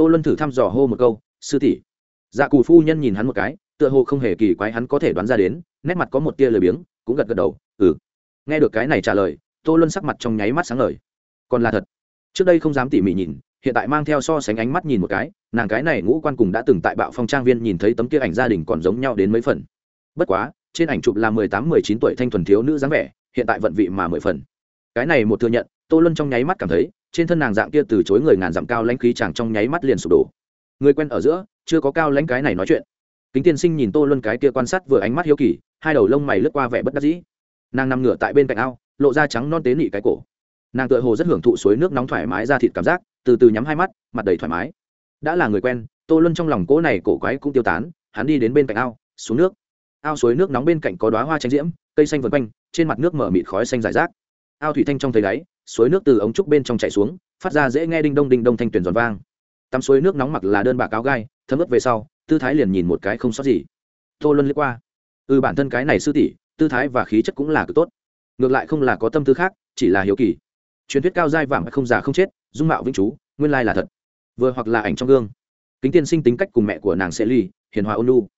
tô luân thử thăm dò hô một câu, sư tỷ. Dạ cù phu nhân nhìn hắn một cái, tựa hồ không hề kỳ quái hắn có thể đoán ra đến, nét mặt có một tia lười biếng, cũng gật gật đầu ừ. Nghe được cái này trả lời, tô luân sắc mặt trong nháy mắt sáng lời còn là thật. Trước đây không dám tỉ mỉ nhìn, hiện tại mang theo so sánh ánh mắt nhìn một cái, nàng cái này ngũ quan cùng đã từng tại bạo phong trang viên nhìn thấy tấm kia ảnh gia đình còn giống nhau đến mấy phần. Bất quá, trên ảnh chụp là mười tám, mười chín tuổi thanh thuần thiếu nữ dáng vẻ, hiện tại vận vị mà mười phần. Cái này một thừa nhận, tô luân trong nháy mắt cảm thấy trên thân nàng dạng kia từ chối người ngàn dặm cao lãnh khí chàng trong nháy mắt liền sụp đổ. Người quen ở giữa, chưa có cao lãnh cái này nói chuyện. Kính tiên sinh nhìn tô luân cái kia quan sát vừa ánh mắt hiếu kỳ, hai đầu lông mày lướt qua vẻ bất đắc dĩ. Nàng nằm ngửa tại bên cạnh ao, lộ ra trắng non tế nị cái cổ. Nàng tựa hồ rất hưởng thụ suối nước nóng thoải mái ra thịt cảm giác, từ từ nhắm hai mắt, mặt đầy thoải mái. Đã là người quen, tô luân trong lòng cỗ này cổ quái cũng tiêu tán, hắn đi đến bên cạnh ao, xuống nước. Ao suối nước nóng bên cạnh có đoá hoa tranh diễm, cây xanh vân quanh, trên mặt nước mở mịt khói xanh rải rác. Ao thủy thanh trong thấy đáy suối nước từ ống trúc bên trong chảy xuống, phát ra dễ nghe đinh đông đinh đông thanh tuyển giòn vang. Tắm suối nước nóng mặc là đơn bạc áo gai, thấm ướt về sau, tư thái liền nhìn một cái không sót gì. Tô luân liếc qua. Ừ bản thân cái này sư tỷ, tư thái và khí chất cũng là cực tốt. Ngược lại không là có tâm tư khác, chỉ là hiếu kỳ. Truyền thuyết cao dai vàng không già không chết, dung mạo vĩnh chú nguyên lai là thật. Vừa hoặc là ảnh trong gương. Kính tiên sinh tính cách cùng mẹ của nàng sẽ ly, hiền hòa ôn lu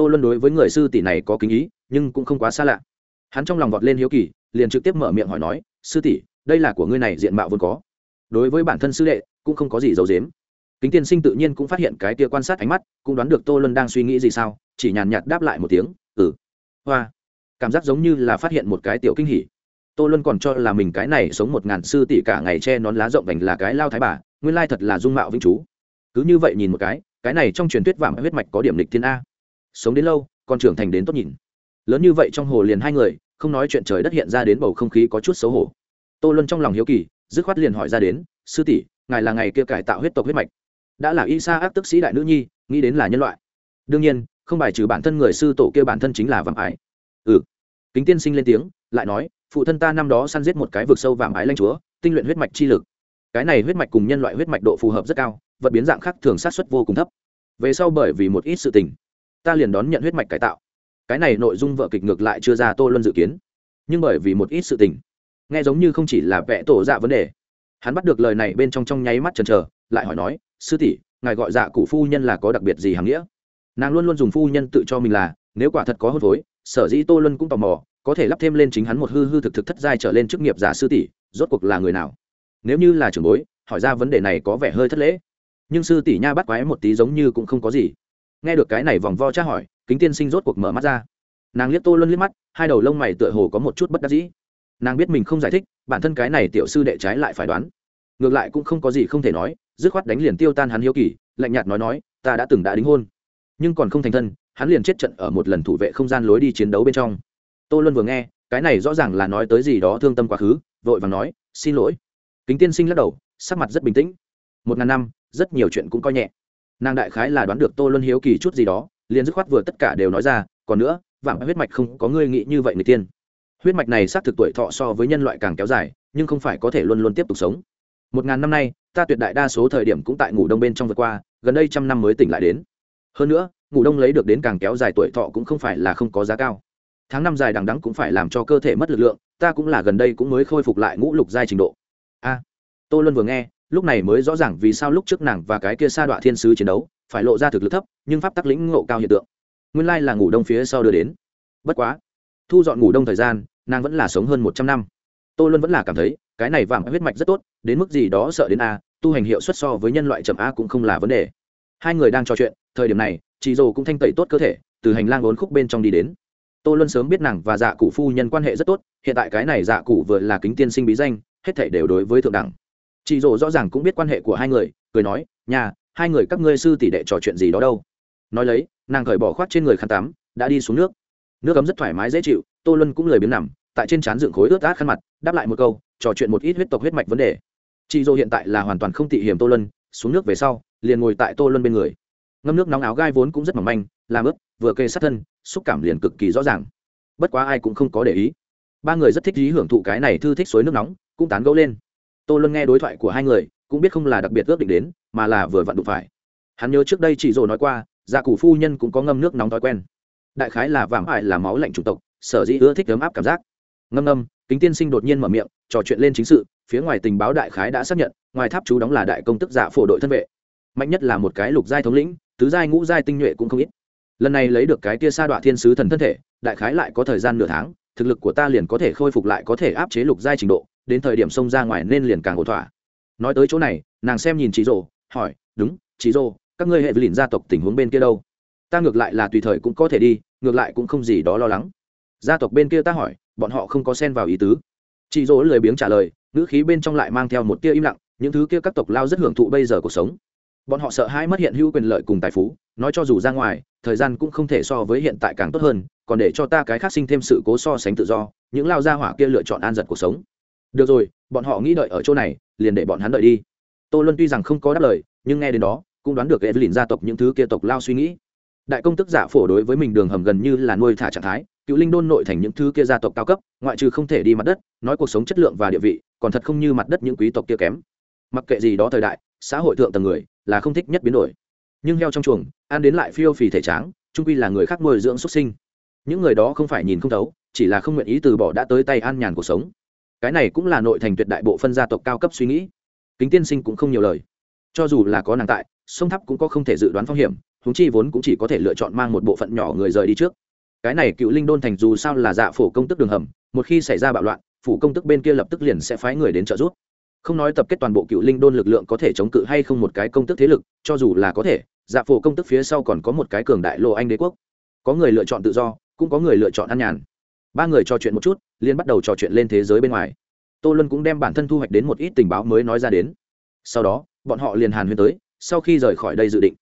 tô luân đối với người sư tỷ này có kính ý, nhưng cũng không quá xa lạ. Hắn trong lòng vọt lên hiếu kỳ, liền trực tiếp mở miệng hỏi nói, sư tỷ đây là của ngươi này, diện mạo vốn có. Đối với bản thân sư đệ, cũng không có gì giấu dếm kính tiên sinh tự nhiên cũng phát hiện cái tia quan sát ánh mắt, cũng đoán được tô luân đang suy nghĩ gì sao, chỉ nhàn nhạt đáp lại một tiếng ừ. Hoa. Cảm giác giống như là phát hiện một cái tiểu kinh hỉ. Tô luân còn cho là mình cái này sống một ngàn sư tỷ cả ngày che nón lá rộng vành là cái lao thái bà, nguyên lai thật là dung mạo vĩnh chú. Cứ như vậy nhìn một cái cái này trong truyền thuyết vàng huyết mạch có điểm lịch thiên a. Sống đến lâu, còn trưởng thành đến tốt nhìn. Lớn như vậy trong hồ liền hai người, không nói chuyện trời đất hiện ra đến bầu không khí có chút xấu hổ tô luân trong lòng hiếu kỳ, dứt khoát liền hỏi ra đến, sư tỷ, ngài là ngày kia cải tạo huyết tộc huyết mạch. Đã là y sa áp tức sĩ đại nữ nhi, nghĩ đến là nhân loại. Đương nhiên, không bài trừ bản thân người sư tổ kia bản thân chính là vàng ái. Ừ. Kính tiên sinh lên tiếng, lại nói, phụ thân ta năm đó săn giết một cái vực sâu vàng ái lanh chúa, tinh luyện huyết mạch chi lực. Cái này huyết mạch cùng nhân loại huyết mạch độ phù hợp rất cao, vật biến dạng khác thường sát xuất vô cùng thấp. Về sau bởi vì một ít sự tình, ta liền đón nhận huyết mạch cải tạo. Cái này nội dung vợ kịch ngược lại chưa ra tô luân dự kiến. Nhưng bởi vì một ít sự tình nghe giống như không chỉ là vẽ tổ dạ vấn đề. Hắn bắt được lời này bên trong trong nháy mắt chần chờ, lại hỏi nói, sư tỷ, ngài gọi dạ cụ phu nhân là có đặc biệt gì hàm nghĩa? Nàng luôn luôn dùng phu nhân tự cho mình là, nếu quả thật có hôn phối, sở dĩ tô luân cũng tò mò, có thể lắp thêm lên chính hắn một hư hư thực thực thất giai trở lên chức nghiệp giả sư tỷ, rốt cuộc là người nào? Nếu như là trưởng bối, hỏi ra vấn đề này có vẻ hơi thất lễ. Nhưng sư tỷ nha bắt quái một tí giống như cũng không có gì. Nghe được cái này vòng vo tra hỏi, kính tiên sinh rốt cuộc mở mắt ra. Nàng liếc tô luân liếc mắt, hai đầu lông mày tựa hồ có một chút bất đắc dĩ nàng biết mình không giải thích, bản thân cái này tiểu sư đệ trái lại phải đoán. Ngược lại cũng không có gì không thể nói, dứt khoát đánh liền tiêu tan hắn hiếu kỳ, lạnh nhạt nói nói, ta đã từng đã đính hôn, nhưng còn không thành thân, hắn liền chết trận ở một lần thủ vệ không gian lối đi chiến đấu bên trong. Tô luân vừa nghe, cái này rõ ràng là nói tới gì đó thương tâm quá khứ, vội và nói, xin lỗi. Kính tiên sinh lắc đầu, sắc mặt rất bình tĩnh. Một ngàn năm, rất nhiều chuyện cũng coi nhẹ. Nàng đại khái là đoán được tô luân hiếu kỳ chút gì đó, liền dứt khoát vừa tất cả đều nói ra, còn nữa vạm huyết mạch không có ngươi nghĩ như vậy người tiên huyết mạch này xác thực tuổi thọ so với nhân loại càng kéo dài, nhưng không phải có thể luôn luôn tiếp tục sống. Một ngàn năm nay, ta tuyệt đại đa số thời điểm cũng tại ngủ đông bên trong vượt qua, gần đây trăm năm mới tỉnh lại đến. Hơn nữa, ngủ đông lấy được đến càng kéo dài tuổi thọ cũng không phải là không có giá cao. Tháng năm dài đằng đắng cũng phải làm cho cơ thể mất lực lượng, ta cũng là gần đây cũng mới khôi phục lại ngũ lục giai trình độ. A, tô luân vừa nghe, lúc này mới rõ ràng vì sao lúc trước nàng và cái kia sa đọa thiên sứ chiến đấu phải lộ ra thực lực thấp, nhưng pháp tắc lĩnh ngộ cao hiện tượng. Nguyên lai là ngủ đông phía sau đưa đến. Bất quá, thu dọn ngủ đông thời gian nàng vẫn là sống hơn một trăm năm. Tô luân vẫn là cảm thấy, cái này vàng huyết mạch rất tốt, đến mức gì đó sợ đến a, tu hành hiệu suất so với nhân loại chậm a cũng không là vấn đề. Hai người đang trò chuyện, thời điểm này, chị dồ cũng thanh tẩy tốt cơ thể, từ hành lang ốn khúc bên trong đi đến. Tô luân sớm biết nàng và dạ cụ phu nhân quan hệ rất tốt, hiện tại cái này dạ cụ vừa là kính tiên sinh bí danh, hết thảy đều đối với thượng đẳng. Chị dồ rõ ràng cũng biết quan hệ của hai người, cười nói, nhà, hai người các ngươi sư tỷ đệ trò chuyện gì đó đâu? Nói lấy, nàng cởi bỏ khoác trên người khăn tắm, đã đi xuống nước. Nước ấm rất thoải mái, dễ chịu tô luân cũng lười biếng nằm, tại trên trán dựng khối ướt át khăn mặt, đáp lại một câu, trò chuyện một ít huyết tộc huyết mạch vấn đề. Chị dô hiện tại là hoàn toàn không tị hiểm tô luân, xuống nước về sau, liền ngồi tại tô luân bên người. Ngâm nước nóng áo gai vốn cũng rất mỏng manh, làm ướp vừa kê sát thân, xúc cảm liền cực kỳ rõ ràng. Bất quá ai cũng không có để ý. Ba người rất thích ý hưởng thụ cái này thư thích suối nước nóng, cũng tán gẫu lên. Tô luân nghe đối thoại của hai người, cũng biết không là đặc biệt ước định đến, mà là vừa vặn đụng phải. Hắn nhớ trước đây chị dô nói qua, gia cụ phu nhân cũng có ngâm nước nóng thói quen. Đại khái là vàng ải là máu lạnh chủng tộc sở dĩ ưa thích ấm áp cảm giác. Ngâm ngâm, kính tiên sinh đột nhiên mở miệng, trò chuyện lên chính sự, phía ngoài tình báo đại khái đã xác nhận, ngoài tháp chú đóng là đại công tức giả phổ đội thân vệ. Mạnh nhất là một cái lục giai thống lĩnh, tứ giai ngũ giai tinh nhuệ cũng không ít. Lần này lấy được cái tia sa đọa thiên sứ thần thân thể, đại khái lại có thời gian nửa tháng, thực lực của ta liền có thể khôi phục lại có thể áp chế lục giai trình độ, đến thời điểm xông ra ngoài nên liền càng ổn thỏa. Nói tới chỗ này, nàng xem nhìn chị rồ hỏi, đúng chị rồ các ngươi hệ lìn gia tộc tình huống bên kia đâu? Ta ngược lại là tùy thời cũng có thể đi, ngược lại cũng không gì đó lo lắng gia tộc bên kia ta hỏi, bọn họ không có xen vào ý tứ. Chị dỗ lười biếng trả lời, ngữ khí bên trong lại mang theo một tia im lặng, những thứ kia các tộc lao rất hưởng thụ bây giờ cuộc sống. Bọn họ sợ hãi mất hiện hữu quyền lợi cùng tài phú, nói cho dù ra ngoài, thời gian cũng không thể so với hiện tại càng tốt hơn, còn để cho ta cái khác sinh thêm sự cố so sánh tự do, những lao gia hỏa kia lựa chọn an giật cuộc sống. Được rồi, bọn họ nghĩ đợi ở chỗ này, liền để bọn hắn đợi đi. Tô luân tuy rằng không có đáp lời, nhưng nghe đến đó, cũng đoán được evelyn gia tộc những thứ kia tộc lao suy nghĩ. Đại công tức giả phổ đối với mình đường hầm gần như là nuôi thả trạng thái cựu linh đôn nội thành những thứ kia gia tộc cao cấp, ngoại trừ không thể đi mặt đất, nói cuộc sống chất lượng và địa vị, còn thật không như mặt đất những quý tộc kia kém. Mặc kệ gì đó thời đại, xã hội thượng tầng người là không thích nhất biến đổi. Nhưng heo trong chuồng, ăn đến lại phiêu phì thể tráng trung quy là người khác nuôi dưỡng xuất sinh. Những người đó không phải nhìn không thấu, chỉ là không nguyện ý từ bỏ đã tới tay an nhàn cuộc sống. Cái này cũng là nội thành tuyệt đại bộ phân gia tộc cao cấp suy nghĩ. Kính tiên sinh cũng không nhiều lời. Cho dù là có nàng tại, sông thắp cũng có không thể dự đoán phong hiểm húng chi vốn cũng chỉ có thể lựa chọn mang một bộ phận nhỏ người rời đi trước cái này cựu linh đôn thành dù sao là dạ phổ công tức đường hầm, một khi xảy ra bạo loạn, phủ công tức bên kia lập tức liền sẽ phái người đến trợ giúp. Không nói tập kết toàn bộ cựu linh đôn lực lượng có thể chống cự hay không một cái công tức thế lực, cho dù là có thể dạ phổ công tức phía sau còn có một cái cường đại lộ anh đế quốc. Có người lựa chọn tự do, cũng có người lựa chọn an nhàn. Ba người trò chuyện một chút liên bắt đầu trò chuyện lên thế giới bên ngoài. Tô luân cũng đem bản thân thu hoạch đến một ít tình báo mới nói ra đến. Sau đó, bọn họ liền hàn huyên tới, sau khi rời khỏi đây dự định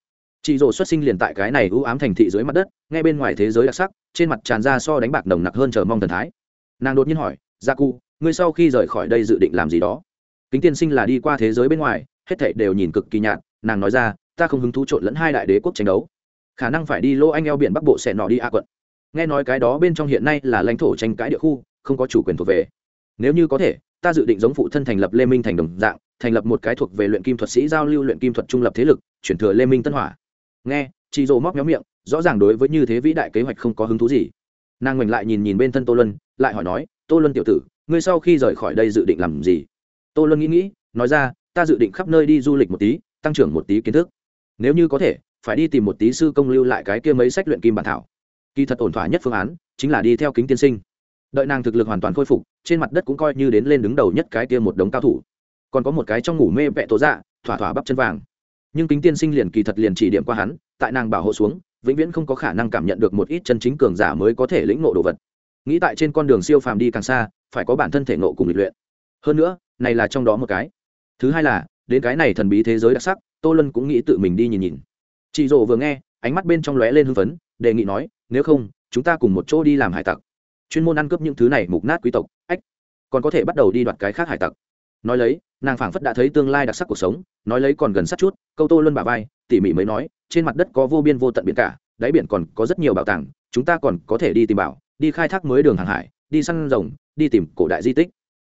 chị rồ xuất sinh liền tại cái này ưu ám thành thị dưới mặt đất ngay bên ngoài thế giới đặc sắc, trên mặt tràn ra so đánh bạc nồng nặc hơn chờ mong thần thái. Nàng đột nhiên hỏi, gia cu ngươi sau khi rời khỏi đây dự định làm gì đó? Kính tiên sinh là đi qua thế giới bên ngoài, hết thảy đều nhìn cực kỳ nhạt, nàng nói ra, ta không hứng thú trộn lẫn hai đại đế quốc tranh đấu. Khả năng phải đi lô anh eo biển bắc bộ sẽ nọ đi a quận. Nghe nói cái đó bên trong hiện nay là lãnh thổ tranh cãi địa khu, không có chủ quyền thuộc về. Nếu như có thể, ta dự định giống phụ thân thành lập lê minh thành đồng dạng, thành lập một cái thuộc về luyện kim thuật sĩ giao lưu luyện kim thuật trung lập thế lực, chuyển thừa lê minh tân hỏa nghe, chị dỗ móc nhóm miệng, rõ ràng đối với như thế vĩ đại kế hoạch không có hứng thú gì. Nàng ngoảnh lại nhìn nhìn bên thân tô luân, lại hỏi nói, tô luân tiểu tử, ngươi sau khi rời khỏi đây dự định làm gì? Tô luân nghĩ nghĩ, nói ra, ta dự định khắp nơi đi du lịch một tí, tăng trưởng một tí kiến thức. Nếu như có thể, phải đi tìm một tí sư công lưu lại cái kia mấy sách luyện kim bản thảo. Kỳ thật ổn thỏa nhất phương án, chính là đi theo kính tiên sinh. Đợi nàng thực lực hoàn toàn khôi phục, trên mặt đất cũng coi như đến lên đứng đầu nhất cái kia một đống cao thủ. Còn có một cái trong ngủ mê vẹ tố dạ thỏa thỏa bắp chân vàng nhưng kính tiên sinh liền kỳ thật liền chỉ điểm qua hắn, tại nàng bảo hộ xuống, vĩnh viễn không có khả năng cảm nhận được một ít chân chính cường giả mới có thể lĩnh ngộ đồ vật. Nghĩ tại trên con đường siêu phàm đi càng xa, phải có bản thân thể nộ cùng lịch luyện. Hơn nữa, này là trong đó một cái. Thứ hai là, đến cái này thần bí thế giới đặc sắc, tô lân cũng nghĩ tự mình đi nhìn nhìn. Chị rộ vừa nghe, ánh mắt bên trong lóe lên hưng phấn, đề nghị nói, nếu không, chúng ta cùng một chỗ đi làm hải tặc. Chuyên môn ăn cướp những thứ này mục nát quý tộc, ách, còn có thể bắt đầu đi đoạt cái khác hải tặc. Nói lấy, nàng phảng phất đã thấy tương lai đặc sắc cuộc sống, nói lấy còn gần sát chút câu tô luân bà vai, tỉ mỉ mới nói, trên mặt đất có vô biên vô tận biển cả, đáy biển còn có rất nhiều bảo tàng, chúng ta còn có thể đi tìm bảo, đi khai thác mới đường hàng hải, đi săn rồng, đi tìm cổ đại di tích.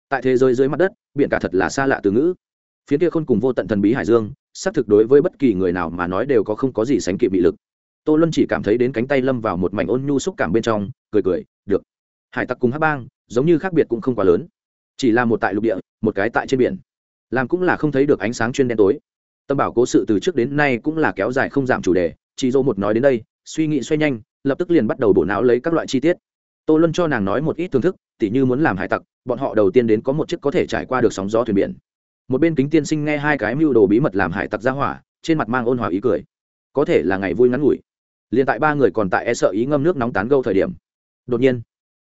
Tại thế giới dưới mặt đất, biển cả thật là xa lạ từ ngữ. Phía kia khôn cùng vô tận thần bí hải dương, xác thực đối với bất kỳ người nào mà nói đều có không có gì sánh kịp bị lực. Tô luân chỉ cảm thấy đến cánh tay lâm vào một mảnh ôn nhu xúc cảm bên trong, cười cười, được. Hải tặc cùng hát bang, giống như khác biệt cũng không quá lớn. Chỉ là một tại lục địa, một cái tại trên biển. Làm cũng là không thấy được ánh sáng chuyên đen tối tâm bảo cố sự từ trước đến nay cũng là kéo dài không giảm chủ đề chị dô một nói đến đây, suy nghĩ xoay nhanh, lập tức liền bắt đầu bổ não lấy các loại chi tiết. Tô luân cho nàng nói một ít thưởng thức, tỉ như muốn làm hải tặc, bọn họ đầu tiên đến có một chiếc có thể trải qua được sóng gió thuyền biển. Một bên kính tiên sinh nghe hai cái mưu đồ bí mật làm hải tặc ra hỏa, trên mặt mang ôn hòa ý cười. Có thể là ngày vui ngắn ngủi. Liền tại ba người còn tại e sợ ý ngâm nước nóng tán gâu thời điểm, đột nhiên,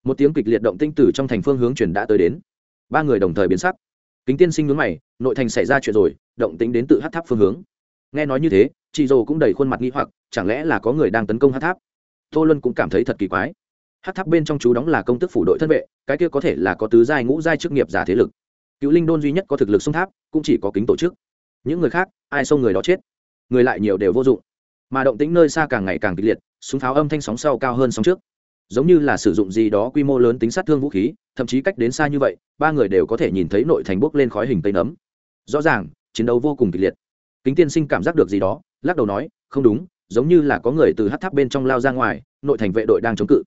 một tiếng kịch liệt động tinh tử trong thành phương hướng chuyển đã tới đến. Ba người đồng thời biến sắc. Kính tiên sinh nhướng mày nội thành xảy ra chuyện rồi, động tính đến tự hát tháp phương hướng. Nghe nói như thế, chị dồ cũng đầy khuôn mặt nghĩ hoặc, chẳng lẽ là có người đang tấn công hát tháp? Tô luân cũng cảm thấy thật kỳ quái. Hát tháp bên trong chú đóng là công tức phủ đội thân vệ, cái kia có thể là có tứ giai ngũ giai chức nghiệp giả thế lực. Cựu linh đôn duy nhất có thực lực sông tháp, cũng chỉ có kính tổ chức. Những người khác, ai xông người đó chết? Người lại nhiều đều vô dụng. Mà động tính nơi xa càng ngày càng kịch liệt, súng pháo âm thanh sóng sau cao hơn sóng trước. Giống như là sử dụng gì đó quy mô lớn tính sát thương vũ khí, thậm chí cách đến xa như vậy, ba người đều có thể nhìn thấy nội thành bốc lên khói hình tây nấm rõ ràng, chiến đấu vô cùng kịch liệt. Kính tiên sinh cảm giác được gì đó, lắc đầu nói, không đúng, giống như là có người từ hát tháp bên trong lao ra ngoài, nội thành vệ đội đang chống cự.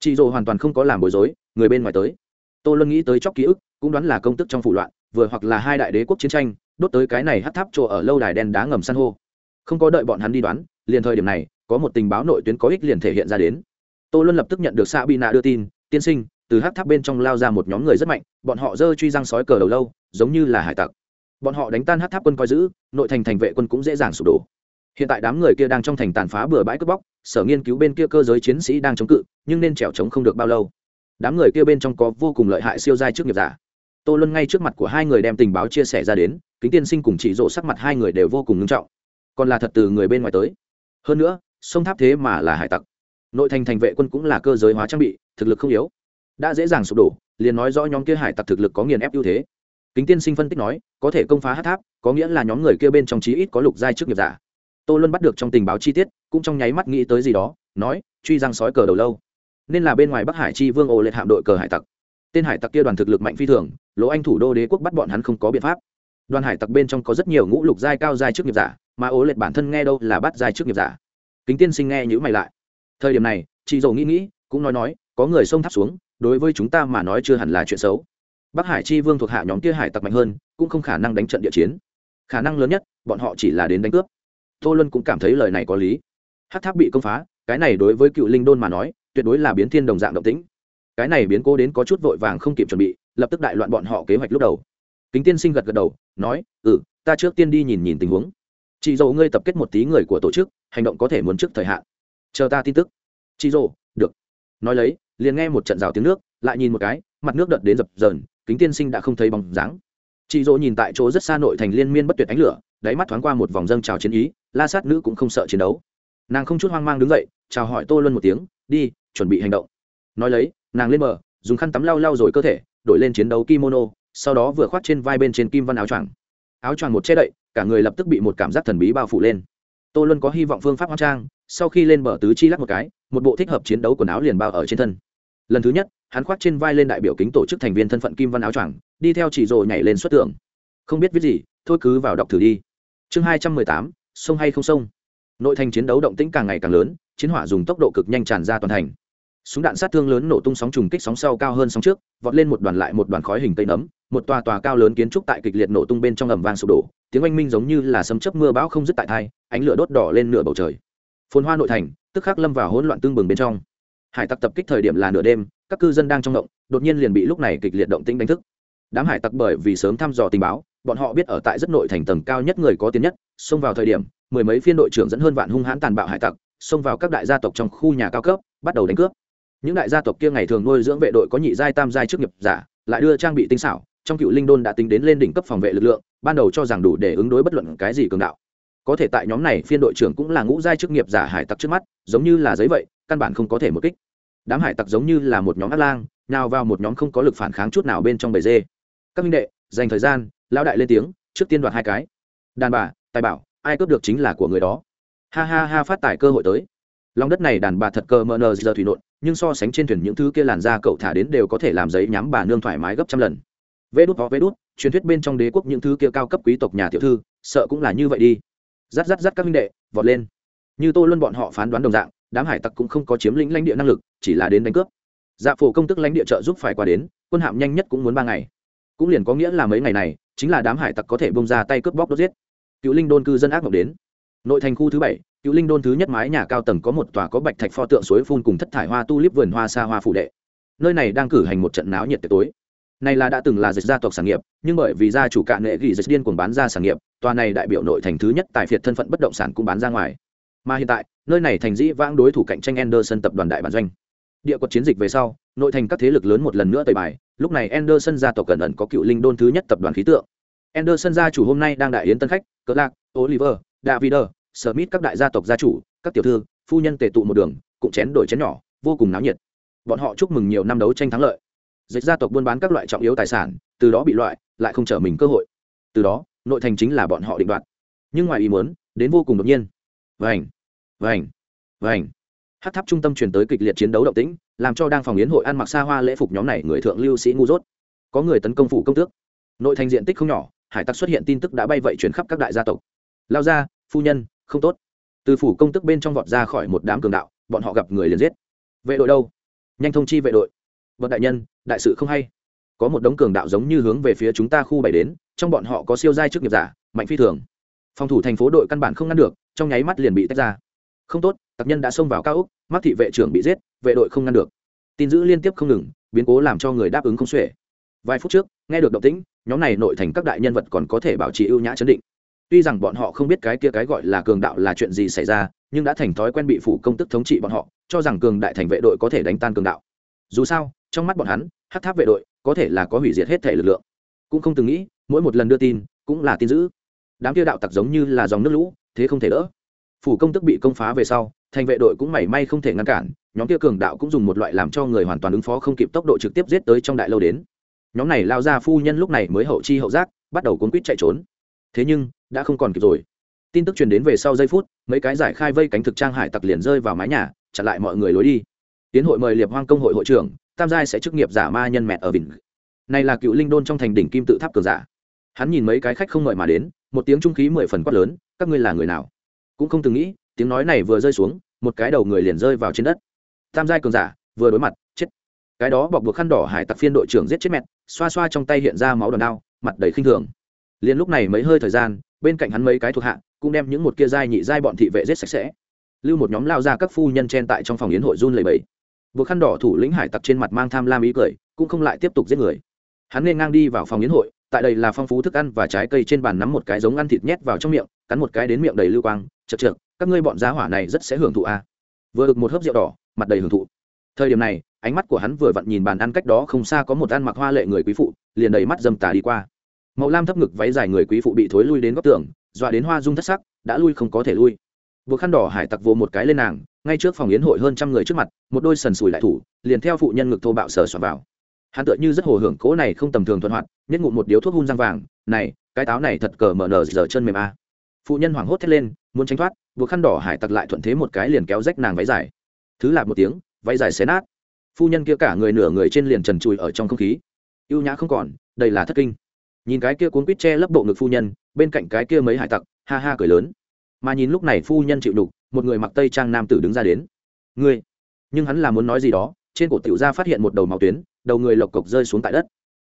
Chị dồ hoàn toàn không có làm bối rối, người bên ngoài tới. Tô luân nghĩ tới chóc ký ức, cũng đoán là công tức trong phủ loạn, vừa hoặc là hai đại đế quốc chiến tranh, đốt tới cái này hát tháp chỗ ở lâu đài đen đá ngầm san hô. Không có đợi bọn hắn đi đoán, liền thời điểm này, có một tình báo nội tuyến có ích liền thể hiện ra đến. Tô luân lập tức nhận được xa bị nạ đưa tin, tiên sinh, từ hát tháp bên trong lao ra một nhóm người rất mạnh, bọn họ dơ truy răng sói cờ đầu lâu, giống như là hải tặc bọn họ đánh tan hát tháp quân coi giữ, nội thành thành vệ quân cũng dễ dàng sụp đổ. Hiện tại đám người kia đang trong thành tàn phá bừa bãi cướp bóc, sở nghiên cứu bên kia cơ giới chiến sĩ đang chống cự, nhưng nên trèo trống không được bao lâu. Đám người kia bên trong có vô cùng lợi hại siêu giai trước nghiệp giả. Tô luân ngay trước mặt của hai người đem tình báo chia sẻ ra đến, kính tiên sinh cùng chỉ rộ sắc mặt hai người đều vô cùng nghiêm trọng. Còn là thật từ người bên ngoài tới. Hơn nữa, sông tháp thế mà là hải tặc. Nội thành thành vệ quân cũng là cơ giới hóa trang bị, thực lực không yếu. Đã dễ dàng sụp đổ, liền nói rõ nhóm kia hải tặc thực lực có nghiền ép ưu thế kính tiên sinh phân tích nói, có thể công phá hát tháp, có nghĩa là nhóm người kia bên trong chí ít có lục giai trước nghiệp giả. Tô luân bắt được trong tình báo chi tiết, cũng trong nháy mắt nghĩ tới gì đó, nói, truy răng sói cờ đầu lâu. Nên là bên ngoài bắc hải chi vương ồ lệ hạm đội cờ hải tặc. Tên hải tặc kia đoàn thực lực mạnh phi thường, lỗ anh thủ đô đế quốc bắt bọn hắn không có biện pháp. Đoàn hải tặc bên trong có rất nhiều ngũ lục giai cao giai trước nghiệp giả, mà ố lệch bản thân nghe đâu là bắt giai trước nghiệp giả. Kính tiên sinh nghe nhữ mày lại. Thời điểm này, chị dầu nghĩ nghĩ, cũng nói nói, có người xông tháp xuống, đối với chúng ta mà nói chưa hẳn là chuyện xấu bắc hải chi vương thuộc hạ nhóm kia hải tặc mạnh hơn, cũng không khả năng đánh trận địa chiến. Khả năng lớn nhất, bọn họ chỉ là đến đánh cướp. Tô luân cũng cảm thấy lời này có lý. Hát tháp bị công phá, cái này đối với cựu linh đôn mà nói, tuyệt đối là biến thiên đồng dạng động tĩnh. Cái này biến cố đến có chút vội vàng không kịp chuẩn bị, lập tức đại loạn bọn họ kế hoạch lúc đầu. Kính tiên sinh gật gật đầu, nói ừ ta trước tiên đi nhìn nhìn tình huống. Chị dầu ngươi tập kết một tí người của tổ chức, hành động có thể muốn trước thời hạn. Chờ ta tin tức. Chị dầu được. Nói lấy, liền nghe một trận rào tiếng nước, lại nhìn một cái, mặt nước đợt đến dập dờn kính tiên sinh đã không thấy bóng dáng. Chị dỗ nhìn tại chỗ rất xa nội thành liên miên bất tuyệt ánh lửa, đáy mắt thoáng qua một vòng dâng trào chiến ý, la sát nữ cũng không sợ chiến đấu. Nàng không chút hoang mang đứng dậy, chào hỏi tô luân một tiếng, đi, chuẩn bị hành động. Nói lấy, nàng lên bờ, dùng khăn tắm lau lau rồi cơ thể, đổi lên chiến đấu kimono, sau đó vừa khoác trên vai bên trên kim văn áo choàng. Áo choàng một che đậy, cả người lập tức bị một cảm giác thần bí bao phủ lên. Tô luân có hy vọng phương pháp hoang trang, sau khi lên bờ tứ chi lắc một cái, một bộ thích hợp chiến đấu quần áo liền bao ở trên thân. Lần thứ nhất hắn khoác trên vai lên đại biểu kính tổ chức thành viên thân phận kim văn áo choàng, đi theo chỉ rồ nhảy lên xuất tượng không biết viết gì, thôi cứ vào đọc thử đi. Chương hai trăm mười tám, sông hay không sông? Nội thành chiến đấu động tĩnh càng ngày càng lớn, chiến hỏa dùng tốc độ cực nhanh tràn ra toàn thành. Súng đạn sát thương lớn nổ tung sóng trùng kích sóng sau cao hơn sóng trước, vọt lên một đoàn lại một đoàn khói hình tây nấm, một tòa tòa cao lớn kiến trúc tại kịch liệt nổ tung bên trong ầm vang sụp đổ, tiếng oanh minh giống như là sấm chớp mưa bão không dứt tại thai, ánh lửa đốt đỏ lên nửa bầu trời. Phồn hoa nội thành, tức khắc lâm vào hỗn loạn tương bừng bên trong. Hải tặc tập kích thời điểm là nửa đêm các cư dân đang trong động, đột nhiên liền bị lúc này kịch liệt động tĩnh đánh thức. Đám hải tặc bởi vì sớm thăm dò tình báo, bọn họ biết ở tại rất nội thành tầng cao nhất người có tiền nhất, xông vào thời điểm, mười mấy phiên đội trưởng dẫn hơn vạn hung hãn tàn bạo hải tặc, xông vào các đại gia tộc trong khu nhà cao cấp, bắt đầu đánh cướp. Những đại gia tộc kia ngày thường nuôi dưỡng vệ đội có nhị giai tam giai trước nghiệp giả, lại đưa trang bị tinh xảo, trong cựu linh đôn đã tính đến lên đỉnh cấp phòng vệ lực lượng, ban đầu cho rằng đủ để ứng đối bất luận cái gì cường đạo. Có thể tại nhóm này phiên đội trưởng cũng là ngũ giai chức nghiệp giả hải tặc trước mắt, giống như là giấy vậy, căn bản không có thể một kích đám hải tặc giống như là một nhóm ác lang, nào vào một nhóm không có lực phản kháng chút nào bên trong bầy dê. Các minh đệ, dành thời gian, lão đại lên tiếng, trước tiên đoạt hai cái. Đàn bà, tài bảo, ai cướp được chính là của người đó. Ha ha ha, phát tài cơ hội tới. Lòng đất này đàn bà thật cơ mờ nờ giờ thủy nộn, nhưng so sánh trên thuyền những thứ kia làn da cậu thả đến đều có thể làm giấy nhắm bà nương thoải mái gấp trăm lần. Vê đút vó, vê đút, truyền thuyết bên trong đế quốc những thứ kia cao cấp quý tộc nhà tiểu thư, sợ cũng là như vậy đi. Rát rát rát các minh đệ, vọt lên. Như tô luôn bọn họ phán đoán đồng dạng đám hải tặc cũng không có chiếm lĩnh lãnh địa năng lực, chỉ là đến đánh cướp. Dạ phổ công tức lãnh địa trợ giúp phải qua đến, quân hạm nhanh nhất cũng muốn ba ngày. Cũng liền có nghĩa là mấy ngày này, chính là đám hải tặc có thể bông ra tay cướp bóc đốt giết. Cựu linh đôn cư dân ác mộng đến. Nội thành khu thứ bảy, cựu linh đôn thứ nhất mái nhà cao tầng có một tòa có bạch thạch pho tượng suối phun cùng thất thải hoa tu líp vườn hoa xa hoa phủ đệ. Nơi này đang cử hành một trận náo nhiệt tối. Này là đã từng là dịch gia tộc sản nghiệp, nhưng bởi vì gia chủ cạn nghệ ghi dịch điên cuồng bán ra sản nghiệp, tòa này đại biểu nội thành thứ nhất tài phiệt thân phận bất động sản cũng bán ra ngoài mà hiện tại, nơi này thành dĩ vãng đối thủ cạnh tranh Anderson tập đoàn đại bản doanh. Địa quật chiến dịch về sau, nội thành các thế lực lớn một lần nữa tẩy bài, lúc này Anderson gia tộc cẩn ẩn có cựu linh đôn thứ nhất tập đoàn khí tượng. Anderson gia chủ hôm nay đang đại yến tân khách cỡ lạc Oliver, David, Smith các đại gia tộc gia chủ, các tiểu thư, phu nhân tề tụ một đường, cũng chén đổi chén nhỏ, vô cùng náo nhiệt. Bọn họ chúc mừng nhiều năm đấu tranh thắng lợi. Dịch gia tộc buôn bán các loại trọng yếu tài sản, từ đó bị loại, lại không trở mình cơ hội. Từ đó, nội thành chính là bọn họ định đoạt. Nhưng ngoài ý muốn, đến vô cùng đột nhiên. Vành! Vành vành. Hát tháp trung tâm truyền tới kịch liệt chiến đấu động tĩnh, làm cho đang phòng yến hội ăn mặc xa hoa lễ phục nhóm này người thượng lưu sĩ ngu dốt. Có người tấn công phủ công tước. Nội thành diện tích không nhỏ, hải tặc xuất hiện tin tức đã bay vậy chuyển khắp các đại gia tộc. Lao ra, phu nhân, không tốt. Từ phủ công tức bên trong vọt ra khỏi một đám cường đạo, bọn họ gặp người liền giết. Vệ đội đâu? Nhanh thông chi vệ đội. Vợ đại nhân, đại sự không hay. Có một đống cường đạo giống như hướng về phía chúng ta khu bảy đến, trong bọn họ có siêu giai chức nghiệp giả, mạnh phi thường. Phòng thủ thành phố đội căn bản không ngăn được, trong nháy mắt liền bị tách ra không tốt, tặc nhân đã xông vào cao úc mắc thị vệ trưởng bị giết, vệ đội không ngăn được. Tin giữ liên tiếp không ngừng, biến cố làm cho người đáp ứng không xuể. Vài phút trước, nghe được động tĩnh, nhóm này nội thành các đại nhân vật còn có thể bảo trì ưu nhã chấn định. Tuy rằng bọn họ không biết cái kia cái gọi là cường đạo là chuyện gì xảy ra, nhưng đã thành thói quen bị phủ công tức thống trị bọn họ, cho rằng cường đại thành vệ đội có thể đánh tan cường đạo. Dù sao, trong mắt bọn hắn hát tháp vệ đội có thể là có hủy diệt hết thể lực lượng. Cũng không từng nghĩ, mỗi một lần đưa tin, cũng là tin giữ. Đám kia đạo tặc giống như là dòng nước lũ, thế không thể đỡ phủ công tức bị công phá về sau, thành vệ đội cũng mảy may không thể ngăn cản, nhóm kia cường đạo cũng dùng một loại làm cho người hoàn toàn ứng phó không kịp tốc độ trực tiếp giết tới trong đại lâu đến. Nhóm này lao ra phu nhân lúc này mới hậu chi hậu giác, bắt đầu cuốn quýt chạy trốn. Thế nhưng, đã không còn kịp rồi. Tin tức truyền đến về sau giây phút, mấy cái giải khai vây cánh thực trang hải tặc liền rơi vào mái nhà, chặn lại mọi người lối đi. Tiến hội mời liệp hoang công hội hội trưởng, tam giai sẽ chức nghiệp giả ma nhân mẹ ở vịnh này là cựu linh đôn trong thành đỉnh kim tự tháp cường giả. Hắn nhìn mấy cái khách không ngợi mà đến, một tiếng trung khí mười phần quát lớn, các ngươi là người nào? Cũng không từng nghĩ, tiếng nói này vừa rơi xuống, một cái đầu người liền rơi vào trên đất. Tam giai cường giả, vừa đối mặt, chết. Cái đó bọc buộc khăn đỏ hải tặc phiên đội trưởng giết chết mẹ, xoa xoa trong tay hiện ra máu đòn đao, mặt đầy khinh thường. Liền lúc này mấy hơi thời gian, bên cạnh hắn mấy cái thuộc hạ, cũng đem những một kia giai nhị giai bọn thị vệ giết sạch sẽ. Lưu một nhóm lao ra các phu nhân chen tại trong phòng yến hội run lầy bẫy buộc khăn đỏ thủ lĩnh hải tặc trên mặt mang tham lam ý cười, cũng không lại tiếp tục giết người. Hắn nên ngang đi vào phòng yến hội, tại đây là phong phú thức ăn và trái cây trên bàn nắm một cái giống ăn thịt nhét vào trong miệng, cắn một cái đến miệng đầy lưu quang chật chật các ngươi bọn giá hỏa này rất sẽ hưởng thụ a. À. vừa được một hớp rượu đỏ, mặt đầy hưởng thụ. Thời điểm này, ánh mắt của hắn vừa vặn nhìn bàn ăn cách đó không xa có một ăn mặc hoa lệ người quý phụ, liền đầy mắt dâm tà đi qua. Màu lam thấp ngực váy dài người quý phụ bị thối lui đến góc tường, dọa đến hoa dung thất sắc, đã lui không có thể lui. Vừa khăn đỏ hải tặc vô một cái lên nàng, ngay trước phòng yến hội hơn trăm người trước mặt, một đôi sần sùi lại thủ, liền theo phụ nhân ngực thô bạo sờ soạn vào. Hắn tựa như rất hồ hưởng cố này không tầm thường thuận hoạt nhất ngụm một điếu thuốc hun răng vàng, này, cái táo này thật cờ mở nở giờ chân mềm a. Phụ nhân hoảng hốt thét lên muốn tránh thoát, buộc khăn đỏ hải tặc lại thuận thế một cái liền kéo rách nàng váy dài. Thứ lạp một tiếng, váy dài xé nát. Phu nhân kia cả người nửa người trên liền trần trùi ở trong không khí. Ưu nhã không còn đây là thất kinh. Nhìn cái kia cuốn quýt che lấp bộ ngực phu nhân, bên cạnh cái kia mấy hải tặc, ha ha cười lớn. Mà nhìn lúc này phu nhân chịu đục, một người mặc tây trang nam tử đứng ra đến. Ngươi, nhưng hắn là muốn nói gì đó? Trên cổ tiểu gia phát hiện một đầu máu tuyến, đầu người lộc cộc rơi xuống tại đất.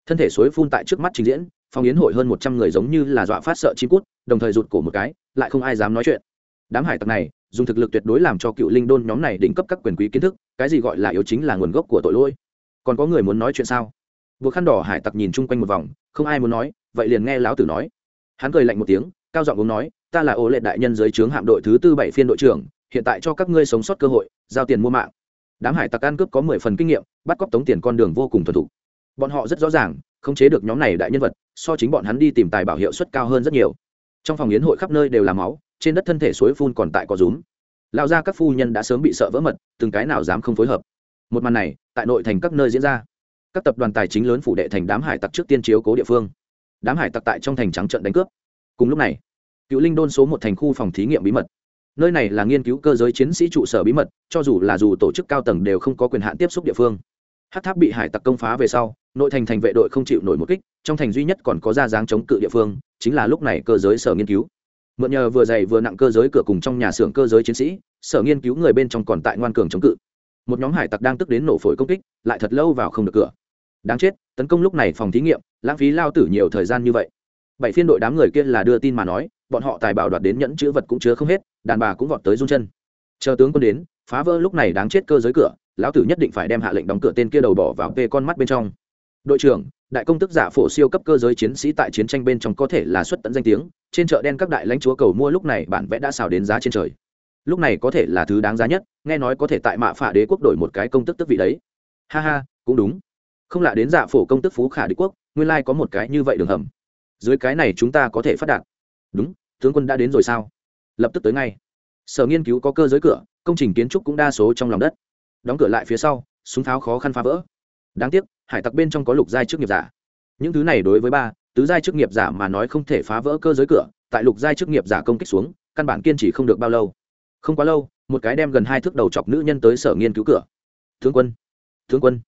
Thân thể suối phun tại trước mắt trình diễn phòng yến hội hơn một trăm người giống như là dọa phát sợ chim cút, đồng thời rụt cổ một cái lại không ai dám nói chuyện. Đám hải tặc này, dùng thực lực tuyệt đối làm cho cựu linh đôn nhóm này đỉnh cấp các quyền quý kiến thức, cái gì gọi là yếu chính là nguồn gốc của tội lỗi. Còn có người muốn nói chuyện sao? Buộc khăn đỏ hải tặc nhìn chung quanh một vòng, không ai muốn nói, vậy liền nghe lão tử nói. Hắn cười lạnh một tiếng, cao giọng uống nói, ta là ô lệ đại nhân dưới trướng hạm đội thứ tư bảy phiên đội trưởng, hiện tại cho các ngươi sống sót cơ hội, giao tiền mua mạng. Đám hải tặc ăn cướp có mười phần kinh nghiệm, bắt cóc tống tiền con đường vô cùng thuần thục. Bọn họ rất rõ ràng, khống chế được nhóm này đại nhân vật, so chính bọn hắn đi tìm tài bảo hiệu suất cao hơn rất nhiều trong phòng yến hội khắp nơi đều là máu, trên đất thân thể suối phun còn tại có rúm. Lao ra các phu nhân đã sớm bị sợ vỡ mật, từng cái nào dám không phối hợp. Một màn này, tại nội thành các nơi diễn ra. Các tập đoàn tài chính lớn phủ đệ thành đám hải tặc trước tiên chiếu cố địa phương. Đám hải tặc tại trong thành trắng trận đánh cướp. Cùng lúc này, cựu linh đôn số một thành khu phòng thí nghiệm bí mật. Nơi này là nghiên cứu cơ giới chiến sĩ trụ sở bí mật, cho dù là dù tổ chức cao tầng đều không có quyền hạn tiếp xúc địa phương. Hát tháp bị hải tặc công phá về sau nội thành thành vệ đội không chịu nổi một kích, trong thành duy nhất còn có ra dáng chống cự địa phương, chính là lúc này cơ giới sở nghiên cứu. Mượn nhờ vừa dày vừa nặng cơ giới cửa cùng trong nhà xưởng cơ giới chiến sĩ, sở nghiên cứu người bên trong còn tại ngoan cường chống cự. Một nhóm hải tặc đang tức đến nổ phổi công kích, lại thật lâu vào không được cửa. Đáng chết, tấn công lúc này phòng thí nghiệm, lãng phí lao tử nhiều thời gian như vậy. Bảy phiên đội đám người kia là đưa tin mà nói, bọn họ tài bảo đoạt đến nhẫn chữ vật cũng chứa không hết, đàn bà cũng vọt tới run chân. Chờ tướng quân đến, phá vỡ lúc này đáng chết cơ giới cửa, lão tử nhất định phải đem hạ lệnh đóng cửa tên kia đầu bỏ vào p con mắt bên trong đội trưởng, đại công tức giả phổ siêu cấp cơ giới chiến sĩ tại chiến tranh bên trong có thể là xuất tận danh tiếng, trên chợ đen các đại lãnh chúa cầu mua lúc này bản vẽ đã xào đến giá trên trời. Lúc này có thể là thứ đáng giá nhất, nghe nói có thể tại mạ phả đế quốc đổi một cái công tức tức vị đấy. Ha ha, cũng đúng. Không lạ đến giả phổ công tức phú khả đế quốc, nguyên lai có một cái như vậy đường hầm. Dưới cái này chúng ta có thể phát đạt. Đúng, tướng quân đã đến rồi sao? Lập tức tới ngay. Sở nghiên cứu có cơ giới cửa, công trình kiến trúc cũng đa số trong lòng đất. Đóng cửa lại phía sau, súng tháo khó khăn phá vỡ đáng tiếc, hải tặc bên trong có lục giai chức nghiệp giả. Những thứ này đối với ba, tứ giai chức nghiệp giả mà nói không thể phá vỡ cơ giới cửa, tại lục giai chức nghiệp giả công kích xuống, căn bản kiên trì không được bao lâu. Không quá lâu, một cái đem gần hai thước đầu chọc nữ nhân tới sở nghiên cứu cửa. Tướng quân tướng quân.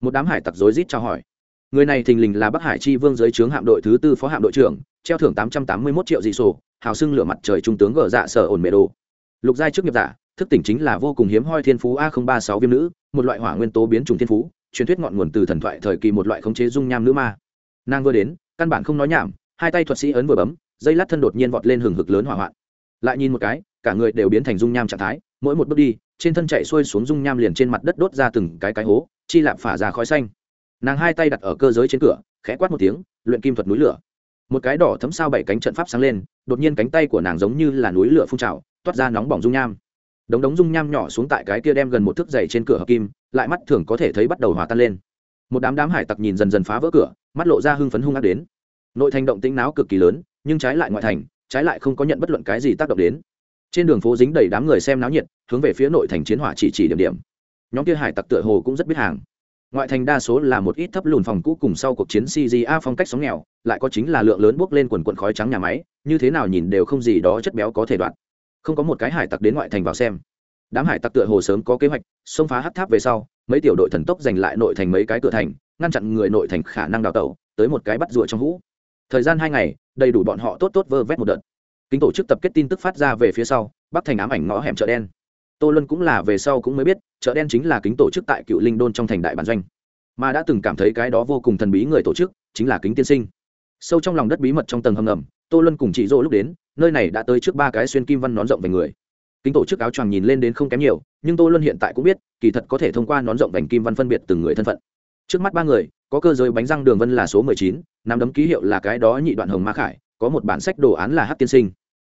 Một đám hải tặc rối rít trao hỏi. Người này thình lình là bắc hải chi vương giới trướng hạm đội thứ tư phó hạm đội trưởng, treo thưởng tám trăm tám mươi một triệu dị sổ, hào xưng lửa mặt trời trung tướng gờ dạ sở ổn mệ đồ. Lục giai chức nghiệp giả, thức tỉnh chính là vô cùng hiếm hoi thiên phú a ba sáu viêm nữ, một loại hỏa nguyên tố biến chủng thiên phú truyền thuyết ngọn nguồn từ thần thoại thời kỳ một loại khống chế dung nham nữ ma. Nàng vừa đến, căn bản không nói nhảm, hai tay thuật sĩ ấn vừa bấm, dây lát thân đột nhiên vọt lên hừng hực lớn hỏa hoạn. Lại nhìn một cái, cả người đều biến thành dung nham trạng thái, mỗi một bước đi, trên thân chạy xuôi xuống dung nham liền trên mặt đất đốt ra từng cái cái hố, chi lạp phả ra khói xanh. Nàng hai tay đặt ở cơ giới trên cửa, khẽ quát một tiếng, luyện kim thuật núi lửa. Một cái đỏ thấm sao bảy cánh trận pháp sáng lên, đột nhiên cánh tay của nàng giống như là núi lửa phun trào, toát ra nóng bỏng dung nham đống đống dung nham nhỏ xuống tại cái kia đem gần một thước dày trên cửa hợp kim lại mắt thường có thể thấy bắt đầu hòa tan lên. Một đám đám hải tặc nhìn dần dần phá vỡ cửa mắt lộ ra hưng phấn hung ác đến. Nội thành động tĩnh náo cực kỳ lớn nhưng trái lại ngoại thành trái lại không có nhận bất luận cái gì tác động đến. Trên đường phố dính đầy đám người xem náo nhiệt hướng về phía nội thành chiến hỏa chỉ chỉ điểm điểm. Nhóm kia hải tặc tựa hồ cũng rất biết hàng. Ngoại thành đa số là một ít thấp lùn phòng cũ cùng sau cuộc chiến CJA phong cách sóng nghèo, lại có chính là lượng lớn bốc lên quần quần khói trắng nhà máy, như thế nào nhìn đều không gì đó chất béo có thể đoạn. Không có một cái hải tặc đến ngoại thành vào xem. Đám hải tặc tựa hồ sớm có kế hoạch, xông phá hát tháp về sau, mấy tiểu đội thần tốc giành lại nội thành mấy cái cửa thành, ngăn chặn người nội thành khả năng đào tẩu, tới một cái bắt rùa trong hũ. Thời gian hai ngày, đầy đủ bọn họ tốt tốt vơ vét một đợt. Kính tổ chức tập kết tin tức phát ra về phía sau, bắc thành ám ảnh ngõ hẻm chợ đen. Tô Luân cũng là về sau cũng mới biết, chợ đen chính là kính tổ chức tại Cựu Linh Đôn trong thành đại bản doanh mà đã từng cảm thấy cái đó vô cùng thần bí người tổ chức chính là kính tiên sinh sâu trong lòng đất bí mật trong tầng hầm ngầm tô luân cùng chị dô lúc đến nơi này đã tới trước ba cái xuyên kim văn nón rộng về người. Kính tổ chức áo choàng nhìn lên đến không kém nhiều, nhưng tô luân hiện tại cũng biết, kỳ thật có thể thông qua nón rộng vành kim văn phân biệt từng người thân phận. Trước mắt ba người, có cơ giới bánh răng đường vân là số mười chín nắm đấm ký hiệu là cái đó nhị đoạn hồng ma khải, có một bản sách đồ án là hát tiên sinh.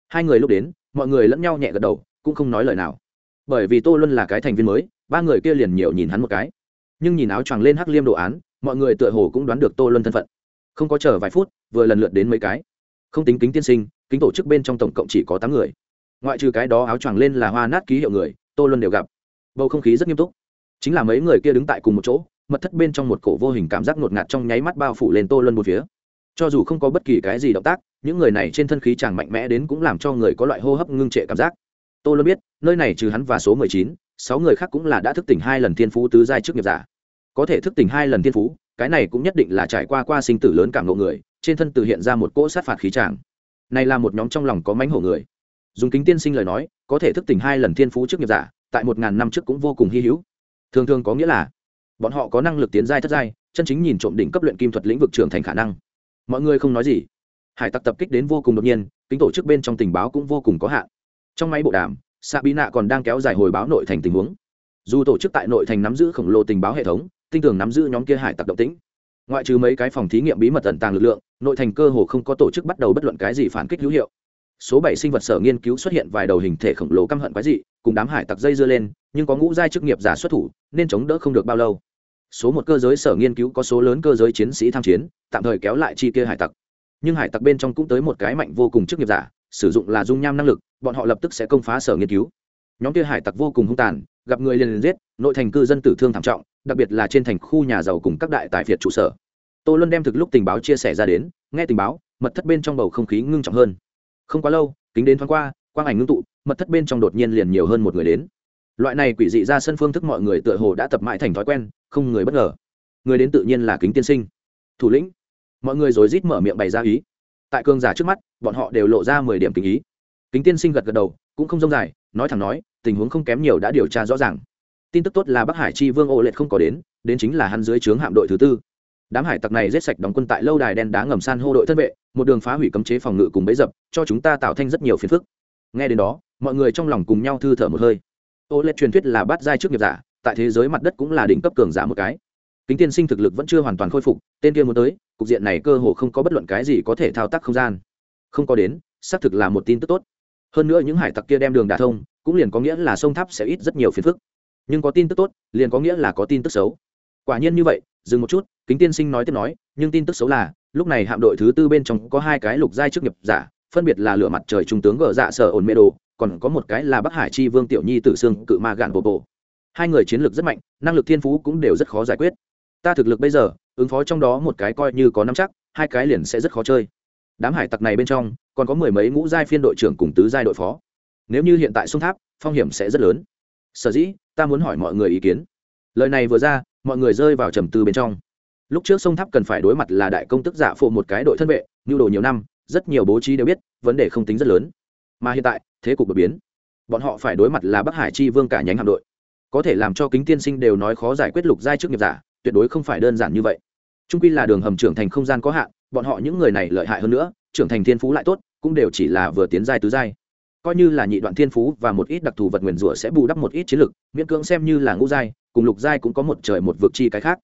Hai người lúc đến, mọi người lẫn nhau nhẹ gật đầu, cũng không nói lời nào. Bởi vì tô luân là cái thành viên mới, ba người kia liền nhiều nhìn hắn một cái. Nhưng nhìn áo choàng lên hắc liêm đồ án, mọi người tựa hồ cũng đoán được tô luân thân phận. Không có chờ vài phút, vừa lần lượt đến mấy cái. Không tính kính tiên sinh kính tổ chức bên trong tổng cộng chỉ có tám người. Ngoại trừ cái đó áo choàng lên là hoa nát ký hiệu người, tô luân đều gặp. Bầu không khí rất nghiêm túc. Chính là mấy người kia đứng tại cùng một chỗ, mật thất bên trong một cổ vô hình cảm giác ngột ngạt trong nháy mắt bao phủ lên tô luân một phía. Cho dù không có bất kỳ cái gì động tác, những người này trên thân khí chàng mạnh mẽ đến cũng làm cho người có loại hô hấp ngưng trệ cảm giác. Tô luân biết, nơi này trừ hắn và số mười chín, sáu người khác cũng là đã thức tỉnh hai lần thiên phú tứ giai trước nghiệp giả. Có thể thức tỉnh hai lần thiên phú, cái này cũng nhất định là trải qua qua sinh tử lớn cảm lộ người, trên thân từ hiện ra một cỗ sát phạt khí tràng này là một nhóm trong lòng có mánh hổ người. Dùng kính tiên sinh lời nói, có thể thức tỉnh hai lần thiên phú trước nghiệp giả, tại một ngàn năm trước cũng vô cùng hy hữu. Thường thường có nghĩa là, bọn họ có năng lực tiến giai thất giai, chân chính nhìn trộm đỉnh cấp luyện kim thuật lĩnh vực trưởng thành khả năng. Mọi người không nói gì. Hải tặc tập kích đến vô cùng đột nhiên, kính tổ chức bên trong tình báo cũng vô cùng có hạn. Trong máy bộ đàm xạ bí nạ còn đang kéo dài hồi báo nội thành tình huống. Dù tổ chức tại nội thành nắm giữ khổng lồ tình báo hệ thống tinh tường nắm giữ nhóm kia hải tặc động tĩnh ngoại trừ mấy cái phòng thí nghiệm bí mật tận tàng lực lượng, nội thành cơ hồ không có tổ chức bắt đầu bất luận cái gì phản kích hữu hiệu. Số bảy sinh vật sở nghiên cứu xuất hiện vài đầu hình thể khổng lồ căm hận quái dị, cùng đám hải tặc dây dưa lên, nhưng có ngũ giai chức nghiệp giả xuất thủ, nên chống đỡ không được bao lâu. Số một cơ giới sở nghiên cứu có số lớn cơ giới chiến sĩ tham chiến, tạm thời kéo lại chi kia hải tặc. Nhưng hải tặc bên trong cũng tới một cái mạnh vô cùng chức nghiệp giả, sử dụng là dung nham năng lực, bọn họ lập tức sẽ công phá sở nghiên cứu. Nhóm kia hải tặc vô cùng hung tàn, gặp người liền liền giết, nội thành cư dân tử thương thảm trọng, đặc biệt là trên thành khu nhà giàu cùng các đại tài phiệt trụ sở tô luân đem thực lúc tình báo chia sẻ ra đến, nghe tình báo, mật thất bên trong bầu không khí ngưng trọng hơn. Không quá lâu, kính đến thoáng qua, quang ảnh ngưng tụ, mật thất bên trong đột nhiên liền nhiều hơn một người đến. Loại này quỷ dị ra sân phương thức mọi người tựa hồ đã tập mãi thành thói quen, không người bất ngờ. Người đến tự nhiên là kính tiên sinh. Thủ lĩnh. Mọi người rồi rít mở miệng bày ra ý. Tại cương giả trước mắt, bọn họ đều lộ ra mười điểm kính ý. Kính tiên sinh gật gật đầu, cũng không rông dài, nói thẳng nói, tình huống không kém nhiều đã điều tra rõ ràng. Tin tức tốt là bắc hải chi vương ô lệ không có đến đến chính là hắn dưới trướng hạm đội thứ tư đám hải tặc này giết sạch đóng quân tại lâu đài đen đá ngầm san hô đội thân vệ, một đường phá hủy cấm chế phòng ngự cùng bấy dập, cho chúng ta tạo thành rất nhiều phiền phức. Nghe đến đó, mọi người trong lòng cùng nhau thư thở một hơi. Ô lệ truyền thuyết là bát giai trước nghiệp giả, tại thế giới mặt đất cũng là đỉnh cấp cường giả một cái. Kính tiên sinh thực lực vẫn chưa hoàn toàn khôi phục, tên kia muốn tới, cục diện này cơ hồ không có bất luận cái gì có thể thao tác không gian. Không có đến, xác thực là một tin tức tốt. Hơn nữa những hải tặc kia đem đường đả thông, cũng liền có nghĩa là sông tháp sẽ ít rất nhiều phiền phức. Nhưng có tin tức tốt, liền có nghĩa là có tin tức xấu. Quả nhiên như vậy dừng một chút, kính tiên sinh nói tiếp nói, nhưng tin tức xấu là, lúc này hạm đội thứ tư bên trong có hai cái lục giai chức nghiệp giả, phân biệt là lửa mặt trời trung tướng gờ dạ sở ổn mê đồ, còn có một cái là bắc hải chi vương tiểu nhi tử sương cự ma gạn bộ bộ hai người chiến lược rất mạnh, năng lực thiên phú cũng đều rất khó giải quyết. Ta thực lực bây giờ, ứng phó trong đó một cái coi như có năm chắc, hai cái liền sẽ rất khó chơi. Đám hải tặc này bên trong, còn có mười mấy ngũ giai phiên đội trưởng cùng tứ giai đội phó. Nếu như hiện tại sông tháp, phong hiểm sẽ rất lớn. Sở dĩ, ta muốn hỏi mọi người ý kiến lời này vừa ra, mọi người rơi vào trầm tư bên trong. Lúc trước sông tháp cần phải đối mặt là đại công tức giả phụ một cái đội thân vệ, nhu đồ nhiều năm, rất nhiều bố trí đều biết, vấn đề không tính rất lớn. Mà hiện tại, thế cục đột biến. Bọn họ phải đối mặt là bắc hải chi vương cả nhánh hạm đội. Có thể làm cho kính tiên sinh đều nói khó giải quyết lục giai trước nghiệp giả, tuyệt đối không phải đơn giản như vậy. Trung quy là đường hầm trưởng thành không gian có hạn, bọn họ những người này lợi hại hơn nữa, trưởng thành thiên phú lại tốt, cũng đều chỉ là vừa tiến giai tứ giai coi như là nhị đoạn thiên phú và một ít đặc thù vật nguyền rủa sẽ bù đắp một ít chiến lực, miễn cưỡng xem như là ngũ giai, cùng lục giai cũng có một trời một vực chi cái khác.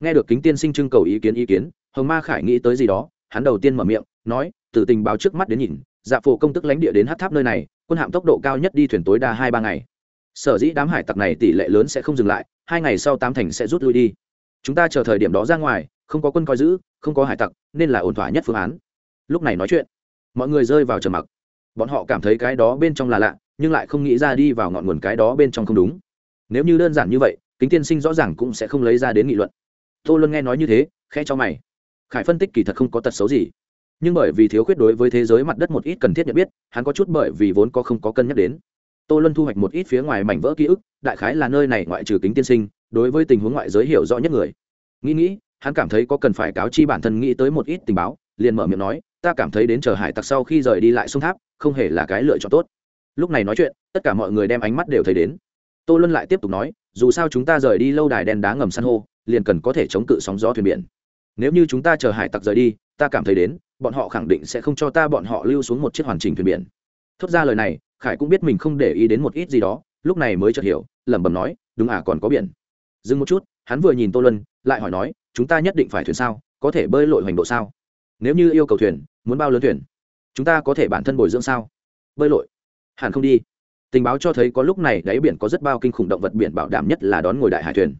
Nghe được kính tiên sinh trưng cầu ý kiến ý kiến, hồng ma khải nghĩ tới gì đó, hắn đầu tiên mở miệng, nói từ tình báo trước mắt đến nhìn dạ phổ công tức lãnh địa đến hát tháp nơi này, quân hạm tốc độ cao nhất đi thuyền tối đa hai ba ngày. Sở dĩ đám hải tặc này tỷ lệ lớn sẽ không dừng lại, hai ngày sau tám thành sẽ rút lui đi. Chúng ta chờ thời điểm đó ra ngoài, không có quân coi giữ, không có hải tặc, nên là ổn thỏa nhất phương án. Lúc này nói chuyện, mọi người rơi vào trầm mặc bọn họ cảm thấy cái đó bên trong là lạ, nhưng lại không nghĩ ra đi vào ngọn nguồn cái đó bên trong không đúng. Nếu như đơn giản như vậy, kính tiên sinh rõ ràng cũng sẽ không lấy ra đến nghị luận. Tô luân nghe nói như thế khe cho mày. Khải phân tích kỳ thật không có tật xấu gì. Nhưng bởi vì thiếu khuyết đối với thế giới mặt đất một ít cần thiết nhận biết, hắn có chút bởi vì vốn có không có cân nhắc đến. Tô luân thu hoạch một ít phía ngoài mảnh vỡ ký ức, đại khái là nơi này ngoại trừ kính tiên sinh, đối với tình huống ngoại giới hiểu rõ nhất người. Nghĩ nghĩ, hắn cảm thấy có cần phải cáo chi bản thân nghĩ tới một ít tình báo, liền mở miệng nói, ta cảm thấy đến chờ hải tặc sau khi rời đi lại sông tháp không hề là cái lựa chọn tốt. Lúc này nói chuyện, tất cả mọi người đem ánh mắt đều thấy đến. Tô luân lại tiếp tục nói, dù sao chúng ta rời đi lâu đài đen đá ngầm san hô, liền cần có thể chống cự sóng gió thuyền biển. Nếu như chúng ta chờ hải tặc rời đi, ta cảm thấy đến, bọn họ khẳng định sẽ không cho ta bọn họ lưu xuống một chiếc hoàn chỉnh thuyền biển. Thốt ra lời này, khải cũng biết mình không để ý đến một ít gì đó, lúc này mới chợt hiểu, lẩm bẩm nói, đúng à còn có biển. Dừng một chút, hắn vừa nhìn tô luân, lại hỏi nói, chúng ta nhất định phải thuyền sao? Có thể bơi lội hoành độ sao? Nếu như yêu cầu thuyền, muốn bao lớn thuyền? Chúng ta có thể bản thân bồi dưỡng sao? Bơi lội. Hẳn không đi. Tình báo cho thấy có lúc này đáy biển có rất bao kinh khủng động vật biển bảo đảm nhất là đón ngồi đại hải thuyền.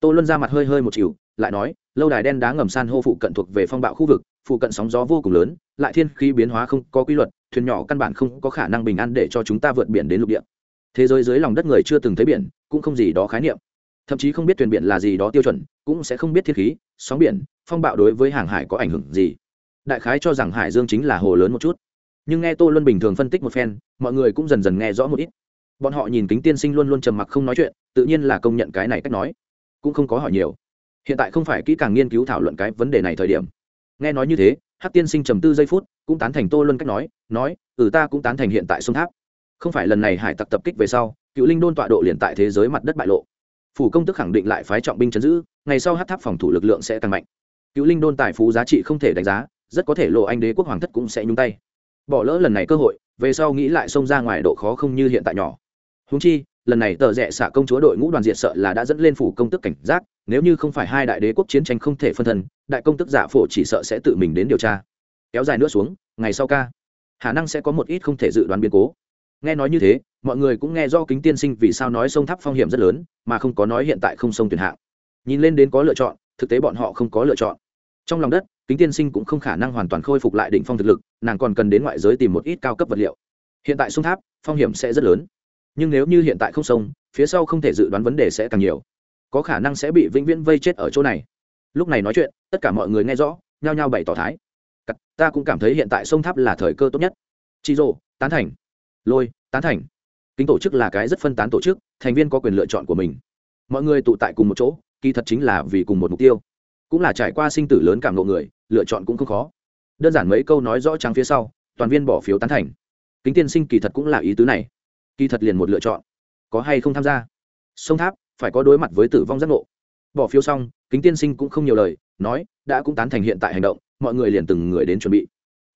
Tô luân ra mặt hơi hơi một chiều lại nói, lâu đài đen đá ngầm san hô phụ cận thuộc về phong bạo khu vực, phụ cận sóng gió vô cùng lớn, lại thiên khí biến hóa không có quy luật, thuyền nhỏ căn bản không có khả năng bình an để cho chúng ta vượt biển đến lục địa. Thế giới dưới lòng đất người chưa từng thấy biển, cũng không gì đó khái niệm. Thậm chí không biết thuyền biển là gì đó tiêu chuẩn, cũng sẽ không biết thiên khí, sóng biển, phong bạo đối với hàng hải có ảnh hưởng gì đại khái cho rằng hải dương chính là hồ lớn một chút. Nhưng nghe tô luân bình thường phân tích một phen, mọi người cũng dần dần nghe rõ một ít. Bọn họ nhìn kính tiên sinh luôn luôn trầm mặc không nói chuyện, tự nhiên là công nhận cái này cách nói. Cũng không có hỏi nhiều. Hiện tại không phải kỹ càng nghiên cứu thảo luận cái vấn đề này thời điểm. Nghe nói như thế, hắc tiên sinh trầm tư giây phút, cũng tán thành tô luân cách nói nói ừ ta cũng tán thành hiện tại sông tháp. Không phải lần này hải tặc tập kích về sau, cựu linh đôn tọa độ liền tại thế giới mặt đất bại lộ. Phủ công tức khẳng định lại phái trọng binh chấn giữ, ngày sau hát tháp phòng thủ lực lượng sẽ tăng mạnh. Cựu linh đôn tài phú giá trị không thể đánh giá rất có thể lộ anh đế quốc hoàng thất cũng sẽ nhung tay. Bỏ lỡ lần này cơ hội, về sau nghĩ lại xông ra ngoài độ khó không như hiện tại nhỏ. Húng chi, lần này tờ rẽ xạ công chúa đội ngũ đoàn diện sợ là đã dẫn lên phủ công tức cảnh giác, nếu như không phải hai đại đế quốc chiến tranh không thể phân thân, đại công tức giả phổ chỉ sợ sẽ tự mình đến điều tra. Kéo dài nữa xuống, ngày sau ca, khả năng sẽ có một ít không thể dự đoán biến cố. Nghe nói như thế, mọi người cũng nghe do kính tiên sinh vì sao nói sông tháp phong hiểm rất lớn, mà không có nói hiện tại không sông tuyển hạng. Nhìn lên đến có lựa chọn, thực tế bọn họ không có lựa chọn trong lòng đất, kính tiên sinh cũng không khả năng hoàn toàn khôi phục lại đỉnh phong thực lực, nàng còn cần đến ngoại giới tìm một ít cao cấp vật liệu. Hiện tại sông tháp, phong hiểm sẽ rất lớn. Nhưng nếu như hiện tại không sông, phía sau không thể dự đoán vấn đề sẽ càng nhiều. Có khả năng sẽ bị vĩnh viễn vây chết ở chỗ này. Lúc này nói chuyện, tất cả mọi người nghe rõ, nhao nhao bày tỏ thái. Ta cũng cảm thấy hiện tại sông tháp là thời cơ tốt nhất. Chị rồ tán thành. Lôi, tán thành. Kính tổ chức là cái rất phân tán tổ chức, thành viên có quyền lựa chọn của mình. Mọi người tụ tại cùng một chỗ, kỳ thật chính là vì cùng một mục tiêu cũng là trải qua sinh tử lớn cảm ngộ người, lựa chọn cũng không khó. Đơn giản mấy câu nói rõ trắng phía sau, toàn viên bỏ phiếu tán thành. Kính tiên sinh kỳ thật cũng là ý tứ này. Kỳ thật liền một lựa chọn. Có hay không tham gia? Sông tháp, phải có đối mặt với tử vong giác ngộ. Bỏ phiếu xong, kính tiên sinh cũng không nhiều lời, nói, đã cũng tán thành hiện tại hành động, mọi người liền từng người đến chuẩn bị.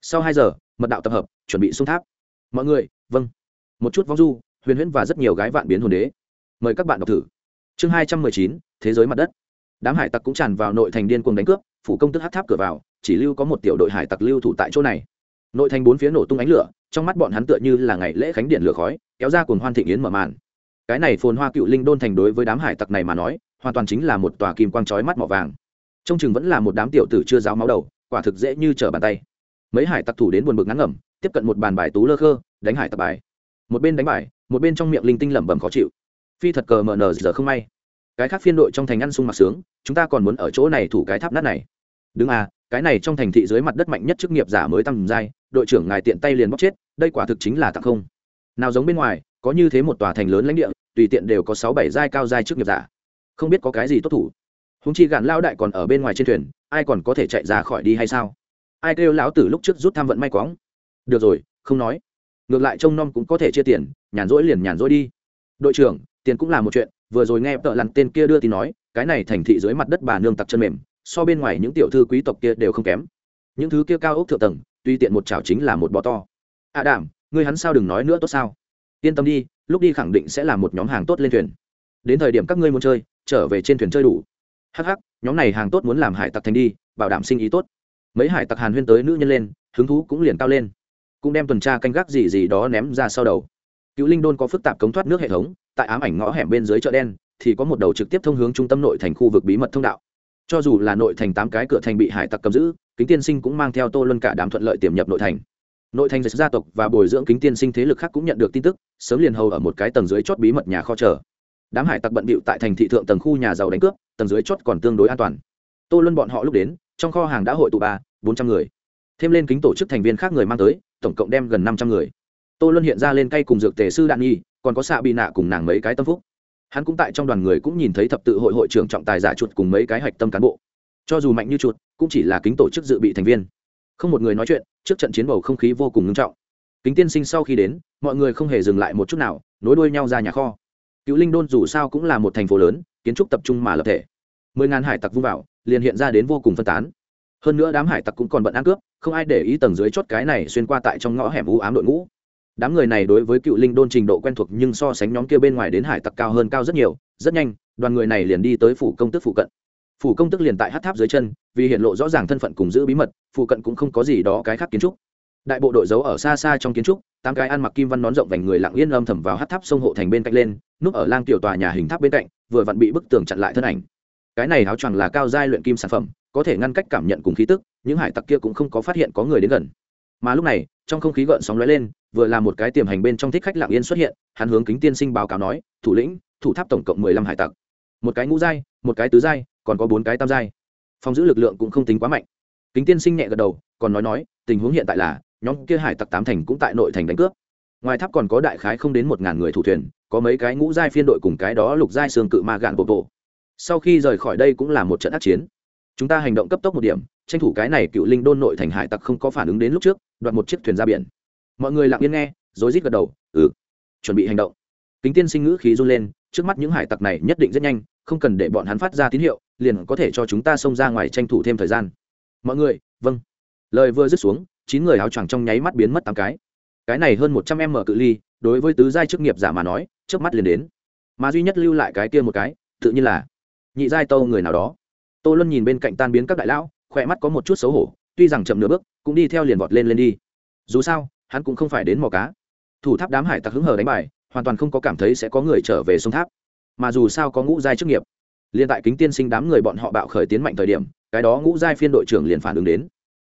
Sau hai giờ, mật đạo tập hợp, chuẩn bị sông tháp. Mọi người vâng. Một chút vong du, huyền huyễn và rất nhiều gái vạn biến hồn đế. Mời các bạn đọc thử. Chương hai trăm mười chín, thế giới mặt đất đám hải tặc cũng tràn vào nội thành điên cuồng đánh cướp, phủ công tức hát tháp cửa vào, chỉ lưu có một tiểu đội hải tặc lưu thủ tại chỗ này. Nội thành bốn phía nổ tung ánh lửa, trong mắt bọn hắn tựa như là ngày lễ khánh điện lửa khói, kéo ra cồn hoan thịnh yến mở màn. Cái này phồn hoa cựu linh đôn thành đối với đám hải tặc này mà nói, hoàn toàn chính là một tòa kim quang trói mắt mỏ vàng. Trông chừng vẫn là một đám tiểu tử chưa giáo máu đầu, quả thực dễ như trở bàn tay. Mấy hải tặc thủ đến buồn bực ngắn ngẩm, tiếp cận một bàn bài tú lơ khơ, đánh hải tặc bài. Một bên đánh bài, một bên trong miệng linh tinh lẩm bẩm khó chịu. Phi thật cờ mờ nờ giờ không may cái khác phiên đội trong thành ăn sung mặc sướng, chúng ta còn muốn ở chỗ này thủ cái tháp nát này. Đứng à cái này trong thành thị dưới mặt đất mạnh nhất chức nghiệp giả mới tăng giai, đội trưởng ngài tiện tay liền bóc chết, đây quả thực chính là tặng không. Nào giống bên ngoài, có như thế một tòa thành lớn lãnh địa, tùy tiện đều có sáu bảy giai cao giai chức nghiệp giả. Không biết có cái gì tốt thủ. Húng chi gạn lao đại còn ở bên ngoài trên thuyền, ai còn có thể chạy ra khỏi đi hay sao? Ai kêu lão tử lúc trước rút tham vận may quáng? Được rồi, không nói. Ngược lại trông nom cũng có thể chia tiền, nhàn rỗi liền nhàn rỗi đi. Đội trưởng, tiền cũng là một chuyện vừa rồi nghe tợ lặn tên kia đưa tin nói, cái này thành thị dưới mặt đất bà nương tặc chân mềm, so bên ngoài những tiểu thư quý tộc kia đều không kém. Những thứ kia cao ốc thượng tầng, tuy tiện một chảo chính là một bò to. À đảm ngươi hắn sao đừng nói nữa tốt sao? Yên tâm đi, lúc đi khẳng định sẽ là một nhóm hàng tốt lên thuyền. Đến thời điểm các ngươi muốn chơi, trở về trên thuyền chơi đủ. Hắc hắc, nhóm này hàng tốt muốn làm hải tặc thành đi, bảo đảm sinh ý tốt. Mấy hải tặc hàn huyên tới nữ nhân lên, hứng thú cũng liền cao lên. Cũng đem tuần tra canh gác gì gì đó ném ra sau đầu cựu linh đôn có phức tạp cống thoát nước hệ thống, tại ám ảnh ngõ hẻm bên dưới chợ đen, thì có một đầu trực tiếp thông hướng trung tâm nội thành khu vực bí mật thông đạo. Cho dù là nội thành tám cái cửa thành bị hải tặc cầm giữ, kính tiên sinh cũng mang theo tô luân cả đám thuận lợi tiềm nhập nội thành. Nội thành gia tộc và bồi dưỡng kính tiên sinh thế lực khác cũng nhận được tin tức, sớm liền hầu ở một cái tầng dưới chót bí mật nhà kho chờ. Đám hải tặc bận bịu tại thành thị thượng tầng khu nhà giàu đánh cướp, tầng dưới chót còn tương đối an toàn. Tô luân bọn họ lúc đến, trong kho hàng đã hội tụ ba, bốn trăm người. Thêm lên kính tổ chức thành viên khác người mang tới, tổng cộng đem gần năm trăm người tô luân hiện ra lên cây cùng dược tề sư đạn nhi, còn có xạ bị nạ cùng nàng mấy cái tâm phúc. Hắn cũng tại trong đoàn người cũng nhìn thấy thập tự hội hội trưởng trọng tài giả chuột cùng mấy cái hạch tâm cán bộ. Cho dù mạnh như chuột, cũng chỉ là kính tổ chức dự bị thành viên. Không một người nói chuyện, trước trận chiến bầu không khí vô cùng nghiêm trọng. Kính tiên sinh sau khi đến, mọi người không hề dừng lại một chút nào, nối đuôi nhau ra nhà kho. Cựu linh đôn dù sao cũng là một thành phố lớn, kiến trúc tập trung mà lập thể. Mười ngàn hải tặc vung vào, liền hiện ra đến vô cùng phân tán. Hơn nữa đám hải tặc cũng còn bận ăn cướp, không ai để ý tầng dưới chốt cái này xuyên qua tại trong ngõ hẻm u ám đội ngũ đám người này đối với cựu linh đôn trình độ quen thuộc nhưng so sánh nhóm kia bên ngoài đến hải tặc cao hơn cao rất nhiều, rất nhanh, đoàn người này liền đi tới phủ công tức phụ cận. Phủ công tức liền tại hát tháp dưới chân, vì hiện lộ rõ ràng thân phận cùng giữ bí mật, phụ cận cũng không có gì đó cái khác kiến trúc. Đại bộ đội giấu ở xa xa trong kiến trúc, tám cái ăn mặc kim văn nón rộng vành người lặng yên âm thầm vào hát tháp sông hộ thành bên cạnh lên, núp ở lang tiểu tòa nhà hình tháp bên cạnh, vừa vặn bị bức tường chặn lại thân ảnh. Cái này áo choàng là cao giai luyện kim sản phẩm, có thể ngăn cách cảm nhận cùng khí tức, những hải tặc kia cũng không có phát hiện có người đến gần mà lúc này, trong không khí gợn sóng lóe lên, vừa là một cái tiềm hành bên trong thích khách lạng yên xuất hiện, hắn hướng kính tiên sinh báo cáo nói, thủ lĩnh, thủ tháp tổng cộng mười lăm hải tặc. Một cái ngũ giai, một cái tứ giai, còn có bốn cái tam giai. Phòng giữ lực lượng cũng không tính quá mạnh. Kính tiên sinh nhẹ gật đầu, còn nói nói, tình huống hiện tại là, nhóm kia hải tặc tám thành cũng tại nội thành đánh cướp. Ngoài tháp còn có đại khái không đến một ngàn người thủ thuyền, có mấy cái ngũ giai phiên đội cùng cái đó lục giai xương cự ma gạn bộ bộ. Sau khi rời khỏi đây cũng là một trận ác chiến. Chúng ta hành động cấp tốc một điểm, tranh thủ cái này cựu linh đôn nội thành hải tặc không có phản ứng đến lúc trước đoạt một chiếc thuyền ra biển. Mọi người lặng yên nghe, rối rít gật đầu ừ chuẩn bị hành động. Kính tiên sinh ngữ khí run lên, trước mắt những hải tặc này nhất định rất nhanh, không cần để bọn hắn phát ra tín hiệu, liền có thể cho chúng ta xông ra ngoài tranh thủ thêm thời gian. Mọi người vâng. Lời vừa dứt xuống, chín người áo choàng trong nháy mắt biến mất tám cái. Cái này hơn một trăm em mở cự ly, đối với tứ giai chức nghiệp giả mà nói trước mắt liền đến. Mà duy nhất lưu lại cái kia một cái, tự nhiên là nhị giai tâu người nào đó. Tô luân nhìn bên cạnh tan biến các đại lão, khỏe mắt có một chút xấu hổ tuy rằng chậm nửa bước, cũng đi theo liền vọt lên lên đi. Dù sao, hắn cũng không phải đến mò cá. Thủ tháp đám hải tặc hứng hờ đánh bài, hoàn toàn không có cảm thấy sẽ có người trở về sông tháp. Mà dù sao có ngũ giai chức nghiệp liên tại kính tiên sinh đám người bọn họ bạo khởi tiến mạnh thời điểm, cái đó ngũ giai phiên đội trưởng liền phản ứng đến.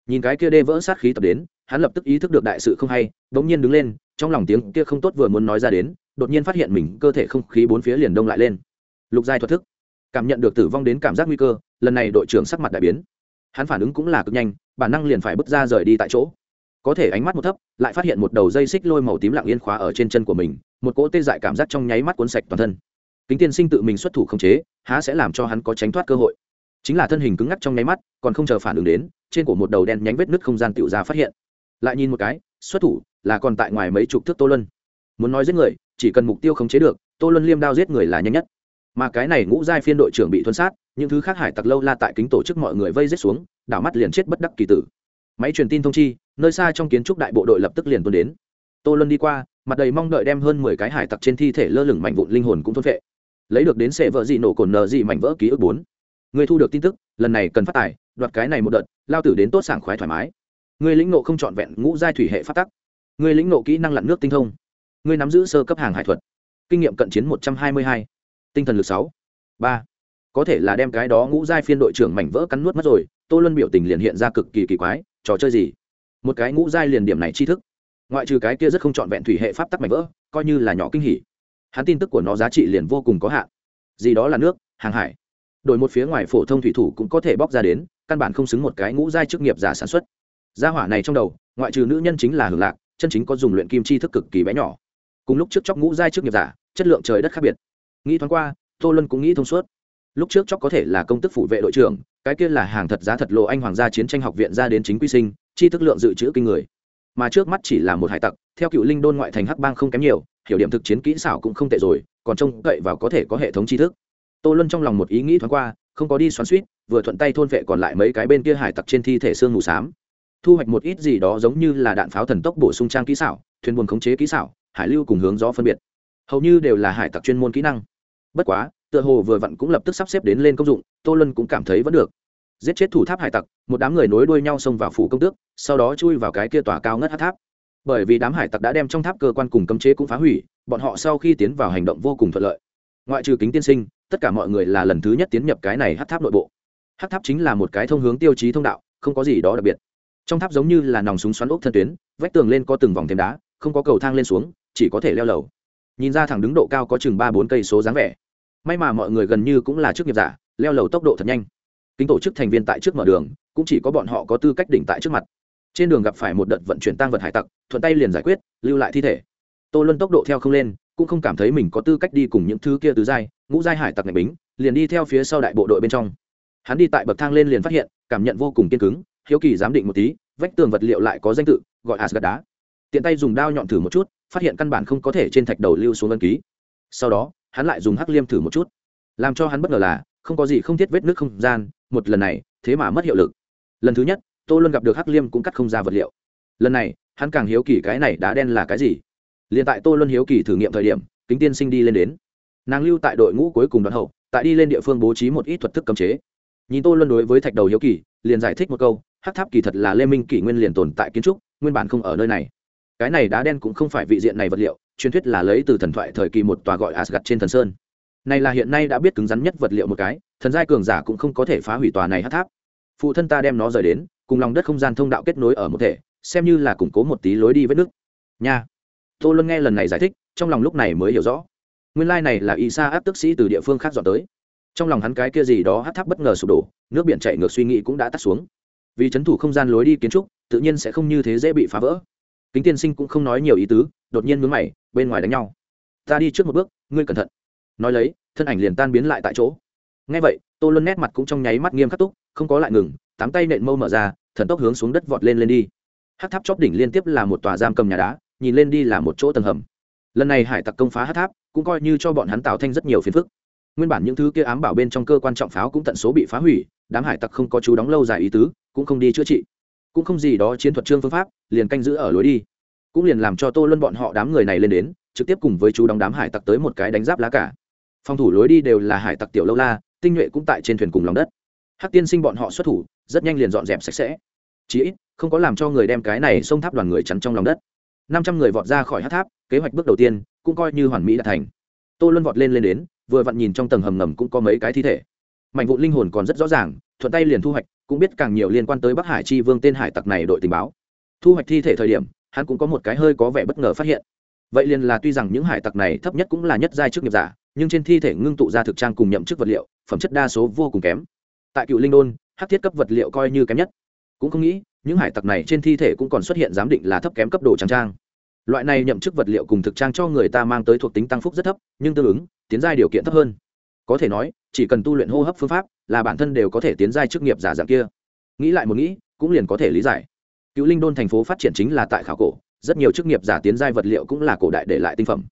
Nhìn cái kia đê vỡ sát khí tập đến, hắn lập tức ý thức được đại sự không hay bỗng nhiên đứng lên, trong lòng tiếng kia không tốt vừa muốn nói ra đến, đột nhiên phát hiện mình cơ thể không khí bốn phía liền đông lại lên. Lục giai thuật thức, cảm nhận được tử vong đến cảm giác nguy cơ, lần này đội trưởng sắc mặt đại biến hắn phản ứng cũng là cực nhanh, bản năng liền phải bước ra rời đi tại chỗ. Có thể ánh mắt một thấp, lại phát hiện một đầu dây xích lôi màu tím lặng yên khóa ở trên chân của mình, một cỗ tê dại cảm giác trong nháy mắt cuốn sạch toàn thân. Kính tiên sinh tự mình xuất thủ không chế, há sẽ làm cho hắn có tránh thoát cơ hội. Chính là thân hình cứng ngắc trong nháy mắt, còn không chờ phản ứng đến, trên cổ một đầu đen nhánh vết nứt không gian tựu ra phát hiện. Lại nhìn một cái, xuất thủ là còn tại ngoài mấy chục thước tô luân. Muốn nói giết người, chỉ cần mục tiêu khống chế được, tô luân liêm đao giết người là nhanh nhất. Mà cái này ngũ giai phiên đội trưởng bị thuân sát những thứ khác hải tặc lâu la tại kính tổ chức mọi người vây giết xuống, đảo mắt liền chết bất đắc kỳ tử. Máy truyền tin thông chi, nơi xa trong kiến trúc đại bộ đội lập tức liền tuôn đến. Tô luân đi qua, mặt đầy mong đợi đem hơn mười cái hải tặc trên thi thể lơ lửng mảnh vụn linh hồn cũng thôn vệ lấy được đến sệ vợ dị nổ cồn nờ dị mảnh vỡ ký ức bốn. Người thu được tin tức, lần này cần phát tài, đoạt cái này một đợt, lao tử đến tốt sảng khoái thoải mái. Người lĩnh nộ không trọn vẹn, ngũ giai thủy hệ phát tắc. Người lĩnh nộ kỹ năng lặn nước tinh thông. Người nắm giữ sơ cấp hàng hải thuật. Kinh nghiệm cận chiến một trăm hai mươi hai. Tinh thần lực sáu. Ba có thể là đem cái đó ngũ giai phiên đội trưởng mảnh vỡ cắn nuốt mất rồi, tô luân biểu tình liền hiện ra cực kỳ kỳ quái, trò chơi gì? Một cái ngũ giai liền điểm này tri thức. Ngoại trừ cái kia rất không trọn vẹn thủy hệ pháp tắc mảnh vỡ, coi như là nhỏ kinh hỉ. Hắn tin tức của nó giá trị liền vô cùng có hạn. Gì đó là nước, hàng hải. Đổi một phía ngoài phổ thông thủy thủ cũng có thể bóc ra đến, căn bản không xứng một cái ngũ giai chức nghiệp giả sản xuất. Gia hỏa này trong đầu, ngoại trừ nữ nhân chính là hưởng lạc, chân chính có dùng luyện kim chi thức cực kỳ bé nhỏ. Cùng lúc trước chóc ngũ giai chức nghiệp giả, chất lượng trời đất khác biệt. Nghĩ thoáng qua, tô luân cũng nghĩ thông suốt lúc trước chóc có thể là công tức phủ vệ đội trưởng, cái kia là hàng thật giá thật lộ anh hoàng gia chiến tranh học viện ra đến chính quy sinh, chi thức lượng dự trữ kinh người. Mà trước mắt chỉ là một hải tặc, theo cựu linh đôn ngoại thành hắc bang không kém nhiều, hiểu điểm thực chiến kỹ xảo cũng không tệ rồi, còn trông cậy vào có thể có hệ thống tri thức. Tô luân trong lòng một ý nghĩ thoáng qua, không có đi xoắn suýt vừa thuận tay thôn vệ còn lại mấy cái bên kia hải tặc trên thi thể xương mù xám. Thu hoạch một ít gì đó giống như là đạn pháo thần tốc bổ sung trang kỹ xảo, thuyền buồn khống chế kỹ xảo, hải lưu cùng hướng gió phân biệt. Hầu như đều là hải tặc chuyên môn kỹ năng. Bất quá tựa hồ vừa vặn cũng lập tức sắp xếp đến lên công dụng, tô luân cũng cảm thấy vẫn được. Giết chết thủ tháp hải tặc, một đám người nối đuôi nhau xông vào phủ công tước, sau đó chui vào cái kia tòa cao ngất hát tháp. Bởi vì đám hải tặc đã đem trong tháp cơ quan cùng cấm chế cũng phá hủy, bọn họ sau khi tiến vào hành động vô cùng thuận lợi. Ngoại trừ kính tiên sinh, tất cả mọi người là lần thứ nhất tiến nhập cái này hát tháp nội bộ. Hát tháp chính là một cái thông hướng tiêu chí thông đạo, không có gì đó đặc biệt. Trong tháp giống như là nòng súng xoắn ốc thân tuyến, vách tường lên có từng vòng thêm đá, không có cầu thang lên xuống, chỉ có thể leo lầu. Nhìn ra thẳng đứng độ cao có chừng ba bốn cây số dáng vẻ may mà mọi người gần như cũng là chức nghiệp giả, leo lầu tốc độ thật nhanh. Kính tổ chức thành viên tại trước mở đường, cũng chỉ có bọn họ có tư cách đỉnh tại trước mặt. Trên đường gặp phải một đợt vận chuyển tăng vật hải tặc, thuận tay liền giải quyết, lưu lại thi thể. Tô luân tốc độ theo không lên, cũng không cảm thấy mình có tư cách đi cùng những thứ kia tứ giai, ngũ giai hải tặc này bính, liền đi theo phía sau đại bộ đội bên trong. Hắn đi tại bậc thang lên liền phát hiện, cảm nhận vô cùng kiên cứng, hiếu kỳ giám định một tí, vách tường vật liệu lại có danh tự, gọi asgad đá. Tiện tay dùng đao nhọn thử một chút, phát hiện căn bản không có thể trên thạch đầu lưu xuống ân ký. Sau đó hắn lại dùng hắc liêm thử một chút. Làm cho hắn bất ngờ là, không có gì không thiết vết nước không gian, một lần này, thế mà mất hiệu lực. Lần thứ nhất, tô luân gặp được hắc liêm cũng cắt không ra vật liệu. Lần này, hắn càng hiếu kỳ cái này đá đen là cái gì. L i ệ n tại tô luân hiếu kỳ thử nghiệm thời điểm, kính tiên sinh đi lên đến. Nàng lưu tại đội ngũ cuối cùng đoạn hậu, tại đi lên địa phương bố trí một ít thuật thức cấm chế. Nhìn tô luân đối với thạch đầu hiếu kỳ, liền giải thích một câu hát tháp kỳ thật là lê minh kỷ nguyên liền tồn tại kiến trúc, nguyên bản không ở nơi này. Cái này đá đen cũng không phải vị diện này vật liệu truyền thuyết là lấy từ thần thoại thời kỳ một tòa gọi Asgard trên thần sơn. Này là hiện nay đã biết cứng rắn nhất vật liệu một cái, thần giai cường giả cũng không có thể phá hủy tòa này hắc tháp. Phụ thân ta đem nó rời đến, cùng lòng đất không gian thông đạo kết nối ở một thể, xem như là củng cố một tí lối đi vết nước. Nha. Tô luân nghe lần này giải thích, trong lòng lúc này mới hiểu rõ. Nguyên lai này là Isa áp tức sĩ từ địa phương khác dọn tới. Trong lòng hắn cái kia gì đó hắc tháp bất ngờ sụp đổ, nước biển chảy ngược suy nghĩ cũng đã tắt xuống. Vì chấn thủ không gian lối đi kiến trúc, tự nhiên sẽ không như thế dễ bị phá vỡ kính tiên sinh cũng không nói nhiều ý tứ, đột nhiên mướn mày, bên ngoài đánh nhau. Ta đi trước một bước, ngươi cẩn thận. Nói lấy, thân ảnh liền tan biến lại tại chỗ. Ngay vậy, tô luân nét mặt cũng trong nháy mắt nghiêm khắc túc, không có lại ngừng, tám tay nện mâu mở ra, thần tốc hướng xuống đất vọt lên lên đi. Hát tháp chóp đỉnh liên tiếp là một tòa giam cầm nhà đá, nhìn lên đi là một chỗ tầng hầm. Lần này hải tặc công phá hát tháp, cũng coi như cho bọn hắn tạo thành rất nhiều phiền phức. Nguyên bản những thứ kia ám bảo bên trong cơ quan trọng pháo cũng tận số bị phá hủy, đám hải tặc không có chú đóng lâu dài ý tứ, cũng không đi chữa trị cũng không gì đó chiến thuật trương phương pháp, liền canh giữ ở lối đi. Cũng liền làm cho tô luân bọn họ đám người này lên đến, trực tiếp cùng với chú đóng đám hải tặc tới một cái đánh giáp lá cả. Phòng thủ lối đi đều là hải tặc tiểu lâu la, tinh nhuệ cũng tại trên thuyền cùng lòng đất. Hắc tiên sinh bọn họ xuất thủ, rất nhanh liền dọn dẹp sạch sẽ. Chí ít, không có làm cho người đem cái này xông tháp đoàn người chắn trong lòng đất. Năm trăm người vọt ra khỏi hát tháp, kế hoạch bước đầu tiên, cũng coi như hoàn mỹ đã thành. Tô luân vọt lên lên đến, vừa vặn nhìn trong tầng hầm ngầm cũng có mấy cái thi thể. Mạnh vụ linh hồn còn rất rõ ràng, thuận tay liền thu hoạch cũng biết càng nhiều liên quan tới bắc hải chi vương tên hải tặc này đội tình báo. Thu hoạch thi thể thời điểm, hắn cũng có một cái hơi có vẻ bất ngờ phát hiện. Vậy liền là tuy rằng những hải tặc này thấp nhất cũng là nhất giai chức nghiệp giả, nhưng trên thi thể ngưng tụ ra thực trang cùng nhậm chức vật liệu, phẩm chất đa số vô cùng kém. Tại cựu linh đôn hát thiết cấp vật liệu coi như kém nhất. Cũng không nghĩ, những hải tặc này trên thi thể cũng còn xuất hiện giám định là thấp kém cấp độ trang trang. Loại này nhậm chức vật liệu cùng thực trang cho người ta mang tới thuộc tính tăng phúc rất thấp, nhưng tương ứng, tiến giai điều kiện thấp hơn có thể nói, chỉ cần tu luyện hô hấp phương pháp, là bản thân đều có thể tiến giai chức nghiệp giả dạng kia. Nghĩ lại một nghĩ, cũng liền có thể lý giải. Cựu linh đôn thành phố phát triển chính là tại khảo cổ, rất nhiều chức nghiệp giả tiến giai vật liệu cũng là cổ đại để lại tinh phẩm.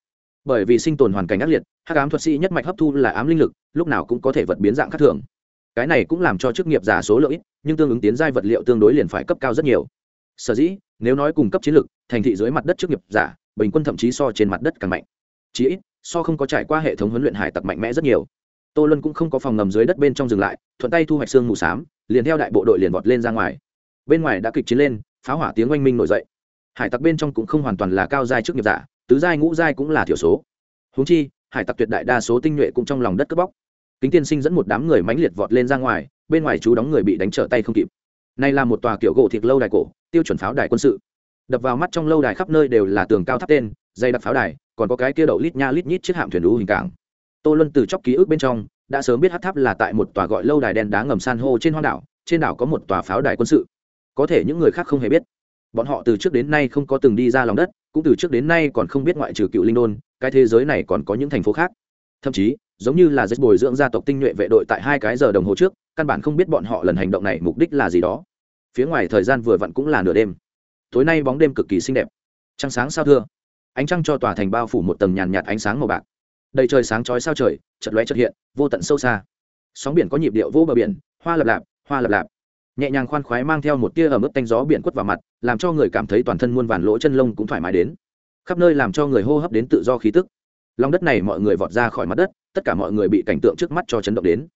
Bởi vì sinh tồn hoàn cảnh ác liệt, hắc ám thuật sĩ nhất mạch hấp thu là ám linh lực, lúc nào cũng có thể vật biến dạng khác thường. Cái này cũng làm cho chức nghiệp giả số lượng ít, nhưng tương ứng tiến giai vật liệu tương đối liền phải cấp cao rất nhiều. Sở dĩ, nếu nói cùng cấp chiến lược, thành thị dưới mặt đất chức nghiệp giả, bình quân thậm chí so trên mặt đất càng mạnh. Chí ít, so không có trải qua hệ thống huấn luyện hải tặc mạnh mẽ rất nhiều tô luân cũng không có phòng ngầm dưới đất bên trong dừng lại, thuận tay thu hoạch xương mù s á m liền theo đại bộ đội liền vọt lên ra ngoài. Bên ngoài đã kịch chiến lên pháo hỏa tiếng oanh minh nổi dậy. Hải tặc bên trong cũng không hoàn toàn là cao giai chức nghiệp giả, tứ giai ngũ giai cũng là thiểu số. Húng chi, hải tặc tuyệt đại đa số tinh nhuệ cũng trong lòng đất cướp bóc. Kính tiên sinh dẫn một đám người mãnh liệt vọt lên ra ngoài, bên ngoài chú đóng người bị đánh trở tay không kịp. Này là một tòa kiểu gỗ thịt lâu đài cổ, tiêu chuẩn pháo đài quân sự. Đập vào mắt trong lâu đài khắp nơi đều là tường cao tháp tên, dây đặc pháo đài, còn có cái kia đậu lít nha lít nhít chiếc hạm thuyền đũ hình cảng tô luân từ chóc ký ức bên trong, đã sớm biết hát tháp là tại một tòa gọi lâu đài đen đá ngầm san hô trên hoang đảo, trên đảo có một tòa pháo đài quân sự. Có thể những người khác không hề biết. Bọn họ từ trước đến nay không có từng đi ra lòng đất, cũng từ trước đến nay còn không biết ngoại trừ cựu linh đôn, cái thế giới này còn có những thành phố khác. Thậm chí, giống như là giết bồi dưỡng gia tộc tinh nhuệ vệ đội tại hai cái giờ đồng hồ trước, căn bản không biết bọn họ lần hành động này mục đích là gì đó. Phía ngoài thời gian vừa vặn cũng là nửa đêm. Tối nay bóng đêm cực kỳ xinh đẹp. Trăng sáng sao thưa? Ánh trăng cho tòa thành bao phủ một tầng nhàn nhạt ánh sáng màu bạc đầy trời sáng chói sao trời chật lóe chật hiện, vô tận sâu xa. Sóng biển có nhịp điệu vô bờ biển, hoa lập lạp, hoa lập lạp. Nhẹ nhàng khoan khoái mang theo một tia ở mức tanh gió biển quất vào mặt, làm cho người cảm thấy toàn thân muôn vàn lỗ chân lông cũng thoải mái đến. Khắp nơi làm cho người hô hấp đến tự do khí tức. Lòng đất này mọi người vọt ra khỏi mặt đất, tất cả mọi người bị cảnh tượng trước mắt cho chấn động đến.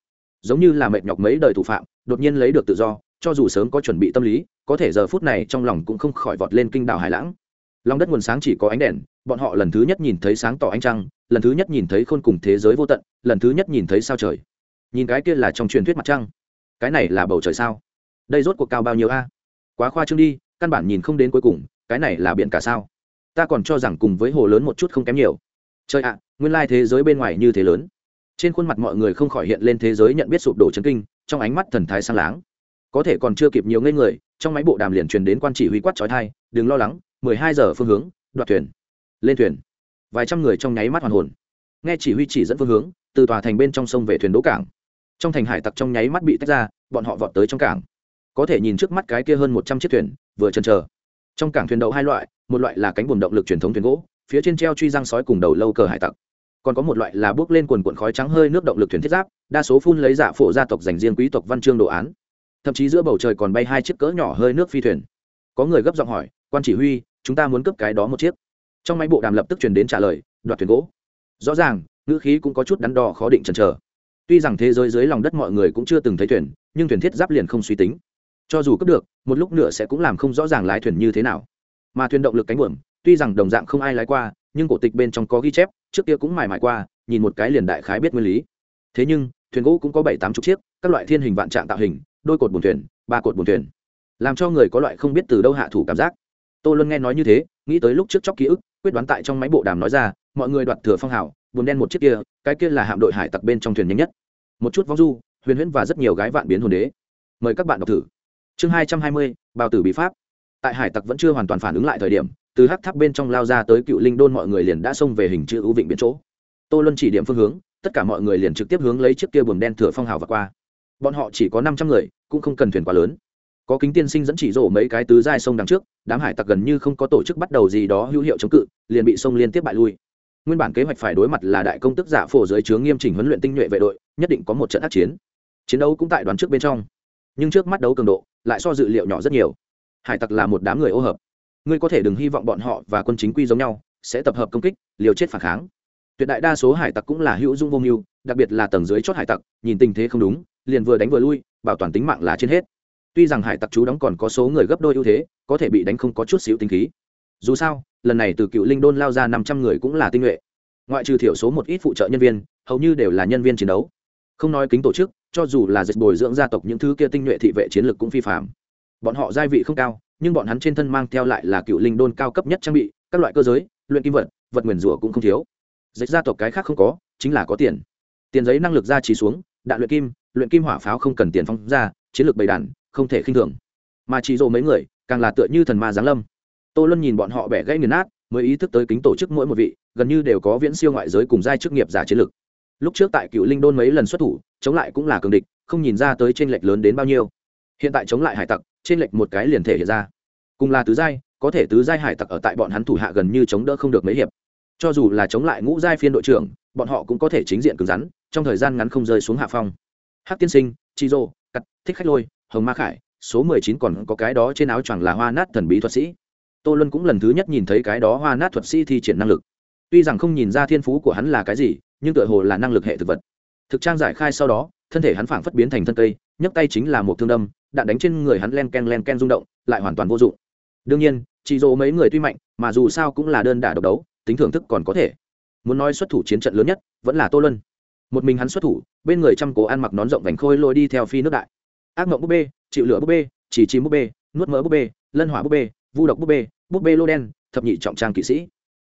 Giống như là mệt nhọc mấy đời thủ phạm, đột nhiên lấy được tự do, cho dù sớm có chuẩn bị tâm lý, có thể giờ phút này trong lòng cũng không khỏi vọt lên kinh đảo hải lãng. Lòng đất nguồn sáng chỉ có ánh đèn bọn họ lần thứ nhất nhìn thấy sáng tỏ ánh trăng, lần thứ nhất nhìn thấy khôn cùng thế giới vô tận, lần thứ nhất nhìn thấy sao trời. Nhìn cái kia là trong truyền thuyết mặt trăng. Cái này là bầu trời sao? Đây rốt cuộc cao bao nhiêu a? Quá khoa trương đi, căn bản nhìn không đến cuối cùng, cái này là biển cả sao? Ta còn cho rằng cùng với hồ lớn một chút không kém nhiều. Trời ạ, nguyên lai thế giới bên ngoài như thế lớn. Trên khuôn mặt mọi người không khỏi hiện lên thế giới nhận biết sụp đổ chấn kinh, trong ánh mắt thần thái sang láng. Có thể còn chưa kịp nhiều ngây người, trong máy bộ đàm liền truyền đến quan chỉ huy quát trói thai, đừng lo lắng, mười hai giờ phương hướng, đoạt thuyền lên thuyền. Vài trăm người trong nháy mắt hoàn hồn. Nghe chỉ huy chỉ dẫn phương hướng, từ tòa thành bên trong sông về thuyền đỗ cảng. Trong thành hải tặc trong nháy mắt bị tách ra, bọn họ vọt tới trong cảng. Có thể nhìn trước mắt cái kia hơn một trăm chiếc thuyền, vừa chần chờ. Trong cảng thuyền đậu hai loại, một loại là cánh buồm động lực truyền thống thuyền gỗ, phía trên treo truy răng sói cùng đầu lâu cờ hải tặc. Còn có một loại là bước lên quần quần khói trắng hơi nước động lực thuyền thiết giáp, đa số phun lấy giả phổ gia tộc dành riêng quý tộc văn chương đồ án. Thậm chí giữa bầu trời còn bay hai chiếc cỡ nhỏ hơi nước phi thuyền. Có người gấp giọng hỏi, quan chỉ huy, chúng ta muốn cướp cái đó một chiếc trong máy bộ đàm lập tức truyền đến trả lời, đoạt thuyền gỗ. Rõ ràng, ngữ khí cũng có chút đắn đo khó định chần chờ. Tuy rằng thế giới dưới lòng đất mọi người cũng chưa từng thấy thuyền, nhưng thuyền thiết giáp liền không suy tính. Cho dù cướp được, một lúc nữa sẽ cũng làm không rõ ràng lái thuyền như thế nào. Mà thuyền động lực cánh buồm, tuy rằng đồng dạng không ai lái qua, nhưng cổ tịch bên trong có ghi chép, trước kia cũng mải mải qua, nhìn một cái liền đại khái biết nguyên lý. Thế nhưng, thuyền gỗ cũng có bảy tám chục chiếc, các loại thiên hình vạn trạng tạo hình, đôi cột buồn thuyền, ba cột buồn thuyền. Làm cho người có loại không biết từ đâu hạ thủ cảm giác. Tôi luôn nghe nói như thế, nghĩ tới lúc trước chóc ký ức quyết đoán tại trong máy bộ đàm nói ra, mọi người đoạt thừa phong hào, buồn đen một chiếc kia, cái kia là hạm đội hải tặc bên trong thuyền nhanh nhất. Một chút vong du, huyền huyễn và rất nhiều gái vạn biến hồn đế. Mời các bạn đọc thử. Chương hai trăm hai mươi, bào tử bị pháp. Tại hải tặc vẫn chưa hoàn toàn phản ứng lại thời điểm, từ hắc tháp bên trong lao ra tới cựu linh đôn mọi người liền đã xông về hình chữ ưu vịnh biến chỗ. Tô luân chỉ điểm phương hướng, tất cả mọi người liền trực tiếp hướng lấy chiếc kia buồm đen thừa phong hào và qua. Bọn họ chỉ có năm trăm người, cũng không cần thuyền quá lớn có kính tiên sinh dẫn chỉ rổ mấy cái tứ giai sông đằng trước, đám hải tặc gần như không có tổ chức bắt đầu gì đó hữu hiệu chống cự, liền bị sông liên tiếp bại lui. Nguyên bản kế hoạch phải đối mặt là đại công tức giả phổ dưới chướng nghiêm chỉnh huấn luyện tinh nhuệ vệ đội, nhất định có một trận ác chiến. Chiến đấu cũng tại đoàn trước bên trong. Nhưng trước mắt đấu cường độ, lại so dự liệu nhỏ rất nhiều. Hải tặc là một đám người ô hợp. Ngươi có thể đừng hy vọng bọn họ và quân chính quy giống nhau, sẽ tập hợp công kích, liều chết phản kháng. Tuyệt đại đa số hải tặc cũng là hữu dung vô mưu, đặc biệt là tầng dưới chót hải tặc, nhìn tình thế không đúng, liền vừa đánh vừa lui, bảo toàn tính mạng là trên hết tuy rằng hải tặc chú đóng còn có số người gấp đôi ưu thế, có thể bị đánh không có chút xíu tinh khí. Dù sao, lần này từ cựu linh đôn lao ra năm trăm người cũng là tinh nhuệ. Ngoại trừ thiểu số một ít phụ trợ nhân viên, hầu như đều là nhân viên chiến đấu. Không nói kính tổ chức, cho dù là dịch bồi dưỡng gia tộc những thứ kia tinh nhuệ thị vệ chiến lược cũng phi phạm. Bọn họ gia vị không cao, nhưng bọn hắn trên thân mang theo lại là cựu linh đôn cao cấp nhất trang bị, các loại cơ giới, luyện kim vật vật nguyền rủa cũng không thiếu. Dịch gia tộc cái khác không có, chính là có tiền. Tiền giấy năng lực ra chỉ xuống, đạn luyện kim luyện kim hỏa pháo không cần tiền phong ra chiến lược bày đàn, không thể khinh thường. Mà chỉ dỗ mấy người, càng là tựa như thần ma giáng lâm. Tô luân nhìn bọn họ bẻ gãy nghiền nát, mới ý thức tới kính tổ chức mỗi một vị, gần như đều có viễn siêu ngoại giới cùng giai chức nghiệp giả chiến lược. Lúc trước tại cựu linh đôn mấy lần xuất thủ, chống lại cũng là cường địch, không nhìn ra tới t r ê n lệch lớn đến bao nhiêu. Hiện tại chống lại hải tặc t r ê n lệch một cái liền thể hiện ra. Cùng là tứ giai, có thể tứ giai hải tặc ở tại bọn hắn thủ hạ gần như chống đỡ không được mấy hiệp. Cho dù là chống lại ngũ giai phiên đội trưởng, bọn họ cũng có thể chính diện cứng rắn, trong thời gian ngắn không rơi xuống hạ phong. Hắc tiên sinh, chi rô thích khách lôi, hồng ma khải, số mười chín còn có cái đó trên áo choàng là hoa nát thần bí thuật sĩ. Tô luân cũng lần thứ nhất nhìn thấy cái đó hoa nát thuật sĩ thi triển năng lực. Tuy rằng không nhìn ra thiên phú của hắn là cái gì, nhưng tựa hồ là năng lực hệ thực vật. Thực trang giải khai sau đó, thân thể hắn phảng phất biến thành thân cây, nhấc tay chính là một thương đâm, đạn đánh trên người hắn len ken len ken rung động, lại hoàn toàn vô dụng. Đương nhiên, chỉ dỗ mấy người tuy mạnh, mà dù sao cũng là đơn đả độc đấu, tính thưởng thức còn có thể. Muốn nói xuất thủ chiến trận lớn nhất, vẫn là tô luân. một mình hắn xuất thủ, bên người trăm cố ăn mặc nón rộng vành khôi lôi đi theo phi nước đại ác mộng búp bê, chịu lửa búp bê, chỉ chìm búp bê, nuốt mỡ búp bê, lân hỏa búp bê, vu độc búp bê búp bê lô đen, thập nhị trọng trang kỵ sĩ.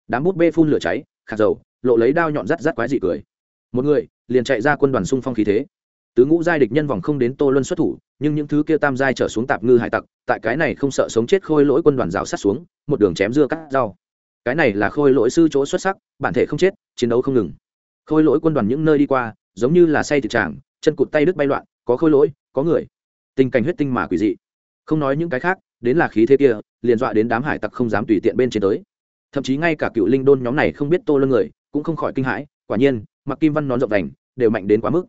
Đám búp bê phun lửa cháy, khạc dầu, lộ lấy đao nhọn rắt rắt quái dị cười. Một người, liền chạy ra quân đoàn xung phong khí thế. Tứ ngũ giai địch nhân vòng không đến tô luân xuất thủ, nhưng những thứ kia tam giai trở xuống tạp ngư hải tặc, tại cái này không sợ sống chết khôi lỗi quân đoàn rào sát xuống, một đường chém dưa cắt rau. Cái này là khôi lỗi sư chỗ xuất sắc, bản thể không chết, chiến đấu không ngừng. Khôi lỗi quân đoàn những nơi đi qua, giống như là say thực tràng chân cụt tay đứt bay loạn, có khôi lỗi, có người tình cảnh huyết tinh mà quỷ dị. Không nói những cái khác, đến là khí thế kia, liền dọa đến đám hải tặc không dám tùy tiện bên trên tới. Thậm chí ngay cả cựu linh đôn nhóm này không biết tô lân người, cũng không khỏi kinh hãi, quả nhiên, mặc kim văn nón rộng đành, đều mạnh đến quá mức.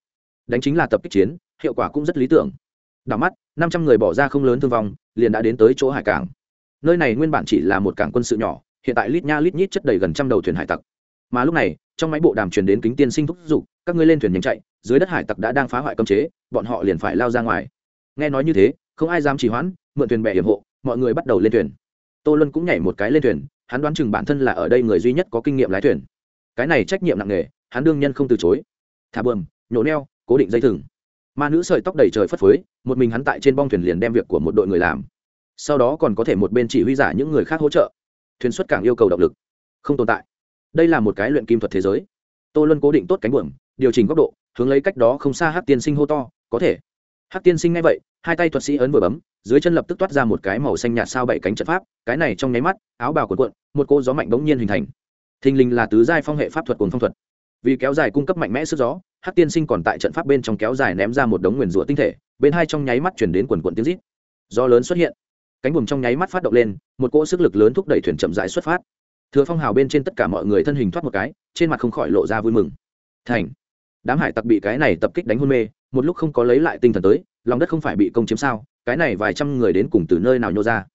Đánh chính là tập kích chiến, hiệu quả cũng rất lý tưởng. Đảo mắt, năm trăm người bỏ ra không lớn thương vong, liền đã đến tới chỗ hải cảng. Nơi này nguyên bản chỉ là một cảng quân sự nhỏ, hiện tại lít nha lít nhít chất đầy gần trăm đầu thuyền hải tặc. Mà lúc này, trong máy bộ đàm truyền đến kính tiên sinh thúc giục, các ngươi lên thuyền nhanh chạy, dưới đất hải tặc đã đang phá hoại cơm chế, bọn họ liền phải lao ra ngoài nghe nói như thế, không ai dám trì hoãn, mượn thuyền bè hiểm hộ, mọi người bắt đầu lên thuyền. Tô luân cũng nhảy một cái lên thuyền, hắn đoán chừng bản thân là ở đây người duy nhất có kinh nghiệm lái thuyền. Cái này trách nhiệm nặng nề, hắn đương nhân không từ chối. Thả bờm, nhổ neo, cố định dây thừng. Ma nữ sợi tóc đầy trời phất phới, một mình hắn tại trên bong thuyền liền đem việc của một đội người làm. Sau đó còn có thể một bên chỉ huy giả những người khác hỗ trợ. Thuyền xuất cảng yêu cầu động lực. Không tồn tại. Đây là một cái luyện kim thuật thế giới. Tô luân cố định tốt cánh buồm, điều chỉnh góc độ, hướng lấy cách đó không xa hát tiên sinh hô to, có thể. Hắc tiên sinh ngay vậy, hai tay thuật sĩ ấn vừa bấm, dưới chân lập tức toát ra một cái màu xanh nhạt sao bảy cánh trận pháp, cái này trong nháy mắt, áo bào cuộn cuộn, một cô gió mạnh bỗng nhiên hình thành. Thình lình là tứ giai phong hệ pháp thuật cùng phong thuật. Vì kéo dài cung cấp mạnh mẽ sức gió, Hắc tiên sinh còn tại trận pháp bên trong kéo dài ném ra một đống nguyền rủa tinh thể, bên hai trong nháy mắt chuyển đến quần quần tiếng rít. Do lớn xuất hiện. Cánh buồm trong nháy mắt phát động lên, một cỗ sức lực lớn thúc đẩy thuyền chậm rãi xuất phát. Thừa phong hào bên trên tất cả mọi người thân hình thoát một cái, trên mặt không khỏi lộ ra vui mừng. Thành. Đám hải tặc bị cái này tập kích đánh hôn mê một lúc không có lấy lại tinh thần tới, lòng đất không phải bị công chiếm sao, cái này vài trăm người đến cùng từ nơi nào nhô ra.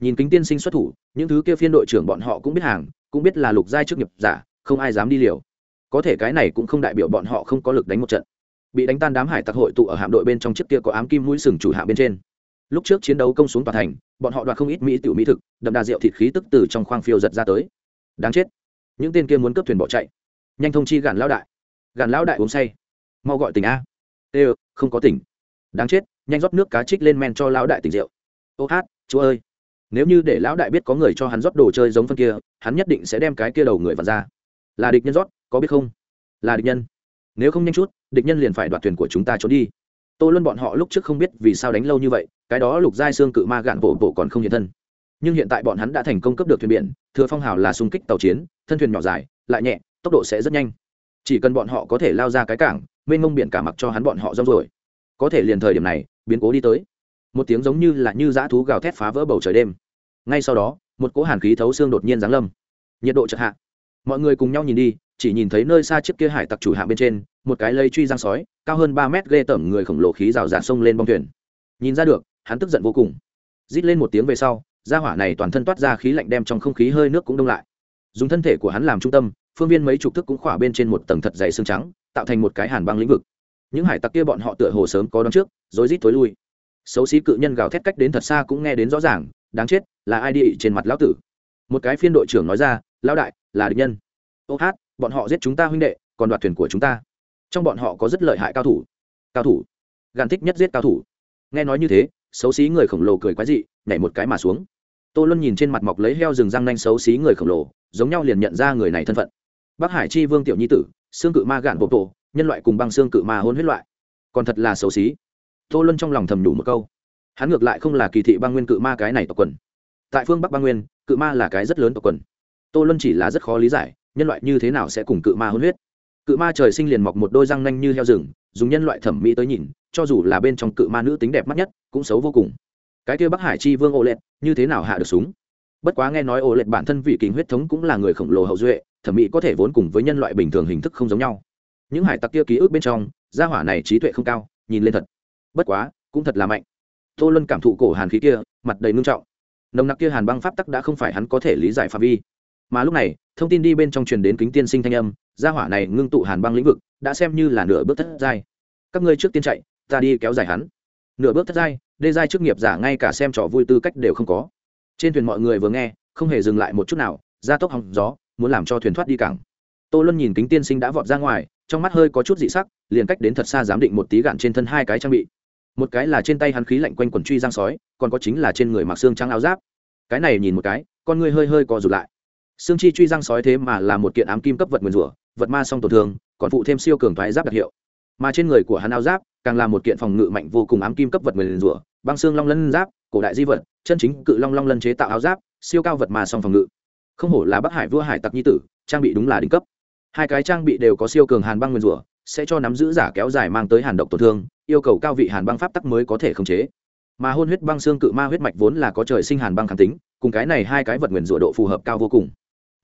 Nhìn kính tiên sinh xuất thủ, những thứ kia phiên đội trưởng bọn họ cũng biết hàng, cũng biết là lục giai trước nghiệp giả, không ai dám đi liều. Có thể cái này cũng không đại biểu bọn họ không có lực đánh một trận. Bị đánh tan đám hải tặc hội tụ ở hạm đội bên trong chiếc kia có ám kim mũi sừng chủ hạ bên trên. Lúc trước chiến đấu công xuống tòa thành, bọn họ đoạt không ít mỹ tiểu mỹ thực, đậm đà rượu thịt khí tức từ trong khoang phiêu giật ra tới. Đáng chết. Những tên kia muốn cướp thuyền bỏ chạy. Nhanh thông chi gàn lão đại. Gàn lão đại uống say. Mau gọi tình a ê không có tỉnh. Đáng chết, nhanh rót nước cá trích lên men cho lão đại tỉnh rượu. Ô hát, chúa ơi. Nếu như để lão đại biết có người cho hắn rót đồ chơi giống phân kia, hắn nhất định sẽ đem cái kia đầu người vặt ra. Là địch nhân rót, có biết không? Là địch nhân. Nếu không nhanh chút, địch nhân liền phải đoạt thuyền của chúng ta trốn đi. Tô luân bọn họ lúc trước không biết vì sao đánh lâu như vậy, cái đó lục giai xương cự ma gạn bộ bộ còn không hiện thân. Nhưng hiện tại bọn hắn đã thành công cấp được thuyền biển, thừa phong hào là xung kích tàu chiến, thân thuyền nhỏ dài, lại nhẹ, tốc độ sẽ rất nhanh. Chỉ cần bọn họ có thể lao ra cái cảng mênh mông biển cả mặc cho hắn bọn họ rong rồi có thể liền thời điểm này, biến cố đi tới. Một tiếng giống như là như dã thú gào thét phá vỡ bầu trời đêm. Ngay sau đó, một cỗ hàn khí thấu xương đột nhiên giáng lâm. Nhiệt độ chợt hạ. Mọi người cùng nhau nhìn đi, chỉ nhìn thấy nơi xa chiếc kia hải tặc chủ hạ bên trên, một cái lây truy giang sói, cao hơn ba mét ghê tởm người khổng lồ khí rào rạt sông lên bong thuyền. Nhìn ra được, hắn tức giận vô cùng. Rít lên một tiếng về sau, gia hỏa này toàn thân toát ra khí lạnh đem trong không khí hơi nước cũng đông lại. Dùng thân thể của hắn làm trung tâm phương viên mấy chục thức cũng khỏa bên trên một tầng thật dày xương trắng, tạo thành một cái hàn băng lĩnh vực. Những hải tặc kia bọn họ tựa hồ sớm có đón trước, rồi rít tối lui. Xấu xí cự nhân gào thét cách đến thật xa cũng nghe đến rõ ràng, đáng chết, là ai đi trên mặt lão tử? Một cái phiên đội trưởng nói ra, lão đại, là địch nhân. Ô hát, bọn họ giết chúng ta huynh đệ, còn đoạt thuyền của chúng ta. Trong bọn họ có rất lợi hại cao thủ. Cao thủ? Gàn thích nhất giết cao thủ. Nghe nói như thế, xấu xí người khổng lồ cười quái dị, nhảy một cái mà xuống. Tô luân nhìn trên mặt mọc lấy heo rừng răng nanh xấu xí người khổng lồ, giống nhau liền nhận ra người này thân phận bắc hải chi vương tiểu nhi tử, xương cự ma gạn bộ tổ, nhân loại cùng băng xương cự ma hôn huyết loại. Còn thật là xấu xí. Tô luân trong lòng thầm đủ một câu. Hắn ngược lại không là kỳ thị băng nguyên cự ma cái này tộc quần. Tại phương bắc băng nguyên, cự ma là cái rất lớn tộc quần. Tô luân chỉ là rất khó lý giải, nhân loại như thế nào sẽ cùng cự ma hôn huyết. Cự ma trời sinh liền mọc một đôi răng nanh như heo rừng, dùng nhân loại thẩm mỹ tới nhìn, cho dù là bên trong cự ma nữ tính đẹp mắt nhất, cũng xấu vô cùng. Cái kia bắc hải chi vương ô lẹt như thế nào hạ được súng? Bất quá nghe nói ổ lệch bản thân vị kính huyết thống cũng là người khổng lồ hậu duệ, thẩm mỹ có thể vốn cùng với nhân loại bình thường hình thức không giống nhau. Những hải tặc kia ký ức bên trong, gia hỏa này trí tuệ không cao, nhìn lên thật. Bất quá, cũng thật là mạnh. Tô luân cảm thụ cổ hàn khí kia, mặt đầy ngưng trọng. Nồng nặc kia hàn băng pháp tắc đã không phải hắn có thể lý giải phạm vi. Mà lúc này, thông tin đi bên trong truyền đến kính tiên sinh thanh âm, gia hỏa này ngưng tụ hàn băng lĩnh vực, đã xem như là nửa bước thất giai. Các ngươi trước tiên chạy, ta đi kéo dài hắn. Nửa bước thất giai, đê giai chức nghiệp giả ngay cả xem trò vui tư cách đều không có trên thuyền mọi người vừa nghe, không hề dừng lại một chút nào ra tốc hòng gió, muốn làm cho thuyền thoát đi cảng. Tô luân nhìn kính tiên sinh đã vọt ra ngoài, trong mắt hơi có chút dị sắc, liền cách đến thật xa giám định một tí gạn trên thân hai cái trang bị. Một cái là trên tay hắn khí lạnh quanh quần truy giang sói, còn có chính là trên người mặc xương trắng áo giáp. Cái này nhìn một cái, con người hơi hơi co rụt lại. Xương chi truy giang sói thế mà là một kiện ám kim cấp vật nguyền rủa, vật ma song tổn thương, còn phụ thêm siêu cường thoái giáp đặc hiệu. Mà trên người của hắn áo giáp, càng là một kiện phòng ngự mạnh vô cùng ám kim cấp vật nguyền rủa, băng xương long lân giáp cổ đại di vật, chân chính cự long long lân chế tạo áo giáp, siêu cao vật mà song phòng ngự. Không hổ là bắc hải vua hải tặc nhi tử, trang bị đúng là đỉnh cấp. Hai cái trang bị đều có siêu cường hàn băng nguyên rủa, sẽ cho nắm giữ giả kéo dài mang tới hàn độc tổn thương, yêu cầu cao vị hàn băng pháp tắc mới có thể khống chế. Mà hôn huyết băng xương cự ma huyết mạch vốn là có trời sinh hàn băng kháng tính, cùng cái này hai cái vật nguyền rủa độ phù hợp cao vô cùng.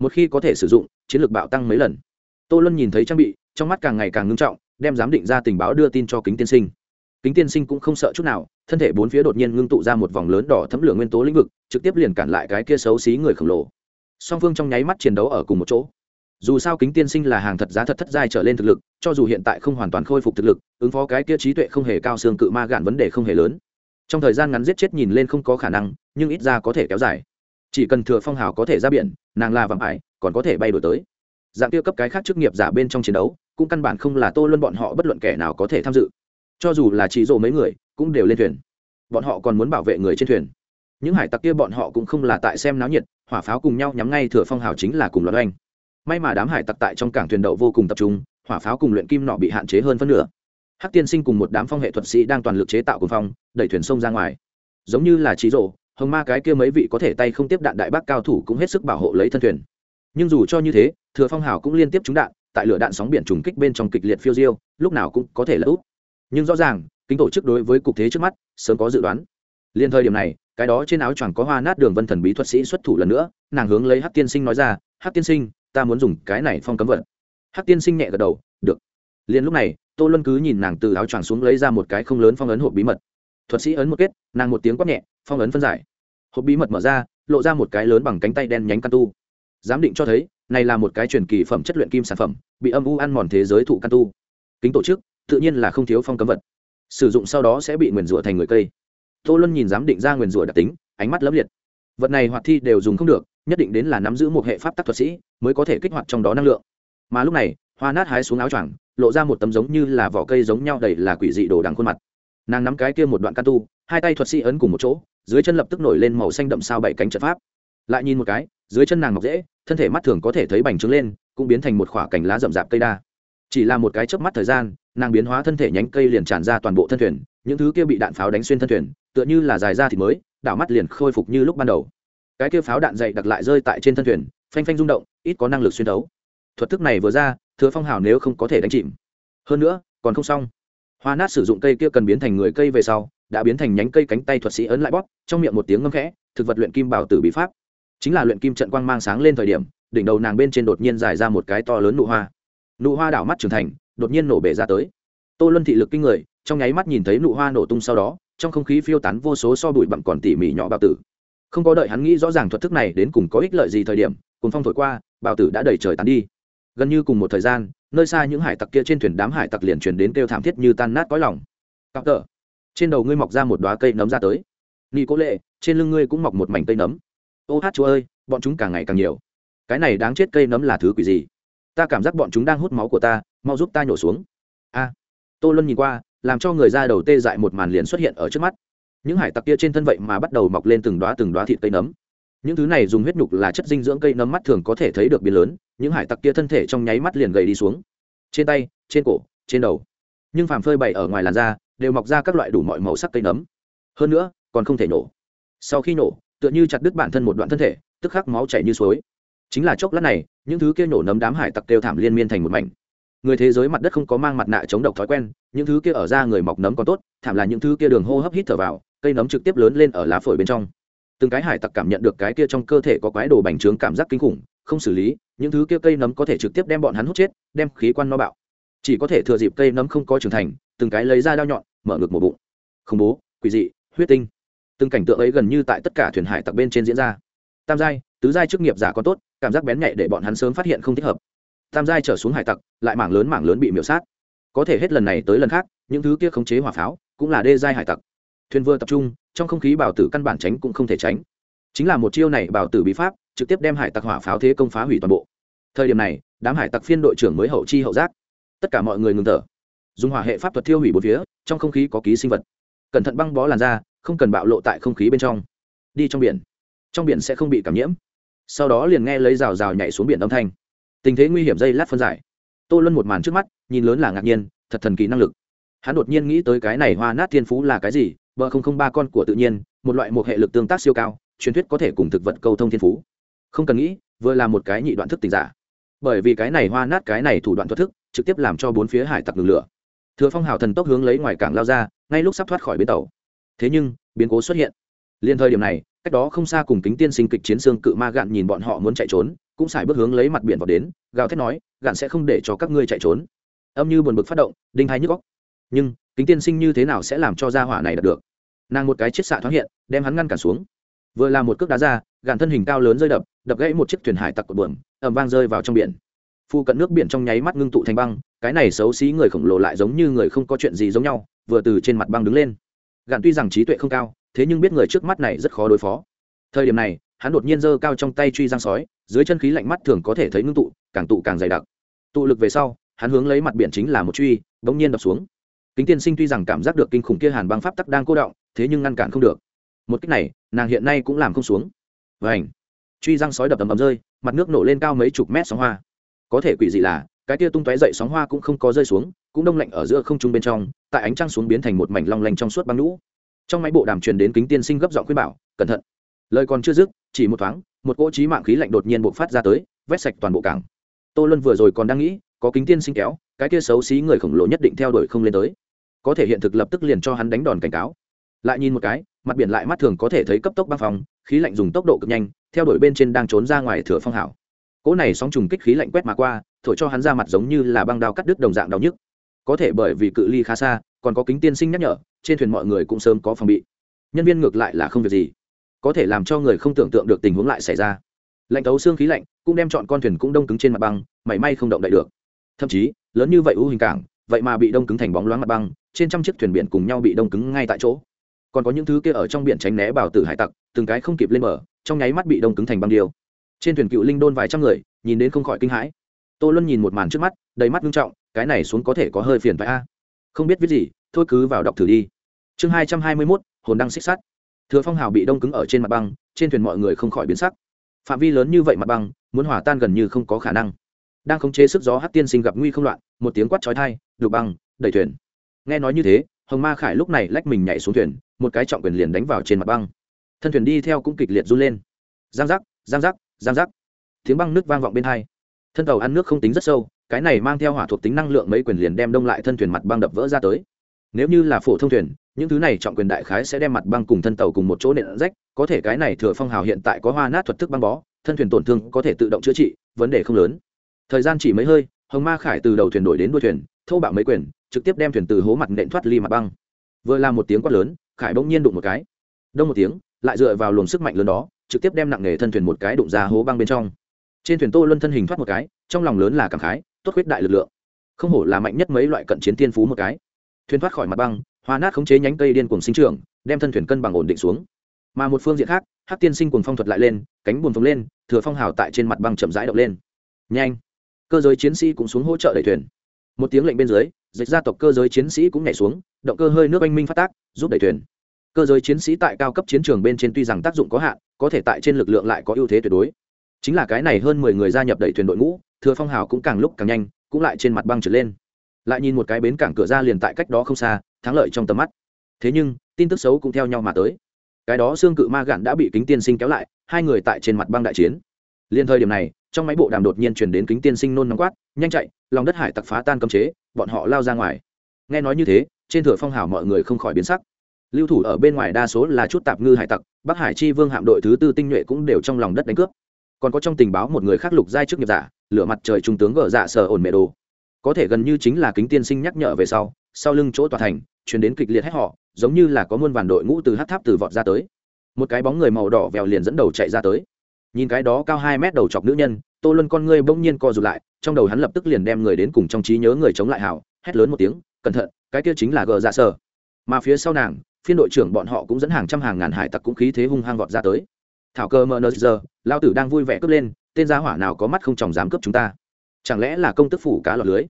Một khi có thể sử dụng, chiến lược bạo tăng mấy lần. Tô luân nhìn thấy trang bị, trong mắt càng ngày càng ngưng trọng, đem giám định ra tình báo đưa tin cho kính tiên sinh kính tiên sinh cũng không sợ chút nào, thân thể bốn phía đột nhiên ngưng tụ ra một vòng lớn đỏ thấm lửa nguyên tố lĩnh vực, trực tiếp liền cản lại cái kia xấu xí người khổng lồ. Song phương trong nháy mắt chiến đấu ở cùng một chỗ. Dù sao kính tiên sinh là hàng thật giá thật thất giai trở lên thực lực, cho dù hiện tại không hoàn toàn khôi phục thực lực, ứng phó cái kia trí tuệ không hề cao xương cự ma gạn vấn đề không hề lớn. Trong thời gian ngắn giết chết nhìn lên không có khả năng, nhưng ít ra có thể kéo dài. Chỉ cần thừa phong hào có thể ra biển, nàng là vàng ải, còn có thể bay đổi tới. Dạng tiêu cấp cái khác chức nghiệp giả bên trong chiến đấu, cũng căn bản không là tô luân bọn họ bất luận kẻ nào có thể tham dự cho dù là chỉ rộ mấy người, cũng đều lên thuyền. Bọn họ còn muốn bảo vệ người trên thuyền. Những hải tặc kia bọn họ cũng không là tại xem náo nhiệt, hỏa pháo cùng nhau nhắm ngay thừa phong hào chính là cùng loạt oanh. May mà đám hải tặc tại trong cảng thuyền đậu vô cùng tập trung, hỏa pháo cùng luyện kim nọ bị hạn chế hơn phân nửa. Hắc tiên sinh cùng một đám phong hệ thuật sĩ đang toàn lực chế tạo cùng phong, đẩy thuyền sông ra ngoài. Giống như là trí rộ, hồng ma cái kia mấy vị có thể tay không tiếp đạn đại bác cao thủ cũng hết sức bảo hộ lấy thân thuyền. Nhưng dù cho như thế, thừa phong hào cũng liên tiếp trúng đạn, tại lửa đạn sóng biển trùng kích bên trong kịch liệt phiêu diêu, lúc nào cũng có thể là úp nhưng rõ ràng, kính tổ chức đối với cục thế trước mắt, sớm có dự đoán. Liên thời điểm này, cái đó trên áo choàng có hoa nát đường vân thần bí thuật sĩ xuất thủ lần nữa, nàng hướng lấy hát tiên sinh nói ra hát tiên sinh, ta muốn dùng cái này phong cấm vật. Hát tiên sinh nhẹ gật đầu, được. Liền lúc này, tô luân cứ nhìn nàng từ áo choàng xuống lấy ra một cái không lớn phong ấn hộp bí mật. Thuật sĩ ấn một kết, nàng một tiếng quát nhẹ, phong ấn phân giải. Hộp bí mật mở ra, lộ ra một cái lớn bằng cánh tay đen nhánh căn tu. Giám định cho thấy, này là một cái truyền kỳ phẩm chất luyện kim sản phẩm, bị âm u ăn mòn thế giới thụ căn tu. Kính tổ chức tự nhiên là không thiếu phong cấm vật. Sử dụng sau đó sẽ bị nguyền rủa thành người cây. Tô luân nhìn giám định ra nguyền rủa đặc tính, ánh mắt lấp liệt. Vật này hoạt thi đều dùng không được, nhất định đến là nắm giữ một hệ pháp tắc thuật sĩ mới có thể kích hoạt trong đó năng lượng. Mà lúc này, hoa nát hái xuống áo choàng, lộ ra một tấm giống như là vỏ cây giống nhau đầy là quỷ dị đồ đằng khuôn mặt. Nàng nắm cái kia một đoạn can tu, hai tay thuật sĩ ấn cùng một chỗ, dưới chân lập tức nổi lên màu xanh đậm sao bảy cánh trận pháp. Lại nhìn một cái, dưới chân nàng ngọc dễ, thân thể mắt thường có thể thấy bành trướng lên, cũng biến thành một khoả cành lá rậm rạp cây đa. Chỉ là một cái chớp mắt thời gian nàng biến hóa thân thể nhánh cây liền tràn ra toàn bộ thân thuyền, những thứ kia bị đạn pháo đánh xuyên thân thuyền, tựa như là dài ra thì mới, đảo mắt liền khôi phục như lúc ban đầu. Cái kia pháo đạn dày đặc lại rơi tại trên thân thuyền, phanh phanh rung động, ít có năng lực xuyên đấu thuật thức này vừa ra, thừa phong hào nếu không có thể đánh chìm. Hơn nữa, còn không xong. Hoa nát sử dụng cây kia cần biến thành người cây về sau, đã biến thành nhánh cây cánh tay thuật sĩ ấn lại bóp, trong miệng một tiếng ngâm khẽ, thực vật luyện kim bảo tử bị pháp. Chính là luyện kim trận quang mang sáng lên thời điểm, đỉnh đầu nàng bên trên đột nhiên dài ra một cái to lớn nụ hoa. Nụ hoa đảo mắt trưởng thành đột nhiên nổ bể ra tới. Tô luân thị lực kinh người, trong nháy mắt nhìn thấy nụ hoa nổ tung sau đó, trong không khí phiêu tán vô số so bụi bặm còn tỉ mỉ nhỏ bào tử. Không có đợi hắn nghĩ rõ ràng thuật thức này đến cùng có ích lợi gì thời điểm cùng phong thổi qua, bào tử đã đẩy trời tán đi. Gần như cùng một thời gian, nơi xa những hải tặc kia trên thuyền đám hải tặc liền truyền đến kêu thảm thiết như tan nát cõi lòng. Cặp tờ, trên đầu ngươi mọc ra một đoá cây nấm ra tới. Nị cố lệ, trên lưng ngươi cũng mọc một mảnh cây nấm. Ô hát chúa ơi, bọn chúng càng ngày càng nhiều. Cái này đáng chết cây nấm là thứ quỷ gì? Ta cảm giác bọn chúng đang hút máu của ta mau giúp ta nhổ xuống. A. Tô luân nhìn qua, làm cho người ra đầu tê dại một màn liền xuất hiện ở trước mắt. Những hải tặc kia trên thân vậy mà bắt đầu mọc lên từng đoá từng đoá thịt cây nấm. Những thứ này dùng huyết nhục là chất dinh dưỡng cây nấm mắt thường có thể thấy được biến lớn, những hải tặc kia thân thể trong nháy mắt liền gầy đi xuống. Trên tay, trên cổ, trên đầu. Nhưng phàm phơi bày ở ngoài làn da, đều mọc ra các loại đủ mọi màu sắc cây nấm. Hơn nữa, còn không thể nổ. Sau khi nổ, tựa như chặt đứt bản thân một đoạn thân thể, tức khắc máu chảy như suối. Chính là chốc lát này, những thứ kia nổ nấm đám hải tặc kêu thảm liên miên thành một mảnh người thế giới mặt đất không có mang mặt nạ chống độc thói quen, những thứ kia ở da người mọc nấm còn tốt, thảm là những thứ kia đường hô hấp hít thở vào, cây nấm trực tiếp lớn lên ở lá phổi bên trong. Từng cái hải tặc cảm nhận được cái kia trong cơ thể có quái đồ bành trướng cảm giác kinh khủng, không xử lý, những thứ kia cây nấm có thể trực tiếp đem bọn hắn hút chết, đem khí quan no bạo. Chỉ có thể thừa dịp cây nấm không có trưởng thành, từng cái lấy ra đao nhọn, mở ngực một bụng. Khủng bố, quỷ dị, huyết tinh. Từng cảnh tượng ấy gần như tại tất cả thuyền hải tặc bên trên diễn ra. Tam giai, tứ giai chức nghiệp giả còn tốt, cảm giác bén nhạy để bọn hắn sớm phát hiện không thích hợp tam giai trở xuống hải tặc, lại mảng lớn mảng lớn bị miễu sát. Có thể hết lần này tới lần khác, những thứ kia khống chế hỏa pháo cũng là đê giai hải tặc. Thuyền vừa tập trung, trong không khí bảo tử căn bản tránh cũng không thể tránh. Chính là một chiêu này bảo tử bí pháp, trực tiếp đem hải tặc hỏa pháo thế công phá hủy toàn bộ. Thời điểm này, đám hải tặc phiên đội trưởng mới hậu chi hậu giác. Tất cả mọi người ngừng thở. Dùng hỏa hệ pháp thuật thiêu hủy bốn phía, trong không khí có ký sinh vật. Cẩn thận băng bó làn da, không cần bạo lộ tại không khí bên trong. Đi trong biển. Trong biển sẽ không bị cảm nhiễm. Sau đó liền nghe lấy rào rào nhảy xuống biển âm thanh tình thế nguy hiểm dây lát phân giải. Tô luân một màn trước mắt, nhìn lớn là ngạc nhiên, thật thần kỳ năng lực. Hắn đột nhiên nghĩ tới cái này hoa nát thiên phú là cái gì, bờ không không ba con của tự nhiên, một loại một hệ lực tương tác siêu cao, truyền thuyết có thể cùng thực vật câu thông thiên phú. Không cần nghĩ, vừa là một cái nhị đoạn thức tình giả. Bởi vì cái này hoa nát cái này thủ đoạn thoát thức, trực tiếp làm cho bốn phía hải tặc ngừng lửa. Thừa phong hào thần tốc hướng lấy ngoài cảng lao ra, ngay lúc sắp thoát khỏi bến tàu. Thế nhưng, biến cố xuất hiện. Liên thời điểm này, cách đó không xa cùng kính tiên sinh kịch chiến xương cự ma gạn nhìn bọn họ muốn chạy trốn cũng xài bước hướng lấy mặt biển vào đến, gào thét nói, gạn sẽ không để cho các ngươi chạy trốn. Âm như buồn bực phát động, đinh hai nhức góc nhưng, kính tiên sinh như thế nào sẽ làm cho gia hỏa này đạt được? Nàng một cái chiết xạ thoáng hiện, đem hắn ngăn cản xuống. Vừa là một cước đá ra, gạn thân hình cao lớn rơi đập đập gãy một chiếc thuyền hải tặc cột buồm ẩm vang rơi vào trong biển. Phu cận nước biển trong nháy mắt ngưng tụ thành băng, cái này xấu xí người khổng lồ lại giống như người không có chuyện gì giống nhau, vừa từ trên mặt băng đứng lên. Gạn tuy rằng trí tuệ không cao, thế nhưng biết người trước mắt này rất khó đối phó. Thời điểm này hắn đột nhiên giơ cao trong tay truy giang sói, dưới chân khí lạnh mắt thường có thể thấy ngưng tụ, càng tụ càng dày đặc. Tụ lực về sau, hắn hướng lấy mặt biển chính là một truy, bỗng nhiên đập xuống. Kính tiên sinh tuy rằng cảm giác được kinh khủng kia hàn băng pháp tắc đang cô động, thế nhưng ngăn cản không được. Một cách này, nàng hiện nay cũng làm không xuống. Và ảnh truy răng sói đập ầm ầm rơi, mặt nước nổ lên cao mấy chục mét sóng hoa. Có thể quỷ dị là, cái kia tung tóe dậy sóng hoa cũng không có rơi xuống, cũng đông lạnh ở giữa không trung bên trong, tại ánh trăng xuống biến thành một mảnh long lanh trong suốt băng lũ trong máy bộ đàm truyền đến kính tiên sinh gấp giọng khuyên bảo, cẩn thận lời còn chưa dứt, chỉ một thoáng, một cỗ trí mạng khí lạnh đột nhiên bộc phát ra tới, vét sạch toàn bộ cảng. Tô luân vừa rồi còn đang nghĩ, có kính tiên sinh kéo, cái kia xấu xí người khổng lồ nhất định theo đuổi không lên tới. Có thể hiện thực lập tức liền cho hắn đánh đòn cảnh cáo. Lại nhìn một cái, mặt biển lại mắt thường có thể thấy cấp tốc băng phòng khí lạnh dùng tốc độ cực nhanh, theo đuổi bên trên đang trốn ra ngoài thửa phong hảo. Cỗ này sóng trùng kích khí lạnh quét mà qua, thổi cho hắn ra mặt giống như là băng đao cắt đứt đồng dạng đau nhức. Có thể bởi vì cự ly khá xa, còn có kính tiên sinh nhắc nhở, trên thuyền mọi người cũng sớm có phòng bị. Nhân viên ngược lại là không việc gì có thể làm cho người không tưởng tượng được tình huống lại xảy ra. Lạnh tấu xương khí lạnh cũng đem chọn con thuyền cũng đông cứng trên mặt băng mảy may không động đậy được. Thậm chí lớn như vậy u hình cảng vậy mà bị đông cứng thành bóng loáng mặt băng trên trăm chiếc thuyền biển cùng nhau bị đông cứng ngay tại chỗ. Còn có những thứ kia ở trong biển tránh né bảo tử hải tặc từng cái không kịp lên mở, trong nháy mắt bị đông cứng thành băng điêu. Trên thuyền cựu linh đôn vài trăm người nhìn đến không khỏi kinh hãi. Tô luân nhìn một màn trước mắt đầy mắt nghiêm trọng cái này xuống có thể có hơi phiền phải a. Không biết viết gì thôi cứ vào đọc thử đi. Chương hai trăm hai mươi mốt hồn đăng xích sắt thừa phong hào bị đông cứng ở trên mặt băng, trên thuyền mọi người không khỏi biến sắc. Phạm vi lớn như vậy mặt băng, muốn hỏa tan gần như không có khả năng. Đang khống chế sức gió hát tiên sinh gặp nguy không loạn, một tiếng quát trói thai đục băng, đẩy thuyền. Nghe nói như thế, hồng ma khải lúc này lách mình nhảy xuống thuyền, một cái trọng quyền liền đánh vào trên mặt băng. Thân thuyền đi theo cũng kịch liệt run lên. Giang giác giang giác giang giác. Tiếng băng nước vang vọng bên hai. Thân tàu ăn nước không tính rất sâu, cái này mang theo hỏa thuộc tính năng lượng mấy quyền liền đem đông lại thân thuyền mặt băng đập vỡ ra tới. Nếu như là phổ thông thuyền những thứ này trọng quyền đại khái sẽ đem mặt băng cùng thân tàu cùng một chỗ nện rách, có thể cái này thừa phong hào hiện tại có hoa nát thuật thức băng bó, thân thuyền tổn thương có thể tự động chữa trị, vấn đề không lớn. Thời gian chỉ mấy hơi, hồng ma khải từ đầu thuyền đổi đến đuôi thuyền, thâu bạo mấy quyền, trực tiếp đem thuyền từ hố mặt nện thoát ly mặt băng. Vừa làm một tiếng quát lớn, khải bỗng nhiên đụng một cái. Đông một tiếng, lại dựa vào luồng sức mạnh lớn đó, trực tiếp đem nặng nghề thân thuyền một cái đụng ra hố băng bên trong. Trên thuyền tô luân thân hình thoát một cái, trong lòng lớn là cảm khái, tốt huyết đại lực lượng. Không hổ là mạnh nhất mấy loại cận chiến tiên phú một cái. Thuyền thoát khỏi mặt băng hoa nát khống chế nhánh cây điên cuồng sinh trưởng, đem thân thuyền cân bằng ổn định xuống. Mà một phương diện khác, hắc tiên sinh cuồng phong thuật lại lên, cánh buồn phồng lên, thừa phong hào tại trên mặt băng chậm rãi động lên. Nhanh! Cơ giới chiến sĩ cũng xuống hỗ trợ đẩy thuyền. Một tiếng lệnh bên dưới, dịch gia tộc cơ giới chiến sĩ cũng nhảy xuống, động cơ hơi nước anh minh phát tác, giúp đẩy thuyền. Cơ giới chiến sĩ tại cao cấp chiến trường bên trên tuy rằng tác dụng có hạn, có thể tại trên lực lượng lại có ưu thế tuyệt đối. Chính là cái này hơn mười người gia nhập đẩy thuyền đội ngũ, thừa phong hào cũng càng lúc càng nhanh, cũng lại trên mặt băng trở lên. Lại nhìn một cái bến cảng cửa ra liền tại cách đó không xa thắng lợi trong tầm mắt. Thế nhưng, tin tức xấu cũng theo nhau mà tới. Cái đó xương cự ma gạn đã bị kính tiên sinh kéo lại, hai người tại trên mặt băng đại chiến. Liên thời điểm này, trong máy bộ đàm đột nhiên chuyển đến kính tiên sinh nôn nóng quát, nhanh chạy, lòng đất hải tặc phá tan cấm chế, bọn họ lao ra ngoài. Nghe nói như thế, trên thửa phong hào mọi người không khỏi biến sắc. Lưu thủ ở bên ngoài đa số là chút tạp ngư hải tặc, bắc hải chi vương hạm đội thứ tư tinh nhuệ cũng đều trong lòng đất đánh cướp. Còn có trong tình báo một người khác lục giai trước nghiệp giả, lửa mặt trời trung tướng gở dạ sờ ổn mẹ đồ. Có thể gần như chính là kính tiên sinh nhắc nhở về sau sau lưng chỗ tòa thành chuyển đến kịch liệt hết họ giống như là có muôn vàn đội ngũ từ hát tháp từ vọt ra tới. Một cái bóng người màu đỏ vèo liền dẫn đầu chạy ra tới. Nhìn cái đó cao hai mét đầu chọc nữ nhân, tô luân con ngươi bỗng nhiên co rụt lại, trong đầu hắn lập tức liền đem người đến cùng trong trí nhớ người chống lại hảo hét lớn một tiếng, cẩn thận, cái kia chính là gờ dạ sở. Mà phía sau nàng, phiên đội trưởng bọn họ cũng dẫn hàng trăm hàng ngàn hải tặc cũng khí thế hung hăng vọt ra tới. Thảo cơ mờ nờ giờ, lao tử đang vui vẻ cướp lên, tên gia hỏa nào có mắt không chồng dám cướp chúng ta? Chẳng lẽ là công tức phủ cá lọt lưới?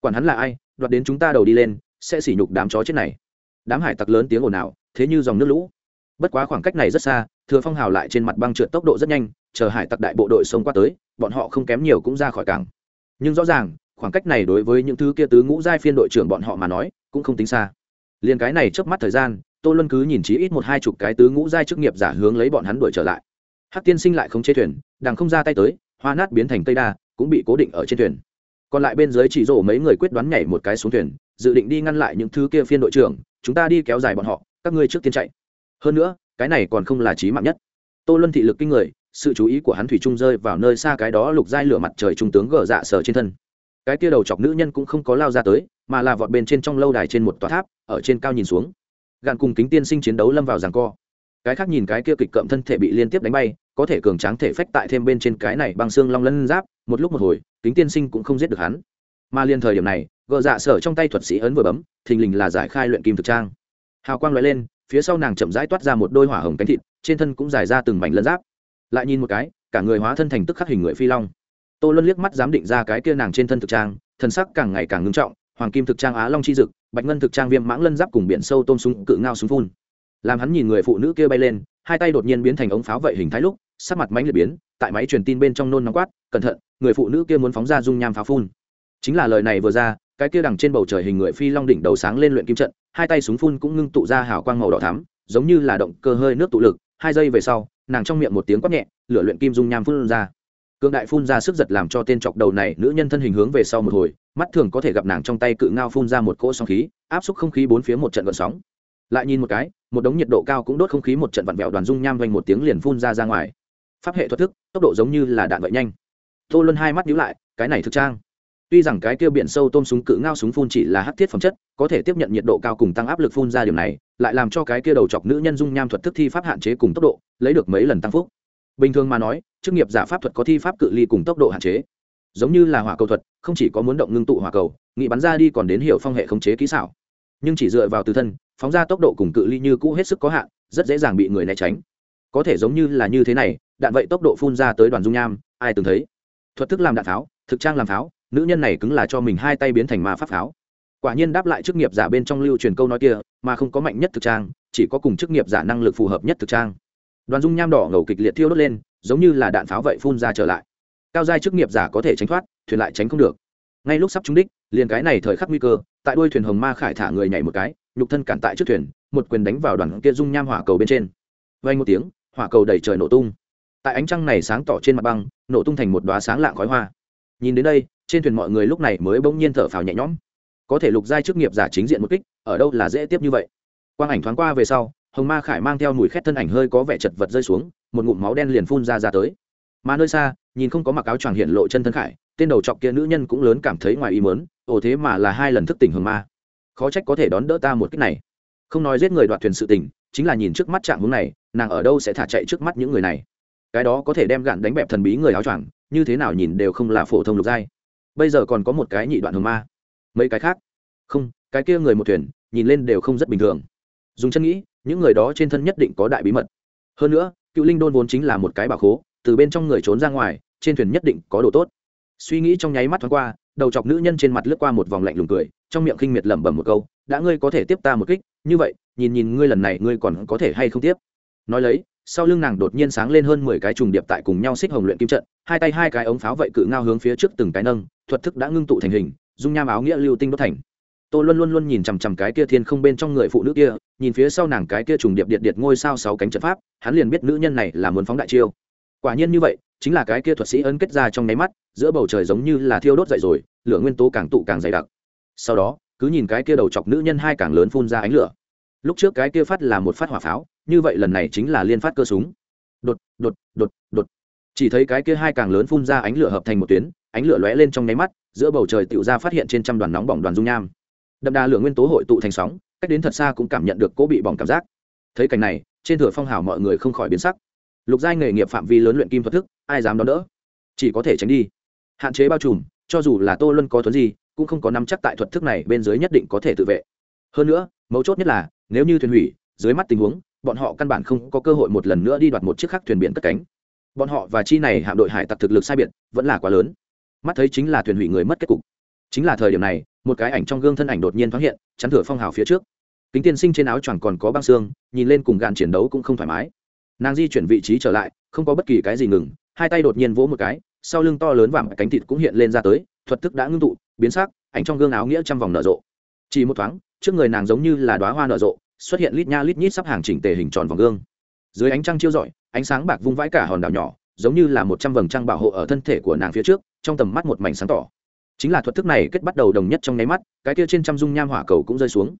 Quản hắn là ai, đoạt đến chúng ta đầu đi lên sẽ sỉ nhục đám chó chết này. Đám hải tặc lớn tiếng ồn ào, thế như dòng nước lũ. Bất quá khoảng cách này rất xa, thừa phong hào lại trên mặt băng trượt tốc độ rất nhanh, chờ hải tặc đại bộ đội sống qua tới, bọn họ không kém nhiều cũng ra khỏi cảng. Nhưng rõ ràng, khoảng cách này đối với những thứ kia tứ ngũ giai phiên đội trưởng bọn họ mà nói, cũng không tính xa. Liền cái này trước mắt thời gian, tô luân cứ nhìn chí ít một hai chục cái tứ ngũ giai chức nghiệp giả hướng lấy bọn hắn đuổi trở lại. Hắc tiên sinh lại không chế thuyền, đằng không ra tay tới, hoa nát biến thành cây đa, cũng bị cố định ở trên thuyền còn lại bên dưới chỉ rổ mấy người quyết đoán nhảy một cái xuống thuyền, dự định đi ngăn lại những thứ kia phiên đội trưởng, chúng ta đi kéo dài bọn họ, các ngươi trước tiên chạy. Hơn nữa, cái này còn không là trí mạng nhất. Tô luân thị lực kinh người, sự chú ý của hắn thủy trung rơi vào nơi xa cái đó lục giai lửa mặt trời trung tướng gờ dạ sờ trên thân. Cái kia đầu chọc nữ nhân cũng không có lao ra tới, mà là vọt bên trên trong lâu đài trên một tòa tháp, ở trên cao nhìn xuống. Gạn cùng kính tiên sinh chiến đấu lâm vào giằng co. Cái khác nhìn cái kia kịch cậm thân thể bị liên tiếp đánh bay có thể cường tráng thể phách tại thêm bên trên cái này bằng xương long lân giáp, một lúc một hồi, kính tiên sinh cũng không giết được hắn. Mà liên thời điểm này gợ dạ sở trong tay thuật sĩ ấn vừa bấm, thình lình là giải khai luyện kim thực trang. Hào quang loại lên, phía sau nàng chậm rãi toát ra một đôi hỏa hồng cánh thịt, trên thân cũng dài ra từng mảnh lân giáp. Lại nhìn một cái, cả người hóa thân thành tức khắc hình người phi long. Tô luân liếc mắt dám định ra cái kia nàng trên thân thực trang thân sắc càng ngày càng ngưng trọng, hoàng kim thực trang á long chi dực, bạch ngân thực trang viêm mãng lân giáp cùng biển sâu tôm súng cự ngao súng phun. Làm hắn nhìn người phụ nữ kia bay lên, hai tay đột nhiên biến thành ống pháo vậy hình thái lúc sắc mặt mánh liệt biến, tại máy truyền tin bên trong nôn nóng quát, cẩn thận, người phụ nữ kia muốn phóng ra dung nham pháo phun. Chính là lời này vừa ra, cái kia đằng trên bầu trời hình người phi long đỉnh đầu sáng lên luyện kim trận, hai tay súng phun cũng ngưng tụ ra hào quang màu đỏ thắm, giống như là động cơ hơi nước tụ lực. Hai giây về sau, nàng trong miệng một tiếng quát nhẹ, lửa luyện kim dung nham phun ra. Cương đại phun ra sức giật làm cho tên chọc đầu này nữ nhân thân hình hướng về sau một hồi, mắt thường có thể gặp nàng trong tay cự ngao phun ra một cỗ sóng khí, áp suất không khí bốn phía một trận gợn sóng. Lại nhìn một cái, một đống nhiệt độ cao cũng đốt không khí một trận vặn vẹo đoàn dung nham vanh một tiếng liền phun ra ra ngoài pháp hệ thoát thức, tốc độ giống như là đạn vậy nhanh. Tô luân hai mắt nhíu lại, cái này thực trang. Tuy rằng cái kia biển sâu tôm súng cự ngao súng phun chỉ là hắc thiết phẩm chất, có thể tiếp nhận nhiệt độ cao cùng tăng áp lực phun ra điểm này, lại làm cho cái kia đầu chọc nữ nhân dung nham thuật thức thi pháp hạn chế cùng tốc độ, lấy được mấy lần tăng phúc. Bình thường mà nói, chức nghiệp giả pháp thuật có thi pháp cự ly cùng tốc độ hạn chế. Giống như là hỏa cầu thuật, không chỉ có muốn động ngưng tụ hỏa cầu nghị bắn ra đi còn đến hiểu phong hệ khống chế kỹ xảo. Nhưng chỉ dựa vào từ thân, phóng ra tốc độ cùng cự ly như cũ hết sức có hạn, rất dễ dàng bị người né tránh. Có thể giống như là như thế này đạn vậy tốc độ phun ra tới đoàn dung nham, ai từng thấy? Thuật thức làm đạn pháo, thực trang làm pháo, nữ nhân này cứng là cho mình hai tay biến thành ma pháp pháo. Quả nhiên đáp lại chức nghiệp giả bên trong lưu truyền câu nói kia, mà không có mạnh nhất thực trang, chỉ có cùng chức nghiệp giả năng lực phù hợp nhất thực trang. Đoàn dung nham đỏ ngầu kịch liệt thiêu đốt lên, giống như là đạn pháo vậy phun ra trở lại. Cao giai chức nghiệp giả có thể tránh thoát, thuyền lại tránh không được. Ngay lúc sắp trúng đích, liền cái này thời khắc nguy cơ, tại đuôi thuyền hồng ma khải thả người nhảy một cái, nhục thân cản tại trước thuyền, một quyền đánh vào đoàn kia dung nham hỏa cầu bên trên. Vay một tiếng, hỏa cầu đẩy trời nổ tung tại ánh trăng này sáng tỏ trên mặt băng, nổ tung thành một đoá sáng lạng khói hoa. Nhìn đến đây, trên thuyền mọi người lúc này mới bỗng nhiên thở phào nhẹ nhõm. Có thể lục giai chức nghiệp giả chính diện một kích, ở đâu là dễ tiếp như vậy? Quang ảnh thoáng qua về sau, hồng ma khải mang theo mùi khét thân ảnh hơi có vẻ chật vật rơi xuống, một ngụm máu đen liền phun ra ra tới. Mà nơi xa, nhìn không có mặc áo choàng hiện lộ chân thân khải, tên đầu trọc kia nữ nhân cũng lớn cảm thấy ngoài ý mớn ồ thế mà là hai lần thức tỉnh hồng ma. Khó trách có thể đón đỡ ta một cách này. Không nói giết người đoạt thuyền sự tình, chính là nhìn trước mắt trạng hướng này, nàng ở đâu sẽ thả chạy trước mắt những người này? Cái đó có thể đem gạn đánh bẹp thần bí người áo choàng, như thế nào nhìn đều không là phổ thông lục giai. Bây giờ còn có một cái nhị đoạn hồng ma. Mấy cái khác? Không, cái kia người một thuyền, nhìn lên đều không rất bình thường. Dùng chân nghĩ, những người đó trên thân nhất định có đại bí mật. Hơn nữa, cựu linh đôn vốn chính là một cái bảo khố, từ bên trong người trốn ra ngoài, trên thuyền nhất định có đồ tốt. Suy nghĩ trong nháy mắt thoáng qua, đầu chọc nữ nhân trên mặt lướt qua một vòng lạnh lùng cười, trong miệng khinh miệt lẩm bẩm một câu, đã ngươi có thể tiếp ta một kích, như vậy, nhìn nhìn ngươi lần này ngươi còn có thể hay không tiếp? Nói lấy sau lưng nàng đột nhiên sáng lên hơn mười cái trùng điệp tại cùng nhau xích hồng luyện kim trận, hai tay hai cái ống pháo vậy cự ngao hướng phía trước từng cái nâng, thuật thức đã ngưng tụ thành hình, dung nham áo nghĩa lưu tinh đốt thành. Tôi luôn luôn luôn nhìn chằm chằm cái kia thiên không bên trong người phụ nữ kia, nhìn phía sau nàng cái kia trùng điệp điện điện ngôi sao sáu cánh trận pháp, hắn liền biết nữ nhân này là muốn phóng đại chiêu. Quả nhiên như vậy, chính là cái kia thuật sĩ ấn kết ra trong nháy mắt, giữa bầu trời giống như là thiêu đốt dậy rồi, lửa nguyên tố càng tụ càng dày đặc. Sau đó, cứ nhìn cái kia đầu chọc nữ nhân hai càng lớn phun ra ánh lửa lúc trước cái kia phát là một phát hỏa pháo, như vậy lần này chính là liên phát cơ súng. Đột đột đột đột. Chỉ thấy cái kia hai càng lớn phun ra ánh lửa hợp thành một tuyến, ánh lửa lóe lên trong nháy mắt, giữa bầu trời tựu ra phát hiện trên trăm đoàn nóng bỏng đoàn dung nham. Đậm đà lửa nguyên tố hội tụ thành sóng, cách đến thật xa cũng cảm nhận được cố bị bỏng cảm giác. Thấy cảnh này, trên thửa phong hào mọi người không khỏi biến sắc. Lục giai nghề nghiệp phạm vi lớn luyện kim thuật thức, ai dám đón đỡ? Chỉ có thể tránh đi. Hạn chế bao trùm, cho dù là tô luân có thuấn gì cũng không có nắm chắc tại thuật thức này bên dưới nhất định có thể tự vệ. Hơn nữa, mấu chốt nhất là nếu như thuyền hủy, dưới mắt tình huống, bọn họ căn bản không có cơ hội một lần nữa đi đoạt một chiếc khác thuyền biển cất cánh. Bọn họ và chi này hạm đội hải tặc thực lực sai biệt, vẫn là quá lớn. Mắt thấy chính là thuyền hủy người mất kết cục. Chính là thời điểm này, một cái ảnh trong gương thân ảnh đột nhiên thoáng hiện, chắn thửa phong hào phía trước. Kính tiên sinh trên áo choàng còn có băng xương, nhìn lên cùng gạn chiến đấu cũng không thoải mái. Nàng di chuyển vị trí trở lại, không có bất kỳ cái gì ngừng, hai tay đột nhiên vỗ một cái, sau lưng to lớn vàng cánh thịt cũng hiện lên ra tới, thuật thức đã ngưng tụ, biến sắc, ảnh trong gương áo nghĩa trăm vòng nở rộ. Chỉ một thoáng trước người nàng giống như là đoá hoa nở rộ, xuất hiện lít nha lít nhít sắp hàng chỉnh tề hình tròn vòng gương. Dưới ánh trăng chiếu rọi, ánh sáng bạc vung vãi cả hòn đảo nhỏ, giống như là một trăm vầng trăng bảo hộ ở thân thể của nàng phía trước, trong tầm mắt một mảnh sáng tỏ. Chính là thuật thức này kết bắt đầu đồng nhất trong nháy mắt, cái kia trên trăm dung nham hỏa cầu cũng rơi xuống.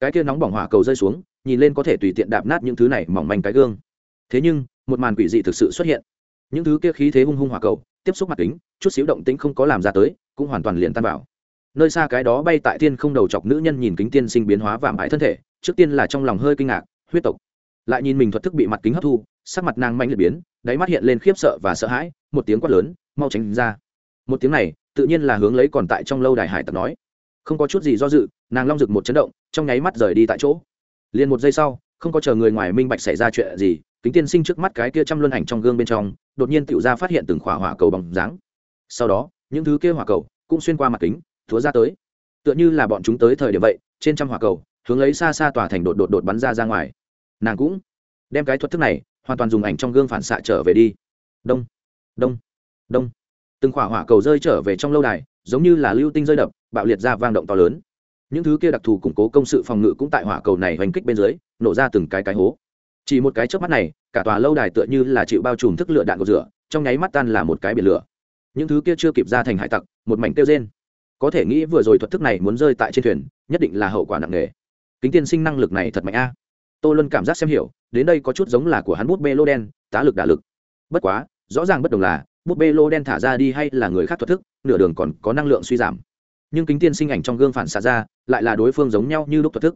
Cái kia nóng bỏng hỏa cầu rơi xuống, nhìn lên có thể tùy tiện đạp nát những thứ này mỏng manh cái gương. Thế nhưng, một màn quỷ dị thực sự xuất hiện. Những thứ kia khí thế hung hung hỏa cầu, tiếp xúc mặt kính, chút xíu động tĩnh không có làm ra tới, cũng hoàn toàn liền tan vào nơi xa cái đó bay tại thiên không đầu chọc nữ nhân nhìn kính tiên sinh biến hóa vạm ải thân thể, trước tiên là trong lòng hơi kinh ngạc, huyết tộc. Lại nhìn mình thuật thức bị mặt kính hấp thu, sắc mặt nàng mạnh liệt biến, đáy mắt hiện lên khiếp sợ và sợ hãi, một tiếng quát lớn, mau tránh ra. Một tiếng này, tự nhiên là hướng lấy còn tại trong lâu đài hải tặc nói. Không có chút gì do dự, nàng long rực một chấn động, trong nháy mắt rời đi tại chỗ. Liền một giây sau, không có chờ người ngoài minh bạch xảy ra chuyện gì, kính tiên sinh trước mắt cái kia trăm luân ảnh trong gương bên trong, đột nhiên tựu ra phát hiện từng khỏa hỏa cầu bằng dáng. Sau đó, những thứ kia hỏa cầu cũng xuyên qua mặt kính thúa ra tới. Tựa như là bọn chúng tới thời điểm vậy, trên trăm hỏa cầu, hướng lấy xa xa tòa thành đột đột đột bắn ra ra ngoài. Nàng cũng đem cái thuật thức này hoàn toàn dùng ảnh trong gương phản xạ trở về đi. Đông đông đông. Từng khỏa hỏa cầu rơi trở về trong lâu đài, giống như là lưu tinh rơi đập, bạo liệt ra vang động to lớn. Những thứ kia đặc thù củng cố công sự phòng ngự cũng tại hỏa cầu này hoành kích bên dưới, nổ ra từng cái cái hố. Chỉ một cái trước mắt này, cả tòa lâu đài tựa như là chịu bao trùm thức lửa đạn cầu rửa, trong nháy mắt tan là một cái biển lửa. Những thứ kia chưa kịp ra thành hải tặc, một mảnh tiêu rên có thể nghĩ vừa rồi thuật thức này muốn rơi tại trên thuyền, nhất định là hậu quả nặng nề. Kính tiên sinh năng lực này thật mạnh a. Tô luân cảm giác xem hiểu, đến đây có chút giống là của hắn bút bê lô đen, tá lực đả lực. Bất quá, rõ ràng bất đồng là, bút bê lô đen thả ra đi hay là người khác thuật thức, nửa đường còn có năng lượng suy giảm. Nhưng kính tiên sinh ảnh trong gương phản xạ ra, lại là đối phương giống nhau như lúc thuật thức.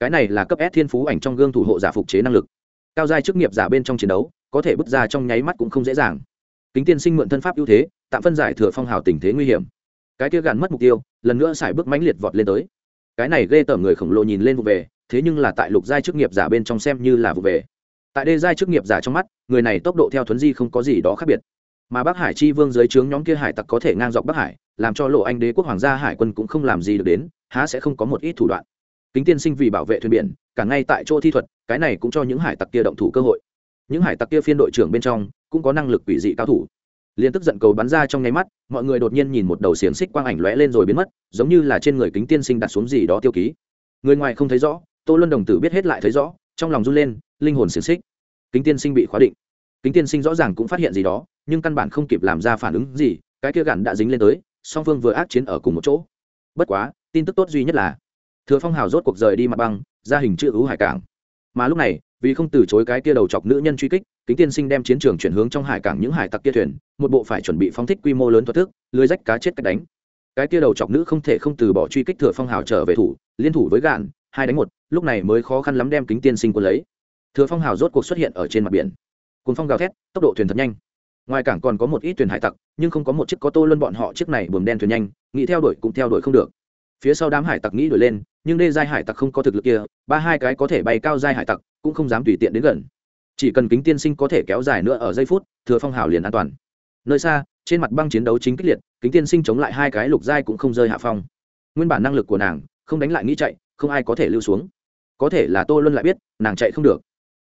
Cái này là cấp s thiên phú ảnh trong gương thủ hộ giả phục chế năng lực. Cao giai chức nghiệp giả bên trong chiến đấu, có thể bước ra trong nháy mắt cũng không dễ dàng. Kính tiên sinh mượn thân pháp ưu thế, tạm phân giải thừa phong hào tình thế nguy hiểm cái kia gàn mất mục tiêu, lần nữa xài bước mãnh liệt vọt lên tới. Cái này ghê tởm người khổng lồ nhìn lên vụ về, thế nhưng là tại lục giai chức nghiệp giả bên trong xem như là vụ về. Tại đê giai chức nghiệp giả trong mắt, người này tốc độ theo thuấn di không có gì đó khác biệt. Mà bắc hải chi vương dưới trướng nhóm kia hải tặc có thể ngang dọc bắc hải, làm cho lộ anh đế quốc hoàng gia hải quân cũng không làm gì được đến, há sẽ không có một ít thủ đoạn. Kính tiên sinh vì bảo vệ thuyền biển, cả ngay tại chỗ thi thuật, cái này cũng cho những hải tặc kia động thủ cơ hội. Những hải tặc kia phiên đội trưởng bên trong, cũng có năng lực quỷ dị cao thủ liên tức giận cầu bắn ra trong nháy mắt, mọi người đột nhiên nhìn một đầu xiềng xích quang ảnh lóe lên rồi biến mất, giống như là trên người kính tiên sinh đặt xuống gì đó tiêu ký. Người ngoài không thấy rõ, tô luân đồng tử biết hết lại thấy rõ, trong lòng run lên, linh hồn xiềng xích. Kính tiên sinh bị khóa định. Kính tiên sinh rõ ràng cũng phát hiện gì đó, nhưng căn bản không kịp làm ra phản ứng gì, cái kia gặn đã dính lên tới, song phương vừa ác chiến ở cùng một chỗ. Bất quá, tin tức tốt duy nhất là, thừa phong hào rốt cuộc rời đi mặt băng, ra hình chữ ưu hải cảng. Mà lúc này vì không từ chối cái kia đầu chọc nữ nhân truy kích, kính tiên sinh đem chiến trường chuyển hướng trong hải cảng những hải tặc kia thuyền, một bộ phải chuẩn bị phóng thích quy mô lớn thoát thức, lưới rách cá chết cách đánh. Cái kia đầu chọc nữ không thể không từ bỏ truy kích thừa phong hào trở về thủ, liên thủ với gạn, hai đánh một, lúc này mới khó khăn lắm đem kính tiên sinh quân lấy. Thừa phong hào rốt cuộc xuất hiện ở trên mặt biển. Cuốn phong gào thét, tốc độ thuyền thật nhanh. Ngoài cảng còn có một ít thuyền hải tặc, nhưng không có một chiếc có tô luân bọn họ chiếc này buồm đen thuyền nhanh, nghĩ theo đuổi cũng theo đuổi không được phía sau đám hải tặc nghĩ đuổi lên, nhưng đê giai hải tặc không có thực lực kia, ba hai cái có thể bay cao giai hải tặc cũng không dám tùy tiện đến gần. Chỉ cần kính tiên sinh có thể kéo dài nữa ở giây phút, thừa phong hào liền an toàn. Nơi xa, trên mặt băng chiến đấu chính kích liệt, kính tiên sinh chống lại hai cái lục giai cũng không rơi hạ phong. Nguyên bản năng lực của nàng, không đánh lại nghĩ chạy, không ai có thể lưu xuống. Có thể là tô luân lại biết, nàng chạy không được.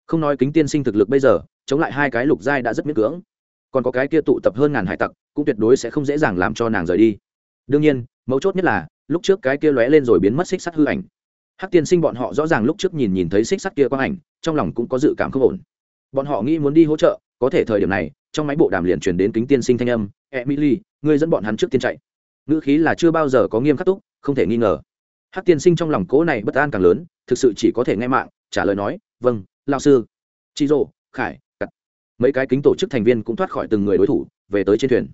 Không nói kính tiên sinh thực lực bây giờ, chống lại hai cái lục giai đã rất miễn cưỡng. Còn có cái kia tụ tập hơn ngàn hải tặc, cũng tuyệt đối sẽ không dễ dàng làm cho nàng rời đi. Đương nhiên, mấu chốt nhất là lúc trước cái kia lóe lên rồi biến mất xích sắt hư ảnh. Hắc tiên sinh bọn họ rõ ràng lúc trước nhìn nhìn thấy xích sắt kia quang ảnh, trong lòng cũng có dự cảm không ổn. Bọn họ nghĩ muốn đi hỗ trợ, có thể thời điểm này, trong máy bộ đàm liền truyền đến kính tiên sinh thanh âm, emily, ngươi dẫn bọn hắn trước tiên chạy. Ngữ khí là chưa bao giờ có nghiêm khắc túc, không thể nghi ngờ. Hắc tiên sinh trong lòng cố này bất an càng lớn, thực sự chỉ có thể nghe mạng, trả lời nói vâng lao sư. Chị rộ khải cặt mấy cái kính tổ chức thành viên cũng thoát khỏi từng người đối thủ, về tới trên thuyền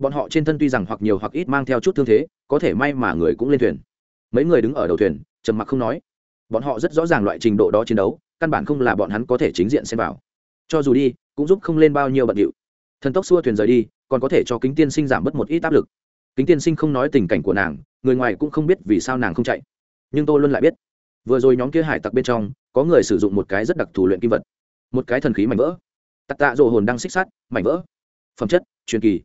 bọn họ trên thân tuy rằng hoặc nhiều hoặc ít mang theo chút thương thế, có thể may mà người cũng lên thuyền. Mấy người đứng ở đầu thuyền, trầm mặc không nói. Bọn họ rất rõ ràng loại trình độ đó chiến đấu, căn bản không là bọn hắn có thể chính diện xem vào. Cho dù đi, cũng giúp không lên bao nhiêu bận điệu. Thần tốc xua thuyền rời đi, còn có thể cho kính tiên sinh giảm bớt một ít áp lực. Kính tiên sinh không nói tình cảnh của nàng, người ngoài cũng không biết vì sao nàng không chạy. Nhưng tôi luôn lại biết. Vừa rồi nhóm kia hải tặc bên trong, có người sử dụng một cái rất đặc thù luyện kim vật. Một cái thần khí mảnh vỡ. Tặc tạ rộ hồn đang xích sát mảnh vỡ. Phẩm chất, truyền kỳ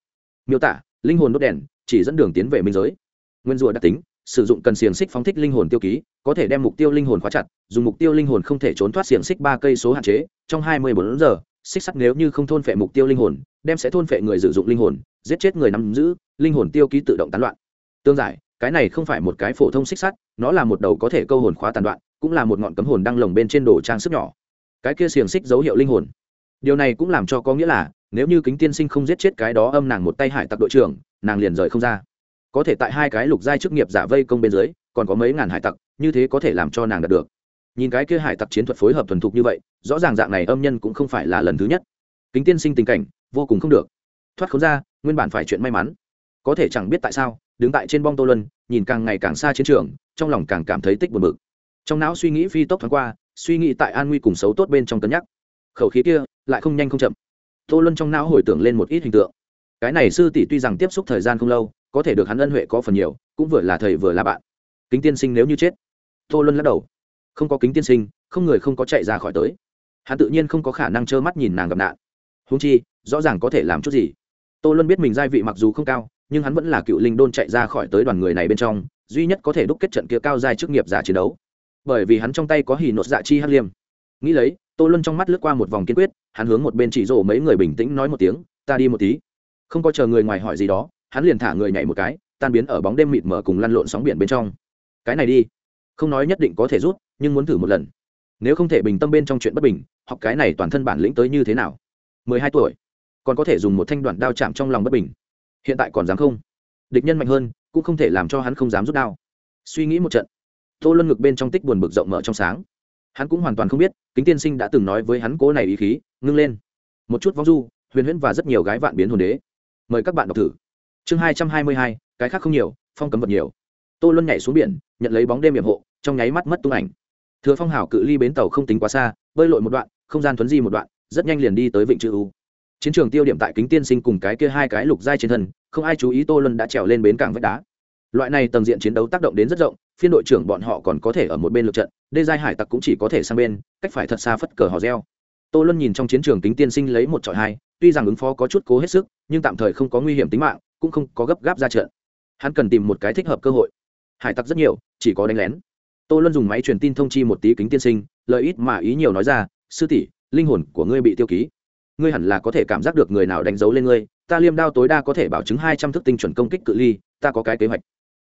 miêu tả, linh hồn đốt đèn, chỉ dẫn đường tiến về minh giới. Nguyên rùa đặc tính, sử dụng cần xiềng xích phóng thích linh hồn tiêu ký, có thể đem mục tiêu linh hồn khóa chặt, dùng mục tiêu linh hồn không thể trốn thoát xiềng xích ba cây số hạn chế, trong hai mươi bốn giờ, xích sắt nếu như không thôn phệ mục tiêu linh hồn, đem sẽ thôn phệ người sử dụng linh hồn, giết chết người nắm giữ, linh hồn tiêu ký tự động tán loạn. Tương giải, cái này không phải một cái phổ thông xích sắt, nó là một đầu có thể câu hồn khóa tàn đoạn, cũng là một ngọn cấm hồn đang lồng bên trên đồ trang sức nhỏ. Cái kia xiềng xích dấu hiệu linh hồn. Điều này cũng làm cho có nghĩa là nếu như kính tiên sinh không giết chết cái đó âm nàng một tay hải tặc đội trưởng, nàng liền rời không ra. Có thể tại hai cái lục giai chức nghiệp giả vây công bên dưới, còn có mấy ngàn hải tặc, như thế có thể làm cho nàng đạt được. Nhìn cái kia hải tặc chiến thuật phối hợp thuần thục như vậy, rõ ràng dạng này âm nhân cũng không phải là lần thứ nhất. Kính tiên sinh tình cảnh, vô cùng không được. Thoát khốn ra, nguyên bản phải chuyện may mắn. Có thể chẳng biết tại sao, đứng tại trên bong tô luân, nhìn càng ngày càng xa chiến trường, trong lòng càng cảm thấy tích buồn bực. Trong não suy nghĩ phi tốc thoáng qua, suy nghĩ tại an nguy cùng xấu tốt bên trong cân nhắc. Khẩu khí kia, lại không nhanh không chậm tô luân trong não hồi tưởng lên một ít hình tượng. Cái này sư tỷ tuy rằng tiếp xúc thời gian không lâu, có thể được hắn ân huệ có phần nhiều, cũng vừa là thầy vừa là bạn. Kính tiên sinh nếu như chết. Tô luân lắc đầu. Không có kính tiên sinh, không người không có chạy ra khỏi tới. Hắn tự nhiên không có khả năng trơ mắt nhìn nàng gặp nạn. Húng chi, rõ ràng có thể làm chút gì. Tô luân biết mình gia vị mặc dù không cao, nhưng hắn vẫn là cựu linh đôn chạy ra khỏi tới đoàn người này bên trong, duy nhất có thể đúc kết trận kia cao dài chức nghiệp giả chiến đấu. Bởi vì hắn trong tay có hì nốt dạ chi hắc liêm. Nghĩ lấy tô luân trong mắt lướt qua một vòng kiên quyết, hắn hướng một bên chỉ rổ mấy người bình tĩnh nói một tiếng, ta đi một tí. Không có chờ người ngoài hỏi gì đó, hắn liền thả người nhảy một cái, tan biến ở bóng đêm mịt mờ cùng lăn lộn sóng biển bên trong. Cái này đi. Không nói nhất định có thể rút, nhưng muốn thử một lần. Nếu không thể bình tâm bên trong chuyện bất bình, học cái này toàn thân bản lĩnh tới như thế nào? Mười hai tuổi, còn có thể dùng một thanh đoạn đao chạm trong lòng bất bình. Hiện tại còn dám không? Địch nhân mạnh hơn, cũng không thể làm cho hắn không dám rút đao. Suy nghĩ một trận, tô luân ngực bên trong tích buồn bực rộng mở trong sáng. Hắn cũng hoàn toàn không biết kính tiên sinh đã từng nói với hắn cố này ý khí, ngưng lên. Một chút vong du, huyền huyễn và rất nhiều gái vạn biến hồn đế. Mời các bạn đọc thử. Chương hai trăm hai mươi hai, cái khác không nhiều, phong cấm vật nhiều. Tô luân nhảy xuống biển, nhận lấy bóng đêm hiểm hộ, trong nháy mắt mất tung ảnh. Thừa phong hảo cự ly bến tàu không tính quá xa, bơi lội một đoạn, không gian thuấn di một đoạn, rất nhanh liền đi tới vịnh chữ u. Chiến trường tiêu điểm tại kính tiên sinh cùng cái kia hai cái lục giai trên thân, không ai chú ý tô luân đã trèo lên bến cảng vách đá. Loại này tầng diện chiến đấu tác động đến rất rộng phiên đội trưởng bọn họ còn có thể ở một bên lượt trận, đê giai hải tặc cũng chỉ có thể sang bên, cách phải thật xa phất cờ hò reo. Tô luân nhìn trong chiến trường kính tiên sinh lấy một trọi hai, tuy rằng ứng phó có chút cố hết sức, nhưng tạm thời không có nguy hiểm tính mạng, cũng không có gấp gáp ra trận. Hắn cần tìm một cái thích hợp cơ hội. Hải tặc rất nhiều, chỉ có đánh lén. Tô luân dùng máy truyền tin thông chi một tí kính tiên sinh lợi ít mà ý nhiều nói ra, sư tỷ, linh hồn của ngươi bị tiêu ký. Ngươi hẳn là có thể cảm giác được người nào đánh dấu lên ngươi, ta liêm đao tối đa có thể bảo chứng hai trăm thức tinh chuẩn công kích cự ly, ta có cái kế hoạch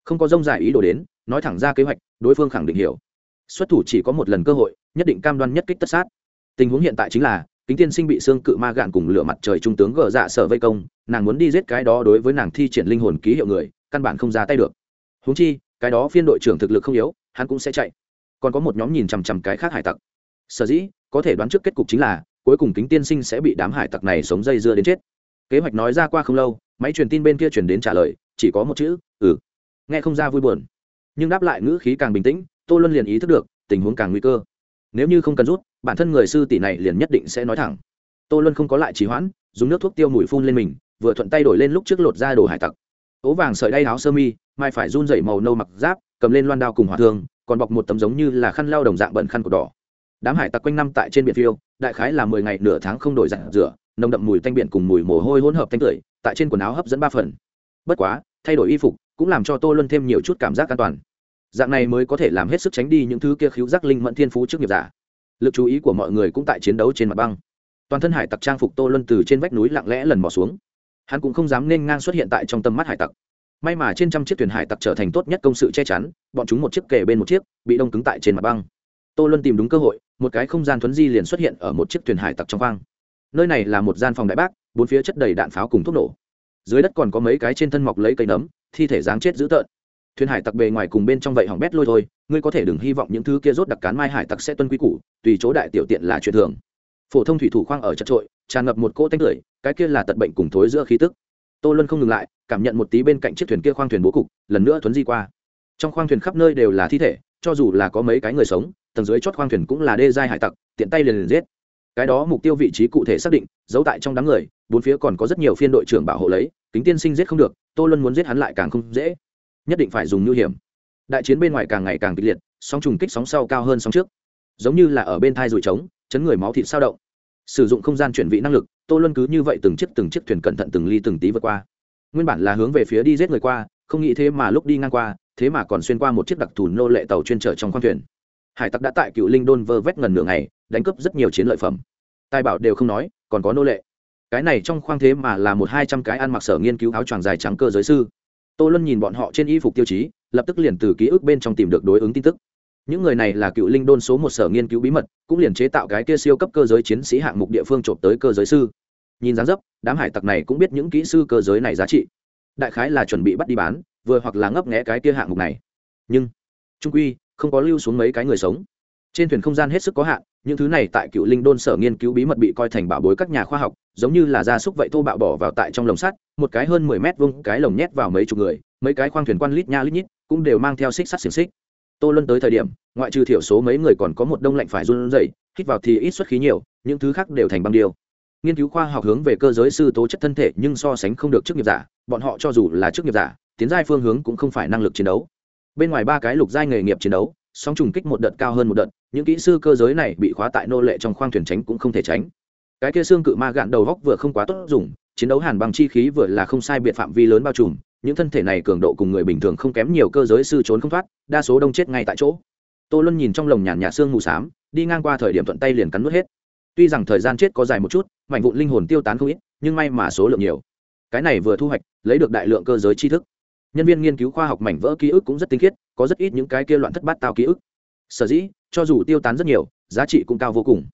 không có rông dài ý đồ đến, nói thẳng ra kế hoạch, đối phương khẳng định hiểu. Xuất thủ chỉ có một lần cơ hội, nhất định cam đoan nhất kích tất sát. Tình huống hiện tại chính là, kính tiên sinh bị xương cự ma gạn cùng lửa mặt trời trung tướng gờ dạ sở vây công, nàng muốn đi giết cái đó đối với nàng thi triển linh hồn ký hiệu người, căn bản không ra tay được. Húng chi, cái đó phiên đội trưởng thực lực không yếu, hắn cũng sẽ chạy. Còn có một nhóm nhìn chằm chằm cái khác hải tặc. Sở dĩ, có thể đoán trước kết cục chính là, cuối cùng kính tiên sinh sẽ bị đám hải tặc này sống dây dưa đến chết. Kế hoạch nói ra qua không lâu, máy truyền tin bên kia chuyển đến trả lời, chỉ có một chữ ừ nghe không ra vui buồn. Nhưng đáp lại ngữ khí càng bình tĩnh, tô luân liền ý thức được, tình huống càng nguy cơ. Nếu như không cần rút, bản thân người sư tỷ này liền nhất định sẽ nói thẳng. Tô luân không có lại trì hoãn, dùng nước thuốc tiêu mùi phun lên mình, vừa thuận tay đổi lên lúc trước lột ra đồ hải tặc. Ố vàng sợi đay áo sơ mi, mai phải run dậy màu nâu mặc giáp, cầm lên loan đao cùng hỏa thương, còn bọc một tấm giống như là khăn lao đồng dạng bẩn khăn cột đỏ. Đám hải tặc quanh năm tại trên biển phiêu, đại khái là mười ngày nửa tháng không đổi giặt rửa, nồng đậm mùi tanh biển cùng mùi mồ hôi hỗn hợp tanh tưởi, tại trên quần áo hấp dẫn ba phần. Bất quá, thay đổi y phục cũng làm cho tô luân thêm nhiều chút cảm giác an toàn. Dạng này mới có thể làm hết sức tránh đi những thứ kia khiếu giác linh mẫn thiên phú trước nghiệp giả. Lực chú ý của mọi người cũng tại chiến đấu trên mặt băng. Toàn thân hải tặc trang phục tô luân từ trên vách núi lặng lẽ lần mò xuống. Hắn cũng không dám nên ngang xuất hiện tại trong tâm mắt hải tặc. May mà trên trăm chiếc thuyền hải tặc trở thành tốt nhất công sự che chắn, bọn chúng một chiếc kề bên một chiếc, bị đông cứng tại trên mặt băng. Tô luân tìm đúng cơ hội, một cái không gian thuấn di liền xuất hiện ở một chiếc thuyền hải tặc trong khoang. Nơi này là một gian phòng đại bác, bốn phía chất đầy đạn pháo cùng thuốc nổ dưới đất còn có mấy cái trên thân mọc lấy cây nấm, thi thể dáng chết dữ tợn. Thuyền hải tặc bề ngoài cùng bên trong vậy hỏng bét lôi thôi, ngươi có thể đừng hy vọng những thứ kia rốt đặc cán mai hải tặc sẽ tuân quý củ, tùy chỗ đại tiểu tiện là chuyện thường. Phổ thông thủy thủ khoang ở chật trội, tràn ngập một cỗ tanh tưởi, cái kia là tật bệnh cùng thối giữa khí tức. Tô luân không ngừng lại, cảm nhận một tí bên cạnh chiếc thuyền kia khoang thuyền bố cục, lần nữa thuấn di qua. Trong khoang thuyền khắp nơi đều là thi thể, cho dù là có mấy cái người sống, tầng dưới chót khoang thuyền cũng là đê giai hải tặc, tiện tay liền liền giết cái đó mục tiêu vị trí cụ thể xác định, giấu tại trong đám người, bốn phía còn có rất nhiều phiên đội trưởng bảo hộ lấy, kính tiên sinh giết không được, tô luân muốn giết hắn lại càng không dễ. Nhất định phải dùng nhu hiểm. Đại chiến bên ngoài càng ngày càng kịch liệt, sóng trùng kích sóng sau cao hơn sóng trước. Giống như là ở bên thai rùi trống, chấn người máu thịt sao động. Sử dụng không gian chuyển vị năng lực, tô luân cứ như vậy từng chiếc từng chiếc thuyền cẩn thận từng ly từng tí vượt qua. Nguyên bản là hướng về phía đi giết người qua, không nghĩ thế mà lúc đi ngang qua, thế mà còn xuyên qua một chiếc đặc thù nô lệ tàu chuyên trở trong khoang thuyền. Hải tặc đã tại cựu linh đôn vơ vét ngần nửa ngày đánh cướp rất nhiều chiến lợi phẩm. Tài bảo đều không nói, còn có nô lệ. Cái này trong khoang thế mà là một hai trăm cái ăn mặc sở nghiên cứu áo choàng dài trắng cơ giới sư. Tô luân nhìn bọn họ trên y phục tiêu chí, lập tức liền từ ký ức bên trong tìm được đối ứng tin tức. Những người này là cựu linh đôn số một sở nghiên cứu bí mật, cũng liền chế tạo cái kia siêu cấp cơ giới chiến sĩ hạng mục địa phương trộm tới cơ giới sư. Nhìn dáng dấp, đám hải tặc này cũng biết những kỹ sư cơ giới này giá trị. Đại khái là chuẩn bị bắt đi bán, vừa hoặc là ngấp nghẽ cái kia hạng mục này. Nhưng, trung quy, không có lưu xuống mấy cái người sống. Trên thuyền không gian hết sức có hạn những thứ này tại cựu linh đôn sở nghiên cứu bí mật bị coi thành bảo bối các nhà khoa học, giống như là gia súc vậy thô bạo bỏ vào tại trong lồng sắt, một cái hơn mười mét vuông, cái lồng nhét vào mấy chục người, mấy cái khoang thuyền quan lít nha lít nhít, cũng đều mang theo xích sắt xiềng xích. Tô luân tới thời điểm, ngoại trừ thiểu số mấy người còn có một đông lạnh phải run rẩy, hít vào thì ít xuất khí nhiều, những thứ khác đều thành băng điêu. Nghiên cứu khoa học hướng về cơ giới sư tố chất thân thể nhưng so sánh không được chức nghiệp giả, bọn họ cho dù là chức nghiệp giả, tiến giai phương hướng cũng không phải năng lực chiến đấu. Bên ngoài ba cái lục giai nghề nghiệp chiến đấu Sóng trùng kích một đợt cao hơn một đợt, những kỹ sư cơ giới này bị khóa tại nô lệ trong khoang thuyền tránh cũng không thể tránh. Cái kia xương cự ma gạn đầu góc vừa không quá tốt dùng, chiến đấu hàn bằng chi khí vừa là không sai biệt phạm vi lớn bao trùm, những thân thể này cường độ cùng người bình thường không kém nhiều cơ giới sư trốn không thoát, đa số đông chết ngay tại chỗ. Tô luân nhìn trong lồng nhàn nhạt xương mù s á m đi ngang qua thời điểm thuận tay liền cắn nuốt hết. Tuy rằng thời gian chết có dài một chút, mảnh vụn linh hồn tiêu tán không ít, nhưng may mà số lượng nhiều. Cái này vừa thu hoạch, lấy được đại lượng cơ giới tri thức. Nhân viên nghiên cứu khoa học mảnh vỡ ký ức cũng rất tinh khiết có rất ít những cái kia loạn thất bát tao ký ức. Sở dĩ, cho dù tiêu tán rất nhiều, giá trị cũng cao vô cùng.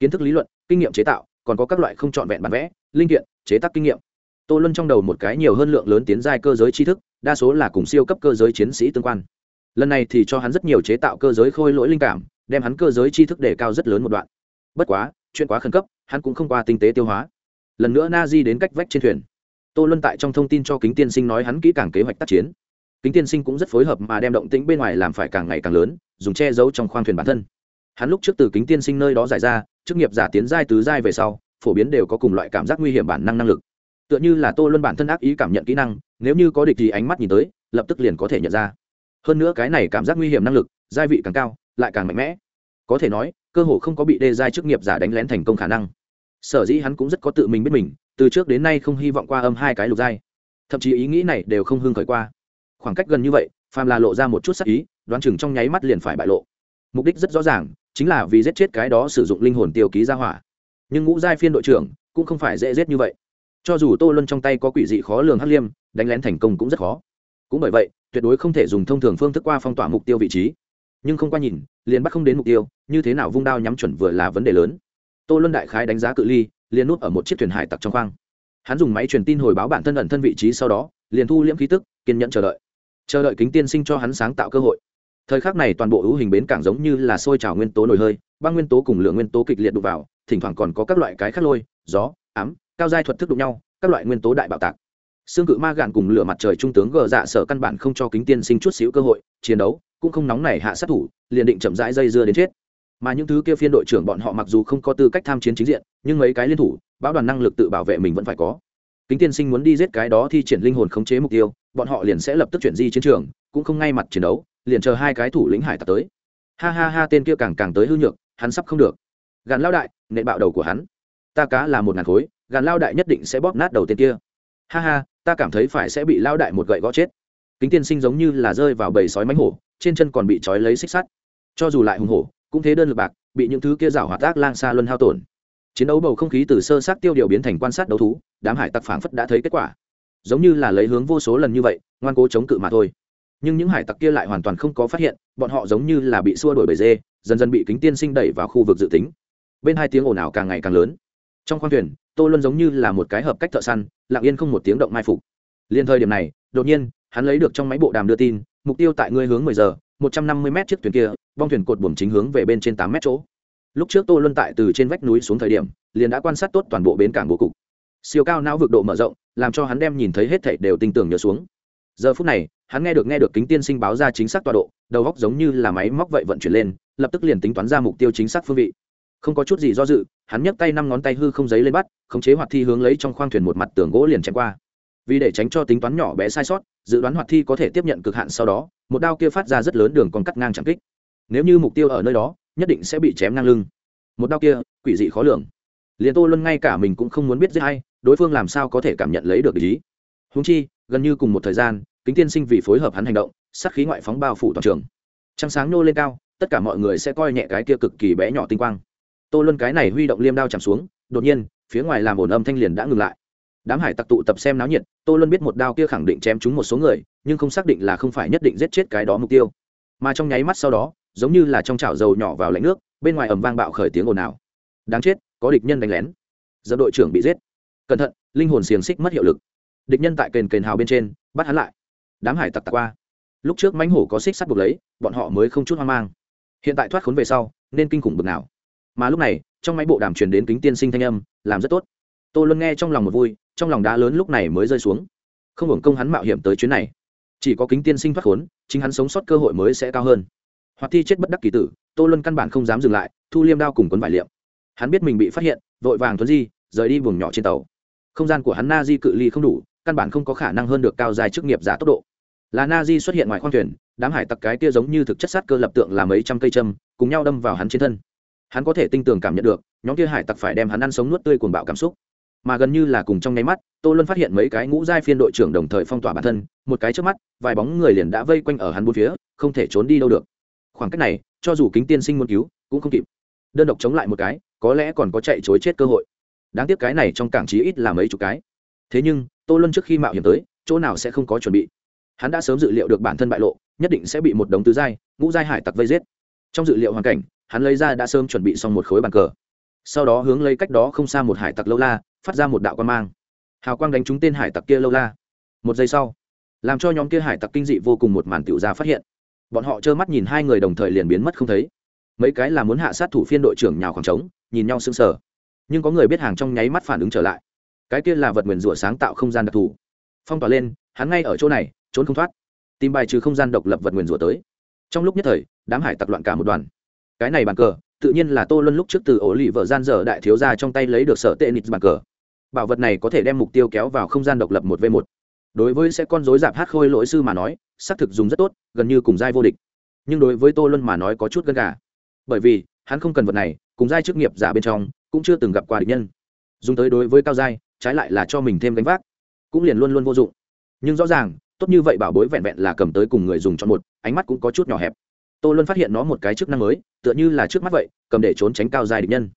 Kiến thức lý luận, kinh nghiệm chế tạo, còn có các loại không trọn vẹn bản vẽ, linh kiện, chế tác kinh nghiệm. Tô luân trong đầu một cái nhiều hơn lượng lớn tiến giai cơ giới tri thức, đa số là cùng siêu cấp cơ giới chiến sĩ tương quan. Lần này thì cho hắn rất nhiều chế tạo cơ giới khôi lỗi linh cảm, đem hắn cơ giới tri thức đề cao rất lớn một đoạn. Bất quá, chuyện quá khẩn cấp, hắn cũng không qua tinh tế tiêu hóa. Lần nữa na di đến cách vách trên thuyền. Tô luân tại trong thông tin cho kính tiên sinh nói hắn kỹ càng kế hoạch tác chiến kính tiên sinh cũng rất phối hợp mà đem động tĩnh bên ngoài làm phải càng ngày càng lớn, dùng che giấu trong khoang thuyền bản thân. Hắn lúc trước từ kính tiên sinh nơi đó giải ra, chức nghiệp giả tiến giai tứ giai về sau, phổ biến đều có cùng loại cảm giác nguy hiểm bản năng năng lực. Tựa như là tô luân bản thân ác ý cảm nhận kỹ năng, nếu như có địch thì ánh mắt nhìn tới, lập tức liền có thể nhận ra. Hơn nữa cái này cảm giác nguy hiểm năng lực, giai vị càng cao, lại càng mạnh mẽ. Có thể nói, cơ hồ không có bị đê giai chức nghiệp giả đánh lén thành công khả năng. Sở dĩ hắn cũng rất có tự mình biết mình, từ trước đến nay không hy vọng qua âm hai cái lục giai. Thậm chí ý nghĩ này đều không hưng khởi qua khoảng cách gần như vậy, phàm là lộ ra một chút sắc ý, đoán chừng trong nháy mắt liền phải bại lộ. Mục đích rất rõ ràng, chính là vì giết chết cái đó sử dụng linh hồn tiêu ký ra hỏa. Nhưng ngũ giai phiên đội trưởng cũng không phải dễ giết như vậy. Cho dù tô luân trong tay có quỷ dị khó lường hắc liêm, đánh lén thành công cũng rất khó. Cũng bởi vậy, tuyệt đối không thể dùng thông thường phương thức qua phong tỏa mục tiêu vị trí. Nhưng không qua nhìn, liền bắt không đến mục tiêu, như thế nào vung đao nhắm chuẩn vừa là vấn đề lớn. Tô luân đại khái đánh giá cự ly, liền nút ở một chiếc thuyền hải tặc trong khoang. Hắn dùng máy truyền tin hồi báo bản thân ẩn thân vị trí sau đó, liền thu liễm khí tức, kiên nhẫn chờ đợi chờ đợi kính tiên sinh cho hắn sáng tạo cơ hội. Thời khắc này toàn bộ ưu hình bến cảng giống như là sôi trào nguyên tố nổi hơi, băng nguyên tố cùng lượng nguyên tố kịch liệt đụng vào, thỉnh thoảng còn có các loại cái khắc lôi, gió, ám, cao giai thuật thức đụng nhau, các loại nguyên tố đại bạo tạc. Xương cự ma gạn cùng lửa mặt trời trung tướng gờ dạ sở căn bản không cho kính tiên sinh chút xíu cơ hội, chiến đấu, cũng không nóng nảy hạ sát thủ, liền định chậm rãi dây dưa đến chết. Mà những thứ kia phiên đội trưởng bọn họ mặc dù không có tư cách tham chiến chính diện, nhưng mấy cái liên thủ báo đoàn năng lực tự bảo vệ mình vẫn phải có kính tiên sinh muốn đi giết cái đó thi triển linh hồn khống chế mục tiêu, bọn họ liền sẽ lập tức chuyển di chiến trường, cũng không ngay mặt chiến đấu, liền chờ hai cái thủ lĩnh hải tặc tới. Ha ha ha, tên kia càng càng tới hư nhược, hắn sắp không được. Gàn lao đại nệ bạo đầu của hắn. Ta cá là một ngàn khối, gàn lao đại nhất định sẽ bóp nát đầu tên kia. Ha ha, ta cảm thấy phải sẽ bị lao đại một gậy gõ chết. Kính tiên sinh giống như là rơi vào bầy sói mánh hổ, trên chân còn bị trói lấy xích sắt. Cho dù lại hùng hổ, cũng thế đơn lực bạc, bị những thứ kia rảo hoạt ác lang xa luân hao tổn chiến đấu bầu không khí từ sơ sát tiêu điều biến thành quan sát đấu thú, đám hải tặc phảng phất đã thấy kết quả. Giống như là lấy hướng vô số lần như vậy, ngoan cố chống cự mà thôi. Nhưng những hải tặc kia lại hoàn toàn không có phát hiện, bọn họ giống như là bị xua đuổi bởi dê, dần dần bị kính tiên sinh đẩy vào khu vực dự tính. Bên hai tiếng ồn ào càng ngày càng lớn. Trong khoang thuyền, tô luân giống như là một cái hợp cách thợ săn, lặng yên không một tiếng động mai phục. Liền thời điểm này, đột nhiên, hắn lấy được trong máy bộ đàm đưa tin, mục tiêu tại ngươi hướng mười giờ, một trăm năm mươi m chiếc thuyền kia, bong thuyền cột buồm chính hướng về bên trên tám m chỗ lúc trước tô luân tại từ trên vách núi xuống thời điểm, liền đã quan sát tốt toàn bộ bến cảng bố cục. Siêu cao não vực độ mở rộng, làm cho hắn đem nhìn thấy hết thảy đều tinh tường nhớ xuống. Giờ phút này, hắn nghe được nghe được kính tiên sinh báo ra chính xác tọa độ, đầu góc giống như là máy móc vậy vận chuyển lên, lập tức liền tính toán ra mục tiêu chính xác phương vị. Không có chút gì do dự, hắn nhấc tay năm ngón tay hư không giấy lên bắt, khống chế hoạt thi hướng lấy trong khoang thuyền một mặt tường gỗ liền chém qua. Vì để tránh cho tính toán nhỏ bé sai sót, dự đoán hoạt thi có thể tiếp nhận cực hạn sau đó, một đao kia phát ra rất lớn đường còn cắt ngang chạm kích. Nếu như mục tiêu ở nơi đó nhất định sẽ bị chém ngang lưng. Một đao kia, quỷ dị khó lường. Liền tô luân ngay cả mình cũng không muốn biết giết hay đối phương làm sao có thể cảm nhận lấy được ý. Húng chi, gần như cùng một thời gian, kính tiên sinh vì phối hợp hắn hành động, sát khí ngoại phóng bao phủ toàn trường. Trăng sáng nô lên cao, tất cả mọi người sẽ coi nhẹ cái kia cực kỳ bé nhỏ tinh quang. Tô luân cái này huy động liêm đao chạm xuống, đột nhiên, phía ngoài làm ồn âm thanh liền đã ngừng lại. Đám hải tặc tụ tập xem náo nhiệt, tô luân biết một đao kia khẳng định chém trúng một số người, nhưng không xác định là không phải nhất định giết chết cái đó mục tiêu. Mà trong nháy mắt sau đó giống như là trong chảo dầu nhỏ vào lạnh nước, bên ngoài ầm vang bạo khởi tiếng ồn ào. Đáng chết, có địch nhân đánh lén. Giờ đội trưởng bị giết. Cẩn thận, linh hồn xiềng xích mất hiệu lực. Địch nhân tại kền kền hào bên trên, bắt hắn lại. Đám hải tặc tặc qua. Lúc trước mánh hổ có xích sắt buộc lấy, bọn họ mới không chút hoang mang. Hiện tại thoát khốn về sau, nên kinh khủng bực nào. Mà lúc này, trong máy bộ đàm truyền đến kính tiên sinh thanh âm, làm rất tốt. Tôi luôn nghe trong lòng một vui, trong lòng đá lớn lúc này mới rơi xuống. Không hưởng công hắn mạo hiểm tới chuyến này. Chỉ có kính tiên sinh thoát khốn, chính hắn sống sót cơ hội mới sẽ cao hơn hoặc thi chết bất đắc kỳ tử, tô luân căn bản không dám dừng lại, thu liêm đao cùng quấn vải liệm. Hắn biết mình bị phát hiện, vội vàng thuấn di, rời đi vùng nhỏ trên tàu. Không gian của hắn na di cự ly không đủ, căn bản không có khả năng hơn được cao dài chức nghiệp giả tốc độ. Là na di xuất hiện ngoài khoang thuyền, đám hải tặc cái kia giống như thực chất sát cơ lập tượng là mấy trăm cây châm, cùng nhau đâm vào hắn trên thân. Hắn có thể tinh tường cảm nhận được, nhóm kia hải tặc phải đem hắn ăn sống nuốt tươi cuồng bạo cảm xúc. Mà gần như là cùng trong nháy mắt, tô luân phát hiện mấy cái ngũ giai phiên đội trưởng đồng thời phong tỏa bản thân, một cái trước mắt, vài bóng người liền đã vây quanh ở hắn bốn phía, không thể trốn đi đâu được khoảng cách này, cho dù kính tiên sinh muốn cứu, cũng không kịp. Đơn độc chống lại một cái, có lẽ còn có chạy chối chết cơ hội. Đáng tiếc cái này trong cảng trí ít là mấy chục cái. Thế nhưng, tô luân trước khi mạo hiểm tới, chỗ nào sẽ không có chuẩn bị. Hắn đã sớm dự liệu được bản thân bại lộ, nhất định sẽ bị một đống tứ giai, ngũ giai hải tặc vây giết. Trong dự liệu hoàn cảnh, hắn lấy ra đã sớm chuẩn bị xong một khối bàn cờ. Sau đó hướng lấy cách đó không xa một hải tặc lâu la, phát ra một đạo quan mang. Hào quang đánh trúng tên hải tặc kia lâu la. Một giây sau, làm cho nhóm kia hải tặc kinh dị vô cùng một màn tiểu ra phát hiện bọn họ trơ mắt nhìn hai người đồng thời liền biến mất không thấy. Mấy cái là muốn hạ sát thủ phiên đội trưởng nhào khoảng trống, nhìn nhau sững sờ. Nhưng có người biết hàng trong nháy mắt phản ứng trở lại. Cái kia là vật nguyền rủa sáng tạo không gian đặc thù. Phong tỏa lên, hắn ngay ở chỗ này, trốn không thoát. Tìm bài trừ không gian độc lập vật nguyền rủa tới. Trong lúc nhất thời, đám hải tặc loạn cả một đoàn. Cái này bàn cờ, tự nhiên là tô luân lúc trước từ ổ lì vợ gian dở đại thiếu ra trong tay lấy được sở tệ nịt bàn cờ. Bảo vật này có thể đem mục tiêu kéo vào không gian độc lập một v một đối với sẽ con dối dạp hát khôi lỗi sư mà nói, xác thực dùng rất tốt, gần như cùng giai vô địch. Nhưng đối với tô luân mà nói có chút gân gà. Bởi vì, hắn không cần vật này, cùng giai chức nghiệp giả bên trong, cũng chưa từng gặp qua địch nhân. Dùng tới đối với cao giai, trái lại là cho mình thêm gánh vác, cũng liền luôn luôn vô dụng. Nhưng rõ ràng, tốt như vậy bảo bối vẹn vẹn là cầm tới cùng người dùng chọn một, ánh mắt cũng có chút nhỏ hẹp. Tô luân phát hiện nó một cái chức năng mới, tựa như là trước mắt vậy, cầm để trốn tránh cao giai địch nhân.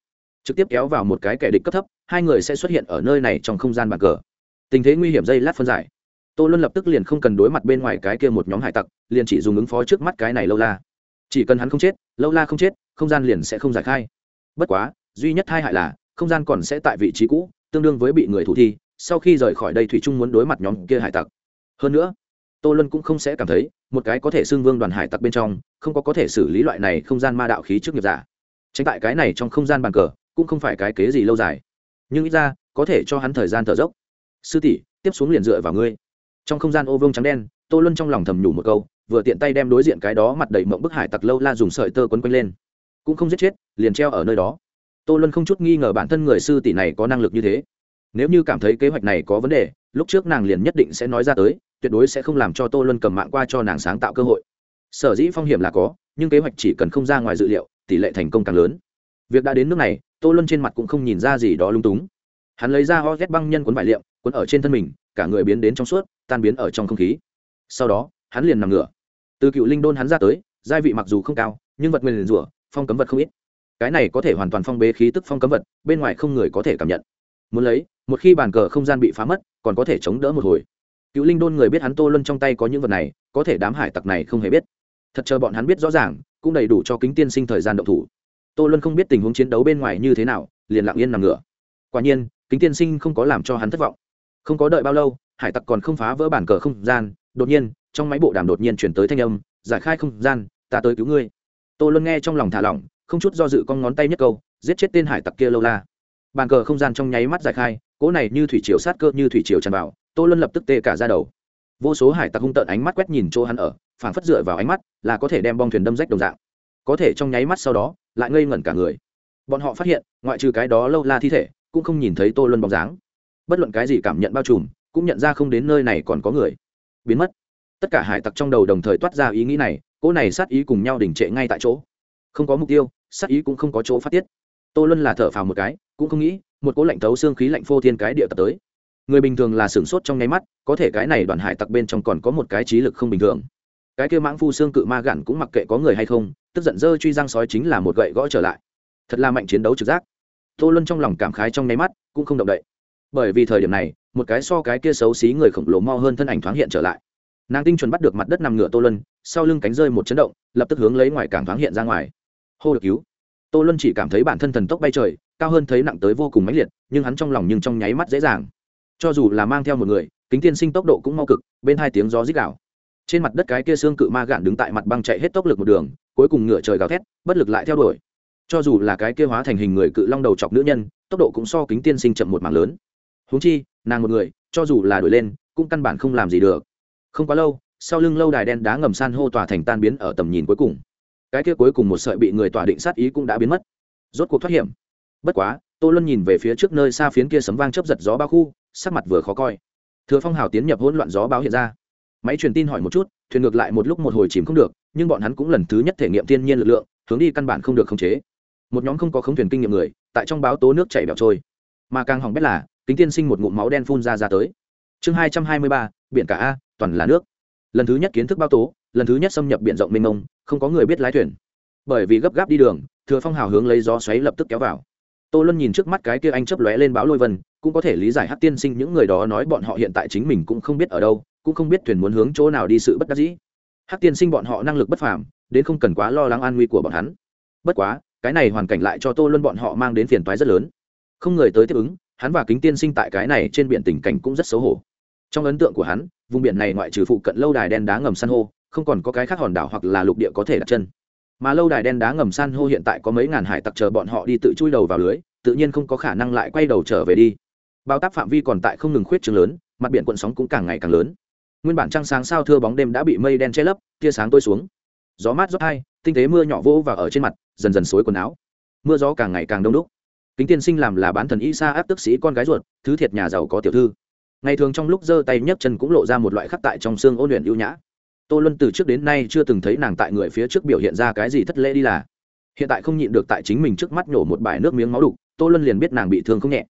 Trực tiếp kéo vào một cái kẻ địch cấp thấp, hai người sẽ xuất hiện ở nơi này trong không gian bàn cờ. Tình thế nguy hiểm dây lát phân giải tô luân lập tức liền không cần đối mặt bên ngoài cái kia một nhóm hải tặc, liền chỉ dùng ứng phó trước mắt cái này lâu la. Chỉ cần hắn không chết, lâu la không chết, không gian liền sẽ không giải khai. Bất quá, duy nhất hai hại là, không gian còn sẽ tại vị trí cũ, tương đương với bị người thủ thi, sau khi rời khỏi đây thủy trung muốn đối mặt nhóm kia hải tặc. Hơn nữa, tô luân cũng không sẽ cảm thấy, một cái có thể xưng vương đoàn hải tặc bên trong, không có có thể xử lý loại này không gian ma đạo khí trước nghiệp giả. Tránh tại cái này trong không gian bàn cờ, cũng không phải cái kế gì lâu dài. Nhưng ít ra, có thể cho hắn thời gian thở dốc. Sư tỷ, tiếp xuống liền dựa vào ngươi trong không gian ô vương trắng đen, tô luân trong lòng thầm nhủ một câu, vừa tiện tay đem đối diện cái đó mặt đầy mộng bức hải tặc lâu la dùng sợi tơ quấn quanh lên. Cũng không giết chết, liền treo ở nơi đó. Tô luân không chút nghi ngờ bản thân người sư tỷ này có năng lực như thế. Nếu như cảm thấy kế hoạch này có vấn đề, lúc trước nàng liền nhất định sẽ nói ra tới, tuyệt đối sẽ không làm cho tô luân cầm mạng qua cho nàng sáng tạo cơ hội. Sở dĩ phong hiểm là có, nhưng kế hoạch chỉ cần không ra ngoài dự liệu, tỷ lệ thành công càng lớn. Việc đã đến nước này, tô luân trên mặt cũng không nhìn ra gì đó lung túng. Hắn lấy ra ho ghét băng nhân cuốn vải liệm, cuốn ở trên thân mình cả người biến đến trong suốt, tan biến ở trong không khí. Sau đó, hắn liền nằm ngửa. Từ cựu linh đôn hắn ra tới gia vị mặc dù không cao, nhưng vật nguyên rủa, phong cấm vật không ít. Cái này có thể hoàn toàn phong bế khí tức phong cấm vật, bên ngoài không người có thể cảm nhận. Muốn lấy, một khi bàn cờ không gian bị phá mất, còn có thể chống đỡ một hồi. Cựu linh đôn người biết hắn tô luân trong tay có những vật này, có thể đám hải tặc này không hề biết. Thật chờ bọn hắn biết rõ ràng, cũng đầy đủ cho kính tiên sinh thời gian động thủ. Tô luân không biết tình huống chiến đấu bên ngoài như thế nào, liền lặng yên nằm ngửa. Quả nhiên, kính tiên sinh không có làm cho hắn thất vọng không có đợi bao lâu, hải tặc còn không phá vỡ bản cờ không gian, đột nhiên, trong máy bộ đàm đột nhiên chuyển tới thanh âm, giải khai không gian, ta tới cứu ngươi. Tô luân nghe trong lòng thả lỏng, không chút do dự con ngón tay nhất câu, giết chết tên hải tặc kia lâu la. Bàn cờ không gian trong nháy mắt giải khai, cỗ này như thủy triều sát cơ như thủy triều tràn vào, tô luân lập tức tê cả ra đầu. Vô số hải tặc hung tợn ánh mắt quét nhìn chỗ hắn ở, phảng phất dựa vào ánh mắt, là có thể đem bong thuyền đâm rách đồng dạng. Có thể trong nháy mắt sau đó, lại ngây ngẩn cả người. Bọn họ phát hiện, ngoại trừ cái đó lâu la thi thể, cũng không nhìn thấy tô luân bóng dáng bất luận cái gì cảm nhận bao trùm, cũng nhận ra không đến nơi này còn có người. Biến mất. Tất cả hải tặc trong đầu đồng thời toát ra ý nghĩ này, cỗ này sát ý cùng nhau đình trệ ngay tại chỗ. Không có mục tiêu, sát ý cũng không có chỗ phát tiết. Tô luân là thở phào một cái, cũng không nghĩ, một cỗ lạnh thấu xương khí lạnh phô thiên cái địa tập tới. Người bình thường là sửng sốt trong nháy mắt, có thể cái này đoàn hải tặc bên trong còn có một cái trí lực không bình thường. Cái kia mãng phu xương cự ma gặn cũng mặc kệ có người hay không, tức giận dơ truy răng sói chính là một gậy gõ trở lại. Thật là mạnh chiến đấu trực giác. Tô luân trong lòng cảm khái trong nháy mắt, cũng không động đậy bởi vì thời điểm này, một cái so cái kia xấu xí người khổng lồ mau hơn thân ảnh thoáng hiện trở lại. Nàng tinh chuẩn bắt được mặt đất nằm ngửa tô luân, sau lưng cánh rơi một chấn động, lập tức hướng lấy ngoài càng thoáng hiện ra ngoài. Hô được cứu. Tô luân chỉ cảm thấy bản thân thần tốc bay trời, cao hơn thấy nặng tới vô cùng mãnh liệt, nhưng hắn trong lòng nhưng trong nháy mắt dễ dàng. Cho dù là mang theo một người, kính tiên sinh tốc độ cũng mau cực, bên hai tiếng gió rít gạo trên mặt đất cái kia xương cự ma gạn đứng tại mặt băng chạy hết tốc lực một đường, cuối cùng ngựa trời gào thét, bất lực lại theo đuổi. Cho dù là cái kia hóa thành hình người cự long đầu chọc nữ nhân, tốc độ cũng so kính tiên sinh chậm một mảng lớn huống chi, nàng một người, cho dù là đổi lên, cũng căn bản không làm gì được. Không quá lâu, sau lưng lâu đài đen đá ngầm san hô tòa thành tan biến ở tầm nhìn cuối cùng. Cái kia cuối cùng một sợi bị người tỏa định sát ý cũng đã biến mất. Rốt cuộc thoát hiểm. Bất quá, tô luân nhìn về phía trước nơi xa phiến kia sấm vang chấp giật gió bao khu, sắc mặt vừa khó coi. Thừa phong hào tiến nhập hỗn loạn gió báo hiện ra. Máy truyền tin hỏi một chút, thuyền ngược lại một lúc một hồi chìm không được, nhưng bọn hắn cũng lần thứ nhất thể nghiệm thiên nhiên lực lượng, hướng đi căn bản không được khống chế. Một nhóm không có khống thuyền kinh nghiệm người, tại trong báo tố nước chảy bẹo trôi. Mà càng hỏng bét là kính tiên sinh một ngụm máu đen phun ra ra tới. Chương hai trăm hai mươi ba, biển cả a, toàn là nước. Lần thứ nhất kiến thức bao tố, lần thứ nhất xâm nhập biển rộng mênh mông, không có người biết lái thuyền. Bởi vì gấp gáp đi đường, thừa phong hào hướng lấy gió xoáy lập tức kéo vào. Tô luân nhìn trước mắt cái kia anh chấp lóe lên báo lôi vân, cũng có thể lý giải hát tiên sinh những người đó nói bọn họ hiện tại chính mình cũng không biết ở đâu, cũng không biết thuyền muốn hướng chỗ nào đi sự bất đắc dĩ. Hát tiên sinh bọn họ năng lực bất phàm, đến không cần quá lo lắng an nguy của bọn hắn. Bất quá, cái này hoàn cảnh lại cho tô luân bọn họ mang đến phiền toái rất lớn. Không người tới tiếp ứng hắn và kính tiên sinh tại cái này trên biển tình cảnh cũng rất xấu hổ. Trong ấn tượng của hắn, vùng biển này ngoại trừ phụ cận lâu đài đen đá ngầm san hô, không còn có cái khác hòn đảo hoặc là lục địa có thể đặt chân. Mà lâu đài đen đá ngầm san hô hiện tại có mấy ngàn hải tặc chờ bọn họ đi tự chui đầu vào lưới, tự nhiên không có khả năng lại quay đầu trở về đi. Bao tác phạm vi còn tại không ngừng khuyết trường lớn, mặt biển cuộn sóng cũng càng ngày càng lớn. Nguyên bản trăng sáng sao thưa bóng đêm đã bị mây đen che lấp, tia sáng tôi xuống. Gió mát rót hai, tinh tế mưa nhỏ vỗ và ở trên mặt, dần dần xối quần áo. Mưa gió càng ngày càng đông đúc kính tiên sinh làm là bán thần y sa áp tức sĩ con gái ruột, thứ thiệt nhà giàu có tiểu thư. Ngày thường trong lúc giơ tay nhấc chân cũng lộ ra một loại khắc tại trong xương ôn luyện ưu nhã. Tô luân từ trước đến nay chưa từng thấy nàng tại người phía trước biểu hiện ra cái gì thất lễ đi là. Hiện tại không nhịn được tại chính mình trước mắt nhổ một bài nước miếng máu đục, tô luân liền biết nàng bị thương không nhẹ.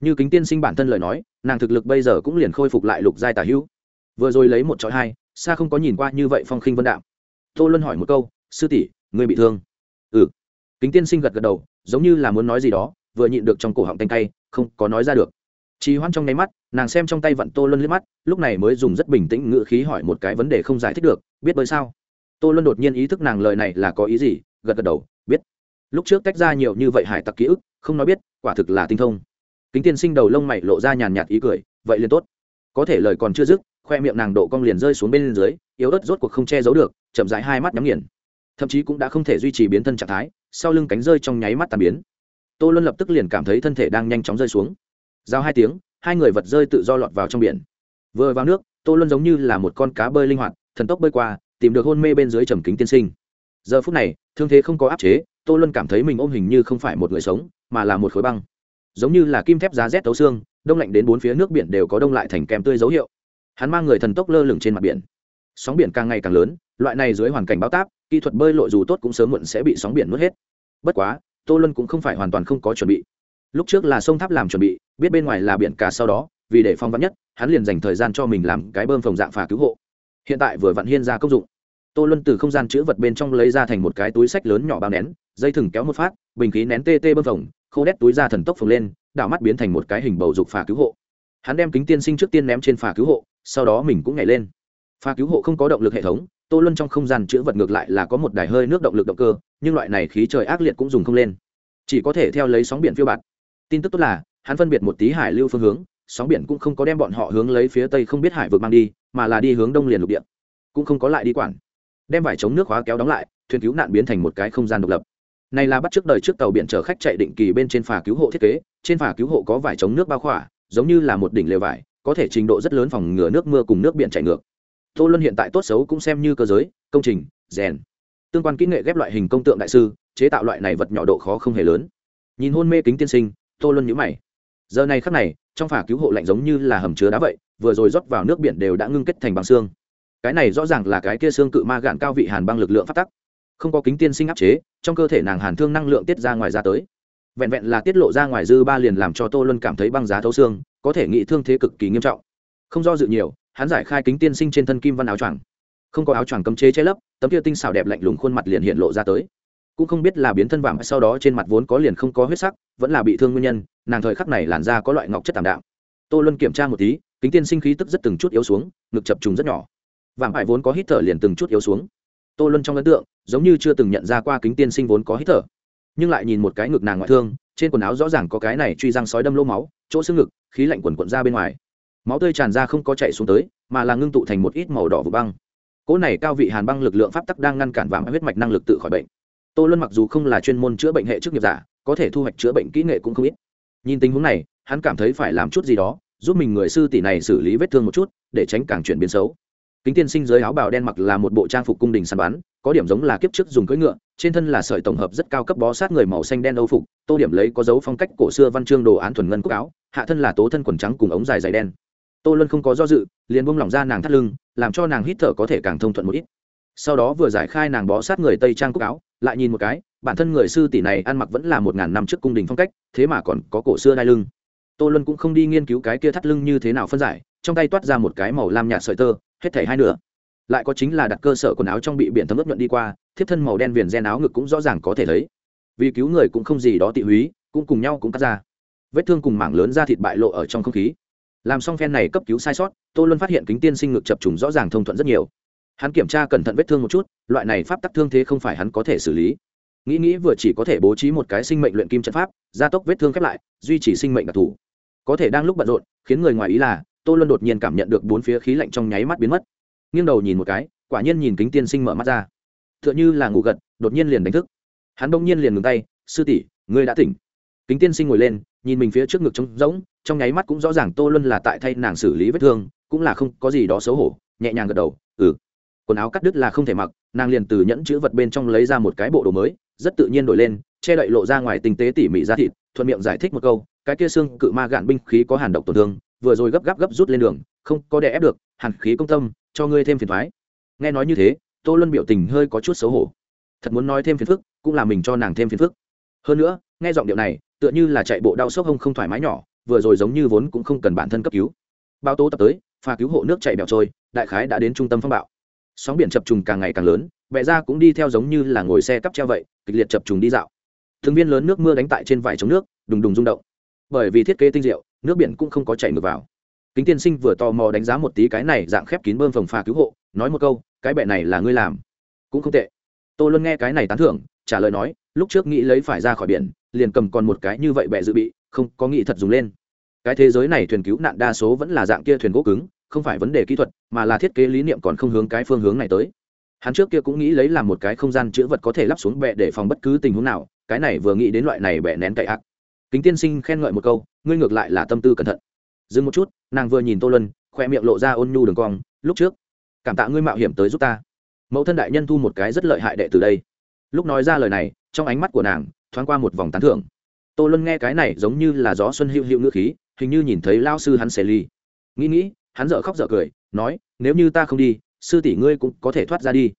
Như kính tiên sinh bản thân lời nói, nàng thực lực bây giờ cũng liền khôi phục lại lục giai tả hữu. Vừa rồi lấy một trọi hai xa không có nhìn qua như vậy phong khinh vân đạo tô luân hỏi một câu, sư tỷ, người bị thương? Ừ. Kính tiên sinh gật gật đầu, giống như là muốn nói gì đó vừa nhịn được trong cổ họng tanh tay không có nói ra được. Trì hoãn trong nháy mắt, nàng xem trong tay vặn tô luân liếc mắt, lúc này mới dùng rất bình tĩnh ngữ khí hỏi một cái vấn đề không giải thích được, biết bơi sao? Tô luân đột nhiên ý thức nàng lời này là có ý gì, gật gật đầu, biết. Lúc trước tách ra nhiều như vậy hải tặc ký ức, không nói biết, quả thực là tinh thông. Kính tiên sinh đầu lông mày lộ ra nhàn nhạt ý cười, vậy liền tốt. Có thể lời còn chưa dứt, khoe miệng nàng độ cong liền rơi xuống bên dưới, yếu ớt rốt cuộc không che giấu được, chậm rãi hai mắt nhắm nghiền. Thậm chí cũng đã không thể duy trì biến thân trạng thái, sau lưng cánh rơi trong nháy mắt tàn biến tô luân lập tức liền cảm thấy thân thể đang nhanh chóng rơi xuống. Giao hai tiếng, hai người vật rơi tự do lọt vào trong biển. Vừa vào nước, tô luân giống như là một con cá bơi linh hoạt, thần tốc bơi qua, tìm được hôn mê bên dưới trầm kính tiên sinh. Giờ phút này, thương thế không có áp chế, tô luân cảm thấy mình ôm hình như không phải một người sống, mà là một khối băng. Giống như là kim thép giá rét tấu xương, đông lạnh đến bốn phía nước biển đều có đông lại thành kem tươi dấu hiệu. Hắn mang người thần tốc lơ lửng trên mặt biển. Sóng biển càng ngày càng lớn, loại này dưới hoàn cảnh bao táp, kỹ thuật bơi lội dù tốt cũng sớm muộn sẽ bị sóng biển nuốt hết. Bất quá tô luân cũng không phải hoàn toàn không có chuẩn bị. Lúc trước là sông tháp làm chuẩn bị, biết bên ngoài là biển cả sau đó, vì để phong vắn nhất, hắn liền dành thời gian cho mình làm cái bơm phòng dạng phà cứu hộ. Hiện tại vừa vặn hiên ra công dụng. Tô luân từ không gian chữ vật bên trong lấy ra thành một cái túi sách lớn nhỏ bao nén, dây thừng kéo một phát, bình khí nén tê tê bơm phồng khô đét túi ra thần tốc phồng lên, đảo mắt biến thành một cái hình bầu dục phà cứu hộ. Hắn đem kính tiên sinh trước tiên ném trên phà cứu hộ, sau đó mình cũng nhảy lên. Phà cứu hộ không có động lực hệ thống, tô luân trong không gian chữ vật ngược lại là có một đài hơi nước động lực động cơ nhưng loại này khí trời ác liệt cũng dùng không lên. Chỉ có thể theo lấy sóng biển phiêu bạt. Tin tức tốt là, hắn phân biệt một tí hải lưu phương hướng, sóng biển cũng không có đem bọn họ hướng lấy phía tây không biết hải vực mang đi, mà là đi hướng đông liền lục địa. Cũng không có lại đi quản. Đem vải chống nước khóa kéo đóng lại, thuyền cứu nạn biến thành một cái không gian độc lập. Này là bắt trước đời trước tàu biển chở khách chạy định kỳ bên trên phà cứu hộ thiết kế, trên phà cứu hộ có vải chống nước bao khỏa, giống như là một đỉnh lều vải, có thể trình độ rất lớn phòng ngừa nước mưa cùng nước biển chảy ngược. Tô luân hiện tại tốt xấu cũng xem như cơ giới, công trình, rèn tương quan kỹ nghệ ghép loại hình công tượng đại sư, chế tạo loại này vật nhỏ độ khó không hề lớn. Nhìn hôn mê kính tiên sinh, tô luân nhíu mày. Giờ này khắc này, trong phà cứu hộ lạnh giống như là hầm chứa đá vậy, vừa rồi rót vào nước biển đều đã ngưng kết thành bằng xương. Cái này rõ ràng là cái kia xương cự ma gạn cao vị hàn băng lực lượng phát tắc. Không có kính tiên sinh áp chế, trong cơ thể nàng hàn thương năng lượng tiết ra ngoài ra tới. Vẹn vẹn là tiết lộ ra ngoài dư ba liền làm cho tô luân cảm thấy băng giá thấu xương, có thể nghĩ thương thế cực kỳ nghiêm trọng. Không do dự nhiều, hắn giải khai kính tiên sinh trên thân kim văn áo choàng không có áo choàng cấm chế che lấp, tấm kia tinh xảo đẹp lạnh lùng khuôn mặt liền hiện lộ ra tới. Cũng không biết là biến thân vàng, sau đó trên mặt vốn có liền không có huyết sắc, vẫn là bị thương nguyên nhân, nàng thời khắc này làn da có loại ngọc chất tảm đạo tô luân kiểm tra một tí, kính tiên sinh khí tức rất từng chút yếu xuống, ngực chập trùng rất nhỏ. Vàng ải vốn có hít thở liền từng chút yếu xuống. Tô luân trong ấn tượng, giống như chưa từng nhận ra qua kính tiên sinh vốn có hít thở. Nhưng lại nhìn một cái ngực nàng ngoại thương, trên quần áo rõ ràng có cái này truy răng sói đâm lỗ máu, chỗ xương ngực, khí lạnh quần quận ra bên ngoài. Máu tươi tràn ra không có chạy xuống tới, mà là ngưng tụ thành một ít màu đỏ vụ băng cỗ này cao vị hàn băng lực lượng pháp tắc đang ngăn cản vàng huyết mạch năng lực tự khỏi bệnh. Tô luân mặc dù không là chuyên môn chữa bệnh hệ chức nghiệp giả, có thể thu hoạch chữa bệnh kỹ nghệ cũng không ít. Nhìn tình huống này, hắn cảm thấy phải làm chút gì đó, giúp mình người sư tỷ này xử lý vết thương một chút, để tránh càng chuyển biến xấu. Kính tiên sinh dưới áo bào đen mặc là một bộ trang phục cung đình săn bắn, có điểm giống là kiếp trước dùng cưỡi ngựa, trên thân là sợi tổng hợp rất cao cấp bó sát người màu xanh đen âu phục, tô điểm lấy có dấu phong cách cổ xưa văn chương đồ án thuần ngân cúc áo, hạ thân là tố thân quần trắng cùng ống dài dày đen tô luân không có do dự, liền buông lỏng ra nàng thắt lưng, làm cho nàng hít thở có thể càng thông thuận một ít. Sau đó vừa giải khai nàng bó sát người tây trang cúc áo, lại nhìn một cái, bản thân người sư tỷ này ăn mặc vẫn là một ngàn năm trước cung đình phong cách, thế mà còn có cổ xưa đai lưng. Tô luân cũng không đi nghiên cứu cái kia thắt lưng như thế nào phân giải, trong tay toát ra một cái màu lam nhạt sợi tơ, hết thảy hai nửa. Lại có chính là đặt cơ sở quần áo trong bị biển thấm ướt nhuận đi qua, thiếp thân màu đen viền gen áo ngực cũng rõ ràng có thể thấy. Vì cứu người cũng không gì đó tị húy, cũng cùng nhau cũng cắt ra. Vết thương cùng mảng lớn da thịt bại lộ ở trong không khí làm xong phen này cấp cứu sai sót, tô luân phát hiện kính tiên sinh ngực chập trùng rõ ràng thông thuận rất nhiều. Hắn kiểm tra cẩn thận vết thương một chút, loại này pháp tắc thương thế không phải hắn có thể xử lý. Nghĩ nghĩ vừa chỉ có thể bố trí một cái sinh mệnh luyện kim trận pháp, gia tốc vết thương khép lại, duy trì sinh mệnh đặc thù. Có thể đang lúc bận rộn, khiến người ngoài ý là, tô luân đột nhiên cảm nhận được bốn phía khí lạnh trong nháy mắt biến mất. Nghiêng đầu nhìn một cái, quả nhiên nhìn kính tiên sinh mở mắt ra. T h ư ợ n h ư là ngủ gật, đột nhiên liền đánh thức. Hắn đông nhiên liền ngừng tay, sư tỷ, ngươi đã tỉnh. Kính tiên sinh ngồi lên nhìn mình phía trước ngực trống rỗng, trong nháy mắt cũng rõ ràng tô luân là tại thay nàng xử lý vết thương, cũng là không có gì đó xấu hổ, nhẹ nhàng gật đầu ừ. Quần áo cắt đứt là không thể mặc, nàng liền từ nhẫn chữ vật bên trong lấy ra một cái bộ đồ mới, rất tự nhiên đổi lên, che đậy lộ ra ngoài tinh tế tỉ mỉ ra thịt, thuận miệng giải thích một câu, cái kia xương cự ma gạn binh khí có hàn độc tổn thương, vừa rồi gấp gáp gấp rút lên đường, không có đè ép được, hàn khí công tâm, cho ngươi thêm phiền thoái. Nghe nói như thế, tô luân biểu tình hơi có chút xấu hổ. Thật muốn nói thêm phiền phức, cũng là mình cho nàng thêm phiền phức. Hơn nữa, nghe giọng điệu này tựa như là chạy bộ đau sốc hông không thoải mái nhỏ, vừa rồi giống như vốn cũng không cần bản thân cấp cứu. Bao tố tập tới pha cứu hộ nước chạy bẹo trôi, đại khái đã đến trung tâm phong bạo. Sóng biển chập trùng càng ngày càng lớn vẽ ra cũng đi theo giống như là ngồi xe cắp treo vậy, kịch liệt chập trùng đi dạo. Thường viên lớn nước mưa đánh tại trên vải chống nước, đùng đùng rung động. Bởi vì thiết kế tinh diệu, nước biển cũng không có chảy ngược vào. Kính tiên sinh vừa tò mò đánh giá một tí cái này dạng khép kín bơm phòng pha cứu hộ, nói một câu, cái bệ này là ngươi làm? Cũng không tệ. Tôi luôn nghe cái này tán thưởng, trả lời nói lúc trước nghĩ lấy phải ra khỏi biển, liền cầm còn một cái như vậy bệ dự bị, không có nghĩ thật dùng lên. Cái thế giới này thuyền cứu nạn đa số vẫn là dạng kia thuyền gỗ cứng, không phải vấn đề kỹ thuật, mà là thiết kế lý niệm còn không hướng cái phương hướng này tới. Hắn trước kia cũng nghĩ lấy làm một cái không gian chữ vật có thể lắp xuống bệ để phòng bất cứ tình huống nào, cái này vừa nghĩ đến loại này bệ nén cậy ác. Kính tiên sinh khen ngợi một câu, ngươi ngược lại là tâm tư cẩn thận. Dừng một chút, nàng vừa nhìn tô lân khoe miệng lộ ra ôn nhu đường cong, lúc trước, cảm tạ ngươi mạo hiểm tới giúp ta. Mẫu thân đại nhân thu một cái rất lợi hại đệ từ đây. Lúc nói ra lời này trong ánh mắt của nàng, thoáng qua một vòng tán thưởng. Tô luân nghe cái này giống như là gió xuân hữu hữu ngữ khí, hình như nhìn thấy lao sư hắn xẻ ly. Nghĩ nghĩ, hắn dợ khóc dợ cười, nói, nếu như ta không đi, sư tỷ ngươi cũng có thể thoát ra đi.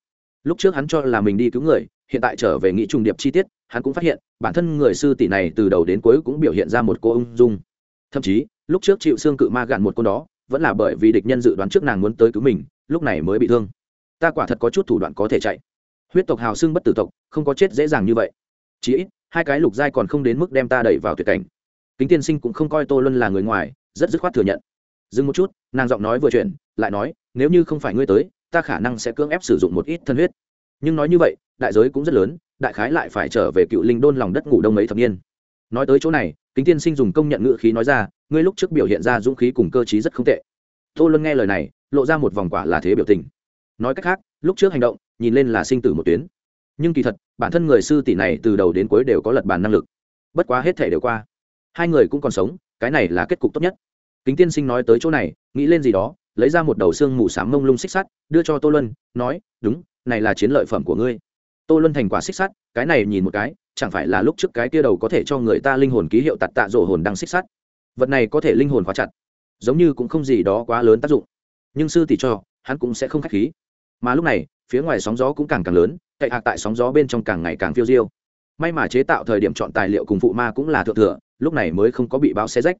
Lúc trước hắn cho là mình đi cứu người, hiện tại trở về nghĩ trùng điệp chi tiết, hắn cũng phát hiện, bản thân người sư tỷ này từ đầu đến cuối cũng biểu hiện ra một cô ung dung. Thậm chí, lúc trước chịu xương cự ma gạn một con đó, vẫn là bởi vì địch nhân dự đoán trước nàng muốn tới cứu mình, lúc này mới bị thương. Ta quả thật có chút thủ đoạn có thể chạy huyết tộc hào xưng bất tử tộc, không có chết dễ dàng như vậy. Chỉ ít, hai cái lục giai còn không đến mức đem ta đẩy vào tuyệt cảnh. Kính tiên sinh cũng không coi tô luân là người ngoài, rất dứt khoát thừa nhận. Dừng một chút, nàng giọng nói vừa chuyện lại nói, nếu như không phải ngươi tới, ta khả năng sẽ cưỡng ép sử dụng một ít thân huyết. Nhưng nói như vậy, đại giới cũng rất lớn, đại khái lại phải trở về cựu linh đôn lòng đất ngủ đông mấy thập niên. Nói tới chỗ này, kính tiên sinh dùng công nhận ngữ khí nói ra, ngươi lúc trước biểu hiện ra dũng khí cùng cơ t rất không tệ. Tô luân nghe lời này, lộ ra một vòng quả là thế biểu tình. Nói cách khác, lúc trước hành động nhìn lên là sinh tử một tuyến. Nhưng kỳ thật, bản thân người sư tỷ này từ đầu đến cuối đều có lật bàn năng lực. Bất quá hết thể đều qua. Hai người cũng còn sống, cái này là kết cục tốt nhất. Kính tiên sinh nói tới chỗ này, nghĩ lên gì đó, lấy ra một đầu xương mù s á m mông lung xích sắt, đưa cho tô luân, nói, đúng, này là chiến lợi phẩm của ngươi. Tô luân thành quả xích sắt, cái này nhìn một cái, chẳng phải là lúc trước cái kia đầu có thể cho người ta linh hồn ký hiệu tạt tạ rổ hồn đăng xích sắt. Vật này có thể linh hồn khóa chặt, giống như cũng không gì đó quá lớn tác dụng. Nhưng sư tỷ cho, hắn cũng sẽ không k h á c h khí. Mà lúc này phía ngoài sóng gió cũng càng càng lớn, cậy hạc tại sóng gió bên trong càng ngày càng phiêu diêu. May mà chế tạo thời điểm chọn tài liệu cùng phụ ma cũng là thượng thừa, lúc này mới không có bị báo xe rách.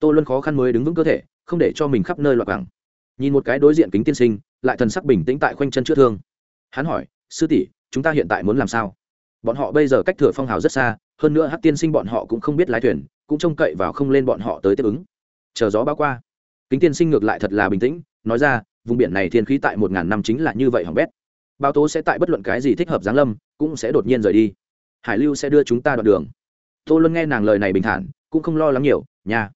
Tô luân khó khăn mới đứng vững cơ thể, không để cho mình khắp nơi loạt cẳng nhìn một cái đối diện kính tiên sinh, lại thần sắc bình tĩnh tại khoanh chân chữa thương. Hắn hỏi, sư tỷ, chúng ta hiện tại muốn làm sao? Bọn họ bây giờ cách thừa phong hào rất xa, hơn nữa hát tiên sinh bọn họ cũng không biết lái thuyền, cũng trông cậy vào không lên bọn họ tới tiếp ứng. Chờ gió bão qua. Kính tiên sinh ngược lại thật là bình tĩnh, nói ra, vùng biển này thiên khí tại một ngàn năm chính là như vậy hỏng bét. Báo tố sẽ tại bất luận cái gì thích hợp giáng lâm, cũng sẽ đột nhiên rời đi. Hải lưu sẽ đưa chúng ta đoạn đường. Tô luân nghe nàng lời này bình thản, cũng không lo lắng nhiều nhà.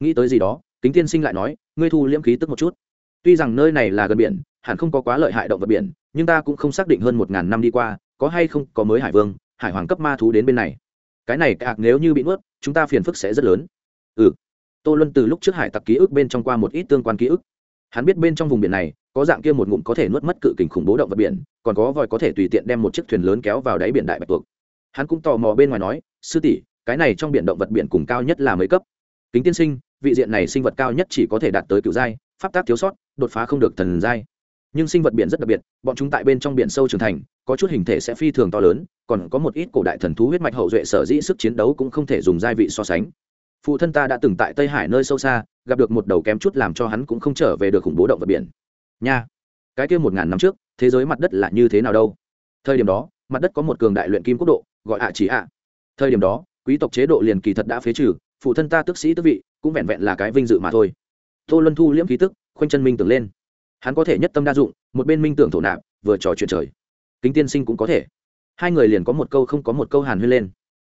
nghĩ tới gì đó, kính tiên sinh lại nói, ngươi thu liễm khí tức một chút. Tuy rằng nơi này là gần biển, hẳn không có quá lợi hại động vật biển, nhưng ta cũng không xác định hơn một ngàn năm đi qua, có hay không có mới hải vương, hải hoàng cấp ma thú đến bên này. Cái này cạc nếu như bị nuốt, chúng ta phiền phức sẽ rất lớn. Ừ. Tô luân từ lúc trước hải tặc ký ức bên trong qua một ít tương quan ký ức hắn biết bên trong vùng biển này, có dạng kia một ngụm có thể nuốt mất cự kình khủng bố động vật biển, còn có vòi có thể tùy tiện đem một chiếc thuyền lớn kéo vào đáy biển đại bạch tuộc. Hắn cũng tò mò bên ngoài nói, sư tỷ, cái này trong biển động vật biển cùng cao nhất là mấy cấp? Kính tiên sinh, vị diện này sinh vật cao nhất chỉ có thể đạt tới cựu giai, pháp tác thiếu sót, đột phá không được thần giai. Nhưng sinh vật biển rất đặc biệt, bọn chúng tại bên trong biển sâu trưởng thành, có chút hình thể sẽ phi thường to lớn, còn có một ít cổ đại thần thú huyết mạch hậu duệ sở dĩ sức chiến đấu cũng không thể dùng giai vị so sánh phụ thân ta đã từng tại tây hải nơi sâu xa, gặp được một đầu kém chút làm cho hắn cũng không trở về được khủng bố động vật biển. Nha, cái kia một ngàn năm trước, thế giới mặt đất là như thế nào đâu? Thời điểm đó, mặt đất có một cường đại luyện kim quốc độ, gọi ạ chỉ ạ. Thời điểm đó, quý tộc chế độ liền kỳ thật đã phế trừ, phụ thân ta tức sĩ tức vị, cũng vẹn vẹn là cái vinh dự mà thôi. Tô luân thu liễm khí tức, khoanh chân minh tưởng lên. Hắn có thể nhất tâm đa dụng, một bên minh tưởng thổ nạp, vừa trò chuyện trời. Kính tiên sinh cũng có thể. Hai người liền có một câu không có một câu hàn huyên lên.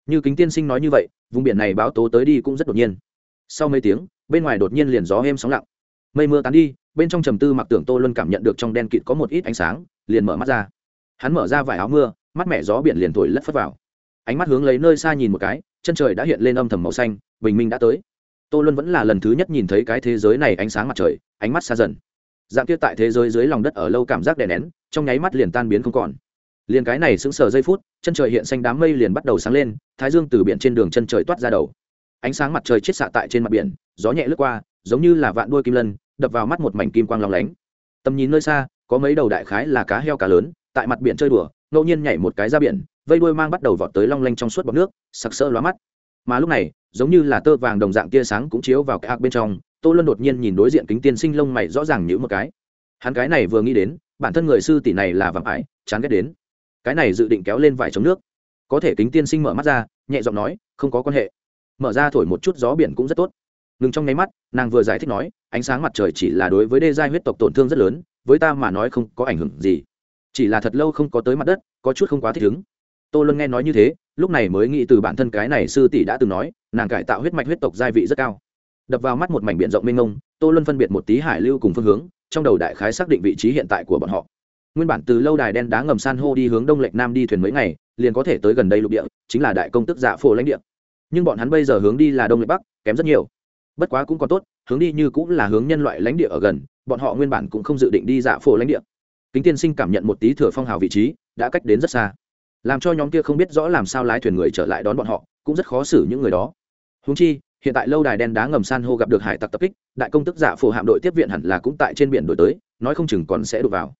Như kính tiên sinh nói như vậy vùng biển này báo tố tới đi cũng rất đột nhiên. Sau mấy tiếng, bên ngoài đột nhiên liền gió êm sóng lặng. Mây mưa tán đi, bên trong trầm tư mặc tưởng tô luân cảm nhận được trong đen kịt có một ít ánh sáng, liền mở mắt ra. Hắn mở ra vải áo mưa, mắt mẹ gió biển liền thổi lất phất vào. Ánh mắt hướng lấy nơi xa nhìn một cái, chân trời đã hiện lên âm thầm màu xanh, bình minh đã tới. Tô luân vẫn là lần thứ nhất nhìn thấy cái thế giới này ánh sáng mặt trời, ánh mắt xa dần. Dạng kia tại thế giới dưới lòng đất ở lâu cảm giác đè nén, trong nháy mắt liền tan biến không còn liền cái này sững sờ giây phút, chân trời hiện xanh đám mây liền bắt đầu sáng lên, thái dương từ biển trên đường chân trời toát ra đầu. Ánh sáng mặt trời chết xạ tại trên mặt biển, gió nhẹ lướt qua, giống như là vạn đuôi kim lân, đập vào mắt một mảnh kim quang long lánh. Tầm nhìn nơi xa, có mấy đầu đại khái là cá heo cá lớn, tại mặt biển chơi đùa, ngẫu nhiên nhảy một cái ra biển, vây đuôi mang bắt đầu vọt tới long lanh trong suốt bọc nước, sặc sỡ lóa mắt. Mà lúc này, giống như là tơ vàng đồng dạng tia sáng cũng chiếu vào cái hạc bên trong, tô luân đột nhiên nhìn đối diện kính tiên sinh lông mày rõ ràng như một cái. Hắn cái này vừa nghĩ đến, bản thân người sư tỷ này là vàng ải, chán ghét đến cái này dự định kéo lên vải chống nước. Có thể kính tiên sinh mở mắt ra, nhẹ giọng nói, không có quan hệ. Mở ra thổi một chút gió biển cũng rất tốt. Ngừng trong nháy mắt, nàng vừa giải thích nói, ánh sáng mặt trời chỉ là đối với đê giai huyết tộc tổn thương rất lớn, với ta mà nói không có ảnh hưởng gì. Chỉ là thật lâu không có tới mặt đất, có chút không quá thích ứng. Tô luân nghe nói như thế, lúc này mới nghĩ từ bản thân cái này sư tỷ đã từng nói, nàng cải tạo huyết mạch huyết tộc gia vị rất cao. Đập vào mắt một mảnh biển rộng mênh mông, tô luân phân biệt một tí hải lưu cùng phương hướng, trong đầu đại khái xác định vị trí hiện tại của bọn họ nguyên bản từ lâu đài đen đá ngầm san hô đi hướng đông lệch nam đi thuyền mấy ngày, liền có thể tới gần đây lục địa, chính là đại công tức giả phổ lãnh địa. Nhưng bọn hắn bây giờ hướng đi là đông lệch bắc, kém rất nhiều. Bất quá cũng còn tốt, hướng đi như cũng là hướng nhân loại lãnh địa ở gần, bọn họ nguyên bản cũng không dự định đi giả phổ lãnh địa. Kính tiên sinh cảm nhận một tí thừa phong hào vị trí, đã cách đến rất xa. Làm cho nhóm kia không biết rõ làm sao lái thuyền người trở lại đón bọn họ, cũng rất khó xử những người đó. Húng chi, hiện tại lâu đài đen đá ngầm san hô gặp được hải tặc tập kích, đại công tức giả phổ hạm đội tiếp viện hẳn là cũng tại trên biển đổi tới, nói không chừng còn sẽ đụng vào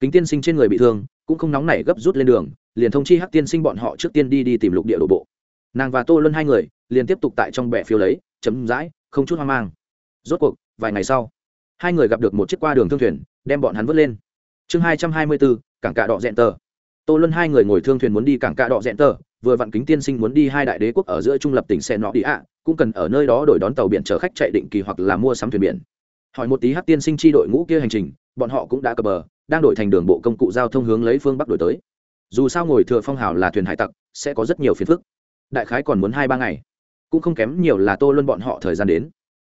kính tiên sinh trên người bị thương, cũng không nóng nảy gấp rút lên đường, liền thông chi hắc tiên sinh bọn họ trước tiên đi đi tìm lục địa đổ bộ. Nàng và tô luân hai người, liền tiếp tục tại trong bệ phiếu lấy, chấm dãi, không chút hoang mang. Rốt cuộc, vài ngày sau, hai người gặp được một chiếc qua đường thương thuyền, đem bọn hắn vớt lên. Chương hai trăm hai mươi bốn, cảng cạ đọ dẹn tờ. Tô luân hai người ngồi thương thuyền muốn đi cảng cạ đọ dẹn tờ, vừa vặn kính tiên sinh muốn đi hai đại đế quốc ở giữa trung lập tỉnh xe nọ đi ạ, cũng cần ở nơi đó đổi đón tàu biển chở khách chạy định kỳ hoặc là mua sắm thuyền biển. Hỏi một tí hát tiên sinh chi đội ngũ kia hành trình, bọn họ cũng đã cập bờ đang đổi thành đường bộ công cụ giao thông hướng lấy phương bắc đổi tới. Dù sao ngồi thừa phong hào là thuyền hải tặc, sẽ có rất nhiều phiền phức. Đại khái còn muốn hai ba ngày, cũng không kém nhiều là tô luân bọn họ thời gian đến.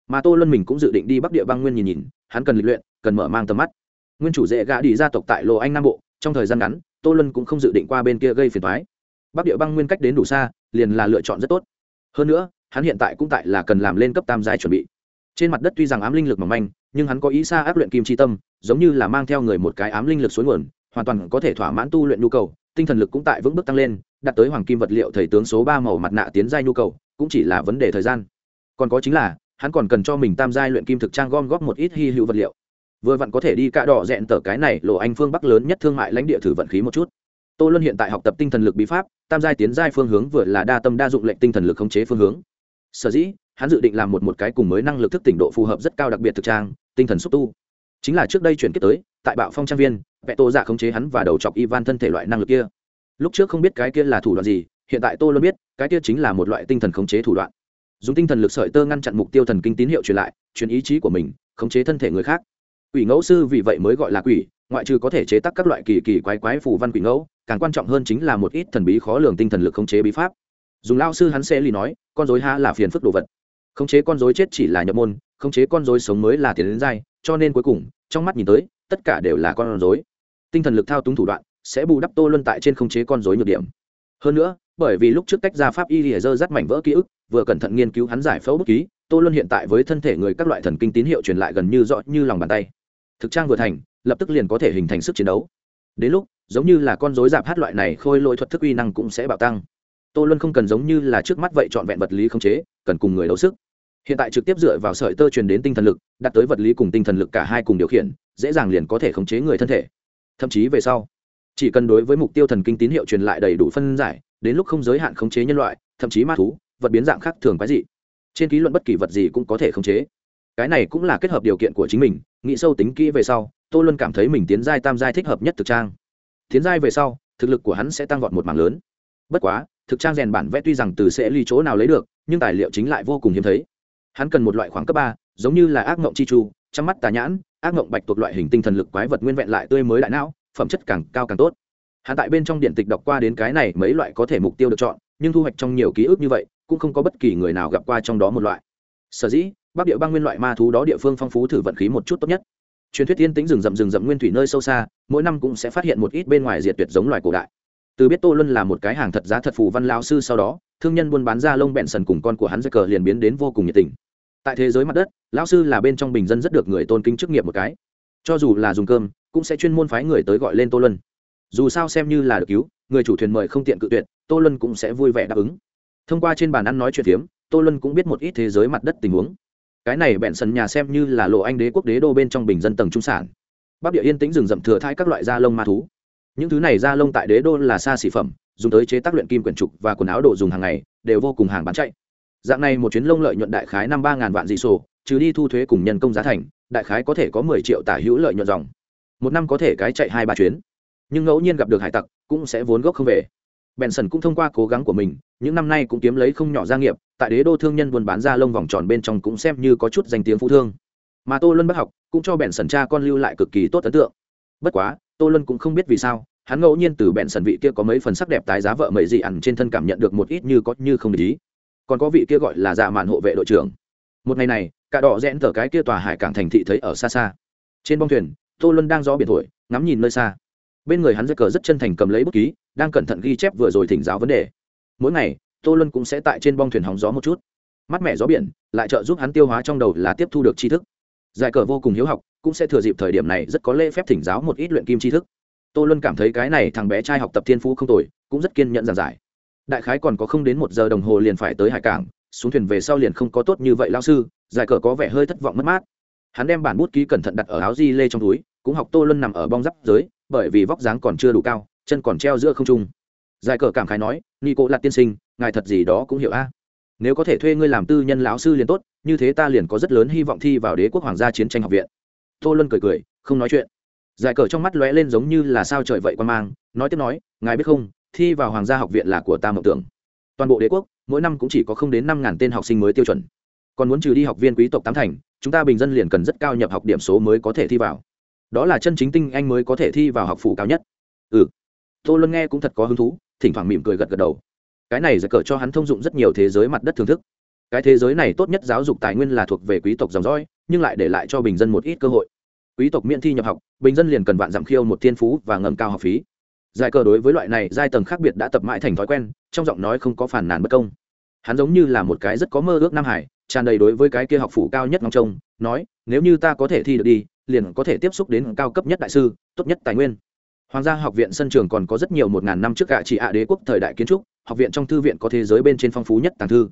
Mà tô luân mình cũng dự định đi bắc địa băng nguyên nhìn nhìn, hắn cần lịch luyện, cần mở mang tầm mắt. Nguyên chủ dễ gã đi gia tộc tại lộ anh nam bộ, trong thời gian ngắn, tô luân cũng không dự định qua bên kia gây phiền thoái bắc địa băng nguyên cách đến đủ xa, liền là lựa chọn rất tốt. Hơn nữa, hắn hiện tại cũng tại là cần làm lên cấp tam giai chuẩn bị. Trên mặt đất tuy rằng ám linh lực mỏng manh nhưng hắn có ý xa áp luyện kim chi tâm, giống như là mang theo người một cái ám linh lực suối nguồn, hoàn toàn có thể thỏa mãn tu luyện nhu cầu, tinh thần lực cũng tại vững bước tăng lên, đạt tới hoàng kim vật liệu thầy tướng số ba màu mặt nạ tiến giai nhu cầu, cũng chỉ là vấn đề thời gian. Còn có chính là, hắn còn cần cho mình tam giai luyện kim thực trang gom góp một ít hy hữu vật liệu. Vừa vặn có thể đi cạ đỏ dẹn tờ cái này, lộ anh phương bắc lớn nhất thương mại lãnh địa thử vận khí một chút. Tô luân hiện tại học tập tinh thần lực bí pháp, tam giai tiến giai phương hướng vừa là đa tâm đa dụng lệnh tinh thần lực khống chế phương hướng. Sở dĩ hắn dự định làm một một cái cùng mới năng lực thức tỉnh độ phù hợp rất cao đặc biệt thực trang, tinh thần xúc tu. Chính là trước đây chuyển kết tới, tại bạo phong trang viên, vẽ tô giả khống chế hắn và đầu chọc ivan thân thể loại năng lực kia. Lúc trước không biết cái kia là thủ đoạn gì, hiện tại tôi luôn biết, cái kia chính là một loại tinh thần khống chế thủ đoạn. Dùng tinh thần lực sợi tơ ngăn chặn mục tiêu thần kinh tín hiệu truyền lại, truyền ý chí của mình, khống chế thân thể người khác. Quỷ ngẫu sư vì vậy mới gọi là quỷ, ngoại trừ có thể chế tác các loại kỳ kỳ quái quái phù văn quỷ ngẫu, càng quan trọng hơn chính là một ít thần bí khó lường tinh thần lực khống chế bí pháp. Dùng lao sư hắn sẽ lì nói, con dối ha là phiền phức đồ vật khống chế con dối chết chỉ là nhập môn, khống chế con dối sống mới là tiền đến dai, cho nên cuối cùng, trong mắt nhìn tới, tất cả đều là con dối tinh thần lực thao túng thủ đoạn, sẽ bù đắp tô luân tại trên khống chế con dối nhược điểm. Hơn nữa, bởi vì lúc trước tách ra pháp y lìa dơ dắt mảnh vỡ ký ức, vừa cẩn thận nghiên cứu hắn giải phẫu bút ký, tô luân hiện tại với thân thể người các loại thần kinh tín hiệu truyền lại gần như rõ như lòng bàn tay. Thực trang vừa thành, lập tức liền có thể hình thành sức chiến đấu. Đến lúc, giống như là con rối giảm hát loại này, khôi lỗi thuật thức uy năng cũng sẽ bạo tăng tô luân không cần giống như là trước mắt vậy trọn vẹn vật lý không chế, cần cùng người đấu sức. Hiện tại trực tiếp dựa vào sợi tơ truyền đến tinh thần lực, đặt tới vật lý cùng tinh thần lực cả hai cùng điều khiển, dễ dàng liền có thể khống chế người thân thể. Thậm chí về sau, chỉ cần đối với mục tiêu thần kinh tín hiệu truyền lại đầy đủ phân giải, đến lúc không giới hạn khống chế nhân loại, thậm chí ma thú, vật biến dạng khác thường quái dị. Trên ký luận bất kỳ vật gì cũng có thể khống chế. Cái này cũng là kết hợp điều kiện của chính mình, nghĩ sâu tính kỹ về sau, tô luân cảm thấy mình tiến giai tam giai thích hợp nhất thực trang. Tiến giai về sau, thực lực của hắn sẽ tăng vọt một mảng lớn. Bất quá thực trang rèn bản vẽ tuy rằng từ sẽ ly chỗ nào lấy được, nhưng tài liệu chính lại vô cùng hiếm thấy. Hắn cần một loại khoảng cấp ba, giống như là ác mộng chi chu trong mắt tà nhãn, ác mộng bạch thuộc loại hình tinh thần lực quái vật nguyên vẹn lại tươi mới đại não, phẩm chất càng cao càng tốt. Hắn tại bên trong điện tịch đọc qua đến cái này mấy loại có thể mục tiêu được chọn, nhưng thu hoạch trong nhiều ký ức như vậy, cũng không có bất kỳ người nào gặp qua trong đó một loại. Sở dĩ, bắc địa bang nguyên loại ma thú đó địa phương phong phú thử vận khí một chút tốt nhất. Truyền thuyết tiên tính rừng rậm rừng rậm nguyên thủy nơi sâu xa, mỗi năm cũng sẽ phát hiện một ít bên ngoài diệt tuyệt giống loài cổ đại từ biết tô luân là một cái hàng thật giá thật phù văn lao sư sau đó, thương nhân buôn bán ra lông bẹn sần cùng con của hắn dây cờ liền biến đến vô cùng nhiệt tình. Tại thế giới mặt đất lão sư là bên trong bình dân rất được người tôn kính chức nghiệp một cái. Cho dù là dùng cơm, cũng sẽ chuyên môn phái người tới gọi lên tô luân. Dù sao xem như là được cứu, người chủ thuyền mời không tiện cự tuyệt, tô luân cũng sẽ vui vẻ đáp ứng. Thông qua trên bàn ăn nói chuyện phiếm, tô luân cũng biết một ít thế giới mặt đất tình huống. Cái này bẹn sần nhà xem như là lộ anh đế quốc đế đô bên trong bình dân tầng trung sản. Bắc địa yên tĩnh rừng rậm thừa thai các loại da lông ma thú những thứ này da lông tại đế đô là xa xỉ phẩm, dùng tới chế tác luyện kim quyển trục và quần áo đồ dùng hàng ngày, đều vô cùng hàng bán chạy. Dạng này một chuyến lông lợi nhuận đại khái năm ba ngàn vạn dị sổ, trừ đi thu thuế cùng nhân công giá thành, đại khái có thể có mười triệu tả hữu lợi nhuận dòng. Một năm có thể cái chạy hai ba chuyến. Nhưng ngẫu nhiên gặp được hải tặc, cũng sẽ vốn gốc không về. Benson cũng thông qua cố gắng của mình, những năm nay cũng kiếm lấy không nhỏ gia nghiệp, tại đế đô thương nhân buôn bán ra lông vòng tròn bên trong cũng xem như có chút danh tiếng phú thương. Mà tô luân bất học cũng cho benson cha con lưu lại cực kỳ tốt ấn tượng. Bất quá tô luân cũng không biết vì sao, hắn ngẫu nhiên từ benson vị kia có mấy phần sắc đẹp tái giá vợ mầy dị ẩn trên thân cảm nhận được một ít như có như không lý. còn có vị kia gọi là dạ mạn hộ vệ đội trưởng. Một ngày này, cả đỏ rẽn tờ cái kia tòa hải cảng thành thị thấy ở xa xa. Trên bong thuyền, tô luân đang gió biển thổi, ngắm nhìn nơi xa. Bên người hắn dây cờ rất chân thành cầm lấy bút ký, đang cẩn thận ghi chép vừa rồi thỉnh giáo vấn đề. Mỗi ngày, tô luân cũng sẽ tại trên bong thuyền hóng gió một chút. Mắt mẹ gió biển, lại trợ giúp hắn tiêu hóa trong đầu là tiếp thu được tri thức giải cờ vô cùng hiếu học, cũng sẽ thừa dịp thời điểm này rất có lễ phép thỉnh giáo một ít luyện kim tri thức. Tô luân cảm thấy cái này thằng bé trai học tập thiên phú không tồi, cũng rất kiên nhẫn giảng giải. Đại khái còn có không đến một giờ đồng hồ liền phải tới hải cảng, xuống thuyền về sau liền không có tốt như vậy lao sư, giải cờ có vẻ hơi thất vọng mất mát. Hắn đem bản bút ký cẩn thận đặt ở áo di lê trong túi, cũng học tô luân nằm ở bong giáp giới, bởi vì vóc dáng còn chưa đủ cao, chân còn treo giữa không trung. Giải cờ cảm khái nói nghi cô là tiên sinh, ngài thật gì đó cũng hiểu a nếu có thể thuê ngươi làm tư nhân lão sư liền tốt, như thế ta liền có rất lớn hy vọng thi vào đế quốc hoàng gia chiến tranh học viện. Tô luân cười cười, không nói chuyện. Giải cờ trong mắt lóe lên giống như là sao trời vậy quan mang, nói tiếp nói, ngài biết không, thi vào hoàng gia học viện là của ta mộng tưởng. Toàn bộ đế quốc, mỗi năm cũng chỉ có không đến năm ngàn tên học sinh mới tiêu chuẩn. Còn muốn trừ đi học viên quý tộc tám thành, chúng ta bình dân liền cần rất cao nhập học điểm số mới có thể thi vào. Đó là chân chính tinh anh mới có thể thi vào học phủ cao nhất. Ừ. Tô luân nghe cũng thật có hứng thú, thỉnh thoảng mỉm cười gật gật đầu cái này giật cờ cho hắn thông dụng rất nhiều thế giới mặt đất thưởng thức. Cái thế giới này tốt nhất giáo dục tài nguyên là thuộc về quý tộc dòng dõi, nhưng lại để lại cho bình dân một ít cơ hội. Quý tộc miễn thi nhập học, bình dân liền cần vạn giảm khiêu một thiên phú và ngầm cao học phí. Giải cờ đối với loại này, giai tầng khác biệt đã tập mãi thành thói quen, trong giọng nói không có phản nàn bất công. Hắn giống như là một cái rất có mơ ước nam hải, tràn đầy đối với cái kia học phủ cao nhất ngóng trông, nói, nếu như ta có thể thi được đi, liền có thể tiếp xúc đến cao cấp nhất đại sư, tốt nhất tài nguyên hoàng gia học viện sân trường còn có rất nhiều một ngàn năm trước cả chỉ ạ đế quốc thời đại kiến trúc, học viện trong thư viện có thế giới bên trên phong phú nhất tàng thư.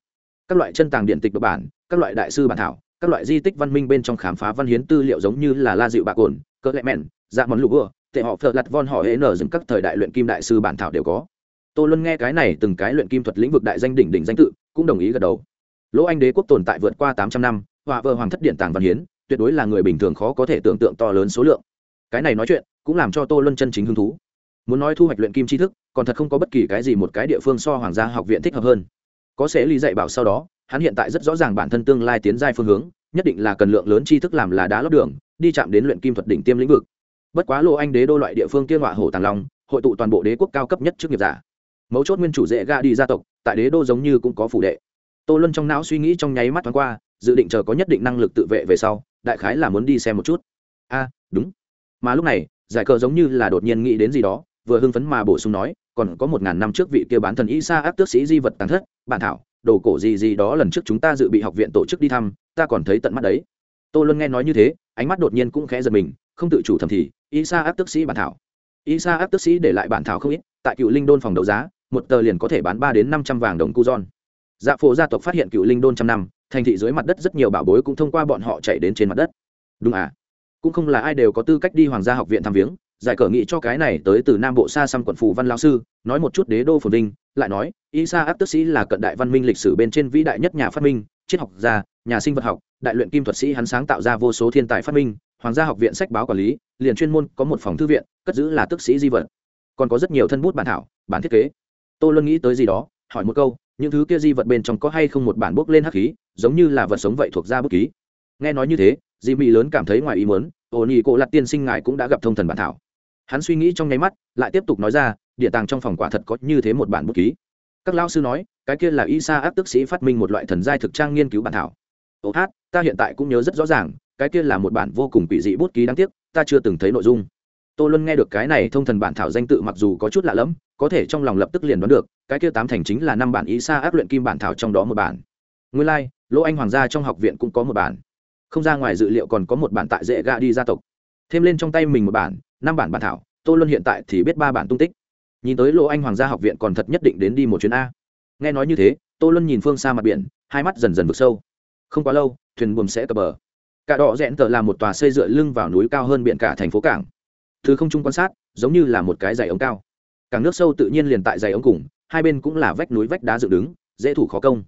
Các loại chân tàng điện tịch độc bản, các loại đại sư bản thảo, các loại di tích văn minh bên trong khám phá văn hiến tư liệu giống như là la dịu bạc ổn cỡ lệ mẹn dạ món lụa tệ họ phật lặt von họ hễ nở dựng các thời đại luyện kim đại sư bản thảo đều có. Tôi luôn nghe cái này từng cái luyện kim thuật lĩnh vực đại danh đỉnh đỉnh danh tự, cũng đồng ý gật đầu. Lỗ anh đế quốc tồn tại vượt qua tám trăm năm hòa vợ hoàng thất điện tàng văn hiến, tuyệt đối là người bình thường khó có thể tưởng tượng to lớn số lượng. Cái này nói chuyện cũng làm cho tô luân chân chính hứng thú. Muốn nói thu hoạch luyện kim tri thức, còn thật không có bất kỳ cái gì một cái địa phương so hoàng gia học viện thích hợp hơn. Có sẽ lý dạy bảo sau đó, hắn hiện tại rất rõ ràng bản thân tương lai tiến giai phương hướng, nhất định là cần lượng lớn tri thức làm là đá lót đường, đi chạm đến luyện kim thuật đỉnh tiêm lĩnh vực. Bất quá lô anh đế đô loại địa phương tiên họa hổ tàng long, hội tụ toàn bộ đế quốc cao cấp nhất trước nghiệp giả. Mấu chốt nguyên chủ dễ ga đi gia tộc, tại đế đô giống như cũng có phủ đệ. Tô luân trong não suy nghĩ trong nháy mắt thoáng qua, dự định chờ có nhất định năng lực tự vệ về sau, đại khái là muốn đi xem một chút. A, đúng. Mà lúc này giải cờ giống như là đột nhiên nghĩ đến gì đó, vừa hưng phấn mà bổ sung nói, còn có một ngàn năm trước vị kia bán thần y sa áp tước sĩ di vật tàng thất, bản thảo, đồ cổ gì gì đó lần trước chúng ta dự bị học viện tổ chức đi thăm, ta còn thấy tận mắt đấy. Tô luân nghe nói như thế, ánh mắt đột nhiên cũng khẽ giật mình, không tự chủ thầm thì, isa áp tước sĩ bản thảo. Isa áp tước sĩ để lại bản thảo không ít, tại cựu linh đôn phòng đấu giá, một tờ liền có thể bán ba đến năm trăm vàng đồng cu giòn dạ phổ gia tộc phát hiện cựu linh đôn trăm năm, thành thị dưới mặt đất rất nhiều bảo bối cũng thông qua bọn họ chạy đến trên mặt đất. Đúng à? Cũng không là ai đều có tư cách đi hoàng gia học viện thăm viếng, giải cờ nghị cho cái này tới từ nam bộ xa xăm quận phù văn lao sư, nói một chút đế đô phồn vinh, lại nói, isa áp tức sĩ là cận đại văn minh lịch sử bên trên vĩ đại nhất nhà phát minh, triết học gia, nhà sinh vật học, đại luyện kim thuật sĩ hắn sáng tạo ra vô số thiên tài phát minh, hoàng gia học viện sách báo quản lý, liền chuyên môn có một phòng thư viện, cất giữ là tức sĩ di vật. Còn có rất nhiều thân bút bản thảo, bản thiết kế. Tôi luôn nghĩ tới gì đó, hỏi một câu, những thứ kia di vật bên trong có hay không một bản bốc lên hắc khí, giống như là vật sống vậy thuộc ra bút ký. Nghe nói như thế di mỹ lớn cảm thấy ngoài ý muốn ổ nhị cổ lặt tiên sinh ngài cũng đã gặp thông thần bản thảo. Hắn suy nghĩ trong nháy mắt lại tiếp tục nói ra địa tàng trong phòng quả thật có như thế một bản bút ký. Các lao sư nói cái kia là y sa áp tức sĩ phát minh một loại thần giai thực trang nghiên cứu bản thảo. Ô hát ta hiện tại cũng nhớ rất rõ ràng cái kia là một bản vô cùng quỷ dị bút ký đáng tiếc ta chưa từng thấy nội dung. Tô luân nghe được cái này thông thần bản thảo danh tự mặc dù có chút lạ lẫm có thể trong lòng lập tức liền đoán được cái kia tám thành chính là năm bản ý xa áp luyện kim bản thảo trong đó một bản. Nguyên lai、like, lỗ anh hoàng gia trong học viện cũng có một bản không ra ngoài dự liệu còn có một bản tại dễ gạ đi gia tộc. Thêm lên trong tay mình một bản, năm bản bản thảo, tô luân hiện tại thì biết ba bản tung tích. Nhìn tới lỗ anh hoàng gia học viện còn thật nhất định đến đi một chuyến a. Nghe nói như thế, tô luân nhìn phương xa mặt biển, hai mắt dần dần vực sâu. Không quá lâu, thuyền buồm sẽ cập bờ. Cả đỏ rẽn tờ là một tòa xây dựa lưng vào núi cao hơn biển cả thành phố cảng. Thứ không trung quan sát, giống như là một cái dày ống cao. Cảng nước sâu tự nhiên liền tại dày ống cùng, hai bên cũng là vách núi vách đá dựng đứng, dễ thủ khó công.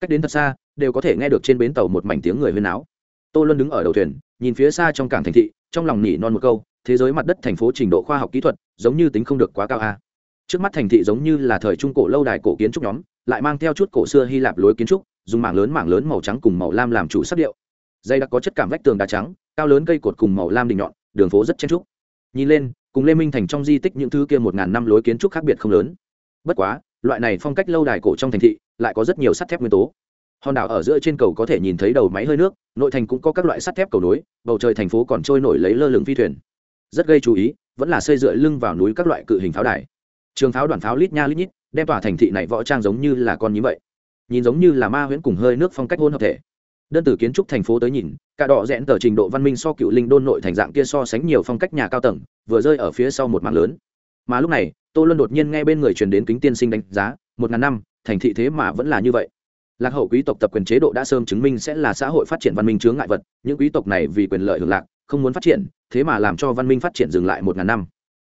Cách đến thật xa, đều có thể nghe được trên bến tàu một mảnh tiếng người huyên áo tô luân đứng ở đầu thuyền, nhìn phía xa trong cảng thành thị, trong lòng nỉ non một câu, thế giới mặt đất thành phố trình độ khoa học kỹ thuật, giống như tính không được quá cao a. Trước mắt thành thị giống như là thời trung cổ lâu đài cổ kiến trúc nhóm, lại mang theo chút cổ xưa hy lạp lối kiến trúc, dùng mảng lớn mảng lớn màu trắng cùng màu lam làm chủ sắc điệu. Dây đặc có chất cảm vách tường đá trắng, cao lớn cây cột cùng màu lam đình nhọn, đường phố rất chen trúc. Nhìn lên, cùng lê minh thành trong di tích những thứ kia một ngàn năm lối kiến trúc khác biệt không lớn. Bất quá, loại này phong cách lâu đài cổ trong thành thị, lại có rất nhiều sắt thép nguyên tố hòn đảo ở giữa trên cầu có thể nhìn thấy đầu máy hơi nước, nội thành cũng có các loại sắt thép cầu nối, bầu trời thành phố còn trôi nổi lấy lơ lửng phi thuyền. Rất gây chú ý, vẫn là xây dựa lưng vào núi các loại cự hình pháo đài. Trường pháo đoàn pháo lít nha lít nhít, đem tỏa thành thị này võ trang giống như là con nhím vậy. Nhìn giống như là ma huyễn cùng hơi nước phong cách hôn hợp thể. Đơn từ kiến trúc thành phố tới nhìn, cả đỏ rẽn tờ trình độ văn minh so cựu linh đôn nội thành dạng kia so sánh nhiều phong cách nhà cao tầng, vừa rơi ở phía sau một mạng lớn. Mà lúc này, tô luân đột nhiên nghe bên người truyền đến kính tiên sinh đánh giá, một ngàn năm, thành thị thế mà vẫn là như vậy lạc hậu quý tộc tập quyền chế độ đã sớm chứng minh sẽ là xã hội phát triển văn minh chướng ngại vật, những quý tộc này vì quyền lợi hưởng lạc, không muốn phát triển, thế mà làm cho văn minh phát triển dừng lại một ngàn năm.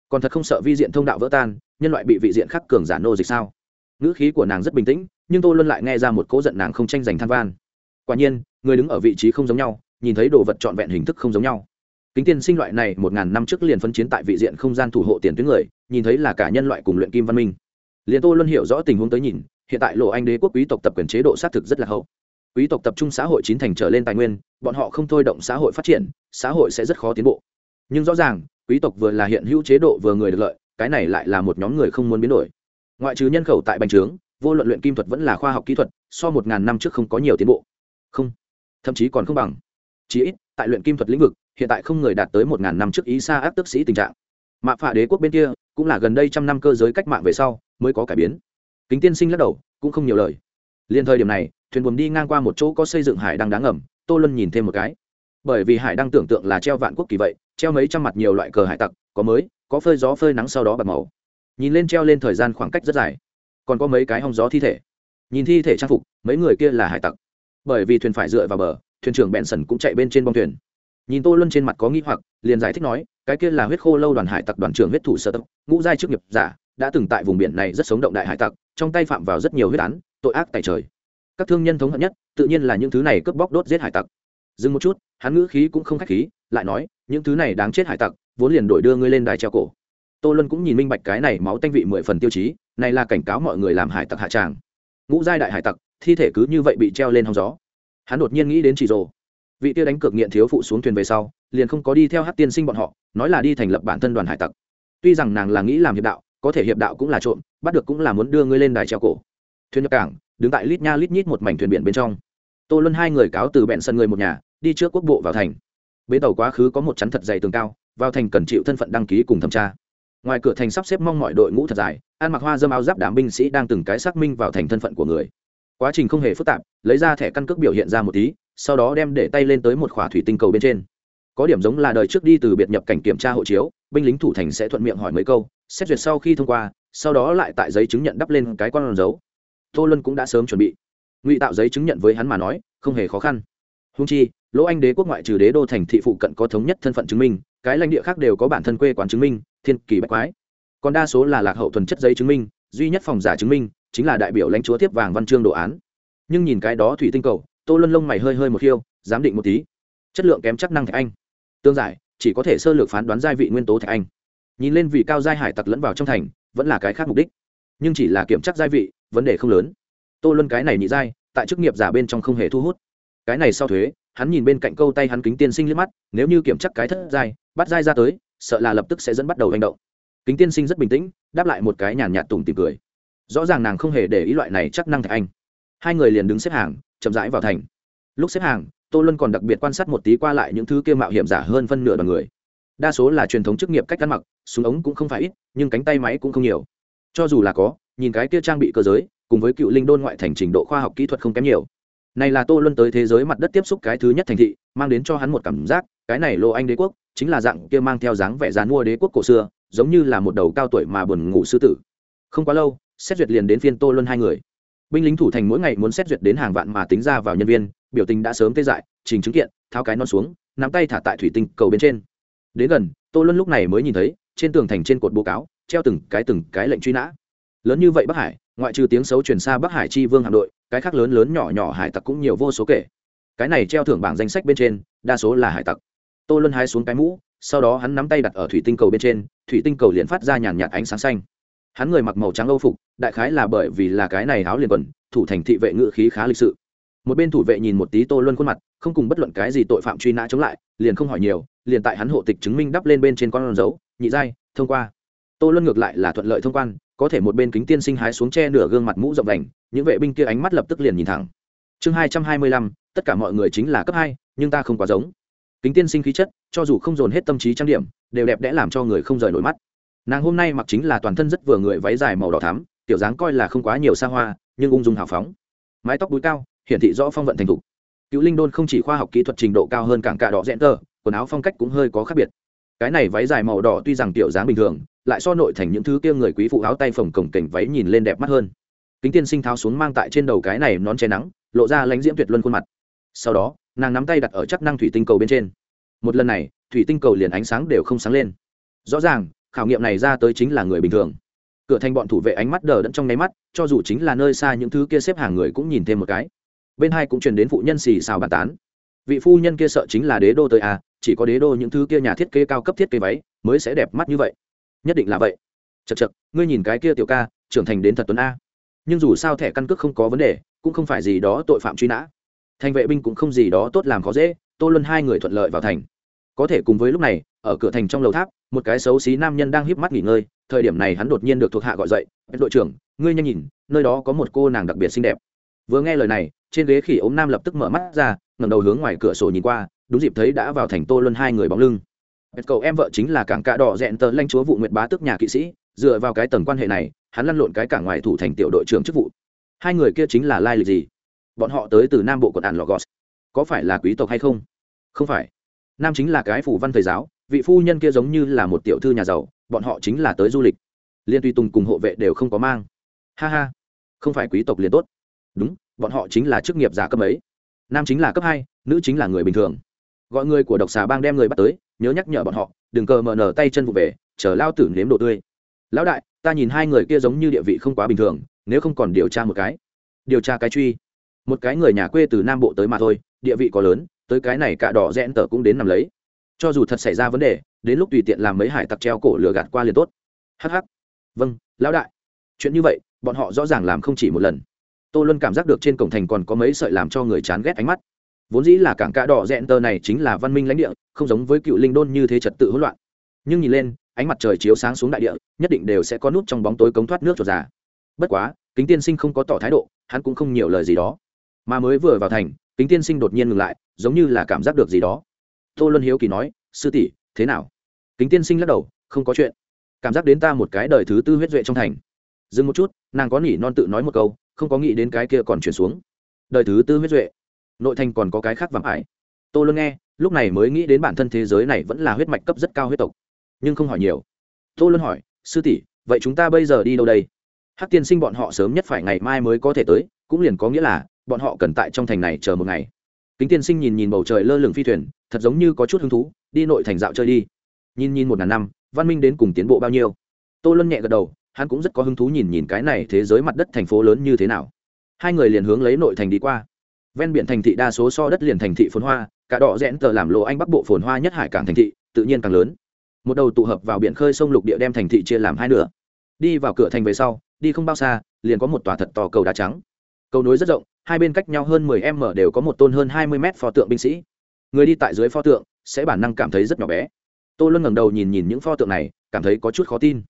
Còn thật không sợ vi diện thông đạo vỡ tan, nhân loại bị vị diện khắc cường giả nô dịch sao? Ngữ khí của nàng rất bình tĩnh, nhưng tôi luôn lại nghe ra một cố giận nàng không tranh giành than van. Quả nhiên, người đứng ở vị trí không giống nhau, nhìn thấy đồ vật trọn vẹn hình thức không giống nhau. Kính tiên sinh loại này một ngàn năm trước liền phân chiến tại vị diện không gian thủ hộ tiền tuyến người, nhìn thấy là cả nhân loại cùng luyện kim văn minh. Liền tôi luôn hiểu rõ tình huống tới nhìn hiện tại lộ anh đế quốc quý tộc tập quyền chế độ xác thực rất là hậu. Quý tộc tập trung xã hội chín thành trở lên tài nguyên, bọn họ không thôi động xã hội phát triển, xã hội sẽ rất khó tiến bộ. Nhưng rõ ràng, quý tộc vừa là hiện hữu chế độ vừa người được lợi, cái này lại là một nhóm người không muốn biến đổi. Ngoại trừ nhân khẩu tại bành trướng, vô luận luyện kim thuật vẫn là khoa học kỹ thuật, so một ngàn năm trước không có nhiều tiến bộ. Không, thậm chí còn không bằng. Chí ít, tại luyện kim thuật lĩnh vực, hiện tại không người đạt tới một ngàn năm trước ý xa áp tức sĩ tình trạng. Mạ phả đế quốc bên kia, cũng là gần đây trăm năm cơ giới cách mạng về sau, mới có cải biến kính tiên sinh lắc đầu, cũng không nhiều lời. Liên thời điểm này, thuyền buồm đi ngang qua một chỗ có xây dựng hải đăng đáng ngầm, tô luân nhìn thêm một cái. Bởi vì hải đăng tưởng tượng là treo vạn quốc kỳ vậy, treo mấy trăm mặt nhiều loại cờ hải tặc, có mới, có phơi gió phơi nắng sau đó bạc màu. Nhìn lên treo lên thời gian khoảng cách rất dài. Còn có mấy cái hong gió thi thể. Nhìn thi thể trang phục, mấy người kia là hải tặc. Bởi vì thuyền phải dựa vào bờ, thuyền trưởng bẹn sần cũng chạy bên trên bong thuyền. Nhìn tô luân trên mặt có nghi hoặc, liền giải thích nói, cái kia là huyết khô lâu đoàn hải tặc đoàn trưởng huyết thủ sơ tập ngũ giai chức nghiệp giả, đã từng tại vùng biển này rất sống động đại hải tặc trong tay phạm vào rất nhiều huyết án, tội ác tại trời. Các thương nhân thống hận nhất, tự nhiên là những thứ này cướp bóc đốt giết hải tặc. Dừng một chút, hắn ngữ khí cũng không khách khí, lại nói, những thứ này đáng chết hải tặc, vốn liền đổi đưa ngươi lên đài treo cổ. Tô luân cũng nhìn minh bạch cái này máu tanh vị mười phần tiêu chí, này là cảnh cáo mọi người làm hải tặc hạ tràng. Ngũ giai đại hải tặc, thi thể cứ như vậy bị treo lên hóng gió. Hắn đột nhiên nghĩ đến chỉ rồ. Vị tiêu đánh cược nghiện thiếu phụ xuống thuyền về sau, liền không có đi theo hát tiên sinh bọn họ, nói là đi thành lập bản thân đoàn hải tặc. Tuy rằng nàng là nghĩ làm hiệp đạo có thể hiệp đạo cũng là trộm, bắt được cũng là muốn đưa ngươi lên đài treo cổ. Thuyền nhập cảng, đứng tại lít nha lít nhít một mảnh thuyền biển bên trong. Tô luân hai người cáo từ bẹn sân người một nhà, đi trước quốc bộ vào thành. Bến tàu quá khứ có một chắn thật dày tường cao, vào thành cần chịu thân phận đăng ký cùng thẩm tra. Ngoài cửa thành sắp xếp mong mọi đội ngũ thật dài, ăn mặc hoa dâm áo giáp đám binh sĩ đang từng cái xác minh vào thành thân phận của người. Quá trình không hề phức tạp, lấy ra thẻ căn cước biểu hiện ra một tí, sau đó đem để tay lên tới một khỏa thủy tinh cầu bên trên. Có điểm giống là đời trước đi từ biệt nhập cảnh kiểm tra hộ chiếu, binh lính thủ thành sẽ thuận miệng hỏi mấy câu xét duyệt sau khi thông qua, sau đó lại tại giấy chứng nhận đắp lên cái con dấu. Tô luân cũng đã sớm chuẩn bị. Ngụy tạo giấy chứng nhận với hắn mà nói, không hề khó khăn. Húng chi, lỗ anh đế quốc ngoại trừ đế đô thành thị phụ cận có thống nhất thân phận chứng minh, cái lãnh địa khác đều có bản thân quê quán chứng minh, thiên kỳ bách quái. Còn đa số là lạc hậu thuần chất giấy chứng minh, duy nhất phòng giả chứng minh, chính là đại biểu lãnh chúa tiếp vàng văn chương đồ án. Nhưng nhìn cái đó thủy tinh cầu, tô luân lông mày hơi hơi một khiêu, giám định một tí. Chất lượng kém chắc năng thạch anh. Tương giải, chỉ có thể sơ lược phán đoán giai vị nguyên tố thạch anh nhìn lên vì cao giai hải tặc lẫn vào trong thành, vẫn là cái khác mục đích. Nhưng chỉ là kiểm tra giai vị, vấn đề không lớn. Tô luân cái này nhị giai, tại chức nghiệp giả bên trong không hề thu hút. Cái này sau thuế, hắn nhìn bên cạnh câu tay hắn kính tiên sinh liếc mắt, nếu như kiểm tra cái thất giai, bắt giai ra tới, sợ là lập tức sẽ dẫn bắt đầu hành động. Kính tiên sinh rất bình tĩnh, đáp lại một cái nhàn nhạt tùng tìm cười. Rõ ràng nàng không hề để ý loại này chắc năng thạch anh. Hai người liền đứng xếp hàng, chậm rãi vào thành. Lúc xếp hàng, tô luân còn đặc biệt quan sát một tí qua lại những thứ kia mạo hiểm giả hơn phân nửa đoàn người đa số là truyền thống chức nghiệp cách ăn mặc, súng ống cũng không phải ít, nhưng cánh tay máy cũng không nhiều. Cho dù là có, nhìn cái kia trang bị cơ giới, cùng với cựu linh đôn ngoại thành trình độ khoa học kỹ thuật không kém nhiều. Này là tô luân tới thế giới mặt đất tiếp xúc cái thứ nhất thành thị, mang đến cho hắn một cảm giác, cái này lô anh đế quốc, chính là dạng kia mang theo dáng vẻ dán mua đế quốc cổ xưa, giống như là một đầu cao tuổi mà buồn ngủ sư tử. Không quá lâu, xét duyệt liền đến phiên tô luân hai người. Binh lính thủ thành mỗi ngày muốn xét duyệt đến hàng vạn mà tính ra vào nhân viên, biểu tình đã sớm tê dại, trình chứng kiện, tháo cái non xuống, nắm tay thả tại thủy tinh cầu bên trên đến gần, tô luân lúc này mới nhìn thấy, trên tường thành trên cột bố cáo, treo từng cái từng cái lệnh truy nã. Lớn như vậy bắc hải, ngoại trừ tiếng xấu truyền xa bắc hải chi vương hạm đội, cái khác lớn lớn nhỏ nhỏ hải tặc cũng nhiều vô số kể. Cái này treo thưởng bảng danh sách bên trên, đa số là hải tặc. Tô luân hái xuống cái mũ, sau đó hắn nắm tay đặt ở thủy tinh cầu bên trên, thủy tinh cầu liền phát ra nhàn nhạt ánh sáng xanh. Hắn người mặc màu trắng âu phục, đại khái là bởi vì là cái này áo liền quần, thủ thành thị vệ ngự khí khá lịch sự. Một bên thủ vệ nhìn một tí tô luân khuôn mặt không cùng bất luận cái gì tội phạm truy nã chống lại, liền không hỏi nhiều, liền tại hắn hộ tịch chứng minh đắp lên bên trên con dấu, nhị giai, thông qua. Tô luân ngược lại là thuận lợi thông quan, có thể một bên kính tiên sinh hái xuống che nửa gương mặt mũ rộng đành, những vệ binh kia ánh mắt lập tức liền nhìn thẳng. Chương hai trăm hai mươi lăm, tất cả mọi người chính là cấp hai, nhưng ta không quá giống. Kính tiên sinh khí chất, cho dù không dồn hết tâm trí trang điểm, đều đẹp đẽ làm cho người không rời nổi mắt. Nàng hôm nay mặc chính là toàn thân rất vừa người váy dài màu đỏ thắm tiểu dáng coi là không quá nhiều xa hoa, nhưng ung dung hào phóng. Mái tóc búi cao, hiển thị rõ phong vận thành thục cựu linh đôn không chỉ khoa học kỹ thuật trình độ cao hơn cảng cạ đỏ rẽn tờ, quần áo phong cách cũng hơi có khác biệt. Cái này váy dài màu đỏ tuy rằng tiểu dáng bình thường, lại so nội thành những thứ kia người quý phụ áo tay phồng cổng cảnh váy nhìn lên đẹp mắt hơn. Kính tiên sinh tháo xuống mang tại trên đầu cái này nón che nắng, lộ ra lánh diễm tuyệt luân khuôn mặt. Sau đó, nàng nắm tay đặt ở chắc năng thủy tinh cầu bên trên. Một lần này, thủy tinh cầu liền ánh sáng đều không sáng lên. Rõ ràng, khảo nghiệm này ra tới chính là người bình thường. Cửa thành bọn thủ vệ ánh mắt đờ đẫn trong nháy mắt, cho dù chính là nơi xa những thứ kia xếp hàng người cũng nhìn thêm một cái bên hai cũng truyền đến phụ nhân xì xào bàn tán. Vị phu nhân kia sợ chính là đế đô tới à chỉ có đế đô những thứ kia nhà thiết kế cao cấp thiết kế váy mới sẽ đẹp mắt như vậy. Nhất định là vậy. Chật chật ngươi nhìn cái kia tiểu ca, trưởng thành đến thật tuấn a. Nhưng dù sao thẻ căn cước không có vấn đề, cũng không phải gì đó tội phạm truy nã. Thành vệ binh cũng không gì đó tốt làm khó dễ, tô luân hai người thuận lợi vào thành. Có thể cùng với lúc này, ở cửa thành trong lầu tháp, một cái xấu xí nam nhân đang híp mắt nghỉ ngơi, thời điểm này hắn đột nhiên được thuộc hạ gọi dậy, đội trưởng, ngươi nhanh nhìn, nơi đó có một cô nàng đặc biệt xinh đẹp vừa nghe lời này, trên ghế khỉ ốm nam lập tức mở mắt ra, ngẩng đầu hướng ngoài cửa sổ nhìn qua, đúng dịp thấy đã vào thành tô luân hai người bóng lưng. Cậu em vợ chính là cảng cạ đỏ dẹn tờ lanh chúa vụ nguyệt bá tức nhà kỵ sĩ, dựa vào cái tầng quan hệ này, hắn lăn lộn cái cảng ngoài thủ thành tiểu đội trưởng chức vụ. Hai người kia chính là lai lịch gì? Bọn họ tới từ nam bộ quận ản logos. Có phải là quý tộc hay không? Không phải. Nam chính là cái phủ văn thầy giáo, vị phu nhân kia giống như là một tiểu thư nhà giàu, bọn họ chính là tới du lịch. Liên tùy tùng cùng hộ vệ đều không có mang. Ha ha. Không phải quý tộc liền tốt đúng, bọn họ chính là chức nghiệp giả cấp ấy nam chính là cấp hai, nữ chính là người bình thường. Gọi người của độc xà bang đem người bắt tới, nhớ nhắc nhở bọn họ, đừng cờ mờ nở tay chân vụ về, chờ lao tử nếm đồ tươi. Lão đại, ta nhìn hai người kia giống như địa vị không quá bình thường, nếu không còn điều tra một cái. Điều tra cái truy. Một cái người nhà quê từ nam bộ tới mà thôi, địa vị có lớn, tới cái này cả đỏ rẽn tờ cũng đến nằm lấy. Cho dù thật xảy ra vấn đề, đến lúc tùy tiện làm mấy hải tặc treo cổ lừa gạt qua liền tốt. Hh vâng lão đại. Chuyện như vậy, bọn họ rõ ràng làm không chỉ một lần tô luân cảm giác được trên cổng thành còn có mấy sợi làm cho người chán ghét ánh mắt. Vốn dĩ là cảng cạ đỏ rẽn tờ này chính là văn minh lãnh địa, không giống với cựu linh đôn như thế trật tự hỗn loạn. Nhưng nhìn lên, ánh mặt trời chiếu sáng xuống đại địa, nhất định đều sẽ có nút trong bóng tối cống thoát nước cho già. Bất quá, kính tiên sinh không có tỏ thái độ, hắn cũng không nhiều lời gì đó. Mà mới vừa vào thành, kính tiên sinh đột nhiên ngừng lại, giống như là cảm giác được gì đó. Tô luân hiếu kỳ nói, sư tỷ, thế nào? Kính tiên sinh lắc đầu, không có chuyện. Cảm giác đến ta một cái đời thứ tư huyết duệ trong thành. Dừng một chút, nàng có nỉ non tự nói một câu không có nghĩ đến cái kia còn chuyển xuống. Đời thứ tư huyết duệ. Nội thành còn có cái khác vàng ải. Tô luân nghe, lúc này mới nghĩ đến bản thân thế giới này vẫn là huyết mạch cấp rất cao huyết tộc. Nhưng không hỏi nhiều. Tô luân hỏi, sư tỷ, vậy chúng ta bây giờ đi đâu đây? Hắc tiên sinh bọn họ sớm nhất phải ngày mai mới có thể tới, cũng liền có nghĩa là, bọn họ cần tại trong thành này chờ một ngày. Kính tiên sinh nhìn nhìn bầu trời lơ lửng phi thuyền, thật giống như có chút hứng thú, đi nội thành dạo chơi đi. Nhìn nhìn một ngàn năm, văn minh đến cùng tiến bộ bao nhiêu? Tô luân nhẹ gật đầu hắn cũng rất có hứng thú nhìn nhìn cái này thế giới mặt đất thành phố lớn như thế nào. Hai người liền hướng lấy nội thành đi qua. Ven biển thành thị đa số so đất liền thành thị phồn hoa, cả đỏ rẽn tờ làm lộ anh bắc bộ phồn hoa nhất hải cảng thành thị, tự nhiên càng lớn. Một đầu tụ hợp vào biển khơi sông lục địa đem thành thị chia làm hai nửa. Đi vào cửa thành về sau, đi không bao xa, liền có một tòa thật to cầu đá trắng. Cầu nối rất rộng, hai bên cách nhau hơn 10 m đều có một tôn hơn 20 m pho tượng binh sĩ. Người đi tại dưới pho tượng, sẽ bản năng cảm thấy rất nhỏ bé. Tô luân ngẩng đầu nhìn nhìn những pho tượng này, cảm thấy có chút khó tin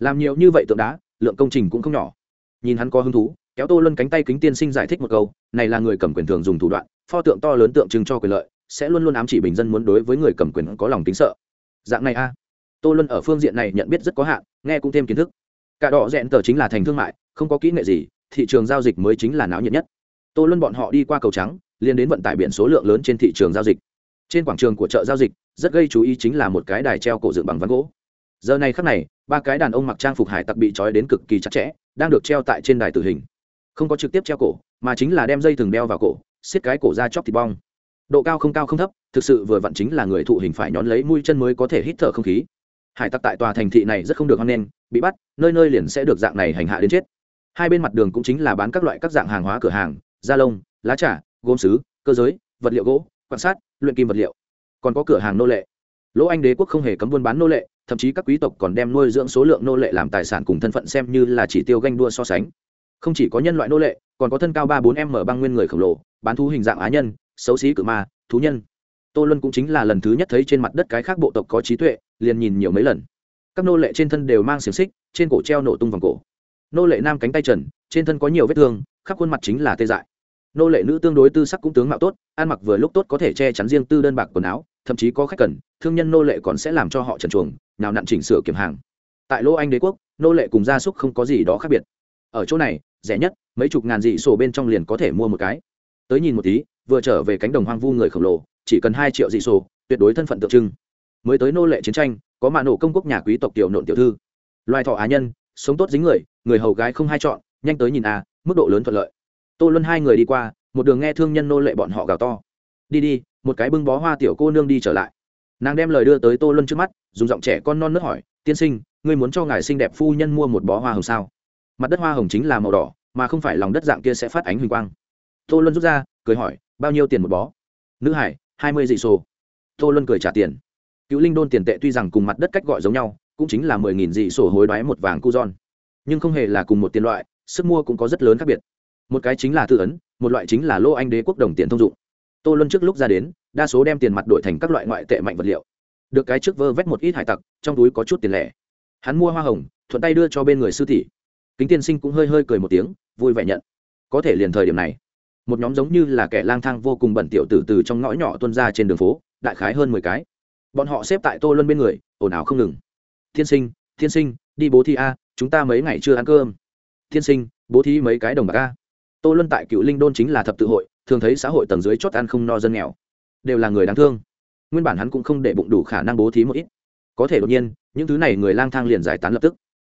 làm nhiều như vậy tượng đá, lượng công trình cũng không nhỏ. Nhìn hắn có hứng thú, kéo tô luân cánh tay kính tiên sinh giải thích một câu, này là người cầm quyền thường dùng thủ đoạn, pho tượng to lớn tượng trưng cho quyền lợi, sẽ luôn luôn ám chỉ bình dân muốn đối với người cầm quyền có lòng tính sợ. Dạng này a. Tô luân ở phương diện này nhận biết rất có hạn, nghe cũng thêm kiến thức. Cả đỏ rẽn tờ chính là thành thương mại, không có kỹ nghệ gì, thị trường giao dịch mới chính là náo nhiệt nhất. Tô luân bọn họ đi qua cầu trắng liên đến vận tải biển số lượng lớn trên thị trường giao dịch. Trên quảng trường của chợ giao dịch, rất gây chú ý chính là một cái đài treo cổ dựng bằng ván gỗ giờ này khắc này, ba cái đàn ông mặc trang phục hải tặc bị trói đến cực kỳ chặt chẽ, đang được treo tại trên đài tử hình. Không có trực tiếp treo cổ, mà chính là đem dây thừng đeo vào cổ, xiết cái cổ ra chóc thịt bong. Độ cao không cao không thấp, thực sự vừa vặn chính là người thụ hình phải nhón lấy mũi chân mới có thể hít thở không khí. Hải tặc tại tòa thành thị này rất không được hoan nghênh, bị bắt, nơi nơi liền sẽ được dạng này hành hạ đến chết. Hai bên mặt đường cũng chính là bán các loại các dạng hàng hóa cửa hàng, da lông, lá trà, gốm xứ cơ giới, vật liệu gỗ, quan sát, luyện kim vật liệu. Còn có cửa hàng nô lệ. Lỗ anh đế quốc không hề cấm buôn bán nô lệ thậm chí các quý tộc còn đem nuôi dưỡng số lượng nô lệ làm tài sản cùng thân phận xem như là chỉ tiêu ganh đua so sánh. Không chỉ có nhân loại nô lệ, còn có thân cao ba bốn m băng nguyên người khổng lồ, bán thú hình dạng á nhân, xấu xí cự ma, thú nhân. Tô luân cũng chính là lần thứ nhất thấy trên mặt đất cái khác bộ tộc có trí tuệ, liền nhìn nhiều mấy lần. Các nô lệ trên thân đều mang xiềng xích, trên cổ treo nổ tung vòng cổ. Nô lệ nam cánh tay trần, trên thân có nhiều vết thương, khắp khuôn mặt chính là tê dại. Nô lệ nữ tương đối tư sắc cũng tướng mạo tốt, ăn mặc vừa lúc tốt có thể che chắn riêng tư đơn bạc quần áo, thậm chí có khách cần, thương nhân nô lệ còn sẽ làm cho họ trần chuồng nào nặn chỉnh sửa kiểm hàng. Tại lỗ anh đế quốc, nô lệ cùng gia súc không có gì đó khác biệt. Ở chỗ này, rẻ nhất, mấy chục ngàn dị sổ bên trong liền có thể mua một cái. Tới nhìn một tí, vừa trở về cánh đồng hoang vu người khổng lồ, chỉ cần hai triệu dị sổ, tuyệt đối thân phận tượng trưng. Mới tới nô lệ chiến tranh, có mạ nổ công quốc nhà quý tộc tiểu nộn tiểu thư. Loài thọ á nhân, sống tốt dính người người hầu gái không hai chọn, nhanh tới nhìn a, mức độ lớn thuận lợi. Tô luân hai người đi qua, một đường nghe thương nhân nô lệ bọn họ gào to. Đi đi, một cái bưng bó hoa tiểu cô nương đi trở lại nàng đem lời đưa tới tô luân trước mắt, dùng giọng trẻ con non nớt hỏi, tiên sinh, ngươi muốn cho ngài xinh đẹp phu nhân mua một bó hoa hồng sao? Mặt đất hoa hồng chính là màu đỏ, mà không phải lòng đất dạng kia sẽ phát ánh huỳnh quang. Tô luân rút ra, cười hỏi, bao nhiêu tiền một bó? Nữ hải, hai mươi dị sổ tô luân cười trả tiền. Cựu linh đôn tiền tệ tuy rằng cùng mặt đất cách gọi giống nhau, cũng chính là mười nghìn dị sổ hối đoái một vàng cu giòn. Nhưng không hề là cùng một tiền loại, sức mua cũng có rất lớn khác biệt. Một cái chính là tư ấn, một loại chính là lô anh đế quốc đồng tiền thông dụng. Tô luân trước lúc ra đến đa số đem tiền mặt đổi thành các loại ngoại tệ mạnh vật liệu. Được cái trước vơ vét một ít hải tặc, trong túi có chút tiền lẻ. Hắn mua hoa hồng, thuận tay đưa cho bên người sư tỷ. Kính tiên sinh cũng hơi hơi cười một tiếng, vui vẻ nhận. Có thể liền thời điểm này, một nhóm giống như là kẻ lang thang vô cùng bẩn tiểu từ từ trong ngõ nhỏ tuân ra trên đường phố, đại khái hơn mười cái. Bọn họ xếp tại tô luân bên người, ồn ào không ngừng. Tiên sinh tiên sinh, đi bố thi a, chúng ta mấy ngày chưa ăn cơm. Tiên sinh, bố thí mấy cái đồng bạc a. Tô luân tại cựu linh đôn chính là thập tự hội, thường thấy xã hội tầng dưới chót ăn không no dân nghèo đều là người đáng thương. Nguyên bản hắn cũng không để bụng đủ khả năng bố thí một ít. Có thể đột nhiên, những thứ này người lang thang liền giải tán lập tức.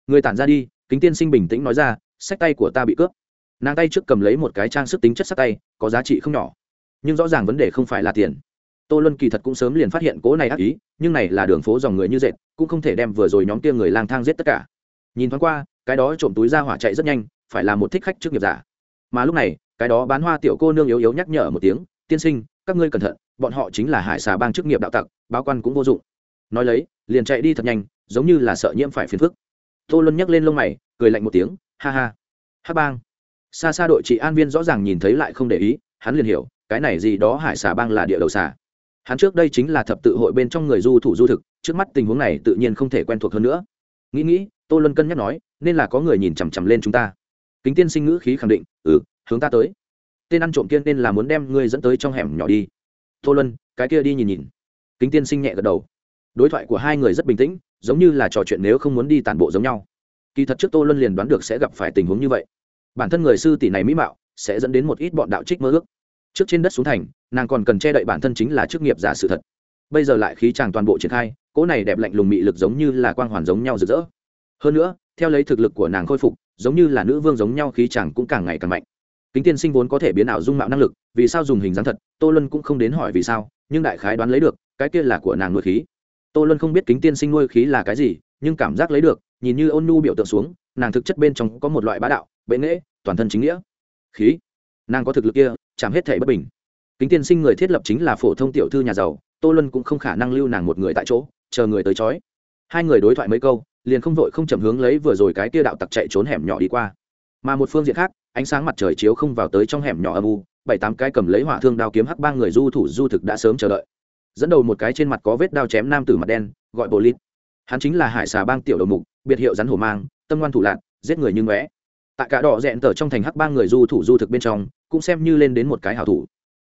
Người tản ra đi, kính tiên sinh bình tĩnh nói ra, sách tay của ta bị cướp. Nàng tay trước cầm lấy một cái trang sức tính chất sắc tay, có giá trị không nhỏ. Nhưng rõ ràng vấn đề không phải là tiền. Tô luân kỳ thật cũng sớm liền phát hiện cố này ác ý, nhưng này là đường phố dòng người như dệt, cũng không thể đem vừa rồi nhóm kia người lang thang giết tất cả. Nhìn thoáng qua, cái đó trộm túi ra hỏa chạy rất nhanh, phải là một thích khách trước nghiệp giả. Mà lúc này, cái đó bán hoa tiểu cô nương yếu yếu nhắc nhở một tiếng, tiên sinh các ngươi cẩn thận, bọn họ chính là hải xà bang chức nghiệp đạo tặc, báo quan cũng vô dụng. Nói lấy, liền chạy đi thật nhanh, giống như là sợ nhiễm phải phiền phức. Tô luân nhắc lên lông mày, cười lạnh một tiếng, ha ha. Hát bang. Xa xa đội trị an viên rõ ràng nhìn thấy lại không để ý, hắn liền hiểu, cái này gì đó hải xà bang là địa đầu xà. Hắn trước đây chính là thập tự hội bên trong người du thủ du thực, trước mắt tình huống này tự nhiên không thể quen thuộc hơn nữa. Nghĩ nghĩ, tô luân cân nhắc nói, nên là có người nhìn chằm chằm lên chúng ta. Kính tiên sinh ngữ khí khẳng định ừ hướng ta tới tên ăn trộm kia nên là muốn đem ngươi dẫn tới trong hẻm nhỏ đi. Tô luân, cái kia đi nhìn nhìn. Kính tiên sinh nhẹ gật đầu. Đối thoại của hai người rất bình tĩnh, giống như là trò chuyện nếu không muốn đi tản bộ giống nhau. Kỳ thật trước tô luân liền đoán được sẽ gặp phải tình huống như vậy. Bản thân người sư tỷ này mỹ mạo, sẽ dẫn đến một ít bọn đạo trích mơ ước. Trước trên đất xuống thành, nàng còn cần che đậy bản thân chính là chức nghiệp giả sự thật. Bây giờ lại khí chàng toàn bộ triển khai, cỗ này đẹp lạnh lùng mị lực giống như là quang hoàn giống nhau rực rỡ. Hơn nữa, theo lấy thực lực của nàng khôi phục, giống như là nữ vương giống nhau khí chàng cũng càng ngày càng mạnh kính tiên sinh vốn có thể biến ảo dung mạo năng lực, vì sao dùng hình dáng thật? Tô lân cũng không đến hỏi vì sao, nhưng đại khái đoán lấy được, cái kia là của nàng nuôi khí. Tô lân không biết kính tiên sinh nuôi khí là cái gì, nhưng cảm giác lấy được, nhìn như ôn nhu biểu tượng xuống, nàng thực chất bên trong có một loại bá đạo, bệ nghễ toàn thân chính nghĩa. Khí? Nàng có thực lực kia, chạm hết thể bất bình. Kính tiên sinh người thiết lập chính là phổ thông tiểu thư nhà giàu, tô lân cũng không khả năng lưu nàng một người tại chỗ, chờ người tới chói. Hai người đối thoại mấy câu, liền không vội không chậm hướng lấy vừa rồi cái kia đạo tặc chạy trốn hẻm nhỏ đi qua. Mà một phương diện khác ánh sáng mặt trời chiếu không vào tới trong hẻm nhỏ âm u, bảy tám cái cầm lấy hỏa thương đao kiếm hắc ba người du thủ du thực đã sớm chờ đợi. Dẫn đầu một cái trên mặt có vết đao chém nam tử mặt đen, gọi bộ lít. Hắn chính là hải xà bang tiểu đầu mục, biệt hiệu rắn hổ mang, tâm ngoan thủ lạc, giết người như ngõe tại cả đỏ rẽn tở trong thành hắc ba người du thủ du thực bên trong, cũng xem như lên đến một cái hảo thủ.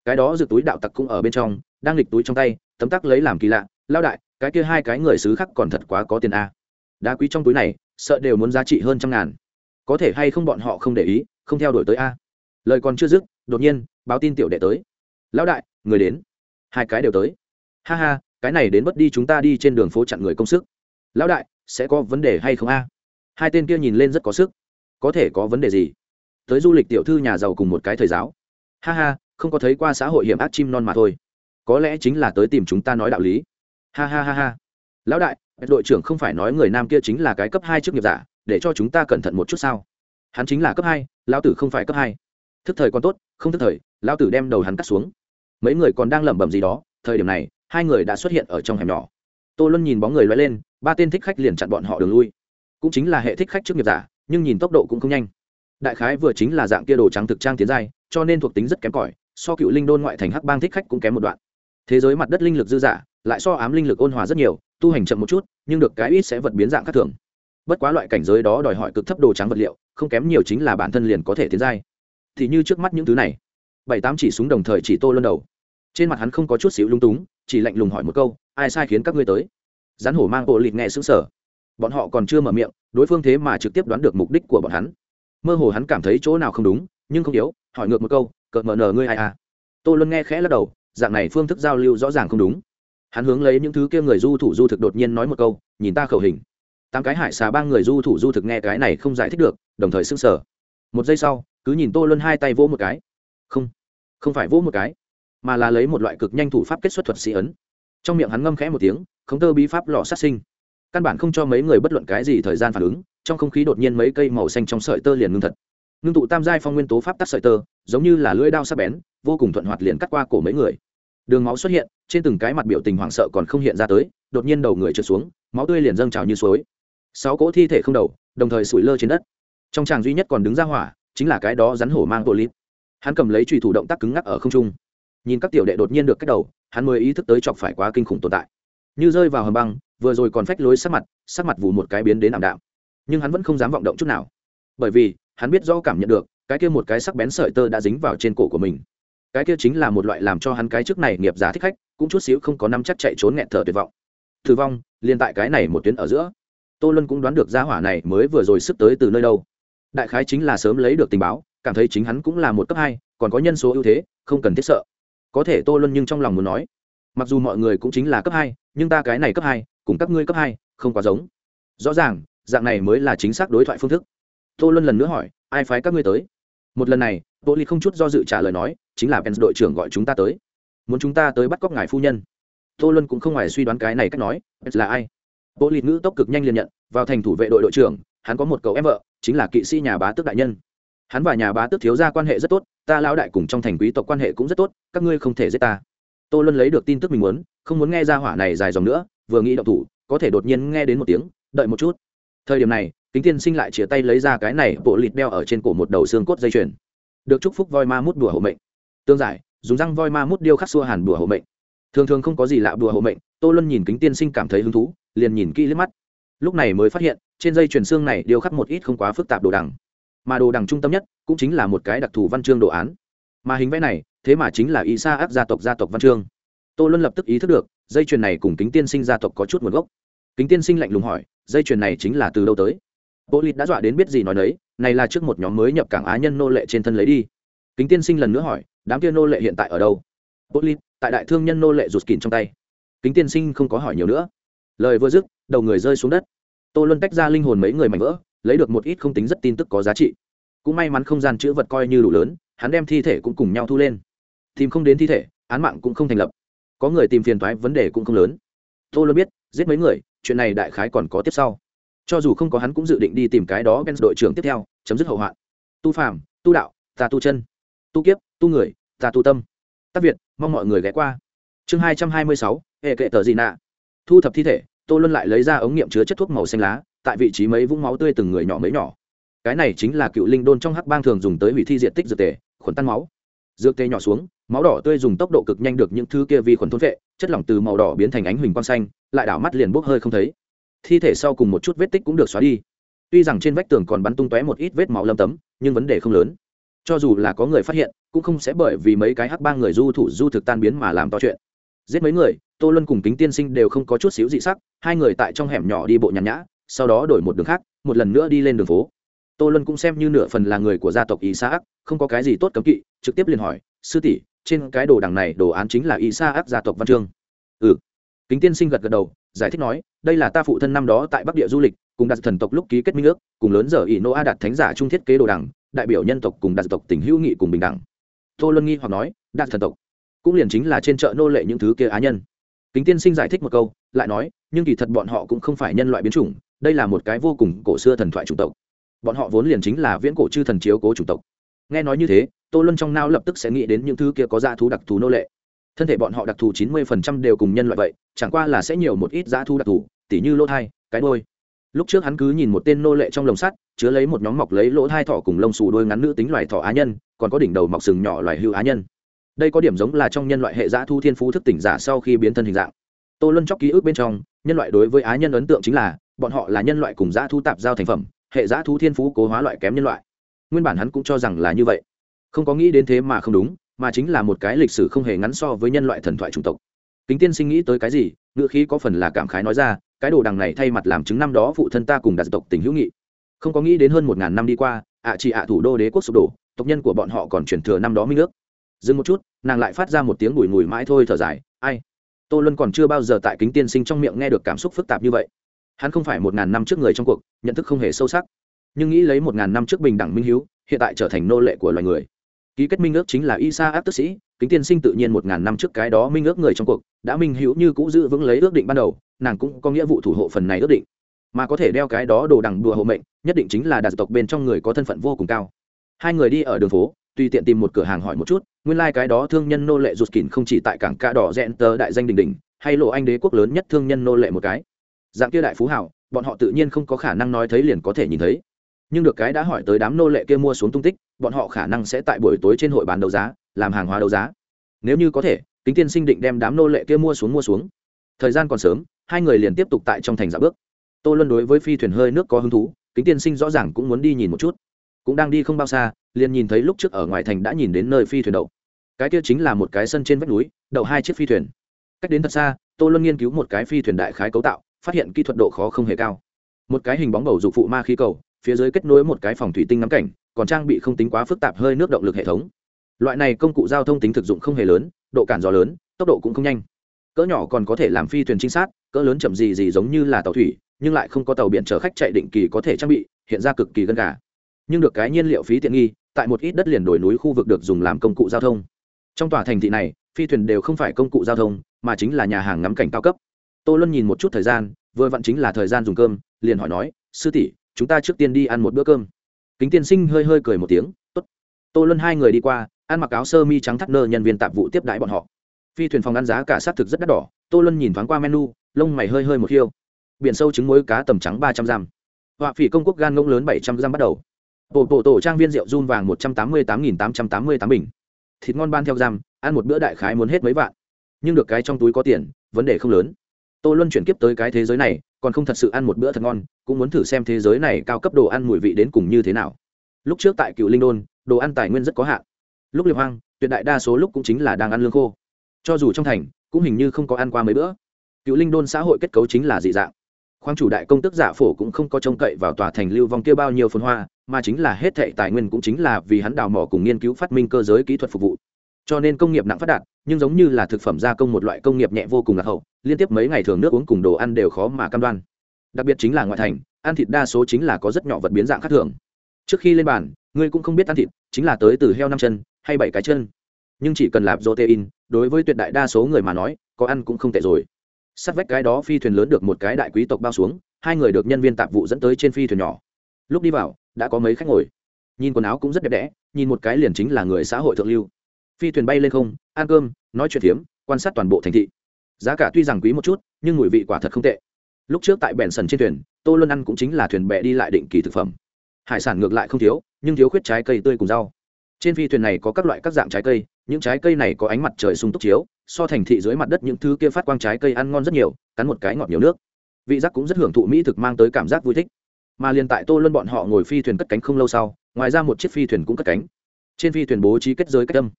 Cái đó giựt túi đạo tặc cũng ở bên trong, đang lịch túi trong tay, tấm tắc lấy làm kỳ lạ lao đại, cái kia hai cái người xứ khác còn thật quá có tiền a. Đá quý trong túi này, sợ đều muốn giá trị hơn trăm ngàn. Có thể hay không bọn họ không để ý không theo đuổi tới a. Lời còn chưa dứt, đột nhiên, báo tin tiểu đệ tới. Lão đại, người đến. Hai cái đều tới. Ha ha, cái này đến mất đi chúng ta đi trên đường phố chặn người công sức. Lão đại, sẽ có vấn đề hay không a? Hai tên kia nhìn lên rất có sức. Có thể có vấn đề gì? Tới du lịch tiểu thư nhà giàu cùng một cái thời giáo. Ha ha, không có thấy qua xã hội hiểm ác chim non mà thôi. Có lẽ chính là tới tìm chúng ta nói đạo lý. Ha ha ha ha. Lão đại, đội trưởng không phải nói người nam kia chính là cái cấp hai chức nghiệp giả, để cho chúng ta cẩn thận một chút sao? Hắn chính là cấp hai lão tử không phải cấp hai. Thức thời còn tốt, không thức thời, lão tử đem đầu hắn cắt xuống. Mấy người còn đang lẩm bẩm gì đó, thời điểm này, hai người đã xuất hiện ở trong hẻm nhỏ. Tô luân nhìn bóng người loay lên, ba tên thích khách liền chặn bọn họ đường lui. Cũng chính là hệ thích khách trước nghiệp giả, nhưng nhìn tốc độ cũng không nhanh. Đại khái vừa chính là dạng kia đồ trắng thực trang tiến giai, cho nên thuộc tính rất kém cỏi, so cựu linh đôn ngoại thành hắc bang thích khách cũng kém một đoạn. Thế giới mặt đất linh lực dư giả, lại so ám linh lực ôn hòa rất nhiều, tu hành chậm một chút, nhưng được cái ít sẽ vật biến dạng khác thường. Bất quá loại cảnh giới đó đòi hỏi cực thấp đồ trắng vật liệu không kém nhiều chính là bản thân liền có thể tiến giai. Thì như trước mắt những thứ này, bảy tám chỉ súng đồng thời chỉ tô luân đầu. Trên mặt hắn không có chút xíu lung túng, chỉ lạnh lùng hỏi một câu, ai sai khiến các ngươi tới? Rắn hổ mang bộ lịt nghe xứng sở bọn họ còn chưa mở miệng, đối phương thế mà trực tiếp đoán được mục đích của bọn hắn. Mơ hồ hắn cảm thấy chỗ nào không đúng, nhưng không yếu, hỏi ngược một câu, cợt mờ nờ ngươi ai à? Tô luân nghe khẽ lắc đầu, dạng này phương thức giao lưu rõ ràng không đúng. Hắn hướng lấy những thứ kia người du thủ du thực đột nhiên nói một câu, nhìn ta khẩu hình tám cái hải xà ba người du thủ du thực nghe cái này không giải thích được, đồng thời s ư n g sở một giây sau, cứ nhìn tô luân hai tay vỗ một cái. Không không phải vỗ một cái, mà là lấy một loại cực nhanh thủ pháp kết xuất thuật sĩ ấn. Trong miệng hắn ngâm khẽ một tiếng, khống tơ bí pháp lò sát sinh. Căn bản không cho mấy người bất luận cái gì thời gian phản ứng, trong không khí đột nhiên mấy cây màu xanh trong sợi tơ liền ngưng thật. Ngưng tụ tam giai phong nguyên tố pháp tắc sợi tơ, giống như là lưỡi đao sắc bén, vô cùng thuận hoạt liền cắt qua cổ mấy người. Đường máu xuất hiện, trên từng cái mặt biểu tình hoảng sợ còn không hiện ra tới, đột nhiên đầu người trượt xuống, máu tươi liền dâng trào như suối sáu cỗ thi thể không đầu, đồng thời sủi lơ trên đất. Trong tràng duy nhất còn đứng ra hỏa, chính là cái đó rắn hổ mang bộ lít. Hắn cầm lấy trùy thủ động tác cứng ngắc ở không trung. Nhìn các tiểu đệ đột nhiên được cách đầu, hắn mới ý thức tới chọc phải quá kinh khủng tồn tại. Như rơi vào hầm băng, vừa rồi còn phách lối sắc mặt sắc mặt vù một cái biến đến ảm đạm. Nhưng hắn vẫn không dám vọng động chút nào. Bởi vì, hắn biết rõ cảm nhận được, cái kia một cái sắc bén sợi tơ đã dính vào trên cổ của mình. Cái kia chính là một loại làm cho hắn cái trước này nghiệp giá thích khách, cũng chút xíu không có năm chắc chạy trốn nghẹn thở tuyệt vọng. Thử vong, liền tại cái này một tuyến ở giữa tô luân cũng đoán được gia hỏa này mới vừa rồi sức tới từ nơi đâu. Đại khái chính là sớm lấy được tình báo, cảm thấy chính hắn cũng là một cấp hai, còn có nhân số ưu thế, không cần thiết sợ. Có thể tô luân nhưng trong lòng muốn nói, mặc dù mọi người cũng chính là cấp hai, nhưng ta cái này cấp hai, cùng các ngươi cấp hai, không quá giống. Rõ ràng, dạng này mới là chính xác đối thoại phương thức. Tô luân lần nữa hỏi, ai phái các ngươi tới? Một lần này, tô ly không chút do dự trả lời nói, chính là pens đội trưởng gọi chúng ta tới. Muốn chúng ta tới bắt cóc ngài phu nhân. Tô luân cũng không ngoài suy đoán cái này cách nói là ai? Bộ lịt ngữ tốc cực nhanh liền nhận, vào thành thủ vệ đội đội trưởng, hắn có một cậu em vợ, chính là kỵ sĩ nhà bá tước đại nhân. Hắn và nhà bá tước thiếu gia quan hệ rất tốt, ta lão đại cùng trong thành quý tộc quan hệ cũng rất tốt, các ngươi không thể giết ta. Tô luân lấy được tin tức mình muốn, không muốn nghe ra hỏa này dài dòng nữa, vừa nghĩ động thủ, có thể đột nhiên nghe đến một tiếng, đợi một chút. Thời điểm này, kính tiên sinh lại chia tay lấy ra cái này bộ lịt đeo ở trên cổ một đầu xương cốt dây chuyền. Được chúc phúc voi ma mút đùa hộ mệnh. Tương giải, dùng răng voi ma mút điêu khắc xua hàn đùa hộ mệnh. Thường thường không có gì lạ đùa hộ mệnh, tô luân nhìn kính tiên sinh cảm thấy hứng thú liền nhìn kỹ liếc mắt. Lúc này mới phát hiện, trên dây chuyền xương này điêu khắc một ít không quá phức tạp đồ đằng. Mà đồ đằng trung tâm nhất, cũng chính là một cái đặc thù văn chương đồ án. Mà hình vẽ này, thế mà chính là ý xa áp gia tộc gia tộc văn chương. Tô luân lập tức ý thức được, dây chuyền này cùng kính tiên sinh gia tộc có chút nguồn gốc. Kính tiên sinh lạnh lùng hỏi, dây chuyền này chính là từ đâu tới? Bộ lịt đã dọa đến biết gì nói đấy này là trước một nhóm mới nhập cảng á nhân nô lệ trên thân lấy đi. Kính tiên sinh lần nữa hỏi, đám kia nô lệ hiện tại ở đâu? Bộ lịt, tại đại thương nhân nô lệ rụt kín trong tay. Kính tiên sinh không có hỏi nhiều nữa lời vừa dứt, đầu người rơi xuống đất. Tô luân tách ra linh hồn mấy người mảnh vỡ, lấy được một ít không tính rất tin tức có giá trị. Cũng may mắn không gian chữ vật coi như đủ lớn, hắn đem thi thể cũng cùng nhau thu lên. Tìm không đến thi thể, án mạng cũng không thành lập. Có người tìm phiền thoái vấn đề cũng không lớn. Tô luân biết, giết mấy người, chuyện này đại khái còn có tiếp sau. Cho dù không có hắn cũng dự định đi tìm cái đó bên đội trưởng tiếp theo, chấm dứt hậu hoạn. Tu phàm, tu đạo, ta tu chân. Tu kiếp, tu người, ta tu tâm. Tác việt, mong mọi người ghé qua. Chương hai trăm hai mươi sáu, hệ kệ tờ gì nạ. Thu thập thi thể tô luân lại lấy ra ống nghiệm chứa chất thuốc màu xanh lá, tại vị trí mấy vũng máu tươi từng người nhỏ mấy nhỏ. Cái này chính là cựu linh đôn trong hắc bang thường dùng tới hủy thi diện tích dược tề, khuẩn tan máu. Dược tê nhỏ xuống, máu đỏ tươi dùng tốc độ cực nhanh được những thứ kia vi khuẩn thôn vệ, chất lỏng từ màu đỏ biến thành ánh huỳnh quang xanh, lại đảo mắt liền bốc hơi không thấy. Thi thể sau cùng một chút vết tích cũng được xóa đi. Tuy rằng trên vách tường còn bắn tung tóe một ít vết máu lâm tấm, nhưng vấn đề không lớn. Cho dù là có người phát hiện, cũng không sẽ bởi vì mấy cái hắc bang người du thủ du thực tan biến mà làm to chuyện giết mấy người, tô luân cùng kính tiên sinh đều không có chút xíu dị sắc, hai người tại trong hẻm nhỏ đi bộ nhàn nhã, sau đó đổi một đường khác, một lần nữa đi lên đường phố. Tô luân cũng xem như nửa phần là người của gia tộc ý sa ác không có cái gì tốt cấm kỵ, trực tiếp liền hỏi, sư tỷ, trên cái đồ đằng này đồ án chính là ý sa ác gia tộc văn chương? Ừ. Kính tiên sinh gật gật đầu, giải thích nói, đây là ta phụ thân năm đó tại bắc địa du lịch, cùng đặt thần tộc lúc ký kết minh ước, cùng lớn giờ ỷ nô a đạt thánh giả trung thiết kế đồ đằng, đại biểu nhân tộc cùng đặt tộc tình hữu nghị cùng bình đẳng. Tô luân nghi hoặc nói, đạt thần tộc cũng liền chính là trên chợ nô lệ những thứ kia á nhân. Kính tiên sinh giải thích một câu, lại nói, nhưng kỳ thật bọn họ cũng không phải nhân loại biến chủng, đây là một cái vô cùng cổ xưa thần thoại chủng tộc. Bọn họ vốn liền chính là viễn cổ chư thần chiếu cố chủng tộc. Nghe nói như thế, tô luân trong nao lập tức sẽ nghĩ đến những thứ kia có dã thú đặc thù nô lệ. Thân thể bọn họ đặc thù chín mươi phần trăm đều cùng nhân loại vậy, chẳng qua là sẽ nhiều một ít dã thú đặc thù, tỉ như lỗ thai, cái đôi lúc trước hắn cứ nhìn một tên nô lệ trong lồng sắt, chứa lấy một nhóm mọc lấy lỗ thai thỏ cùng lông xù đôi ngắn nữ tính loài thỏ á nhân, còn có đỉnh đầu mọc sừng nhỏ loài hưu á nhân đây có điểm giống là trong nhân loại hệ giã thu thiên phú thức tỉnh giả sau khi biến thân hình dạng. Tô luân chóc ký ức bên trong, nhân loại đối với á nhân ấn tượng chính là, bọn họ là nhân loại cùng giã thu tạp giao thành phẩm, hệ giã thu thiên phú cố hóa loại kém nhân loại. Nguyên bản hắn cũng cho rằng là như vậy. Không có nghĩ đến thế mà không đúng, mà chính là một cái lịch sử không hề ngắn so với nhân loại thần thoại chủng tộc. Kính tiên sinh nghĩ tới cái gì ngựa khí có phần là cảm khái nói ra, cái đồ đằng này thay mặt làm chứng năm đó phụ thân ta cùng đạt tộc tình hữu nghị. Không có nghĩ đến hơn một ngàn năm đi qua, ạ chỉ ạ thủ đô đế quốc sụp đổ, tộc nhân của bọn họ còn chuyển thừa năm đó minh nước dừng một chút, nàng lại phát ra một tiếng bùi ngùi mãi thôi thở dài, ai? Tô luân còn chưa bao giờ tại kính tiên sinh trong miệng nghe được cảm xúc phức tạp như vậy. Hắn không phải một ngàn năm trước người trong cuộc, nhận thức không hề sâu sắc. Nhưng nghĩ lấy một ngàn năm trước bình đẳng minh hiếu, hiện tại trở thành nô lệ của loài người. Ký kết minh ước chính là Isa áp tức sĩ, kính tiên sinh tự nhiên một ngàn năm trước cái đó minh ước người trong cuộc, đã minh hữu như cũ giữ vững lấy ước định ban đầu, nàng cũng có nghĩa vụ thủ hộ phần này ước định. Mà có thể đeo cái đó đồ đằng đùa hộ mệnh, nhất định chính là đạt tộc bên trong người có thân phận vô cùng cao. Hai người đi ở đường phố tùy tiện tìm một cửa hàng hỏi một chút, nguyên lai、like、cái đó thương nhân nô lệ rụt kín không chỉ tại cảng ca đỏ rẽn tơ đại danh đình đình hay lộ anh đế quốc lớn nhất thương nhân nô lệ một cái. Dạng kia đại phú hảo, bọn họ tự nhiên không có khả năng nói thấy liền có thể nhìn thấy. Nhưng được cái đã hỏi tới đám nô lệ kia mua xuống tung tích, bọn họ khả năng sẽ tại buổi tối trên hội bán đấu giá, làm hàng hóa đấu giá. Nếu như có thể, kính tiên sinh định đem đám nô lệ kia mua xuống mua xuống. Thời gian còn sớm, hai người liền tiếp tục tại trong thành giả bước. Tô luân đối với phi thuyền hơi nước có hứng thú, kính tiên sinh rõ ràng cũng muốn đi nhìn một chút cũng đang đi không bao xa, liền nhìn thấy lúc trước ở ngoài thành đã nhìn đến nơi phi thuyền đậu. Cái kia chính là một cái sân trên vách núi, đậu hai chiếc phi thuyền. Cách đến thật xa, tô luân nghiên cứu một cái phi thuyền đại khái cấu tạo, phát hiện kỹ thuật độ khó không hề cao. Một cái hình bóng bầu dục phụ ma khí cầu, phía dưới kết nối một cái phòng thủy tinh ngắm cảnh, còn trang bị không tính quá phức tạp hơi nước động lực hệ thống. Loại này công cụ giao thông tính thực dụng không hề lớn, độ cản gió lớn, tốc độ cũng không nhanh. Cỡ nhỏ còn có thể làm phi thuyền trinh sát, cỡ lớn chậm gì gì giống như là tàu thủy, nhưng lại không có tàu biển chở khách chạy định kỳ có thể trang bị, hiện ra cực kỳ gần cả nhưng được cái nhiên liệu phí tiện nghi, tại một ít đất liền đồi núi khu vực được dùng làm công cụ giao thông. Trong tòa thành thị này, phi thuyền đều không phải công cụ giao thông, mà chính là nhà hàng ngắm cảnh cao cấp. Tô luân nhìn một chút thời gian, vừa vặn chính là thời gian dùng cơm, liền hỏi nói, sư tỷ, chúng ta trước tiên đi ăn một bữa cơm. Kính tiên sinh hơi hơi cười một tiếng, tốt. Tô luân hai người đi qua, ăn mặc áo sơ mi trắng thắt nơ nhân viên tạp vụ tiếp đãi bọn họ. Phi thuyền phòng ăn giá cả sát thực rất đắt đỏ, tô luân nhìn thoáng qua menu, lông mày hơi hơi một khiêu. Biển sâu trứng muối cá tầm trắng ba trăm giam họa phỉ công quốc gan ngỗng lớn bảy trăm giam bắt đầu bộ bộ tổ trang viên rượu run vàng một trăm tám mươi tám nghìn tám trăm tám mươi tám bình. Thịt ngon ban theo giam, ăn một bữa đại khái muốn hết mấy vạn. Nhưng được cái trong túi có tiền, vấn đề không lớn. Tô luân chuyển kiếp tới cái thế giới này, còn không thật sự ăn một bữa thật ngon, cũng muốn thử xem thế giới này cao cấp đồ ăn mùi vị đến cùng như thế nào. Lúc trước tại cựu linh đôn, đồ ăn tài nguyên rất có hạn. Lúc liệp hoang, tuyệt đại đa số lúc cũng chính là đang ăn lương khô. Cho dù trong thành, cũng hình như không có ăn qua mấy bữa. Cựu linh đôn xã hội kết cấu chính là dị dạng khoang chủ đại công tức giả phổ cũng không có trông cậy vào tòa thành lưu vong kia bao nhiêu phồn hoa, mà chính là hết thệ tài nguyên cũng chính là vì hắn đào mỏ cùng nghiên cứu phát minh cơ giới kỹ thuật phục vụ. Cho nên công nghiệp nặng phát đạt, nhưng giống như là thực phẩm gia công một loại công nghiệp nhẹ vô cùng lạc hậu, liên tiếp mấy ngày thường nước uống cùng đồ ăn đều khó mà cam đoan. Đặc biệt chính là ngoại thành, ăn thịt đa số chính là có rất nhỏ vật biến dạng khác thường. Trước khi lên bàn, ngươi cũng không biết ăn thịt, chính là tới từ heo năm chân, hay bảy cái chân. Nhưng chỉ cần lạp protein, đối với tuyệt đại đa số người mà nói, có ăn cũng không tệ rồi sát vách cái đó phi thuyền lớn được một cái đại quý tộc bao xuống, hai người được nhân viên tạp vụ dẫn tới trên phi thuyền nhỏ. Lúc đi vào, đã có mấy khách ngồi. Nhìn quần áo cũng rất đẹp đẽ, nhìn một cái liền chính là người xã hội thượng lưu. Phi thuyền bay lên không, ăn cơm, nói chuyện phiếm quan sát toàn bộ thành thị. Giá cả tuy rằng quý một chút, nhưng mùi vị quả thật không tệ. Lúc trước tại bèn sần trên thuyền, tô luân ăn cũng chính là thuyền bè đi lại định kỳ thực phẩm. Hải sản ngược lại không thiếu, nhưng thiếu khuyết trái cây tươi cùng rau. Trên phi thuyền này có các loại các dạng trái cây, những trái cây này có ánh mặt trời sung túc chiếu so thành thị dưới mặt đất những thứ kia phát quang trái cây ăn ngon rất nhiều, cắn một cái ngọt nhiều nước. Vị giác cũng rất hưởng thụ mỹ thực mang tới cảm giác vui thích. Mà liền tại tô luân bọn họ ngồi phi thuyền cất cánh không lâu sau, ngoài ra một chiếc phi thuyền cũng cất cánh. Trên phi thuyền bố trí kết giới cách tâm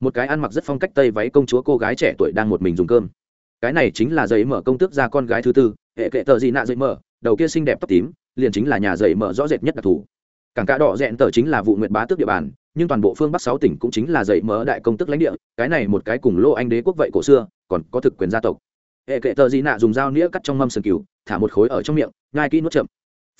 một cái ăn mặc rất phong cách tây váy công chúa cô gái trẻ tuổi đang một mình dùng cơm. Cái này chính là giấy mở công tước ra con gái thứ tư, hệ kệ tờ gì nạ giấy mở, đầu kia xinh đẹp tóc tím, liền chính là nhà giấy mở rõ rệt nhất đặc thù cảng cá đỏ rẽn tờ chính là vụ nguyện bá tước địa bàn, nhưng toàn bộ phương bắc sáu tỉnh cũng chính là dậy mở đại công tức lãnh địa, cái này một cái cùng lô anh đế quốc vậy cổ xưa, còn có thực quyền gia tộc. Hệ kệ tờ gì nạ dùng dao nĩa cắt trong mâm sườn cừu, thả một khối ở trong miệng ngai kỹ nuốt chậm.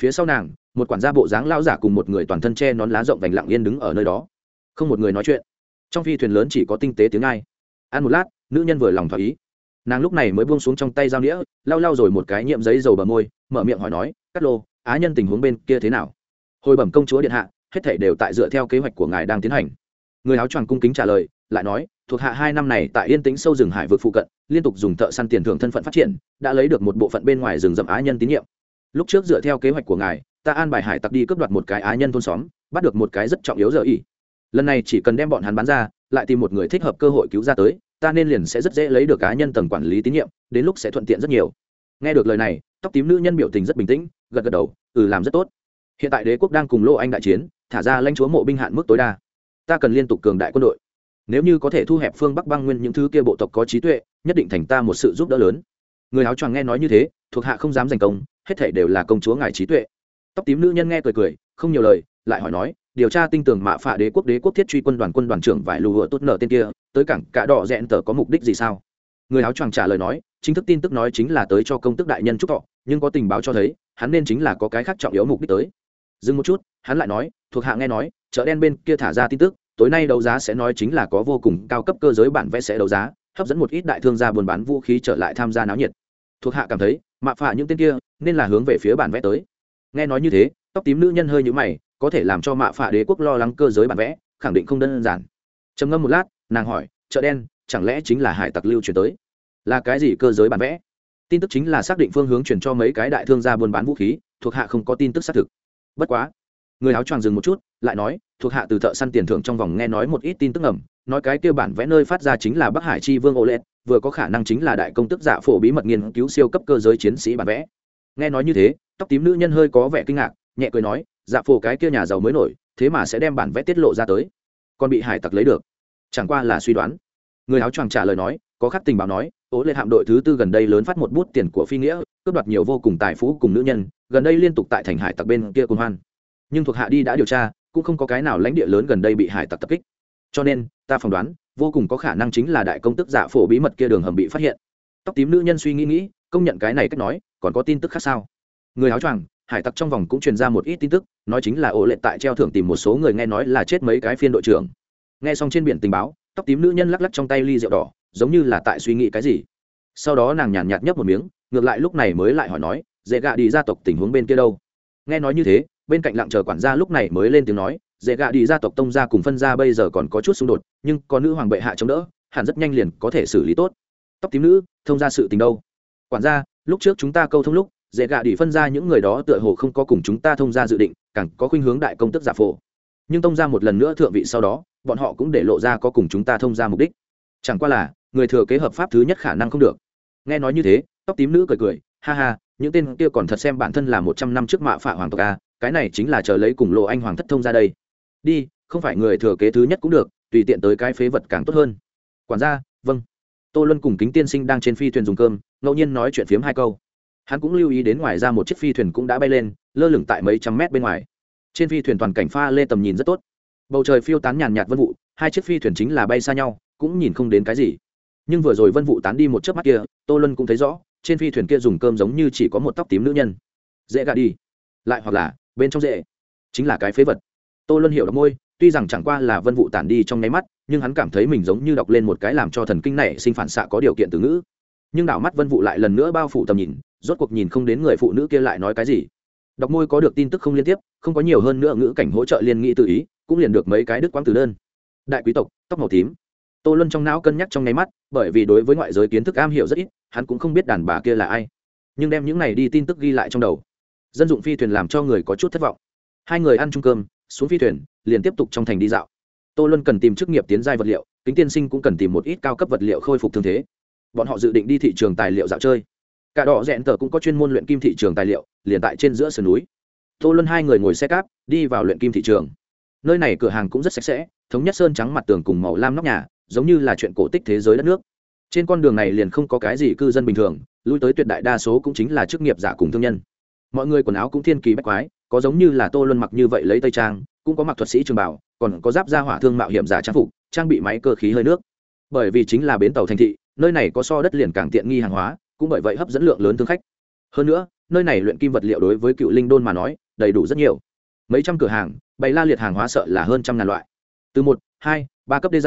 Phía sau nàng, một quản gia bộ dáng lao giả cùng một người toàn thân che nón lá rộng vành lặng yên đứng ở nơi đó. Không một người nói chuyện. Trong phi thuyền lớn chỉ có tinh tế tiếng ai ăn một lát, nữ nhân vừa lòng thỏa ý. Nàng lúc này mới buông xuống trong tay dao nĩa, lau lau rồi một cái nhiệm giấy dầu bờ môi, mở miệng hỏi nói cắt lô, á nhân tình huống bên kia thế nào? Hồi bẩm công chúa điện hạ, hết thể đều tại dựa theo kế hoạch của ngài đang tiến hành. Người áo choàng cung kính trả lời, lại nói, thuộc hạ hai năm này tại yên tĩnh sâu rừng hải vực phụ cận, liên tục dùng thợ săn tiền thưởng thân phận phát triển, đã lấy được một bộ phận bên ngoài rừng rậm á nhân tín nhiệm. Lúc trước dựa theo kế hoạch của ngài, ta an bài hải tặc đi cướp đoạt một cái á nhân thôn xóm, bắt được một cái rất trọng yếu giờ ý. Lần này chỉ cần đem bọn hắn bán ra, lại tìm một người thích hợp cơ hội cứu ra tới, ta nên liền sẽ rất dễ lấy được cá nhân tầng quản lý tín nhiệm, đến lúc sẽ thuận tiện rất nhiều. Nghe được lời này, tóc tím nữ nhân biểu tình rất bình tĩnh, gật gật đầu ừ làm rất tốt hiện tại đế quốc đang cùng lô anh đại chiến, thả ra lãnh chúa mộ binh hạn mức tối đa. Ta cần liên tục cường đại quân đội. Nếu như có thể thu hẹp phương bắc băng nguyên những thứ kia bộ tộc có trí tuệ, nhất định thành ta một sự giúp đỡ lớn. Người áo choàng nghe nói như thế, thuộc hạ không dám giành công, hết thể đều là công chúa ngài trí tuệ. Tóc tím nữ nhân nghe cười cười, không nhiều lời, lại hỏi nói, điều tra tinh tường mạ phạ đế quốc đế quốc thiết truy quân đoàn quân đoàn trưởng vải lù hựa tốt nở tên kia, tới cảng cả đỏ rẽn tờ có mục đích gì sao? Người áo choàng trả lời nói, chính thức tin tức nói chính là tới cho công tức đại nhân chúc thọ, nhưng có tình báo cho thấy, hắn nên chính là có cái khác trọng yếu mục đích tới dừng một chút, hắn lại nói, thuộc hạ nghe nói, chợ đen bên kia thả ra tin tức, tối nay đấu giá sẽ nói chính là có vô cùng cao cấp cơ giới bản vẽ sẽ đấu giá, hấp dẫn một ít đại thương gia buôn bán vũ khí trở lại tham gia náo nhiệt. Thuộc hạ cảm thấy, mạ phạ những tên kia, nên là hướng về phía bản vẽ tới. Nghe nói như thế, tóc tím nữ nhân hơi nhũ mày, có thể làm cho mạ phạ đế quốc lo lắng cơ giới bản vẽ, khẳng định không đơn giản. Trầm ngâm một lát, nàng hỏi, chợ đen, chẳng lẽ chính là hải tặc lưu chuyển tới? Là cái gì cơ giới bản vẽ? Tin tức chính là xác định phương hướng chuyển cho mấy cái đại thương gia buôn bán vũ khí, thuộc hạ không có tin tức xác thực bất quá. Người áo choàng dừng một chút, lại nói, thuộc hạ từ thợ săn tiền thưởng trong vòng nghe nói một ít tin tức ẩm nói cái kia bản vẽ nơi phát ra chính là bắc hải chi vương ô lệ vừa có khả năng chính là đại công tức giả phổ bí mật nghiên cứu siêu cấp cơ giới chiến sĩ bản vẽ. Nghe nói như thế, tóc tím nữ nhân hơi có vẻ kinh ngạc, nhẹ cười nói dạ phổ cái kia nhà giàu mới nổi, thế mà sẽ đem bản vẽ tiết lộ ra tới. Còn bị hải tặc lấy được. Chẳng qua là suy đoán. Người áo choàng trả lời nói có khắc tình báo nói ố lệ hạm đội thứ tư gần đây lớn phát một bút tiền của phi nghĩa, cướp đoạt nhiều vô cùng tài phú cùng nữ nhân, gần đây liên tục tại thành hải tặc bên kia cùng hoan. Nhưng thuộc hạ đi đã điều tra, cũng không có cái nào lãnh địa lớn gần đây bị hải tặc tập kích. Cho nên, ta phỏng đoán, vô cùng có khả năng chính là đại công tức giả phổ bí mật kia đường hầm bị phát hiện. Tóc tím nữ nhân suy nghĩ nghĩ, công nhận cái này cách nói, còn có tin tức khác sao? Người áo choàng, hải tặc trong vòng cũng truyền ra một ít tin tức, nói chính là ổ lệ tại treo thưởng tìm một số người nghe nói là chết mấy cái phiên đội trưởng. Nghe xong trên biển tình báo, tóc tím nữ nhân lắc lắc trong tay ly rượu đỏ giống như là tại suy nghĩ cái gì. Sau đó nàng nhàn nhạt nhấp một miếng, ngược lại lúc này mới lại hỏi nói dễ gạ đi gia tộc tình huống bên kia đâu? Nghe nói như thế, bên cạnh lặng chờ quản gia lúc này mới lên tiếng nói dễ gạ đi gia tộc tông gia cùng phân gia bây giờ còn có chút xung đột, nhưng có nữ hoàng bệ hạ chống đỡ, hẳn rất nhanh liền có thể xử lý tốt. Tóc tím nữ, thông ra sự tình đâu? Quản gia, lúc trước chúng ta câu thông lúc dễ gạ đi phân ra những người đó tựa hồ không có cùng chúng ta thông ra dự định, càng có khuynh hướng đại công tức giả phổ. Nhưng tông ra một lần nữa thượng vị sau đó, bọn họ cũng để lộ ra có cùng chúng ta thông ra mục đích. Chẳng qua là người thừa kế hợp pháp thứ nhất khả năng không được. Nghe nói như thế, tóc tím nữ cười cười, ha ha, những tên kia còn thật xem bản thân là một trăm năm trước mạ phạ hoàng tộc a, cái này chính là chờ lấy cùng lộ anh hoàng thất thông ra đây. Đi, không phải người thừa kế thứ nhất cũng được, tùy tiện tới cái phế vật càng tốt hơn. Quản gia vâng. Tô luân cùng kính tiên sinh đang trên phi thuyền dùng cơm, ngẫu nhiên nói chuyện phiếm hai câu. Hắn cũng lưu ý đến ngoài ra một chiếc phi thuyền cũng đã bay lên, lơ lửng tại mấy trăm mét bên ngoài. Trên phi thuyền toàn cảnh pha lê tầm nhìn rất tốt. Bầu trời phiêu tán nhàn nhạt vân vụ, hai chiếc phi thuyền chính là bay xa nhau, cũng nhìn không đến cái gì nhưng vừa rồi vân vụ tán đi một chớp mắt kia, tô lân cũng thấy rõ, trên phi thuyền kia dùng cơm giống như chỉ có một tóc tím nữ nhân. Dễ gạt đi. Lại hoặc là, bên trong dễ. Chính là cái phế vật. Tô lân hiểu đọc môi, tuy rằng chẳng qua là vân vụ tản đi trong nháy mắt, nhưng hắn cảm thấy mình giống như đọc lên một cái làm cho thần kinh này sinh phản xạ có điều kiện từ ngữ. Nhưng đảo mắt vân vụ lại lần nữa bao phủ tầm nhìn, rốt cuộc nhìn không đến người phụ nữ kia lại nói cái gì. Đọc môi có được tin tức không liên tiếp, không có nhiều hơn nữa ngữ cảnh hỗ trợ liên nghĩ tự ý, cũng liền được mấy cái đức quang từ đơn. Đại quý tộc, tóc màu tím tô luân trong não cân nhắc trong nháy mắt, bởi vì đối với ngoại giới kiến thức am hiểu rất ít, hắn cũng không biết đàn bà kia là ai. Nhưng đem những này đi tin tức ghi lại trong đầu. Dân dụng phi thuyền làm cho người có chút thất vọng. Hai người ăn chung cơm, xuống phi thuyền, liền tiếp tục trong thành đi dạo. Tô luân cần tìm chức nghiệp tiến giai vật liệu, kính tiên sinh cũng cần tìm một ít cao cấp vật liệu khôi phục thương thế. Bọn họ dự định đi thị trường tài liệu dạo chơi. Cả đỏ rẽn tờ cũng có chuyên môn luyện kim thị trường tài liệu, liền tại trên giữa sườn núi. Tô luân hai người ngồi xe cáp, đi vào luyện kim thị trường. Nơi này cửa hàng cũng rất sạch sẽ, thống nhất sơn trắng mặt tường cùng màu lam nóc nhà giống như là chuyện cổ tích thế giới đất nước. Trên con đường này liền không có cái gì cư dân bình thường, lui tới tuyệt đại đa số cũng chính là chức nghiệp giả cùng thương nhân. Mọi người quần áo cũng thiên kỳ bách quái, có giống như là tô luân mặc như vậy lấy tây trang, cũng có mặc thuật sĩ trường bảo còn có giáp gia hỏa thương mạo hiểm giả trang phục, trang bị máy cơ khí hơi nước. Bởi vì chính là bến tàu thành thị, nơi này có so đất liền càng tiện nghi hàng hóa, cũng bởi vậy hấp dẫn lượng lớn thương khách. Hơn nữa, nơi này luyện kim vật liệu đối với cựu linh đôn mà nói, đầy đủ rất nhiều. Mấy trăm cửa hàng, bày la liệt hàng hóa sợ là hơn trăm ngàn loại. Từ một, hai, ba cấp đê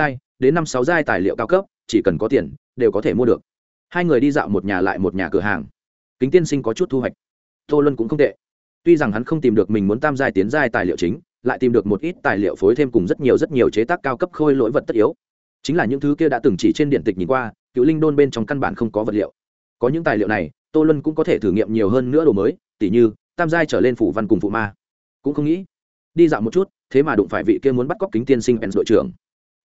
đến năm sáu giai tài liệu cao cấp, chỉ cần có tiền, đều có thể mua được. Hai người đi dạo một nhà lại một nhà cửa hàng. Kính tiên sinh có chút thu hoạch. Tô luân cũng không tệ. Tuy rằng hắn không tìm được mình muốn tam giai tiến giai tài liệu chính, lại tìm được một ít tài liệu phối thêm cùng rất nhiều rất nhiều chế tác cao cấp khôi lỗi vật tất yếu. Chính là những thứ kia đã từng chỉ trên điện tịch nhìn qua, cựu linh đôn bên trong căn bản không có vật liệu. Có những tài liệu này, tô luân cũng có thể thử nghiệm nhiều hơn nữa đồ mới, tỉ như, tam giai trở lên phủ văn cùng phụ ma. Cũng không nghĩ. Đi dạo một chút, thế mà đụng phải vị kia muốn bắt cóc kính tiên sinh bèn đội trưởng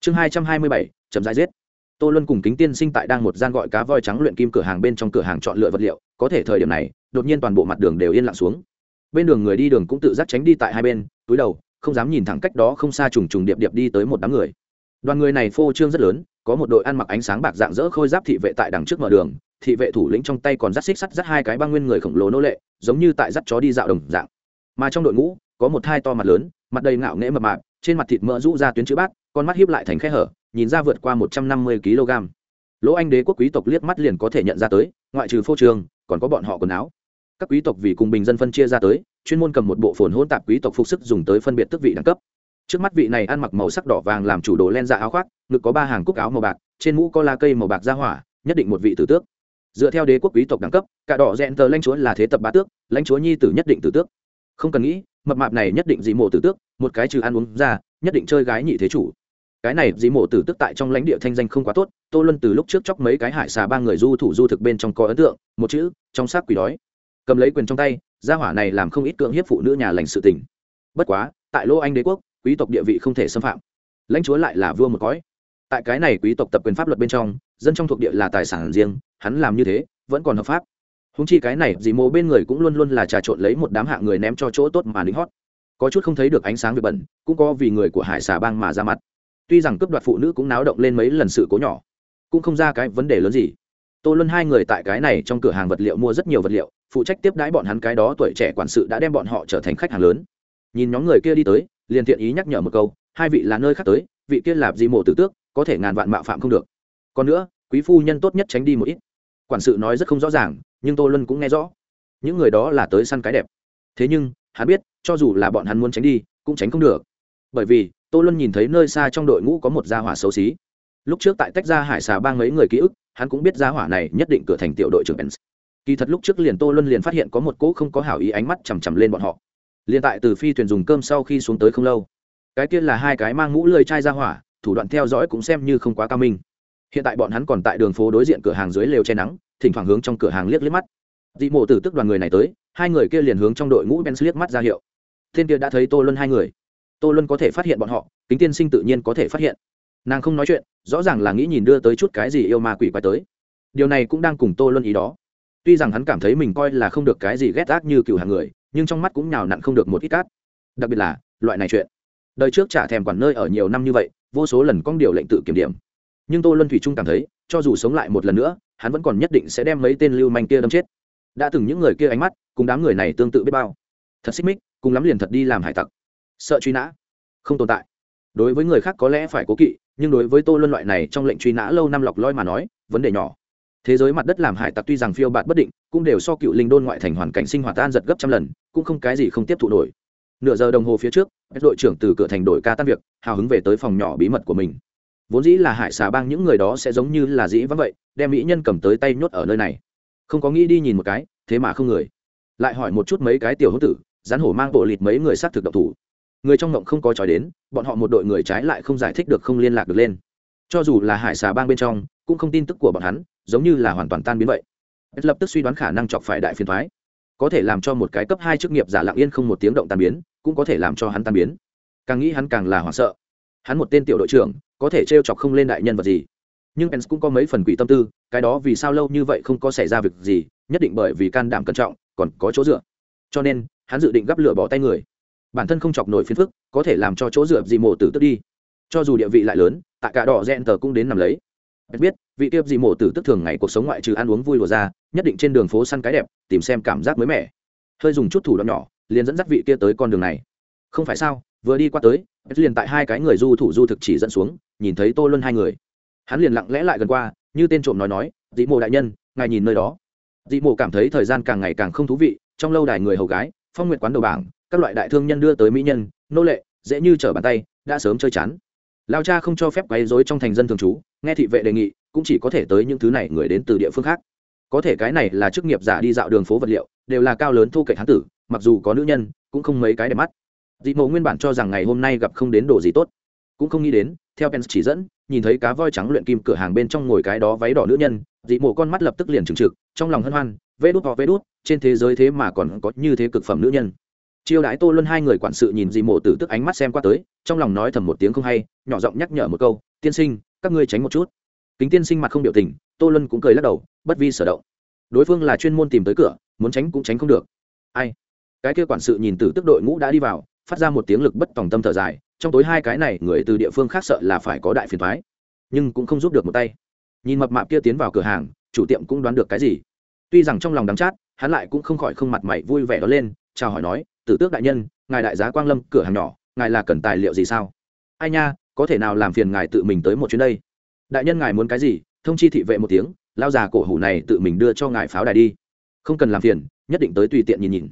chương hai trăm hai mươi bảy, chậm dài giết. Tô luân cùng kính tiên sinh tại đang một gian gọi cá voi trắng luyện kim cửa hàng bên trong cửa hàng chọn lựa vật liệu, có thể thời điểm này, đột nhiên toàn bộ mặt đường đều yên lặng xuống. Bên đường người đi đường cũng tự giác tránh đi tại hai bên, túi đầu, không dám nhìn thẳng cách đó không xa trùng trùng điệp điệp đi tới một đám người. Đoàn người này phô trương rất lớn, có một đội ăn mặc ánh sáng bạc dạng dỡ khôi giáp thị vệ tại đằng trước mở đường, thị vệ thủ lĩnh trong tay còn dắt xích sắt dắt hai cái băng nguyên người khổng lồ nô lệ, giống như tại dắt chó đi dạo đồng dạng. Mà trong đội ngũ, có một hai to mặt lớn, mặt đầy ngạo nghễ mập mạp, trên mặt thịt mỡ rũ ra tuyến chữ bát con mắt hiếp lại thành khe hở, nhìn ra vượt qua một trăm năm mươi kg. Lỗ anh đế quốc quý tộc liếc mắt liền có thể nhận ra tới, ngoại trừ phô trường còn có bọn họ quần áo. Các quý tộc vì cùng bình dân phân chia ra tới, chuyên môn cầm một bộ phồn hôn tạp quý tộc phục sức dùng tới phân biệt tức vị đẳng cấp. Trước mắt vị này ăn mặc màu sắc đỏ vàng làm chủ đồ len dạ áo khoác, ngực có ba hàng cúc áo màu bạc, trên mũ có la cây màu bạc ra hỏa, nhất định một vị tử tước. Dựa theo đế quốc quý tộc đẳng cấp, cả đỏ rẽn tờ lãnh chúa là thế tập bá tước, lãnh chúa nhi tử nhất định tử tước. Không cần nghĩ, mập mạp này nhất định dị mộ tử tước, một cái trừ ăn uống ra, nhất định chơi gái nhị thế chủ cái này dĩ mộ tử tước tại trong lãnh địa thanh danh không quá tốt, tô luân từ lúc trước chóc mấy cái hải xà ba người du thủ du thực bên trong có ấn tượng, một chữ, trong xác quỷ đói. Cầm lấy quyền trong tay, gia hỏa này làm không ít cưỡng hiếp phụ nữ nhà lành sự tình. Bất quá, tại lô anh đế quốc, quý tộc địa vị không thể xâm phạm. Lãnh chúa lại là vua một cõi. Tại cái này quý tộc tập quyền pháp luật bên trong, dân trong thuộc địa là tài sản riêng, hắn làm như thế, vẫn còn hợp pháp. Húng chi cái này dì mô bên người cũng luôn luôn là trà trộn lấy một đám hạng người ném cho chỗ tốt mà lính hót. Có chút không thấy được ánh sáng về bẩn, cũng có vì người của hải xà bang mà ra mặt tuy rằng cướp đoạt phụ nữ cũng náo động lên mấy lần sự cố nhỏ, cũng không ra cái vấn đề lớn gì. Tô luân hai người tại cái này trong cửa hàng vật liệu mua rất nhiều vật liệu, phụ trách tiếp đãi bọn hắn cái đó tuổi trẻ quản sự đã đem bọn họ trở thành khách hàng lớn. Nhìn nhóm người kia đi tới, liền thiện ý nhắc nhở một câu, hai vị là nơi khác tới, vị kia lạp gì mộ tử tước, có thể ngàn vạn mạo phạm không được. Còn nữa, quý phu nhân tốt nhất tránh đi một ít. Quản sự nói rất không rõ ràng, nhưng tô luân cũng nghe rõ. Những người đó là tới săn cái đẹp. Thế nhưng, hắn biết, cho dù là bọn hắn muốn tránh đi, cũng tránh không được. Bởi vì tô luân nhìn thấy nơi xa trong đội ngũ có một gia hỏa xấu xí. Lúc trước tại tách ra hải xà bang mấy người ký ức, hắn cũng biết gia hỏa này nhất định cửa thành tiểu đội trưởng Benz. kỳ thật lúc trước liền tô luân liền phát hiện có một cỗ không có hảo ý ánh mắt chằm chằm lên bọn họ. Liền tại từ phi thuyền dùng cơm sau khi xuống tới không lâu, cái kia là hai cái mang mũ lơi chai ra hỏa, thủ đoạn theo dõi cũng xem như không quá cao minh. Hiện tại bọn hắn còn tại đường phố đối diện cửa hàng dưới lều che nắng, thỉnh thoảng hướng trong cửa hàng liếc liếc mắt. Dị mộ tử tức đoàn người này tới, hai người kia liền hướng trong đội ngũ ben liếc mắt ra hiệu. Thiên kia đã thấy tô luân hai người tô luân có thể phát hiện bọn họ, kính tiên sinh tự nhiên có thể phát hiện. Nàng không nói chuyện, rõ ràng là nghĩ nhìn đưa tới chút cái gì yêu ma quỷ quái tới. Điều này cũng đang cùng tô luân ý đó. Tuy rằng hắn cảm thấy mình coi là không được cái gì ghét ác như cựu hàng người, nhưng trong mắt cũng nhào nặn không được một ít cát. Đặc biệt là, loại này chuyện. Đời trước trả thèm quản nơi ở nhiều năm như vậy, vô số lần con điều lệnh tự kiểm điểm. Nhưng tô luân thủy trung cảm thấy, cho dù sống lại một lần nữa, hắn vẫn còn nhất định sẽ đem mấy tên lưu manh kia đâm chết. Đã từng những người kia ánh mắt, cùng đám người này tương tự biết bao. Thật xích mích, cùng lắm liền thật đi làm hải tặc sợ truy nã. Không tồn tại. Đối với người khác có lẽ phải cố kỵ, nhưng đối với tô luân loại này trong lệnh truy nã lâu năm lọc loi mà nói, vấn đề nhỏ. Thế giới mặt đất làm hải tặc tuy rằng phiêu bạt bất định, cũng đều so cựu linh đôn ngoại thành hoàn cảnh sinh hoạt tan giật gấp trăm lần, cũng không cái gì không tiếp thụ nổi. Nửa giờ đồng hồ phía trước đội trưởng từ cửa thành đội ca tan việc, hào hứng về tới phòng nhỏ bí mật của mình. Vốn dĩ là hải xà bang những người đó sẽ giống như là dĩ vắng vậy, đem mỹ nhân cầm tới tay nhốt ở nơi này. Không có nghĩ đi nhìn một cái, thế mà không người. Lại hỏi một chút mấy cái tiểu hữu tử rắn hổ mang bộ lịt mấy người xác thực độc thủ người trong ngộng không có trói đến, bọn họ một đội người trái lại không giải thích được không liên lạc được lên. Cho dù là hải xà bang bên trong, cũng không tin tức của bọn hắn, giống như là hoàn toàn tan biến vậy. Lập tức suy đoán khả năng chọc phải đại phiền thoái có thể làm cho một cái cấp hai chức nghiệp giả lặng yên không một tiếng động tan biến, cũng có thể làm cho hắn tan biến. Càng nghĩ hắn càng là hoảng sợ. Hắn một tên tiểu đội trưởng, có thể t chọc không lên đại nhân vật gì. Nhưng pence cũng có mấy phần quỷ tâm tư, cái đó vì sao lâu như vậy không có xảy ra việc gì, nhất định bởi vì can đảm cẩn trọng, còn có chỗ dựa. Cho nên, hắn dự định gắp lửa bỏ tay người bản thân không chọc nổi phiền phức, có thể làm cho chỗ dựa dị mổ tử tức đi. Cho dù địa vị lại lớn, tại cả đỏ rẽn tờ cũng đến nằm lấy. Biết, vị tiếp dị mổ tử tức thường ngày cuộc sống ngoại trừ ăn uống vui lùa ra, nhất định trên đường phố săn cái đẹp, tìm xem cảm giác mới mẻ. Hơi dùng chút thủ đoạn nhỏ, liền dẫn dắt vị kia tới con đường này. Không phải sao, vừa đi qua tới liền tại hai cái người du thủ du thực chỉ dẫn xuống, nhìn thấy tô luân hai người. Hắn liền lặng lẽ lại gần qua, như tên trộm nói nói dị mộ đại nhân, ngài nhìn nơi đó. Dị mộ cảm thấy thời gian càng ngày càng không thú vị, trong lâu đài người hầu gái, phong nguyện quán đầu bảng các loại đại thương nhân đưa tới mỹ nhân, nô lệ, dễ như trở bàn tay, đã sớm chơi chán. Lao cha không cho phép quấy dối trong thành dân thường trú, nghe thị vệ đề nghị, cũng chỉ có thể tới những thứ này người đến từ địa phương khác. Có thể cái này là chức nghiệp giả đi dạo đường phố vật liệu, đều là cao lớn thu kệ hán tử, mặc dù có nữ nhân, cũng không mấy cái đẹp mắt. Dị mộ nguyên bản cho rằng ngày hôm nay gặp không đến đồ gì tốt. Cũng không nghĩ đến, theo pence chỉ dẫn, nhìn thấy cá voi trắng luyện kim cửa hàng bên trong ngồi cái đó váy đỏ nữ nhân dị mộ con mắt lập tức liền trừng trực, trong lòng hân hoan, vê đút họ vê đút, trên thế giới thế mà còn có như thế cực phẩm nữ nhân chiêu đãi tô luân hai người quản sự nhìn dì mộ tử tức ánh mắt xem qua tới, trong lòng nói thầm một tiếng không hay, nhỏ giọng nhắc nhở một câu, tiên sinh, các ngươi tránh một chút. Kính tiên sinh mặt không biểu tình, tô luân cũng cười lắc đầu, bất vi sở động. Đối phương là chuyên môn tìm tới cửa, muốn tránh cũng tránh không được. Ai? Cái kia quản sự nhìn tử tức đội ngũ đã đi vào, phát ra một tiếng lực bất tòng tâm thở dài, trong tối hai cái này, người từ địa phương khác sợ là phải có đại phiền thoái nhưng cũng không giúp được một tay. Nhìn mập mạp kia tiến vào cửa hàng, chủ tiệm cũng đoán được cái gì. Tuy rằng trong lòng đắng chát, hắn lại cũng không khỏi không mặt mày vui vẻ đó lên, chào hỏi nói tử tước đại nhân, ngài đại giá quang lâm cửa hàng nhỏ, ngài là cần tài liệu gì sao? Ai nha, có thể nào làm phiền ngài tự mình tới một chuyến đây? Đại nhân ngài muốn cái gì, thông chi thị vệ một tiếng, lao già cổ hủ này tự mình đưa cho ngài pháo đài đi. Không cần làm phiền, nhất định tới tùy tiện nhìn nhìn.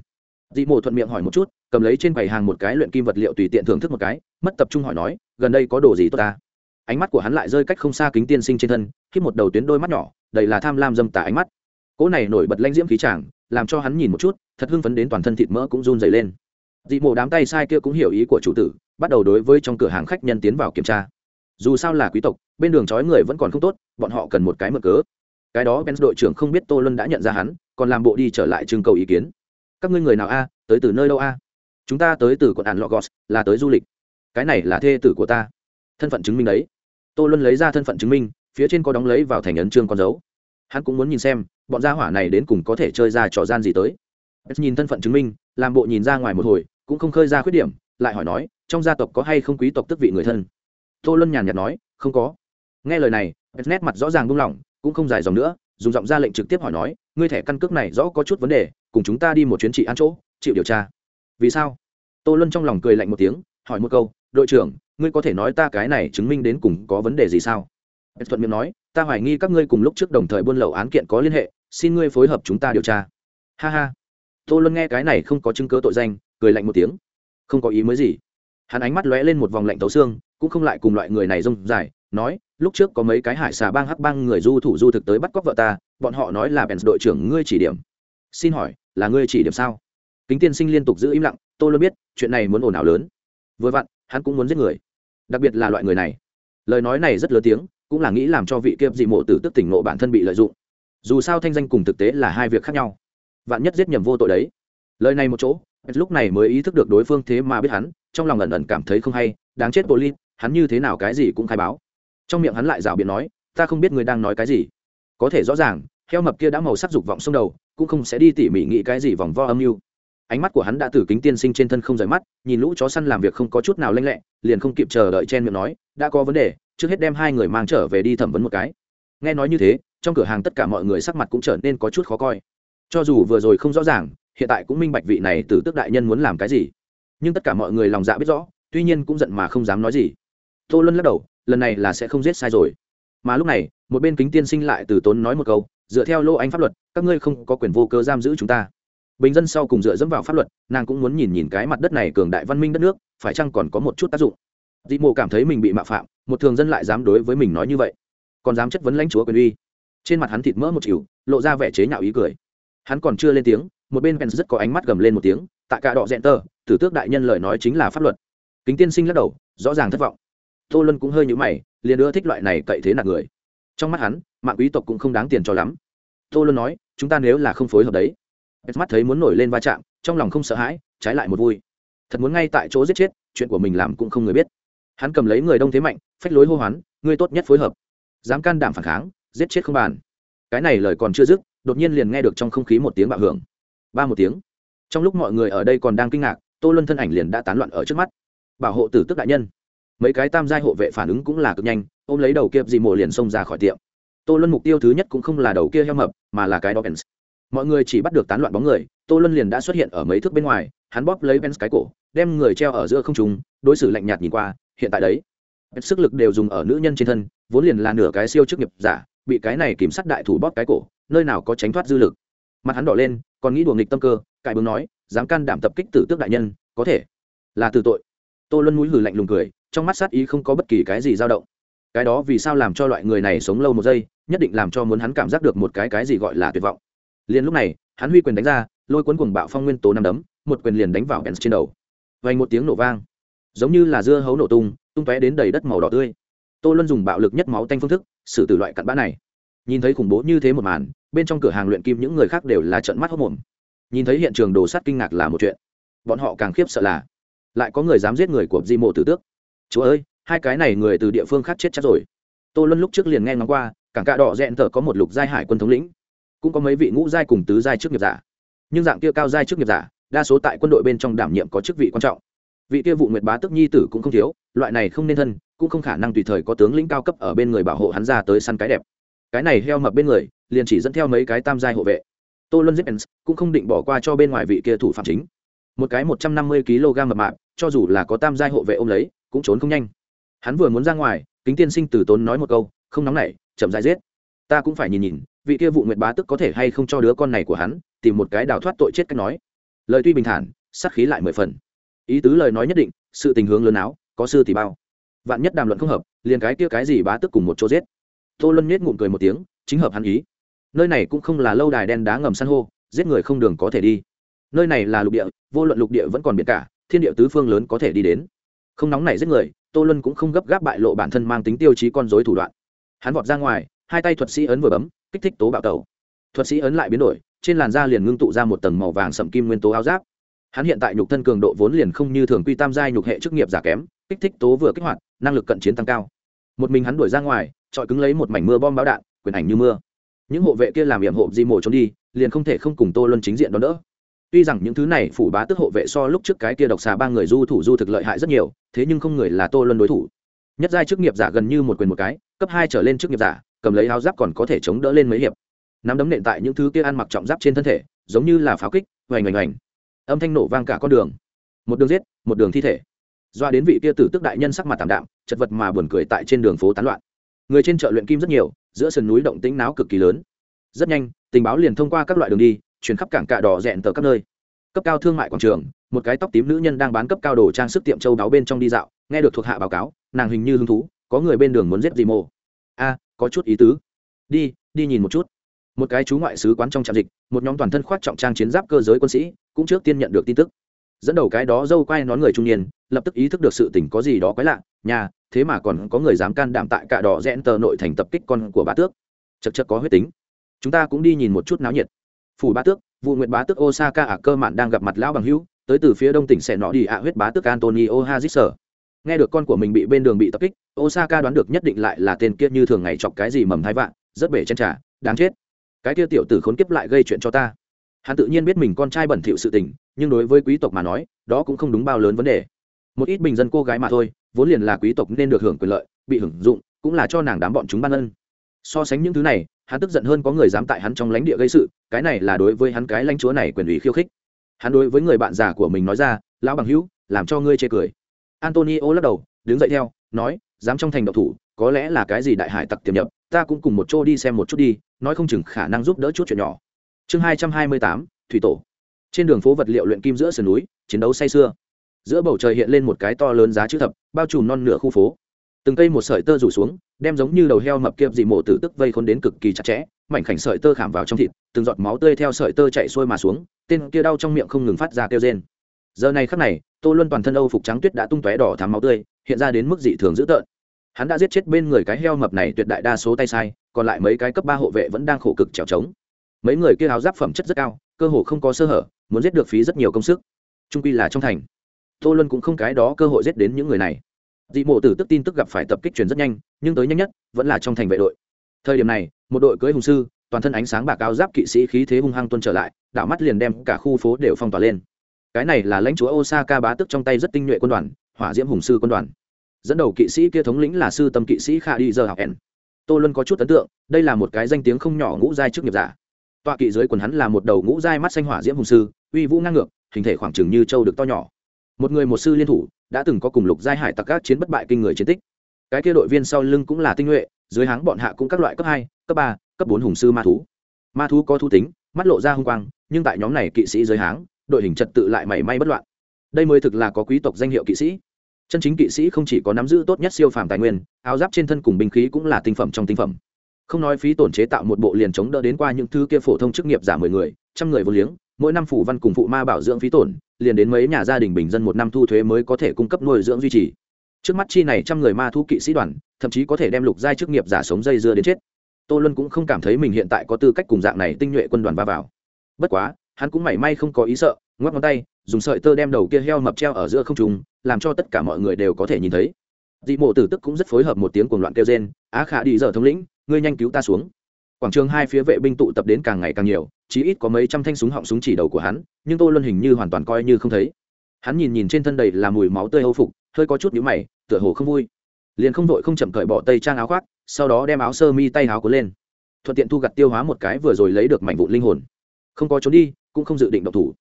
Dị mộ thuận miệng hỏi một chút, cầm lấy trên quầy hàng một cái luyện kim vật liệu tùy tiện thưởng thức một cái, mất tập trung hỏi nói, gần đây có đồ gì tốt ta? Ánh mắt của hắn lại rơi cách không xa kính tiên sinh trên thân khi một đầu tuyến đôi mắt nhỏ, đầy là tham lam dâm tả ánh mắt. Cỗ này nổi bật lanh diễm khí tràng làm cho hắn nhìn một chút, thật hưng phấn đến toàn thân thịt mỡ cũng run dày lên. Dị mộ đám tay sai kia cũng hiểu ý của chủ tử, bắt đầu đối với trong cửa hàng khách nhân tiến vào kiểm tra. Dù sao là quý tộc, bên đường chói người vẫn còn không tốt, bọn họ cần một cái mở cớ. Cái đó bên đội trưởng không biết tô luân đã nhận ra hắn, còn làm bộ đi trở lại trưng cầu ý kiến. Các ngươi người nào a? Tới từ nơi đâu a? Chúng ta tới từ quận ản logos là tới du lịch. Cái này là thê tử của ta. Thân phận chứng minh đấy. Tô luân lấy ra thân phận chứng minh, phía trên có đóng lấy vào thành ấn trương con dấu hắn cũng muốn nhìn xem, bọn gia hỏa này đến cùng có thể chơi ra trò gian gì tới. Nhìn thân phận chứng minh, làm bộ nhìn ra ngoài một hồi, cũng không khơi ra khuyết điểm, lại hỏi nói, trong gia tộc có hay không quý tộc tức vị người thân? Tô luân nhàn nhạt nói, không có. Nghe lời này nét mặt rõ ràng buông lỏng, cũng không dài dòng nữa, dùng giọng ra lệnh trực tiếp hỏi nói, ngươi thẻ căn cước này rõ có chút vấn đề, cùng chúng ta đi một chuyến trị ăn chỗ, chịu điều tra. Vì sao? Tô luân trong lòng cười lạnh một tiếng, hỏi một câu, đội trưởng, ngươi có thể nói ta cái này chứng minh đến cùng có vấn đề gì sao? Thuận miệng nói ta hoài nghi các ngươi cùng lúc trước đồng thời buôn lậu án kiện có liên hệ, xin ngươi phối hợp chúng ta điều tra. Ha ha. Tô luân nghe cái này không có chứng cớ tội danh, cười lạnh một tiếng. Không có ý mới gì. Hắn ánh mắt lóe lên một vòng lạnh tấu xương, cũng không lại cùng loại người này rông dài, nói, lúc trước có mấy cái hải xà bang hắc bang người du thủ du thực tới bắt cóc vợ ta, bọn họ nói là bèn đội trưởng ngươi chỉ điểm. Xin hỏi, là ngươi chỉ điểm sao? Kính tiên sinh liên tục giữ im lặng tôi luôn biết, chuyện này muốn ồn ào lớn. Vừa vặn, hắn cũng muốn giết người. Đặc biệt là loại người này. Lời nói này rất lớn tiếng cũng là nghĩ làm cho vị kiếp dị mộ tử tức tỉnh nộ bản thân bị lợi dụng. Dù sao thanh danh cùng thực tế là hai việc khác nhau. Vạn nhất giết nhầm vô tội đấy. Lời này một chỗ lúc này mới ý thức được đối phương thế mà biết hắn, trong lòng ẩn ẩn cảm thấy không hay, đáng chết bolin hắn như thế nào cái gì cũng khai báo. Trong miệng hắn lại rào biện nói, ta không biết người đang nói cái gì. Có thể rõ ràng, heo mập kia đã màu sắc dục vọng sông đầu, cũng không sẽ đi tỉ mỉ nghĩ cái gì vòng vo âm mưu. Ánh mắt của hắn đã từ kính tiên sinh trên thân không rời mắt, nhìn lũ chó săn làm việc không có chút nào lanh lẹ, liền không kịp chờ đợi chen miệng nói, đã có vấn đề trước hết đem hai người mang trở về đi thẩm vấn một cái. Nghe nói như thế, trong cửa hàng tất cả mọi người sắc mặt cũng trở nên có chút khó coi. Cho dù vừa rồi không rõ ràng, hiện tại cũng minh bạch vị này từ tước đại nhân muốn làm cái gì. Nhưng tất cả mọi người lòng dạ biết rõ, tuy nhiên cũng giận mà không dám nói gì. Tô luân lắc đầu, lần này là sẽ không giết sai rồi. Mà lúc này, một bên kính tiên sinh lại từ tốn nói một câu, dựa theo lô anh pháp luật, các ngươi không có quyền vô cơ giam giữ chúng ta. Bình dân sau cùng dựa dẫm vào pháp luật, nàng cũng muốn nhìn nhìn cái mặt đất này cường đại văn minh đất nước, phải chăng còn có một chút tác dụng. Dị mộ cảm thấy mình bị mạo phạm một thường dân lại dám đối với mình nói như vậy, còn dám chất vấn lãnh chúa quyền uy. Trên mặt hắn thịt mỡ một chịu, lộ ra vẻ chế nhạo ý cười. Hắn còn chưa lên tiếng, một bên pens rất có ánh mắt gầm lên một tiếng tạ cả đọ rẽn tơ tử tước đại nhân lời nói chính là pháp luật. Kính tiên sinh lắc đầu, rõ ràng thất vọng. Tô luân cũng hơi nhũ mày, liền ưa thích loại này cậy thế nạt người. Trong mắt hắn, mạng quý tộc cũng không đáng tiền cho lắm. Tô luân nói, chúng ta nếu là không phối hợp đấy. Mắt thấy muốn nổi lên va chạm, trong lòng không sợ hãi, trái lại một vui. Thật muốn ngay tại chỗ giết chết, chuyện của mình làm cũng không người biết. Hắn cầm lấy người đông thế mạnh phách lối hô hoán, ngươi tốt nhất phối hợp. Dám can đảm phản kháng, giết chết không bàn. Cái này lời còn chưa dứt, đột nhiên liền nghe được trong không khí một tiếng bạo hưởng. Ba một tiếng. Trong lúc mọi người ở đây còn đang kinh ngạc, tô luân thân ảnh liền đã tán loạn ở trước mắt. Bảo hộ tử tức đại nhân. Mấy cái tam giai hộ vệ phản ứng cũng là cực nhanh, ôm lấy đầu kia dì mồ liền xông ra khỏi tiệm. Tô luân mục tiêu thứ nhất cũng không là đầu kia heo mập, mà là cái đó pens mọi người chỉ bắt được tán loạn bóng người, tô luân liền đã xuất hiện ở mấy thước bên ngoài, hắn bóp lấy pens cái cổ, đem người treo ở giữa không trùng đối xử lạnh nhạt nhìn qua, hiện tại đấy sức lực đều dùng ở nữ nhân trên thân, vốn liền là nửa cái siêu chức nghiệp giả, bị cái này kiểm sát đại thủ bóp cái cổ, nơi nào có tránh thoát dư lực. Mặt hắn đỏ lên, còn nghĩ đùa nghịch tâm cơ cải bướng nói, dám can đảm tập kích tử tước đại nhân, có thể. Là từ tội. Tô luân mũi hử lạnh lùng cười, trong mắt sát ý không có bất kỳ cái gì dao động. Cái đó vì sao làm cho loại người này sống lâu một giây, nhất định làm cho muốn hắn cảm giác được một cái cái gì gọi là tuyệt vọng. Liền lúc này, hắn huy quyền đánh ra, lôi cuốn cuồng bạo phong nguyên tố năm đấm, một quyền liền đánh vào bèn trên đầu. Vành một tiếng nổ vang. Giống như là dưa hấu nổ tung tung tóe đến đầy đất màu đỏ tươi. Tô luân dùng bạo lực nhất máu tanh phương thức, xử tử loại cặn bã này. Nhìn thấy khủng bố như thế một màn, bên trong cửa hàng luyện kim những người khác đều là trận mắt hốc mồm nhìn thấy hiện trường đồ sắt kinh ngạc là một chuyện. Bọn họ càng khiếp sợ là, lại có người dám giết người của di mộ tử tước. Chúa ơi, hai cái này người từ địa phương khác chết chắc rồi. Tô luân lúc trước liền nghe ngóng qua, cảng cạ đỏ rẽn thờ có một lục giai hải quân thống lĩnh, cũng có mấy vị ngũ giai cùng tứ giai trước nghiệp giả. Nhưng dạng kia cao giai trước nghiệp giả, đa số tại quân đội bên trong đảm nhiệm có chức vị quan trọng vị kia vụ nguyệt bá tức nhi tử cũng không thiếu, loại này không nên thân, cũng không khả năng tùy thời có tướng lĩnh cao cấp ở bên người bảo hộ hắn ra tới săn cái đẹp. Cái này heo mập bên người, liền chỉ dẫn theo mấy cái tam giai hộ vệ. Tô luân zippens cũng không định bỏ qua cho bên ngoài vị kia thủ phạm chính. Một cái một trăm năm mươi kg mập mạp, cho dù là có tam giai hộ vệ ôm lấy, cũng trốn không nhanh. Hắn vừa muốn ra ngoài, kính tiên sinh từ tốn nói một câu, không nóng nảy chậm dài giết. Ta cũng phải nhìn nhìn, vị kia vụ nguyệt bá tức có thể hay không cho đứa con này của hắn, tìm một cái đào thoát tội chết cách nói. Lời tuy bình thản sắc khí lại mười phần ý tứ lời nói nhất định, sự tình hướng lớn áo, có sư thì bao. Vạn nhất đàm luận không hợp, liền cái kia cái gì bá tức cùng một chỗ giết. Tô luân nhét ngụm cười một tiếng, chính hợp hắn ý. Nơi này cũng không là lâu đài đen đá ngầm san hô, giết người không đường có thể đi. Nơi này là lục địa, vô luận lục địa vẫn còn biển cả, thiên địa tứ phương lớn có thể đi đến. Không nóng này giết người, tô luân cũng không gấp gáp bại lộ bản thân mang tính tiêu chí con dối thủ đoạn. Hắn vọt ra ngoài, hai tay thuật sĩ ấn vừa bấm, kích thích tố bạo tẩu. Thuật sĩ ấn lại biến đổi, trên làn da liền ngưng tụ ra một tầng màu vàng sậm kim nguyên tố áo giáp hắn hiện tại nhục thân cường độ vốn liền không như thường quy tam giai nhục hệ chức nghiệp giả kém, kích thích tố vừa kích hoạt, năng lực cận chiến tăng cao. Một mình hắn đuổi ra ngoài trọi cứng lấy một mảnh mưa bom báo đạn, quyền ảnh như mưa. Những hộ vệ kia làm hiểm hộ di mổ trốn đi, liền không thể không cùng tô luân chính diện đón đỡ. Tuy rằng những thứ này phủ bá tức hộ vệ so lúc trước cái kia độc xà ba người du thủ du thực lợi hại rất nhiều, thế nhưng không người là tô luân đối thủ. Nhất giai chức nghiệp giả gần như một quyền một cái, cấp hai trở lên chức nghiệp giả, cầm lấy áo giáp còn có thể chống đỡ lên mấy hiệp. Nắm đấm nện tại những thứ kia ăn mặc trọng giáp trên thân thể, giống như là pháo kích hoành hoành hoành âm thanh nổ vang cả con đường. Một đường giết, một đường thi thể. Doa đến vị kia tử tức đại nhân sắc mặt tảm đạm, chật vật mà buồn cười tại trên đường phố tán loạn. Người trên chợ luyện kim rất nhiều, giữa sườn núi động tĩnh náo cực kỳ lớn. Rất nhanh, tình báo liền thông qua các loại đường đi, chuyển khắp cảng cạ đỏ rẽn tờ các nơi. Cấp cao thương mại quảng trường, một cái tóc tím nữ nhân đang bán cấp cao đồ trang sức tiệm châu đáo bên trong đi dạo, nghe được thuộc hạ báo cáo, nàng hình như hứng thú, có người bên đường muốn giết gì mồ a, có chút ý tứ. Đi đi nhìn một chút một cái chú ngoại sứ quán trong trạm dịch, một nhóm toàn thân khoác trọng trang chiến giáp cơ giới quân sĩ cũng trước tiên nhận được tin tức. Dẫn đầu cái đó dâu quay nón người trung niên, lập tức ý thức được sự tình có gì đó quái lạ, nhà, thế mà còn có người dám can đảm tại cả đỏ rẽn tờ nội thành tập kích con của bá tước. Chật chật có huyết tính. Chúng ta cũng đi nhìn một chút náo nhiệt. Phủ bá tước, vụ nguyện bá tước osaka ở cơ mạn đang gặp mặt lão bằng hữu, tới từ phía đông tỉnh sẽ nọ đi ạ huyết bá tước antonio hazisser nghe được con của mình bị bên đường bị tập kích, osaka đoán được nhất định lại là tên kia như thường ngày chọc cái gì mầm thai vạn, rất bể chen trả đáng chết cái kia tiểu tử khốn kiếp lại gây chuyện cho ta. Hắn tự nhiên biết mình con trai bẩn thỉu sự tình, nhưng đối với quý tộc mà nói, đó cũng không đúng bao lớn vấn đề. Một ít bình dân cô gái mà thôi, vốn liền là quý tộc nên được hưởng quyền lợi, bị hưởng dụng, cũng là cho nàng đám bọn chúng ban ân. So sánh những thứ này, hắn tức giận hơn có người dám tại hắn trong lãnh địa gây sự, cái này là đối với hắn cái lãnh chúa này quyền ủy khiêu khích. Hắn đối với người bạn già của mình nói ra, lão bằng hữu, làm cho ngươi chê cười. Antonio lắc đầu, đứng dậy theo, nói, dám trong thành độc thủ, có lẽ là cái gì đại hải tặc tiềm nhập, ta cũng cùng một chỗ đi xem một chút đi nói không chừng khả năng giúp đỡ chút chuyện nhỏ. Chương hai trăm hai mươi tám, thủy tổ. Trên đường phố vật liệu luyện kim giữa sườn núi, chiến đấu say sưa. Giữa bầu trời hiện lên một cái to lớn giá chữ thập, bao trùm non nửa khu phố. Từng cây một sợi tơ rủ xuống, đem giống như đầu heo mập kiệp dị mổ tử tức vây khốn đến cực kỳ chặt chẽ, mảnh khảnh sợi tơ khảm vào trong thịt, từng giọt máu tươi theo sợi tơ chạy xuôi mà xuống, tên kia đau trong miệng không ngừng phát ra kêu rên. Giờ này khắc này, tô luân toàn thân âu phục trắng tuyết đã tung tóe đỏ thắm máu tươi, hiện ra đến mức dị thường dữ tợn hắn đã giết chết bên người cái heo mập này tuyệt đại đa số tay sai, còn lại mấy cái cấp ba hộ vệ vẫn đang khổ cực trèo trống. Mấy người kia áo giáp phẩm chất rất cao, cơ hồ không có sơ hở, muốn giết được phí rất nhiều công sức. Trung quy là trong thành. Tô luân cũng không cái đó cơ hội giết đến những người này. Dị mộ tử tức tin tức gặp phải tập kích truyền rất nhanh, nhưng tới nhanh nhất, vẫn là trong thành vệ đội. Thời điểm này, một đội cưới hùng sư, toàn thân ánh sáng bạc áo giáp kỵ sĩ khí thế hung hăng tuân trở lại, đảo mắt liền đem cả khu phố đều phong tỏa lên. Cái này là lãnh chúa osaka bá tức trong tay rất tinh nhuệ quân đoàn, hỏa diễm hùng sư quân đoàn dẫn đầu kỵ sĩ kia thống lĩnh là sư tâm kỵ sĩ kha đi giờ học n. tô luân có chút ấn tượng, đây là một cái danh tiếng không nhỏ ngũ giai trước nghiệp giả. Tọa kỵ dưới quần hắn là một đầu ngũ giai mắt xanh hỏa diễm hùng sư, uy vũ ngang ngược, hình thể khoảng chừng như châu được to nhỏ. Một người một sư liên thủ, đã từng có cùng lục giai hải tặc các chiến bất bại kinh người chiến tích. Cái kia đội viên sau lưng cũng là tinh nhuệ, dưới háng bọn hạ cũng các loại cấp hai, cấp ba, cấp bốn hùng sư ma thú. Ma thú có thú tính, mắt lộ ra hung quang, nhưng tại nhóm này kỵ sĩ dưới háng, đội hình trật tự lại mảy may bất loạn. Đây mới thực là có quý tộc danh hiệu kỵ sĩ chân chính kỵ sĩ không chỉ có nắm giữ tốt nhất siêu phàm tài nguyên, áo giáp trên thân cùng binh khí cũng là tinh phẩm trong tinh phẩm. Không nói phí tổn chế tạo một bộ liền chống đỡ đến qua những thứ kia phổ thông chức nghiệp giả mười người, trăm người vô liếng, mỗi năm phủ văn cùng phụ ma bảo dưỡng phí tổn, liền đến mấy nhà gia đình bình dân một năm thu thuế mới có thể cung cấp nuôi dưỡng duy trì. Trước mắt chi này trăm người ma thu kỵ sĩ đoàn, thậm chí có thể đem lục giai chức nghiệp giả sống dây dưa đến chết. Tô luân cũng không cảm thấy mình hiện tại có tư cách cùng dạng này tinh nhuệ quân đoàn va vào. Bất quá hắn cũng mảy may không có ý sợ, ngoắc ngón tay, dùng sợi tơ đem đầu kia heo mập treo ở giữa không trùng làm cho tất cả mọi người đều có thể nhìn thấy. Dị mộ tử tức cũng rất phối hợp một tiếng cuồng loạn kêu trên á khả đi giờ thống lĩnh, ngươi nhanh cứu ta xuống. Quảng trường hai phía vệ binh tụ tập đến càng ngày càng nhiều, chí ít có mấy trăm thanh súng họng súng chỉ đầu của hắn, nhưng tô luân hình như hoàn toàn coi như không thấy. Hắn nhìn nhìn trên thân đầy là mùi máu tươi âu phục, hơi có chút nhũ mày, tựa hồ không vui. Liền không vội không chậm cởi bỏ tây trang áo khoác, sau đó đem áo sơ mi tay áo cuốn lên. Thuận tiện thu gặt tiêu hóa một cái vừa rồi lấy được mảnh vụn linh hồn. Không có trốn đi cũng không dự định động thủ.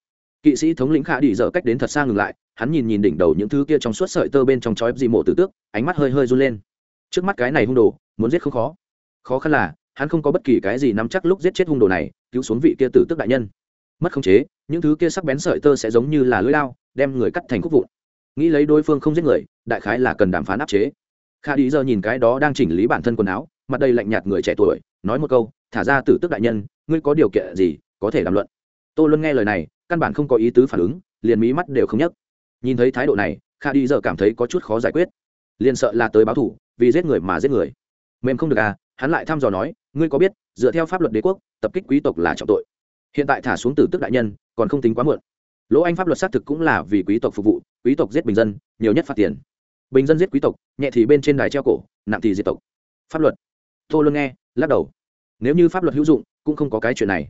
Kỵ sĩ thống lĩnh khả đi dở cách đến thật xa ngừng lại, hắn nhìn nhìn đỉnh đầu những thứ kia trong suốt sợi tơ bên trong chói dị mộ tử tước, ánh mắt hơi hơi run lên. Trước mắt cái này hung đồ, muốn giết không khó. Khó khăn là, hắn không có bất kỳ cái gì nắm chắc lúc giết chết hung đồ này, cứu xuống vị kia tử tước đại nhân. Mất khống chế, những thứ kia sắc bén sợi tơ sẽ giống như là lưỡi lao đem người cắt thành khúc vụn. Nghĩ lấy đối phương không giết người, đại khái là cần đàm phán áp chế. Kha đi giờ nhìn cái đó đang chỉnh lý bản thân quần áo, mặt đầy lạnh nhạt người trẻ tuổi, nói một câu, thả ra tử tước đại nhân, ngươi có điều kiện gì có thể đàm luận? Tô luân nghe lời này, căn bản không có ý tứ phản ứng, liền mí mắt đều không nhấc. Nhìn thấy thái độ này, kha đi giờ cảm thấy có chút khó giải quyết. Liền sợ là tới báo thủ, vì giết người mà giết người. Mềm không được à hắn lại thăm dò nói, ngươi có biết, dựa theo pháp luật đế quốc, tập kích quý tộc là trọng tội. Hiện tại thả xuống tử tức đại nhân, còn không tính quá muộn. Lỗ anh pháp luật xác thực cũng là vì quý tộc phục vụ, quý tộc giết bình dân, nhiều nhất phạt tiền. Bình dân giết quý tộc, nhẹ thì bên trên đài treo cổ, nặng thì diệt tộc. Pháp luật. Tô luôn nghe, lắc đầu. Nếu như pháp luật hữu dụng, cũng không có cái chuyện này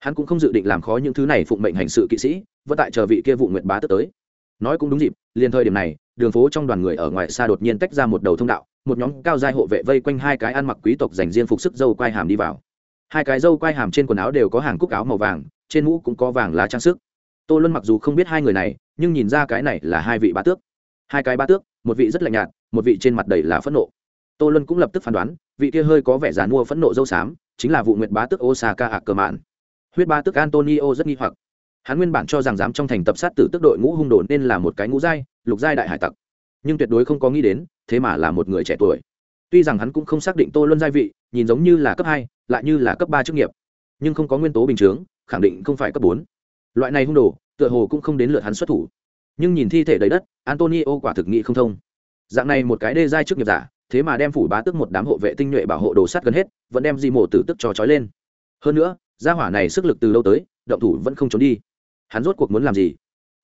hắn cũng không dự định làm khó những thứ này phụng mệnh hành sự kỵ sĩ, vẫn tại chờ vị kia vụ nguyện bá tức tới. Nói cũng đúng dịp, liền thời điểm này, đường phố trong đoàn người ở ngoài xa đột nhiên tách ra một đầu thông đạo, một nhóm cao giai hộ vệ vây quanh hai cái ăn mặc quý tộc dành riêng phục sức dâu quai hàm đi vào. Hai cái dâu quai hàm trên quần áo đều có hàng cúc áo màu vàng, trên mũ cũng có vàng lá trang sức. Tô luân mặc dù không biết hai người này, nhưng nhìn ra cái này là hai vị bá tước. Hai cái bá tước, một vị rất lạnh nhạt, một vị trên mặt đầy là phẫn nộ. Tô luân cũng lập tức phán đoán, vị kia hơi có vẻ dàn mua phẫn nộ dâu xám, chính là vụ nguyệt bá tước osaka ạc cờ mạn huyết ba tức antonio rất nghi hoặc. Hắn nguyên bản cho rằng dám trong thành tập sát tử tức đội ngũ hung đồn nên là một cái ngũ giai, lục giai đại hải tặc. Nhưng tuyệt đối không có nghĩ đến, thế mà là một người trẻ tuổi. Tuy rằng hắn cũng không xác định tô luân giai vị, nhìn giống như là cấp hai, lại như là cấp ba chức nghiệp. Nhưng không có nguyên tố bình chướng, khẳng định không phải cấp bốn. Loại này hung đồ, tựa hồ cũng không đến lượt hắn xuất thủ. Nhưng nhìn thi thể đầy đất, antonio quả thực nghị không thông. Dạng này một cái đê giai chức nghiệp giả, thế mà đem phủ bá tức một đám hộ vệ tinh nhuệ bảo hộ đồ sắt gần hết, vẫn đem di mổ tử tức cho trói lên. Hơn nữa gia hỏa này sức lực từ lâu tới, động thủ vẫn không trốn đi. Hắn rốt cuộc muốn làm gì?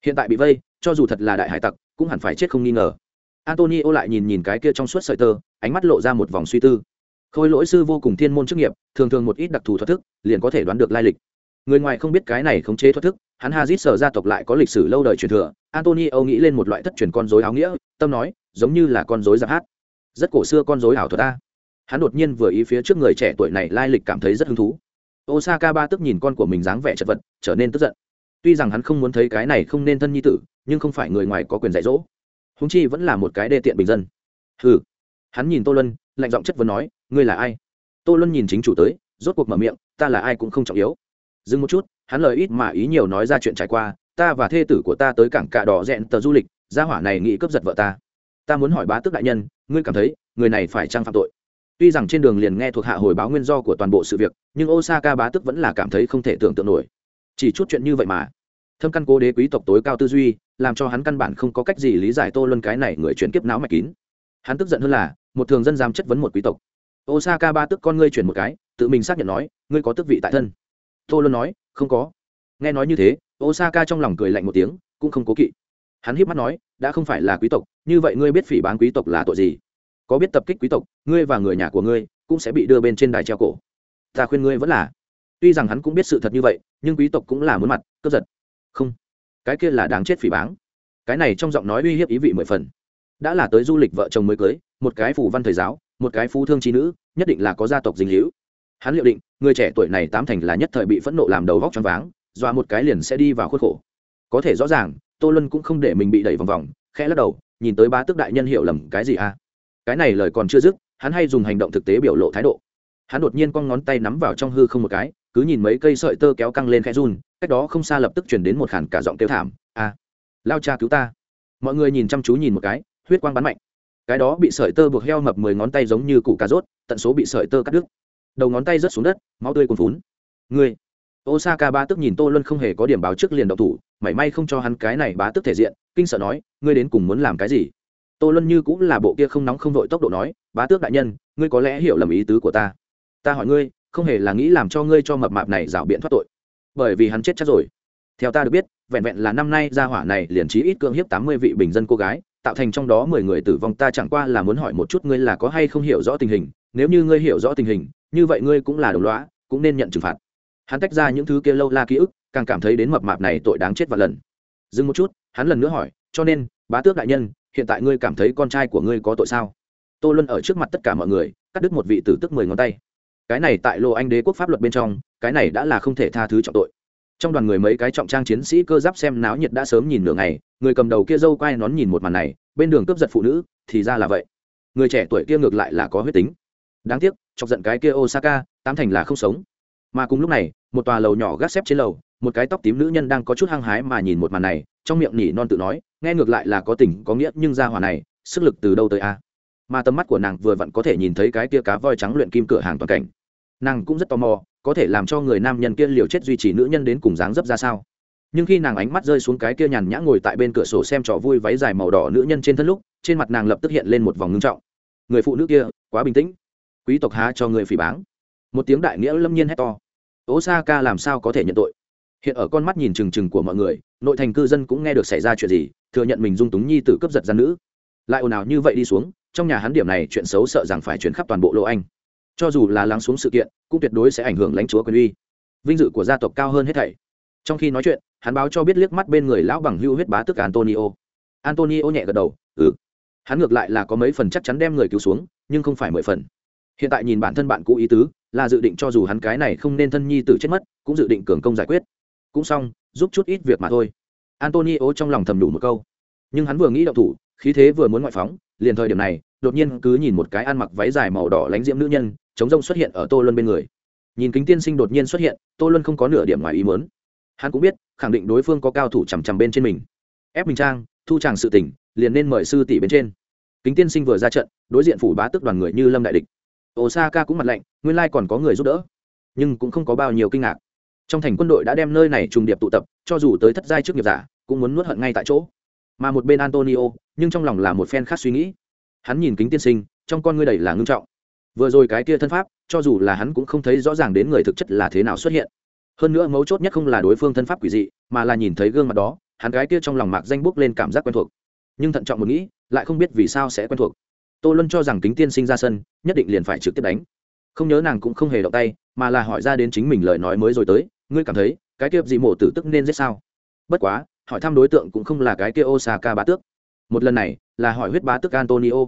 Hiện tại bị vây, cho dù thật là đại hải tặc, cũng hẳn phải chết không nghi ngờ. Antonio lại nhìn nhìn cái kia trong suốt sợi tơ, ánh mắt lộ ra một vòng suy tư. Khôi lỗi sư vô cùng thiên môn chức nghiệp, thường thường một ít đặc thù thoát thức, liền có thể đoán được lai lịch. Người ngoài không biết cái này khống chế thoát thức, hắn hazit sở gia tộc lại có lịch sử lâu đời truyền thừa, antonio nghĩ lên một loại thất truyền con dối áo nghĩa, tâm nói, giống như là con dối giáp hát. Rất cổ xưa con dối ảo thuật ta hắn đột nhiên vừa ý phía trước người trẻ tuổi này lai lịch cảm thấy rất hứng thú osaka ba tức nhìn con của mình dáng vẻ chật vật, trở nên tức giận. Tuy rằng hắn không muốn thấy cái này không nên thân nhi tử, nhưng không phải người ngoài có quyền dạy dỗ. Húng chi vẫn là một cái đê tiện bình dân. Ừ hắn nhìn tô luân, lạnh giọng chất vấn nói, ngươi là ai? Tô luân nhìn chính chủ tới, rốt cuộc mở miệng, ta là ai cũng không trọng yếu. Dừng một chút, hắn lời ít mà ý nhiều nói ra chuyện trải qua, ta và thê tử của ta tới cảng cạ đỏ rẽn tờ du lịch, gia hỏa này nghĩ cướp giật vợ ta. Ta muốn hỏi bá tước đại nhân, ngươi cảm thấy người này phải trang phạm tội? Tuy rằng trên đường liền nghe thuộc hạ hồi báo nguyên do của toàn bộ sự việc, nhưng osaka bá tức vẫn là cảm thấy không thể tưởng tượng nổi. Chỉ chút chuyện như vậy mà. Thâm căn cố đế quý tộc tối cao tư duy, làm cho hắn căn bản không có cách gì lý giải tô luân cái này người chuyển kiếp não mạch kín. Hắn tức giận hơn là, một thường dân giam chất vấn một quý tộc. Osaka ba tức con ngươi chuyển một cái, tự mình xác nhận nói, ngươi có tước vị tại thân. Tô luân nói, không có. Nghe nói như thế, osaka trong lòng cười lạnh một tiếng, cũng không cố kỵ. Hắn hiếp mắt nói, đã không phải là quý tộc, như vậy ngươi biết phỉ bán quý tộc là tội gì? Có biết tập kích quý tộc, ngươi và người nhà của ngươi cũng sẽ bị đưa bên trên đài treo cổ. Ta khuyên ngươi vẫn là, tuy rằng hắn cũng biết sự thật như vậy, nhưng quý tộc cũng là muốn mặt, cướp giật. Không, cái kia là đáng chết phỉ báng. Cái này trong giọng nói uy hiếp ý vị mười phần. Đã là tới du lịch vợ chồng mới cưới, một cái phủ văn thời giáo, một cái phú thương trí nữ, nhất định là có gia tộc dinh hữu hắn liệu định, người trẻ tuổi này tám thành là nhất thời bị phẫn nộ làm đầu vóc choáng váng, dọa một cái liền sẽ đi vào khuất khổ. Có thể rõ ràng, tô luân cũng không để mình bị đẩy vòng vòng, khẽ lắc đầu, nhìn tới ba tước đại nhân hiểu lầm cái gì à? Cái này lời còn chưa dứt hắn hay dùng hành động thực tế biểu lộ thái độ. Hắn đột nhiên con ngón tay nắm vào trong hư không một cái cứ nhìn mấy cây sợi tơ kéo căng lên khẽ run cách đó không xa lập tức chuyển đến một khản cả giọng kêu thảm a à, lao cha cứu ta. Mọi người nhìn chăm chú nhìn một cái huyết quang bắn mạnh. Cái đó bị sợi tơ buộc heo mập mười ngón tay giống như củ cà rốt tận số bị sợi tơ cắt đứt. Đầu ngón tay rớt xuống đất máu tươi cuồn phún người osaka ba tức nhìn tô luân không hề có điểm báo trước liền độc thủ mảy may không cho hắn cái này bá tức thể diện kinh sợ nói ngươi đến cùng muốn làm cái gì? Tô luân như cũng là bộ kia không nóng không vội tốc độ nói, bá tước đại nhân, ngươi có lẽ hiểu lầm ý tứ của ta. Ta hỏi ngươi, không hề là nghĩ làm cho ngươi cho mập mạp này rảo biện thoát tội, bởi vì hắn chết chắc rồi. Theo ta được biết, vẹn vẹn là năm nay gia hỏa này liền trí ít cưỡng hiếp tám mươi vị bình dân cô gái, tạo thành trong đó mười người tử vong, ta chẳng qua là muốn hỏi một chút ngươi là có hay không hiểu rõ tình hình. Nếu như ngươi hiểu rõ tình hình, như vậy ngươi cũng là đồng lõa, cũng nên nhận trừng phạt. Hắn tách ra những thứ kia lâu la ký ức, càng cảm thấy đến mập mạp này tội đáng chết và lần. Dừng một chút, hắn lần nữa hỏi, cho nên, bá tước đại nhân hiện tại ngươi cảm thấy con trai của ngươi có tội sao? Tô luân ở trước mặt tất cả mọi người, cắt đứt một vị tử tức mười ngón tay. Cái này tại lộ anh đế quốc pháp luật bên trong, cái này đã là không thể tha thứ trọng tội. Trong đoàn người mấy cái trọng trang chiến sĩ cơ giáp xem náo nhiệt đã sớm nhìn nửa ngày, người cầm đầu kia dâu quai nón nhìn một màn này, bên đường cướp giật phụ nữ, thì ra là vậy. Người trẻ tuổi kia ngược lại là có huyết tính. Đáng tiếc, chọc giận cái kia osaka, tám thành là không sống. Mà cùng lúc này, một tòa lầu nhỏ gác xếp trên lầu, một cái tóc tím nữ nhân đang có chút hăng hái mà nhìn một màn này, trong miệng nỉ non tự nói nghe ngược lại là có tình, có nghĩa, nhưng ra hỏa này, sức lực từ đâu tới a? Mà tầm mắt của nàng vừa vặn có thể nhìn thấy cái kia cá voi trắng luyện kim cửa hàng toàn cảnh. Nàng cũng rất tò mò, có thể làm cho người nam nhân kia liều chết duy trì nữ nhân đến cùng dáng dấp ra sao? Nhưng khi nàng ánh mắt rơi xuống cái kia nhàn nhã ngồi tại bên cửa sổ xem trò vui váy dài màu đỏ nữ nhân trên thân lúc, trên mặt nàng lập tức hiện lên một vòng ngưng trọng. Người phụ nữ kia, quá bình tĩnh. Quý tộc há cho người phỉ báng. Một tiếng đại nghĩa lâm nhiên hét to. Osaka làm sao có thể nhận tội? Hiện ở con mắt nhìn trừng trừng của mọi người, nội thành cư dân cũng nghe được xảy ra chuyện gì, thừa nhận mình dung túng nhi t cướp giật gian nữ. Lại ồn ào như vậy đi xuống, trong nhà hắn điểm này chuyện xấu sợ rằng phải chuyển khắp toàn bộ lộ anh. Cho dù là lắng xuống sự kiện, cũng tuyệt đối sẽ ảnh hưởng lãnh chúa quyền uy. Vinh dự của gia tộc cao hơn hết thảy. Trong khi nói chuyện, hắn báo cho biết liếc mắt bên người lão bằng hưu huyết bá tức antonio. Antonio nhẹ gật đầu ừ. Hắn ngược lại là có mấy phần chắc chắn đem người cứu xuống, nhưng không phải mười phần. Hiện tại nhìn bản thân bạn cũ ý tứ, là dự định cho dù hắn cái này không nên thân nhi tử chết mất, cũng dự định cường công giải quyết cũng xong, giúp chút ít việc mà thôi. Antonio trong lòng thầm đủ một câu. Nhưng hắn vừa nghĩ động thủ, khí thế vừa muốn ngoại phóng, liền thời điểm này, đột nhiên cứ nhìn một cái ăn mặc váy dài màu đỏ lánh diễm nữ nhân, chống rông xuất hiện ở tô luân bên người. Nhìn kính tiên sinh đột nhiên xuất hiện, tô luân không có nửa điểm ngoài ý mớn hắn cũng biết, khẳng định đối phương có cao thủ chằm chằm bên trên mình. Ép mình trang, thu tràng sự tỉnh liền nên mời sư tỷ bên trên. Kính tiên sinh vừa ra trận, đối diện phủ bá tức đoàn người như lâm đại địch. Osaka cũng mặt lạnh, nguyên lai còn có người giúp đỡ. Nhưng cũng không có bao nhiêu kinh ngạc trong thành quân đội đã đem nơi này trùng điệp tụ tập, cho dù tới thất giai trước nghiệp giả, cũng muốn nuốt hận ngay tại chỗ. Mà một bên antonio, nhưng trong lòng là một phen khác suy nghĩ. Hắn nhìn kính tiên sinh, trong con ngươi đầy là ngưng trọng. Vừa rồi cái kia thân pháp, cho dù là hắn cũng không thấy rõ ràng đến người thực chất là thế nào xuất hiện. Hơn nữa mấu chốt nhất không là đối phương thân pháp quỷ dị, mà là nhìn thấy gương mặt đó, hắn cái kia trong lòng mạc danh bốc lên cảm giác quen thuộc. Nhưng thận trọng một nghĩ, lại không biết vì sao sẽ quen thuộc. Tô luân cho rằng kính tiên sinh ra sân, nhất định liền phải trực tiếp đánh. Không nhớ nàng cũng không hề động tay, mà là hỏi ra đến chính mình lời nói mới rồi tới ngươi cảm thấy cái kia dị mổ tử tức nên giết sao? Bất quá, hỏi thăm đối tượng cũng không là cái kia osaka bá tước. Một lần này, là hỏi huyết bá tước antonio.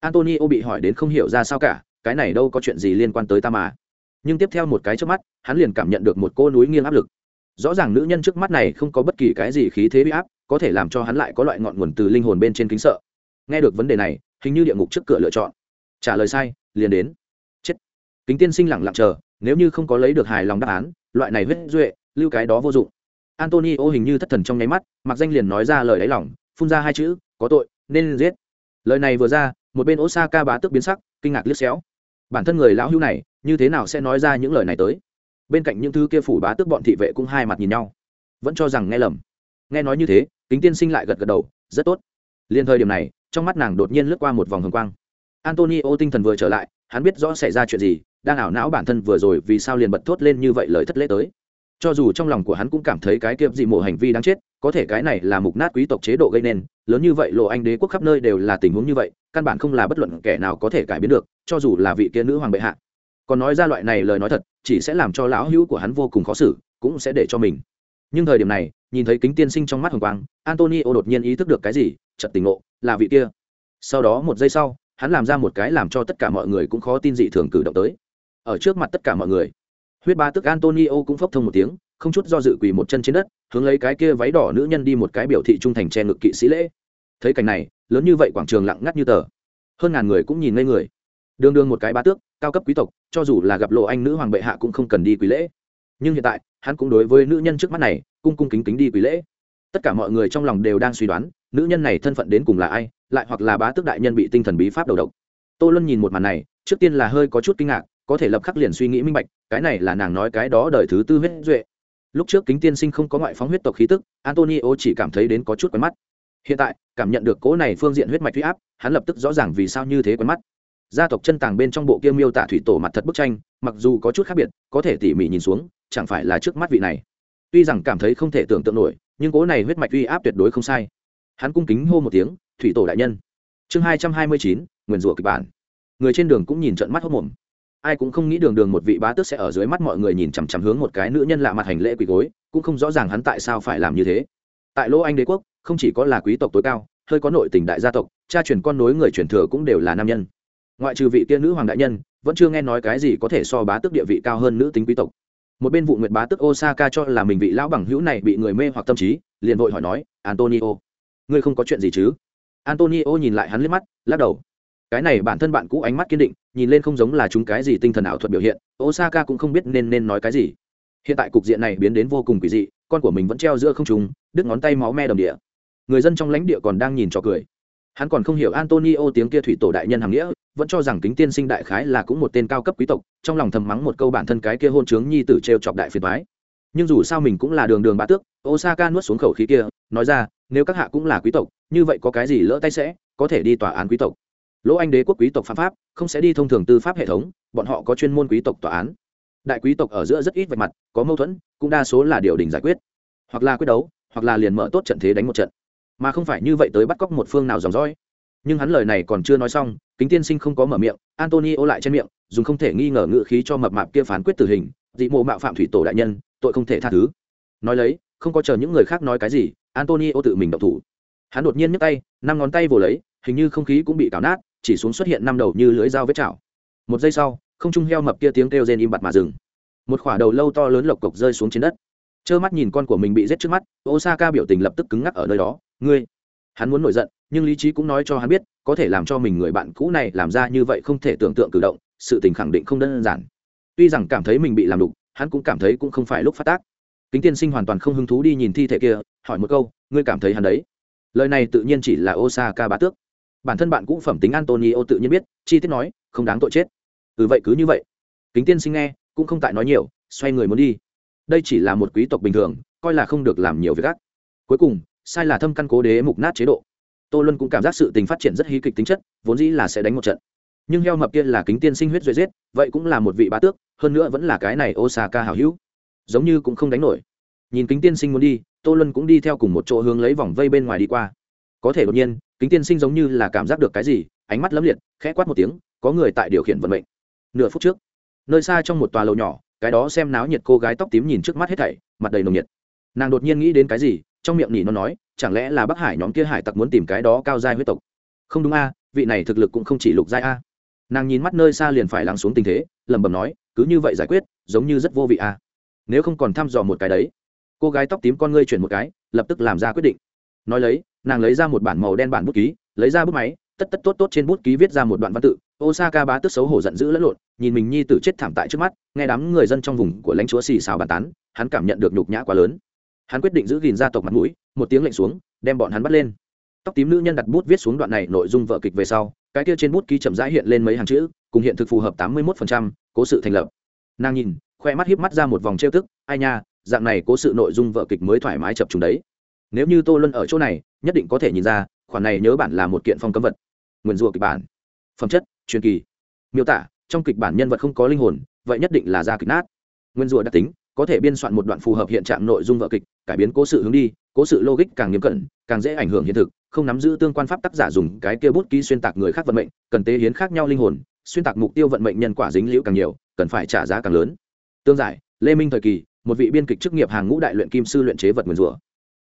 Antonio bị hỏi đến không hiểu ra sao cả, cái này đâu có chuyện gì liên quan tới ta mà. Nhưng tiếp theo một cái trước mắt, hắn liền cảm nhận được một cô núi nghiêng áp lực. Rõ ràng nữ nhân trước mắt này không có bất kỳ cái gì khí thế bị áp, có thể làm cho hắn lại có loại ngọn nguồn từ linh hồn bên trên kính sợ. Nghe được vấn đề này, hình như địa ngục trước cửa lựa chọn. Trả lời sai, liền đến. Chết. Kính tiên sinh lẳng lặng chờ nếu như không có lấy được hài lòng đáp án, loại này huyết duệ, lưu cái đó vô dụng. Antonio hình như thất thần trong nháy mắt, mặc danh liền nói ra lời đáy lỏng phun ra hai chữ, có tội, nên giết. Lời này vừa ra, một bên osaka bá tức biến sắc, kinh ngạc liếc xéo. Bản thân người lão hữu này, như thế nào sẽ nói ra những lời này tới? Bên cạnh những thứ kia phủ bá tước bọn thị vệ cũng hai mặt nhìn nhau. Vẫn cho rằng nghe lầm. Nghe nói như thế, kính tiên sinh lại gật gật đầu, rất tốt. Liền thời điểm này, trong mắt nàng đột nhiên lướt qua một vòng hồng quang. Antonio tinh thần vừa trở lại, hắn biết rõ xảy ra chuyện gì đang ảo não bản thân vừa rồi vì sao liền bật thốt lên như vậy lời thất lễ tới. Cho dù trong lòng của hắn cũng cảm thấy cái kiệp dị mộ hành vi đáng chết, có thể cái này là mục nát quý tộc chế độ gây nên, lớn như vậy lộ anh đế quốc khắp nơi đều là tình huống như vậy, căn bản không là bất luận kẻ nào có thể cải biến được, cho dù là vị kia nữ hoàng bệ hạ. Còn nói ra loại này lời nói thật, chỉ sẽ làm cho lão hữu của hắn vô cùng khó xử, cũng sẽ để cho mình. Nhưng thời điểm này, nhìn thấy kính tiên sinh trong mắt hồng quang, antonio đột nhiên ý thức được cái gì chật tình ngộ, là vị kia. Sau đó một giây sau, hắn làm ra một cái làm cho tất cả mọi người cũng khó tin dị thường cử động tới ở trước mặt tất cả mọi người. Huyết ba tức antonio cũng phốc thông một tiếng, không chút do dự quỳ một chân trên đất, hướng lấy cái kia váy đỏ nữ nhân đi một cái biểu thị trung thành che ngực kỵ sĩ lễ. Thấy cảnh này, lớn như vậy quảng trường lặng ngắt như tờ. Hơn ngàn người cũng nhìn ngây người. Đương đương một cái ba tước, cao cấp quý tộc, cho dù là gặp lộ anh nữ hoàng bệ hạ cũng không cần đi quý lễ. Nhưng hiện tại, hắn cũng đối với nữ nhân trước mắt này, cung cung kính kính đi quý lễ. Tất cả mọi người trong lòng đều đang suy đoán, nữ nhân này thân phận đến cùng là ai, lại hoặc là bá tước đại nhân bị tinh thần bí pháp đầu độc. Tô luân nhìn một màn này, trước tiên là hơi có chút kinh ngạc có thể lập khắc liền suy nghĩ minh bạch, cái này là nàng nói cái đó đời thứ tư huyết duệ. Lúc trước kính tiên sinh không có ngoại phóng huyết tộc khí tức, antonio chỉ cảm thấy đến có chút quen mắt. Hiện tại, cảm nhận được cố này phương diện huyết mạch huy áp, hắn lập tức rõ ràng vì sao như thế quen mắt. Gia tộc chân tàng bên trong bộ kia miêu tả thủy tổ mặt thật bức tranh, mặc dù có chút khác biệt, có thể tỉ mỉ nhìn xuống, chẳng phải là trước mắt vị này. Tuy rằng cảm thấy không thể tưởng tượng nổi, nhưng cố này huyết mạch uy áp tuyệt đối không sai. Hắn cung kính hô một tiếng, thủy tổ đại nhân. Chương hai trăm hai mươi chín, nguyền rủa kịch bản. Người trên đường cũng nhìn trận mắt hốc mồm ai cũng không nghĩ đường đường một vị bá tước sẽ ở dưới mắt mọi người nhìn chằm chằm hướng một cái nữ nhân lạ mặt hành lễ quỳ gối, cũng không rõ ràng hắn tại sao phải làm như thế. Tại lỗ anh đế quốc, không chỉ có là quý tộc tối cao, hơi có nội tình đại gia tộc, cha truyền con nối người truyền thừa cũng đều là nam nhân. Ngoại trừ vị kia nữ hoàng đại nhân, vẫn chưa nghe nói cái gì có thể so bá tước địa vị cao hơn nữ tính quý tộc. Một bên vụ nguyệt bá tước osaka cho là mình vị lão bằng hữu này bị người mê hoặc tâm trí, liền vội hỏi nói, antonio, ngươi không có chuyện gì chứ? Antonio nhìn lại hắn liếc mắt, lắc đầu cái này bản thân bạn cũ ánh mắt kiên định, nhìn lên không giống là chúng cái gì tinh thần ảo thuật biểu hiện, osaka cũng không biết nên nên nói cái gì. Hiện tại cục diện này biến đến vô cùng quỷ dị, con của mình vẫn treo giữa không trùng đứt ngón tay máu me đầm địa. Người dân trong lãnh địa còn đang nhìn cho cười. Hắn còn không hiểu antonio tiếng kia thủy tổ đại nhân hàm nghĩa, vẫn cho rằng kính tiên sinh đại khái là cũng một tên cao cấp quý tộc, trong lòng thầm mắng một câu bản thân cái kia hôn trướng nhi tử t r e o chọc đại phiền thoái nhưng dù sao mình cũng là đường đường bá tước, osaka nuốt xuống khẩu khí kia, nói ra, nếu các hạ cũng là quý tộc, như vậy có cái gì lỡ tay sẽ, có thể đi tòa án quý tộc lỗ anh đế quốc quý tộc pháp pháp, không sẽ đi thông thường tư pháp hệ thống, bọn họ có chuyên môn quý tộc tòa án. Đại quý tộc ở giữa rất ít vạch mặt, có mâu thuẫn, cũng đa số là điều đình giải quyết. Hoặc là quyết đấu, hoặc là liền mở tốt trận thế đánh một trận. Mà không phải như vậy tới bắt cóc một phương nào dòng dõi. Nhưng hắn lời này còn chưa nói xong, kính tiên sinh không có mở miệng, antonio lại trên miệng, dùng không thể nghi ngờ ngự khí cho mập mạp kia phán quyết tử hình, dị mộ mạo phạm thủy tổ đại nhân, tội không thể tha thứ. Nói lấy, không có chờ những người khác nói cái gì, antonio tự mình động thủ. Hắn đột nhiên nhấc tay, năm ngón tay vồ lấy, hình như không khí cũng bị cào nát chỉ xuống xuất hiện năm đầu như lưới dao vết chảo. Một giây sau, không trung heo mập kia tiếng kêu rên im bặt mà dừng. Một khỏa đầu lâu to lớn lộc cộc rơi xuống trên đất. Trơ mắt nhìn con của mình bị giết trước mắt, osaka biểu tình lập tức cứng ngắc ở nơi đó. Ngươi? Hắn muốn nổi giận, nhưng lý trí cũng nói cho hắn biết, có thể làm cho mình người bạn cũ này làm ra như vậy không thể tưởng tượng cử động, sự tình khẳng định không đơn giản. Tuy rằng cảm thấy mình bị làm đục, hắn cũng cảm thấy cũng không phải lúc phát tác. Kính tiên sinh hoàn toàn không hứng thú đi nhìn thi thể kia, hỏi một câu, ngươi cảm thấy hắn đấy? Lời này tự nhiên chỉ là osaka bá tước bản thân bạn cũng phẩm tính antonio tự nhiên biết, chi tiết nói, không đáng tội chết. Ừ vậy cứ như vậy. Kính tiên sinh nghe, cũng không tại nói nhiều, xoay người muốn đi. Đây chỉ là một quý tộc bình thường, coi là không được làm nhiều việc gác cuối cùng, sai là thâm căn cố đế mục nát chế độ. Tô luân cũng cảm giác sự tình phát triển rất hí kịch tính chất, vốn dĩ là sẽ đánh một trận. Nhưng heo mập kia là kính tiên sinh huyết duy giết, vậy cũng là một vị bá tước, hơn nữa vẫn là cái này osaka hảo hữu. Giống như cũng không đánh nổi. Nhìn kính tiên sinh muốn đi, tô luân cũng đi theo cùng một chỗ hướng lấy vòng vây bên ngoài đi qua. Có thể đột nhiên kính tiên sinh giống như là cảm giác được cái gì, ánh mắt lấm liệt, khẽ quát một tiếng, có người tại điều khiển vận mệnh. Nửa phút trước, nơi xa trong một tòa lầu nhỏ, cái đó xem náo nhiệt cô gái tóc tím nhìn trước mắt hết thảy, mặt đầy nồng nhiệt. Nàng đột nhiên nghĩ đến cái gì, trong miệng nhỉ nó nói, chẳng lẽ là bắc hải nhóm kia hải tặc muốn tìm cái đó cao giai huyết tộc? Không đúng a, vị này thực lực cũng không chỉ lục giai a. Nàng nhìn mắt nơi xa liền phải lắng xuống tình thế, lẩm bẩm nói, cứ như vậy giải quyết, giống như rất vô vị à nếu không còn thăm dò một cái đấy. Cô gái tóc tím con ngươi chuyển một cái, lập tức làm ra quyết định. Nói lấy nàng lấy ra một bản màu đen bản bút ký, lấy ra bút máy, tất tất tốt tốt trên bút ký viết ra một đoạn văn tự. Osaka bá tức xấu hổ giận dữ lẫn lộn, nhìn mình nhi tử chết thảm tại trước mắt, nghe đám người dân trong vùng của lãnh chúa xì xào bàn tán, hắn cảm nhận được nhục nhã quá lớn. Hắn quyết định giữ gìn gia tộc mặt mũi, một tiếng lệnh xuống, đem bọn hắn bắt lên. Tóc tím nữ nhân đặt bút viết xuống đoạn này nội dung vợ kịch về sau, cái kia trên bút ký chậm rãi hiện lên mấy hàng chữ, cùng hiện thực phù hợp tám mươi một cố sự thành lập. Nàng nhìn, khoe mắt hiếp mắt ra một vòng trêu tức, ai nha, dạng này cố sự nội dung vợ kịch mới thoải mái chập chúng đấy nếu như tô luân ở chỗ này, nhất định có thể nhìn ra, khoản này nhớ bản là một kiện phong cấm vật. Nguyên rùa kịch bản. Phẩm chất, truyền kỳ. Miêu tả, trong kịch bản nhân vật không có linh hồn, vậy nhất định là ra kịch nát. Nguyên rùa đặc tính, có thể biên soạn một đoạn phù hợp hiện trạng nội dung vợ kịch, cải biến cố sự hướng đi, cố sự logic càng nghiêm cẩn, càng dễ ảnh hưởng hiện thực, không nắm giữ tương quan pháp tác giả dùng cái kia bút ký xuyên tạc người khác vận mệnh, cần tế hiến khác nhau linh hồn, xuyên tạc mục tiêu vận mệnh nhân quả dính liễu càng nhiều, cần phải trả giá càng lớn. Tương giải, lê minh thời kỳ, một vị biên kịch chức nghiệp hàng ngũ đại luyện kim sư luyện chế vật nguyên rủa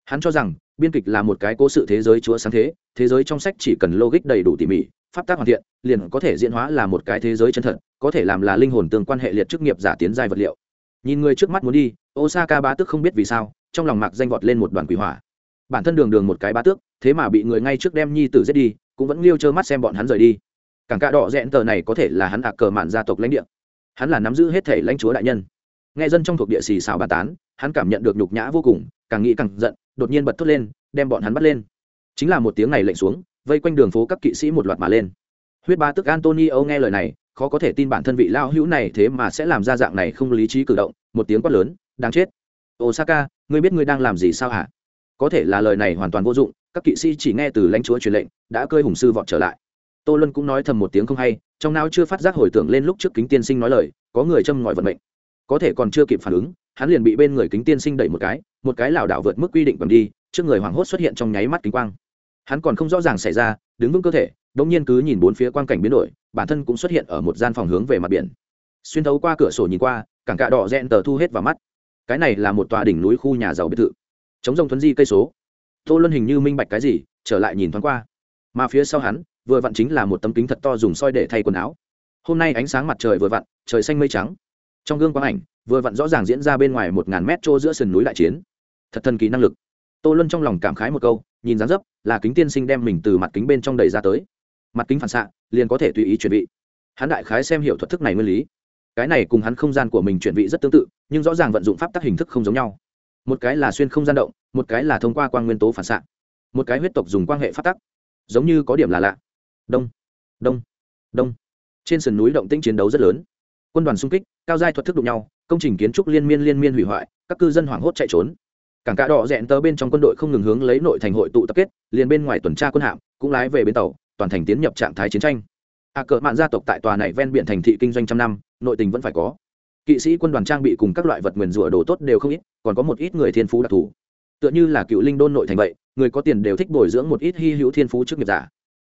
hắn cho rằng, biên kịch là một cái cố sự thế giới chúa sáng thế thế giới trong sách chỉ cần logic đầy đủ tỉ mỉ, pháp tác hoàn thiện, liền có thể diễn hóa là một cái thế giới chân thật, có thể làm là linh hồn tương quan hệ liệt chức nghiệp giả tiến giai vật liệu. Nhìn người trước mắt muốn đi, osaka bá tước không biết vì sao, trong lòng mạc danh vọt lên một đoàn quỷ hỏa. Bản thân đường đường một cái bá tước, thế mà bị người ngay trước đem nhi tử giết đi, cũng vẫn liêu trơ mắt xem bọn hắn rời đi. Cảng cạ đỏ rẽn tờ này có thể là hắn ạc cờ mạn gia tộc lãnh địa. Hắn là nắm giữ hết thể lãnh chúa đại nhân. Nghe dân trong thuộc địa xì xào bà tán, hắn cảm nhận được nhục nhã vô cùng, càng nghĩ càng giận đột nhiên bật thốt lên, đem bọn hắn bắt lên. Chính là một tiếng này lệnh xuống, vây quanh đường phố các kỵ sĩ một loạt mà lên. Huyết ba tức antonio nghe lời này, khó có thể tin bản thân vị lao hữu này thế mà sẽ làm ra dạng này không lý trí cử động, một tiếng quát lớn, đáng chết! Osaka, ngươi biết ngươi đang làm gì sao hả? Có thể là lời này hoàn toàn vô dụng, các kỵ sĩ chỉ nghe từ lãnh chúa truyền lệnh, đã cơi hùng sư vọt trở lại. Tô luân cũng nói thầm một tiếng không hay, trong não chưa phát giác hồi tưởng lên lúc trước kính tiên sinh nói lời, có người châm ngòi vận mệnh. Có thể còn chưa kịp phản ứng hắn liền bị bên người kính tiên sinh đẩy một cái một cái lảo đảo vượt mức quy định bằng đi, trước người hoảng hốt xuất hiện trong nháy mắt kính quang. Hắn còn không rõ ràng xảy ra, đứng vững cơ thể, đống nhiên cứ nhìn bốn phía quang cảnh biến đổi, bản thân cũng xuất hiện ở một gian phòng hướng về mặt biển. Xuyên thấu qua cửa sổ nhìn qua, cảng cạ đỏ rẽn tờ thu hết vào mắt. Cái này là một tòa đỉnh núi khu nhà giàu biệt thự. Chống rông thuấn di cây số. Tô luân hình như minh bạch cái gì, trở lại nhìn thoáng qua. Mà phía sau hắn, vừa vặn chính là một tấm kính thật to dùng soi để thay quần áo. Hôm nay ánh sáng mặt trời vừa vặn, trời xanh mây trắng. Trong gương quang ảnh vừa vặn rõ ràng diễn ra bên ngoài một ngàn mét trô giữa sườn núi đại chiến. Thật thần kỳ năng lực. Tô luân trong lòng cảm khái một câu, nhìn dáng dấp, là kính tiên sinh đem mình từ mặt kính bên trong đầy ra tới. Mặt kính phản xạ, liền có thể tùy ý chuẩn bị hắn đại khái xem hiểu thuật thức này nguyên lý. Cái này cùng hắn không gian của mình chuẩn bị rất tương tự, nhưng rõ ràng vận dụng pháp tắc hình thức không giống nhau. Một cái là xuyên không gian động, một cái là thông qua quan nguyên tố phản xạ. Một cái huyết tộc dùng quan hệ pháp tắc. Giống như có điểm là lạ. Đông. Đông. Đông. Trên sườn núi động tĩnh chiến đấu rất lớn. Quân đoàn xung kích cao giai thuật thức đụng nhau công trình kiến trúc liên miên liên miên hủy hoại các cư dân hoảng hốt chạy trốn. Cảng cá đỏ rẽn tớ bên trong quân đội không ngừng hướng lấy nội thành hội tụ tập kết liền bên ngoài tuần tra quân hạm cũng lái về bến tàu toàn thành tiến nhập trạng thái chiến tranh. A à, cờ mạn gia tộc tại tòa này ven biển thành thị kinh doanh trăm năm nội tình vẫn phải có. Kỵ sĩ quân đoàn trang bị cùng các loại vật nguyền rủa đồ tốt đều không ít còn có một ít người thiên phú đặc thù. Tựa như là cựu linh đôn nội thành vậy người có tiền đều thích bồi dưỡng một ít hy hữu thiên phú trước nghiệp giả.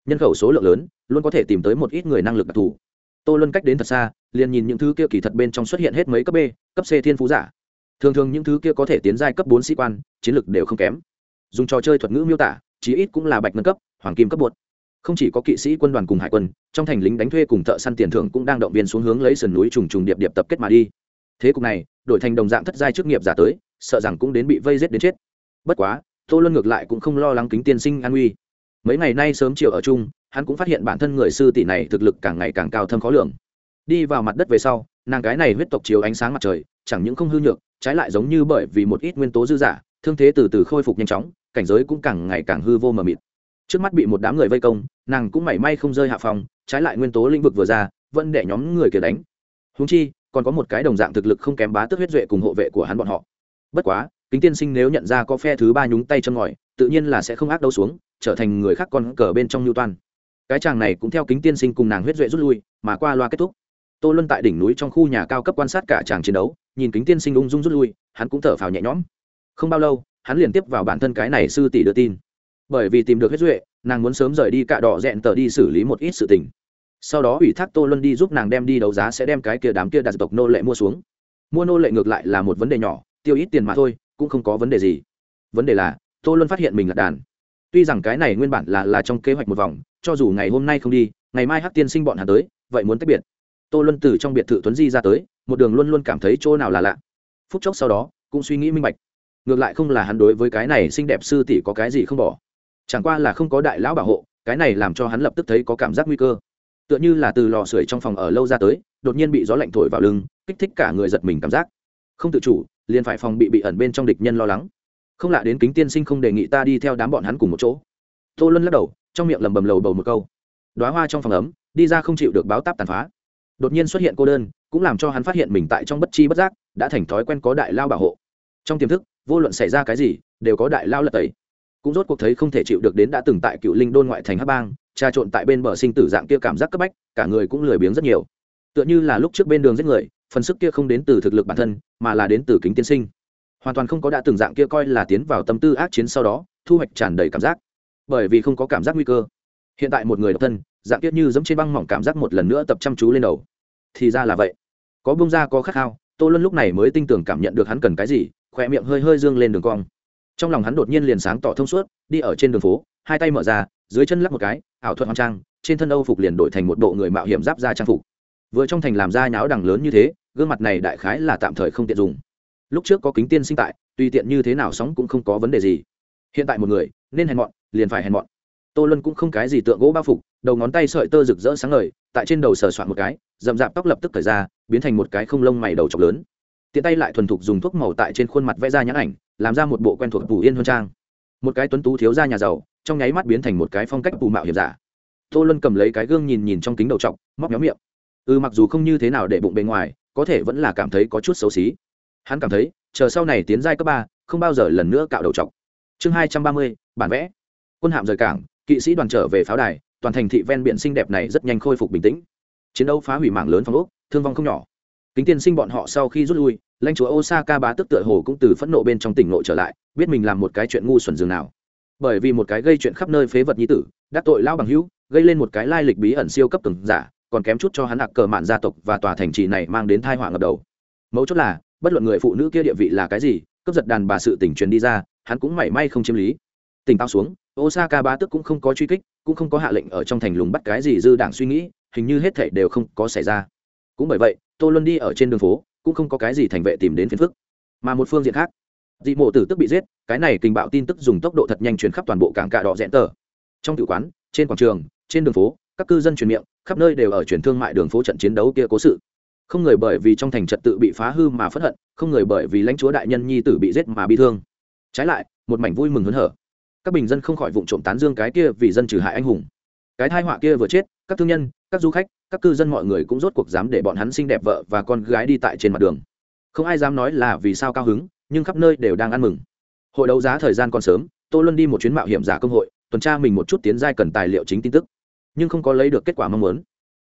Nhân khẩu số lượng lớn luôn có thể tìm tới một ít người năng lực đặc thù tô luân cách đến thật xa, liền nhìn những thứ kia kỳ thật bên trong xuất hiện hết mấy cấp b, cấp c thiên phú giả. Thường thường những thứ kia có thể tiến giai cấp bốn sĩ quan, chiến lược đều không kém. Dùng trò chơi thuật ngữ miêu tả, chí ít cũng là bạch nâng cấp, hoàng kim cấp bột. Không chỉ có kỵ sĩ quân đoàn cùng hải quân, trong thành lính đánh thuê cùng thợ săn tiền thưởng cũng đang động viên xuống hướng lấy sườn núi trùng trùng điệp điệp tập kết mà đi. Thế cục này, đổi thành đồng dạng thất giai chức nghiệp giả tới, sợ rằng cũng đến bị vây rết đến chết. Bất quá, tô luân ngược lại cũng không lo lắng kính tiên sinh an nguy. Mấy ngày nay sớm chiều ở chung hắn cũng phát hiện bản thân người sư tỷ này thực lực càng ngày càng cao thâm khó lường. Đi vào mặt đất về sau, nàng cái này huyết tộc chiếu ánh sáng mặt trời, chẳng những không hư nhược, trái lại giống như bởi vì một ít nguyên tố dư giả thương thế từ từ khôi phục nhanh chóng, cảnh giới cũng càng ngày càng hư vô mờ mịt. Trước mắt bị một đám người vây công, nàng cũng mảy may không rơi hạ phòng, trái lại nguyên tố lĩnh vực vừa ra, vẫn để nhóm người kia đánh. Húng chi, còn có một cái đồng dạng thực lực không kém bá tước huyết duệ cùng hộ vệ của hắn bọn họ. Bất quá, kính tiên sinh nếu nhận ra có phe thứ ba nhúng tay chân ngòi, tự nhiên là sẽ không ác đấu xuống, trở thành người khác con cờ bên trong nhu toan cái chàng này cũng theo kính tiên sinh cùng nàng huyết duệ rút lui, mà qua loa kết thúc. Tô luân tại đỉnh núi trong khu nhà cao cấp quan sát cả chàng chiến đấu, nhìn kính tiên sinh ung dung rút lui, hắn cũng thở phào nhẹ nhõm. Không bao lâu, hắn liền tiếp vào bản thân cái này sư tỷ đưa tin. Bởi vì tìm được huyết duệ, nàng muốn sớm rời đi cạ đỏ rẽn tờ đi xử lý một ít sự tình. Sau đó ủy thác tô luân đi giúp nàng đem đi đấu giá sẽ đem cái kia đám kia đặt tộc nô lệ mua xuống. Mua nô lệ ngược lại là một vấn đề nhỏ, tiêu ít tiền mà thôi, cũng không có vấn đề gì. Vấn đề là, tô luân phát hiện mình là đàn tuy rằng cái này nguyên bản là là trong kế hoạch một vòng, cho dù ngày hôm nay không đi, ngày mai hắc tiên sinh bọn hắn tới, vậy muốn tách biệt. Tô luân từ trong biệt thự tuấn di ra tới, một đường luôn luôn cảm thấy chỗ nào là lạ. Phút chốc sau đó, cũng suy nghĩ minh bạch. Ngược lại không là hắn đối với cái này xinh đẹp sư tỷ có cái gì không bỏ. Chẳng qua là không có đại lão bảo hộ, cái này làm cho hắn lập tức thấy có cảm giác nguy cơ. Tựa như là từ lò sưởi trong phòng ở lâu ra tới, đột nhiên bị gió lạnh thổi vào lưng, kích thích cả người giật mình cảm giác. Không tự chủ, liền phải phòng bị bị ẩn bên trong địch nhân lo lắng không lạ đến kính tiên sinh không đề nghị ta đi theo đám bọn hắn cùng một chỗ. Tô luân lắc đầu, trong miệng lầm bầm lầu bầu một câu. Đoá hoa trong phòng ấm, đi ra không chịu được báo táp tàn phá. Đột nhiên xuất hiện cô đơn, cũng làm cho hắn phát hiện mình tại trong bất chi bất giác, đã thành thói quen có đại lao bảo hộ. Trong tiềm thức, vô luận xảy ra cái gì, đều có đại lao lật tẩy. Cũng rốt cuộc thấy không thể chịu được đến đã từng tại cựu linh đôn ngoại thành hát bang, trà trộn tại bên bờ sinh tử dạng kia cảm giác cấp bách, cả người cũng lười biếng rất nhiều. Tựa như là lúc trước bên đường giết người, phần sức kia không đến từ thực lực bản thân, mà là đến từ kính tiên sinh hoàn toàn không có đã từng dạng kia coi là tiến vào tâm tư ác chiến sau đó, thu hoạch tràn đầy cảm giác. Bởi vì không có cảm giác nguy cơ. Hiện tại một người độc thân, dạng kia như giống trên băng mỏng cảm giác một lần nữa tập chăm chú lên đầu. Thì ra là vậy. Có bông ra có khát khao, tô luân lúc này mới tinh tường cảm nhận được hắn cần cái gì khỏe miệng hơi hơi dương lên đường cong. Trong lòng hắn đột nhiên liền sáng tỏ thông suốt, đi ở trên đường phố, hai tay mở ra, dưới chân lắc một cái, ảo thuật hoang trang, trên thân âu phục liền đổi thành một bộ người mạo hiểm giáp ra trang phục. Vừa trong thành làm ra nháo đằng lớn như thế, gương mặt này đại khái là tạm thời không tiện dùng lúc trước có kính tiên sinh tại, tùy tiện như thế nào sóng cũng không có vấn đề gì. Hiện tại một người, nên hèn mọn, liền phải hèn mọn. Tô luân cũng không cái gì tượng gỗ bao phục, đầu ngón tay sợi tơ rực rỡ sáng ngời, tại trên đầu sờ soạn một cái, rậm rạp tóc lập tức thời ra, biến thành một cái không lông mày đầu chọc lớn. Tiện tay lại thuần thục dùng thuốc màu tại trên khuôn mặt vẽ ra nhãn ảnh, làm ra một bộ quen thuộc bù yên huân trang. Một cái tuấn tú thiếu ra nhà giàu, trong nháy mắt biến thành một cái phong cách bù mạo hiểm giả. Tô luân cầm lấy cái gương nhìn nhìn trong kính đầu chọc móc nhóm miệng. Ừ mặc dù không như thế nào để bụng bề ngoài, có thể vẫn là cảm thấy có chút xấu xí hắn cảm thấy, chờ sau này tiến giai cấp ba, không bao giờ lần nữa cạo đầu t chương hai trăm ba mươi, bản vẽ. Quân hạm rời cảng, kỵ sĩ đoàn trở về pháo đài, toàn thành thị ven biển xinh đẹp này rất nhanh khôi phục bình tĩnh. Chiến đấu phá hủy mạng lớn phong ốc, thương vong không nhỏ. Kính tiên sinh bọn họ sau khi rút lui, lãnh chúa osaka bá tức tựa hồ cũng từ phẫn nộ bên trong tỉnh nội trở lại, biết mình làm một cái chuyện ngu xuẩn dường nào. Bởi vì một cái gây chuyện khắp nơi phế vật nhi tử, đắc tội lao bằng hữu, gây lên một cái lai lịch bí ẩn siêu cấp từng giả, còn kém chút cho hắn đặc cờ mạn gia tộc và tòa thành trì này mang đến thai họa ngập đầu. Mấu chốt là bất luận người phụ nữ kia địa vị là cái gì, cướp giật đàn bà sự tỉnh truyền đi ra, hắn cũng mảy may không chiếm lý. Tỉnh táo xuống, osaka bá tức cũng không có truy kích, cũng không có hạ lệnh ở trong thành lùng bắt cái gì dư đảng suy nghĩ, hình như hết thảy đều không có xảy ra. Cũng bởi vậy, tô luân đi ở trên đường phố, cũng không có cái gì thành vệ tìm đến phiền phức, mà một phương diện khác, dị mộ tử tức bị giết, cái này kinh bạo tin tức dùng tốc độ thật nhanh truyền khắp toàn bộ cảng cạ đỏ rẽn tờ. Trong tự quán, trên quảng trường, trên đường phố, các cư dân truyền miệng, khắp nơi đều ở truyền thương mại đường phố trận chiến đấu kia cố sự không người bởi vì trong thành trật tự bị phá hư mà phẫn hận, không người bởi vì lãnh chúa đại nhân nhi tử bị giết mà bị thương. Trái lại, một mảnh vui mừng hớn hở. Các bình dân không khỏi vụ trộm tán dương cái kia vì dân trừ hại anh hùng. Cái thai họa kia vừa chết, các thương nhân, các du khách, các cư dân mọi người cũng rốt cuộc dám để bọn hắn xinh đẹp vợ và con gái đi tại trên mặt đường. Không ai dám nói là vì sao cao hứng, nhưng khắp nơi đều đang ăn mừng. Hội đấu giá thời gian còn sớm, tô luân đi một chuyến mạo hiểm giả công hội, tuần tra mình một chút tiến giai cần tài liệu chính tin tức. Nhưng không có lấy được kết quả mong muốn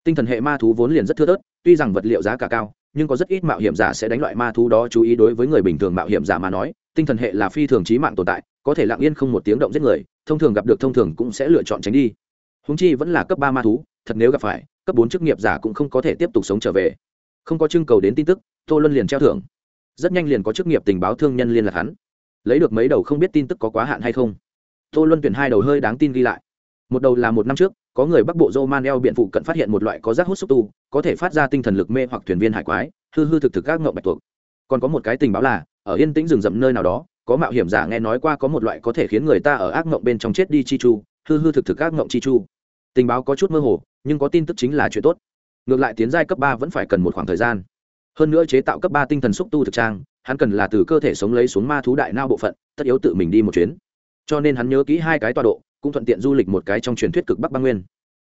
tinh thần hệ ma thú vốn liền rất thưa thớt, tuy rằng vật liệu giá cả cao, nhưng có rất ít mạo hiểm giả sẽ đánh loại ma thú đó chú ý đối với người bình thường mạo hiểm giả mà nói, tinh thần hệ là phi thường trí mạng tồn tại, có thể lặng yên không một tiếng động giết người, thông thường gặp được thông thường cũng sẽ lựa chọn tránh đi. Húng chi vẫn là cấp ba ma thú, thật nếu gặp phải, cấp bốn chức nghiệp giả cũng không có thể tiếp tục sống trở về. Không có trưng cầu đến tin tức, tô luân liền treo thưởng. Rất nhanh liền có chức nghiệp tình báo thương nhân liên lạc hắn. Lấy được mấy đầu không biết tin tức có quá hạn hay không? Tô luân tuyển hai đầu hơi đáng tin ghi lại. Một đầu là một năm trước có người bắc bộ Romanel biển biện phụ cận phát hiện một loại có rác hút xúc tu, có thể phát ra tinh thần lực mê hoặc thuyền viên hải quái, hư hư thực thực các ngậu bạch tuộc. Còn có một cái tình báo là, ở yên tĩnh rừng rậm nơi nào đó, có mạo hiểm giả nghe nói qua có một loại có thể khiến người ta ở ác ngộng bên trong chết đi chi chu, hư hư thực thực các ngộng chi chu. Tình báo có chút mơ hồ, nhưng có tin tức chính là chuyện tốt. Ngược lại tiến giai cấp ba vẫn phải cần một khoảng thời gian. Hơn nữa chế tạo cấp ba tinh thần xúc tu thực trang, hắn cần là từ cơ thể sống lấy xuống ma thú đại não bộ phận, tất yếu tự mình đi một chuyến. Cho nên hắn nhớ kỹ hai cái tọa độ cũng thuận tiện du lịch một cái trong truyền thuyết cực bắc băng nguyên.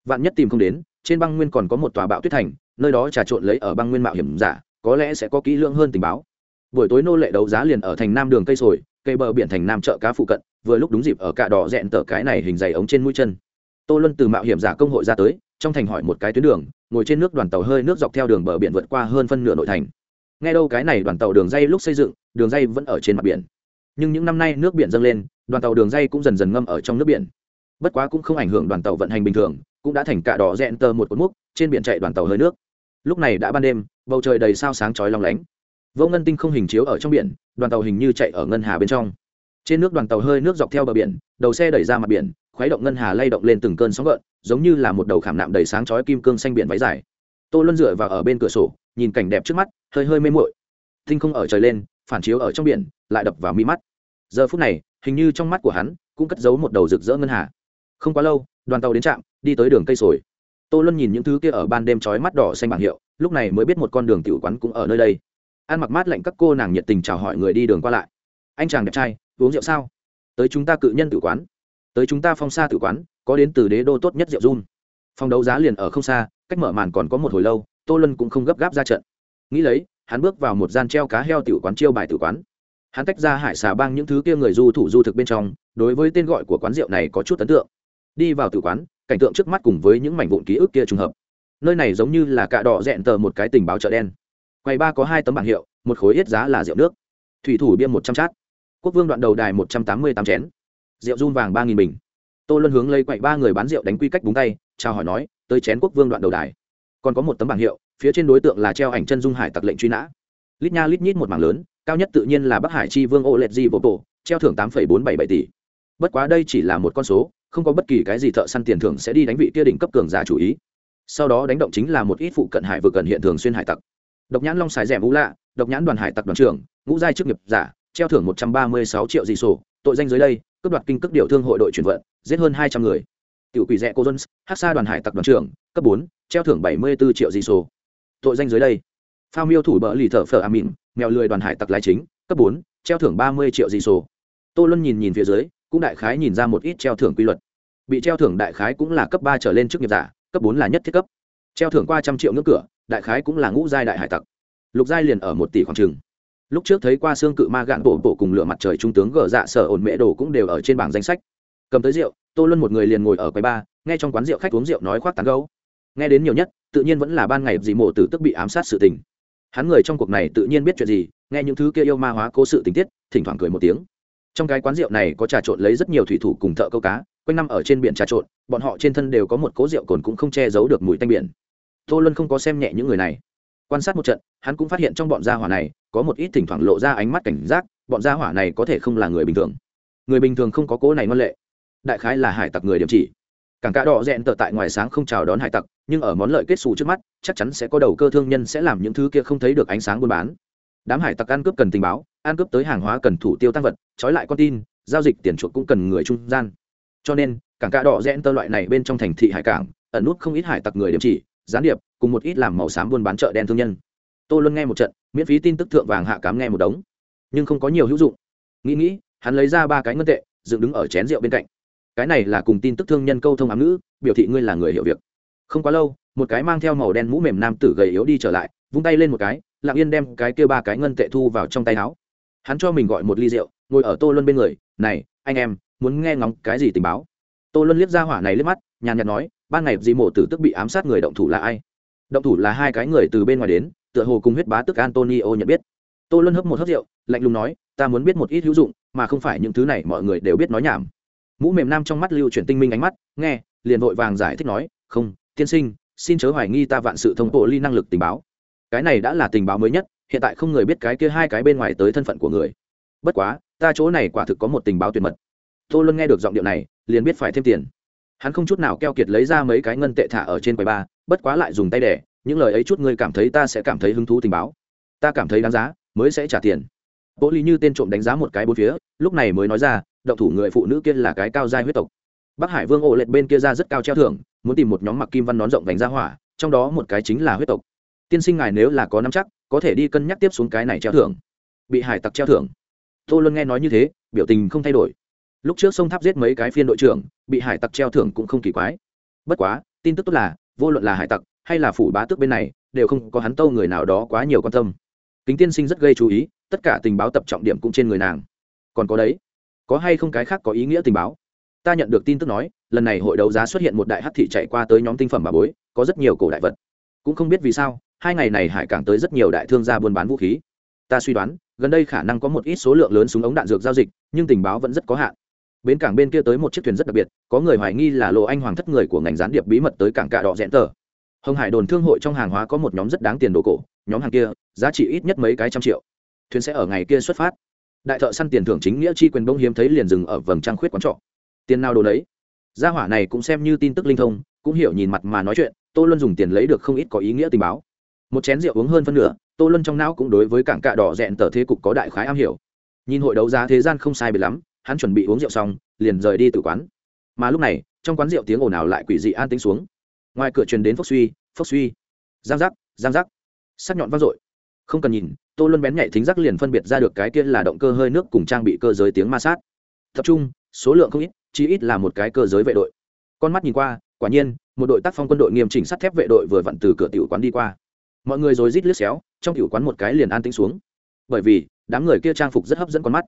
Vạn nhất tìm không đến, trên băng nguyên còn có một tòa bạo tuyết thành, nơi đó trà trộn lấy ở băng nguyên mạo hiểm giả, có lẽ sẽ có kỹ lưỡng hơn tình báo. Buổi tối nô lệ đấu giá liền ở thành nam đường cây sồi, cây bờ biển thành nam chợ cá phụ cận, vừa lúc đúng dịp ở cạ đỏ dẹn tờ cái này hình dày ống trên mũi chân. Tô luân từ mạo hiểm giả công hội ra tới, trong thành hỏi một cái tuyến đường, ngồi trên nước đoàn tàu hơi nước dọc theo đường bờ biển vượt qua hơn phân nửa nội thành. Nghe đâu cái này đoàn tàu đường dây lúc xây dựng, đường dây vẫn ở trên mặt biển. Nhưng những năm nay nước biển dâng lên, đoàn tàu đường dây cũng dần dần ngâm ở trong nước biển bất quá cũng không ảnh hưởng đoàn tàu vận hành bình thường, cũng đã thành cả đỏ rẽn tờ một cột múc trên biển chạy đoàn tàu hơi nước. Lúc này đã ban đêm, bầu trời đầy sao sáng chói long lánh. Vô ngân tinh không hình chiếu ở trong biển, đoàn tàu hình như chạy ở ngân hà bên trong. Trên nước đoàn tàu hơi nước dọc theo bờ biển, đầu xe đẩy ra mặt biển, khuấy động ngân hà lay động lên từng cơn sóng gợn, giống như là một đầu khảm nạm đầy sáng chói kim cương xanh biển váy dài. Tô luân dựa vào ở bên cửa sổ, nhìn cảnh đẹp trước mắt, hơi hơi mê mội tinh không ở trời lên, phản chiếu ở trong biển, lại đập vào mi mắt. Giờ phút này, hình như trong mắt của hắn, cũng cất giấu một đầu rực rỡ ngân hà không quá lâu, đoàn tàu đến trạm, đi tới đường cây sồi. Tô luân nhìn những thứ kia ở ban đêm trói mắt đỏ xanh bảng hiệu, lúc này mới biết một con đường tiểu quán cũng ở nơi đây. Ăn mặc mát lạnh các cô nàng nhiệt tình chào hỏi người đi đường qua lại. Anh chàng đẹp trai, uống rượu sao? Tới chúng ta cự nhân tử quán. Tới chúng ta phong xa tử quán, có đến từ đế đô tốt nhất rượu run. Phòng đấu giá liền ở không xa, cách mở màn còn có một hồi lâu, tô luân cũng không gấp gáp ra trận. Nghĩ lấy, hắn bước vào một gian treo cá heo tiểu quán chiêu bài tử quán. Hắn tách ra hải xà bang những thứ kia người du thủ du thực bên trong, đối với tên gọi của quán rượu này có chút ấn tượng đi vào tử quán, cảnh tượng trước mắt cùng với những mảnh vụn ký ức kia trùng hợp. Nơi này giống như là cạ đỏ dẹn tờ một cái tình báo chợ đen. Quầy ba có hai tấm bảng hiệu, một khối ít giá là rượu nước. Thủy thủ bia một trăm chát. Quốc vương đoạn đầu đài một trăm tám mươi tám chén. Rượu run vàng ba nghìn bình. Tô luân hướng lấy quậy ba người bán rượu đánh quy cách búng tay, chào hỏi nói, tới chén quốc vương đoạn đầu đài. Còn có một tấm bảng hiệu, phía trên đối tượng là treo ảnh chân dung hải tặc lệnh truy nã. Lít nha lít nhít một mảng lớn, cao nhất tự nhiên là bắc hải chi vương ô lệch di vô tổ, treo thưởng tám bốn bảy bảy tỷ. Bất quá đây chỉ là một con số không có bất kỳ cái gì thợ săn tiền thưởng sẽ đi đánh vị kia đỉnh cấp cường giả chủ ý. Sau đó đánh động chính là một ít phụ cận hải vực gần hiện thường xuyên hải tặc. Độc nhãn long xài rẻ vũ lạ, độc nhãn đoàn hải tặc đoàn trưởng, ngũ giai chức nghiệp giả, treo thưởng một trăm ba mươi sáu triệu dị sổ, tội danh dưới đây, cướp đoạt kinh cước điều thương hội đội chuyển vận, giết hơn hai trăm người. Tiểu quỷ rẽ cô jones, hát xa đoàn hải tặc đoàn trưởng, cấp bốn, treo thưởng bảy mươi bốn triệu dị sổ. Tội danh dưới đây. Phao miêu thủ bỡ lì thở phở à amin mèo lười đoàn hải tặc lái chính, cấp bốn, treo thưởng ba mươi triệu dị sổ. Tô luân nhìn nhìn phía dưới cũng đại khái nhìn ra một ít treo thưởng quy luật. Bị treo thưởng đại khái cũng là cấp ba trở lên chức nghiệp giả, cấp bốn là nhất thiết cấp. Treo thưởng qua trăm triệu ngưỡng cửa, đại khái cũng là ngũ giai đại hải tặc. Lục giai liền ở một tỷ khoảng trừng lúc trước thấy qua xương cự ma gạn bổ bổ cùng lửa mặt trời trung tướng gờ dạ sở ổn mễ đồ cũng đều ở trên bảng danh sách. Cầm tới rượu, tô luân một người liền ngồi ở quầy ba, nghe trong quán rượu khách uống rượu nói khoác tán gấu. Nghe đến nhiều nhất, tự nhiên vẫn là ban ngày dị mộ tử tức bị ám sát sự tình. Hắn người trong cuộc này tự nhiên biết chuyện gì, nghe những thứ kia yêu ma hóa cố sự tình tiết, thỉnh thoảng cười một tiếng trong cái quán rượu này có trà trộn lấy rất nhiều thủy thủ cùng thợ câu cá, quanh năm ở trên biển trà trộn, bọn họ trên thân đều có một cố rượu cồn cũng không che giấu được mùi tanh biển. Tô luân không có xem nhẹ những người này. Quan sát một trận, hắn cũng phát hiện trong bọn gia hỏa này, có một ít thỉnh thoảng lộ ra ánh mắt cảnh giác, bọn gia hỏa này có thể không là người bình thường. Người bình thường không có cố này ngoan lệ. Đại khái là hải tặc người điểm chỉ. Cảng cá đỏ rẽn tờ tại ngoài sáng không chào đón hải tặc, nhưng ở món lợi kết xù trước mắt, chắc chắn sẽ có đầu cơ thương nhân sẽ làm những thứ kia không thấy được ánh sáng buôn bán đám hải tặc ăn cướp cần tình báo, ăn cướp tới hàng hóa cần thủ tiêu tăng vật, trói lại con tin, giao dịch tiền chuộc cũng cần người trung gian. Cho nên, cảng cá đỏ rẽn tơ loại này bên trong thành thị hải cảng, ẩn nút không ít hải tặc người điểm chỉ, gián điệp, cùng một ít làm màu xám buôn bán chợ đen thương nhân. Tôi luôn nghe một trận, miễn phí tin tức thượng vàng hạ cám nghe một đống. Nhưng không có nhiều hữu dụng. Nghĩ nghĩ, hắn lấy ra ba cái ngân tệ, dựng đứng ở chén rượu bên cạnh. Cái này là cùng tin tức thương nhân câu thông ám ngữ, biểu thị ngươi là người hiểu việc. Không quá lâu, một cái mang theo màu đen mũ mềm nam tử gầy yếu đi trở lại, vung tay lên một cái lặng yên đem cái kia ba cái ngân tệ thu vào trong tay áo. Hắn cho mình gọi một ly rượu, ngồi ở tô luân bên người, này, anh em, muốn nghe ngóng cái gì tình báo? Tô luân liếc ra hỏa này liếc mắt, nhàn nhạt nói, ban ngày di mộ tử tức bị ám sát người động thủ là ai? Động thủ là hai cái người từ bên ngoài đến, tựa hồ cùng huyết bá tức antonio nhận biết. Tô luân hấp một hớp rượu, lạnh lùng nói, ta muốn biết một ít hữu dụng, mà không phải những thứ này mọi người đều biết nói nhảm. Mũ mềm nam trong mắt lưu chuyển tinh minh ánh mắt, nghe, liền vội vàng giải thích nói, không, tiên sinh, xin chớ hoài nghi ta vạn sự thông bộ ly năng lực tình báo cái này đã là tình báo mới nhất, hiện tại không người biết cái kia hai cái bên ngoài tới thân phận của người. Bất quá, ta chỗ này quả thực có một tình báo tuyệt mật. Tô luân nghe được giọng điệu này, liền biết phải thêm tiền. Hắn không chút nào keo kiệt lấy ra mấy cái ngân tệ thả ở trên quầy ba, bất quá lại dùng tay đẻ, những lời ấy chút ngươi cảm thấy ta sẽ cảm thấy hứng thú tình báo. Ta cảm thấy đáng giá, mới sẽ trả tiền. Bố ly như tên trộm đánh giá một cái bốn phía, lúc này mới nói ra, động thủ người phụ nữ kia là cái cao giai huyết tộc. Bắc hải vương ổ lệch bên kia ra rất cao treo thưởng, muốn tìm một nhóm mặc kim văn nón rộng vành ra hỏa, trong đó một cái chính là huyết tộc tiên sinh ngài nếu là có nắm chắc, có thể đi cân nhắc tiếp xuống cái này treo thưởng. Bị hải tặc treo thưởng. Tô luân nghe nói như thế, biểu tình không thay đổi. Lúc trước sông tháp giết mấy cái phiên đội trưởng, bị hải tặc treo thưởng cũng không kỳ quái. Bất quá, tin tức tốt là, vô luận là hải tặc hay là phủ bá tước bên này, đều không có hắn tâu người nào đó quá nhiều quan tâm. Kính tiên sinh rất gây chú ý, tất cả tình báo tập trọng điểm cũng trên người nàng. Còn có đấy, có hay không cái khác có ý nghĩa tình báo? Ta nhận được tin tức nói, lần này hội đấu giá xuất hiện một đại hát thị chạy qua tới nhóm tinh phẩm bà bối, có rất nhiều cổ đại vật. Cũng không biết vì sao hai ngày này hải cảng tới rất nhiều đại thương gia buôn bán vũ khí. Ta suy đoán, gần đây khả năng có một ít số lượng lớn súng ống đạn dược giao dịch, nhưng tình báo vẫn rất có hạn. Bến cảng bên kia tới một chiếc thuyền rất đặc biệt, có người hoài nghi là lộ anh hoàng thất người của ngành gián điệp bí mật tới cảng cạ đỏ rẽn tờ. Hồng hải đồn thương hội trong hàng hóa có một nhóm rất đáng tiền đồ cổ, nhóm hàng kia, giá trị ít nhất mấy cái trăm triệu. Thuyền sẽ ở ngày kia xuất phát. Đại thợ săn tiền thưởng chính nghĩa chi quyền bông hiếm thấy liền dừng ở vầng trăng khuyết quán trọ. Tiền nào đồ đấy gia hỏa này cũng xem như tin tức linh thông, cũng hiểu nhìn mặt mà nói chuyện, tô luôn dùng tiền lấy được không ít có ý nghĩa tình báo một chén rượu uống hơn phân nửa, tô luân trong não cũng đối với cảng cạ đỏ rẽn tờ thế cục có đại khái am hiểu. Nhìn hội đấu giá thế gian không sai biệt lắm, hắn chuẩn bị uống rượu xong, liền rời đi từ quán. Mà lúc này, trong quán rượu tiếng ồn ào lại quỷ dị an tính xuống. Ngoài cửa truyền đến phốc suy phốc suy, giang giác giang giác. Sắc nhọn vang dội. Không cần nhìn, tô luân bén nhạy thính giác liền phân biệt ra được cái kia là động cơ hơi nước cùng trang bị cơ giới tiếng ma sát. Tập trung, số lượng không ít, chí ít là một cái cơ giới vệ đội. Con mắt nhìn qua, quả nhiên, một đội tác phong quân đội nghiêm chỉnh sắt thép vệ đội vừa vặn từ cửa tiểu quán đi qua mọi người rồi rít lướt xéo, trong tiểu quán một cái liền an tĩnh xuống. Bởi vì, đám người kia trang phục rất hấp dẫn con mắt.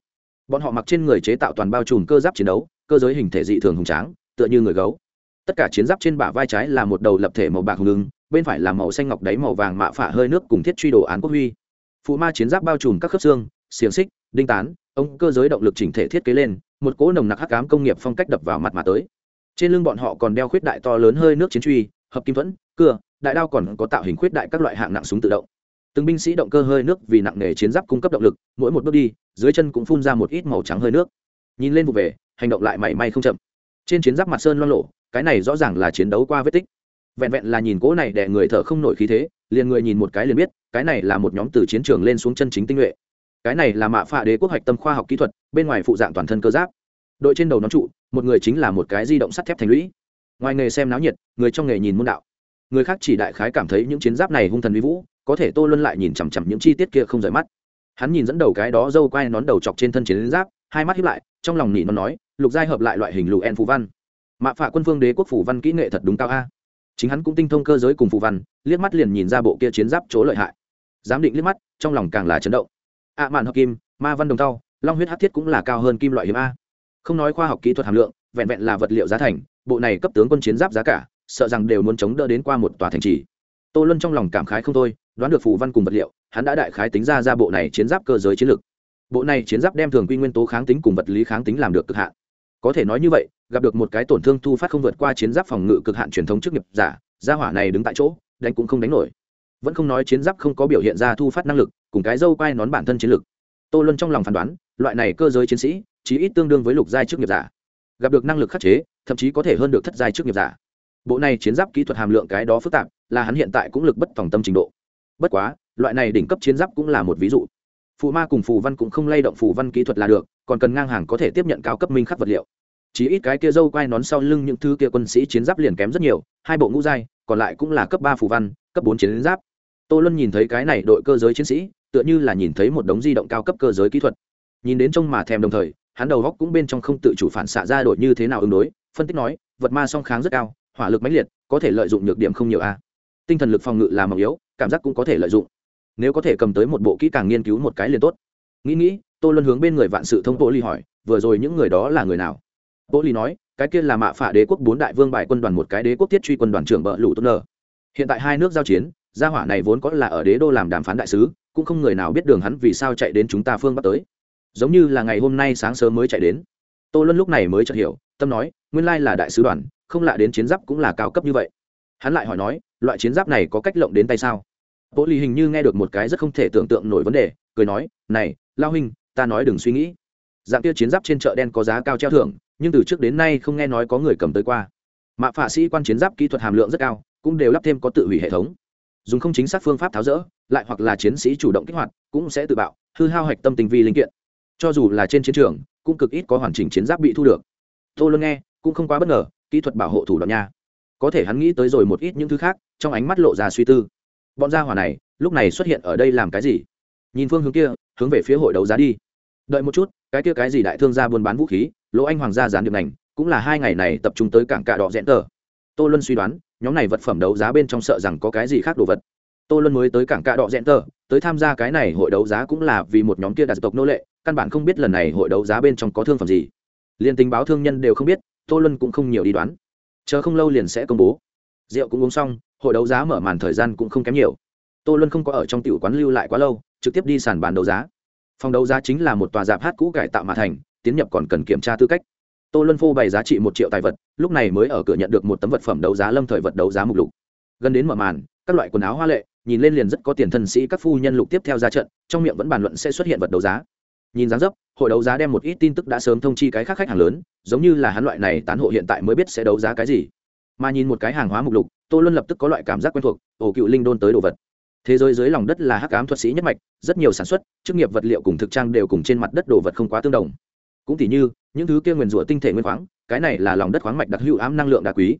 Bọn họ mặc trên người chế tạo toàn bao trùm cơ giáp chiến đấu, cơ giới hình thể dị thường hùng tráng, tựa như người gấu. Tất cả chiến giáp trên bả vai trái là một đầu lập thể màu bạc hùng lưng bên phải là màu xanh ngọc đáy màu vàng mạ phả hơi nước cùng thiết truy đồ án quốc huy. Phụ ma chiến giáp bao trùm các khớp xương, xiềng xích, đinh tán, ông cơ giới động lực chỉnh thể thiết kế lên, một cỗ nồng nặc hắc cám công nghiệp phong cách đập vào mặt mà tới. Trên lưng bọn họ còn đeo khuyết đại to lớn hơi nước chiến truy, hợp kim thuẫn, cưa đại đao còn có tạo hình khuyết đại các loại hạng nặng súng tự động. Từng binh sĩ động cơ hơi nước vì nặng nề chiến giáp cung cấp động lực, mỗi một bước đi, dưới chân cũng phun ra một ít màu trắng hơi nước. Nhìn lên vụ về, hành động lại mảy may không chậm. Trên chiến giáp mặt sơn loan lộ cái này rõ ràng là chiến đấu qua vết tích. Vẹn vẹn là nhìn cỗ này để người thở không nổi khí thế, liền người nhìn một cái liền biết, cái này là một nhóm từ chiến trường lên xuống chân chính tinh nhuệ. Cái này là mạ phạ đế quốc hoạch tâm khoa học kỹ thuật, bên ngoài phụ dạng toàn thân cơ giáp. Đội trên đầu nón trụ, một người chính là một cái di động sắt thép thành lũy. Ngoài nghề xem náo nhiệt, người trong nghề nhìn môn đạo người khác chỉ đại khái cảm thấy những chiến giáp này hung thần uy vũ có thể tô luân lại nhìn chằm chằm những chi tiết kia không rời mắt. Hắn nhìn dẫn đầu cái đó dâu quai nón đầu chọc trên thân chiến giáp hai mắt hiếp lại trong lòng nỉ nó nói lục giai hợp lại loại hình lục en phù văn. Mạ phạ quân phương đế quốc phủ văn kỹ nghệ thật đúng cao a. Chính hắn cũng tinh thông cơ giới cùng phù văn liếc mắt liền nhìn ra bộ kia chiến giáp chỗ lợi hại. Giám định liếc mắt trong lòng càng là chấn động. Ạ mạn hợp kim ma văn đồng thau, long huyết hát thiết cũng là cao hơn kim loại hiếm a. Không nói khoa học kỹ thuật hàm lượng vẹn vẹn là vật liệu giá thành bộ này cấp tướng quân chiến giáp giá cả sợ rằng đều muốn chống đỡ đến qua một tòa thành trì. Tô luân trong lòng cảm khái không thôi, đoán được phù văn cùng vật liệu, hắn đã đại khái tính ra ra bộ này chiến giáp cơ giới chiến lược bộ này chiến giáp đem thường quy nguyên tố kháng tính cùng vật lý kháng tính làm được cực hạn. Có thể nói như vậy, gặp được một cái tổn thương thu phát không vượt qua chiến giáp phòng ngự cực hạn truyền thống trước nghiệp giả, gia hỏa này đứng tại chỗ, đánh cũng không đánh nổi. Vẫn không nói chiến giáp không có biểu hiện ra thu phát năng lực, cùng cái dâu quai nón bản thân chiến lực. Tô luân trong lòng phán đoán, loại này cơ giới chiến sĩ, chí ít tương đương với lục giai trước nghiệp giả. Gặp được năng lực khắc chế, thậm chí có thể hơn được thất giai trước nghiệp giả bộ này chiến giáp kỹ thuật hàm lượng cái đó phức tạp, là hắn hiện tại cũng lực bất phòng tâm trình độ. Bất quá, loại này đỉnh cấp chiến giáp cũng là một ví dụ. Phù ma cùng phù văn cũng không lay động phù văn kỹ thuật là được, còn cần ngang hàng có thể tiếp nhận cao cấp minh khắc vật liệu. Chỉ ít cái kia dâu quai nón sau lưng những thứ kia quân sĩ chiến giáp liền kém rất nhiều, hai bộ ngũ giai, còn lại cũng là cấp ba phù văn, cấp bốn chiến giáp. Tô luân nhìn thấy cái này đội cơ giới chiến sĩ, tựa như là nhìn thấy một đống di động cao cấp cơ giới kỹ thuật. Nhìn đến trông mà thèm đồng thời, hắn đầu góc cũng bên trong không tự chủ phản xạ ra đội như thế nào ứng đối, phân tích nói, vật ma song kháng rất cao hỏa lực mãnh liệt, có thể lợi dụng nhược điểm không nhiều a. Tinh thần lực phòng ngự là mỏng yếu, cảm giác cũng có thể lợi dụng. Nếu có thể cầm tới một bộ kỹ càng nghiên cứu một cái liền tốt. Nghĩ nghĩ tôi luôn hướng bên người vạn sự thông bộ ly hỏi, vừa rồi những người đó là người nào? Bộ ly nói, cái kia là mạ phả đế quốc bốn đại vương bài quân đoàn một cái đế quốc tiết truy quân đoàn trưởng bợ lũ tốt nở. hiện tại hai nước giao chiến, gia hỏa này vốn có là ở đế đô làm đàm phán đại sứ, cũng không người nào biết đường hắn vì sao chạy đến chúng ta phương bắc tới. Giống như là ngày hôm nay sáng sớm mới chạy đến. Tô luân lúc này mới chợt hiểu, tâm nói, nguyên lai là đại sứ đoàn không lạ đến chiến giáp cũng là cao cấp như vậy. Hắn lại hỏi nói, loại chiến giáp này có cách lộng đến tay sao? Bộ lì hình như nghe được một cái rất không thể tưởng tượng nổi vấn đề, cười nói, này, lao huynh ta nói đừng suy nghĩ. Dạng kia chiến giáp trên chợ đen có giá cao treo thưởng, nhưng từ trước đến nay không nghe nói có người cầm tới qua. Mạ phạ sĩ quan chiến giáp kỹ thuật hàm lượng rất cao, cũng đều lắp thêm có tự hủy hệ thống. Dùng không chính xác phương pháp tháo rỡ, lại hoặc là chiến sĩ chủ động kích hoạt, cũng sẽ tự bạo, hư hao hạch tâm tình vi linh kiện. Cho dù là trên chiến trường, cũng cực ít có hoàn chỉnh chiến giáp bị thu được. Tô luôn nghe, cũng không quá bất ngờ kỹ thuật bảo hộ thủ đoạn nha. Có thể hắn nghĩ tới rồi một ít những thứ khác, trong ánh mắt lộ ra suy tư. Bọn gia hỏa này, lúc này xuất hiện ở đây làm cái gì? Nhìn phương hướng kia, hướng về phía hội đấu giá đi. Đợi một chút, cái kia cái gì đại thương gia buôn bán vũ khí, lỗ anh hoàng gia gián điệp ngành, cũng là hai ngày này tập trung tới cảng cạ đỏ rẽn tờ. Tô luân suy đoán, nhóm này vật phẩm đấu giá bên trong sợ rằng có cái gì khác đồ vật. Tô luân mới tới cảng cạ đỏ rẽn tờ, tới tham gia cái này hội đấu giá cũng là vì một nhóm kia đặc tộc nô lệ, căn bản không biết lần này hội đấu giá bên trong có thương phẩm gì. Liên tình báo thương nhân đều không biết tô luân cũng không nhiều đi đoán. Chờ không lâu liền sẽ công bố. Rượu cũng uống xong, hội đấu giá mở màn thời gian cũng không kém nhiều. Tô luân không có ở trong tiểu quán lưu lại quá lâu, trực tiếp đi sàn bán đấu giá. Phòng đấu giá chính là một tòa dạp hát cũ cải tạo mà thành, tiến nhập còn cần kiểm tra tư cách. Tô luân phô bày giá trị một triệu tài vật, lúc này mới ở cửa nhận được một tấm vật phẩm đấu giá lâm thời vật đấu giá mục lục. Gần đến mở màn, các loại quần áo hoa lệ, nhìn lên liền rất có tiền thân sĩ các phu nhân lục tiếp theo ra trận, trong miệng vẫn bàn luận sẽ xuất hiện vật đấu giá. Nhìn dáng dấp hội đấu giá đem một ít tin tức đã sớm thông chi cái khác khách hàng lớn, giống như là hắn loại này tán hộ hiện tại mới biết sẽ đấu giá cái gì. Mà nhìn một cái hàng hóa mục lục, tô luân lập tức có loại cảm giác quen thuộc, ổ cựu linh đôn tới đồ vật. Thế giới dưới lòng đất là hắc ám thuật sĩ nhất mạch, rất nhiều sản xuất, chức nghiệp vật liệu cùng thực trang đều cùng trên mặt đất đồ vật không quá tương đồng. Cũng tỉ như, những thứ kia nguyền rủa tinh thể nguyên khoáng, cái này là lòng đất khoáng mạch đặc hữu ám năng lượng đá quý.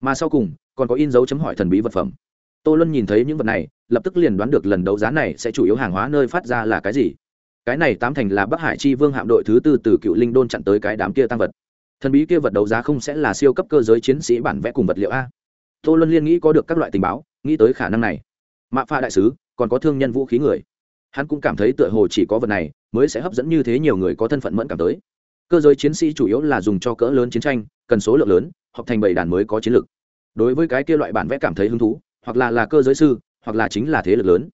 Mà sau cùng, còn có in dấu chấm hỏi thần bí vật phẩm. Tô luân nhìn thấy những vật này, lập tức liền đoán được lần đấu giá này sẽ chủ yếu hàng hóa nơi phát ra là cái gì cái này tám thành là bắc hải chi vương hạm đội thứ tư từ cựu linh đôn chặn tới cái đám kia tăng vật. Thần bí kia vật đấu giá không sẽ là siêu cấp cơ giới chiến sĩ bản vẽ cùng vật liệu a. Tô luân liên nghĩ có được các loại tình báo, nghĩ tới khả năng này. Mạ pha đại sứ, còn có thương nhân vũ khí người. Hắn cũng cảm thấy tựa hồ chỉ có vật này mới sẽ hấp dẫn như thế nhiều người có thân phận mẫn cảm tới. Cơ giới chiến sĩ chủ yếu là dùng cho cỡ lớn chiến tranh, cần số lượng lớn hoặc thành bảy đàn mới có chiến lược đối với cái kia loại bản vẽ cảm thấy hứng thú, hoặc là là cơ giới sư, hoặc là chính là thế lực lớn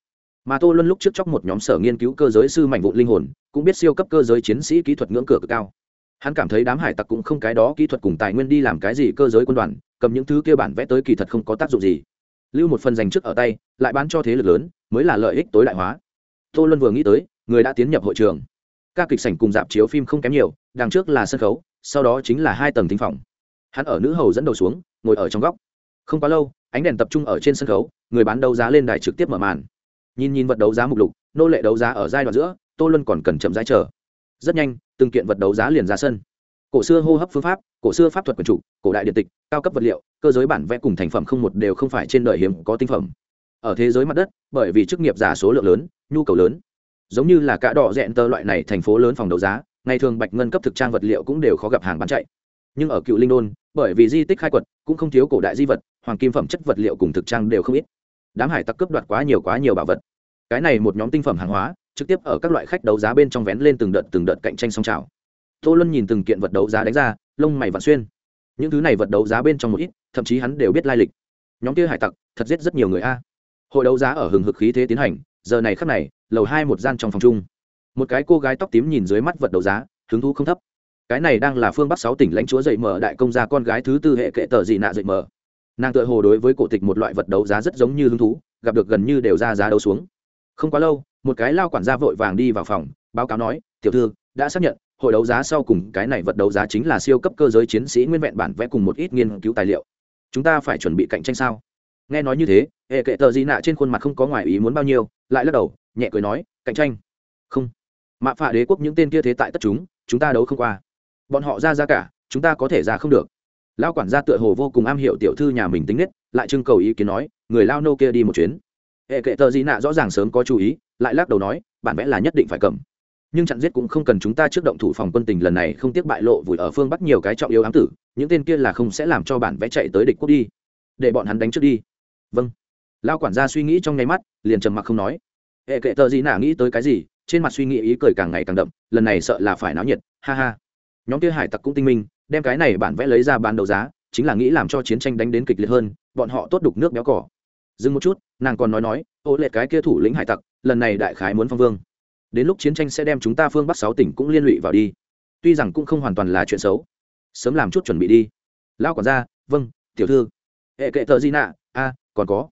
mà tô luân lúc trước chóc một nhóm sở nghiên cứu cơ giới sư mạnh vụ linh hồn, cũng biết siêu cấp cơ giới chiến sĩ kỹ thuật ngưỡng cửa cực cao. Hắn cảm thấy đám hải tặc cũng không cái đó kỹ thuật cùng tài nguyên đi làm cái gì cơ giới quân đoàn, cầm những thứ kia bản vẽ tới kỳ thật không có tác dụng gì. Lưu một phần dành trước ở tay, lại bán cho thế lực lớn, mới là lợi ích tối đại hóa. Tô luân vừa nghĩ tới, người đã tiến nhập hội trường. Ca kịch sảnh cùng dạp chiếu phim không kém nhiều, đằng trước là sân khấu, sau đó chính là hai tầng thính phòng. Hắn ở nữ hầu dẫn đầu xuống, ngồi ở trong góc. Không quá lâu, ánh đèn tập trung ở trên sân khấu, người bán đấu giá lên đài trực tiếp mở màn nhìn nhìn vật đấu giá mục lục, nô lệ đấu giá ở giai đoạn giữa, tô luân còn cần chậm rãi chờ. Rất nhanh, từng kiện vật đấu giá liền ra sân. Cổ xưa hô hấp phương pháp, cổ xưa pháp thuật quần chủ cổ đại điện tịch, cao cấp vật liệu, cơ giới bản vẽ cùng thành phẩm không một đều không phải trên đời hiếm có tinh phẩm. Ở thế giới mặt đất, bởi vì chức nghiệp giả số lượng lớn, nhu cầu lớn. Giống như là cả đỏ rẽn tơ loại này thành phố lớn phòng đấu giá, ngày thường bạch ngân cấp thực trang vật liệu cũng đều khó gặp hàng bán chạy. Nhưng ở cựu linh đôn, bởi vì di tích khai quật, cũng không thiếu cổ đại di vật, hoàng kim phẩm chất vật liệu cùng thực trang đều không ít đám hải tặc cướp đoạt quá nhiều quá nhiều bảo vật. Cái này một nhóm tinh phẩm hàng hóa, trực tiếp ở các loại khách đấu giá bên trong vén lên từng đợt từng đợt cạnh tranh song trào. Tô luân nhìn từng kiện vật đấu giá đánh ra, lông mày vặn xuyên. Những thứ này vật đấu giá bên trong một ít, thậm chí hắn đều biết lai lịch. Nhóm kia hải tặc, thật giết rất nhiều người a. Hội đấu giá ở hừng hực khí thế tiến hành, giờ này khắc này, lầu hai một gian trong phòng chung. Một cái cô gái tóc tím nhìn dưới mắt vật đấu giá, hứng thú không thấp. Cái này đang là phương bắc sáu tỉnh lãnh chúa dậy mở đại công gia con gái thứ tư hệ kệ tờ dị nạ dậy mở nàng tự hồ đối với cổ tịch một loại vật đấu giá rất giống như hứng thú, gặp được gần như đều ra giá đấu xuống. Không quá lâu, một cái lao quản gia vội vàng đi vào phòng, báo cáo nói, tiểu thư, đã xác nhận, hội đấu giá sau cùng cái này vật đấu giá chính là siêu cấp cơ giới chiến sĩ nguyên vẹn bản vẽ cùng một ít nghiên cứu tài liệu. Chúng ta phải chuẩn bị cạnh tranh sao? Nghe nói như thế hệ kệ tờ di nạ trên khuôn mặt không có ngoài ý muốn bao nhiêu, lại lắc đầu, nhẹ cười nói, cạnh tranh? Không. Mạ phạ đế quốc những tên kia thế tại tất chúng chúng ta đấu không qua. Bọn họ ra ra cả, chúng ta có thể ra không được lao quản gia tựa hồ vô cùng am hiểu tiểu thư nhà mình tính nết, lại trưng cầu ý kiến nói, người lao nô kia đi một chuyến. Hệ kệ tờ gì nạ rõ ràng sớm có chú ý, lại lắc đầu nói, bản vẽ là nhất định phải cầm. Nhưng chặn giết cũng không cần chúng ta trước động thủ phòng quân tình lần này không tiếc bại lộ vùi ở phương bắc nhiều cái trọng yếu ám tử, những tên kia là không sẽ làm cho bản vẽ chạy tới địch quốc đi. Để bọn hắn đánh trước đi. Vâng. Lao quản gia suy nghĩ trong nháy mắt, liền trầm mặc không nói. Hệ kệ tờ gì nạ nghĩ tới cái gì, trên mặt suy nghĩ ý cười càng ngày càng đậm, lần này sợ là phải náo nhiệt, ha ha. Nhóm kia hải tặc cũng tinh minh đem cái này bản vẽ lấy ra bán đấu giá, chính là nghĩ làm cho chiến tranh đánh đến kịch liệt hơn, bọn họ tốt đục nước béo cỏ. Dừng một chút, nàng còn nói nói, ô lệ cái kia thủ lĩnh hải tặc, lần này đại khái muốn phong vương. Đến lúc chiến tranh sẽ đem chúng ta phương bắc sáu tỉnh cũng liên lụy vào đi. Tuy rằng cũng không hoàn toàn là chuyện xấu. Sớm làm chút chuẩn bị đi. Lao quản gia vâng tiểu thư. Hệ kệ thợ di nạ? A, còn có.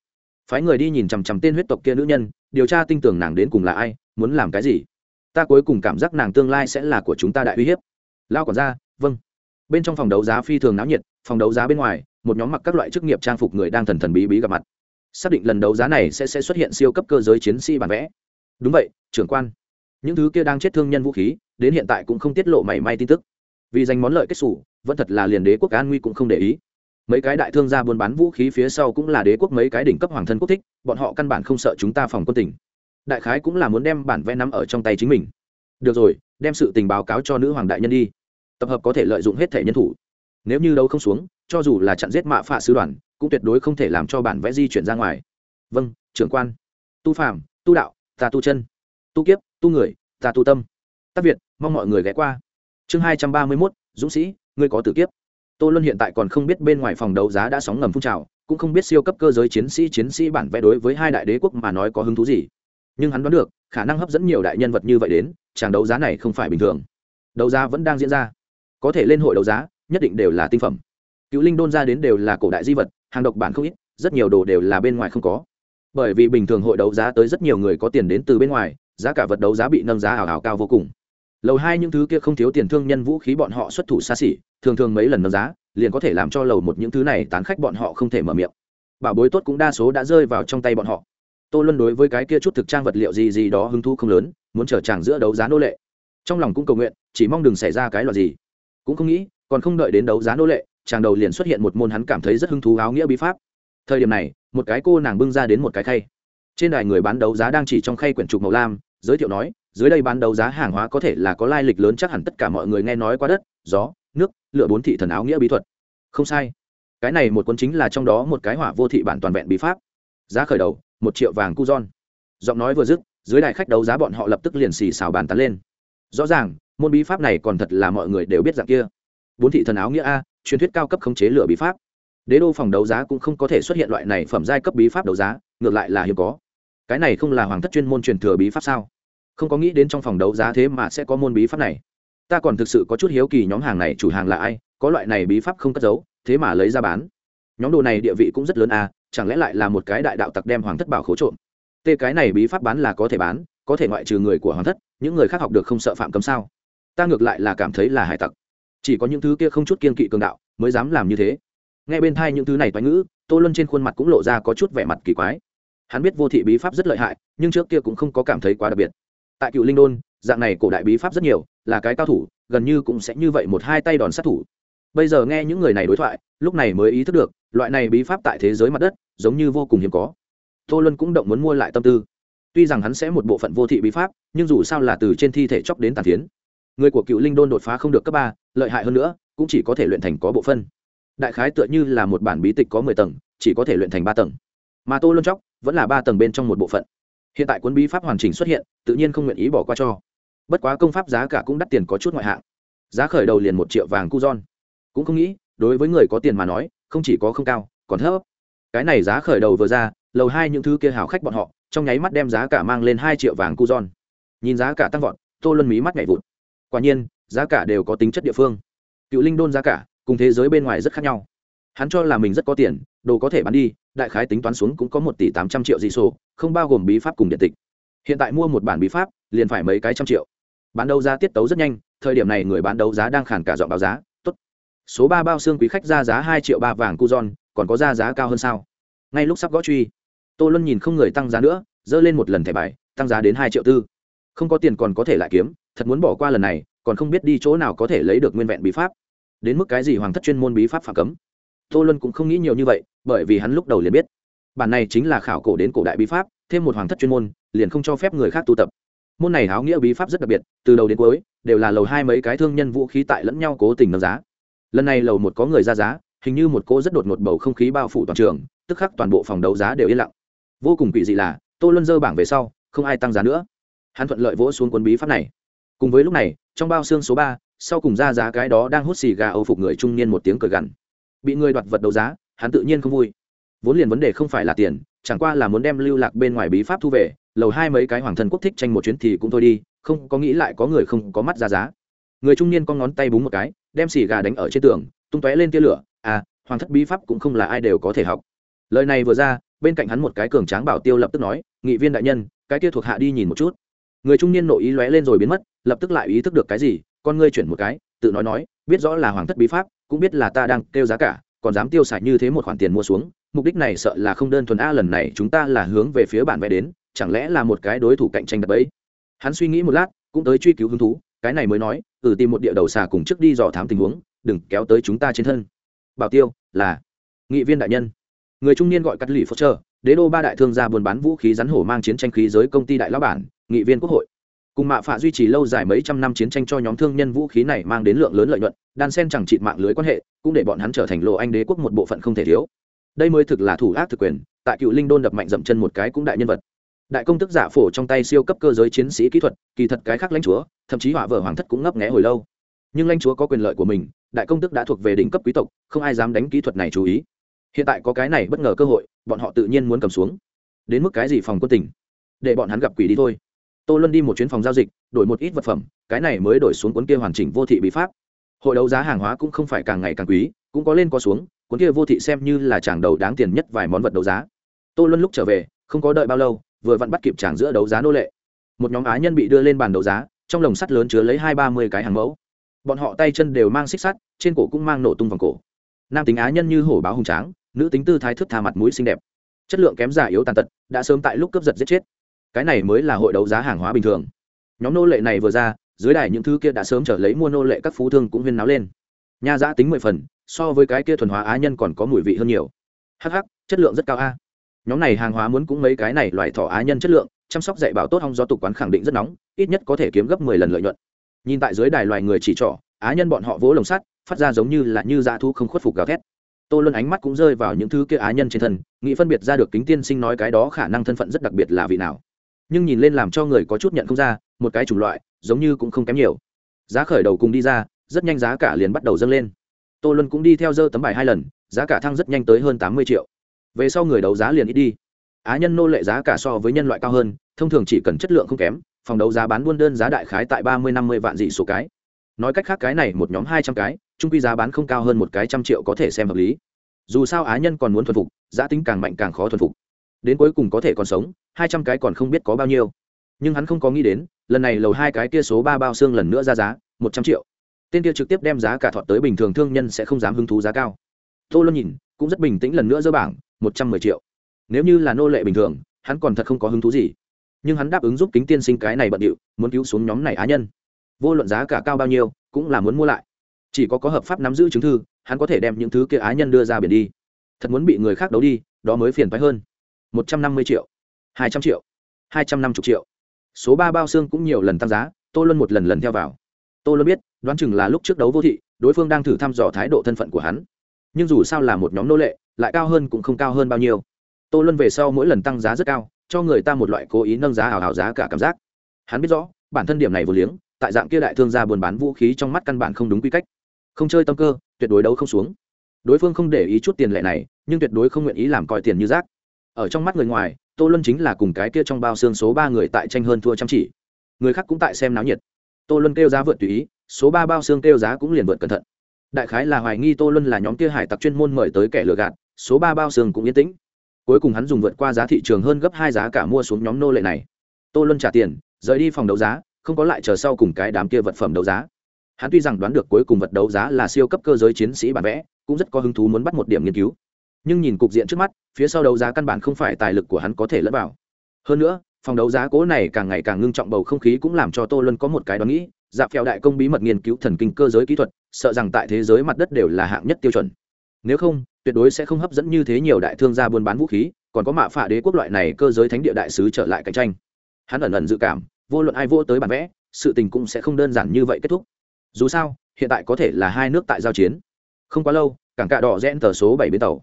Phái người đi nhìn chằm chằm tên huyết tộc kia nữ nhân, điều tra tin tưởng nàng đến cùng là ai, muốn làm cái gì. Ta cuối cùng cảm giác nàng tương lai sẽ là của chúng ta đại uy hiếp. Lao quản gia vâng bên trong phòng đấu giá phi thường náo nhiệt, phòng đấu giá bên ngoài, một nhóm mặc các loại chức nghiệp trang phục người đang thần thần bí bí gặp mặt. Xác định lần đấu giá này sẽ sẽ xuất hiện siêu cấp cơ giới chiến sĩ bản vẽ. Đúng vậy, trưởng quan. Những thứ kia đang chết thương nhân vũ khí, đến hiện tại cũng không tiết lộ mảy may tin tức. Vì giành món lợi kết xù, vẫn thật là liền đế quốc an nguy cũng không để ý. Mấy cái đại thương gia buôn bán vũ khí phía sau cũng là đế quốc mấy cái đỉnh cấp hoàng thân quốc thích, bọn họ căn bản không sợ chúng ta phòng quân tỉnh đại khái cũng là muốn đem bản vẽ nắm ở trong tay chính mình. Được rồi, đem sự tình báo cáo cho nữ hoàng đại nhân đi tập hợp có thể lợi dụng hết thể nhân thủ. Nếu như đâu không xuống, cho dù là chặn giết mạ phạ sứ đoàn, cũng tuyệt đối không thể làm cho bản vẽ di chuyển ra ngoài. Vâng trưởng quan. Tu phàm, tu đạo, ta tu chân. Tu kiếp, tu người, ta tu tâm. Tác việt, mong mọi người ghé qua. Chương hai trăm ba mươi mốt, dũng sĩ, ngươi có tử kiếp. Tô luân hiện tại còn không biết bên ngoài phòng đấu giá đã sóng ngầm phun trào, cũng không biết siêu cấp cơ giới chiến sĩ chiến sĩ bản vẽ đối với hai đại đế quốc mà nói có hứng thú gì. Nhưng hắn đoán được, khả năng hấp dẫn nhiều đại nhân vật như vậy đến tràng đấu giá này không phải bình thường. Đấu giá vẫn đang diễn ra có thể lên hội đấu giá, nhất định đều là tinh phẩm. Cựu linh đôn ra đến đều là cổ đại di vật, hàng độc bản không ít, rất nhiều đồ đều là bên ngoài không có. Bởi vì bình thường hội đấu giá tới rất nhiều người có tiền đến từ bên ngoài, giá cả vật đấu giá bị nâng giá hào hào cao vô cùng. Lầu hai những thứ kia không thiếu tiền thương nhân vũ khí bọn họ xuất thủ xa xỉ, thường thường mấy lần nâng giá, liền có thể làm cho lầu một những thứ này tán khách bọn họ không thể mở miệng. Bảo bối tốt cũng đa số đã rơi vào trong tay bọn họ. Tô luân đối với cái kia chút thực trang vật liệu gì gì đó hứng thú không lớn, muốn trở chàng giữa đấu giá nô lệ. Trong lòng cũng cầu nguyện, chỉ mong đừng xảy ra cái loạt gì cũng không nghĩ, còn không đợi đến đấu giá nô lệ, chàng đầu liền xuất hiện một môn hắn cảm thấy rất hứng thú áo nghĩa bí pháp. Thời điểm này, một cái cô nàng bưng ra đến một cái khay. Trên đài người bán đấu giá đang chỉ trong khay quyển trục màu lam, giới thiệu nói, dưới đây bán đấu giá hàng hóa có thể là có lai lịch lớn chắc hẳn tất cả mọi người nghe nói qua đất, gió, nước lựa bốn thị thần áo nghĩa bí thuật. Không sai. Cái này một cuốn chính là trong đó một cái hỏa vô thị bản toàn vẹn bí pháp. Giá khởi đầu, một triệu vàng cu giòn giọng nói vừa dứt, dưới đài khách đấu giá bọn họ lập tức liền xì xào bàn tán lên. Rõ ràng môn bí pháp này còn thật là mọi người đều biết dạng kia. Bốn thị thần áo nghĩa a, truyền thuyết cao cấp khống chế lửa bí pháp. Đế đô phòng đấu giá cũng không có thể xuất hiện loại này phẩm giai cấp bí pháp đấu giá, ngược lại là hiếm có. Cái này không là hoàng thất chuyên môn truyền thừa bí pháp sao? Không có nghĩ đến trong phòng đấu giá thế mà sẽ có môn bí pháp này. Ta còn thực sự có chút hiếu kỳ nhóm hàng này chủ hàng là ai, có loại này bí pháp không cất giấu, thế mà lấy ra bán. Nhóm đồ này địa vị cũng rất lớn à chẳng lẽ lại là một cái đại đạo tặc đem hoàng thất bảo khố trộm? Tê cái này bí pháp bán là có thể bán, có thể ngoại trừ người của hoàng thất, những người khác học được không sợ phạm cấm sao? Ta ngược lại là cảm thấy là hải tặc. Chỉ có những thứ kia không chút kiên kỵ cường đạo mới dám làm như thế. Nghe bên thai những thứ này toán ngữ, tô luân trên khuôn mặt cũng lộ ra có chút vẻ mặt kỳ quái. Hắn biết vô thị bí pháp rất lợi hại, nhưng trước kia cũng không có cảm thấy quá đặc biệt. Tại cựu linh đôn, dạng này cổ đại bí pháp rất nhiều, là cái cao thủ, gần như cũng sẽ như vậy một hai tay đòn sát thủ. Bây giờ nghe những người này đối thoại, lúc này mới ý thức được, loại này bí pháp tại thế giới mặt đất, giống như vô cùng hiếm có. Tô luân cũng động muốn mua lại tâm tư. Tuy rằng hắn sẽ một bộ phận vô thị bí pháp, nhưng dù sao là từ trên thi thể chóc đến tàn phiến người của cựu linh đôn đột phá không được cấp ba, lợi hại hơn nữa, cũng chỉ có thể luyện thành có bộ phân. Đại khái tựa như là một bản bí tịch có mười tầng, chỉ có thể luyện thành ba tầng. Mà tô luân chóc vẫn là ba tầng bên trong một bộ phận. Hiện tại cuốn bí pháp hoàn chỉnh xuất hiện, tự nhiên không nguyện ý bỏ qua cho. Bất quá công pháp giá cả cũng đắt tiền có chút ngoại hạng. Giá khởi đầu liền một triệu vàng cu giòn cũng không nghĩ, đối với người có tiền mà nói, không chỉ có không cao, còn thấp. Cái này giá khởi đầu vừa ra, lầu hai những thứ kia hào khách bọn họ, trong nháy mắt đem giá cả mang lên hai triệu vàng cu giòn nhìn giá cả tăng vọt, tô luân mí mắt nhảy vụt quả nhiên, giá cả đều có tính chất địa phương. Cựu linh đôn giá cả cùng thế giới bên ngoài rất khác nhau. Hắn cho là mình rất có tiền, đồ có thể bán đi, đại khái tính toán xuống cũng có một tỷ tám trăm triệu dị sổ không bao gồm bí pháp cùng điện tịch. Hiện tại mua một bản bí pháp, liền phải mấy cái trăm triệu. Bán đấu giá tiết tấu rất nhanh, thời điểm này người bán đấu giá đang khản cả dọn báo giá, tốt. Số ba bao xương quý khách ra giá hai triệu ba vàng cu giòn, còn có ra giá cao hơn sao? Ngay lúc sắp gõ truy, tô luân nhìn không người tăng giá nữa dơ lên một lần thẻ bài, tăng giá đến hai triệu tư. Không có tiền còn có thể lại kiếm thật muốn bỏ qua lần này, còn không biết đi chỗ nào có thể lấy được nguyên vẹn bí pháp. Đến mức cái gì hoàng thất chuyên môn bí pháp phạm cấm? Tô luân cũng không nghĩ nhiều như vậy, bởi vì hắn lúc đầu liền biết. Bản này chính là khảo cổ đến cổ đại bí pháp, thêm một hoàng thất chuyên môn, liền không cho phép người khác tu tập. Môn này háo nghĩa bí pháp rất đặc biệt, từ đầu đến cuối, đều là lầu hai mấy cái thương nhân vũ khí tại lẫn nhau cố tình nâng giá. Lần này lầu một có người ra giá, hình như một cô rất đột ngột bầu không khí bao phủ toàn trường, tức khắc toàn bộ phòng đấu giá đều yên lặng. Vô cùng quỷ dị là, tô luân dơ bảng về sau, không ai tăng giá nữa. Hắn thuận lợi vỗ xuống cuốn bí pháp này cùng với lúc này, trong bao xương số ba, sau cùng ra giá cái đó đang hút xì gà âu phục người trung niên một tiếng cười gằn. Bị người đoạt vật đấu giá, hắn tự nhiên không vui. Vốn liền vấn đề không phải là tiền, chẳng qua là muốn đem lưu lạc bên ngoài bí pháp thu về, lầu hai mấy cái hoàng thân quốc thích tranh một chuyến thì cũng thôi đi, không có nghĩ lại có người không có mắt ra giá. Người trung niên con ngón tay búng một cái, đem xì gà đánh ở trên tường, tung tóe lên tia lửa à hoàng thất bí pháp cũng không là ai đều có thể học. Lời này vừa ra, bên cạnh hắn một cái cường tráng bảo tiêu lập tức nói, nghị viên đại nhân, cái kia thuộc hạ đi nhìn một chút người trung niên nội ý lóe lên rồi biến mất, lập tức lại ý thức được cái gì, con ngươi chuyển một cái, tự nói nói, biết rõ là hoàng thất bí pháp, cũng biết là ta đang kêu giá cả, còn dám tiêu xài như thế một khoản tiền mua xuống, mục đích này sợ là không đơn thuần a, lần này chúng ta là hướng về phía bản vẽ đến, chẳng lẽ là một cái đối thủ cạnh tranh đập ấy hắn suy nghĩ một lát, cũng tới truy cứu hứng thú, cái này mới nói ừ tìm một địa đầu xà cùng trước đi dò thám tình huống, đừng kéo tới chúng ta trên thân. Bảo tiêu, là nghị viên đại nhân. Người trung niên gọi cắt lì phật trơ đế đô ba đại thương gia buôn bán vũ khí rắn hổ mang chiến tranh khí giới công ty đại lão bản nghị viên quốc hội. Cùng mạ phạ duy trì lâu dài mấy trăm năm chiến tranh cho nhóm thương nhân vũ khí này mang đến lượng lớn lợi nhuận, đan sen chẳng trị mạng lưới quan hệ, cũng để bọn hắn trở thành lộ anh đế quốc một bộ phận không thể thiếu. Đây mới thực là thủ ác thực quyền, tại cựu linh đôn đập mạnh dậm chân một cái cũng đại nhân vật. Đại công tức giả phổ trong tay siêu cấp cơ giới chiến sĩ kỹ thuật, kỳ thật cái khác lãnh chúa, thậm chí hỏa vợ hoàng thất cũng ngấp nghẽ hồi lâu. Nhưng lãnh chúa có quyền lợi của mình, đại công tức đã thuộc về đỉnh cấp quý tộc, không ai dám đánh kỹ thuật này chú ý. Hiện tại có cái này bất ngờ cơ hội, bọn họ tự nhiên muốn cầm xuống. Đến mức cái gì phòng quân tỉnh để bọn hắn gặp quỷ đi thôi tô luân đi một chuyến phòng giao dịch, đổi một ít vật phẩm, cái này mới đổi xuống cuốn kia hoàn chỉnh vô thị bí pháp. Hội đấu giá hàng hóa cũng không phải càng ngày càng quý, cũng có lên có xuống, cuốn kia vô thị xem như là tràng đầu đáng tiền nhất vài món vật đấu giá. Tô luân lúc trở về, không có đợi bao lâu, vừa vặn bắt kịp tràng giữa đấu giá nô lệ. Một nhóm á nhân bị đưa lên bàn đấu giá, trong lồng sắt lớn chứa lấy hai ba mươi cái hàng mẫu. Bọn họ tay chân đều mang xích sắt, trên cổ cũng mang nổ tung vòng cổ. Nam tính á nhân như hổ báo hùng tráng, nữ tính tư thái thức tha mặt mũi xinh đẹp. Chất lượng kém giả yếu tàn tật, đã sớm tại lúc cướp giật giết chết cái này mới là hội đấu giá hàng hóa bình thường. Nhóm nô lệ này vừa ra, dưới đài những thứ kia đã sớm trở lấy mua nô lệ các phú thương cũng huyên náo lên. Nha giã tính mười phần, so với cái kia thuần hóa á nhân còn có mùi vị hơn nhiều. Hh chất lượng rất cao a. Nhóm này hàng hóa muốn cũng mấy cái này loại thỏ á nhân chất lượng, chăm sóc dạy bảo tốt hong do tục quán khẳng định rất nóng, ít nhất có thể kiếm gấp mười lần lợi nhuận. Nhìn tại dưới đài loài người chỉ trỏ, á nhân bọn họ vỗ lồng sắt, phát ra giống như là như dã thu không khuất phục gào thét. Tô luân ánh mắt cũng rơi vào những thứ kia á nhân trên thân, nghĩ phân biệt ra được kính tiên sinh nói cái đó khả năng thân phận rất đặc biệt là vị nào nhưng nhìn lên làm cho người có chút nhận không ra, một cái chủng loại, giống như cũng không kém nhiều. Giá khởi đầu cùng đi ra, rất nhanh giá cả liền bắt đầu dâng lên. Tô luân cũng đi theo dơ tấm bài hai lần, giá cả thăng rất nhanh tới hơn tám mươi triệu. Về sau người đấu giá liền ít đi. Á nhân nô lệ giá cả so với nhân loại cao hơn, thông thường chỉ cần chất lượng không kém, phòng đấu giá bán buôn đơn giá đại khái tại ba mươi năm mươi vạn dị số cái. Nói cách khác cái này một nhóm hai trăm cái, trung quy giá bán không cao hơn một cái trăm triệu có thể xem hợp lý. Dù sao á nhân còn muốn thuần phục, giá tính càng mạnh càng khó thuần phục đến cuối cùng có thể còn sống, hai trăm cái còn không biết có bao nhiêu. Nhưng hắn không có nghĩ đến, lần này lầu hai cái kia số ba bao xương lần nữa ra giá, một trăm triệu. Tên kia trực tiếp đem giá cả thọt tới bình thường thương nhân sẽ không dám hứng thú giá cao. Tô luân nhìn, cũng rất bình tĩnh lần nữa dơ bảng, một trăm mười triệu. Nếu như là nô lệ bình thường, hắn còn thật không có hứng thú gì. Nhưng hắn đáp ứng giúp kính tiên sinh cái này bận điệu, muốn cứu xuống nhóm này á nhân. Vô luận giá cả cao bao nhiêu, cũng là muốn mua lại. Chỉ có có hợp pháp nắm giữ chứng thư, hắn có thể đem những thứ kia á nhân đưa ra biển đi. Thật muốn bị người khác đấu đi, đó mới phiền phái hơn một trăm năm mươi triệu, hai trăm triệu, hai trăm năm mươi triệu. Số ba bao xương cũng nhiều lần tăng giá, tô luân một lần lần theo vào. Tô luân biết, đoán chừng là lúc trước đấu vô thị, đối phương đang thử thăm dò thái độ thân phận của hắn. Nhưng dù sao là một nhóm nô lệ, lại cao hơn cũng không cao hơn bao nhiêu. Tô luân về sau mỗi lần tăng giá rất cao, cho người ta một loại cố ý nâng giá hào hào giá cả cảm giác. Hắn biết rõ, bản thân điểm này vô liếng, tại dạng kia đại thương gia buôn bán vũ khí trong mắt căn bản không đúng quy cách. Không chơi tâm cơ, tuyệt đối đấu không xuống. Đối phương không để ý chút tiền lệ này, nhưng tuyệt đối không nguyện ý làm coi tiền như rác ở trong mắt người ngoài, tô luân chính là cùng cái kia trong bao xương số ba người tại tranh hơn thua chăm chỉ. Người khác cũng tại xem náo nhiệt. Tô luân kêu giá vượt tùy ý, số ba bao xương kêu giá cũng liền vượt cẩn thận. Đại khái là hoài nghi tô luân là nhóm kia hải tặc chuyên môn mời tới kẻ lừa gạt, số ba bao xương cũng yên tĩnh. Cuối cùng hắn dùng vượt qua giá thị trường hơn gấp hai giá cả mua xuống nhóm nô lệ này. Tô luân trả tiền, rời đi phòng đấu giá, không có lại chờ sau cùng cái đám kia vật phẩm đấu giá. Hắn tuy rằng đoán được cuối cùng vật đấu giá là siêu cấp cơ giới chiến sĩ bản vẽ, cũng rất có hứng thú muốn bắt một điểm nghiên cứu nhưng nhìn cục diện trước mắt, phía sau đấu giá căn bản không phải tài lực của hắn có thể lẫn vào. Hơn nữa, phòng đấu giá cố này càng ngày càng ngưng trọng bầu không khí cũng làm cho tô luân có một cái đoán nghĩ dạp phèo đại công bí mật nghiên cứu thần kinh cơ giới kỹ thuật, sợ rằng tại thế giới mặt đất đều là hạng nhất tiêu chuẩn. Nếu không, tuyệt đối sẽ không hấp dẫn như thế nhiều đại thương gia buôn bán vũ khí, còn có mạ phả đế quốc loại này cơ giới thánh địa đại sứ trở lại cạnh tranh. Hắn ẩn ẩn dự cảm, vô luận ai vô tới bản vẽ, sự tình cũng sẽ không đơn giản như vậy kết thúc. Dù sao, hiện tại có thể là hai nước tại giao chiến. Không quá lâu, cảng cạ đỏ rẽn tờ số bảy bến tàu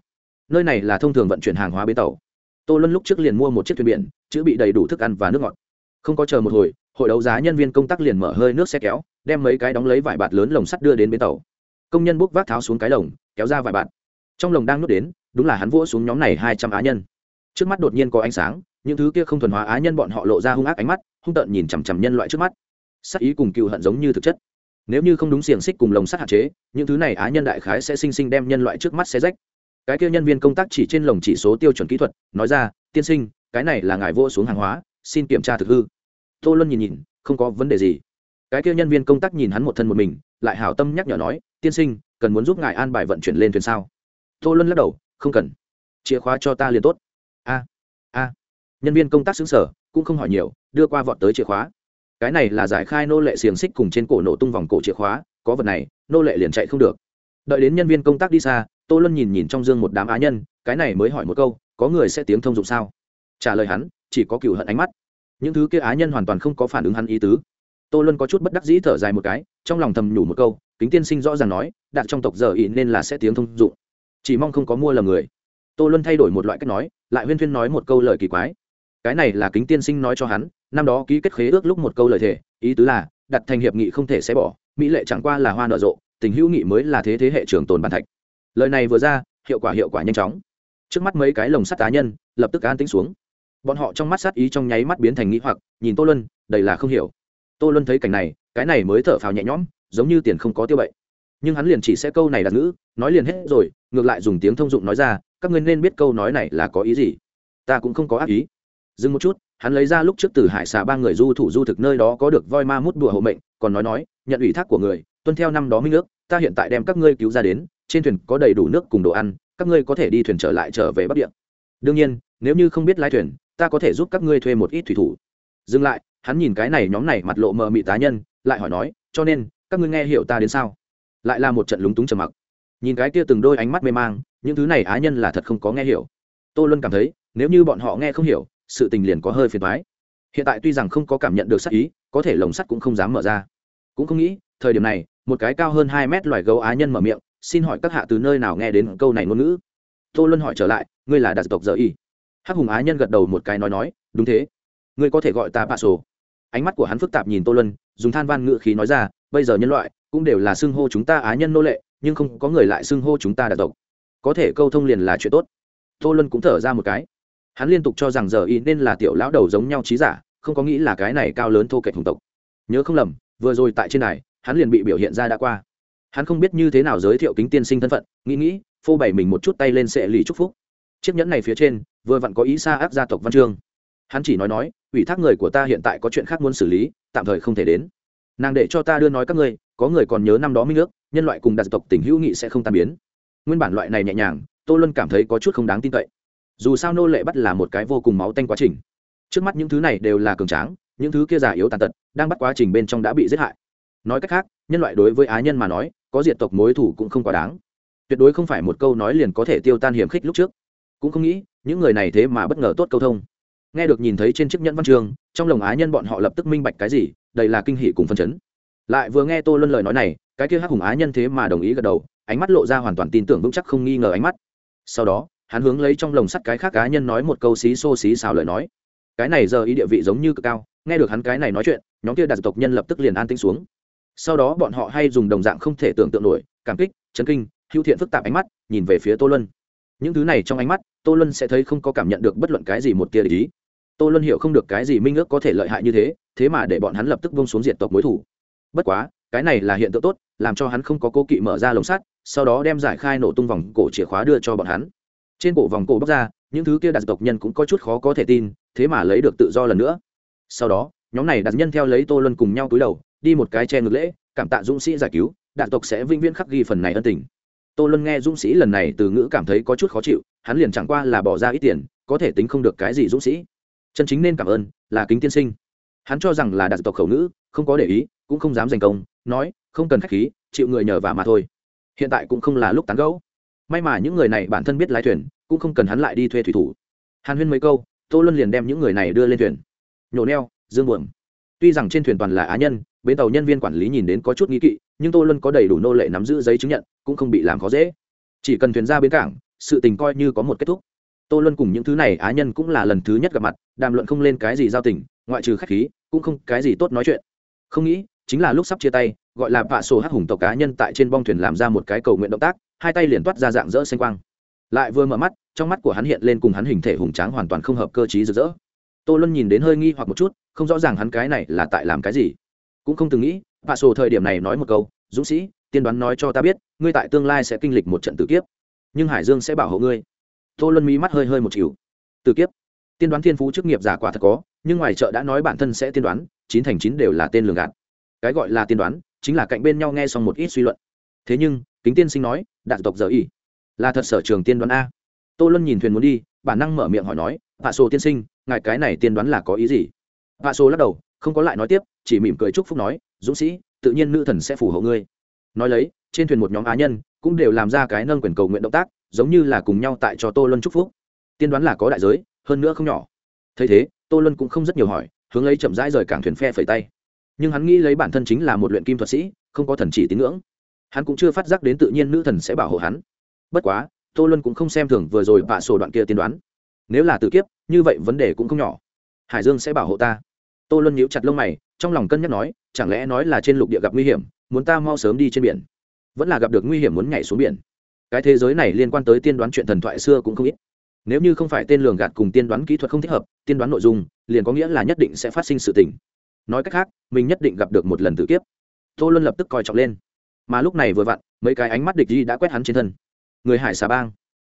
nơi này là thông thường vận chuyển hàng hóa bến tàu. Tô luân lúc trước liền mua một chiếc thuyền biển, chữ bị đầy đủ thức ăn và nước ngọt. Không có chờ một hồi, hội đấu giá nhân viên công tác liền mở hơi nước xe kéo, đem mấy cái đóng lấy vải bạt lớn lồng sắt đưa đến bến tàu. Công nhân bốc vác tháo xuống cái lồng, kéo ra vải bạt. Trong lồng đang nuốt đến, đúng là hắn vỗ xuống nhóm này hai trăm á nhân. Trước mắt đột nhiên có ánh sáng, những thứ kia không thuần hóa á nhân bọn họ lộ ra hung ác ánh mắt, hung tợn nhìn chằm chằm nhân loại trước mắt. Sắc ý cùng cựu hận giống như thực chất. Nếu như không đúng xiềng xích cùng lồng sắt hạn chế, những thứ này á nhân đại khái sẽ sinh sinh đem nhân loại trước mắt xe rách cái kia nhân viên công tác chỉ trên lồng chỉ số tiêu chuẩn kỹ thuật, nói ra, tiên sinh, cái này là ngài vô xuống hàng hóa, xin kiểm tra thực hư. Tô luân nhìn nhìn, không có vấn đề gì. Cái kia nhân viên công tác nhìn hắn một thân một mình, lại hảo tâm nhắc nhở nói, tiên sinh, cần muốn giúp ngài an bài vận chuyển lên thuyền sao? Tô luân lắc đầu, không cần. Chìa khóa cho ta liền tốt. A a. Nhân viên công tác xứng sở cũng không hỏi nhiều, đưa qua vọt tới chìa khóa. Cái này là giải khai nô lệ xiềng xích cùng trên cổ nổ tung vòng cổ chìa khóa, có vật này, nô lệ liền chạy không được. Đợi đến nhân viên công tác đi xa tô luân nhìn nhìn trong dương một đám á nhân, cái này mới hỏi một câu, có người sẽ tiếng thông dụng sao? Trả lời hắn, chỉ có cựu hận ánh mắt. Những thứ kia á nhân hoàn toàn không có phản ứng hắn ý tứ. Tô luân có chút bất đắc dĩ thở dài một cái, trong lòng thầm nhủ một câu, kính tiên sinh rõ ràng nói đạt trong tộc giờ ý nên là sẽ tiếng thông dụng. Chỉ mong không có mua lầm người. Tô luân thay đổi một loại cách nói, lại huyên thuyên nói một câu lời kỳ quái. Cái này là kính tiên sinh nói cho hắn, năm đó ký kết khế ước lúc một câu lời thề, ý tứ là, đặt thành hiệp nghị không thể xé bỏ, mỹ lệ chẳng qua là hoa nở rộ, tình hữu nghị mới là thế thế hệ trường tồn bàn thạch lời này vừa ra, hiệu quả hiệu quả nhanh chóng. Trước mắt mấy cái lồng sắt cá nhân lập tức an tính xuống. Bọn họ trong mắt sát ý trong nháy mắt biến thành nghĩ hoặc, nhìn tô luân, đầy là không hiểu. Tô luân thấy cảnh này, cái này mới thở phào nhẹ nhõm, giống như tiền không có tiêu bậy nhưng hắn liền chỉ sẽ câu này đặt ngữ, nói liền hết rồi, ngược lại dùng tiếng thông dụng nói ra, các ngươi nên biết câu nói này là có ý gì. Ta cũng không có ác ý. Dừng một chút, hắn lấy ra lúc trước từ hải xà ba người du thủ du thực nơi đó có được voi ma mút đùa hộ mệnh, còn nói nói, nhận ủy thác của người, tuân theo năm đó minh ước, ta hiện tại đem các ngươi cứu ra đến trên thuyền có đầy đủ nước cùng đồ ăn, các ngươi có thể đi thuyền trở lại trở về bắc địa. Đương nhiên, nếu như không biết lái thuyền, ta có thể giúp các ngươi thuê một ít thủy thủ. Dừng lại, hắn nhìn cái này nhóm này mặt lộ mờ mị tá nhân, lại hỏi nói, cho nên, các ngươi nghe hiểu ta đến sao? Lại là một trận lúng túng trầm mặc. Nhìn cái kia từng đôi ánh mắt mê mang, những thứ này á nhân là thật không có nghe hiểu. Tôi luôn cảm thấy, nếu như bọn họ nghe không hiểu, sự tình liền có hơi phiền thoái hiện tại tuy rằng không có cảm nhận được sắc ý, có thể lồng sắt cũng không dám mở ra. Cũng không nghĩ, thời điểm này, một cái cao hơn hai mét loài gấu á nhân mở miệng xin hỏi các hạ từ nơi nào nghe đến câu này ngôn ngữ? Tô luân hỏi trở lại, ngươi là đặc tộc giờ y. Hắc hùng á nhân gật đầu một cái nói nói, đúng thế. Ngươi có thể gọi ta bạ sổ. Ánh mắt của hắn phức tạp nhìn tô luân, dùng than van ngự khí nói ra, bây giờ nhân loại cũng đều là xưng hô chúng ta á nhân nô lệ, nhưng không có người lại xưng hô chúng ta đặc tộc. Có thể câu thông liền là chuyện tốt. Tô luân cũng thở ra một cái. Hắn liên tục cho rằng giờ y nên là tiểu lão đầu giống nhau trí giả, không có nghĩ là cái này cao lớn thô kệch hùng tộc. Nhớ không lầm, vừa rồi tại trên này, hắn liền bị biểu hiện ra đã qua hắn không biết như thế nào giới thiệu kính tiên sinh thân phận nghĩ nghĩ phô bày mình một chút tay lên sệ lì chúc phúc. Chiếc nhẫn này phía trên vừa vặn có ý xa áp gia tộc văn chương. Hắn chỉ nói nói ủy thác người của ta hiện tại có chuyện khác muốn xử lý tạm thời không thể đến. Nàng để cho ta đưa nói các ngươi có người còn nhớ năm đó minh nước, nhân loại cùng đặc tộc tình hữu nghị sẽ không tan biến. Nguyên bản loại này nhẹ nhàng tô luôn cảm thấy có chút không đáng tin cậy. Dù sao nô lệ bắt là một cái vô cùng máu tanh quá trình. Trước mắt những thứ này đều là cường tráng những thứ kia già yếu tàn tật đang bắt quá trình bên trong đã bị giết hại. Nói cách khác nhân loại đối với á nhân mà nói có diệt tộc mối thủ cũng không quá đáng. Tuyệt đối không phải một câu nói liền có thể tiêu tan hiểm khích lúc trước. Cũng không nghĩ những người này thế mà bất ngờ tốt câu thông. Nghe được nhìn thấy trên chiếc nhẫn văn trường, trong lồng á nhân bọn họ lập tức minh bạch cái gì đây là kinh hỷ cùng phân chấn. Lại vừa nghe tô luân lời nói này cái kia hắc hùng á nhân thế mà đồng ý gật đầu ánh mắt lộ ra hoàn toàn tin tưởng vững chắc không nghi ngờ ánh mắt. Sau đó hắn hướng lấy trong lồng sắt cái khác cá nhân nói một câu xí xô xí xào lời nói. Cái này giờ ý địa vị giống như cực cao nghe được hắn cái này nói chuyện nhóm kia đặt tộc nhân lập tức liền an tĩnh xuống sau đó bọn họ hay dùng đồng dạng không thể tưởng tượng nổi, cảm kích, chấn kinh, hữu thiện phức tạp ánh mắt, nhìn về phía tô luân. Những thứ này trong ánh mắt, tô luân sẽ thấy không có cảm nhận được bất luận cái gì một tia ý. Tô luân hiểu không được cái gì minh ước có thể lợi hại như thế thế mà để bọn hắn lập tức vông xuống diện tộc mối thủ. Bất quá, cái này là hiện tượng tốt, làm cho hắn không có cố kỵ mở ra lồng sắt, sau đó đem giải khai nổ tung vòng cổ chìa khóa đưa cho bọn hắn. Trên cổ vòng cổ bóc ra, những thứ kia đặt tộc nhân cũng có chút khó có thể tin, thế mà lấy được tự do lần nữa. Sau đó, nhóm này đặt nhân theo lấy tô luân cùng nhau túi đầu đi một cái che ngực lễ, cảm tạ dũng sĩ giải cứu, đạn tộc sẽ vĩnh viễn khắc ghi phần này ân tình. Tô luân nghe dũng sĩ lần này từ ngữ cảm thấy có chút khó chịu, hắn liền chẳng qua là bỏ ra ít tiền, có thể tính không được cái gì dũng sĩ. Chân chính nên cảm ơn là kính tiên sinh. Hắn cho rằng là đạt tộc khẩu ngữ, không có để ý, cũng không dám giành công, nói, không cần k h á c h khí, chịu người nhờ vả mà thôi. Hiện tại cũng không là lúc tán gẫu. May mà những người này bản thân biết lái thuyền, cũng không cần hắn lại đi thuê thủy thủ. Hàn huyên mấy câu, tô luân liền đem những người này đưa lên thuyền. Nhổ neo, dương buồm. Tuy rằng trên thuyền toàn là á nhân bến tàu nhân viên quản lý nhìn đến có chút nghi kỵ, nhưng tô luân có đầy đủ nô lệ nắm giữ giấy chứng nhận, cũng không bị làm khó dễ. Chỉ cần thuyền ra bến cảng, sự tình coi như có một kết thúc. Tô luân cùng những thứ này á nhân cũng là lần thứ nhất gặp mặt, đàm luận không lên cái gì giao tình, ngoại trừ khách khí, cũng không cái gì tốt nói chuyện. Không nghĩ, chính là lúc sắp chia tay, gọi là vạ sổ hắc hùng tộc cá nhân tại trên bong thuyền làm ra một cái cầu nguyện động tác, hai tay liền toát ra dạng dỡ xanh quang. Lại vừa mở mắt, trong mắt của hắn hiện lên cùng hắn hình thể hùng tráng hoàn toàn không hợp cơ t rực rỡ. Tô luân nhìn đến hơi nghi hoặc một chút, không rõ ràng hắn cái này là tại làm cái gì cũng không từng nghĩ, vạ sổ thời điểm này nói một câu, dũng sĩ, tiên đoán nói cho ta biết, ngươi tại tương lai sẽ kinh lịch một trận tử kiếp. Nhưng hải dương sẽ bảo hộ ngươi. Tô luân mí mắt hơi hơi một chịu. Tử kiếp? Tiên đoán thiên phú chức nghiệp giả quả thật có, nhưng ngoài chợ đã nói bản thân sẽ tiên đoán, chín thành chín đều là tên lường gạt. Cái gọi là tiên đoán, chính là cạnh bên nhau nghe xong một ít suy luận. Thế nhưng, kính tiên sinh nói đạt tộc giờ y, là thật sở trường tiên đoán a. Tô luân nhìn thuyền muốn đi, bản năng mở miệng hỏi nói hạ sổ tiên sinh, ngài cái này tiên đoán là có ý gì? Hạ sổ lắc đầu, không có lại nói tiếp chỉ mỉm cười chúc phúc nói, dũng sĩ, tự nhiên nữ thần sẽ phù hộ ngươi. Nói lấy, trên thuyền một nhóm á nhân cũng đều làm ra cái nâng quyền cầu nguyện động tác, giống như là cùng nhau tại cho tô luân chúc phúc. Tiên đoán là có đại giới, hơn nữa không nhỏ. Thấy thế, tô luân cũng không rất nhiều hỏi, hướng lấy chậm rãi rời cảng thuyền phe phẩy tay. Nhưng hắn nghĩ lấy bản thân chính là một luyện kim thuật sĩ, không có thần chỉ tín ngưỡng. Hắn cũng chưa phát giác đến tự nhiên nữ thần sẽ bảo hộ hắn. Bất quá, tô luân cũng không xem thường vừa rồi vạ sổ đoạn kia tiên đoán. Nếu là tự kiếp, như vậy vấn đề cũng không nhỏ. Hải dương sẽ bảo hộ ta tô luân nhíu chặt lông mày, trong lòng cân nhắc nói, chẳng lẽ nói là trên lục địa gặp nguy hiểm, muốn ta mau sớm đi trên biển. Vẫn là gặp được nguy hiểm muốn nhảy xuống biển. Cái thế giới này liên quan tới tiên đoán chuyện thần thoại xưa cũng không ít. Nếu như không phải tên lường gạt cùng tiên đoán kỹ thuật không thích hợp, tiên đoán nội dung, liền có nghĩa là nhất định sẽ phát sinh sự tình. Nói cách khác, mình nhất định gặp được một lần tự kiếp. Tô luân lập tức coi trọng lên. Mà lúc này vừa vặn, mấy cái ánh mắt địch di đã quét hắn trên thân. Người hải xà bang.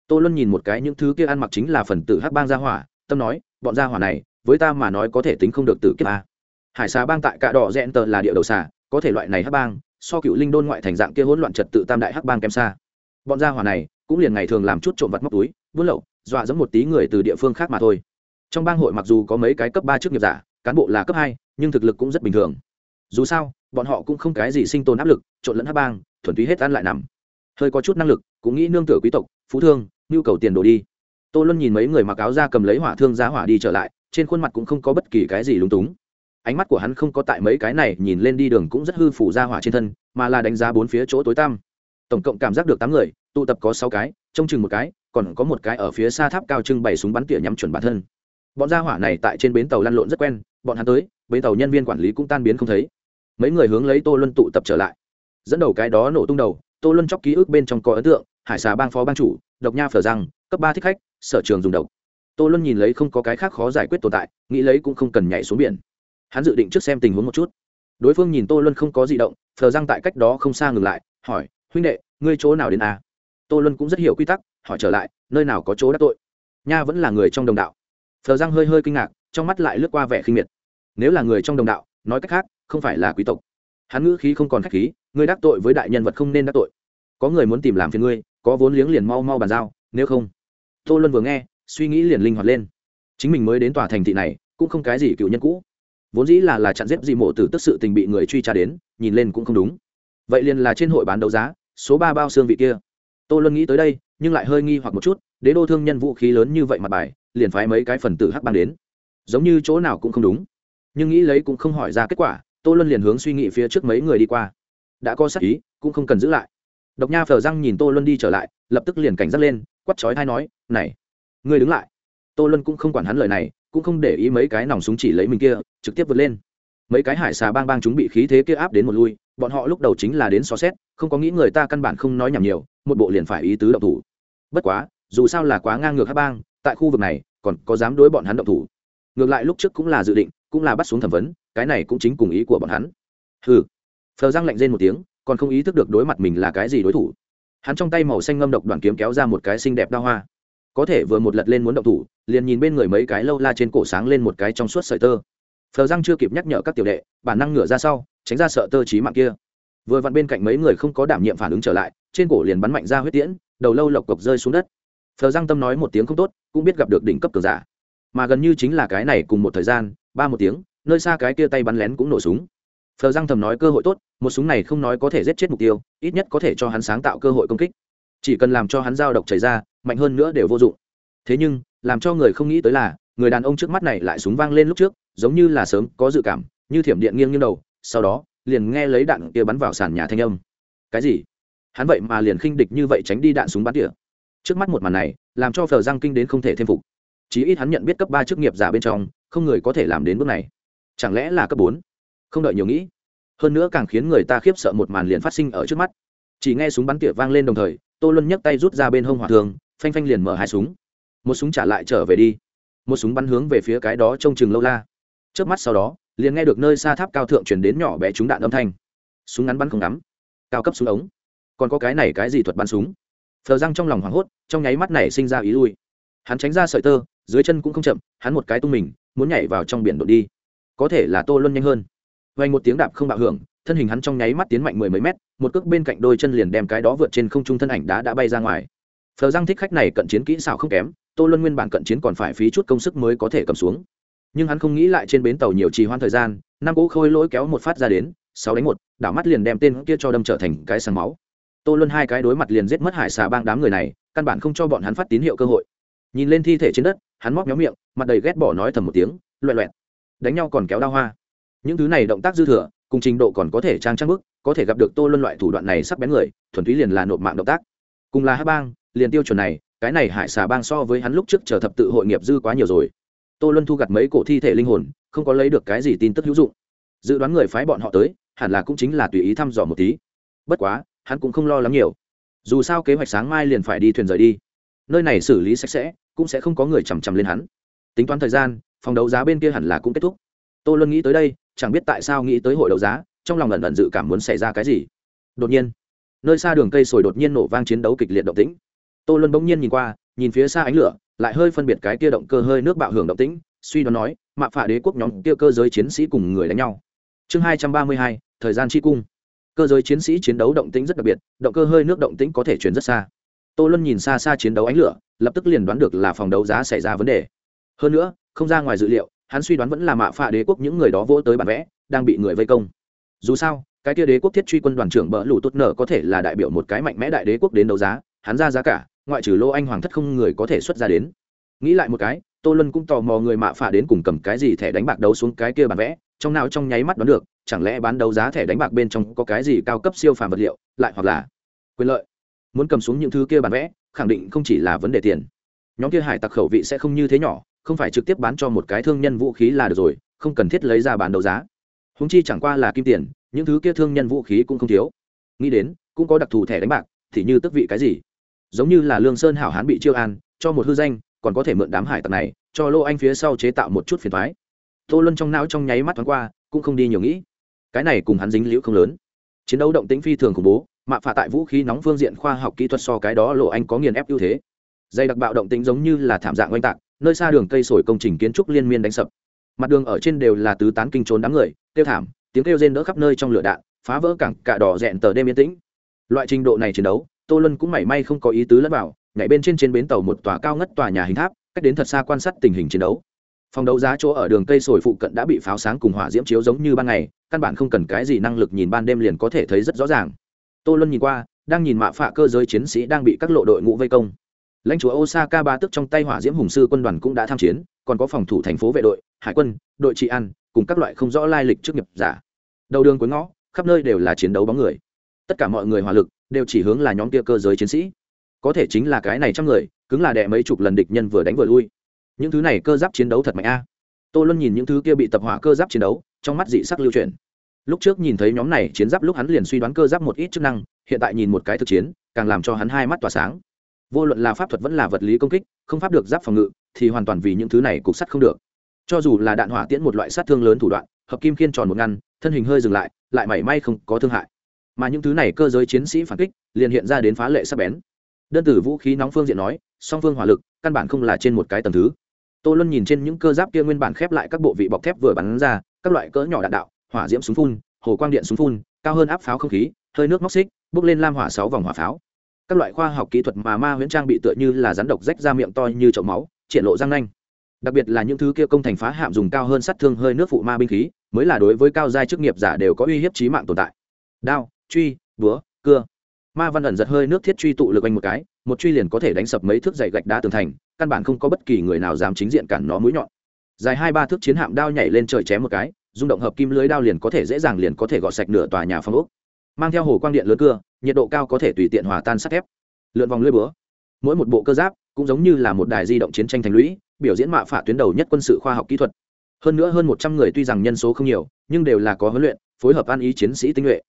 Tô luân nhìn một cái những thứ kia ăn mặc chính là phần tử hắc bang gia hỏa, tâm nói, bọn gia hỏa này với ta mà nói có thể tính không được tử kiếp a. Hải xà bang tại cạ đỏ rẽn tờ là địa đầu xà, có thể loại này hắc bang, so cựu linh đôn ngoại thành dạng kia hỗn loạn trật tự tam đại hắc bang kém xa. Bọn gia hỏa này, cũng liền ngày thường làm chút trộm vặt móc túi, buôn lậu, dọa dẫm một tí người từ địa phương khác mà thôi. Trong bang hội mặc dù có mấy cái cấp ba chức nghiệp giả, cán bộ là cấp hai, nhưng thực lực cũng rất bình thường. Dù sao, bọn họ cũng không cái gì sinh tồn áp lực, trộn lẫn hắc bang, thuần túy hết ăn lại nằm. Hơi có chút năng lực, cũng nghĩ nương tựa quý tộc, phú thương, nhu cầu tiền đồ đi. Tô luân nhìn mấy người mặc áo ra cầm lấy hỏa thương giá hỏa đi trở lại trên khuôn mặt cũng không có bất kỳ cái gì lúng túng. Ánh mắt của hắn không có tại mấy cái này, nhìn lên đi đường cũng rất hư phủ ra hỏa trên thân, mà là đánh giá bốn phía chỗ tối tăm. Tổng cộng cảm giác được tám người, tụ tập có sáu cái, trông chừng một cái, còn có một cái ở phía xa tháp cao trưng bày súng bắn tỉa nhắm chuẩn bản thân. Bọn gia hỏa này tại trên bến tàu lăn lộn rất quen, bọn hắn tới, bến tàu nhân viên quản lý cũng tan biến không thấy. Mấy người hướng lấy tô luân tụ tập trở lại. Dẫn đầu cái đó nổ tung đầu, tô luân chóc ký ức bên trong có ấn tượng, hải xà bang phó bang chủ, độc nha phở răng, cấp ba thích khách, sở trường dùng độc tô luân nhìn lấy không có cái khác khó giải quyết tồn tại, nghĩ lấy cũng không cần nhảy xuống biển. Hắn dự định trước xem tình huống một chút. Đối phương nhìn tô luân không có di động, thờ răng tại cách đó không xa ngừng lại, hỏi, huynh đệ, ngươi chỗ nào đến à? tô luân cũng rất hiểu quy tắc, hỏi trở lại, nơi nào có chỗ đắc tội? Nha, vẫn là người trong đồng đạo. Thờ răng hơi hơi kinh ngạc, trong mắt lại lướt qua vẻ khinh miệt. Nếu là người trong đồng đạo, nói cách khác, không phải là quý tộc. Hắn ngữ khí không còn khách khí, ngươi đắc tội với đại nhân vật không nên đắc tội. Có người muốn tìm làm phiền ngươi, có vốn liếng liền mau mau bàn giao, nếu không. Tô luân vừa nghe suy nghĩ liền linh hoạt lên. Chính mình mới đến tòa thành thị này, cũng không cái gì cựu nhân cũ. Vốn dĩ là là chặn giết gì mộ tử tức sự tình bị người truy tra đến, nhìn lên cũng không đúng. Vậy liền là trên hội bán đấu giá, số ba bao xương vị kia. Tô luân nghĩ tới đây, nhưng lại hơi nghi hoặc một chút, đế đô thương nhân vũ khí lớn như vậy mặt bài, liền phái mấy cái phần tử hắc bang đến. Giống như chỗ nào cũng không đúng. Nhưng nghĩ lấy cũng không hỏi ra kết quả, tô luân liền hướng suy nghĩ phía trước mấy người đi qua. Đã có sắc ý, cũng không cần giữ lại. Độc nha phờ răng nhìn tô luân đi trở lại, lập tức liền cảnh giác lên quắt chói thai nói, này ngươi đứng lại. Tô luân cũng không quản hắn lời này, cũng không để ý mấy cái nòng súng chỉ lấy mình kia, trực tiếp vượt lên. Mấy cái hải xà bang bang chúng bị khí thế kia áp đến một lui, bọn họ lúc đầu chính là đến xó xét, không có nghĩ người ta căn bản không nói nhảm nhiều, một bộ liền phải ý tứ động thủ. Bất quá, dù sao là quá ngang ngược hát bang, tại khu vực này, còn có dám đối bọn hắn động thủ. Ngược lại lúc trước cũng là dự định, cũng là bắt xuống thẩm vấn, cái này cũng chính cùng ý của bọn hắn. Ừ phờ răng lạnh rên một tiếng, còn không ý thức được đối mặt mình là cái gì đối thủ. Hắn trong tay màu xanh ngâm độc đoàn kiếm kéo ra một cái xinh đẹp đa hoa có thể vừa một lật lên muốn động thủ, liền nhìn bên người mấy cái lâu la trên cổ sáng lên một cái trong suốt sợi tơ. Phờ răng chưa kịp nhắc nhở các tiểu đệ, bản năng ngửa ra sau, tránh ra sợ tơ trí mạng kia. Vừa vặn bên cạnh mấy người không có đảm nhiệm phản ứng trở lại, trên cổ liền bắn mạnh ra huyết tiễn, đầu lâu lộc cộc rơi xuống đất. Phờ răng tâm nói một tiếng không tốt, cũng biết gặp được đỉnh cấp cường giả. Mà gần như chính là cái này cùng một thời gian, ba một tiếng, nơi xa cái kia tay bắn lén cũng nổ súng. Phờ răng thầm nói cơ hội tốt, một súng này không nói có thể giết chết mục tiêu, ít nhất có thể cho hắn sáng tạo cơ hội công kích chỉ cần làm cho hắn giao độc chảy ra, mạnh hơn nữa đều vô dụng. Thế nhưng, làm cho người không nghĩ tới là, người đàn ông trước mắt này lại súng vang lên lúc trước, giống như là sớm có dự cảm, như thiểm điện nghiêng nghiêng đầu, sau đó, liền nghe lấy đạn kia bắn vào sàn nhà thanh âm. Cái gì? Hắn vậy mà liền khinh địch như vậy tránh đi đạn súng bắn tỉa. Trước mắt một màn này, làm cho phờ giang kinh đến không thể thêm phục. Chí ít hắn nhận biết cấp ba chức nghiệp giả bên trong, không người có thể làm đến bước này. Chẳng lẽ là cấp bốn? Không đợi nhiều nghĩ. Hơn nữa càng khiến người ta khiếp sợ một màn liền phát sinh ở trước mắt. Chỉ nghe súng bắn tỉa vang lên đồng thời tô luân nhấc tay rút ra bên hông hỏa thường, phanh phanh liền mở hai súng. Một súng trả lại trở về đi. Một súng bắn hướng về phía cái đó trông chừng lâu la. Trước mắt sau đó, liền nghe được nơi xa tháp cao thượng chuyển đến nhỏ bé trúng đạn âm thanh. Súng ngắn bắn không ngắm. Cao cấp súng ống. Còn có cái này cái gì thuật bắn súng? Phờ răng trong lòng hoảng hốt, trong nháy mắt này sinh ra ý lui. Hắn tránh ra sợi tơ, dưới chân cũng không chậm, hắn một cái tung mình, muốn nhảy vào trong biển đột đi. Có thể là tô luân nhanh hơn. Vay một tiếng đạp không bạo hưởng thân hình hắn trong nháy mắt tiến mạnh mười mấy mét, một cước bên cạnh đôi chân liền đem cái đó vượt trên không trung thân ảnh đá đã bay ra ngoài. Phờ răng thích khách này cận chiến kỹ xảo không kém, tô luân nguyên bản cận chiến còn phải phí chút công sức mới có thể cầm xuống. Nhưng hắn không nghĩ lại trên bến tàu nhiều trì hoãn thời gian, năm cỗ khôi lỗi kéo một phát ra đến, sáu đánh một, đảo mắt liền đem tên kia cho đâm trở thành cái sàn máu. Tô luân hai cái đối mặt liền giết mất hải xà bang đám người này, căn bản không cho bọn hắn phát tín hiệu cơ hội. Nhìn lên thi thể trên đất, hắn móc méo miệng, mặt đầy ghét bỏ nói thầm một tiếng loẹ loẹt. Đánh nhau còn kéo đao hoa. Những thứ này động tác dư thừa cùng trình độ còn có thể trang trang bức, có thể gặp được tô luân loại thủ đoạn này sắc bén người, thuần túy liền là nộp mạng động tác. Cùng là hát bang, liền tiêu chuẩn này, cái này hải xà bang so với hắn lúc trước chờ thập tự hội nghiệp dư quá nhiều rồi. Tô luân thu gặt mấy cổ thi thể linh hồn, không có lấy được cái gì tin tức hữu dụng. Dự đoán người phái bọn họ tới, hẳn là cũng chính là tùy ý thăm dò một tí. Bất quá, hắn cũng không lo lắng nhiều. Dù sao kế hoạch sáng mai liền phải đi thuyền rời đi. Nơi này xử lý sạch sẽ, cũng sẽ không có người chằm chằm lên hắn. Tính toán thời gian, phòng đấu giá bên kia hẳn là cũng kết thúc. Tô luân nghĩ tới đây chẳng biết tại sao nghĩ tới hội đấu giá, trong lòng lần lần dự cảm muốn xảy ra cái gì. Đột nhiên, nơi xa đường cây sồi đột nhiên nổ vang chiến đấu kịch liệt động tĩnh. Tô luân bỗng nhiên nhìn qua, nhìn phía xa ánh lửa, lại hơi phân biệt cái kia động cơ hơi nước bạo hưởng động tĩnh, suy đoán nói, mạ phạ đế quốc nhóm kia cơ giới chiến sĩ cùng người đánh nhau. Chương hai trăm ba mươi hai, thời gian chi cung. Cơ giới chiến sĩ chiến đấu động tĩnh rất đặc biệt, động cơ hơi nước động tĩnh có thể chuyển rất xa. Tô luân nhìn xa xa chiến đấu ánh lửa, lập tức liền đoán được là phòng đấu giá xảy ra vấn đề. Hơn nữa, không ra ngoài dự liệu hắn suy đoán vẫn là mạ phạ đế quốc những người đó vỗ tới bản vẽ, đang bị người vây công. Dù sao, cái kia đế quốc thiết truy quân đoàn trưởng bỡ lũ tốt nở có thể là đại biểu một cái mạnh mẽ đại đế quốc đến đấu giá, hắn ra giá cả, ngoại trừ lô anh hoàng thất không người có thể xuất ra đến. Nghĩ lại một cái, tô luân cũng tò mò người mạ phạ đến cùng cầm cái gì thẻ đánh bạc đấu xuống cái kia bản vẽ, trong nào trong nháy mắt đoán được, chẳng lẽ bán đấu giá thẻ đánh bạc bên trong có cái gì cao cấp siêu phàm vật liệu, lại hoặc là quyền lợi. Muốn cầm xuống những thứ kia bản vẽ, khẳng định không chỉ là vấn đề tiền. Nhóm kia hải tặc khẩu vị sẽ không như thế nhỏ không phải trực tiếp bán cho một cái thương nhân vũ khí là được rồi, không cần thiết lấy ra bán đấu giá. Húng chi chẳng qua là kim tiền, những thứ kia thương nhân vũ khí cũng không thiếu. Nghĩ đến, cũng có đặc thù thẻ đánh bạc, thì như tức vị cái gì? Giống như là lương sơn hảo hán bị chiêu an, cho một hư danh, còn có thể mượn đám hải tặc này, cho lô anh phía sau chế tạo một chút phiền thoái tô luân trong não trong nháy mắt thoáng qua, cũng không đi nhiều nghĩ. Cái này cùng hắn dính liễu không lớn. Chiến đấu động tĩnh phi thường khủng bố mạ phạ tại vũ khí nóng phương diện khoa học kỹ thuật so cái đó lộ anh có nghiền ép ưu thế. Dây đặc bạo động tĩnh giống như là thảm dạng oanh tạc nơi xa đường cây sồi công trình kiến trúc liên miên đánh sập. Mặt đường ở trên đều là tứ tán kinh trốn đám người tiêu thảm, tiếng kêu rên đỡ khắp nơi trong lửa đạn, phá vỡ cảng cả đỏ rẹn tờ đêm yên tĩnh. Loại trình độ này chiến đấu, tô lân cũng mảy may không có ý tứ lẫn vào, nhảy bên trên trên bến tàu một tòa cao ngất tòa nhà hình tháp, cách đến thật xa quan sát tình hình chiến đấu. Phòng đấu giá chỗ ở đường cây sồi phụ cận đã bị pháo sáng cùng hỏa diễm chiếu giống như ban ngày, căn bản không cần cái gì năng lực nhìn ban đêm liền có thể thấy rất rõ ràng. Tô luân nhìn qua, đang nhìn mạ phạ cơ giới chiến sĩ đang bị các lộ đội ngũ vây công lãnh chúa osaka ba tức trong tay hỏa diễm hùng sư quân đoàn cũng đã tham chiến, còn có phòng thủ thành phố vệ đội, hải quân, đội trị an, cùng các loại không rõ lai lịch trước nghiệp giả. Đầu đường cuối ngõ, khắp nơi đều là chiến đấu bóng người. Tất cả mọi người hỏa lực đều chỉ hướng là nhóm kia cơ giới chiến sĩ. Có thể chính là cái này trăm người, cứng là đè mấy chục lần địch nhân vừa đánh vừa lui. Những thứ này cơ giáp chiến đấu thật mạnh a. Tô luôn nhìn những thứ kia bị tập hỏa cơ giáp chiến đấu, trong mắt dị sắc lưu truyền lúc trước nhìn thấy nhóm này chiến giáp lúc hắn liền suy đoán cơ giáp một ít chức năng, hiện tại nhìn một cái thực chiến, càng làm cho hắn hai mắt tỏa sáng vô luận là pháp thuật vẫn là vật lý công kích, không pháp được giáp phòng ngự, thì hoàn toàn vì những thứ này cục sắt không được. Cho dù là đạn hỏa tiễn một loại sát thương lớn thủ đoạn, hợp kim khiên tròn một ngăn, thân hình hơi dừng lại lại mảy may không có thương hại. Mà những thứ này cơ giới chiến sĩ phản kích, liền hiện ra đến phá lệ sắc bén. Đơn tử vũ khí nóng phương diện nói, song phương hỏa lực, căn bản không là trên một cái tầng thứ. Tô luân nhìn trên những cơ giáp kia nguyên bản khép lại các bộ vị bọc thép vừa bắn ra, các loại cỡ nhỏ đạn đạo, hỏa diễm súng phun, hồ quang điện súng phun, cao hơn áp pháo không khí, hơi nước móc xích bốc lên lam hỏa sáu vòng hỏa pháo các loại khoa học kỹ thuật mà ma huyễn trang bị tựa như là rắn độc rách ra miệng to như chậu máu, triển lộ răng nanh. Đặc biệt là những thứ kia công thành phá hạm dùng cao hơn sát thương hơi nước phụ ma binh khí, mới là đối với cao giai chức nghiệp giả đều có uy hiếp trí mạng tồn tại. Đao, truy, búa, cưa. Ma văn ẩn giật hơi nước thiết truy tụ lực anh một cái, một truy liền có thể đánh sập mấy thước dày gạch đá tường thành, căn bản không có bất kỳ người nào dám chính diện cản nó mũi nhọn. Dài hai ba thước chiến hạm đao nhảy lên trời chém một cái, rung động hợp kim lưới đao liền có thể dễ dàng liền có thể gọt sạch nửa tòa nhà phong ốc mang theo hồ quang điện lớn cưa, nhiệt độ cao có thể tùy tiện hòa tan sắt thép. Lượn vòng lưới búa. Mỗi một bộ cơ giáp cũng giống như là một đài di động chiến tranh thành lũy, biểu diễn mạ phả tuyến đầu nhất quân sự khoa học kỹ thuật. Hơn nữa hơn một trăm người tuy rằng nhân số không nhiều, nhưng đều là có huấn luyện, phối hợp an ý chiến sĩ tinh nhuệ.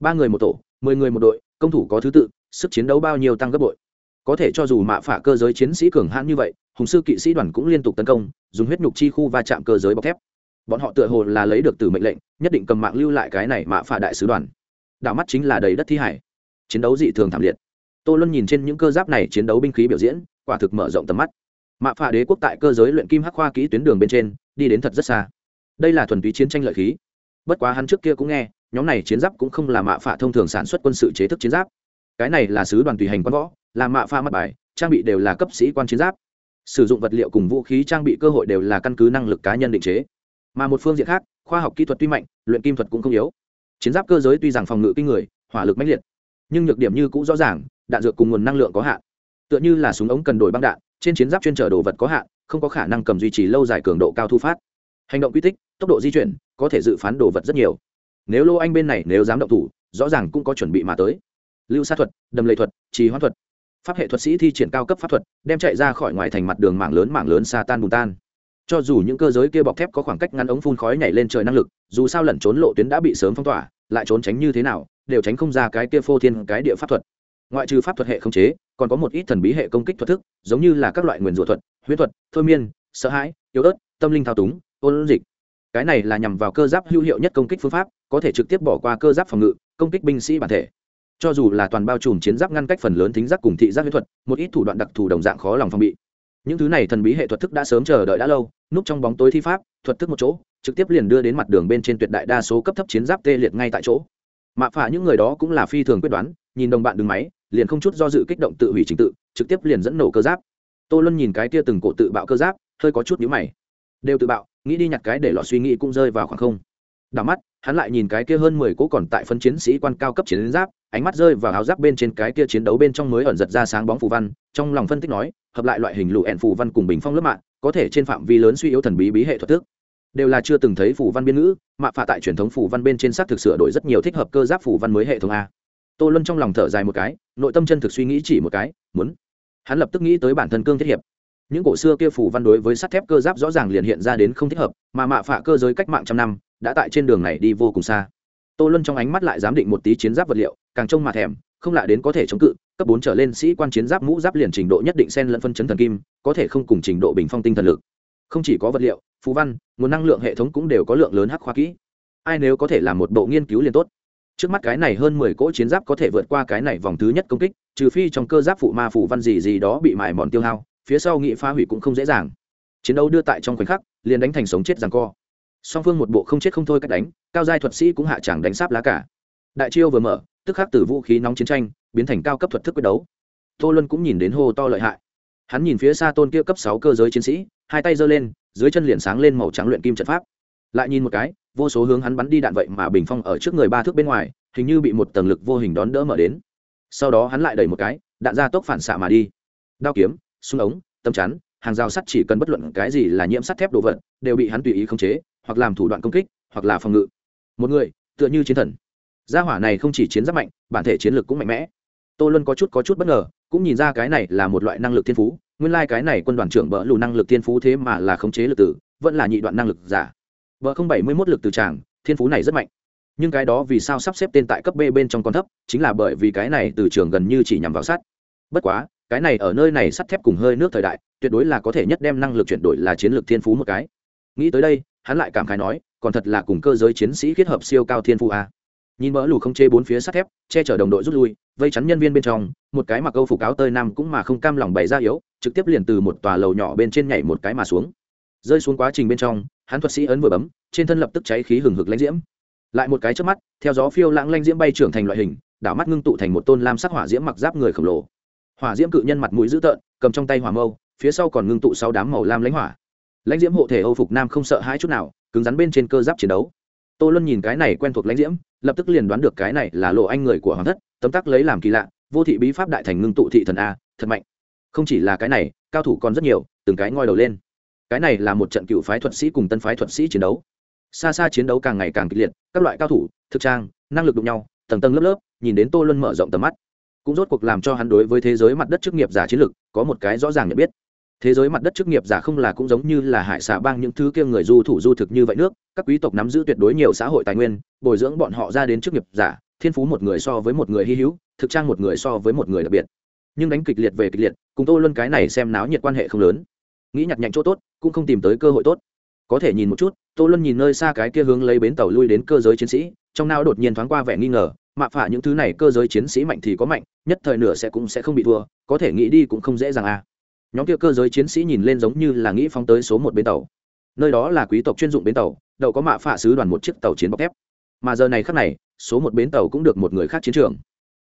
Ba người một tổ, mười người một đội, công thủ có thứ tự, sức chiến đấu bao nhiêu tăng gấp bội. Có thể cho dù mạ phả cơ giới chiến sĩ cường hãn như vậy, hùng sư kỵ sĩ đoàn cũng liên tục tấn công, dùng huyết nhục chi khu va chạm cơ giới bọc thép. Bọn họ tựa hồ là lấy được từ mệnh lệnh, nhất định cầm mạng lưu lại cái này mạ phả đại sứ đoàn đảo mắt chính là đầy đất thi hải. Chiến đấu dị thường thảm liệt. Tô luân nhìn trên những cơ giáp này chiến đấu binh khí biểu diễn, quả thực mở rộng tầm mắt. Mạ phà đế quốc tại cơ giới luyện kim hắc khoa kỹ tuyến đường bên trên, đi đến thật rất xa. Đây là thuần túy chiến tranh lợi khí. Bất quá hắn trước kia cũng nghe, nhóm này chiến giáp cũng không là mạ phà thông thường sản xuất quân sự chế thức chiến giáp. Cái này là sứ đoàn tùy hành quan võ, là mạ phà mặt bài, trang bị đều là cấp sĩ quan chiến giáp. Sử dụng vật liệu cùng vũ khí trang bị cơ hội đều là căn cứ năng lực cá nhân định chế. Mà một phương diện khác, khoa học kỹ thuật tuy mạnh, luyện kim thuật cũng không yếu chiến giáp cơ giới tuy rằng phòng ngự kinh người, hỏa lực mãnh liệt, nhưng nhược điểm như cũ rõ ràng, đạn dược cùng nguồn năng lượng có hạn. Tựa như là súng ống cần đổi băng đạn, trên chiến giáp chuyên trở đồ vật có hạn, không có khả năng cầm duy trì lâu dài cường độ cao thu phát. Hành động quy tích, tốc độ di chuyển, có thể dự phán đồ vật rất nhiều. Nếu lô anh bên này nếu dám động thủ, rõ ràng cũng có chuẩn bị mà tới. Lưu sát thuật, đầm lệ thuật, trì hoãn thuật. Pháp hệ thuật sĩ thi triển cao cấp pháp thuật, đem chạy ra khỏi ngoài thành mặt đường mảng lớn mảng lớn xa tan bùn tan cho dù những cơ giới kia bọc thép có khoảng cách ngắn ống phun khói nhảy lên trời năng lực, dù sao lẩn trốn lộ tuyến đã bị sớm phong tỏa, lại trốn tránh như thế nào, đều tránh không ra cái kia phô thiên cái địa pháp thuật. Ngoại trừ pháp thuật hệ không chế, còn có một ít thần bí hệ công kích thuật thức, giống như là các loại nguyền rủa thuật huyết thuật, thôi miên, sợ hãi, yếu ớt, tâm linh thao túng, ôn dịch. Cái này là nhằm vào cơ giáp hữu hiệu nhất công kích phương pháp, có thể trực tiếp bỏ qua cơ giáp phòng ngự, công kích binh sĩ bản thể. Cho dù là toàn bao trùm chiến giáp ngăn cách phần lớn thính giác cùng thị giác huyết thuật, một ít thủ đoạn đặc thù đồng dạng khó lòng phòng bị những thứ này thần bí hệ thuật thức đã sớm chờ đợi đã lâu, núp trong bóng tối thi pháp, thuật thức một chỗ, trực tiếp liền đưa đến mặt đường bên trên tuyệt đại đa số cấp thấp chiến giáp tê liệt ngay tại chỗ. Mạ phả những người đó cũng là phi thường quyết đoán, nhìn đồng bạn đứng máy, liền không chút do dự kích động tự hủy trình tự, trực tiếp liền dẫn nổ cơ giáp. Tô luân nhìn cái kia từng cổ tự bạo cơ giáp, hơi có chút nhíu mày. Đều tự bạo, nghĩ đi nhặt cái để lọ suy nghĩ cũng rơi vào khoảng không. Đảo mắt, hắn lại nhìn cái kia hơn mười cỗ còn tại phân chiến sĩ quan cao cấp chiến giáp ánh mắt rơi vào áo giáp bên trên cái kia chiến đấu bên trong mới ẩn giật ra sáng bóng phù văn, trong lòng phân tích nói, hợp lại loại hình lụ ẹn phù văn cùng bình phong lớp mạng, có thể trên phạm vi lớn suy yếu thần bí bí hệ thuật thức. Đều là chưa từng thấy phù văn biên ngữ, mạ phạ tại truyền thống phù văn bên trên xác thực sửa đổi rất nhiều thích hợp cơ giáp phù văn mới hệ thống a. Tô luân trong lòng thở dài một cái, nội tâm chân thực suy nghĩ chỉ một cái, muốn. Hắn lập tức nghĩ tới bản thân cương thiết hiệp. Những cổ xưa kia phù văn đối với sắt thép cơ giáp rõ ràng liền hiện ra đến không thích hợp, mà mạ phạ cơ giới cách mạng trăm năm, đã tại trên đường này đi vô cùng xa. Tô luân trong ánh mắt lại giám định một tí chiến giáp vật liệu càng trông mà thèm, không lạ đến có thể chống cự, cấp bốn trở lên sĩ quan chiến giáp mũ giáp liền trình độ nhất định sen lẫn phân chấn thần kim, có thể không cùng trình độ bình phong tinh thần lực. Không chỉ có vật liệu phú văn, nguồn năng lượng hệ thống cũng đều có lượng lớn hắc khoa kỹ. Ai nếu có thể làm một bộ nghiên cứu liền tốt. Trước mắt cái này hơn mười cỗ chiến giáp có thể vượt qua cái này vòng thứ nhất công kích, trừ phi trong cơ giáp phụ ma phủ văn gì gì đó bị mài mòn tiêu hao, phía sau nghị phá hủy cũng không dễ dàng. Chiến đấu đưa tại trong khoảnh khắc, liền đánh thành sống chết rằng co. Song phương một bộ không chết không thôi cách đánh, cao giai thuật sĩ cũng hạ chẳng đánh sáp lá cả đại chiêu vừa mở, tức khắc từ vũ khí nóng chiến tranh biến thành cao cấp thuật thức quyết đấu. Tô luân cũng nhìn đến hô to lợi hại. Hắn nhìn phía xa tôn kia cấp sáu cơ giới chiến sĩ, hai tay giơ lên, dưới chân liền sáng lên màu trắng luyện kim trận pháp. Lại nhìn một cái, vô số hướng hắn bắn đi đạn vậy mà bình phong ở trước người ba thước bên ngoài, hình như bị một tầng lực vô hình đón đỡ mở đến. Sau đó hắn lại đẩy một cái, đạn ra tốc phản xạ mà đi. Đao kiếm, súng ống, tấm chắn, hàng rào sắt chỉ cần bất luận cái gì là nhiễm sắt thép đồ vật, đều bị hắn tùy ý khống chế, hoặc làm thủ đoạn công kích, hoặc là phòng ngự. Một người, tựa như chiến thần gia hỏa này không chỉ chiến giáp mạnh, bản thể chiến lược cũng mạnh mẽ. Tô luân có chút có chút bất ngờ, cũng nhìn ra cái này là một loại năng lực thiên phú, nguyên lai、like、cái này quân đoàn trưởng bỡ lù năng lực thiên phú thế mà là khống chế lực tử, vẫn là nhị đoạn năng lực giả. Vợ không bảy mươi mốt lực từ tràng thiên phú này rất mạnh. Nhưng cái đó vì sao sắp xếp tên tại cấp b bên trong con thấp, chính là bởi vì cái này từ trường gần như chỉ nhằm vào sắt. Bất quá, cái này ở nơi này sắt thép cùng hơi nước thời đại, tuyệt đối là có thể nhất đem năng lực chuyển đổi là chiến lược thiên phú một cái. Nghĩ tới đây, hắn lại cảm khái nói, còn thật là cùng cơ giới chiến sĩ kết hợp siêu cao thiên phú a nhìn mỡ lù không chê bốn phía sắt thép, che chở đồng đội rút lui, vây chắn nhân viên bên trong, một cái mặc câu phục áo tơi nam cũng mà không cam lòng bày ra yếu, trực tiếp liền từ một tòa lầu nhỏ bên trên nhảy một cái mà xuống. Rơi xuống quá trình bên trong, hắn thuật sĩ ấn vừa bấm, trên thân lập tức cháy khí hừng hực lãnh diễm. Lại một cái trước mắt, theo gió phiêu lãng lãnh diễm bay trưởng thành loại hình, đảo mắt ngưng tụ thành một tôn lam sắc hỏa diễm mặc giáp người khổng lồ. Hỏa diễm cự nhân mặt mũi dữ tợn, cầm trong tay hỏa mâu, phía sau còn ngưng tụ sáu đám màu lam lãnh hỏa. Lãnh diễm hộ thể âu phục nam không sợ hãi chút nào, cứng rắn bên trên cơ giáp chiến đấu tô luân nhìn cái này quen thuộc lãnh diễm, lập tức liền đoán được cái này là lộ anh người của hoàng thất, tấm tắc lấy làm kỳ lạ, vô thị bí pháp đại thành ngưng tụ thị thần a, thật mạnh. Không chỉ là cái này, cao thủ còn rất nhiều, từng cái ngoi đầu lên. Cái này là một trận cựu phái thuật sĩ cùng tân phái thuật sĩ chiến đấu. Xa xa chiến đấu càng ngày càng kịch liệt, các loại cao thủ, thực trang, năng lực đụng nhau, tầng tầng lớp lớp, nhìn đến tô luân mở rộng tầm mắt. Cũng rốt cuộc làm cho hắn đối với thế giới mặt đất chức nghiệp giả chiến lược, có một cái rõ ràng nhận biết thế giới mặt đất chức nghiệp giả không là cũng giống như là hải xà bang những thứ kia người du thủ du thực như vậy nước, các quý tộc nắm giữ tuyệt đối nhiều xã hội tài nguyên, bồi dưỡng bọn họ ra đến chức nghiệp giả, thiên phú một người so với một người hy hữu, thực trang một người so với một người đặc biệt. Nhưng đánh kịch liệt về kịch liệt, cùng tô luân cái này xem náo nhiệt quan hệ không lớn. Nghĩ nhặt nhạnh chỗ tốt, cũng không tìm tới cơ hội tốt. Có thể nhìn một chút, tô luân nhìn nơi xa cái kia hướng lấy bến tàu lui đến cơ giới chiến sĩ, trong nào đột nhiên thoáng qua vẻ nghi ngờ, mạ phả những thứ này cơ giới chiến sĩ mạnh thì có mạnh, nhất thời nửa sẽ cũng sẽ không bị thua, có thể nghĩ đi cũng không dễ dàng à nhóm kia cơ giới chiến sĩ nhìn lên giống như là nghĩ phóng tới số một bến tàu. Nơi đó là quý tộc chuyên dụng bến tàu, đậu có mạ phạ sứ đoàn một chiếc tàu chiến bọc thép. Mà giờ này khác này, số một bến tàu cũng được một người khác chiến trường.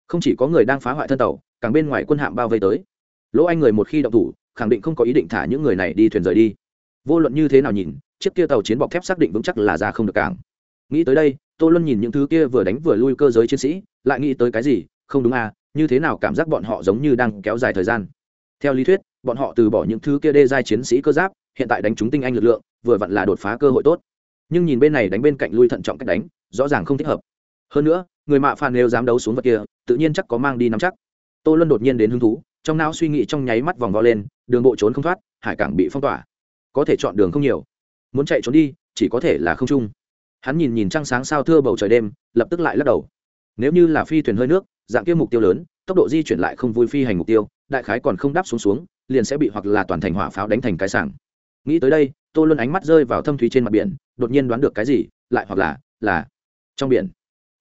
Không chỉ có người đang phá hoại thân tàu, càng bên ngoài quân hạm bao vây tới. Lỗ anh người một khi động thủ, khẳng định không có ý định thả những người này đi thuyền rời đi. Vô luận như thế nào nhìn, chiếc kia tàu chiến bọc thép xác định vững chắc là ra không được cảng. Nghĩ tới đây, tô luôn nhìn những thứ kia vừa đánh vừa lui cơ giới chiến sĩ, lại nghĩ tới cái gì? Không đúng à như thế nào cảm giác bọn họ giống như đang kéo dài thời gian? Theo lý thuyết bọn họ từ bỏ những thứ kia đê giai chiến sĩ cơ giáp, hiện tại đánh chúng tinh anh lực lượng, vừa vặn là đột phá cơ hội tốt. Nhưng nhìn bên này đánh bên cạnh lui thận trọng cách đánh, rõ ràng không thích hợp. Hơn nữa, người mạ phàn nếu dám đấu xuống vật kia, tự nhiên chắc có mang đi nắm chắc. Tô luân đột nhiên đến hứng thú, trong não suy nghĩ trong nháy mắt vòng vo lên, đường bộ trốn không thoát, hải cảng bị phong tỏa. Có thể chọn đường không nhiều. Muốn chạy trốn đi, chỉ có thể là không trung hắn nhìn nhìn trăng sáng sao thưa bầu trời đêm, lập tức lại lắc đầu. Nếu như là phi thuyền hơi nước, dạng kia mục tiêu lớn, tốc độ di chuyển lại không vui phi hành mục tiêu, đại khái còn không đáp xuống xuống liền sẽ bị hoặc là toàn thành hỏa pháo đánh thành cái sảng. Nghĩ tới đây, tô luân ánh mắt rơi vào thâm thúy trên mặt biển, đột nhiên đoán được cái gì, lại hoặc là là trong biển.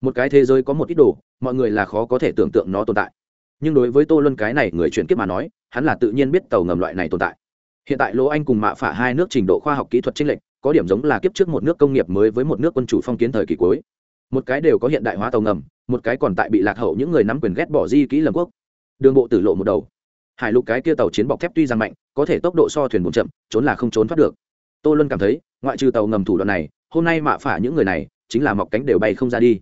Một cái thế giới có một ít đồ, mọi người là khó có thể tưởng tượng nó tồn tại. Nhưng đối với tô luân cái này người chuyển kiếp mà nói, hắn là tự nhiên biết tàu ngầm loại này tồn tại. Hiện tại lỗ anh cùng mạ phả hai nước trình độ khoa học kỹ thuật chênh lệch, có điểm giống là kiếp trước một nước công nghiệp mới với một nước quân chủ phong kiến thời kỳ cuối. Một cái đều có hiện đại hóa tàu ngầm, một cái còn tại bị lạc hậu những người nắm quyền ghét bỏ di kỹ lầm quốc. Đường bộ tử lộ một đầu hải lục cái kia tàu chiến bọc thép tuy rằng mạnh, có thể tốc độ so thuyền buồn chậm, trốn là không trốn thoát được. Tô luân cảm thấy, ngoại trừ tàu ngầm thủ đoạn này, hôm nay mạ phả những người này, chính là mọc cánh đều bay không ra đi.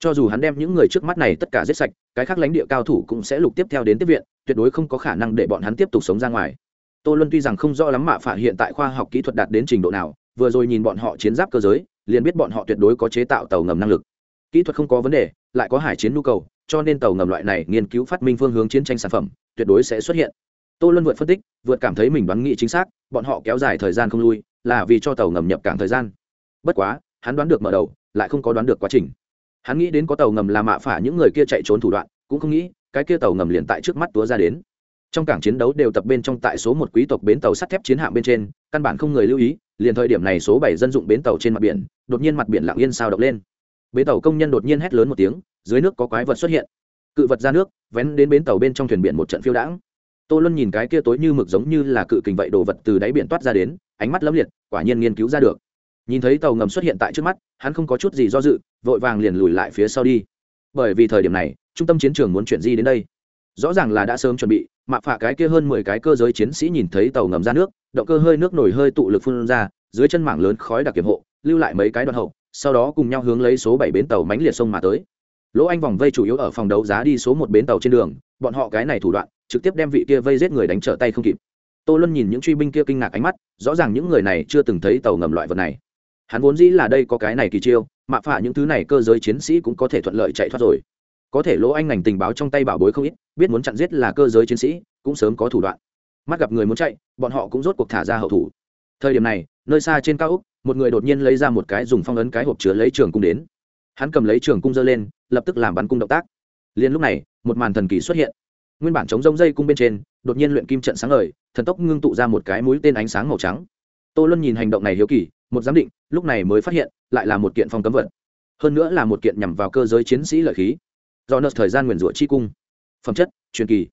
Cho dù hắn đem những người trước mắt này tất cả giết sạch, cái khác lãnh địa cao thủ cũng sẽ lục tiếp theo đến tiếp viện, tuyệt đối không có khả năng để bọn hắn tiếp tục sống ra ngoài. Tô luân tuy rằng không rõ lắm mạ phả hiện tại khoa học kỹ thuật đạt đến trình độ nào, vừa rồi nhìn bọn họ chiến giáp cơ giới, liền biết bọn họ tuyệt đối có chế tạo tàu ngầm năng lực. Kỹ thuật không có vấn đề, lại có hải chiến nhu cầu, cho nên tàu ngầm loại này nghiên cứu phát minh phương hướng chiến tranh sản phẩm tuyệt đối sẽ xuất hiện. Tô luân vượt phân tích, vượt cảm thấy mình đoán nghị chính xác, bọn họ kéo dài thời gian không lui, là vì cho tàu ngầm nhập cảng thời gian. Bất quá, hắn đoán được mở đầu, lại không có đoán được quá trình. Hắn nghĩ đến có tàu ngầm là mạ phả những người kia chạy trốn thủ đoạn, cũng không nghĩ, cái kia tàu ngầm liền tại trước mắt túa ra đến. Trong cảng chiến đấu đều tập bên trong tại số một quý tộc bến tàu sắt thép chiến hạm bên trên, căn bản không người lưu ý, liền thời điểm này số bảy dân dụng bến tàu trên mặt biển, đột nhiên mặt biển lặng yên sao động lên. Bến tàu công nhân đột nhiên hét lớn một tiếng, dưới nước có quái vật xuất hiện cự vật ra nước, vén đến bến tàu bên trong thuyền biển một trận phiêu đãng. Tô luân nhìn cái kia tối như mực giống như là cự kình vậy đồ vật từ đáy biển toát ra đến, ánh mắt lẫm liệt, quả nhiên nghiên cứu ra được. Nhìn thấy tàu ngầm xuất hiện tại trước mắt, hắn không có chút gì do dự, vội vàng liền lùi lại phía sau đi. Bởi vì thời điểm này, trung tâm chiến trường muốn chuyển di đến đây. Rõ ràng là đã sớm chuẩn bị mạ phạ cái kia hơn mười cái cơ giới chiến sĩ nhìn thấy tàu ngầm ra nước, động cơ hơi nước nổi hơi tụ lực phun ra, dưới chân mảng lớn khói đặc kiểm hộ, lưu lại mấy cái đoạn hậu, sau đó cùng nhau hướng lấy số bảy bến tàu mánh liệt sông mà tới lỗ anh vòng vây chủ yếu ở phòng đấu giá đi số một bến tàu trên đường, bọn họ cái này thủ đoạn, trực tiếp đem vị kia vây giết người đánh trở tay không kịp. Tô luân nhìn những truy binh kia kinh ngạc ánh mắt, rõ ràng những người này chưa từng thấy tàu ngầm loại vật này. Hắn vốn dĩ là đây có cái này kỳ chiêu mạ phả những thứ này cơ giới chiến sĩ cũng có thể thuận lợi chạy thoát rồi. Có thể lỗ anh ngành tình báo trong tay bảo bối không ít, biết muốn chặn giết là cơ giới chiến sĩ, cũng sớm có thủ đoạn. Mắt gặp người muốn chạy, bọn họ cũng rốt cuộc thả ra hậu thủ. Thời điểm này, nơi xa trên cao úc, một người đột nhiên lấy ra một cái dùng phong ấn cái hộp chứa lấy trường cung đến hắn cầm lấy trường cung dơ lên, lập tức làm bắn cung động tác. Liền lúc này, một màn thần kỳ xuất hiện. Nguyên bản chống rông dây cung bên trên, đột nhiên luyện kim trận sáng ngời, thần tốc ngưng tụ ra một cái mũi tên ánh sáng màu trắng. Tô luân nhìn hành động này hiếu kỳ, một giám định, lúc này mới phát hiện, lại là một kiện phong cấm vật. Hơn nữa là một kiện nhằm vào cơ giới chiến sĩ lợi khí. Do nợ thời gian nguyền rủa chi cung. Phẩm chất, truyền kỳ.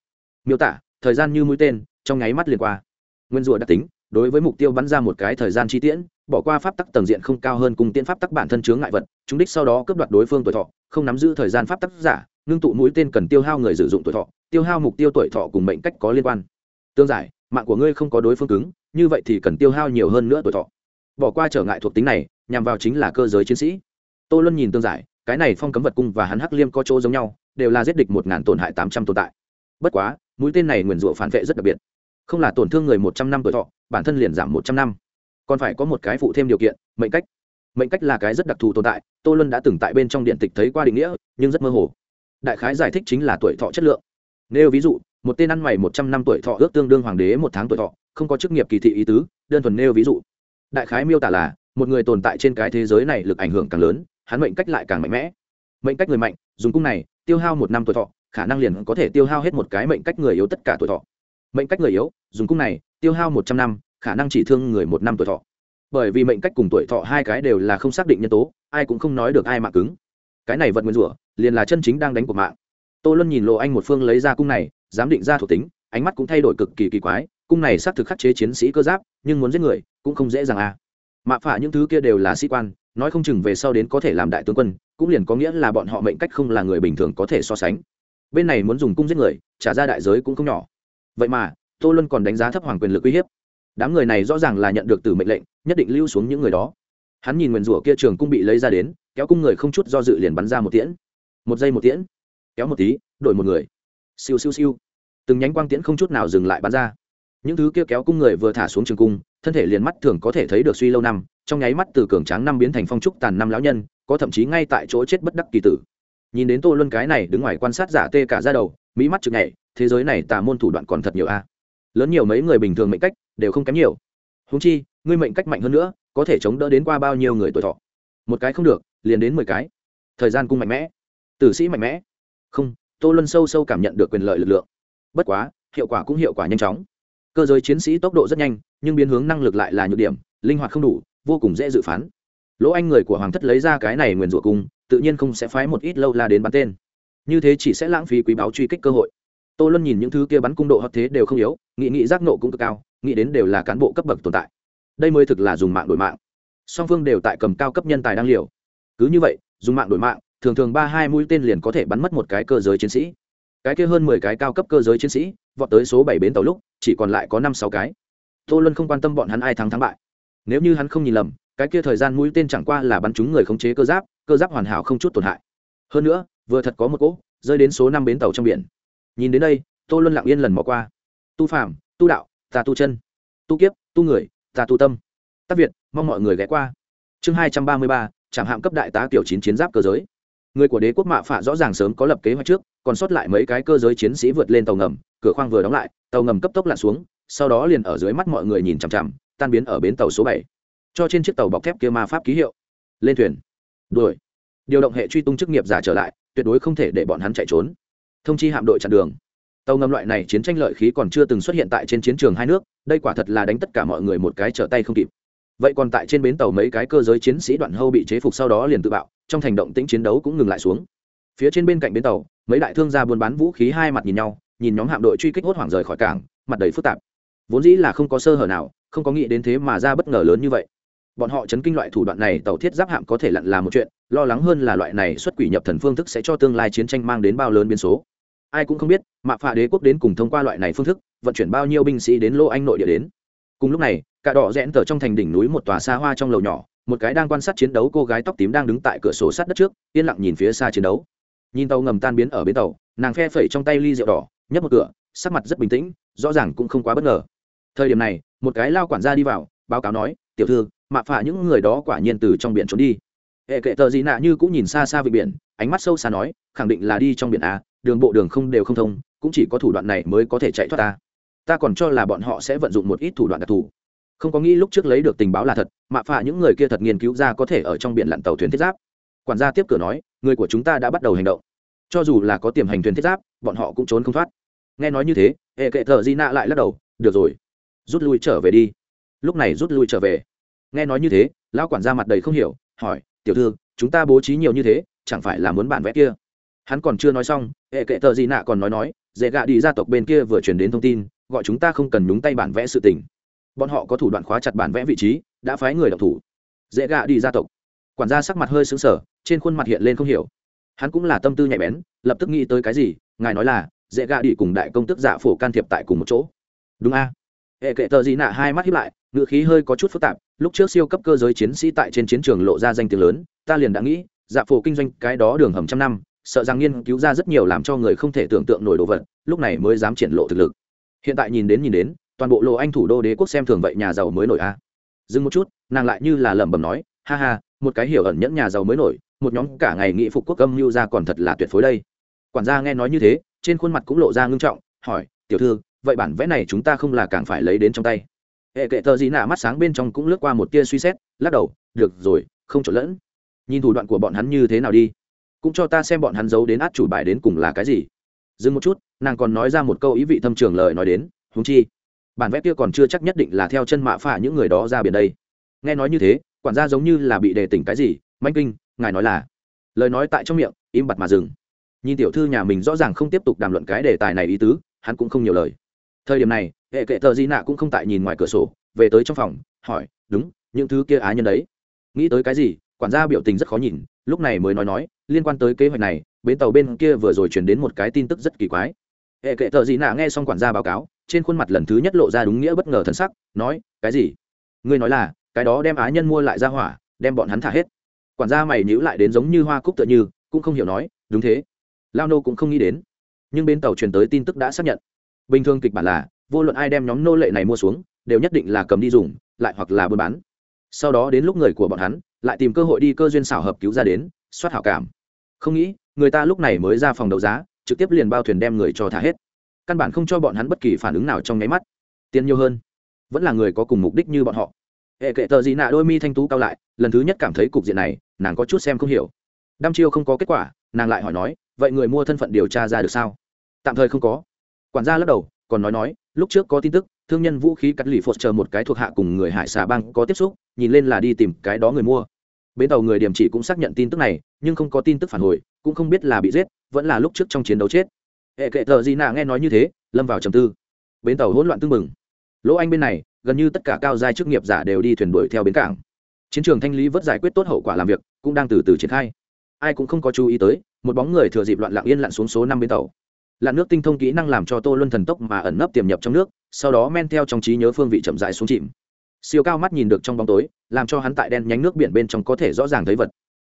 Miêu tả, thời gian như mũi tên, trong nháy mắt liền qua. Nguyên rủa đặc tính, đối với mục tiêu bắn ra một cái thời gian chi tiễn bỏ qua pháp tắc tầng diện không cao hơn cùng tiễn pháp tắc bản thân chướng ngại vật, chúng đích sau đó cướp đoạt đối phương tuổi thọ, không nắm giữ thời gian pháp tắc giả, ngưng tụ mũi tên cần tiêu hao người sử dụng tuổi thọ, tiêu hao mục tiêu tuổi thọ cùng mệnh cách có liên quan. Tương giải, mạng của ngươi không có đối phương cứng, như vậy thì cần tiêu hao nhiều hơn nữa tuổi thọ. Bỏ qua trở ngại thuộc tính này, nhằm vào chính là cơ giới chiến sĩ. Tô luân nhìn tương giải, cái này phong cấm vật cung và hắn hắc liêm có chỗ giống nhau, đều là giết địch một ngàn tổn hại tám trăm tồn tại. Bất quá, mũi tên này nguyền rủa phản vệ rất đặc biệt. Không là tổn thương người một trăm năm tuổi thọ, bản thân liền giảm một trăm năm còn phải có một cái phụ thêm điều kiện, mệnh cách. Mệnh cách là cái rất đặc thù tồn tại, tô luân đã từng tại bên trong điện tịch thấy qua định nghĩa, nhưng rất mơ hồ. Đại khái giải thích chính là tuổi thọ chất lượng. Nếu ví dụ, một tên ăn mày một trăm năm tuổi thọ ước tương đương hoàng đế một tháng tuổi thọ, không có chức nghiệp kỳ thị ý tứ, đơn thuần nêu ví dụ. Đại khái miêu tả là, một người tồn tại trên cái thế giới này lực ảnh hưởng càng lớn, hắn mệnh cách lại càng mạnh mẽ. Mệnh cách người mạnh, dùng cung này, tiêu hao một năm tuổi thọ, khả năng liền có thể tiêu hao hết một cái mệnh cách người yếu tất cả tuổi thọ. Mệnh cách người yếu, dùng cung này, tiêu hao một trăm năm khả năng chỉ thương người một năm tuổi thọ. Bởi vì mệnh cách cùng tuổi thọ hai cái đều là không xác định nhân tố, ai cũng không nói được ai mạng cứng. Cái này vật nguyên rủa, liền là chân chính đang đánh của mạng. Tô luân nhìn lộ anh một phương lấy ra cung này dám định ra thuộc tính, ánh mắt cũng thay đổi cực kỳ kỳ quái, cung này xác thực khắc chế chiến sĩ cơ giáp, nhưng muốn giết người, cũng không dễ dàng à. Mạ phả những thứ kia đều là sĩ quan, nói không chừng về sau đến có thể làm đại tướng quân, cũng liền có nghĩa là bọn họ mệnh cách không là người bình thường có thể so sánh. Bên này muốn dùng cung giết người, trả ra đại giới cũng không nhỏ. Vậy mà, tô luân còn đánh giá thấp hoàng quyền lực uy hiếp đám người này rõ ràng là nhận được từ mệnh lệnh, nhất định lưu xuống những người đó. Hắn nhìn nguyền rủa kia trường cung bị lấy ra đến, kéo cung người không chút do dự liền bắn ra một tiễn. Một giây một tiễn. Kéo một tí, đổi một người. Siêu siêu siêu. Từng nhánh quang tiễn không chút nào dừng lại bắn ra. Những thứ kia kéo cung người vừa thả xuống trường cung, thân thể liền mắt thường có thể thấy được suy lâu năm, trong nháy mắt từ cường tráng năm biến thành phong trúc tàn năm lão nhân, có thậm chí ngay tại chỗ chết bất đắc kỳ tử. Nhìn đến tô luân cái này đứng ngoài quan sát giả tê cả ra đầu, mỹ mắt chực nhảy, thế giới này tà môn thủ đoạn còn thật nhiều a. Lớn nhiều mấy người bình thường mệnh cách đều không kém nhiều. Húng chi, ngươi mệnh cách mạnh hơn nữa, có thể chống đỡ đến qua bao nhiêu người tuổi thọ. Một cái không được, liền đến mười cái. Thời gian cung mạnh mẽ. Tử sĩ mạnh mẽ. Không, tô luân sâu sâu cảm nhận được quyền lợi lực lượng. Bất quá, hiệu quả cũng hiệu quả nhanh chóng. Cơ giới chiến sĩ tốc độ rất nhanh, nhưng biến hướng năng lực lại là nhược điểm, linh hoạt không đủ, vô cùng dễ dự phán. Lỗ anh người của hoàng thất lấy ra cái này nguyền rủa cung, tự nhiên không sẽ phái một ít lâu la đến bắn tên. Như thế chỉ sẽ lãng phí quý báo truy kích cơ hội tô luân nhìn những thứ kia bắn cung độ hot thế đều không yếu nghị nghị giác nộ cũng cực cao, nghĩ đến đều là cán bộ cấp bậc tồn tại. Đây mới thực là dùng mạng đổi mạng. Song phương đều tại cầm cao cấp nhân tài đang liều. Cứ như vậy, dùng mạng đổi mạng, thường thường ba hai mũi tên liền có thể bắn mất một cái cơ giới chiến sĩ. Cái kia hơn mười cái cao cấp cơ giới chiến sĩ, vọt tới số bảy bến tàu lúc, chỉ còn lại có năm sáu cái. Tô luân không quan tâm bọn hắn ai thắng thắng bại. Nếu như hắn không nhìn lầm, cái kia thời gian mũi tên chẳng qua là bắn trúng người khống chế cơ giáp cơ giáp hoàn hảo không chút tổn hại. Hơn nữa, vừa thật có một cỗ, rơi đến số năm bến tàu trong biển nhìn đến đây tô luân lặng yên lần bỏ qua. Tu phạm, tu đạo ta tu chân. Tu kiếp tu người ta tu tâm. Tác việt mong mọi người ghé qua. Chương hai trăm ba mươi ba trạm hạm cấp đại tá kiểu chín chiến giáp cơ giới. Người của đế quốc mạ phạ rõ ràng sớm có lập kế hoạch trước còn sót lại mấy cái cơ giới chiến sĩ vượt lên tàu ngầm cửa khoang vừa đóng lại tàu ngầm cấp tốc lặn xuống sau đó liền ở dưới mắt mọi người nhìn chằm chằm tan biến ở bến tàu số bảy. Cho trên chiếc tàu bọc thép kia ma pháp ký hiệu. Lên thuyền. Đuổi. Điều động hệ truy tung chức nghiệp giả trở lại tuyệt đối không thể để bọn hắn chạy trốn thông chi hạm đội chặn đường. Tàu ngầm loại này chiến tranh lợi khí còn chưa từng xuất hiện tại trên chiến trường hai nước, đây quả thật là đánh tất cả mọi người một cái trở tay không kịp. Vậy còn tại trên bến tàu mấy cái cơ giới chiến sĩ đoạn hâu bị chế phục sau đó liền tự bạo, trong thành động tĩnh chiến đấu cũng ngừng lại xuống. Phía trên bên cạnh bến tàu, mấy đại thương gia buôn bán vũ khí hai mặt nhìn nhau, nhìn nhóm hạm đội truy kích hốt hoảng rời khỏi cảng, mặt đầy phức tạp. Vốn dĩ là không có sơ hở nào, không có nghĩ đến thế mà ra bất ngờ lớn như vậy bọn họ chấn kinh loại thủ đoạn này, tàu thiết giáp hạm có thể lặn là một chuyện, lo lắng hơn là loại này xuất quỷ nhập thần phương thức sẽ cho tương lai chiến tranh mang đến bao lớn biến số. Ai cũng không biết, mạ phạ đế quốc đến cùng thông qua loại này phương thức, vận chuyển bao nhiêu binh sĩ đến lô anh nội địa đến. Cùng lúc này, cả đỏ rẽn tờ trong thành đỉnh núi một tòa xa hoa trong lầu nhỏ, một cái đang quan sát chiến đấu cô gái tóc tím đang đứng tại cửa sổ sát đất trước, yên lặng nhìn phía xa chiến đấu. Nhìn tàu ngầm tan biến ở bến tàu, nàng phe phẩy trong tay ly rượu đỏ, nhấp một cửa, sắc mặt rất bình tĩnh, rõ ràng cũng không quá bất ngờ. Thời điểm này, một cái lao quản gia đi vào, báo cáo nói, tiểu thư mạ phạ những người đó quả nhiên từ trong biển trốn đi. Hệ kệ tờ gì nạ như cũng nhìn xa xa về biển, ánh mắt sâu xa nói, khẳng định là đi trong biển a đường bộ đường không đều không thông, cũng chỉ có thủ đoạn này mới có thể chạy thoát ta. Ta còn cho là bọn họ sẽ vận dụng một ít thủ đoạn đặc thù. Không có nghĩ lúc trước lấy được tình báo là thật, mạ phạ những người kia thật nghiên cứu ra có thể ở trong biển lặn tàu thuyền thiết giáp. Quản gia tiếp cửa nói, người của chúng ta đã bắt đầu hành động. Cho dù là có tiềm hành thuyền thiết giáp, bọn họ cũng trốn không thoát. Nghe nói như thế, hệ kệ thợ di nạ lại lắc đầu, được rồi, rút lui trở về đi. Lúc này rút lui trở về nghe nói như thế, lão quản gia mặt đầy không hiểu, hỏi, tiểu thư, chúng ta bố trí nhiều như thế, chẳng phải là muốn bản vẽ kia? Hắn còn chưa nói xong, hệ kệ tờ gì nạ còn nói nói dễ gạ đi gia tộc bên kia vừa truyền đến thông tin, gọi chúng ta không cần nhúng tay bản vẽ sự tình. Bọn họ có thủ đoạn khóa chặt bản vẽ vị trí, đã phái người đọc thủ. Dễ gạ đi gia tộc. Quản gia sắc mặt hơi xứng sở trên khuôn mặt hiện lên không hiểu. Hắn cũng là tâm tư nhạy bén, lập tức nghĩ tới cái gì, ngài nói là dễ gạ đi cùng đại công tức giả phổ can thiệp tại cùng một chỗ. Đúng a. Hệ kệ tờ gì nạ hai mắt hiếp lại ngựa khí hơi có chút phức tạp lúc trước siêu cấp cơ giới chiến sĩ tại trên chiến trường lộ ra danh tiếng lớn, ta liền đã nghĩ dạ phổ kinh doanh cái đó đường hầm trăm năm, sợ rằng nghiên cứu ra rất nhiều làm cho người không thể tưởng tượng nổi đồ vật, lúc này mới dám triển lộ thực lực. Hiện tại nhìn đến nhìn đến, toàn bộ lộ anh thủ đô đế quốc xem thường vậy nhà giàu mới nổi a. Dừng một chút, nàng lại như là lẩm bẩm nói, ha ha, một cái hiểu ẩn nhẫn nhà giàu mới nổi, một nhóm cả ngày nghị phục quốc âm lưu ra còn thật là tuyệt phối đây. Quản gia nghe nói như thế, trên khuôn mặt cũng lộ ra ngưng trọng, hỏi, tiểu thư, vậy bản vẽ này chúng ta không là càng phải lấy đến trong tay? Hệ kệ tờ gì nạ mắt sáng bên trong cũng lướt qua một tia suy xét, lắc đầu, được rồi, không trộn lẫn. Nhìn thủ đoạn của bọn hắn như thế nào đi. Cũng cho ta xem bọn hắn giấu đến át chủ bài đến cùng là cái gì. Dừng một chút, nàng còn nói ra một câu ý vị thâm trường lời nói đến húng chi, bản vẽ kia còn chưa chắc nhất định là theo chân mạ phả những người đó ra biển đây. Nghe nói như thế, quản gia giống như là bị đề tỉnh cái gì manh kinh, ngài nói là. Lời nói tại trong miệng, im bặt mà dừng. Nhìn tiểu thư nhà mình rõ ràng không tiếp tục đàm luận cái đề tài này ý tứ, hắn cũng không nhiều lời. Thời điểm này hệ kệ tờ di nạ cũng không tại nhìn ngoài cửa sổ, về tới trong phòng, hỏi, đúng, những thứ kia á nhân đấy. Nghĩ tới cái gì, quản gia biểu tình rất khó nhìn, lúc này mới nói nói, liên quan tới kế hoạch này, bến tàu bên kia vừa rồi chuyển đến một cái tin tức rất kỳ quái. Hệ kệ tờ di nạ nghe xong quản gia báo cáo, trên khuôn mặt lần thứ nhất lộ ra đúng nghĩa bất ngờ thân sắc, nói, cái gì? Ngươi nói là, cái đó đem á nhân mua lại ra hỏa, đem bọn hắn thả hết. Quản gia mày nhữ lại đến giống như hoa cúc tựa như, cũng không hiểu nói, đúng thế. Lao nô cũng không nghĩ đến, nhưng bên tàu truyền tới tin tức đã xác nhận. Bình thường kịch bản là vô luận ai đem nhóm nô lệ này mua xuống, đều nhất định là cầm đi dùng, lại hoặc là buôn bán. Sau đó đến lúc người của bọn hắn, lại tìm cơ hội đi cơ duyên xảo hợp cứu ra đến, soát hảo cảm. Không nghĩ, người ta lúc này mới ra phòng đấu giá, trực tiếp liền bao thuyền đem người cho thả hết. Căn bản không cho bọn hắn bất kỳ phản ứng nào trong nháy mắt. Tiền nhiều hơn. Vẫn là người có cùng mục đích như bọn họ. Hệ kệ tờ gì nạ đôi mi thanh tú cao lại, lần thứ nhất cảm thấy cục diện này, nàng có chút xem không hiểu. Đăm chiêu không có kết quả, nàng lại hỏi nói, vậy người mua thân phận điều tra ra được sao? Tạm thời không có. Quản gia lắc đầu còn nói nói, lúc trước có tin tức, thương nhân vũ khí cắt lì phốt chờ một cái thuộc hạ cùng người hải xà bang có tiếp xúc, nhìn lên là đi tìm cái đó người mua. Bến tàu người điểm chỉ cũng xác nhận tin tức này, nhưng không có tin tức phản hồi, cũng không biết là bị giết, vẫn là lúc trước trong chiến đấu chết. Hệ kệ thợ gì nạ nghe nói như thế, lâm vào trầm tư. Bến tàu hỗn loạn tưng bừng. Lỗ anh bên này, gần như tất cả cao giai chức nghiệp giả đều đi thuyền đuổi theo bến cảng. Chiến trường thanh lý vớt giải quyết tốt hậu quả làm việc, cũng đang từ từ triển khai. Ai cũng không có chú ý tới, một bóng người thừa dịp loạn lặng yên lặn xuống số năm bến tàu lặn nước tinh thông kỹ năng làm cho tô luân thần tốc mà ẩn nấp tiềm nhập trong nước, sau đó men theo trong trí nhớ phương vị chậm dại xuống chìm. Siêu cao mắt nhìn được trong bóng tối, làm cho hắn tại đen nhánh nước biển bên trong có thể rõ ràng thấy vật.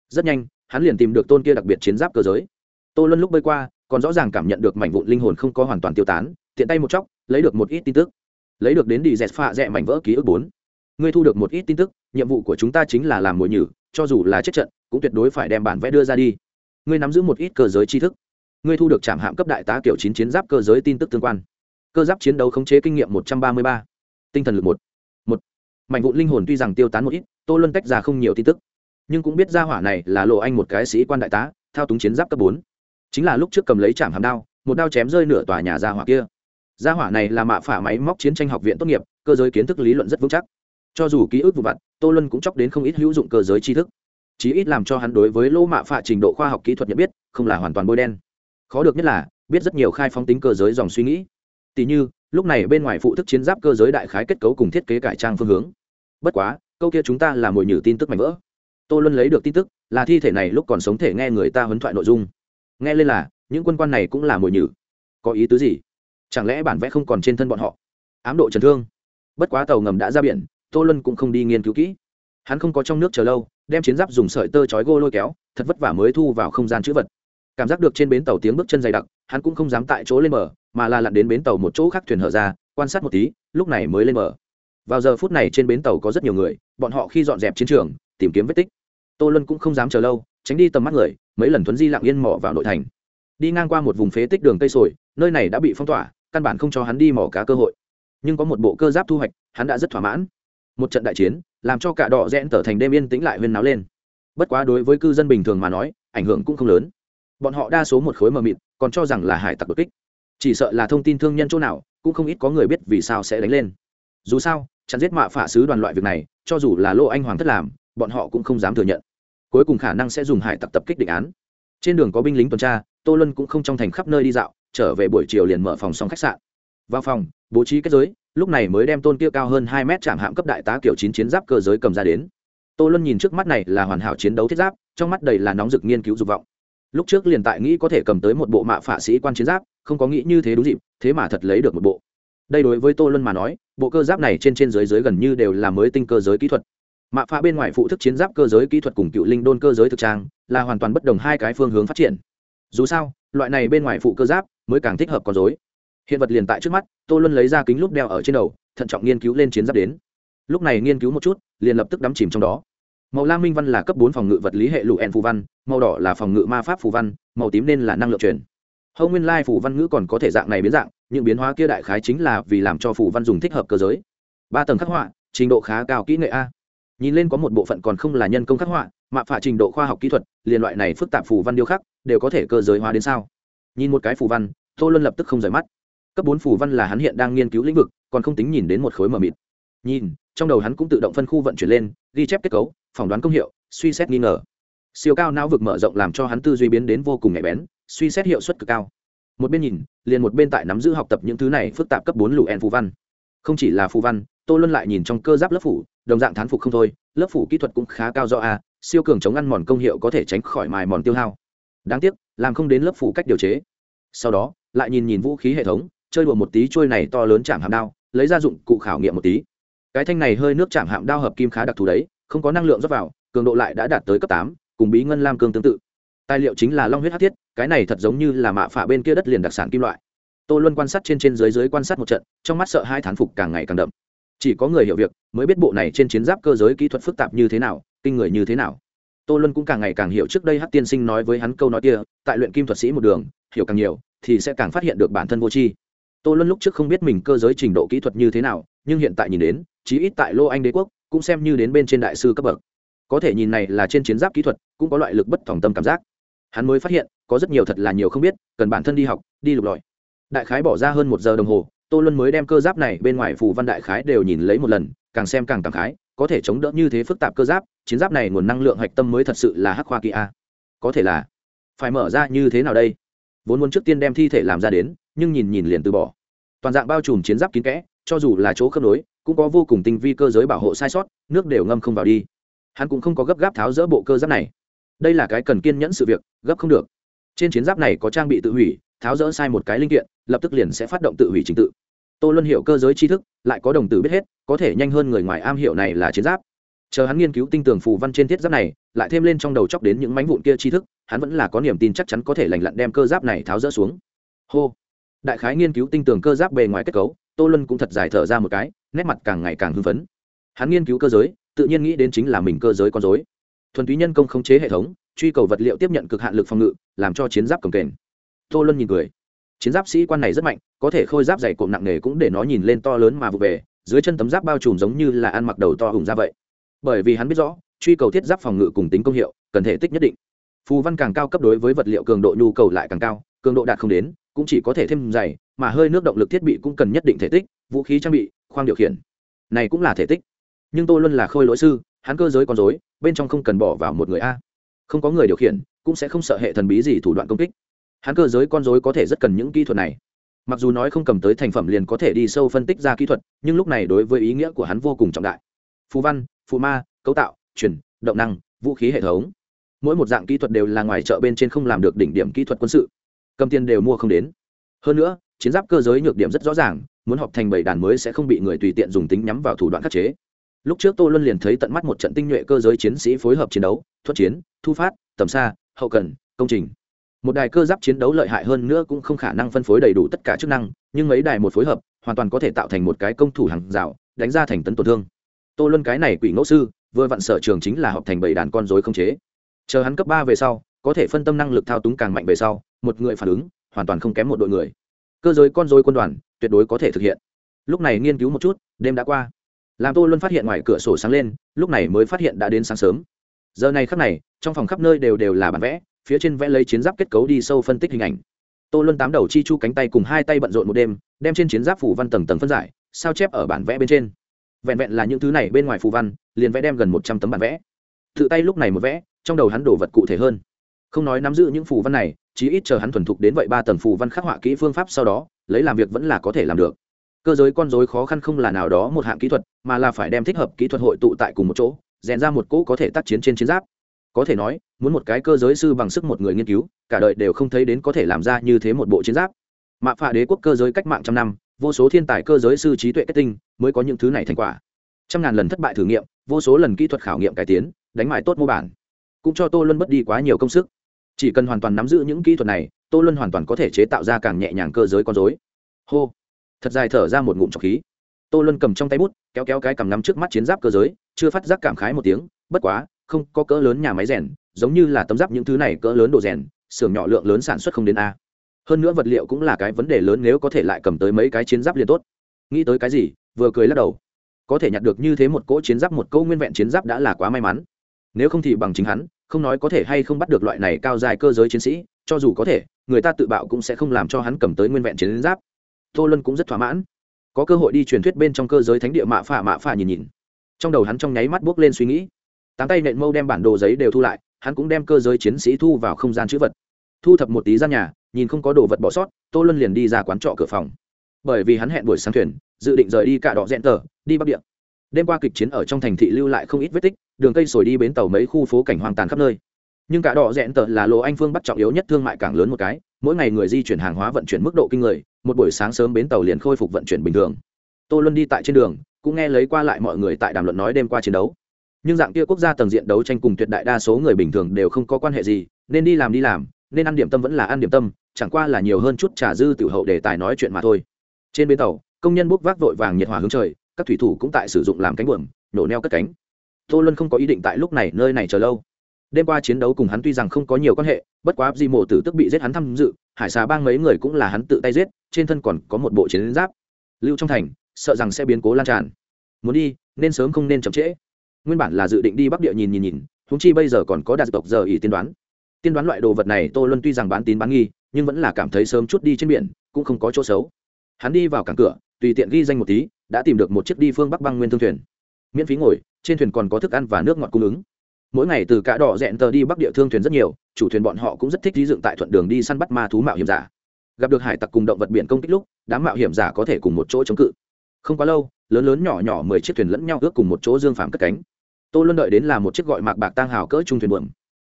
Rất nhanh, hắn liền tìm được tôn kia đặc biệt chiến giáp cơ giới. Tô luân lúc bơi qua, còn rõ ràng cảm nhận được mảnh vụn linh hồn không có hoàn toàn tiêu tán, tiện tay một chóc lấy được một ít tin tức. Lấy được đến đi dẹt phạ rẽ mảnh vỡ ký ức bốn. Ngươi thu được một ít tin tức, nhiệm vụ của chúng ta chính là làm mồi nhử, cho dù là chết trận, cũng tuyệt đối phải đem bản vẽ đưa ra đi. Ngươi nắm giữ một ít cơ giới tri thức ngươi thu được trảm hạm cấp đại tá kiểu chín chiến giáp cơ giới tin tức tương quan. Cơ giáp chiến đấu khống chế kinh nghiệm một trăm ba mươi ba. Tinh thần lực một. Một. Mảnh vụn linh hồn tuy rằng tiêu tán một ít, tô luân tách ra không nhiều tin tức. Nhưng cũng biết ra hỏa này là lộ anh một cái sĩ quan đại tá, thao túng chiến giáp cấp bốn. Chính là lúc trước cầm lấy trảm hàm đao, một đao chém rơi nửa tòa nhà ra hỏa kia. Gia hỏa này là mạ phả máy móc chiến tranh học viện tốt nghiệp, cơ giới kiến thức lý luận rất vững chắc. Cho dù ký ức vụ vặt, tô luân cũng chóc đến không ít hữu dụng cơ giới tri thức. Chí ít làm cho hắn đối với lỗ mạ phạ trình độ khoa học kỹ thuật nhận biết, không là hoàn toàn bôi đen khó được nhất là, biết rất nhiều khai phóng tính cơ giới dòng suy nghĩ. Tỷ như, lúc này bên ngoài phụ thức chiến giáp cơ giới đại khái kết cấu cùng thiết kế cải trang phương hướng. Bất quá, câu kia chúng ta là mồi nhử tin tức mạnh vỡ. Tô luân lấy được tin tức, là thi thể này lúc còn sống thể nghe người ta huấn thoại nội dung. Nghe lên là, những quân quan này cũng là mồi nhử. Có ý tứ gì? Chẳng lẽ bản vẽ không còn trên thân bọn họ? Ám độ chấn thương. Bất quá tàu ngầm đã ra biển, tô luân cũng không đi nghiên cứu kỹ. Hắn không có trong nước chờ lâu, đem chiến giáp dùng sợi tơ chói gô lôi kéo, thật vất vả mới thu vào không gian chữ vật cảm giác được trên bến tàu tiếng bước chân dày đặc, hắn cũng không dám tại chỗ lên bờ, mà là lặn đến bến tàu một chỗ khác thuyền hở ra, quan sát một tí, lúc này mới lên bờ. Vào giờ phút này trên bến tàu có rất nhiều người, bọn họ khi dọn dẹp chiến trường, tìm kiếm vết tích. Tô luân cũng không dám chờ lâu, tránh đi tầm mắt người, mấy lần thuấn di lặng yên mỏ vào nội thành. Đi ngang qua một vùng phế tích đường cây sồi, nơi này đã bị phong tỏa, căn bản không cho hắn đi mỏ cá cơ hội. Nhưng có một bộ cơ giáp thu hoạch, hắn đã rất thỏa mãn. Một trận đại chiến, làm cho cả đỏ rẽn tở thành đêm yên tĩnh lại huyên náo lên. Bất quá đối với cư dân bình thường mà nói, ảnh hưởng cũng không lớn bọn họ đa số một khối mờ mịt, còn cho rằng là hải tặc đột kích. Chỉ sợ là thông tin thương nhân chỗ nào, cũng không ít có người biết vì sao sẽ đánh lên. Dù sao, chặn giết mạ phả sứ đoàn loại việc này, cho dù là lô anh hoàng thất làm, bọn họ cũng không dám thừa nhận. Cuối cùng khả năng sẽ dùng hải tặc tập kích định án. Trên đường có binh lính tuần tra, tô lân cũng không trong thành khắp nơi đi dạo, trở về buổi chiều liền mở phòng xong khách sạn. Vào phòng, bố trí kết giới, lúc này mới đem tôn kia cao hơn hai mét chạm hạm cấp đại tá kiểu chín chiến giáp cơ giới cầm ra đến. Tô luân nhìn trước mắt này là hoàn hảo chiến đấu thiết giáp, trong mắt đầy là nóng rực nghiên cứu dục vọng lúc trước liền tại nghĩ có thể cầm tới một bộ mạ phạ sĩ quan chiến giáp, không có nghĩ như thế đúng dịp, thế mà thật lấy được một bộ. Đây đối với tô luân mà nói, bộ cơ giáp này trên trên dưới dưới gần như đều là mới tinh cơ giới kỹ thuật. Mạ phạ bên ngoài phụ thức chiến giáp cơ giới kỹ thuật cùng cựu linh đôn cơ giới thực trang, là hoàn toàn bất đồng hai cái phương hướng phát triển. Dù sao, loại này bên ngoài phụ cơ giáp mới càng thích hợp con dối hiện vật liền tại trước mắt, tô luân lấy ra kính lúc đeo ở trên đầu, thận trọng nghiên cứu lên chiến giáp đến. Lúc này nghiên cứu một chút, liền lập tức đắm chìm trong đó màu lam minh văn là cấp bốn phòng ngự vật lý hệ lụ en phù văn, màu đỏ là phòng ngự ma pháp phù văn, màu tím nên là năng lượng truyền. Hầu nguyên lai phù văn ngữ còn có thể dạng này biến dạng, những biến hóa kia đại khái chính là vì làm cho phù văn dùng thích hợp cơ giới. Ba tầng khắc họa, trình độ khá cao kỹ nghệ a. Nhìn lên có một bộ phận còn không là nhân công khắc họa, mạ phả trình độ khoa học kỹ thuật, liền loại này phức tạp phù văn điêu khắc, đều có thể cơ giới hóa đến sao? Nhìn một cái phù văn, tô luân lập tức không rời mắt. Cấp bốn phù văn là hắn hiện đang nghiên cứu lĩnh vực, còn không tính nhìn đến một khối mờ mịt. Nhìn, trong đầu hắn cũng tự động phân khu vận chuyển lên, ghi chép kết cấu phỏng đoán công hiệu, suy xét nghi ngờ. Siêu cao não vực mở rộng làm cho hắn tư duy biến đến vô cùng nhạy bén, suy xét hiệu suất cực cao. Một bên nhìn, liền một bên tại nắm giữ học tập những thứ này phức tạp cấp bốn lũ en phù văn. Không chỉ là phù văn, tô luân lại nhìn trong cơ giáp lớp phủ, đồng dạng thán phục không thôi, lớp phủ kỹ thuật cũng khá cao do a, siêu cường chống ăn mòn công hiệu có thể tránh khỏi mài mòn tiêu hao. Đáng tiếc, làm không đến lớp phủ cách điều chế. Sau đó, lại nhìn nhìn vũ khí hệ thống, chơi đùa một tí trôi này to lớn chạm hạm đao, lấy ra dụng cụ khảo nghiệm một tí. Cái thanh này hơi nước chạm hạm đao hợp kim khá đặc thù đấy không có năng lượng rót vào, cường độ lại đã đạt tới cấp tám, cùng bí ngân lam cương tương tự. Tài liệu chính là long huyết hát thiết, cái này thật giống như là mạ phả bên kia đất liền đặc sản kim loại. Tô luân quan sát trên trên dưới dưới quan sát một trận, trong mắt sợ hai thán phục càng ngày càng đậm. Chỉ có người hiểu việc, mới biết bộ này trên chiến giáp cơ giới kỹ thuật phức tạp như thế nào, kinh người như thế nào. Tô luân cũng càng ngày càng hiểu trước đây hát tiên sinh nói với hắn câu nói kia, tại luyện kim thuật sĩ một đường, hiểu càng nhiều, thì sẽ càng phát hiện được bản thân vô tri. Tô luân lúc trước không biết mình cơ giới trình độ kỹ thuật như thế nào, nhưng hiện tại nhìn đến, chí ít tại lô anh đế quốc cũng xem như đến bên trên đại sư cấp bậc. Có thể nhìn này là trên chiến giáp kỹ thuật, cũng có loại lực bất thỏng tâm cảm giác. Hắn mới phát hiện, có rất nhiều thật là nhiều không biết, cần bản thân đi học, đi lục lọi. Đại khái bỏ ra hơn một giờ đồng hồ, tô luân mới đem cơ giáp này bên ngoài phù văn đại khái đều nhìn lấy một lần, càng xem càng cảm khái, có thể chống đỡ như thế phức tạp cơ giáp, chiến giáp này nguồn năng lượng hạch tâm mới thật sự là hắc khoa kỳ a. Có thể là, phải mở ra như thế nào đây? Vốn muốn trước tiên đem thi thể làm ra đến, nhưng nhìn nhìn liền từ bỏ. Toàn dạng bao trùm chiến giáp kín kẽ cho dù là chỗ khớp nối, cũng có vô cùng tinh vi cơ giới bảo hộ sai sót, nước đều ngâm không vào đi. Hắn cũng không có gấp gáp tháo rỡ bộ cơ giáp này. Đây là cái cần kiên nhẫn sự việc, gấp không được. Trên chiến giáp này có trang bị tự hủy, tháo rỡ sai một cái linh kiện, lập tức liền sẽ phát động tự hủy trình tự. Tô luân hiểu cơ giới tri thức, lại có đồng tử biết hết, có thể nhanh hơn người ngoài am hiểu này là chiến giáp. Chờ hắn nghiên cứu tinh tường phù văn trên thiết giáp này, lại thêm lên trong đầu chóc đến những mánh vụn kia tri thức, hắn vẫn là có niềm tin chắc chắn có thể lành lặn đem cơ giáp này tháo rỡ xuống. Hô. Đại khái nghiên cứu tinh tường cơ giáp bề ngoài kết cấu tô luân cũng thật dài thở ra một cái, nét mặt càng ngày càng hưng phấn. Hắn nghiên cứu cơ giới, tự nhiên nghĩ đến chính là mình cơ giới con dối thuần túy nhân công khống chế hệ thống, truy cầu vật liệu tiếp nhận cực hạn lực phòng ngự, làm cho chiến giáp cầm kềnh. Tô luân nhìn cười. Chiến giáp sĩ quan này rất mạnh, có thể khôi giáp dày cộm nặng nề cũng để nó nhìn lên to lớn mà vụ về dưới chân tấm giáp bao trùm giống như là ăn mặc đầu to hùng ra vậy. Bởi vì hắn biết rõ, truy cầu thiết giáp phòng ngự cùng tính công hiệu, cần thể tích nhất định. Phù văn càng cao cấp đối với vật liệu cường độ nhu cầu lại càng cao, cường độ đạt không đến cũng chỉ có thể thêm dày, mà hơi nước động lực thiết bị cũng cần nhất định thể tích, vũ khí trang bị, khoang điều khiển. Này cũng là thể tích. Nhưng tôi luôn là khôi lỗi sư, hắn cơ giới con dối bên trong không cần bỏ vào một người a. Không có người điều khiển, cũng sẽ không sợ hệ thần bí gì thủ đoạn công kích. Hắn cơ giới con dối có thể rất cần những kỹ thuật này. Mặc dù nói không cầm tới thành phẩm liền có thể đi sâu phân tích ra kỹ thuật, nhưng lúc này đối với ý nghĩa của hắn vô cùng trọng đại. Phù văn, phù ma, cấu tạo, chuyển, động năng, vũ khí hệ thống. Mỗi một dạng kỹ thuật đều là ngoài chợ bên trên không làm được đỉnh điểm kỹ thuật quân sự cầm tiền đều mua không đến. Hơn nữa, chiến giáp cơ giới nhược điểm rất rõ ràng, muốn họp thành bảy đàn mới sẽ không bị người tùy tiện dùng tính nhắm vào thủ đoạn khắc chế. Lúc trước tô luân liền thấy tận mắt một trận tinh nhuệ cơ giới chiến sĩ phối hợp chiến đấu thuất chiến, thu phát, tầm xa, hậu cần, công trình. Một đài cơ giáp chiến đấu lợi hại hơn nữa cũng không khả năng phân phối đầy đủ tất cả chức năng, nhưng mấy đài một phối hợp, hoàn toàn có thể tạo thành một cái công thủ hàng rào, đánh ra thành tấn tổn thương. Tô luân cái này quỷ ngẫu sư, vừa vặn sở trường chính là họp thành bảy đàn con dối không chế. Chờ hắn cấp ba về sau có thể phân tâm năng lực thao túng càng mạnh về sau, một người phản ứng hoàn toàn không kém một đội người. Cơ giới con dối quân đoàn tuyệt đối có thể thực hiện. Lúc này nghiên cứu một chút, đêm đã qua. Làm tô luôn phát hiện ngoài cửa sổ sáng lên, lúc này mới phát hiện đã đến sáng sớm. Giờ này khắc này, trong phòng khắp nơi đều đều là bản vẽ, phía trên vẽ lấy chiến giáp kết cấu đi sâu phân tích hình ảnh. Tô luân tám đầu chi chu cánh tay cùng hai tay bận rộn một đêm, đem trên chiến giáp phủ văn tầng tầng phân giải, sao chép ở bản vẽ bên trên. Vẹn vẹn là những thứ này bên ngoài phù văn, liền vẽ đem gần một trăm tấm bản vẽ. Tự tay lúc này một vẽ, trong đầu hắn đổ vật cụ thể hơn không nói nắm giữ những phù văn này, chí ít chờ hắn thuần thục đến vậy ba tầng phù văn khắc họa kỹ phương pháp sau đó, lấy làm việc vẫn là có thể làm được. Cơ giới con dối khó khăn không là nào đó một hạng kỹ thuật, mà là phải đem thích hợp kỹ thuật hội tụ tại cùng một chỗ, rèn ra một cỗ có thể tác chiến trên chiến giáp. Có thể nói, muốn một cái cơ giới sư bằng sức một người nghiên cứu, cả đời đều không thấy đến có thể làm ra như thế một bộ chiến giáp. Mạ phạ đế quốc cơ giới cách mạng trăm năm, vô số thiên tài cơ giới sư trí tuệ kết tinh, mới có những thứ này thành quả. Trăm ngàn lần thất bại thử nghiệm, vô số lần kỹ thuật khảo nghiệm cải tiến, đánh mại tốt mô bản. Cũng cho tô luân mất đi quá nhiều công sức chỉ cần hoàn toàn nắm giữ những kỹ thuật này, tô luân hoàn toàn có thể chế tạo ra càng nhẹ nhàng cơ giới con dối hô. Thật dài thở ra một ngụm trọc khí. Tô luân cầm trong tay bút, kéo kéo cái cầm nắm trước mắt chiến giáp cơ giới, chưa phát giác cảm khái một tiếng, bất quá, không, có cỡ lớn nhà máy rèn, giống như là tấm giáp những thứ này cỡ lớn đồ rèn, xưởng nhỏ lượng lớn sản xuất không đến a. Hơn nữa vật liệu cũng là cái vấn đề lớn nếu có thể lại cầm tới mấy cái chiến giáp liền tốt. Nghĩ tới cái gì, vừa cười lắc đầu. Có thể nhặt được như thế một cỗ chiến giáp, một câu nguyên vẹn chiến giáp đã là quá may mắn. Nếu không thì bằng chính hắn không nói có thể hay không bắt được loại này cao dài cơ giới chiến sĩ, cho dù có thể, người ta tự bạo cũng sẽ không làm cho hắn cầm tới nguyên vẹn chiến giáp. Tô lân cũng rất thỏa mãn. Có cơ hội đi truyền thuyết bên trong cơ giới thánh địa mạ phà mạ phà nhìn nhìn. Trong đầu hắn trong nháy mắt buốc lên suy nghĩ. Tám tay nện mâu đem bản đồ giấy đều thu lại, hắn cũng đem cơ giới chiến sĩ thu vào không gian chữ vật. Thu thập một tí gian nhà, nhìn không có đồ vật bỏ sót, tô luân liền đi ra quán trọ cửa phòng. Bởi vì hắn hẹn buổi sáng thuyền, dự định rời đi cả đỏ rẽn tờ, đi bắc địa đêm qua kịch chiến ở trong thành thị lưu lại không ít vết tích, đường cây sồi đi bến tàu mấy khu phố cảnh hoang tàn khắp nơi. Nhưng cả đỏ rẽn tờ là lỗ anh phương bắt trọng yếu nhất thương mại cảng lớn một cái, mỗi ngày người di chuyển hàng hóa vận chuyển mức độ kinh người, một buổi sáng sớm bến tàu liền khôi phục vận chuyển bình thường. Tô luân đi tại trên đường, cũng nghe lấy qua lại mọi người tại đàm luận nói đêm qua chiến đấu. Nhưng dạng kia quốc gia tầng diện đấu tranh cùng tuyệt đại đa số người bình thường đều không có quan hệ gì, nên đi làm đi làm, nên ăn điểm tâm vẫn là ăn điểm tâm, chẳng qua là nhiều hơn chút trà dư tiểu hậu để tài nói chuyện mà thôi. Trên bến tàu, công nhân bốc vác vội vàng nhiệt hòa hướng trời các thủy thủ cũng tại sử dụng làm cánh buồm, nổ neo cất cánh. Tô luân không có ý định tại lúc này, nơi này chờ lâu. Đêm qua chiến đấu cùng hắn tuy rằng không có nhiều quan hệ, bất quá di mộ tử tức bị giết hắn tham dự, hải xà bang mấy người cũng là hắn tự tay giết, trên thân còn có một bộ chiến giáp. Lưu trong thành, sợ rằng sẽ biến cố lan tràn. Muốn đi, nên sớm không nên chậm trễ. Nguyên bản là dự định đi bắc địa nhìn nhìn nhìn húng chi bây giờ còn có đạt tộc giờ ý tiên đoán. Tiên đoán loại đồ vật này tô luân tuy rằng bán tín bán nghi, nhưng vẫn là cảm thấy sớm chút đi trên biển, cũng không có chỗ xấu hắn đi vào cảng cửa, tùy tiện ghi danh một tí, đã tìm được một chiếc đi phương bắc băng nguyên thương thuyền. Miễn phí ngồi, trên thuyền còn có thức ăn và nước ngọt cung ứng. Mỗi ngày từ cả đỏ rẽn tờ đi bắc địa thương thuyền rất nhiều, chủ thuyền bọn họ cũng rất thích lý dựng tại thuận đường đi săn bắt ma thú mạo hiểm giả. Gặp được hải tặc cùng động vật biển công kích lúc, đám mạo hiểm giả có thể cùng một chỗ chống cự. Không quá lâu, lớn lớn nhỏ nhỏ mười chiếc thuyền lẫn nhau ước cùng một chỗ dương phàm cất cánh. Tôi luôn đợi đến là một chiếc gọi mạc bạc tang hào cỡ trung thuyền buồm.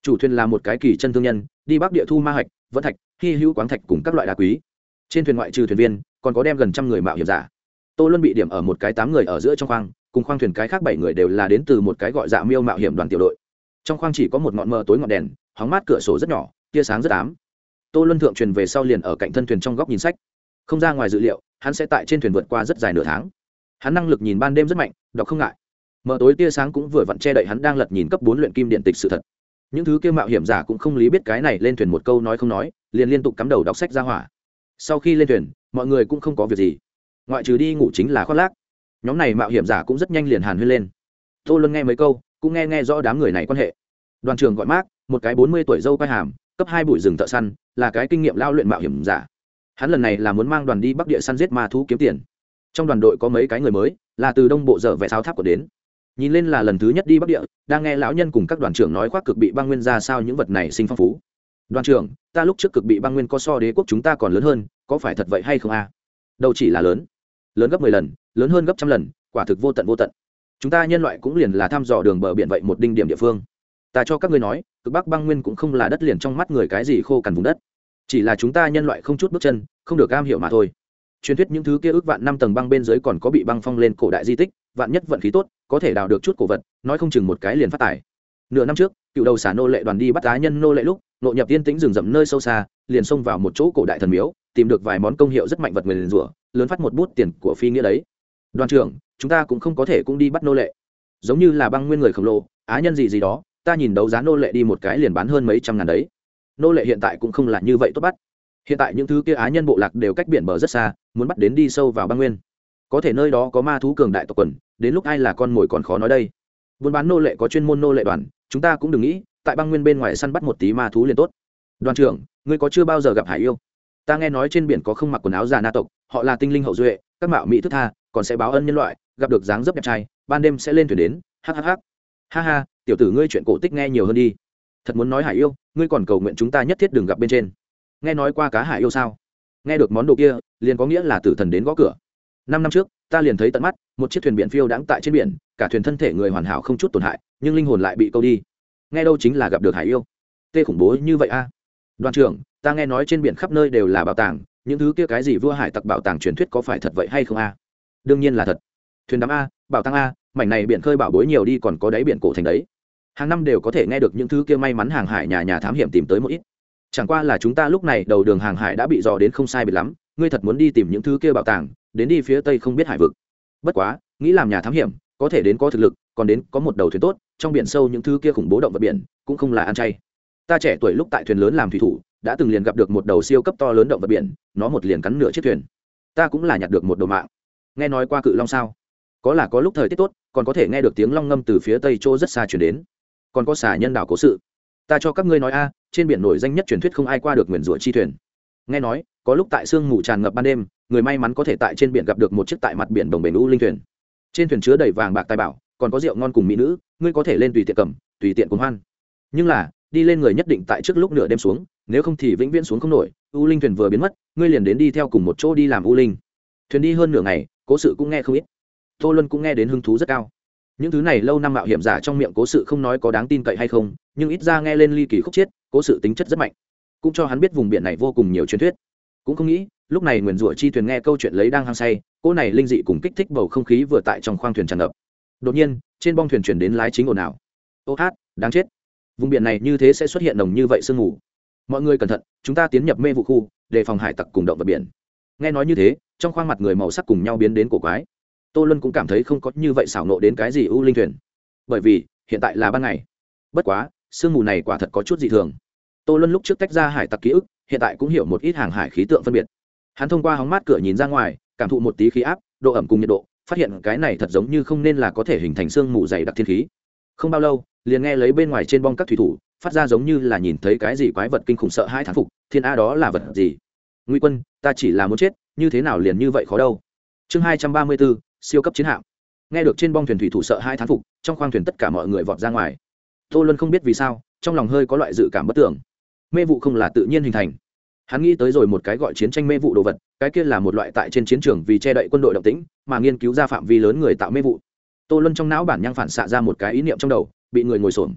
Chủ thuyền là một cái kỳ chân thương nhân, đi bắc địa thu ma hạch vẫn thạch, hy hữu quáng thạch cùng các loại đá quý. Trên thuyền ngoại trừ thuyền viên còn có đem gần trăm người mạo hiểm giả. Tôi luôn bị điểm ở một cái tám người ở giữa trong khoang, cùng khoang thuyền cái khác bảy người đều là đến từ một cái gọi dạ miêu mạo hiểm đoàn tiểu đội. Trong khoang chỉ có một ngọn mờ tối ngọn đèn, hóng mát cửa sổ rất nhỏ, tia sáng rất ám. Tô luân thượng truyền về sau liền ở cạnh thân thuyền trong góc nhìn sách. Không ra ngoài dự liệu, hắn sẽ tại trên thuyền vượt qua rất dài nửa tháng. Hắn năng lực nhìn ban đêm rất mạnh, đọc không ngại. Mờ tối tia sáng cũng vừa vặn che đậy hắn đang lật nhìn cấp bốn luyện kim điện tịch sự thật. Những thứ kia mạo hiểm giả cũng không lý biết cái này lên thuyền một câu nói không nói, liền liên tục cắm đầu đọc sách ra hỏa. Sau khi lên thuyền mọi người cũng không có việc gì. Ngoại trừ đi ngủ chính là khoác lác. Nhóm này mạo hiểm giả cũng rất nhanh liền hàn huyên lên. Tô luân nghe mấy câu, cũng nghe nghe rõ đám người này quan hệ. Đoàn trường gọi mác một cái bốn mươi tuổi dâu quai hàm, cấp hai bụi rừng thợ săn, là cái kinh nghiệm lao luyện mạo hiểm giả. Hắn lần này là muốn mang đoàn đi bắc địa săn giết ma thú kiếm tiền. Trong đoàn đội có mấy cái người mới, là từ đông bộ dở vẽ sao tháp của đến. Nhìn lên là lần thứ nhất đi bắc địa, đang nghe lão nhân cùng các đoàn trưởng nói khoác cực bị băng nguyên ra sao những vật này sinh phong phú. Đoàn trưởng, ta lúc trước cực bị băng nguyên có so đế quốc chúng ta còn lớn hơn có phải thật vậy hay không a? À? đâu chỉ là lớn. Lớn gấp mười lần, lớn hơn gấp trăm lần, quả thực vô tận vô tận. Chúng ta nhân loại cũng liền là thăm dò đường bờ biển vậy một đinh điểm địa phương. Ta cho các ngươi nói, cực bắc băng nguyên cũng không là đất liền trong mắt người cái gì khô cằn vùng đất. Chỉ là chúng ta nhân loại không chút bước chân, không được am hiểu mà thôi. Truyền thuyết những thứ kia ước vạn năm tầng băng bên dưới còn có bị băng phong lên cổ đại di tích, vạn nhất vận khí tốt, có thể đào được chút cổ vật, nói không chừng một cái liền phát tải nửa năm trước, cựu đầu xả nô lệ đoàn đi bắt cá nhân nô lệ lúc, nội nhập yên tĩnh rừng rậm nơi sâu xa, liền xông vào một chỗ cổ đại thần miếu tìm được vài món công hiệu rất mạnh vật người liền rủa, lớn phát một bút tiền của phi nghĩa đấy. Đoàn trưởng, chúng ta cũng không có thể cũng đi bắt nô lệ. Giống như là băng nguyên người khổng lồ, á nhân gì gì đó, ta nhìn đấu giá nô lệ đi một cái liền bán hơn mấy trăm ngàn đấy. Nô lệ hiện tại cũng không là như vậy tốt bắt. Hiện tại những thứ kia á nhân bộ lạc đều cách biển bờ rất xa, muốn bắt đến đi sâu vào băng nguyên. Có thể nơi đó có ma thú cường đại tộc quần, đến lúc ai là con mồi còn khó nói đây. Buôn bán nô lệ có chuyên môn nô lệ đoàn, chúng ta cũng đừng nghĩ, tại băng nguyên bên ngoài săn bắt một tí ma thú liền tốt. Đoàn trưởng, ngươi có chưa bao giờ gặp hải yêu? Ta nghe nói trên biển có không mặc quần áo già na tộc, họ là tinh linh hậu duệ, các mạo mỹ thức tha, còn sẽ báo ân nhân loại, gặp được dáng dấp đẹp trai, ban đêm sẽ lên thuyền đến hhh ha ha. Tiểu tử ngươi chuyện cổ tích nghe nhiều hơn đi. Thật muốn nói hải yêu, ngươi còn cầu nguyện chúng ta nhất thiết đừng gặp bên trên. Nghe nói qua cá hải yêu sao? Nghe được món đồ kia, liền có nghĩa là tử thần đến gõ cửa. Năm năm trước, ta liền thấy tận mắt, một chiếc thuyền biển phiêu đáng tại trên biển, cả thuyền thân thể người hoàn hảo không chút tổn hại, nhưng linh hồn lại bị câu đi. Nghe đâu chính là gặp được hải yêu. Tê khủng bố như vậy a. Đoàn trưởng ta nghe nói trên biển khắp nơi đều là bảo tàng, những thứ kia cái gì vua hải tặc bảo tàng truyền thuyết có phải thật vậy hay không a? Đương nhiên là thật. Thuyền đám a, bảo tàng a, mảnh này biển khơi bảo bối nhiều đi còn có đáy biển cổ thành đấy. Hàng năm đều có thể nghe được những thứ kia may mắn hàng hải nhà nhà thám hiểm tìm tới một ít. Chẳng qua là chúng ta lúc này đầu đường hàng hải đã bị dò đến không sai biệt lắm, ngươi thật muốn đi tìm những thứ kia bảo tàng, đến đi phía tây không biết hải vực. Bất quá, nghĩ làm nhà thám hiểm, có thể đến có thực lực, còn đến có một đầu thuyền tốt, trong biển sâu những thứ kia khủng bố động vật biển, cũng không là ăn chay. Ta trẻ tuổi lúc tại thuyền lớn làm thủy thủ đã từng liền gặp được một đầu siêu cấp to lớn động vật biển, nó một liền cắn nửa chiếc thuyền. Ta cũng là nhặt được một đồ mạng. Nghe nói qua cự long sao? Có là có lúc thời tiết tốt, còn có thể nghe được tiếng long ngâm từ phía tây chỗ rất xa chuyển đến. Còn có xả nhân đảo cố sự. Ta cho các ngươi nói a, trên biển nổi danh nhất truyền thuyết không ai qua được nguyền rủa chi thuyền. Nghe nói, có lúc tại sương mù tràn ngập ban đêm, người may mắn có thể tại trên biển gặp được một chiếc tại mặt biển đồng bền u linh thuyền. Trên thuyền chứa đầy vàng bạc tài bảo, còn có rượu ngon cùng mỹ nữ, ngươi có thể lên tùy tiện cầm, tùy tiện cùng hoan. Nhưng là, đi lên người nhất định tại trước lúc nửa đêm xuống nếu không thì vĩnh viễn xuống không nổi, u linh thuyền vừa biến mất, ngươi liền đến đi theo cùng một chỗ đi làm u linh. Thuyền đi hơn nửa ngày, cố sự cũng nghe không ít. Tô luân cũng nghe đến hứng thú rất cao. Những thứ này lâu năm mạo hiểm giả trong miệng cố sự không nói có đáng tin cậy hay không, nhưng ít ra nghe lên ly kỳ khúc chiết cố sự tính chất rất mạnh. Cũng cho hắn biết vùng biển này vô cùng nhiều truyền thuyết. Cũng không nghĩ, lúc này nguyền rủa chi thuyền nghe câu chuyện lấy đang hăng say, cô này linh dị cùng kích thích bầu không khí vừa tại trong khoang thuyền tràn ngập. Đột nhiên, trên bong thuyền chuyển đến lái chính ồn ào. Ô hát, đáng chết. Vùng biển này như thế sẽ xuất hiện nồng như vậy sương mù mọi người cẩn thận, chúng ta tiến nhập mê vụ khu, đề phòng hải tặc cùng động vật biển. Nghe nói như thế, trong khoang mặt người màu sắc cùng nhau biến đến cổ quái. Tô luân cũng cảm thấy không có như vậy xảo nộ đến cái gì ưu linh thuyền. Bởi vì, hiện tại là ban ngày. Bất quá, sương mù này quả thật có chút dị thường. Tô luân lúc trước tách ra hải tặc ký ức, hiện tại cũng hiểu một ít hàng hải khí tượng phân biệt. Hắn thông qua hóng mát cửa nhìn ra ngoài, cảm thụ một tí khí áp, độ ẩm cùng nhiệt độ, phát hiện cái này thật giống như không nên là có thể hình thành sương mù dày đặc thiên khí. Không bao lâu, liền nghe lấy bên ngoài trên bong các thủy thủ phát ra giống như là nhìn thấy cái gì quái vật kinh khủng sợ hai thán phục, thiên a, đó là vật gì? Nguy quân, ta chỉ là muốn chết, như thế nào liền như vậy khó đâu? Chương hai trăm ba mươi bốn, siêu cấp chiến hạm. Nghe được trên bong thuyền thủy thủ sợ hai thán phục, trong khoang thuyền tất cả mọi người vọt ra ngoài. Tô luân không biết vì sao, trong lòng hơi có loại dự cảm bất tưởng mê vụ không là tự nhiên hình thành. Hắn nghĩ tới rồi một cái gọi chiến tranh mê vụ đồ vật, cái kia là một loại tại trên chiến trường vì che đậy quân đội động tĩnh, mà nghiên cứu ra phạm vi lớn người tạo mê vụ. Tô luân trong não bản nhang phản xạ ra một cái ý niệm trong đầu, bị người ngồi xổm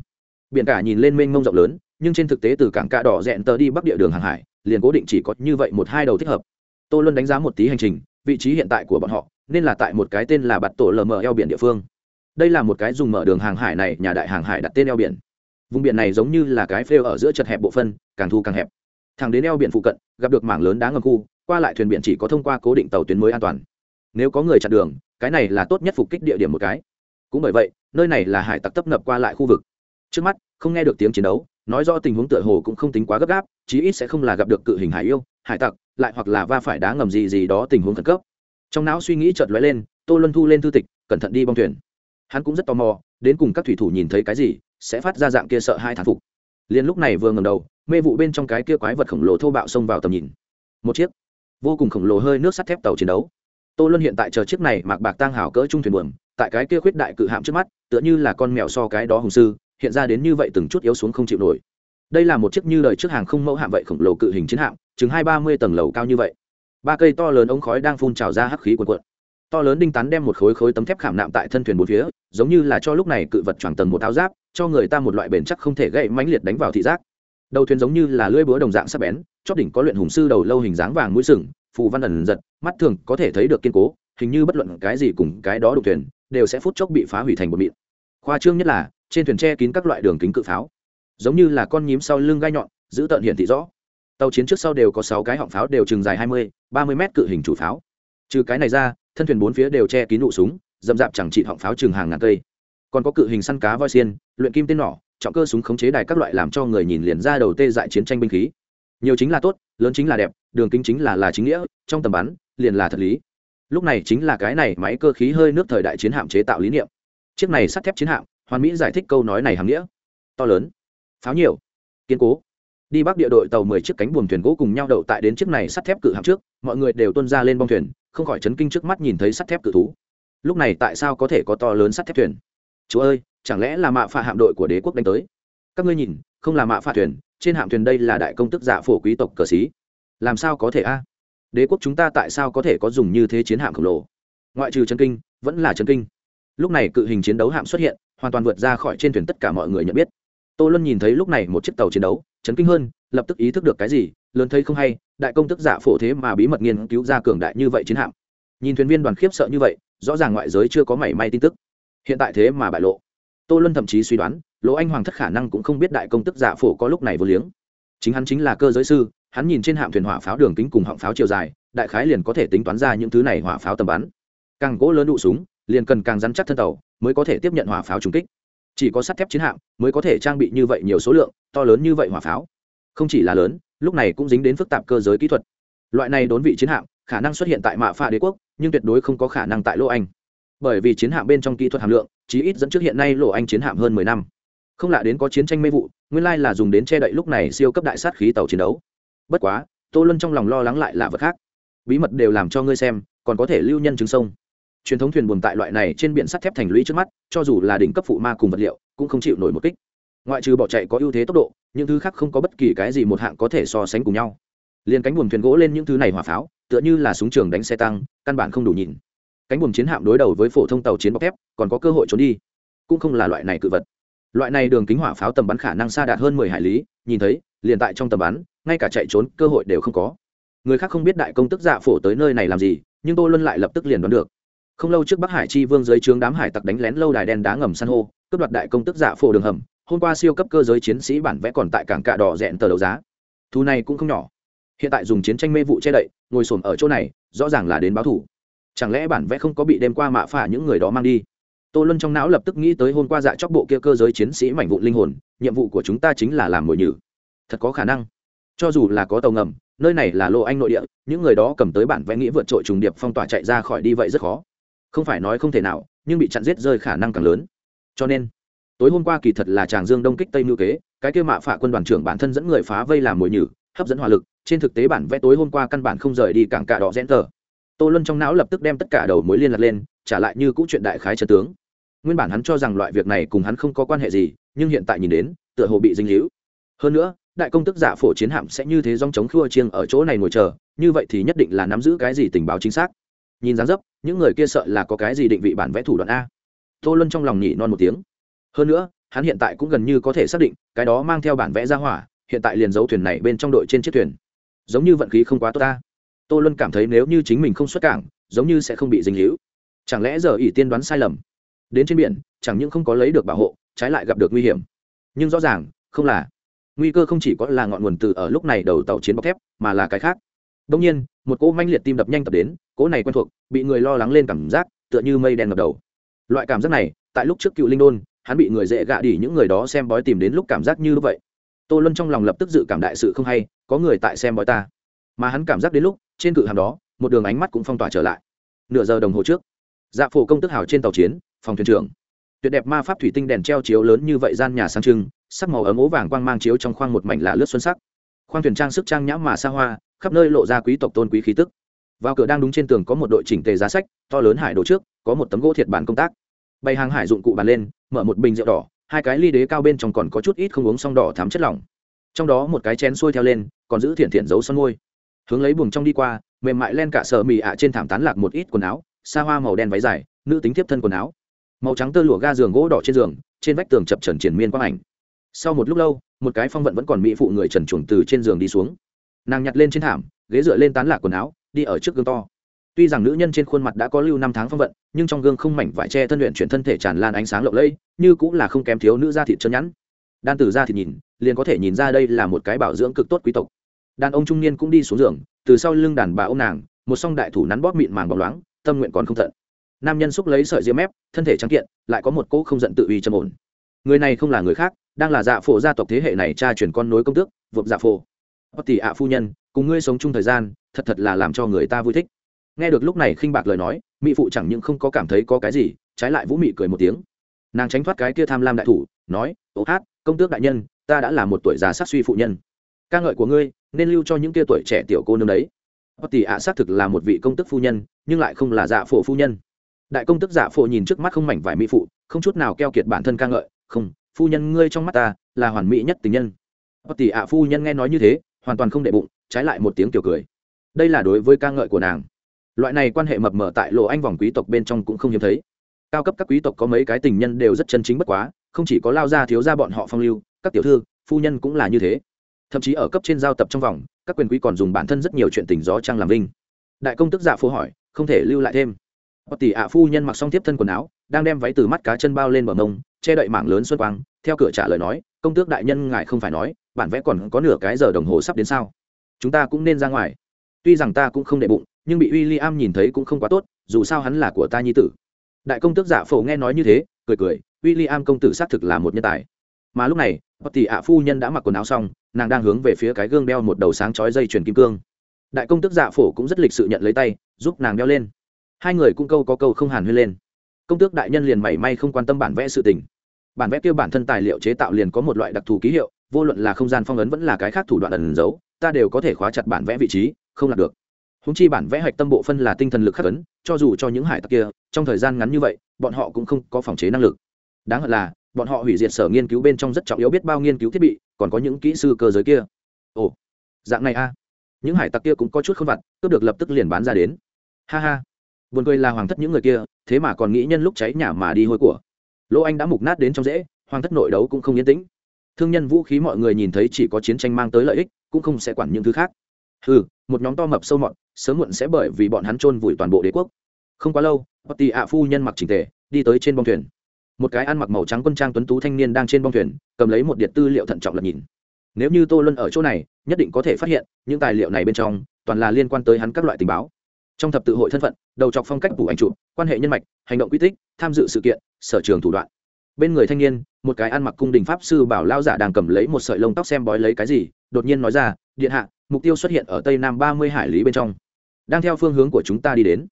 biển cả nhìn lên mênh mông rộng lớn, nhưng trên thực tế từ cảng cạ đỏ rẽn tờ đi bắc địa đường hàng hải, liền cố định chỉ có như vậy một hai đầu thích hợp. Tô luân đánh giá một tí hành trình, vị trí hiện tại của bọn họ, nên là tại một cái tên là bạt tổ lm eo biển địa phương. Đây là một cái dùng mở đường hàng hải này, nhà đại hàng hải đặt tên eo biển. Vùng biển này giống như là cái phêu ở giữa chật hẹp bộ phân, càng thu càng hẹp. Thẳng đến eo biển phụ cận, gặp được mảng lớn đá ngầm khu, qua lại thuyền biển chỉ có thông qua cố định tàu tuyến mới an toàn. Nếu có người chặn đường, cái này là tốt nhất phục kích địa điểm một cái. Cũng bởi vậy, nơi này là hải tặc tấp nập qua lại khu vực trước mắt, không nghe được tiếng chiến đấu, nói do tình huống tựa hồ cũng không tính quá gấp gáp, chí ít sẽ không là gặp được cự hình hải yêu, hải tặc, lại hoặc là va phải đá ngầm gì gì đó tình huống khẩn cấp. Trong não suy nghĩ chợt lóe lên, tô luân thu lên thư tịch, cẩn thận đi bong thuyền. Hắn cũng rất tò mò, đến cùng các thủy thủ nhìn thấy cái gì, sẽ phát ra dạng kia sợ hai thán phục. Liền lúc này vừa ngầm đầu, mê vụ bên trong cái kia quái vật khổng lồ thô bạo xông vào tầm nhìn. Một chiếc vô cùng khổng lồ hơi nước sắt thép tàu chiến đấu. Tô luân hiện tại chờ chiếc này mặc bạc tang hảo cỡ trung thuyền buồm, tại cái kia khuyết đại cự hạm trước mắt, tựa như là con mèo so cái đó hùng sư hiện ra đến như vậy từng chút yếu xuống không chịu nổi. Đây là một chiếc như đời trước hàng không mẫu hạm vậy khổng lồ cự hình chiến hạm, chừng hai ba mươi tầng lầu cao như vậy. Ba cây to lớn ống khói đang phun trào ra hắc khí cuồn cuộn. To lớn đinh tán đem một khối khối tấm thép khảm nạm tại thân thuyền bốn phía, giống như là cho lúc này cự vật choàng tầng một áo giáp, cho người ta một loại bền chắc không thể gãy mãnh liệt đánh vào thị giác. Đầu thuyền giống như là lưỡi búa đồng dạng sắc bén, chóp đỉnh có luyện hùng sư đầu lâu hình dáng vàng mũi sừng, phù văn ẩn giật, mắt thường có thể thấy được kiên cố, hình như bất luận cái gì cùng cái đó đục thuyền, đều sẽ phút chốc bị phá hủy thành một mịn. Khoa trương nhất là trên thuyền tre kín các loại đường kính cự pháo. Giống như là con nhím sau lưng gai nhọn, giữ tận hiển thị rõ. Tàu chiến trước sau đều có sáu cái họng pháo đều chừng dài hai mươi, ba mươi mét cự hình chủ pháo. Trừ cái này ra, thân thuyền bốn phía đều che kín nụ súng dầm dạp chẳng trị họng pháo chừng hàng ngàn cây. Còn có cự hình săn cá voi xiên, luyện kim tên nỏ, trọng cơ súng khống chế đài các loại làm cho người nhìn liền ra đầu tê dại chiến tranh binh khí. Nhiều chính là tốt, lớn chính là đẹp, đường kính chính là là chính nghĩa, trong tầm bắn, liền là thật lý. Lúc này chính là cái này máy cơ khí hơi nước thời đại chiến hạm chế tạo lý niệm. Chiếc này sắt thép chiến hạm hoàn mỹ giải thích câu nói này hàm nghĩa. To lớn, pháo nhiều, kiên cố. Đi bắc địa đội tàu mười chiếc cánh buồm thuyền gỗ cùng nhau đậu tại đến chiếc này sắt thép cự hạm trước, mọi người đều tuân ra lên bong thuyền, không khỏi chấn kinh trước mắt nhìn thấy sắt thép cự thú. Lúc này tại sao có thể có to lớn sắt thép thuyền? Chúa ơi, chẳng lẽ là mạ phạ hạm đội của đế quốc đánh tới? Các ngươi nhìn, không là mạ phạ thuyền, trên hạm thuyền đây là đại công tức giả phổ quý tộc cờ xí. Làm sao có thể a? Đế quốc chúng ta tại sao có thể có dùng như thế chiến hạm khổng lồ? Ngoại trừ chân kinh, vẫn là chân kinh. Lúc này cự hình chiến đấu hạm xuất hiện hoàn toàn vượt ra khỏi trên thuyền tất cả mọi người nhận biết. Tô luân nhìn thấy lúc này một chiếc tàu chiến đấu, chấn kinh hơn, lập tức ý thức được cái gì, lớn thấy không hay, đại công tức giả phổ thế mà bí mật nghiên cứu ra cường đại như vậy chiến hạm. Nhìn thuyền viên đoàn khiếp sợ như vậy, rõ ràng ngoại giới chưa có mảy may tin tức. Hiện tại thế mà bại lộ. Tô luân thậm chí suy đoán, lỗ anh hoàng thất khả năng cũng không biết đại công tức giả phổ có lúc này vô liếng. Chính hắn chính là cơ giới sư, hắn nhìn trên hạm thuyền hỏa pháo đường kính cùng họng pháo chiều dài, đại khái liền có thể tính toán ra những thứ này hỏa pháo tầm bắn. Càng gỗ lớn đụ súng liền cần càng rắn chắc thân tàu mới có thể tiếp nhận hỏa pháo trúng kích. Chỉ có sắt thép chiến hạm mới có thể trang bị như vậy nhiều số lượng, to lớn như vậy hỏa pháo. Không chỉ là lớn, lúc này cũng dính đến phức tạp cơ giới kỹ thuật. Loại này đốn vị chiến hạm, khả năng xuất hiện tại mạ pha đế quốc, nhưng tuyệt đối không có khả năng tại lô anh. Bởi vì chiến hạm bên trong kỹ thuật hàm lượng, chí ít dẫn trước hiện nay Lỗ anh chiến hạm hơn mười năm. Không lạ đến có chiến tranh mê vụ, nguyên lai là dùng đến che đậy lúc này siêu cấp đại sát khí tàu chiến đấu. Bất quá, tô luân trong lòng lo lắng lại là vật khác. Bí mật đều làm cho ngươi xem, còn có thể lưu nhân chứng sông truyền thống thuyền buồm tại loại này trên biển sắt thép thành lũy trước mắt, cho dù là đỉnh cấp phụ ma cùng vật liệu, cũng không chịu nổi một kích. Ngoại trừ bỏ chạy có ưu thế tốc độ, những thứ khác không có bất kỳ cái gì một hạng có thể so sánh cùng nhau. Liền cánh buồm thuyền gỗ lên những thứ này hỏa pháo, tựa như là súng trường đánh xe tăng, căn bản không đủ nhìn. Cánh buồm chiến hạm đối đầu với phổ thông tàu chiến bọc thép, còn có cơ hội trốn đi. Cũng không là loại này cự vật. Loại này đường kính hỏa pháo tầm bắn khả năng xa đạt hơn mười hải lý, nhìn thấy, liền tại trong tầm bắn, ngay cả chạy trốn cơ hội đều không có. Người khác không biết đại công tức dạ phổ tới nơi này làm gì, nhưng tôi luân lại lập tức liền đoán được không lâu trước bắc hải chi vương dưới trướng đám hải tặc đánh lén lâu đài đen đá ngầm san hô, cướp đoạt đại công tức giả phổ đường hầm. Hôm qua siêu cấp cơ giới chiến sĩ bản vẽ còn tại cảng cạ đỏ rẽn tờ đấu giá. Thu này cũng không nhỏ. Hiện tại dùng chiến tranh mê vụ che đậy, ngồi xổm ở chỗ này, rõ ràng là đến báo thủ. Chẳng lẽ bản vẽ không có bị đem qua mạ phả những người đó mang đi? Tô luân trong não lập tức nghĩ tới hôm qua dạ chóc bộ kia cơ giới chiến sĩ mảnh vụ linh hồn, nhiệm vụ của chúng ta chính là làm mồi nhử. Thật có khả năng. Cho dù là có tàu ngầm, nơi này là lô anh nội địa, những người đó cầm tới bản vẽ nghĩ vượt trội trùng điệp phong tỏa chạy ra khỏi đi vậy rất khó không phải nói không thể nào, nhưng bị chặn giết rơi khả năng càng lớn. Cho nên, tối hôm qua kỳ thật là tràng dương đông kích tây ngữ kế, cái kia mạ phạ quân đoàn trưởng bản thân dẫn người phá vây làm mồi nhử, hấp dẫn hỏa lực, trên thực tế bản vẽ tối hôm qua căn bản không rời đi cảng cả đỏ rẽn tờ. Tô luân trong não lập tức đem tất cả đầu mối liên lạc lên, trả lại như cũ chuyện đại khái trật tướng. Nguyên bản hắn cho rằng loại việc này cùng hắn không có quan hệ gì, nhưng hiện tại nhìn đến, tựa hồ bị dinh hữu hơn nữa, đại công tức giả phổ chiến hạm sẽ như thế dòng chống khua chiêng ở chỗ này ngồi chờ, như vậy thì nhất định là nắm giữ cái gì tình báo chính xác nhìn dáng dấp, những người kia sợ là có cái gì định vị bản vẽ thủ đoạn a. Tô luân trong lòng nhị non một tiếng. Hơn nữa, hắn hiện tại cũng gần như có thể xác định, cái đó mang theo bản vẽ ra hỏa, hiện tại liền giấu thuyền này bên trong đội trên chiếc thuyền. Giống như vận khí không quá tốt ta tô luân cảm thấy nếu như chính mình không xuất cảng, giống như sẽ không bị dính hữu chẳng lẽ giờ ỷ tiên đoán sai lầm? Đến trên biển, chẳng những không có lấy được bảo hộ, trái lại gặp được nguy hiểm. Nhưng rõ ràng, không là. Nguy cơ không chỉ có là ngọn nguồn từ ở lúc này đầu tàu chiến bọc thép, mà là cái khác đông nhiên, một cỗ manh liệt tim đập nhanh tập đến, cỗ này quen thuộc, bị người lo lắng lên cảm giác, tựa như mây đen ngập đầu. Loại cảm giác này, tại lúc trước cựu linh đôn, hắn bị người dễ gạ đỉ những người đó xem bói tìm đến lúc cảm giác như lúc vậy. Tô luân trong lòng lập tức dự cảm đại sự không hay, có người tại xem bói ta. Mà hắn cảm giác đến lúc, trên cự hàm đó, một đường ánh mắt cũng phong tỏa trở lại. Nửa giờ đồng hồ trước dạ phổ công tức hào trên tàu chiến, phòng thuyền trưởng. Tuyệt đẹp ma pháp thủy tinh đèn treo chiếu lớn như vậy gian nhà sang trưng, sắc màu ấm ố vàng quang mang chiếu trong khoang một mảnh lạ lướt xuân sắc. Khoang thuyền trang sức trang nhã mà xa hoa khắp nơi lộ ra quý tộc tôn quý khí tức. Vào cửa đang đúng trên tường có một đội chỉnh tề giá sách, to lớn hải đồ trước, có một tấm gỗ thiệt bản công tác. Bày hàng hải dụng cụ bàn lên, mở một bình rượu đỏ, hai cái ly đế cao bên trong còn có chút ít không uống xong đỏ thắm chất lỏng. Trong đó một cái chén xuôi theo lên, còn giữ thiện thiện dấu son môi. Hướng lấy buồng trong đi qua, mềm mại len cả sợ mì ạ trên thảm tán lạc một ít quần áo, xa hoa màu đen váy dài, nữ tính tiếp thân quần áo. Màu trắng tơ lụa ga giường gỗ đỏ trên giường, trên vách tường chập trần triển miên quang ảnh. Sau một lúc lâu, một cái phong vận vẫn còn mỹ phụ người trần chuồng từ trên giường đi xuống nàng nhặt lên trên thảm, ghế dựa lên tán lạc quần áo, đi ở trước gương to. Tuy rằng nữ nhân trên khuôn mặt đã có lưu năm tháng phong vận, nhưng trong gương không mảnh vải che thân luyện chuyển thân thể tràn lan ánh sáng lộng lẫy, như cũng là không kém thiếu nữ da thịt chân nhẵn. Đan từ da thịt nhìn, liền có thể nhìn ra đây là một cái bảo dưỡng cực tốt quý tộc. Đàn ông trung niên cũng đi xuống giường, từ sau lưng đàn bà ông nàng, một song đại thủ nắn bóp mịn màng bóng loáng, tâm nguyện còn không thận. Nam nhân xúc lấy sợi diêm mép, thân thể trắng kiện, lại có một cỗ không giận tự uy trầm ổn. Người này không là người khác, đang là dạ phổ gia tộc thế hệ này cha truyền con nối công tước, vượt dạ phổ bất tỷ ạ phu nhân, cùng ngươi sống chung thời gian, thật thật là làm cho người ta vui thích. Nghe được lúc này khinh bạc lời nói, mỹ phụ chẳng những không có cảm thấy có cái gì, trái lại vũ mị cười một tiếng. Nàng tránh thoát cái kia tham lam đại thủ, nói, ô hát, công tước đại nhân, ta đã là một tuổi già sát suy phụ nhân. Ca ngợi của ngươi, nên lưu cho những kia tuổi trẻ tiểu cô nương đấy. Bất tỷ ạ xác thực là một vị công tức phu nhân, nhưng lại không là dạ phổ phu nhân. Đại công tức dạ phổ nhìn trước mắt không mảnh vải mỹ phụ, không chút nào keo kiệt bản thân ca ngợi, không, phu nhân ngươi trong mắt ta là hoàn mỹ nhất tình nhân. Bất tỷ ạ phu nhân nghe nói như thế hoàn toàn không đệ bụng, trái lại một tiếng kiểu cười. Đây là đối với ca ngợi của nàng. Loại này quan hệ mập mờ tại lộ anh vòng quý tộc bên trong cũng không hiếm thấy. Cao cấp các quý tộc có mấy cái tình nhân đều rất chân chính bất quá, không chỉ có lao ra thiếu ra bọn họ phong lưu, các tiểu thư, phu nhân cũng là như thế. Thậm chí ở cấp trên giao tập trong vòng, các quyền quý còn dùng bản thân rất nhiều chuyện tình gió trăng làm linh đại công tức dạ phố hỏi, không thể lưu lại thêm. Bất tỷ ạ phu nhân mặc xong tiếp thân quần áo, đang đem váy từ mắt cá chân bao lên bờ mông, che đậy mảng lớn xuân quang, theo cửa trả lời nói, công tước đại nhân ngài không phải nói bản vẽ còn có nửa cái giờ đồng hồ sắp đến sao? Chúng ta cũng nên ra ngoài. Tuy rằng ta cũng không đệ bụng, nhưng bị w i l l i am nhìn thấy cũng không quá tốt, dù sao hắn là của ta nhi tử. Đại công tước giả phổ nghe nói như thế, cười cười w i l l i am công tử xác thực là một nhân tài. Mà lúc này, bất tỷ ạ phu nhân đã mặc quần áo xong, nàng đang hướng về phía cái gương đeo một đầu sáng chói dây chuyền kim cương. Đại công tước dạ phổ cũng rất lịch sự nhận lấy tay, giúp nàng đeo lên. Hai người cũng câu có câu không hàn huyên lên. Công tước đại nhân liền mảy may không quan tâm bản vẽ sự tình. Bản vẽ kêu bản thân tài liệu chế tạo liền có một loại đặc thù ký hiệu vô luận là không gian phong ấn vẫn là cái khác thủ đoạn ẩn giấu, ta đều có thể khóa chặt bản vẽ vị trí, không làm được. Húng chi bản vẽ hạch tâm bộ phân là tinh thần lực khắc ấn, cho dù cho những hải tặc kia, trong thời gian ngắn như vậy, bọn họ cũng không có phòng chế năng lực. Đáng hận là, bọn họ hủy diệt sở nghiên cứu bên trong rất trọng yếu biết bao nghiên cứu thiết bị, còn có những kỹ sư cơ giới kia. Ồ, dạng này a. Những hải tặc kia cũng có chút không vặt, cướp được lập tức liền bán ra đến. Ha ha. Buồn cười là hoàng thất những người kia, thế mà còn nghĩ nhân lúc cháy nhà mà đi hôi của. Lỗ anh đã mục nát đến trong dễ hoàng thất nội đấu cũng không yên tĩnh thương nhân vũ khí mọi người nhìn thấy chỉ có chiến tranh mang tới lợi ích cũng không sẽ quản những thứ khác. Ừ một nhóm to mập sâu mọt sớm muộn sẽ bởi vì bọn hắn chôn vùi toàn bộ đế quốc. Không quá lâu Potti ạ phu nhân mặc chỉnh tề đi tới trên bông thuyền. Một cái ăn mặc màu trắng quân trang tuấn tú thanh niên đang trên bông thuyền cầm lấy một điện tư liệu thận trọng lật nhìn. Nếu như tô luân ở chỗ này nhất định có thể phát hiện những tài liệu này bên trong toàn là liên quan tới hắn các loại tình báo. Trong thập tự hội thân phận đầu chọc phong cách phủ ảnh chụp, quan hệ nhân mạch hành động quy tích tham dự sự kiện sở trường thủ đoạn bên người thanh niên, một cái ăn mặc cung đình pháp sư bảo lao giả đang cầm lấy một sợi lông tóc xem bói lấy cái gì, đột nhiên nói ra, điện hạ, mục tiêu xuất hiện ở tây nam ba mươi hải lý bên trong. Đang theo phương hướng của chúng ta đi đến.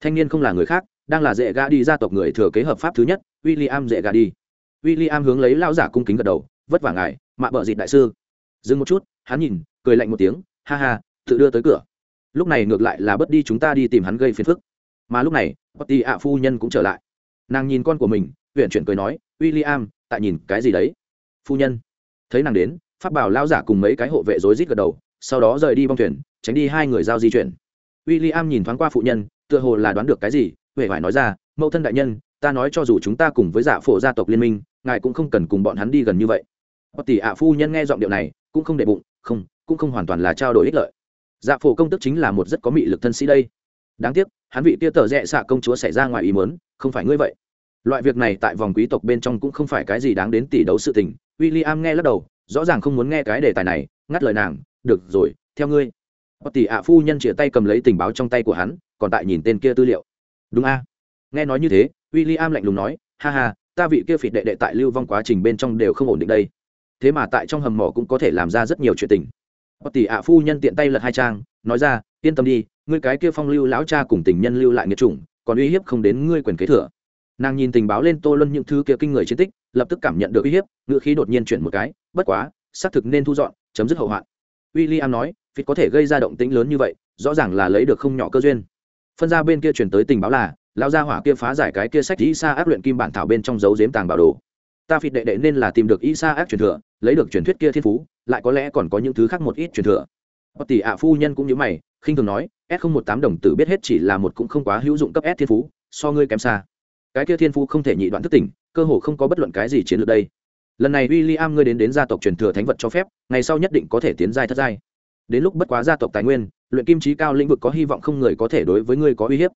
Thanh niên không là người khác, đang là dễ gà đi gia tộc người thừa kế hợp pháp thứ nhất w i l l i am dễ gà đi. W i l l i am hướng lấy lao giả cung kính gật đầu, vất vả ngài, mạ bợ dịt đại sư. Dừng một chút, hắn nhìn, cười lạnh một tiếng, ha ha, tự đưa tới cửa. Lúc này ngược lại là bất đi chúng ta đi tìm hắn gây phiền phức. Mà lúc này bất đi ạ phu nhân cũng trở lại. Nàng nhìn con của mình, huyện chuyển cười nói w i l l i am tại nhìn cái gì đấy? Phu nhân. Thấy nàng đến, pháp bảo lao giả cùng mấy cái hộ vệ rối rít gật đầu, sau đó rời đi bong thuyền, tránh đi hai người giao di chuyển. W i l l i am nhìn thoáng qua phụ nhân, tựa hồ là đoán được cái gì, huệ phải nói ra, mẫu thân đại nhân, ta nói cho dù chúng ta cùng với giả phổ gia tộc liên minh, ngài cũng không cần cùng bọn hắn đi gần như vậy. Bất tỷ ạ, phu nhân nghe giọng điệu này, cũng không để bụng, không, cũng không hoàn toàn là trao đổi ích lợi. Dạ phổ công tức chính là một rất có mị lực thân sĩ đây. Đáng tiếc, hắn vị tia tờ rẽ xạ công chúa xảy ra ngoài ý mớn không phải ngươi vậy loại việc này tại vòng quý tộc bên trong cũng không phải cái gì đáng đến tỷ đấu sự tình. W i l l i am nghe lắc đầu, rõ ràng không muốn nghe cái đề tài này, ngắt lời nàng, được rồi, theo ngươi. Tỷ ạ phu nhân chĩa tay cầm lấy tình báo trong tay của hắn, còn tại nhìn tên kia tư liệu. Đúng a. Nghe nói như thế w i l l i am lạnh lùng nói, ha ha, ta vị kia phịt đệ đệ tại lưu vong quá trình bên trong đều không ổn định đây. Thế mà tại trong hầm mỏ cũng có thể làm ra rất nhiều chuyện tình. Tỷ ạ phu nhân tiện tay lật hai trang, nói ra, yên tâm đi, ngươi cái kia phong lưu lão cha cùng tình nhân lưu lại nghiệt chủng, còn uy hiếp không đến ngươi quyền kế thừa nàng nhìn tình báo lên tô luân những thứ kia kinh người chiến tích, lập tức cảm nhận được uy hiếp ngựa khí đột nhiên chuyển một cái, bất quá, xác thực nên thu dọn, chấm dứt hậu hoạn. W i l l i am nói, phịt có thể gây ra động tĩnh lớn như vậy, rõ ràng là lấy được không nhỏ cơ duyên. Phân ra bên kia chuyển tới tình báo là, lão gia hỏa kia phá giải cái kia sách y sa ác luyện kim bản thảo bên trong dấu giếm tàng bảo đồ. Ta phịt đệ đệ nên là tìm được y sa ác truyền thừa, lấy được truyền thuyết kia thiên phú, lại có lẽ còn có những thứ khác một ít truyền thừa. Bất tỷ ạ phu nhân cũng như mày, khinh thường nói, s không một tám đồng tử biết hết chỉ là một cũng không quá hữu dụng cấp s thiên phú, so ngươi kém xa cái kia thiên phú không thể nhị đoạn thức tỉnh, cơ hồ không có bất luận cái gì chiến lược đây. Lần này w i l l i am ngươi đến đến gia tộc truyền thừa thánh vật cho phép, ngày sau nhất định có thể tiến giai thất giai. Đến lúc bất quá gia tộc tài nguyên, luyện kim trí cao lĩnh vực có hy vọng không người có thể đối với ngươi có uy hiếp.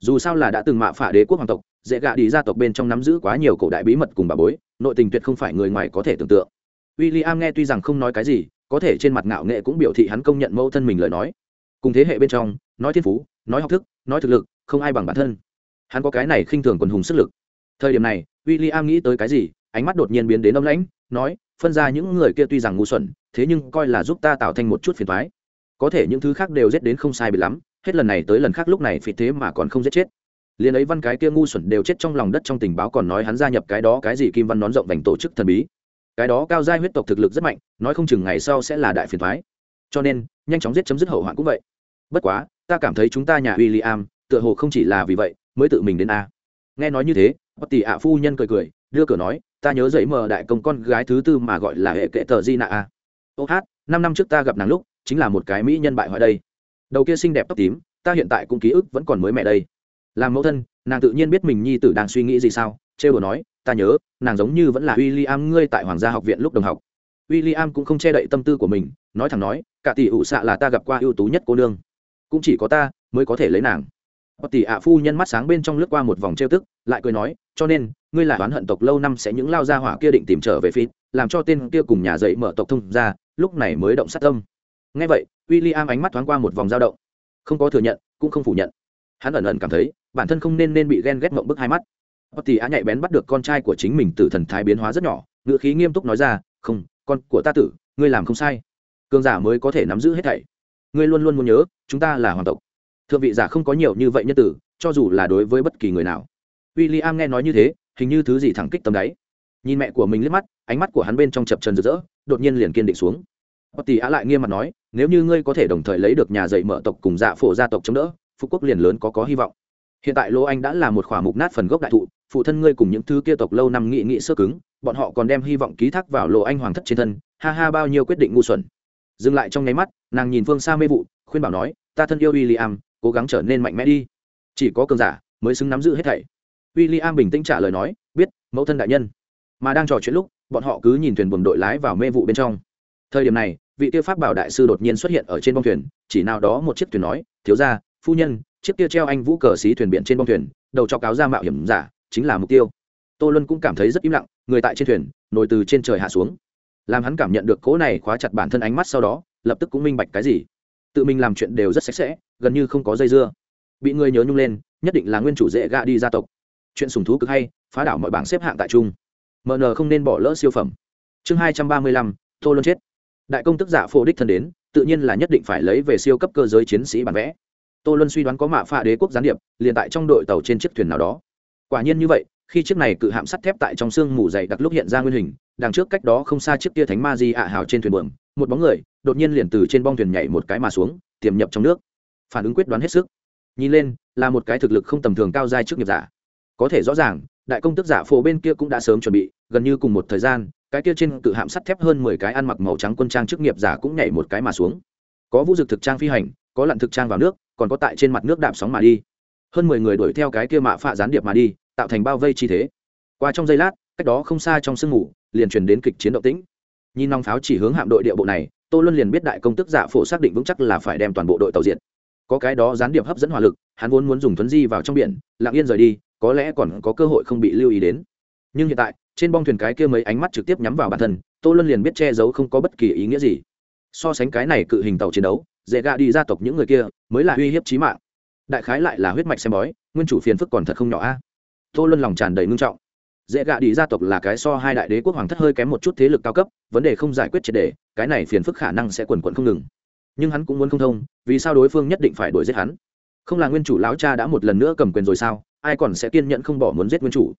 Dù sao là đã từng mạ phả đế quốc hoàng tộc, dễ gạ đi gia tộc bên trong nắm giữ quá nhiều cổ đại bí mật cùng bà bối, nội tình tuyệt không phải người ngoài có thể tưởng tượng. W i l l i am nghe tuy rằng không nói cái gì, có thể trên mặt ngạo nghệ cũng biểu thị hắn công nhận mẫu thân mình lời nói. Cùng thế hệ bên trong, nói thiên phú, nói học thức, nói thực lực, không ai bằng bản thân hắn có cái này khinh thường quần hùng sức lực. Thời điểm này w i l l i am nghĩ tới cái gì, ánh mắt đột nhiên biến đến âm lãnh, nói, phân ra những người kia tuy rằng ngu xuẩn, thế nhưng coi là giúp ta tạo thành một chút phiền thoái có thể những thứ khác đều giết đến không sai bị lắm, hết lần này tới lần khác lúc này phịt thế mà còn không giết chết. Liền ấy văn cái kia ngu xuẩn đều chết trong lòng đất trong tình báo còn nói hắn gia nhập cái đó cái gì kim văn nón rộng vành tổ chức thần bí. Cái đó cao giai huyết tộc thực lực rất mạnh, nói không chừng ngày sau sẽ là đại phiền thoái cho nên, nhanh chóng giết chấm dứt hậu hoạn cũng vậy. Bất quá, ta cảm thấy chúng ta nhà w i l l i am tựa hồ không chỉ là vì vậy mới tự mình đến a. Nghe nói như thế bất tỷ ạ phu nhân cười cười, đưa cửa nói, ta nhớ dậy mờ đại công con gái thứ tư mà gọi là hệ kệ tờ di nạ a. Ô hát, năm năm trước ta gặp nàng lúc, chính là một cái mỹ nhân bại hoại đây. Đầu kia xinh đẹp tóc tím, ta hiện tại cũng ký ức vẫn còn mới mẹ đây. Làm mẫu thân, nàng tự nhiên biết mình nhi tử đang suy nghĩ gì sao, trêu đồ nói, ta nhớ, nàng giống như vẫn là w i l l i am ngươi tại hoàng gia học viện lúc đồng học. W i l l i am cũng không che đậy tâm tư của mình, nói thẳng nói, cả tỷ ủ xạ là ta gặp qua ưu tú nhất cô nương. Cũng chỉ có ta mới có thể lấy nàng. Bất tỷ ạ phu nhân mắt sáng bên trong lướt qua một vòng trêu tức, lại cười nói, cho nên, ngươi là oán hận tộc lâu năm sẽ những lao gia hỏa kia định tìm trở về phi, làm cho tên kia cùng nhà dậy mở tộc thông ra, lúc này mới động sát tâm. Nghe vậy, William ánh mắt thoáng qua một vòng dao động, không có thừa nhận, cũng không phủ nhận. Hắn ẩn ẩn cảm thấy, bản thân không nên nên bị ghen ghét mộng bức hai mắt. Bất tỷ ạ nhạy bén bắt được con trai của chính mình từ thần thái biến hóa rất nhỏ, ngựa khí nghiêm túc nói ra, "Không, con của ta tử, ngươi làm không sai. Cường giả mới có thể nắm giữ hết thảy. Ngươi luôn luôn muốn nhớ, chúng ta là hoàng tộc." Thượng vị giả không có nhiều như vậy nhân tử, cho dù là đối với bất kỳ người nào. W i l l i am nghe nói như thế, hình như thứ gì thẳng kích tầm đáy. Nhìn mẹ của mình liếc mắt, ánh mắt của hắn bên trong chập trần rực rỡ, đột nhiên liền kiên định xuống. Bất tỷ á lại nghiêm mặt nói, nếu như ngươi có thể đồng thời lấy được nhà dạy mở tộc cùng dạ phổ gia tộc chống đỡ phú quốc liền lớn có có hy vọng. Hiện tại lô anh đã là một khỏa mục nát phần gốc đại thụ, phụ thân ngươi cùng những thứ kia tộc lâu năm nghị nghị sơ cứng, bọn họ còn đem hy vọng ký thác vào lô anh hoàng thất trên thân, ha ha bao nhiêu quyết định ngu xuẩn. Dừng lại trong nháy mắt, nàng nhìn phương xa mê vụ, khuyên bảo nói, ta thân yêu w i l l i am cố gắng trở nên mạnh mẽ đi. Chỉ có cường giả mới xứng nắm giữ hết thảy. W i l l i am bình tĩnh trả lời nói, biết, mẫu thân đại nhân. Mà đang trò chuyện lúc, bọn họ cứ nhìn thuyền buồm đội lái vào mê vụ bên trong. Thời điểm này, vị tiêu pháp bảo đại sư đột nhiên xuất hiện ở trên bông thuyền, chỉ nào đó một chiếc thuyền nói, thiếu ra phu nhân, chiếc kia treo anh vũ cờ xí thuyền biển trên bông thuyền, đầu cho cáo ra mạo hiểm giả, chính là mục tiêu. Tô luân cũng cảm thấy rất im lặng, người tại trên thuyền nổi từ trên trời hạ xuống. Làm hắn cảm nhận được cố này khóa chặt bản thân ánh mắt sau đó, lập tức cũng minh bạch cái gì tự mình làm chuyện đều rất sạch sẽ, gần như không có dây dưa. Bị người nhớ nhung lên, nhất định là nguyên chủ dễ gạ đi gia tộc. Chuyện sùng thú cực hay, phá đảo mọi bảng xếp hạng tại trung mn không nên bỏ lỡ siêu phẩm. Chương hai trăm ba mươi lăm, tô luân chết. Đại công tức giả phô đích thân đến, tự nhiên là nhất định phải lấy về siêu cấp cơ giới chiến sĩ bản vẽ. Tô luân suy đoán có mạ pha đế quốc gián điệp, liền tại trong đội tàu trên chiếc thuyền nào đó. Quả nhiên như vậy, khi chiếc này cự hạm sắt thép tại trong sương mù dày đặc lúc hiện ra nguyên hình, đằng trước cách đó không xa chiếc kia thánh ma di ạ hào trên thuyền buồm một bóng người đột nhiên liền từ trên bong thuyền nhảy một cái mà xuống, tiềm nhập trong nước. Phản ứng quyết đoán hết sức. Nhìn lên, là một cái thực lực không tầm thường cao giai trước nghiệp giả. Có thể rõ ràng, đại công tức giả phổ bên kia cũng đã sớm chuẩn bị, gần như cùng một thời gian, cái kia trên cự hạm sắt thép hơn mười cái ăn mặc màu trắng quân trang chức nghiệp giả cũng nhảy một cái mà xuống. Có vũ dực thực trang phi hành, có lặn thực trang vào nước, còn có tại trên mặt nước đạp sóng mà đi. Hơn mười người đuổi theo cái kia mạ phạ gián điệp mà đi, tạo thành bao vây chi thế. Qua trong giây lát, cách đó không xa trong sương mù, liền truyền đến kịch chiến động tĩnh nhìn nòng pháo chỉ hướng hạm đội địa bộ này, tô luân liền biết đại công tức giả phổ xác định vững chắc là phải đem toàn bộ đội tàu diện có cái đó gián điệp hấp dẫn hỏa lực, hắn vốn muốn dùng thuấn di vào trong biển, lặng yên rời đi, có lẽ còn có cơ hội không bị lưu ý đến. Nhưng hiện tại, trên bong thuyền cái kia mấy ánh mắt trực tiếp nhắm vào bản thân, tô luân liền biết che giấu không có bất kỳ ý nghĩa gì. So sánh cái này cự hình tàu chiến đấu, dễ gạ đi gia tộc những người kia, mới là uy hiếp trí mạng. Đại khái lại là huyết mạch xem bói, nguyên chủ phiền phức còn thật không nhỏ a. Tô luân lòng tràn đầy ngưng trọng dễ gạ đi gia tộc là cái so hai đại đế quốc hoàng thất hơi kém một chút thế lực cao cấp, vấn đề không giải quyết triệt đề cái này phiền phức khả năng sẽ quần quận không ngừng. Nhưng hắn cũng muốn không thông, vì sao đối phương nhất định phải đuổi giết hắn? Không là nguyên chủ lão cha đã một lần nữa cầm quyền rồi sao? Ai còn sẽ kiên nhẫn không bỏ muốn giết nguyên chủ?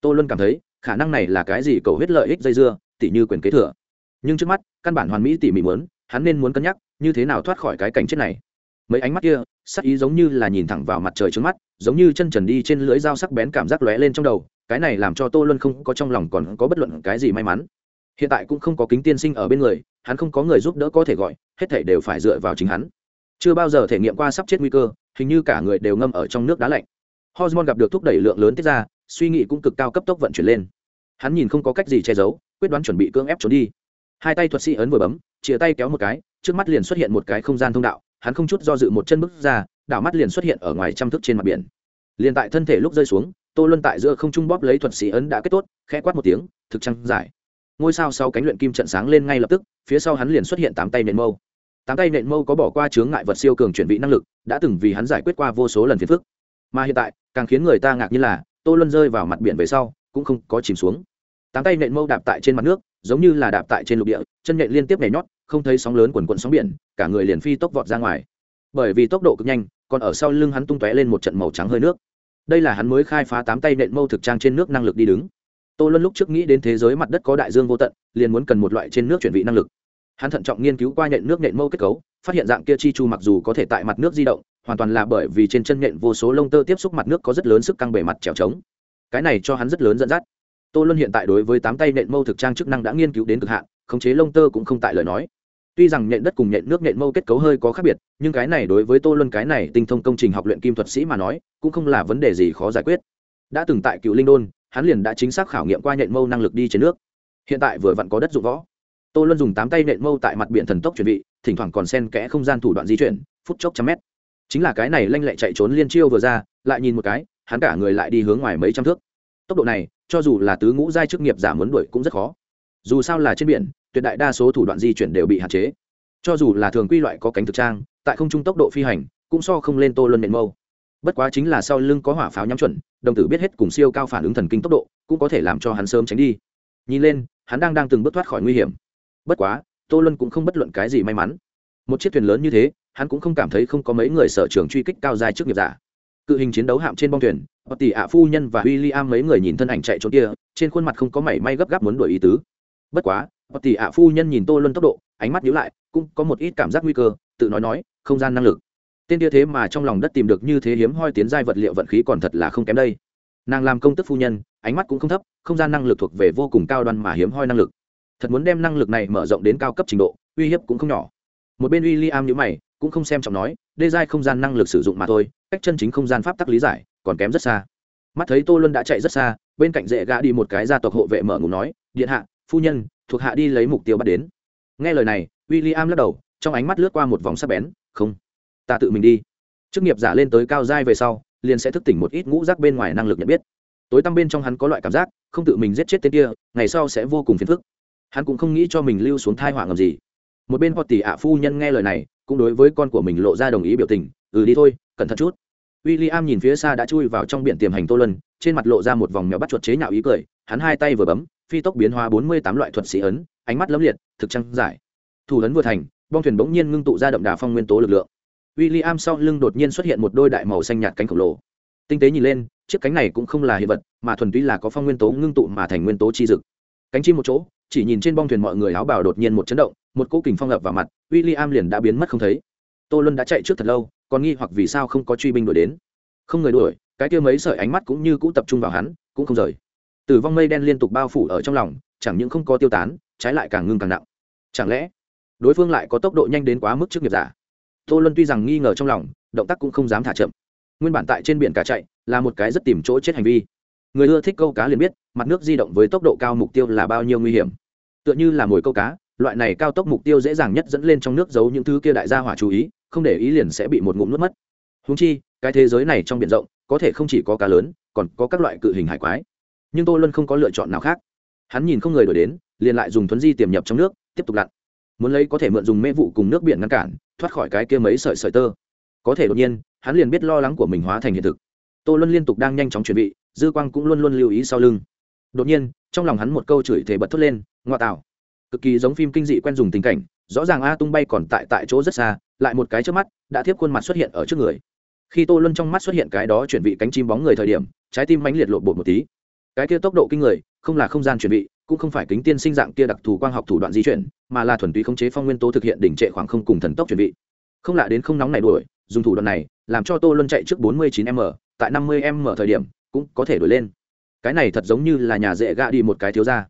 Tô luân cảm thấy, khả năng này là cái gì cầu hết lợi ích dây dưa, tỉ như quyền kế thừa. Nhưng trước mắt, căn bản hoàn mỹ tỉ mỉ muốn, hắn nên muốn cân nhắc, như thế nào thoát khỏi cái cảnh chết này. Mấy ánh mắt kia, sắc ý giống như là nhìn thẳng vào mặt trời trước mắt, giống như chân trần đi trên lưỡi dao sắc bén cảm giác lóe lên trong đầu cái này làm cho tô luân không có trong lòng còn có bất luận cái gì may mắn. Hiện tại cũng không có kính tiên sinh ở bên người, hắn không có người giúp đỡ có thể gọi, hết thể đều phải dựa vào chính hắn. Chưa bao giờ thể nghiệm qua sắp chết nguy cơ, hình như cả người đều ngâm ở trong nước đá lạnh. Hormone gặp được thúc đẩy lượng lớn tiết ra, suy nghĩ cũng cực cao cấp tốc vận chuyển lên. Hắn nhìn không có cách gì che giấu, quyết đoán chuẩn bị cưỡng ép trốn đi. Hai tay thuật sĩ ấn vừa bấm chia tay kéo một cái, trước mắt liền xuất hiện một cái không gian thông đạo, hắn không chút do dự một chân bước ra đảo mắt liền xuất hiện ở ngoài trăm thước trên mặt biển. Liền tại thân thể lúc rơi xuống tô luân tại giữa không trung bóp lấy thuật sĩ ấn đã kết tốt, khẽ quát một tiếng, thực trăng giải. Ngôi sao sau cánh luyện kim trận sáng lên ngay lập tức, phía sau hắn liền xuất hiện tám tay nện mâu. Tám tay nện mâu có bỏ qua chướng ngại vật siêu cường chuyển vị năng lực, đã từng vì hắn giải quyết qua vô số lần phiền phức. Mà hiện tại, càng khiến người ta ngạc như là, tô luân rơi vào mặt biển về sau, cũng không có chìm xuống. Tám tay nện mâu đạp tại trên mặt nước, giống như là đạp tại trên lục địa, chân nện liên tiếp nhảy nhót, không thấy sóng lớn quần quận sóng biển, cả người liền phi tốc vọt ra ngoài. Bởi vì tốc độ cực nhanh, còn ở sau lưng hắn tung tóe lên một trận màu trắng hơi nước đây là hắn mới khai phá tám tay nện mâu thực trang trên nước năng lực đi đứng. Tô luân lúc trước nghĩ đến thế giới mặt đất có đại dương vô tận, liền muốn cần một loại trên nước chuyển vị năng lực. Hắn thận trọng nghiên cứu qua nhện nước nện mâu kết cấu, phát hiện dạng kia chi chu mặc dù có thể tại mặt nước di động, hoàn toàn là bởi vì trên chân nhện vô số lông tơ tiếp xúc mặt nước có rất lớn sức căng bề mặt trèo trống. Cái này cho hắn rất lớn dẫn dắt. Tô luân hiện tại đối với tám tay nện mâu thực trang chức năng đã nghiên cứu đến cực hạn, khống chế lông tơ cũng không tại lời nói tuy rằng nhện đất cùng nhện nước nhện mâu kết cấu hơi có khác biệt, nhưng cái này đối với tô luân cái này tinh thông công trình học luyện kim thuật sĩ mà nói, cũng không là vấn đề gì khó giải quyết. Đã từng tại cựu linh đôn, hắn liền đã chính xác khảo nghiệm qua nhện mâu năng lực đi trên nước. Hiện tại vừa vặn có đất dụng võ. Tô luân dùng tám tay nhện mâu tại mặt biển thần tốc chuẩn bị, thỉnh thoảng còn sen kẽ không gian thủ đoạn di chuyển, phút chốc trăm mét. Chính là cái này lanh lẹ chạy trốn liên chiêu vừa ra, lại nhìn một cái, hắn cả người lại đi hướng ngoài mấy trăm thước. Tốc độ này, cho dù là tứ ngũ giai chức nghiệp giả muốn đuổi cũng rất khó dù sao là trên biển, tuyệt đại đa số thủ đoạn di chuyển đều bị hạn chế. Cho dù là thường quy loại có cánh thực trang, tại không trung tốc độ phi hành, cũng so không lên tô luân nện mâu. Bất quá chính là sau lưng có hỏa pháo nhắm chuẩn, đồng tử biết hết cùng siêu cao phản ứng thần kinh tốc độ, cũng có thể làm cho hắn sớm tránh đi. Nhìn lên, hắn đang đang từng bước thoát khỏi nguy hiểm. Bất quá, tô luân cũng không bất luận cái gì may mắn. Một chiếc thuyền lớn như thế, hắn cũng không cảm thấy không có mấy người sở trường truy kích cao dài trước nghiệp giả. Cự hình chiến đấu hạm trên bong thuyền bọc tỷ ạ phu nhân và w i l l i am mấy người nhìn thân ảnh chạy trốn kia, trên khuôn mặt không có mảy may gấp gáp muốn đuổi ý tứ bất quá bất tỷ ạ phu nhân nhìn tô luân tốc độ, ánh mắt nhíu lại, cũng có một ít cảm giác nguy cơ, tự nói nói, không gian năng lực. Tên kia thế mà trong lòng đất tìm được như thế hiếm hoi tiến giai vật liệu vận khí còn thật là không kém đây. Nàng làm công tức phu nhân, ánh mắt cũng không thấp, không gian năng lực thuộc về vô cùng cao đoan mà hiếm hoi năng lực. Thật muốn đem năng lực này mở rộng đến cao cấp trình độ, uy hiếp cũng không nhỏ. Một bên uy i am nhữ mày, cũng không xem trọng nói, đê giai không gian năng lực sử dụng mà thôi, cách chân chính không gian pháp tắc lý giải, còn kém rất xa. Mắt thấy tô luân đã chạy rất xa, bên cạnh dễ gã đi một cái gia tộc hộ vệ mở ngủ nói, điện hạ phu nhân, thuộc hạ đi lấy mục tiêu bắt đến. Nghe lời này w i l l i am lắc đầu, trong ánh mắt lướt qua một vòng sắc bén, không, ta tự mình đi. Chức nghiệp giả lên tới cao giai về sau, liền sẽ thức tỉnh một ít ngũ rác bên ngoài năng lực nhận biết. Tối tăm bên trong hắn có loại cảm giác, không tự mình giết chết tên kia, ngày sau sẽ vô cùng phiền phức. Hắn cũng không nghĩ cho mình lưu xuống thai họa ngầm gì. Một bên họ tỷ ạ phu nhân nghe lời này, cũng đối với con của mình lộ ra đồng ý biểu tình ừ đi thôi, cẩn thận chút. W i l l i am nhìn phía xa đã chui vào trong biển tiềm hành tô lân trên mặt lộ ra một vòng mèo bắt chuột chế nhạo ý cười hắn hai tay vừa bấm, phi tốc biến hóa bốn mươi tám loại thuật sĩ ấn, ánh mắt lấm liệt, thực trăng giải. Thủ ấn vừa thành, bong thuyền bỗng nhiên ngưng tụ ra đậm đà phong nguyên tố lực lượng. W i l l i am sau lưng đột nhiên xuất hiện một đôi đại màu xanh nhạt cánh khổng lồ. Tinh tế nhìn lên, chiếc cánh này cũng không là hiện vật, mà thuần túy là có phong nguyên tố ngưng tụ mà thành nguyên tố chi dực. Cánh chim một chỗ, chỉ nhìn trên bong thuyền mọi người áo bào đột nhiên một chấn động, một cỗ kình phong ập vào mặt w i l l i am liền đã biến mất không thấy. Tô luân đã chạy trước thật lâu, còn nghi hoặc vì sao không có truy binh đuổi đến. Không người đuổi, cái kia mấy sợi ánh mắt cũng như cũ tập trung vào hắn, cũng không rời tử vong mây đen liên tục bao phủ ở trong lòng, chẳng những không có tiêu tán, trái lại càng ngưng càng nặng. Chẳng lẽ, đối phương lại có tốc độ nhanh đến quá mức trước nghiệp giả? Tô luân tuy rằng nghi ngờ trong lòng, động tác cũng không dám thả chậm. Nguyên bản tại trên biển cả chạy, là một cái rất tìm chỗ chết hành vi. Người ưa thích câu cá liền biết, mặt nước di động với tốc độ cao mục tiêu là bao nhiêu nguy hiểm. Tựa như là mồi câu cá, loại này cao tốc mục tiêu dễ dàng nhất dẫn lên trong nước giấu những thứ kia đại gia hỏa chú ý, không để ý liền sẽ bị một ngụm nuốt mất. Húng chi, cái thế giới này trong biển rộng, có thể không chỉ có cá lớn, còn có các loại cự hình hải quái nhưng tô luân không có lựa chọn nào khác. Hắn nhìn không người đổi đến, liền lại dùng thuấn di tiềm nhập trong nước, tiếp tục lặn. Muốn lấy có thể mượn dùng mê vụ cùng nước biển ngăn cản, thoát khỏi cái kia mấy sợi sợi tơ. Có thể đột nhiên, hắn liền biết lo lắng của mình hóa thành hiện thực. Tô luân liên tục đang nhanh chóng chuẩn bị, dư quang cũng luôn luôn lưu ý sau lưng. Đột nhiên, trong lòng hắn một câu chửi thể bật thốt lên, ngoa tạo. Cực kỳ giống phim kinh dị quen dùng tình cảnh, rõ ràng a tung bay còn tại tại chỗ rất xa, lại một cái trước mắt, đã thiếp khuôn mặt xuất hiện ở trước người. Khi tô luân trong mắt xuất hiện cái đó chuyển vị cánh chim bóng người thời điểm, trái tim mãnh liệt lộn bột một tí cái kia tốc độ kinh người không là không gian chuẩn bị, cũng không phải kính tiên sinh dạng kia đặc thù quang học thủ đoạn di chuyển mà là thuần túy khống chế phong nguyên tố thực hiện đỉnh trệ khoảng không cùng thần tốc chuẩn bị. không lạ đến không nóng này đuổi dùng thủ đoạn này làm cho tô luân chạy trước 49 m tại 50 m thời điểm cũng có thể đuổi lên. Cái này thật giống như là nhà dễ gạ đi một cái thiếu ra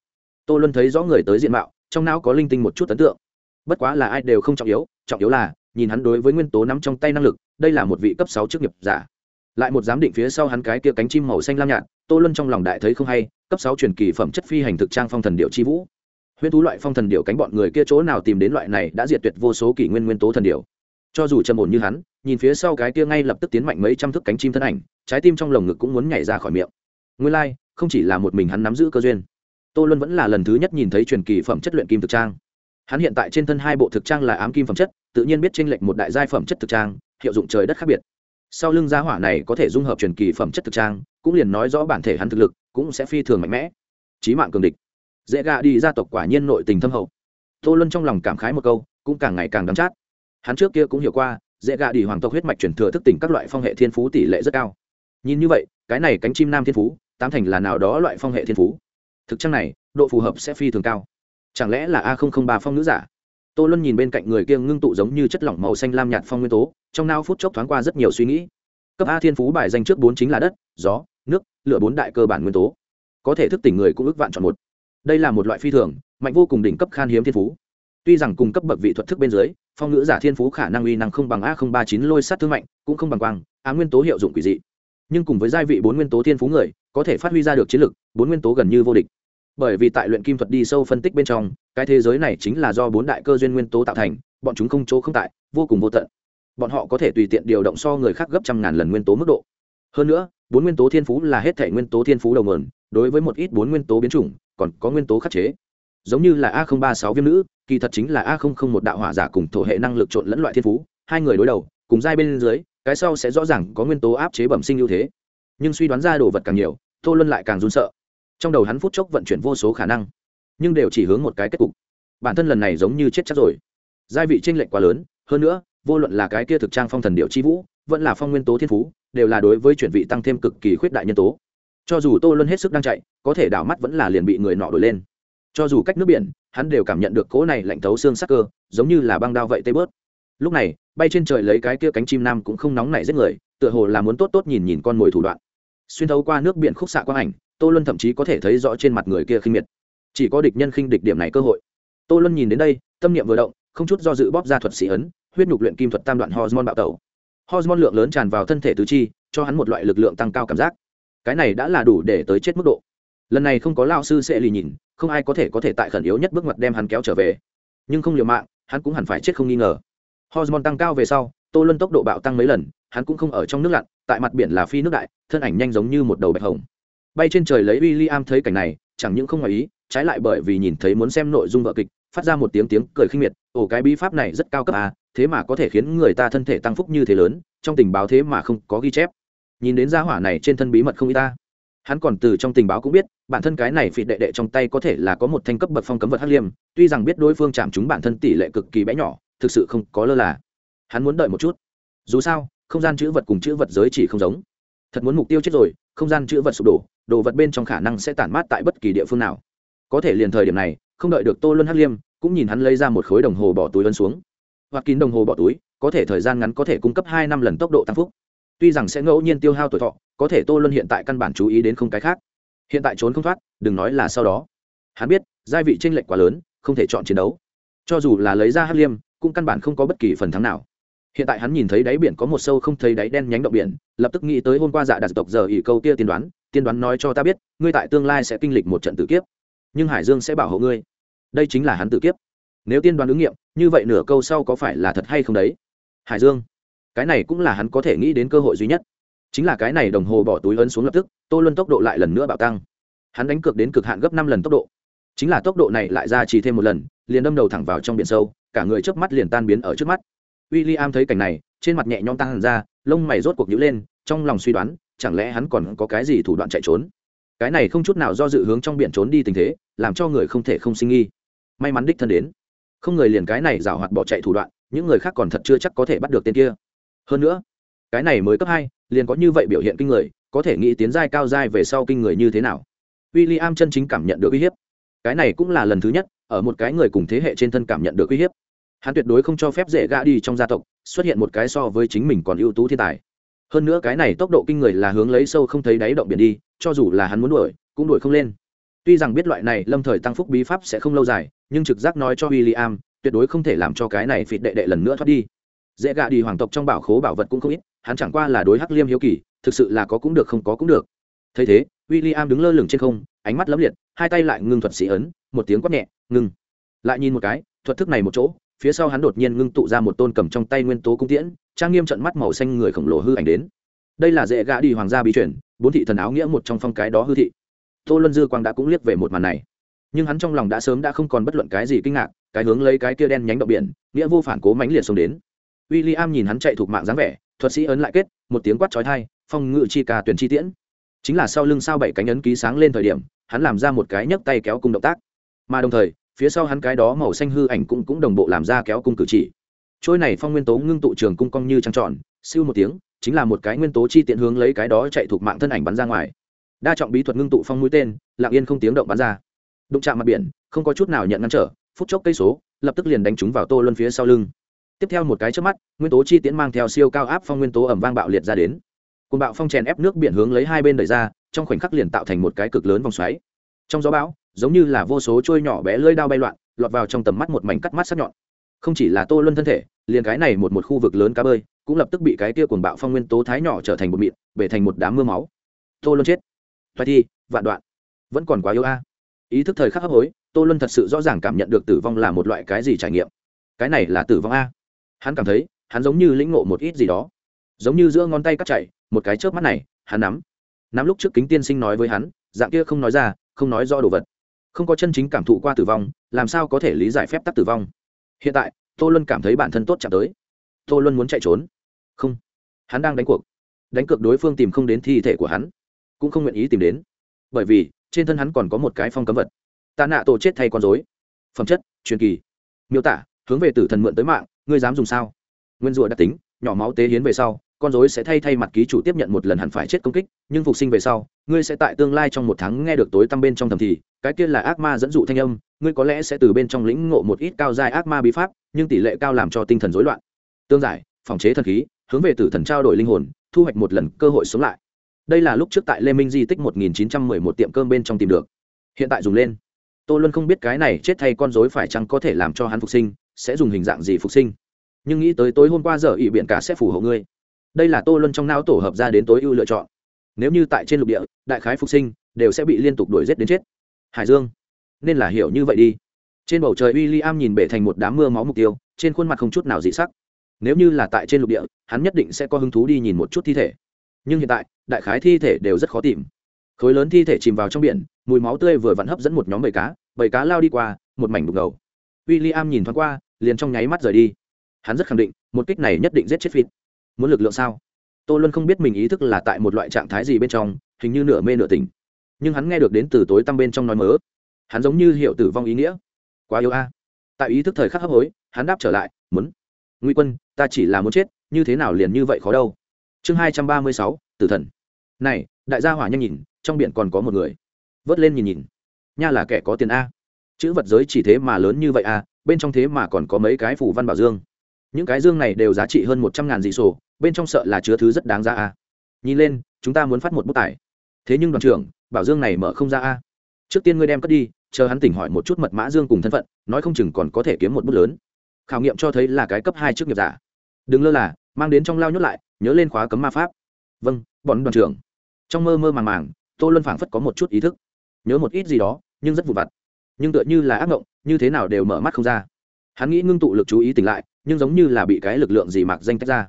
tô luân thấy rõ người tới diện mạo trong não có linh tinh một chút ấn tượng. Bất quá là ai đều không trọng yếu trọng yếu là nhìn hắn đối với nguyên tố nắm trong tay năng lực đây là một vị cấp sáu chức nghiệp giả. Lại một giám định phía sau hắn cái kia cánh chim màu xanh lam nhạt tô luân trong lòng đại thấy không hay cấp sáu truyền kỳ phẩm chất phi hành thực trang phong thần điệu chi vũ. Huyễn thú loại phong thần điệu cánh bọn người kia chỗ nào tìm đến loại này đã diệt tuyệt vô số kỷ nguyên nguyên tố thần điệu. Cho dù trầm ổn như hắn nhìn phía sau cái kia ngay lập tức tiến mạnh mấy trăm thước cánh chim thân ảnh trái tim trong lồng ngực cũng muốn nhảy ra khỏi miệng. Nguyên lai、like, không chỉ là một mình hắn nắm giữ cơ duyên. Tô luân vẫn là lần thứ nhất nhìn thấy truyền kỳ phẩm chất luyện kim thực trang. Hắn hiện tại trên thân hai bộ thực trang là ám kim phẩm chất tự nhiên biết tranh lệch một đại giai phẩm chất thực trang hiệu dụng trời đất khác biệt. Sau lưng giá hỏa này có thể dung hợp truyền kỳ phẩm chất thực trang cũng liền nói rõ bản thể hắn thực lực cũng sẽ phi thường mạnh mẽ. Trí mạng cường địch. Dễ gạ đi gia tộc quả nhiên nội tình thâm hậu. Tô luân trong lòng cảm khái một câu, cũng càng ngày càng đắm chát. Hắn trước kia cũng hiểu qua, dễ gạ đi hoàng tộc huyết mạch truyền thừa thức tỉnh các loại phong hệ thiên phú tỷ lệ rất cao. Nhìn như vậy, cái này cánh chim nam thiên phú, tám thành là nào đó loại phong hệ thiên phú? Thực trang này, độ phù hợp sẽ phi thường cao. Chẳng lẽ là a ba phong nữ giả? Tô luân nhìn bên cạnh người kia ngưng tụ giống như chất lỏng màu xanh lam nhạt phong nguyên tố, trong nao phút chốc thoáng qua rất nhiều suy nghĩ. Cấp a thiên phú bài danh trước bốn chính là đất, gió nước, lửa bốn đại cơ bản nguyên tố. Có thể thức tỉnh người cũng ước vạn chọn một. Đây là một loại phi thường, mạnh vô cùng đỉnh cấp khan hiếm thiên phú. Tuy rằng cùng cấp bậc vị thuật thức bên dưới, phong ngữ giả thiên phú khả năng uy năng không bằng a ba chín lôi sát thương mạnh, cũng không bằng quang á nguyên tố hiệu dụng quỷ dị. Nhưng cùng với giai vị bốn nguyên tố thiên phú người, có thể phát huy ra được chiến lực, bốn nguyên tố gần như vô địch. Bởi vì tại luyện kim thuật đi sâu phân tích bên trong, cái thế giới này chính là do bốn đại cơ duyên nguyên tố tạo thành, bọn chúng không chỗ không tại, vô cùng vô tận. Bọn họ có thể tùy tiện điều động so người khác gấp trăm ngàn lần nguyên tố mức độ. Hơn nữa bốn nguyên tố thiên phú là hết thể nguyên tố thiên phú đầu nguồn, đối với một ít bốn nguyên tố biến chủng, còn có nguyên tố khắc chế. Giống như là a ba sáu viêm nữ, kỳ thật chính là a một đạo hỏa giả cùng thổ hệ năng lực trộn lẫn loại thiên phú, hai người đối đầu, cùng giai bên dưới, cái sau sẽ rõ ràng có nguyên tố áp chế bẩm sinh ưu thế. Nhưng suy đoán ra đồ vật càng nhiều, tô luân lại càng run sợ. Trong đầu hắn phút chốc vận chuyển vô số khả năng, nhưng đều chỉ hướng một cái kết cục. Bản thân lần này giống như chết chắc rồi. Giai vị tranh lệch quá lớn, hơn nữa, vô luận là cái kia thực trang phong thần điệu chi vũ vẫn là phong nguyên tố thiên phú, đều là đối với chuyển vị tăng thêm cực kỳ khuyết đại nhân tố. Cho dù tô luân hết sức đang chạy, có thể đảo mắt vẫn là liền bị người nọ đổi lên. Cho dù cách nước biển, hắn đều cảm nhận được cỗ này lạnh thấu xương sắc cơ, giống như là băng đao vậy tê bớt. Lúc này, bay trên trời lấy cái kia cánh chim nam cũng không nóng nảy giết người, tựa hồ là muốn tốt tốt nhìn nhìn con mồi thủ đoạn. Xuyên thấu qua nước biển khúc xạ quang ảnh, tô luân thậm chí có thể thấy rõ trên mặt người kia khinh miệt. Chỉ có địch nhân khinh địch điểm này cơ hội. Tô luân nhìn đến đây, tâm niệm vừa động, không chút do dự bóp ra thuật sĩ ấn, huyết nhục luyện kim thuật tam đoạn hormone bạo tẩu hormone lượng lớn tràn vào thân thể tứ chi, cho hắn một loại lực lượng tăng cao cảm giác. Cái này đã là đủ để tới chết mức độ. Lần này không có lao sư sẽ lì nhìn, không ai có thể có thể tại khẩn yếu nhất bước ngoặt đem hắn kéo trở về. Nhưng không liều mạng, hắn cũng hẳn phải chết không nghi ngờ. Hormone tăng cao về sau, tô luân tốc độ bạo tăng mấy lần, hắn cũng không ở trong nước lặn, tại mặt biển là phi nước đại, thân ảnh nhanh giống như một đầu bạch hồng. Bay trên trời lấy w i l l i am thấy cảnh này, chẳng những không ngoài ý, trái lại bởi vì nhìn thấy muốn xem nội dung vợ kịch, phát ra một tiếng tiếng cười khinh miệt, ồ, cái bí pháp này rất cao cấp à thế mà có thể khiến người ta thân thể tăng phúc như thế lớn, trong tình báo thế mà không có ghi chép. Nhìn đến gia hỏa này trên thân bí mật không y ta. Hắn còn từ trong tình báo cũng biết, bản thân cái này phịt đệ đệ trong tay có thể là có một thanh cấp bậc phong cấm vật hắc liêm, tuy rằng biết đối phương chạm chúng bản thân tỷ lệ cực kỳ bé nhỏ, thực sự không có lơ là. Hắn muốn đợi một chút. Dù sao, không gian chữ vật cùng chữ vật giới chỉ không giống. Thật muốn mục tiêu chết rồi, không gian chữ vật sụp đổ, đồ vật bên trong khả năng sẽ tản mát tại bất kỳ địa phương nào. Có thể liền thời điểm này, không đợi được tô luân hắc liêm, cũng nhìn hắn lấy ra một khối đồng hồ bỏ túi lân xuống hoặc kín đồng hồ bỏ túi, có thể thời gian ngắn có thể cung cấp hai năm lần tốc độ tăng phúc. Tuy rằng sẽ ngẫu nhiên tiêu hao tuổi thọ, có thể tô luân hiện tại căn bản chú ý đến không cái khác. Hiện tại trốn không thoát, đừng nói là sau đó. Hắn biết, giai vị tranh lệch quá lớn, không thể chọn chiến đấu. Cho dù là lấy ra hắc liêm, cũng căn bản không có bất kỳ phần thắng nào. Hiện tại hắn nhìn thấy đáy biển có một sâu không thấy đáy đen nhánh động biển, lập tức nghĩ tới hôm qua dạ đạt tộc giờ ỉ câu kia tiên đoán tiên đoán nói cho ta biết, ngươi tại tương lai sẽ kinh lịch một trận tử kiếp. Nhưng hải dương sẽ bảo hộ ngươi. Đây chính là hắn tử kiếp nếu tiên đoán ứng nghiệm, như vậy nửa câu sau có phải là thật hay không đấy? Hải dương, cái này cũng là hắn có thể nghĩ đến cơ hội duy nhất. Chính là cái này đồng hồ bỏ túi ấn xuống lập tức, tô luân tốc độ lại lần nữa bạo tăng. Hắn đánh cược đến cực hạn gấp năm lần tốc độ. Chính là tốc độ này lại ra chỉ thêm một lần, liền đâm đầu thẳng vào trong biển sâu, cả người chớp mắt liền tan biến ở trước mắt. W i l l i am thấy cảnh này, trên mặt nhẹ nhõm tăng hẳn ra, lông mày rốt cuộc nhữ lên, trong lòng suy đoán, chẳng lẽ hắn còn có cái gì thủ đoạn chạy trốn? Cái này không chút nào do dự hướng trong biển trốn đi tình thế, làm cho người không thể không sinh nghi. May mắn đích thân đến không người liền cái này giảo hoạt bỏ chạy thủ đoạn, những người khác còn thật chưa chắc có thể bắt được tên kia. Hơn nữa, cái này mới cấp hai, liền có như vậy biểu hiện kinh người, có thể nghĩ tiến giai cao giai về sau kinh người như thế nào? W i l l i am chân chính cảm nhận được uy hiếp. Cái này cũng là lần thứ nhất, ở một cái người cùng thế hệ trên thân cảm nhận được uy hiếp. Hắn tuyệt đối không cho phép dễ gã đi trong gia tộc, xuất hiện một cái so với chính mình còn ưu tú thiên tài. Hơn nữa cái này tốc độ kinh người là hướng lấy sâu không thấy đáy động biển đi, cho dù là hắn muốn đuổi, cũng đuổi không lên. Tuy rằng biết loại này lâm thời tăng phúc bí pháp sẽ không lâu dài nhưng trực giác nói cho w i l l i am tuyệt đối không thể làm cho cái này phịt đệ đệ lần nữa thoát đi. Dễ gạ đi hoàng tộc trong bảo khố bảo vật cũng không ít, hắn chẳng qua là đối hắc liêm hiếu kỳ, thực sự là có cũng được không có cũng được. Thấy thế w i l l i am đứng lơ lửng trên không, ánh mắt lấm liệt, hai tay lại ngưng thuật sĩ ấn, một tiếng quát nhẹ ngưng lại nhìn một cái, thuật thức này một chỗ, phía sau hắn đột nhiên ngưng tụ ra một tôn cầm trong tay nguyên tố cung tiễn, trang nghiêm trận mắt màu xanh người khổng lồ hư ảnh đến. Đây là dễ gạ đi hoàng gia bí chuyển bốn thị thần áo nghĩa một trong phong cái đó hư thị. Tô luân dư quang đã cũng liếc về một màn này nhưng hắn trong lòng đã sớm đã không còn bất luận cái gì kinh ngạc, cái hướng lấy cái kia đen nhánh động biển, nghĩa vô phản cố mãnh liệt xông đến. W i l l i am nhìn hắn chạy thuộc mạng dáng vẻ, thuật sĩ ấn lại kết, một tiếng quát trói thai phong ngự chi ca tuyển chi tiễn. Chính là sau lưng sao bảy cánh ấn ký sáng lên thời điểm, hắn làm ra một cái nhấc tay kéo cung động tác. Mà đồng thời, phía sau hắn cái đó màu xanh hư ảnh cũng cũng đồng bộ làm ra kéo cung cử chỉ. Trôi này phong nguyên tố ngưng tụ trường cung cong như trăng tròn, siêu một tiếng, chính là một cái nguyên tố chi tiện hướng lấy cái đó chạy thuộc mạng thân ảnh bắn ra ngoài. Đa trọng bí thuật ngưng tụ phong mũi tên, lặng yên không tiếng động bắn ra đụng chạm mặt biển, không có chút nào nhận ngăn trở, phút chốc cây số, lập tức liền đánh trúng vào tô luân phía sau lưng. Tiếp theo một cái trước mắt, nguyên tố chi tiễn mang theo siêu cao áp phong nguyên tố ẩm vang bạo liệt ra đến. Côn bạo phong chèn ép nước biển hướng lấy hai bên đẩy ra, trong khoảnh khắc liền tạo thành một cái cực lớn vòng xoáy. Trong gió bão, giống như là vô số trôi nhỏ bé lơi đao bay loạn, lọt vào trong tầm mắt một mảnh cắt mắt sắc nhọn. Không chỉ là tô luân thân thể, liền cái này một một khu vực lớn cá bơi, cũng lập tức bị cái kia cuồng bạo phong nguyên tố thái nhỏ trở thành một mịn, bể thành một đám mưa máu. Tô luân chết. Thoại thi, vạn đoạn. Vẫn còn quá yếu a ý thức thời khắc hấp hối, tô luân thật sự rõ ràng cảm nhận được tử vong là một loại cái gì trải nghiệm. Cái này là tử vong a. Hắn cảm thấy, hắn giống như lĩnh ngộ một ít gì đó. Giống như giữa ngón tay cắt chạy một cái chớp mắt này, hắn nắm. Nắm lúc trước kính tiên sinh nói với hắn, dạng kia không nói ra, không nói do đồ vật. Không có chân chính cảm thụ qua tử vong, làm sao có thể lý giải phép tắc tử vong? Hiện tại, tô luân cảm thấy bản thân tốt chạm tới. Tô luân muốn chạy trốn. Không. Hắn đang đánh cuộc. Đánh cược đối phương tìm không đến thi thể của hắn. Cũng không nguyện ý tìm đến. Bởi vì trên thân hắn còn có một cái phong cấm vật. Tạ nạ tổ chết thay con dối phẩm chất, truyền kỳ. Miêu tả, hướng về tử thần mượn tới mạng, ngươi dám dùng sao? Nguyên rủa đặc tính, nhỏ máu tế hiến về sau, con dối sẽ thay thay mặt ký chủ tiếp nhận một lần hẳn phải chết công kích, nhưng phục sinh về sau, ngươi sẽ tại tương lai trong một tháng nghe được tối tăm bên trong thầm thì, cái kia là ác ma dẫn dụ thanh âm, ngươi có lẽ sẽ từ bên trong lĩnh ngộ một ít cao dài ác ma bí pháp, nhưng tỷ lệ cao làm cho tinh thần rối loạn. Tương giải, phòng chế thần khí, hướng về tử thần trao đổi linh hồn, thu hoạch một lần cơ hội sống lại đây là lúc trước tại lê minh di tích 1911 tiệm cơm bên trong tìm được. Hiện tại dùng lên. Tô luân không biết cái này chết thay con dối phải chăng có thể làm cho hắn phục sinh, sẽ dùng hình dạng gì phục sinh. Nhưng nghĩ tới tối hôm qua giờ ỵ biện cả sẽ phù hộ ngươi. Đây là tô luân trong não tổ hợp ra đến tối ưu lựa chọn. Nếu như tại trên lục địa, đại khái phục sinh, đều sẽ bị liên tục đuổi g i ế t đến chết. Hải dương, nên là hiểu như vậy đi. Trên bầu trời w i l l i am nhìn bể thành một đám mưa máu mục tiêu, trên khuôn mặt không chút nào dị sắc. Nếu như là tại trên lục địa, hắn nhất định sẽ có hứng thú đi nhìn một chút thi thể. Nhưng hiện tại đại khái thi thể đều rất khó tìm. Khối lớn thi thể chìm vào trong biển, mùi máu tươi vừa vặn hấp dẫn một nhóm bầy cá bầy cá lao đi qua, một mảnh đục ngầu w i l l i am nhìn thoáng qua, liền trong nháy mắt rời đi. Hắn rất khẳng định, một kích này nhất định giết chết phít muốn lực lượng sao? Tôi luôn không biết mình ý thức là tại một loại trạng thái gì bên trong, hình như nửa mê nửa tỉnh. Nhưng hắn nghe được đến từ tối tăm bên trong nói mớ. Hắn giống như hiệu tử vong ý nghĩa. Quá yêu a. Tại ý thức thời khắc hấp hối, hắn đáp trở lại, muốn. Nguy quân, ta chỉ là muốn chết, như thế nào liền như vậy khó đâu. Chương hai trăm ba mươi sáu tử thần. Này, đại gia hỏa nhanh nhìn, trong biển còn có một người. Vớt lên nhìn nhìn. Nha là kẻ có tiền a. Chữ vật giới chỉ thế mà lớn như vậy a, bên trong thế mà còn có mấy cái phủ văn bảo dương. Những cái dương này đều giá trị hơn một trăm ngàn dị sổ, bên trong sợ là chứa thứ rất đáng ra a. Nhìn lên, chúng ta muốn phát một bức tải. Thế nhưng đoàn trưởng, bảo dương này mở không ra a. Trước tiên ngươi đem cất đi, chờ hắn tỉnh hỏi một chút mật mã dương cùng thân phận, nói không chừng còn có thể kiếm một bút lớn. Khảo nghiệm cho thấy là cái cấp hai trước nghiệp giả. Đừng lơ là, mang đến trong lao nhốt lại, nhớ lên khóa cấm ma pháp vâng bọn đoàn trưởng. Trong mơ mơ màng màng, tô luân phảng phất có một chút ý thức. Nhớ một ít gì đó, nhưng rất vụ vặt. Nhưng tựa như là ác mộng, như thế nào đều mở mắt không ra. Hắn nghĩ ngưng tụ lực chú ý tỉnh lại, nhưng giống như là bị cái lực lượng gì mạc danh tách ra.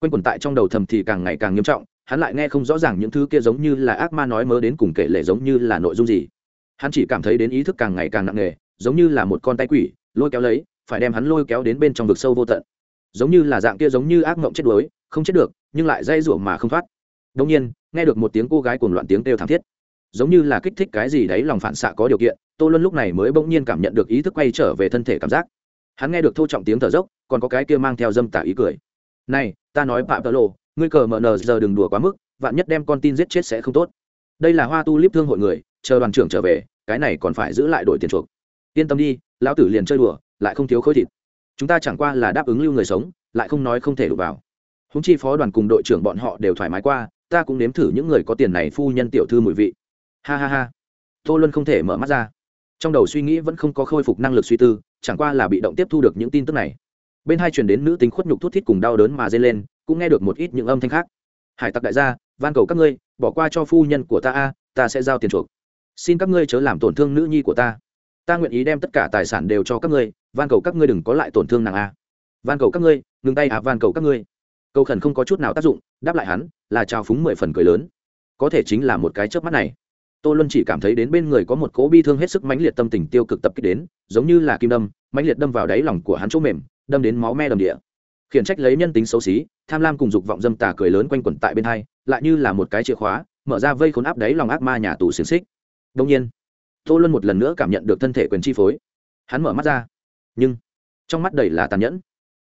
Quanh quẩn tại trong đầu thầm thì càng ngày càng nghiêm trọng, hắn lại nghe không rõ ràng những thứ kia giống như là ác ma nói mớ đến cùng kể lệ giống như là nội dung gì. Hắn chỉ cảm thấy đến ý thức càng ngày càng nặng nề, giống như là một con tay quỷ, lôi kéo lấy, phải đem hắn lôi kéo đến bên trong vực sâu vô tận. Giống như là dạng kia giống như ác mộng chết đuối, không chết được, nhưng lại dây rủa mà không thoát đông nhiên, nghe được một tiếng cô gái cuồng loạn tiếng kêu thảm thiết. Giống như là kích thích cái gì đấy, lòng phản xạ có điều kiện, tô luân lúc này mới bỗng nhiên cảm nhận được ý thức quay trở về thân thể cảm giác. Hắn nghe được thô trọng tiếng thở dốc, còn có cái kia mang theo dâm tả ý cười. Này, ta nói phạm tơ lộ ngươi cờ mờ nờ giờ đừng đùa quá mức, vạn nhất đem con tin giết chết sẽ không tốt. Đây là hoa tu líp thương hội người, chờ đoàn trưởng trở về, cái này còn phải giữ lại đổi tiền chuộc. Yên tâm đi, lão tử liền chơi đùa, lại không thiếu khối thịt. Chúng ta chẳng qua là đáp ứng lưu người sống, lại không nói không thể đụng vào. Húng chi phó đoàn cùng đội trưởng bọn họ đều thoải mái qua ta cũng nếm thử những người có tiền này phu nhân tiểu thư mùi vị. Ha ha ha. Tô luân không thể mở mắt ra. Trong đầu suy nghĩ vẫn không có khôi phục năng lực suy tư, chẳng qua là bị động tiếp thu được những tin tức này. Bên hai truyền đến nữ tính khuất nhục thút thít cùng đau đớn mà dây lên, cũng nghe được một ít những âm thanh khác. Hải tặc đại gia, van cầu các ngươi, bỏ qua cho phu nhân của ta a, ta sẽ giao tiền chuộc. Xin các ngươi chớ làm tổn thương nữ nhi của ta. Ta nguyện ý đem tất cả tài sản đều cho các ngươi, van cầu các ngươi đừng có lại tổn thương nàng a. Van cầu các ngươi, ngừng tay à van cầu các ngươi cầu khẩn không có chút nào tác dụng, đáp lại hắn, là trao phúng mười phần cười lớn. Có thể chính là một cái chớp mắt này. Tô luân chỉ cảm thấy đến bên người có một cỗ bi thương hết sức mãnh liệt tâm tình tiêu cực tập kích đến, giống như là kim đâm, mãnh liệt đâm vào đáy lòng của hắn chỗ mềm, đâm đến máu me đầm địa. Khiển trách lấy nhân tính xấu xí, tham lam cùng dục vọng dâm tà cười lớn quanh quẩn tại bên hai, lại như là một cái chìa khóa, mở ra vây khốn áp đáy lòng ác ma nhà tù xiềng xích. Đông nhiên, tô luân một lần nữa cảm nhận được thân thể quyền chi phối. Hắn mở mắt ra, nhưng trong mắt đầy là tàn nhẫn.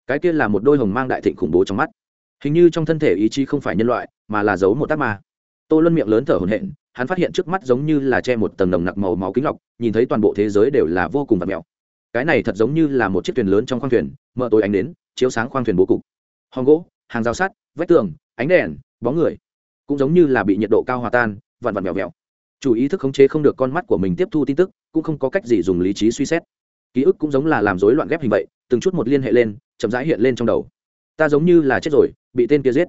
Cái kia là một đôi hồng mang đại thịnh khủng bố trong mắt hình như trong thân thể ý chí không phải nhân loại, mà là giấu một tác ma. Tô luân miệng lớn thở hổn hển, hắn phát hiện trước mắt giống như là che một tầng nồng nặc màu máu kính lọc, nhìn thấy toàn bộ thế giới đều là vô cùng vật mèo. Cái này thật giống như là một chiếc thuyền lớn trong khoang thuyền, mở tối ánh đến, chiếu sáng khoang thuyền bố cục. Hòn gỗ, hàng rào sắt, vách tường, ánh đèn, bóng người, cũng giống như là bị nhiệt độ cao hòa tan, vặn vặn vẹo vẹo chủ ý thức khống chế không được con mắt của mình tiếp thu tin tức, cũng không có cách gì dùng lý trí suy xét. Ký ức cũng giống là làm rối loạn ghép hình vậy, từng chút một liên hệ lên, chậm rãi hiện lên trong đầu. Ta giống như là chết rồi bị tên kia giết.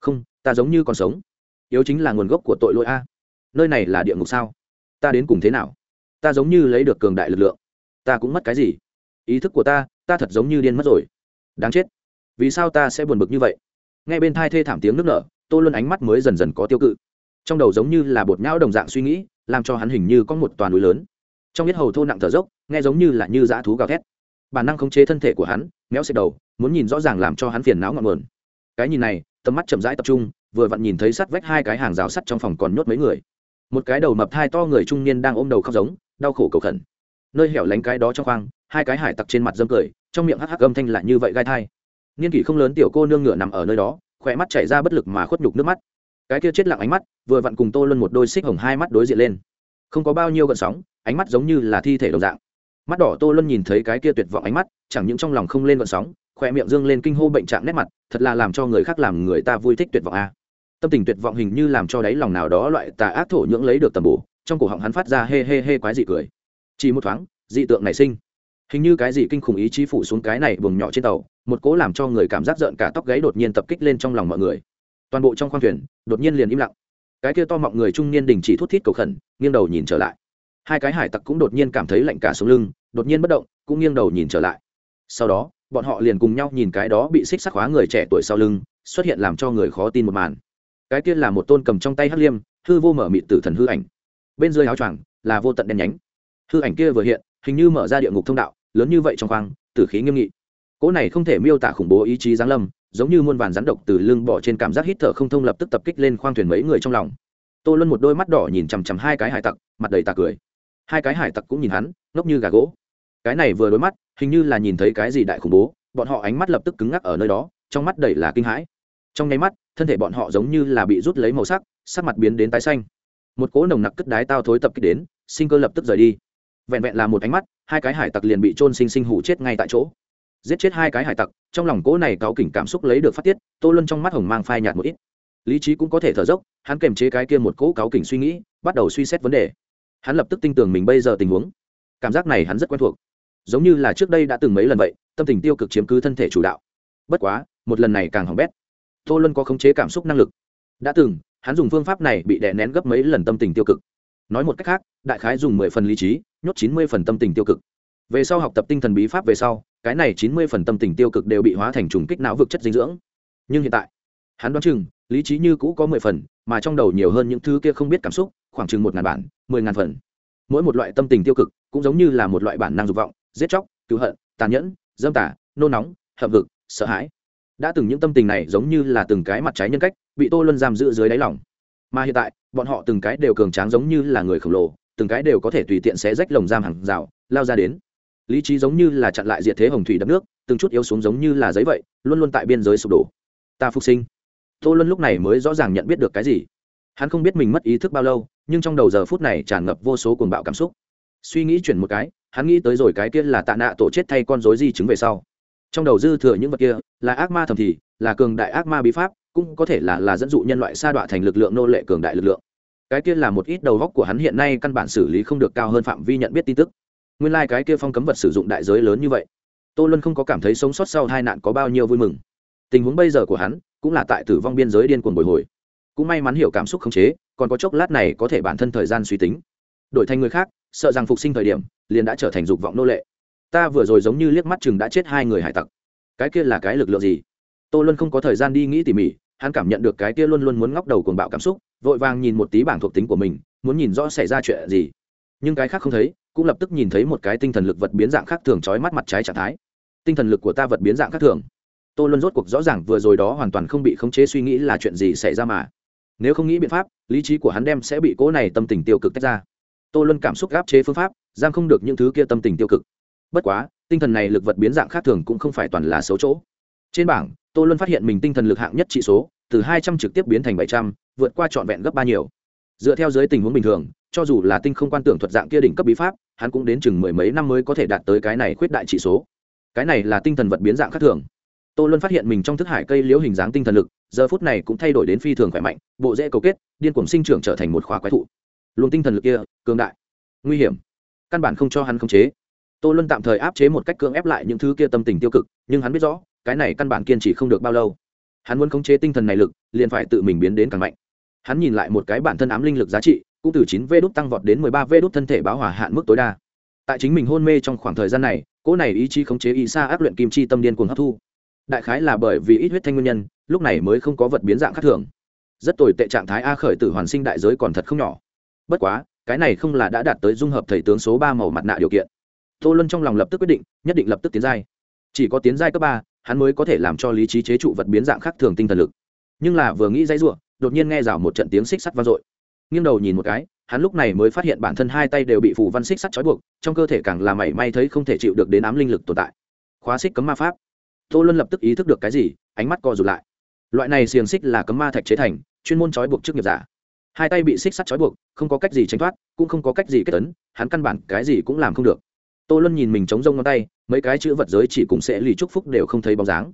Không, ta giống như còn sống. Yếu chính là nguồn gốc của tội lỗi a. Nơi này là địa ngục sao? Ta đến cùng thế nào? Ta giống như lấy được cường đại lực lượng. Ta cũng mất cái gì? Ý thức của ta ta thật giống như điên mất rồi. Đáng chết. Vì sao ta sẽ buồn bực như vậy? Ngay bên thai thê thảm tiếng nước nở, tô luân ánh mắt mới dần dần có tiêu cự. Trong đầu giống như là bột nhão đồng dạng suy nghĩ, làm cho hắn hình như có một toàn núi lớn. Trong biết hầu thô nặng thở dốc, nghe giống như là như dã thú gào thét. Bản năng khống chế thân thể của hắn, méo xẹt đầu, muốn nhìn rõ ràng làm cho hắn phiền não ngọn nguồn cái nhìn này, tầm mắt chậm rãi tập trung, vừa vặn nhìn thấy sắt vách hai cái hàng rào sắt trong phòng còn nhốt mấy người. Một cái đầu mập thai to người trung niên đang ôm đầu khóc giống, đau khổ cầu khẩn. Nơi hẻo lánh cái đó trong khoang, hai cái hải tặc trên mặt dâm cười, trong miệng hắc hắc âm thanh lại như vậy gai thai. Niên kỷ không lớn tiểu cô nương ngựa nằm ở nơi đó, khỏe mắt chảy ra bất lực mà khuất nhục nước mắt. Cái kia chết lặng ánh mắt, vừa vặn cùng tô luân một đôi xích hồng hai mắt đối diện lên. Không có bao nhiêu gợn sóng, ánh mắt giống như là thi thể đồng dạng. Mắt đỏ tô luân nhìn thấy cái kia tuyệt vọng ánh mắt, chẳng những trong lòng không lên gợn sóng khỏe miệng dương lên kinh hô bệnh trạng nét mặt, thật là làm cho người khác làm người ta vui thích tuyệt vọng a. Tâm tình tuyệt vọng hình như làm cho đáy lòng nào đó loại tà ác thổ nhưỡng lấy được tầm bổ, trong cổ họng hắn phát ra hê hê hê quái dị cười. Chỉ một thoáng, dị tượng nảy sinh. Hình như cái gì kinh khủng ý chí phủ xuống cái này buồng nhỏ trên tàu, một cố làm cho người cảm giác rợn cả tóc gáy đột nhiên tập kích lên trong lòng mọi người. Toàn bộ trong khoang thuyền, đột nhiên liền im lặng. Cái kia to mọng người trung niên đình chỉ thút thít cầu khẩn, nghiêng đầu nhìn trở lại. Hai cái hải tặc cũng đột nhiên cảm thấy lạnh cả xuống lưng, đột nhiên bất động, cũng nghiêng đầu nhìn trở lại. Sau đó bọn họ liền cùng nhau nhìn cái đó bị xích sắc hóa người trẻ tuổi sau lưng, xuất hiện làm cho người khó tin một màn. Cái kia là một tôn cầm trong tay hắc liêm, hư vô mở mịt tử thần hư ảnh. Bên dưới áo choàng là vô tận đen nhánh. Hư ảnh kia vừa hiện, hình như mở ra địa ngục thông đạo, lớn như vậy trong khoang, tử khí nghiêm nghị. Cỗ này không thể miêu tả khủng bố ý chí giáng lâm, giống như muôn vàn rắn độc từ lưng bỏ trên cảm giác hít thở không thông lập tức tập kích lên khoang thuyền mấy người trong lòng. Tô luân một đôi mắt đỏ nhìn chằm chằm hai cái hải tặc, mặt đầy tà cười. Hai cái hải tặc cũng nhìn hắn, ngốc như gà gỗ cái này vừa đối mắt, hình như là nhìn thấy cái gì đại khủng bố, bọn họ ánh mắt lập tức cứng ngắc ở nơi đó, trong mắt đầy là kinh hãi. Trong nháy mắt, thân thể bọn họ giống như là bị rút lấy màu sắc sắc mặt biến đến tái xanh. Một cỗ nồng nặc cất đái tao thối tập kích đến, sinh cơ lập tức rời đi. Vẹn vẹn là một ánh mắt, hai cái hải tặc liền bị trôn sinh sinh hủ chết ngay tại chỗ. Giết chết hai cái hải tặc, trong lòng cỗ này cáu kỉnh cảm xúc lấy được phát tiết, tô luân trong mắt hồng mang phai nhạt một ít. Lý trí cũng có thể thở dốc, hắn kềm chế cái kia một cỗ cáu kỉnh suy nghĩ, bắt đầu suy xét vấn đề. Hắn lập tức tin tưởng mình bây giờ tình huống. Cảm giác này hắn rất quen thuộc giống như là trước đây đã từng mấy lần vậy, tâm tình tiêu cực chiếm cứ thân thể chủ đạo. Bất quá, một lần này càng hỏng bét. Tô luân có khống chế cảm xúc năng lực. Đã từng, hắn dùng phương pháp này bị đè nén gấp mấy lần tâm tình tiêu cực. Nói một cách khác, đại khái dùng mười phần lý trí, nhốt chín mươi phần tâm tình tiêu cực. Về sau học tập tinh thần bí pháp về sau, cái này chín mươi phần tâm tình tiêu cực đều bị hóa thành trùng kích não vực chất dinh dưỡng. Nhưng hiện tại, hắn đoán chừng, lý trí như cũ có mười phần, mà trong đầu nhiều hơn những thứ kia không biết cảm xúc, khoảng chừng một ngàn bản, mười ngàn phần. Mỗi một loại tâm tình tiêu cực cũng giống như là một loại bản năng dục vọng giết chóc, cứu hận, tàn nhẫn, dâm tả nôn nóng, hậm vực sợ hãi. Đã từng những tâm tình này giống như là từng cái mặt trái nhân cách, bị tô luân giam giữ dưới đáy lòng. Mà hiện tại, bọn họ từng cái đều cường tráng giống như là người khổng lồ, từng cái đều có thể tùy tiện xé rách lồng giam hàng rào, lao ra đến. Lý trí giống như là chặn lại diệt thế hồng thủy đập nước, từng chút yếu xuống giống như là giấy vậy, luôn luôn tại biên giới sụp đổ. Ta phục sinh. Tô luân lúc này mới rõ ràng nhận biết được cái gì. Hắn không biết mình mất ý thức bao lâu, nhưng trong đầu giờ phút này tràn ngập vô số cuồng bạo cảm xúc. Suy nghĩ chuyển một cái hắn nghĩ tới rồi cái kia là tạ nạ tổ chết thay con dối di chứng về sau. Trong đầu dư thừa những vật kia, là ác ma thầm thì, là cường đại ác ma bí pháp, cũng có thể là là dẫn dụ nhân loại sa đọa thành lực lượng nô lệ cường đại lực lượng. Cái kia là một ít đầu góc của hắn hiện nay căn bản xử lý không được cao hơn phạm vi nhận biết tin tức. Nguyên lai、like、cái kia phong cấm vật sử dụng đại giới lớn như vậy. Tô luân không có cảm thấy sống sót sau hai nạn có bao nhiêu vui mừng. Tình huống bây giờ của hắn, cũng là tại tử vong biên giới điên cuồng bồi hồi. Cũng may mắn hiểu cảm xúc khống chế, còn có chốc lát này có thể bản thân thời gian suy tính. Đổi thành người khác, sợ rằng phục sinh thời điểm liền đã trở thành dục vọng nô lệ. Ta vừa rồi giống như liếc mắt chừng đã chết hai người hải tặc. Cái kia là cái lực lượng gì? Tô luân không có thời gian đi nghĩ tỉ mỉ, hắn cảm nhận được cái kia luôn luôn muốn ngóc đầu cuồng bạo cảm xúc, vội vàng nhìn một tí bảng thuộc tính của mình, muốn nhìn rõ xảy ra chuyện gì. Nhưng cái khác không thấy, cũng lập tức nhìn thấy một cái tinh thần lực vật biến dạng khác thường trói mắt mặt trái trạng thái. Tinh thần lực của ta vật biến dạng khác thường. Tô luân rốt cuộc rõ ràng vừa rồi đó hoàn toàn không bị khống chế suy nghĩ là chuyện gì xảy ra mà. Nếu không nghĩ biện pháp, lý trí của hắn đem sẽ bị cỗ này tâm tình tiêu cực tách ra. Tô luân cảm xúc gáp chế phương pháp giam không được những thứ kia tâm tình tiêu cực. Bất quá, tinh thần này lực vật biến dạng khác thường cũng không phải toàn là xấu chỗ. Trên bảng, tô luân phát hiện mình tinh thần lực hạng nhất trị số, từ hai trăm trực tiếp biến thành bảy trăm, vượt qua trọn vẹn gấp ba nhiều. Dựa theo dưới tình huống bình thường, cho dù là tinh không quan tưởng thuật dạng kia đỉnh cấp bí pháp, hắn cũng đến chừng mười mấy năm mới có thể đạt tới cái này khuyết đại trị số. Cái này là tinh thần vật biến dạng khác thường. Tô luân phát hiện mình trong thức hải cây liễu hình dáng tinh thần lực, giờ phút này cũng thay đổi đến phi thường khỏe mạnh, bộ dễ cầu kết, điên cuồng sinh trưởng trở thành một khóa quái thụ. Luồng tinh thần lực kia, cường đại, nguy hiểm căn bản không cho hắn khống chế. Tô luân tạm thời áp chế một cách cưỡng ép lại những thứ kia tâm tình tiêu cực, nhưng hắn biết rõ, cái này căn bản kiên trì không được bao lâu. Hắn muốn khống chế tinh thần này lực, liền phải tự mình biến đến càng mạnh. Hắn nhìn lại một cái bản thân ám linh lực giá trị, cũng từ chín vê đốt tăng vọt đến mười ba vê đốt thân thể báo hỏa hạn mức tối đa. Tại chính mình hôn mê trong khoảng thời gian này, cỗ này ý chí khống chế ý xa áp luyện kim chi tâm điên cuồng hấp thu. Đại khái là bởi vì ít huyết thanh nguyên nhân, lúc này mới không có vật biến dạng khác thường. Rất tồi tệ trạng thái a khởi tử hoàn sinh đại giới còn thật không nhỏ. Bất quá cái này không là đã đạt tới dung hợp thầy tướng số ba màu mặt nạ điều kiện. Tô luân trong lòng lập tức quyết định, nhất định lập tức tiến giai. Chỉ có tiến giai cấp ba, hắn mới có thể làm cho lý trí chế trụ vật biến dạng khác thường tinh thần lực. Nhưng là vừa nghĩ dãy r đột nhiên nghe rào một trận tiếng xích sắt vang dội. Nghiêng đầu nhìn một cái, hắn lúc này mới phát hiện bản thân hai tay đều bị phủ văn xích sắt trói buộc, trong cơ thể càng là mảy may thấy không thể chịu được đến ám linh lực tồn tại. Khóa xích cấm ma pháp. Tô luân lập tức ý thức được cái gì, ánh mắt co rụt lại. Loại này xiềng xích là cấm ma thạch chế thành, chuyên môn trói buộc trước nghiệp giả. Hai tay bị xích sắt trói buộc không có cách gì tránh thoát, cũng không có cách gì kết tấn hắn căn bản cái gì cũng làm không được. Tô luân nhìn mình chống rông ngón tay, mấy cái chữ vật giới chỉ cùng sẽ lì chúc phúc đều không thấy bóng dáng.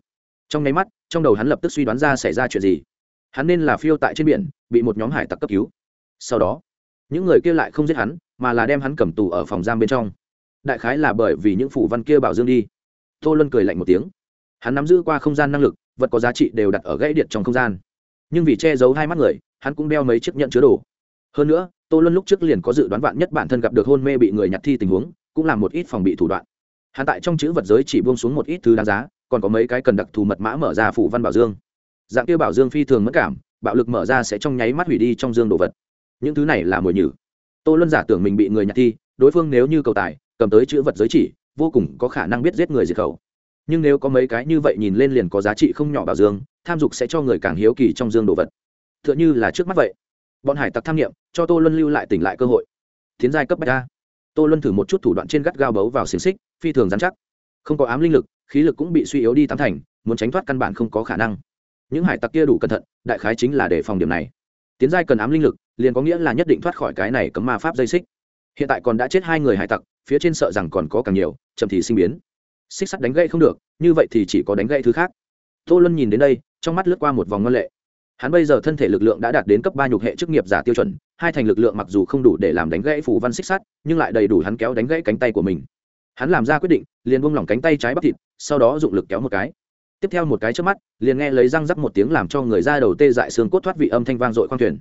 Trong nháy mắt, trong đầu hắn lập tức suy đoán ra xảy ra chuyện gì. Hắn nên là phiêu tại trên biển, bị một nhóm hải tặc cấp cứu. Sau đó, những người kia lại không giết hắn, mà là đem hắn cầm tù ở phòng giam bên trong. Đại khái là bởi vì những phủ văn kia bảo dương đi. Tô luân cười lạnh một tiếng. Hắn nắm giữ qua không gian năng lực, vật có giá trị đều đặt ở gãy điện trong không gian. Nhưng vì che giấu hai mắt người, hắn cũng đeo mấy chiếc nhận chứa đồ hơn nữa, tô luân lúc trước liền có dự đoán vạn nhất bản thân gặp được hôn mê bị người nhặt thi tình huống, cũng làm một ít phòng bị thủ đoạn. Hắn tại trong chữ vật giới chỉ buông xuống một ít thứ đáng giá, còn có mấy cái cần đặc thù mật mã mở ra phủ văn bảo dương. Dạng kia bảo dương phi thường mất cảm, bạo lực mở ra sẽ trong nháy mắt hủy đi trong dương đồ vật. Những thứ này là mồi nhử. Tô luân giả tưởng mình bị người nhặt thi, đối phương nếu như cầu tài, cầm tới chữ vật giới chỉ, vô cùng có khả năng biết giết người diệt khẩu. Nhưng nếu có mấy cái như vậy nhìn lên liền có giá trị không nhỏ bảo dương, tham dục sẽ cho người càng hiếu kỳ trong dương đồ vật. T h ư ợ n h ư là trước mắt vậy bọn hải tặc tham nghiệm, cho tô luân lưu lại tỉnh lại cơ hội. Tiến giai cấp bách a. Tô luân thử một chút thủ đoạn trên gắt gao bấu vào xiềng xích, phi thường dán chắc. Không có ám linh lực, khí lực cũng bị suy yếu đi tám thành, muốn tránh thoát căn bản không có khả năng. Những hải tặc kia đủ cẩn thận, đại khái chính là để phòng điểm này. Tiến giai cần ám linh lực, liền có nghĩa là nhất định thoát khỏi cái này cấm ma pháp dây xích. Hiện tại còn đã chết hai người hải tặc, phía trên sợ rằng còn có càng nhiều, chậm thì sinh biến. Xích sắt đánh gãy không được, như vậy thì chỉ có đánh gãy thứ khác. Tô luân nhìn đến đây, trong mắt lướt qua một vòng ngân lệ hắn bây giờ thân thể lực lượng đã đạt đến cấp ba nhục hệ chức nghiệp giả tiêu chuẩn, hai thành lực lượng mặc dù không đủ để làm đánh gãy phù văn xích sắt, nhưng lại đầy đủ hắn kéo đánh gãy cánh tay của mình. Hắn làm ra quyết định, liền buông lỏng cánh tay trái bắp thịt, sau đó dụng lực kéo một cái. Tiếp theo một cái trước mắt, liền nghe lấy răng rắc một tiếng làm cho người ra đầu tê dại xương cốt thoát vị âm thanh vang dội khoang thuyền.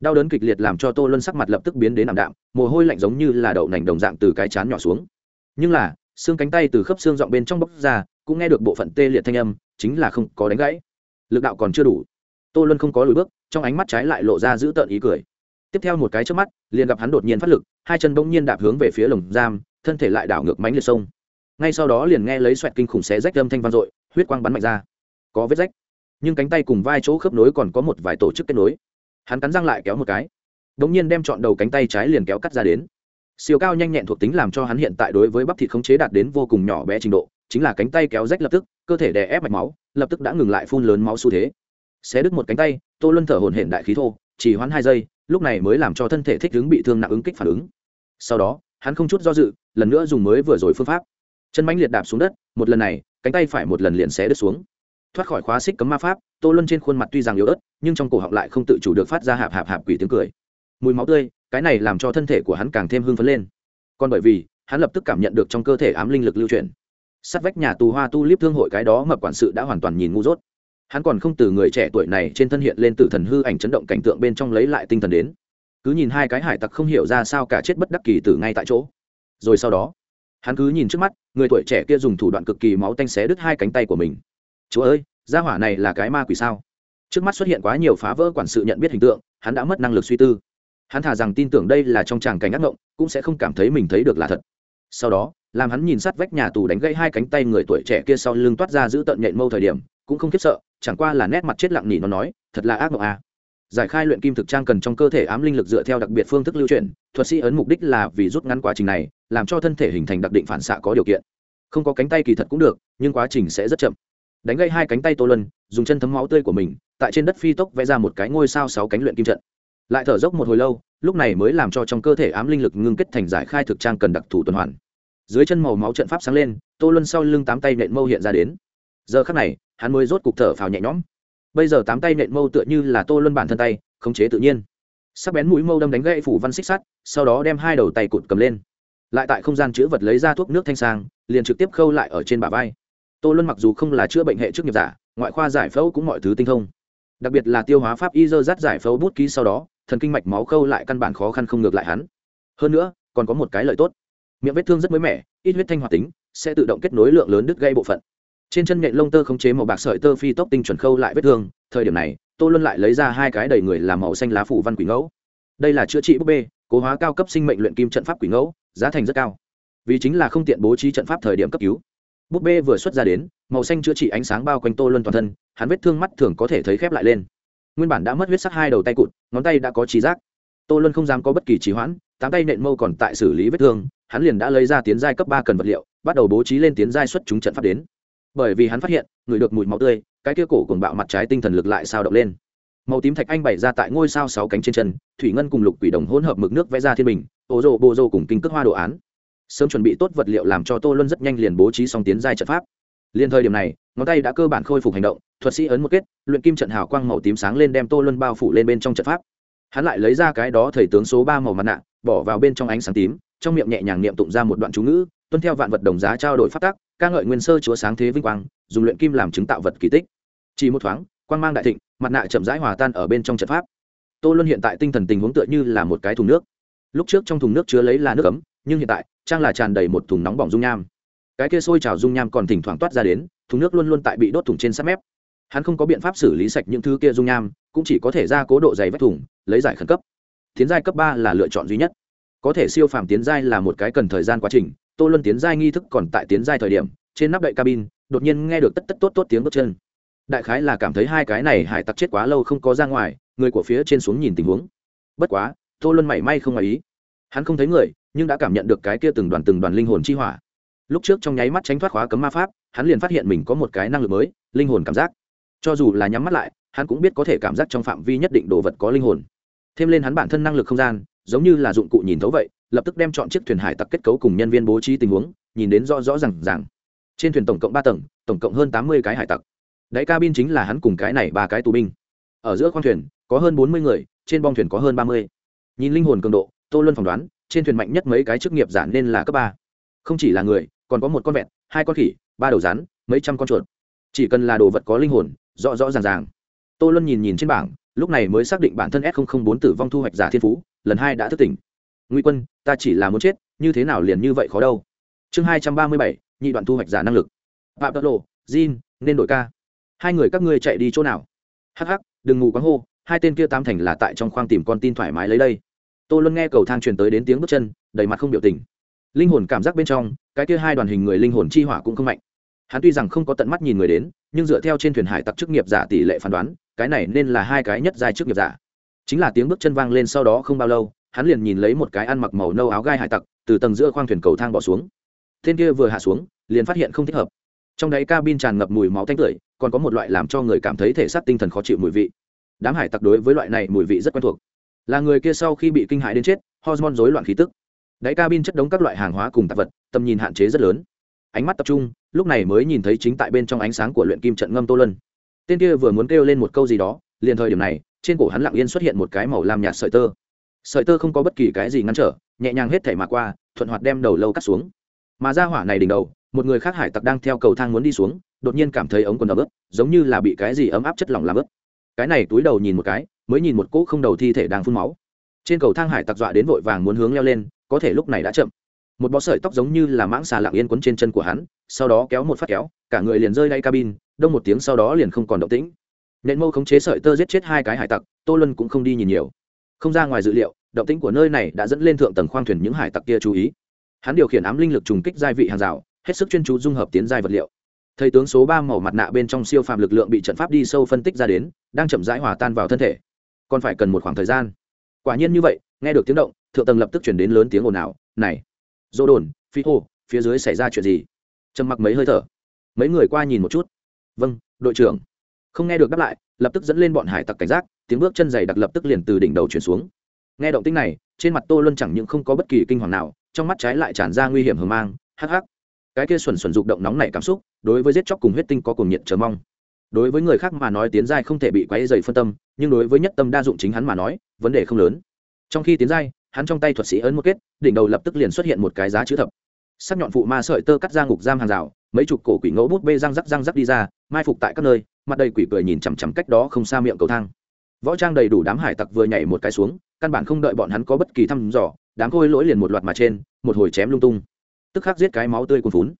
Đau đớn kịch liệt làm cho tô luân sắc mặt lập tức biến đến ảm đạm, mồ hôi lạnh giống như là đậu nành đồng dạng từ cái chán nhỏ xuống. Nhưng là, xương cánh tay từ khớp xương dọn bên trong bốc ra, cũng nghe được bộ phận tê liệt thanh âm, chính là không có đánh gãy. Lực đạo còn chưa đủ tô luân không có lùi bước, trong ánh mắt trái lại lộ ra giữ tợn ý cười. Tiếp theo một cái trước mắt, liền gặp hắn đột nhiên phát lực, hai chân bỗng nhiên đạp hướng về phía lồng giam, thân thể lại đảo ngược mánh liệt sông. Ngay sau đó liền nghe lấy xoẹt kinh khủng xé rách âm thanh vang dội, huyết quang bắn mạnh ra. Có vết rách, nhưng cánh tay cùng vai chỗ khớp nối còn có một vài tổ chức kết nối. Hắn cắn răng lại kéo một cái bỗng nhiên đem chọn đầu cánh tay trái liền kéo cắt ra đến. Siêu cao nhanh nhẹn thuộc tính làm cho hắn hiện tại đối với bắp thịt khống chế đạt đến vô cùng nhỏ bé trình độ, chính là cánh tay kéo rách lập tức, cơ thể đè ép mạch máu, lập tức đã ngừng lại phun lớn máu xu thế xé đứt một cánh tay, tô luân thở hổn hển đại khí thô, chỉ hoãn hai giây, lúc này mới làm cho thân thể thích ứng bị thương nặng ứng kích phản ứng. Sau đó, hắn không chút do dự, lần nữa dùng mới vừa rồi phương pháp. Chân mánh liệt đạp xuống đất, một lần này, cánh tay phải một lần liền xé đứt xuống. Thoát khỏi khóa xích cấm ma pháp, tô luân trên khuôn mặt tuy rằng yếu ớt, nhưng trong cổ họng lại không tự chủ được phát ra hạp hạp hạp quỷ tiếng cười. Mùi máu tươi, cái này làm cho thân thể của hắn càng thêm hưng phấn lên. Còn bởi vì, hắn lập tức cảm nhận được trong cơ thể ám linh lực lưu truyền. sát vách nhà tù hoa tu liếp thương hội cái đó mập quản sự đã hoàn toàn nhìn ngu dốt hắn còn không từ người trẻ tuổi này trên thân hiện lên từ thần hư ảnh chấn động cảnh tượng bên trong lấy lại tinh thần đến. Cứ nhìn hai cái hải tặc không hiểu ra sao cả chết bất đắc kỳ tử ngay tại chỗ. Rồi sau đó, hắn cứ nhìn trước mắt, người tuổi trẻ kia dùng thủ đoạn cực kỳ máu tanh xé đứt hai cánh tay của mình. Chúa ơi, gia hỏa này là cái ma quỷ sao? Trước mắt xuất hiện quá nhiều phá vỡ quản sự nhận biết hình tượng, hắn đã mất năng lực suy tư. Hắn thả rằng tin tưởng đây là trong tràng cảnh ác mộng cũng sẽ không cảm thấy mình thấy được là thật. Sau đó, làm hắn nhìn sát vách nhà tù đánh gãy hai cánh tay người tuổi trẻ kia sau lưng toát ra giữ tận nhện mâu thời điểm cũng không khiếp sợ chẳng qua là nét mặt chết lặng nỉ nó nói thật là ác mộng à. giải khai luyện kim thực trang cần trong cơ thể ám linh lực dựa theo đặc biệt phương thức lưu truyền, thuật sĩ ấn mục đích là vì rút ngắn quá trình này làm cho thân thể hình thành đặc định phản xạ có điều kiện. Không có cánh tay kỳ thật cũng được nhưng quá trình sẽ rất chậm. Đánh gây hai cánh tay tô lân dùng chân thấm máu tươi của mình tại trên đất phi tốc vẽ ra một cái ngôi sao sáu cánh luyện kim trận. Lại thở dốc một hồi lâu lúc này mới làm cho trong cơ thể ám linh lực ngưng kết thành giải khai thực trang cần đặc thù tuần hoàn. Dưới chân màu máu trận pháp sáng lên tô luân sau lưng tám tay nện mâu hiện ra đến. Giờ khắc này hắn mới rốt cục thở phào nhẹ nhõm. Bây giờ tám tay nện mâu tựa như là tô luân bản thân tay, khống chế tự nhiên. Sắc bén mũi mâu đâm đánh gãy phủ văn xích sắt, sau đó đem hai đầu tay cụt cầm lên. Lại tại không gian chữ vật lấy ra thuốc nước thanh sang, liền trực tiếp khâu lại ở trên bả vai. Tô luân mặc dù không là chữa bệnh hệ chức nghiệp giả, ngoại khoa giải phẫu cũng mọi thứ tinh thông. Đặc biệt là tiêu hóa pháp y dơ dắt giải phẫu bút ký sau đó, thần kinh mạch máu khâu lại căn bản khó khăn không ngược lại hắn. Hơn nữa, còn có một cái lợi tốt. Miệng vết thương rất mới mẻ, ít huyết thanh hoạt tính, sẽ tự động kết nối lượng lớn đứt gây bộ phận trên chân nhện lông tơ khống chế màu bạc sợi tơ phi tốc tinh chuẩn khâu lại vết thương. Thời điểm này, tô luân lại lấy ra hai cái đầy người làm màu xanh lá phủ văn quỷ ngẫu. Đây là chữa trị búp bê, cố hóa cao cấp sinh mệnh luyện kim trận pháp quỷ ngẫu, giá thành rất cao. Vì chính là không tiện bố trí trận pháp thời điểm cấp cứu. Búp bê vừa xuất ra đến, màu xanh chữa trị ánh sáng bao quanh tô luân toàn thân, hắn vết thương mắt thường có thể thấy khép lại lên. Nguyên bản đã mất huyết sắc hai đầu tay cụt, ngón tay đã có trí giác. Tô luân không dám có bất kỳ trì hoãn, tám tay nện mâu còn tại xử lý vết thương, hắn liền đã lấy ra tiến giai cấp ba cần vật liệu, bắt đầu bố trí lên tiến giai xuất chúng trận pháp đến bởi vì hắn phát hiện, người được mùi máu tươi, cái kia cổ cùng bạo mặt trái tinh thần lực lại sao động lên. Màu tím thạch anh bày ra tại ngôi sao sáu cánh trên chân, thủy ngân cùng lục quỷ đồng hỗn hợp mực nước vẽ ra thiên bình, ô rô bô rô cùng kinh cước hoa đồ án. Sớm chuẩn bị tốt vật liệu làm cho tô luân rất nhanh liền bố trí xong tiến giai trận pháp. Liên thời điểm này, ngón tay đã cơ bản khôi phục hành động, thuật sĩ ấn một kết, luyện kim trận hào quang màu tím sáng lên đem tô luân bao phủ lên bên trong trận pháp. Hắn lại lấy ra cái đó thầy tướng số ba màu mặt nạ, bỏ vào bên trong ánh sáng tím, trong miệng nhẹ nhàng niệm tụng ra một đoạn chú ngữ, tuân theo vạn vật đồng giá trao đổi phát tác ca ngợi nguyên sơ chúa sáng thế vinh quang, dùng luyện kim làm chứng tạo vật kỳ tích. Chỉ một thoáng, quang mang đại thịnh, mặt nạ chậm rãi hòa tan ở bên trong trận pháp. Tô luân hiện tại tinh thần tình huống tựa như là một cái thùng nước. Lúc trước trong thùng nước chứa lấy là nước ấm, nhưng hiện tại, trang là tràn đầy một thùng nóng bỏng dung nham. Cái kia sôi trào dung nham còn thỉnh thoảng toát ra đến, thùng nước luôn luôn tại bị đốt thùng trên sát mép. Hắn không có biện pháp xử lý sạch những thứ kia dung nham, cũng chỉ có thể ra cố độ dày vách thùng, lấy giải khẩn cấp. Tiến giai cấp ba là lựa chọn duy nhất. Có thể siêu phàm tiến giai là một cái cần thời gian quá trình tô luân tiến giai nghi thức còn tại tiến giai thời điểm, trên nắp đậy cabin, đột nhiên nghe được tất tất tốt tốt tiếng bước chân. Đại khái là cảm thấy hai cái này hải tặc chết quá lâu không có ra ngoài, người của phía trên xuống nhìn tình huống. Bất quá, tô luân mảy may không ngoài ý. Hắn không thấy người, nhưng đã cảm nhận được cái kia từng đoàn từng đoàn linh hồn chi hỏa. Lúc trước trong nháy mắt tránh thoát khóa cấm ma pháp, hắn liền phát hiện mình có một cái năng lực mới, linh hồn cảm giác. Cho dù là nhắm mắt lại, hắn cũng biết có thể cảm giác trong phạm vi nhất định đồ vật có linh hồn. Thêm lên hắn bản thân năng lực không gian, giống như là dụng cụ nhìn thấu vậy lập tức đem chọn chiếc thuyền hải tặc kết cấu cùng nhân viên bố trí tình huống, nhìn đến rõ rõ r à n g r à n g trên thuyền tổng cộng ba tầng, tổng cộng hơn tám mươi cái hải tặc. Đáy cabin chính là hắn cùng cái này ba cái tù binh. Ở giữa khoang thuyền, có hơn bốn mươi người, trên bong thuyền có hơn ba mươi. Nhìn linh hồn cường độ, tô luân phỏng đoán, trên thuyền mạnh nhất mấy cái chức nghiệp giả nên là cấp ba. Không chỉ là người, còn có một con vẹn hai con khỉ, ba đầu rắn, mấy trăm con chuột. Chỉ cần là đồ vật có linh hồn, rõ rõ ràng ràng. Tô luân nhìn nhìn trên bảng, lúc này mới xác định bản thân s bốn tử vong thu hoạch giả thiên phú, lần hai đã thức tỉnh nguy quân, ta chỉ là muốn chết, như thế nào liền như vậy khó đâu. Chương hai trăm ba mươi bảy, nhị đoạn thu hoạch giả năng lực. Phạm tật lộ, jin, nên đổi ca. Hai người các ngươi chạy đi chỗ nào? Hh đừng ngủ quáng hô, hai tên kia tam thành là tại trong khoang tìm con tin thoải mái lấy đây. Tôi luôn nghe cầu thang truyền tới đến tiếng bước chân, đầy mặt không biểu tình. Linh hồn cảm giác bên trong, cái kia hai đoàn hình người linh hồn chi hỏa cũng không mạnh. Hắn tuy rằng không có tận mắt nhìn người đến, nhưng dựa theo trên thuyền hải tặc chức nghiệp giả tỷ lệ phán đoán, cái này nên là hai cái nhất giai chức nghiệp giả. Chính là tiếng bước chân vang lên sau đó không bao lâu hắn liền nhìn lấy một cái ăn mặc màu nâu áo gai hải tặc, từ tầng giữa khoang thuyền cầu thang bỏ xuống. Tên kia vừa hạ xuống, liền phát hiện không thích hợp. Trong đáy cabin tràn ngập mùi máu tanh tưởi, còn có một loại làm cho người cảm thấy thể xác tinh thần khó chịu mùi vị. Đám hải tặc đối với loại này mùi vị rất quen thuộc. Là người kia sau khi bị kinh hại đến chết, hormone rối loạn khí tức. Đáy cabin chất đống các loại hàng hóa cùng tạp vật, tầm nhìn hạn chế rất lớn. Ánh mắt tập trung, lúc này mới nhìn thấy chính tại bên trong ánh sáng của luyện kim trận ngâm tô lân tên kia vừa muốn kêu lên một câu gì đó, liền thời điểm này, trên cổ hắn lặng yên xuất hiện một cái màu lam nhạt sợi tơ sợi tơ không có bất kỳ cái gì ngăn trở, nhẹ nhàng hết thảy mà qua, thuận hoạt đem đầu lâu cắt xuống. Mà ra hỏa này đỉnh đầu, một người khác hải tặc đang theo cầu thang muốn đi xuống, đột nhiên cảm thấy ống quần ấm ướt, giống như là bị cái gì ấm áp chất lỏng làm ướt. Cái này túi đầu nhìn một cái, mới nhìn một cỗ không đầu thi thể đang phun máu. Trên cầu thang hải tặc dọa đến vội vàng muốn hướng leo lên, có thể lúc này đã chậm. Một bó sợi tóc giống như là mãng xà lạng yên quấn trên chân của hắn, sau đó kéo một phát kéo, cả người liền rơi đay cabin, đông một tiếng sau đó liền không còn động tĩnh. Nện mâu khống chế sợi tơ giết chết hai cái hải tặc, tô lân cũng không đi nhìn nhiều không ra ngoài dự liệu, động tĩnh của nơi này đã dẫn lên thượng tầng khoang thuyền những hải tặc kia chú ý. Hắn điều khiển ám linh lực trùng kích giai vị hàng rào, hết sức chuyên chú dung hợp tiến giai vật liệu. Thầy tướng số ba màu mặt nạ bên trong siêu phàm lực lượng bị trận pháp đi sâu phân tích ra đến, đang chậm rãi hòa tan vào thân thể. Còn phải cần một khoảng thời gian. Quả nhiên như vậy, nghe được tiếng động, thượng tầng lập tức chuyển đến lớn tiếng ồn ào, này dỗ đồn, phi hô, phía dưới xảy ra chuyện gì? Trầm mặc mấy hơi thở. Mấy người qua nhìn một chút. Vâng đội trưởng. Không nghe được đáp lại, lập tức dẫn lên bọn hải tặc cảnh giác tiếng bước chân dày đặc lập tức liền từ đỉnh đầu chuyển xuống. Nghe động tĩnh này, trên mặt tô luân chẳng những không có bất kỳ kinh hoàng nào, trong mắt trái lại tràn ra nguy hiểm hờ mang, hắc hắc. Cái kia xuẩn xuẩn dục động nóng nảy cảm xúc, đối với giết chóc cùng huyết tinh có cùng nhiệt chờ mong. Đối với người khác mà nói tiến giai không thể bị quấy dày phân tâm, nhưng đối với nhất tâm đa dụng chính hắn mà nói, vấn đề không lớn. Trong khi tiến giai, hắn trong tay thuật sĩ ấn một kết, đỉnh đầu lập tức liền xuất hiện một cái giá chữ thập. Sắc nhọn phụ ma sợi tơ cắt ra ngục giam hàng rào, mấy chục cổ quỷ ngẫu bút bê răng rắc răng rắc đi ra, mai phục tại các nơi, mặt đầy quỷ cười nhìn chằm chằm cách đó không xa miệng cầu thang võ trang đầy đủ đám hải tặc vừa nhảy một cái xuống, căn bản không đợi bọn hắn có bất kỳ thăm dò, đám khôi lỗi liền một loạt mà trên, một hồi chém lung tung. Tức khắc giết cái máu tươi cuồn phún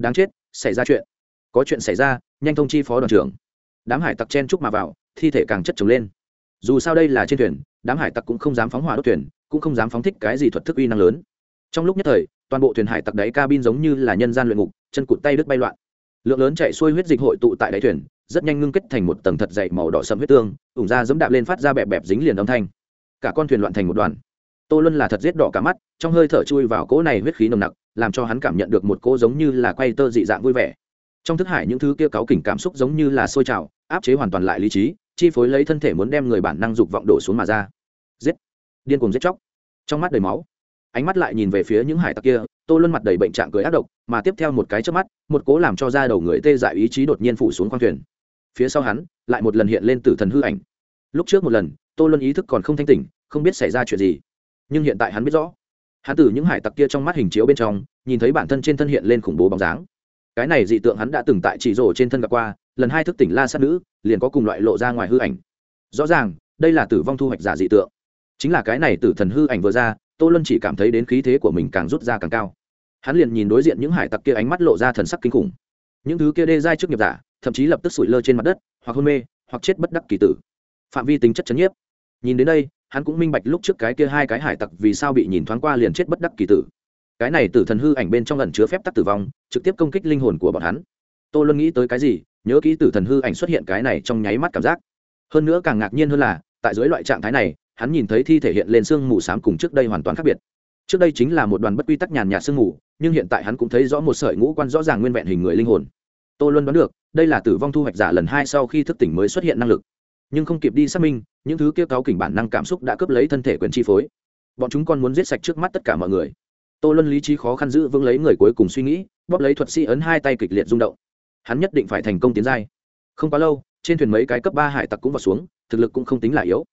đáng chết, xảy ra chuyện. Có chuyện xảy ra, nhanh thông chi phó đoàn trưởng. Đám hải tặc chen chúc mà vào, thi thể càng chất trồng lên. Dù sao đây là trên thuyền, đám hải tặc cũng không dám phóng hỏa đốt thuyền, cũng không dám phóng thích cái gì thuật thức uy năng lớn. Trong lúc nhất thời, toàn bộ thuyền hải tặc đáy cabin giống như là nhân gian luyện ngục, chân cụt tay đứt bay loạn. Lượng lớn chạy xuôi huyết dịch hội tụ tại đáy thuyền rất nhanh ngưng kết thành một tầng thật dày màu đỏ sẫm huyết tương, ủng ra dẫm đạp lên phát ra bẹp bẹp dính liền âm thanh. Cả con thuyền loạn thành một đoàn. Tô luân là thật giết đỏ cả mắt, trong hơi thở chui vào cỗ này huyết khí nồng nặc, làm cho hắn cảm nhận được một cỗ giống như là quay tơ dị dạng vui vẻ. Trong thức hải những thứ kia cáu kỉnh cảm xúc giống như là sôi trào, áp chế hoàn toàn lại lý trí, chi phối lấy thân thể muốn đem người bản năng dục vọng đổ xuống mà ra. Giết! Điên cuồng giết chóc. Trong mắt đầy máu. Ánh mắt lại nhìn về phía những hải tặc kia, tô luân mặt đầy bệnh trạng cười ác độc, mà tiếp theo một cái trước mắt, một cố làm cho da đầu người tê dại ý chí đột nhiên phủ xuống khoang thuyền phía sau hắn lại một lần hiện lên tử thần hư ảnh. Lúc trước một lần, tô luân ý thức còn không thanh tỉnh, không biết xảy ra chuyện gì. Nhưng hiện tại hắn biết rõ. Hắn từ những hải tặc kia trong mắt hình chiếu bên trong, nhìn thấy bản thân trên thân hiện lên khủng bố bóng dáng. Cái này dị tượng hắn đã từng tại chỉ rổ trên thân gặp qua, lần hai thức tỉnh la sát nữ, liền có cùng loại lộ ra ngoài hư ảnh. Rõ ràng, đây là tử vong thu hoạch giả dị tượng. Chính là cái này tử thần hư ảnh vừa ra, tô luân chỉ cảm thấy đến khí thế của mình càng rút ra càng cao. Hắn liền nhìn đối diện những hải tặc kia ánh mắt lộ ra thần sắc kinh khủng. Những thứ kia đê giai trước nghiệp giả thậm chí lập tức sủi lơ trên mặt đất, hoặc hôn mê, hoặc chết bất đắc kỳ tử. Phạm vi tính chất chấn nhiếp. Nhìn đến đây, hắn cũng minh bạch lúc trước cái kia hai cái hải tặc vì sao bị nhìn thoáng qua liền chết bất đắc kỳ tử. Cái này tử thần hư ảnh bên trong lần chứa phép tắc tử vong, trực tiếp công kích linh hồn của bọn hắn. Tôi luôn nghĩ tới cái gì, nhớ kỹ tử thần hư ảnh xuất hiện cái này trong nháy mắt cảm giác. Hơn nữa càng ngạc nhiên hơn là, tại dưới loại trạng thái này, hắn nhìn thấy thi thể hiện lên sương mù s á m cùng trước đây hoàn toàn khác biệt. Trước đây chính là một đoàn bất quy tắc nhàn nhạt sương mù, nhưng hiện tại hắn cũng thấy rõ một sợi ngũ quan rõ ràng nguyên vẹn hình người linh hồn tôi luôn đoán được, đây là tử vong thu hoạch giả lần hai sau khi thức tỉnh mới xuất hiện năng lực. Nhưng không kịp đi xác minh, những thứ kia cáo kỉnh bản năng cảm xúc đã cướp lấy thân thể quyền chi phối. Bọn chúng còn muốn giết sạch trước mắt tất cả mọi người. Tô luân lý trí khó khăn giữ vững lấy người cuối cùng suy nghĩ, bóp lấy thuật sĩ ấn hai tay kịch liệt rung động. Hắn nhất định phải thành công tiến giai. Không quá lâu, trên thuyền mấy cái cấp ba hải tặc cũng vào xuống, thực lực cũng không tính là yếu.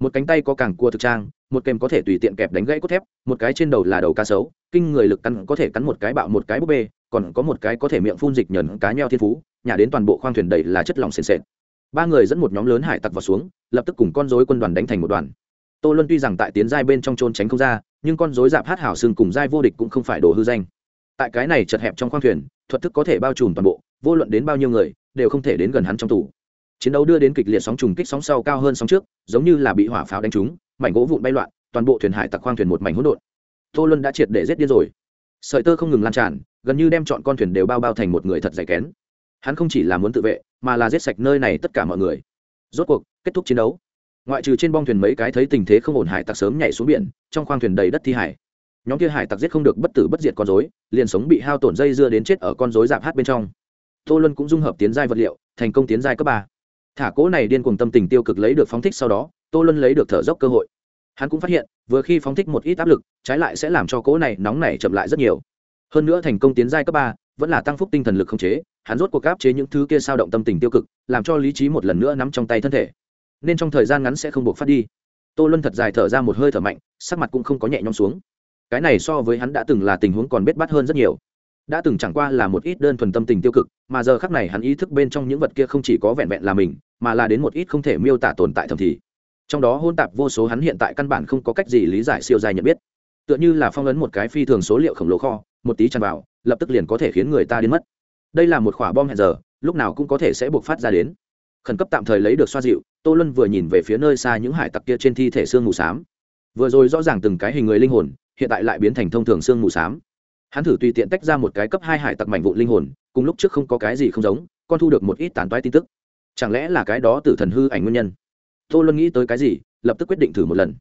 Một cánh tay có càng cua thực trang, một kèm có thể tùy tiện kẹp đánh gãy cốt thép, một cái trên đầu là đầu cá sấu, kinh người lực cắn có thể cắn một cái bạo một cái búp bê còn có một cái có thể miệng phun dịch nhờn cá nheo thiên phú, nhà đến toàn bộ khoang thuyền đầy là chất lỏng sền sệt. Ba người dẫn một nhóm lớn hải tặc vào xuống, lập tức cùng con dối quân đoàn đánh thành một đoàn. Tô luân tuy rằng tại tiến giai bên trong trôn tránh không ra, nhưng con dối dạp hát hảo xương cùng giai vô địch cũng không phải đồ hư danh. Tại cái này chật hẹp trong khoang thuyền, thuật thức có thể bao trùm toàn bộ, vô luận đến bao nhiêu người, đều không thể đến gần hắn trong tủ chiến đấu đưa đến kịch liệt sóng trùng kích sóng sau cao hơn sóng trước, giống như là bị hỏa pháo đánh trúng, mảnh gỗ vụn bay loạn, toàn bộ thuyền hải tặc khoang thuyền một mảnh hỗn độn. Tô luân đã triệt để giết điên rồi sợi tơ không ngừng lan tràn, gần như đem chọn con thuyền đều bao bao thành một người thật dày kén. Hắn không chỉ là muốn tự vệ, mà là giết sạch nơi này tất cả mọi người. Rốt cuộc, kết thúc chiến đấu. Ngoại trừ trên bong thuyền mấy cái thấy tình thế không ổn hải tặc sớm nhảy xuống biển, trong khoang thuyền đầy đất thi hải. Nhóm kia hải tặc giết không được bất tử bất diệt con dối liền sống bị hao tổn dây dưa đến chết ở con dối dạp hát bên trong. Tô luân cũng dung hợp tiến giai vật liệu, thành công tiến giai cấp ba. Thả cố này điên cùng tâm tình tiêu cực lấy được phóng thích sau đó, tô luân lấy được thở dốc cơ hội hắn cũng phát hiện, vừa khi phóng thích một ít áp lực, trái lại sẽ làm cho cỗ này nóng này chậm lại rất nhiều. Hơn nữa thành công tiến giai cấp ba, vẫn là tăng phúc tinh thần lực không chế, hắn rốt cuộc áp chế những thứ kia sao động tâm tình tiêu cực, làm cho lý trí một lần nữa nắm trong tay thân thể. Nên trong thời gian ngắn sẽ không buộc phát đi. Tô luân thật dài thở ra một hơi thở mạnh, sắc mặt cũng không có nhẹ nhõm xuống. Cái này so với hắn đã từng là tình huống còn bết bắt hơn rất nhiều. Đã từng chẳng qua là một ít đơn thuần tâm tình tiêu cực, mà giờ khắc này hắn ý thức bên trong những vật kia không chỉ có vẹn vẹn là mình, mà là đến một ít không thể miêu tả tồn tại thầm thì trong đó hôn tạp vô số hắn hiện tại căn bản không có cách gì lý giải siêu dài nhận biết. Tựa như là phong ấn một cái phi thường số liệu khổng lồ kho, một tí tràn vào, lập tức liền có thể khiến người ta đến mất. Đây là một quả bom hẹn giờ, lúc nào cũng có thể sẽ buộc phát ra đến. Khẩn cấp tạm thời lấy được xoa dịu, tô luân vừa nhìn về phía nơi xa những hải tặc kia trên thi thể xương mù s á m vừa rồi rõ ràng từng cái hình người linh hồn, hiện tại lại biến thành thông thường xương mù s á m hắn thử tùy tiện tách ra một cái cấp hai hải tặc mảnh vụ linh hồn, cùng lúc trước không có cái gì không giống, con thu được một ít tán toái tin tức. Chẳng lẽ là cái đó từ thần hư ảnh nguyên nhân? Tô luân nghĩ tới cái gì, lập tức quyết định thử một lần.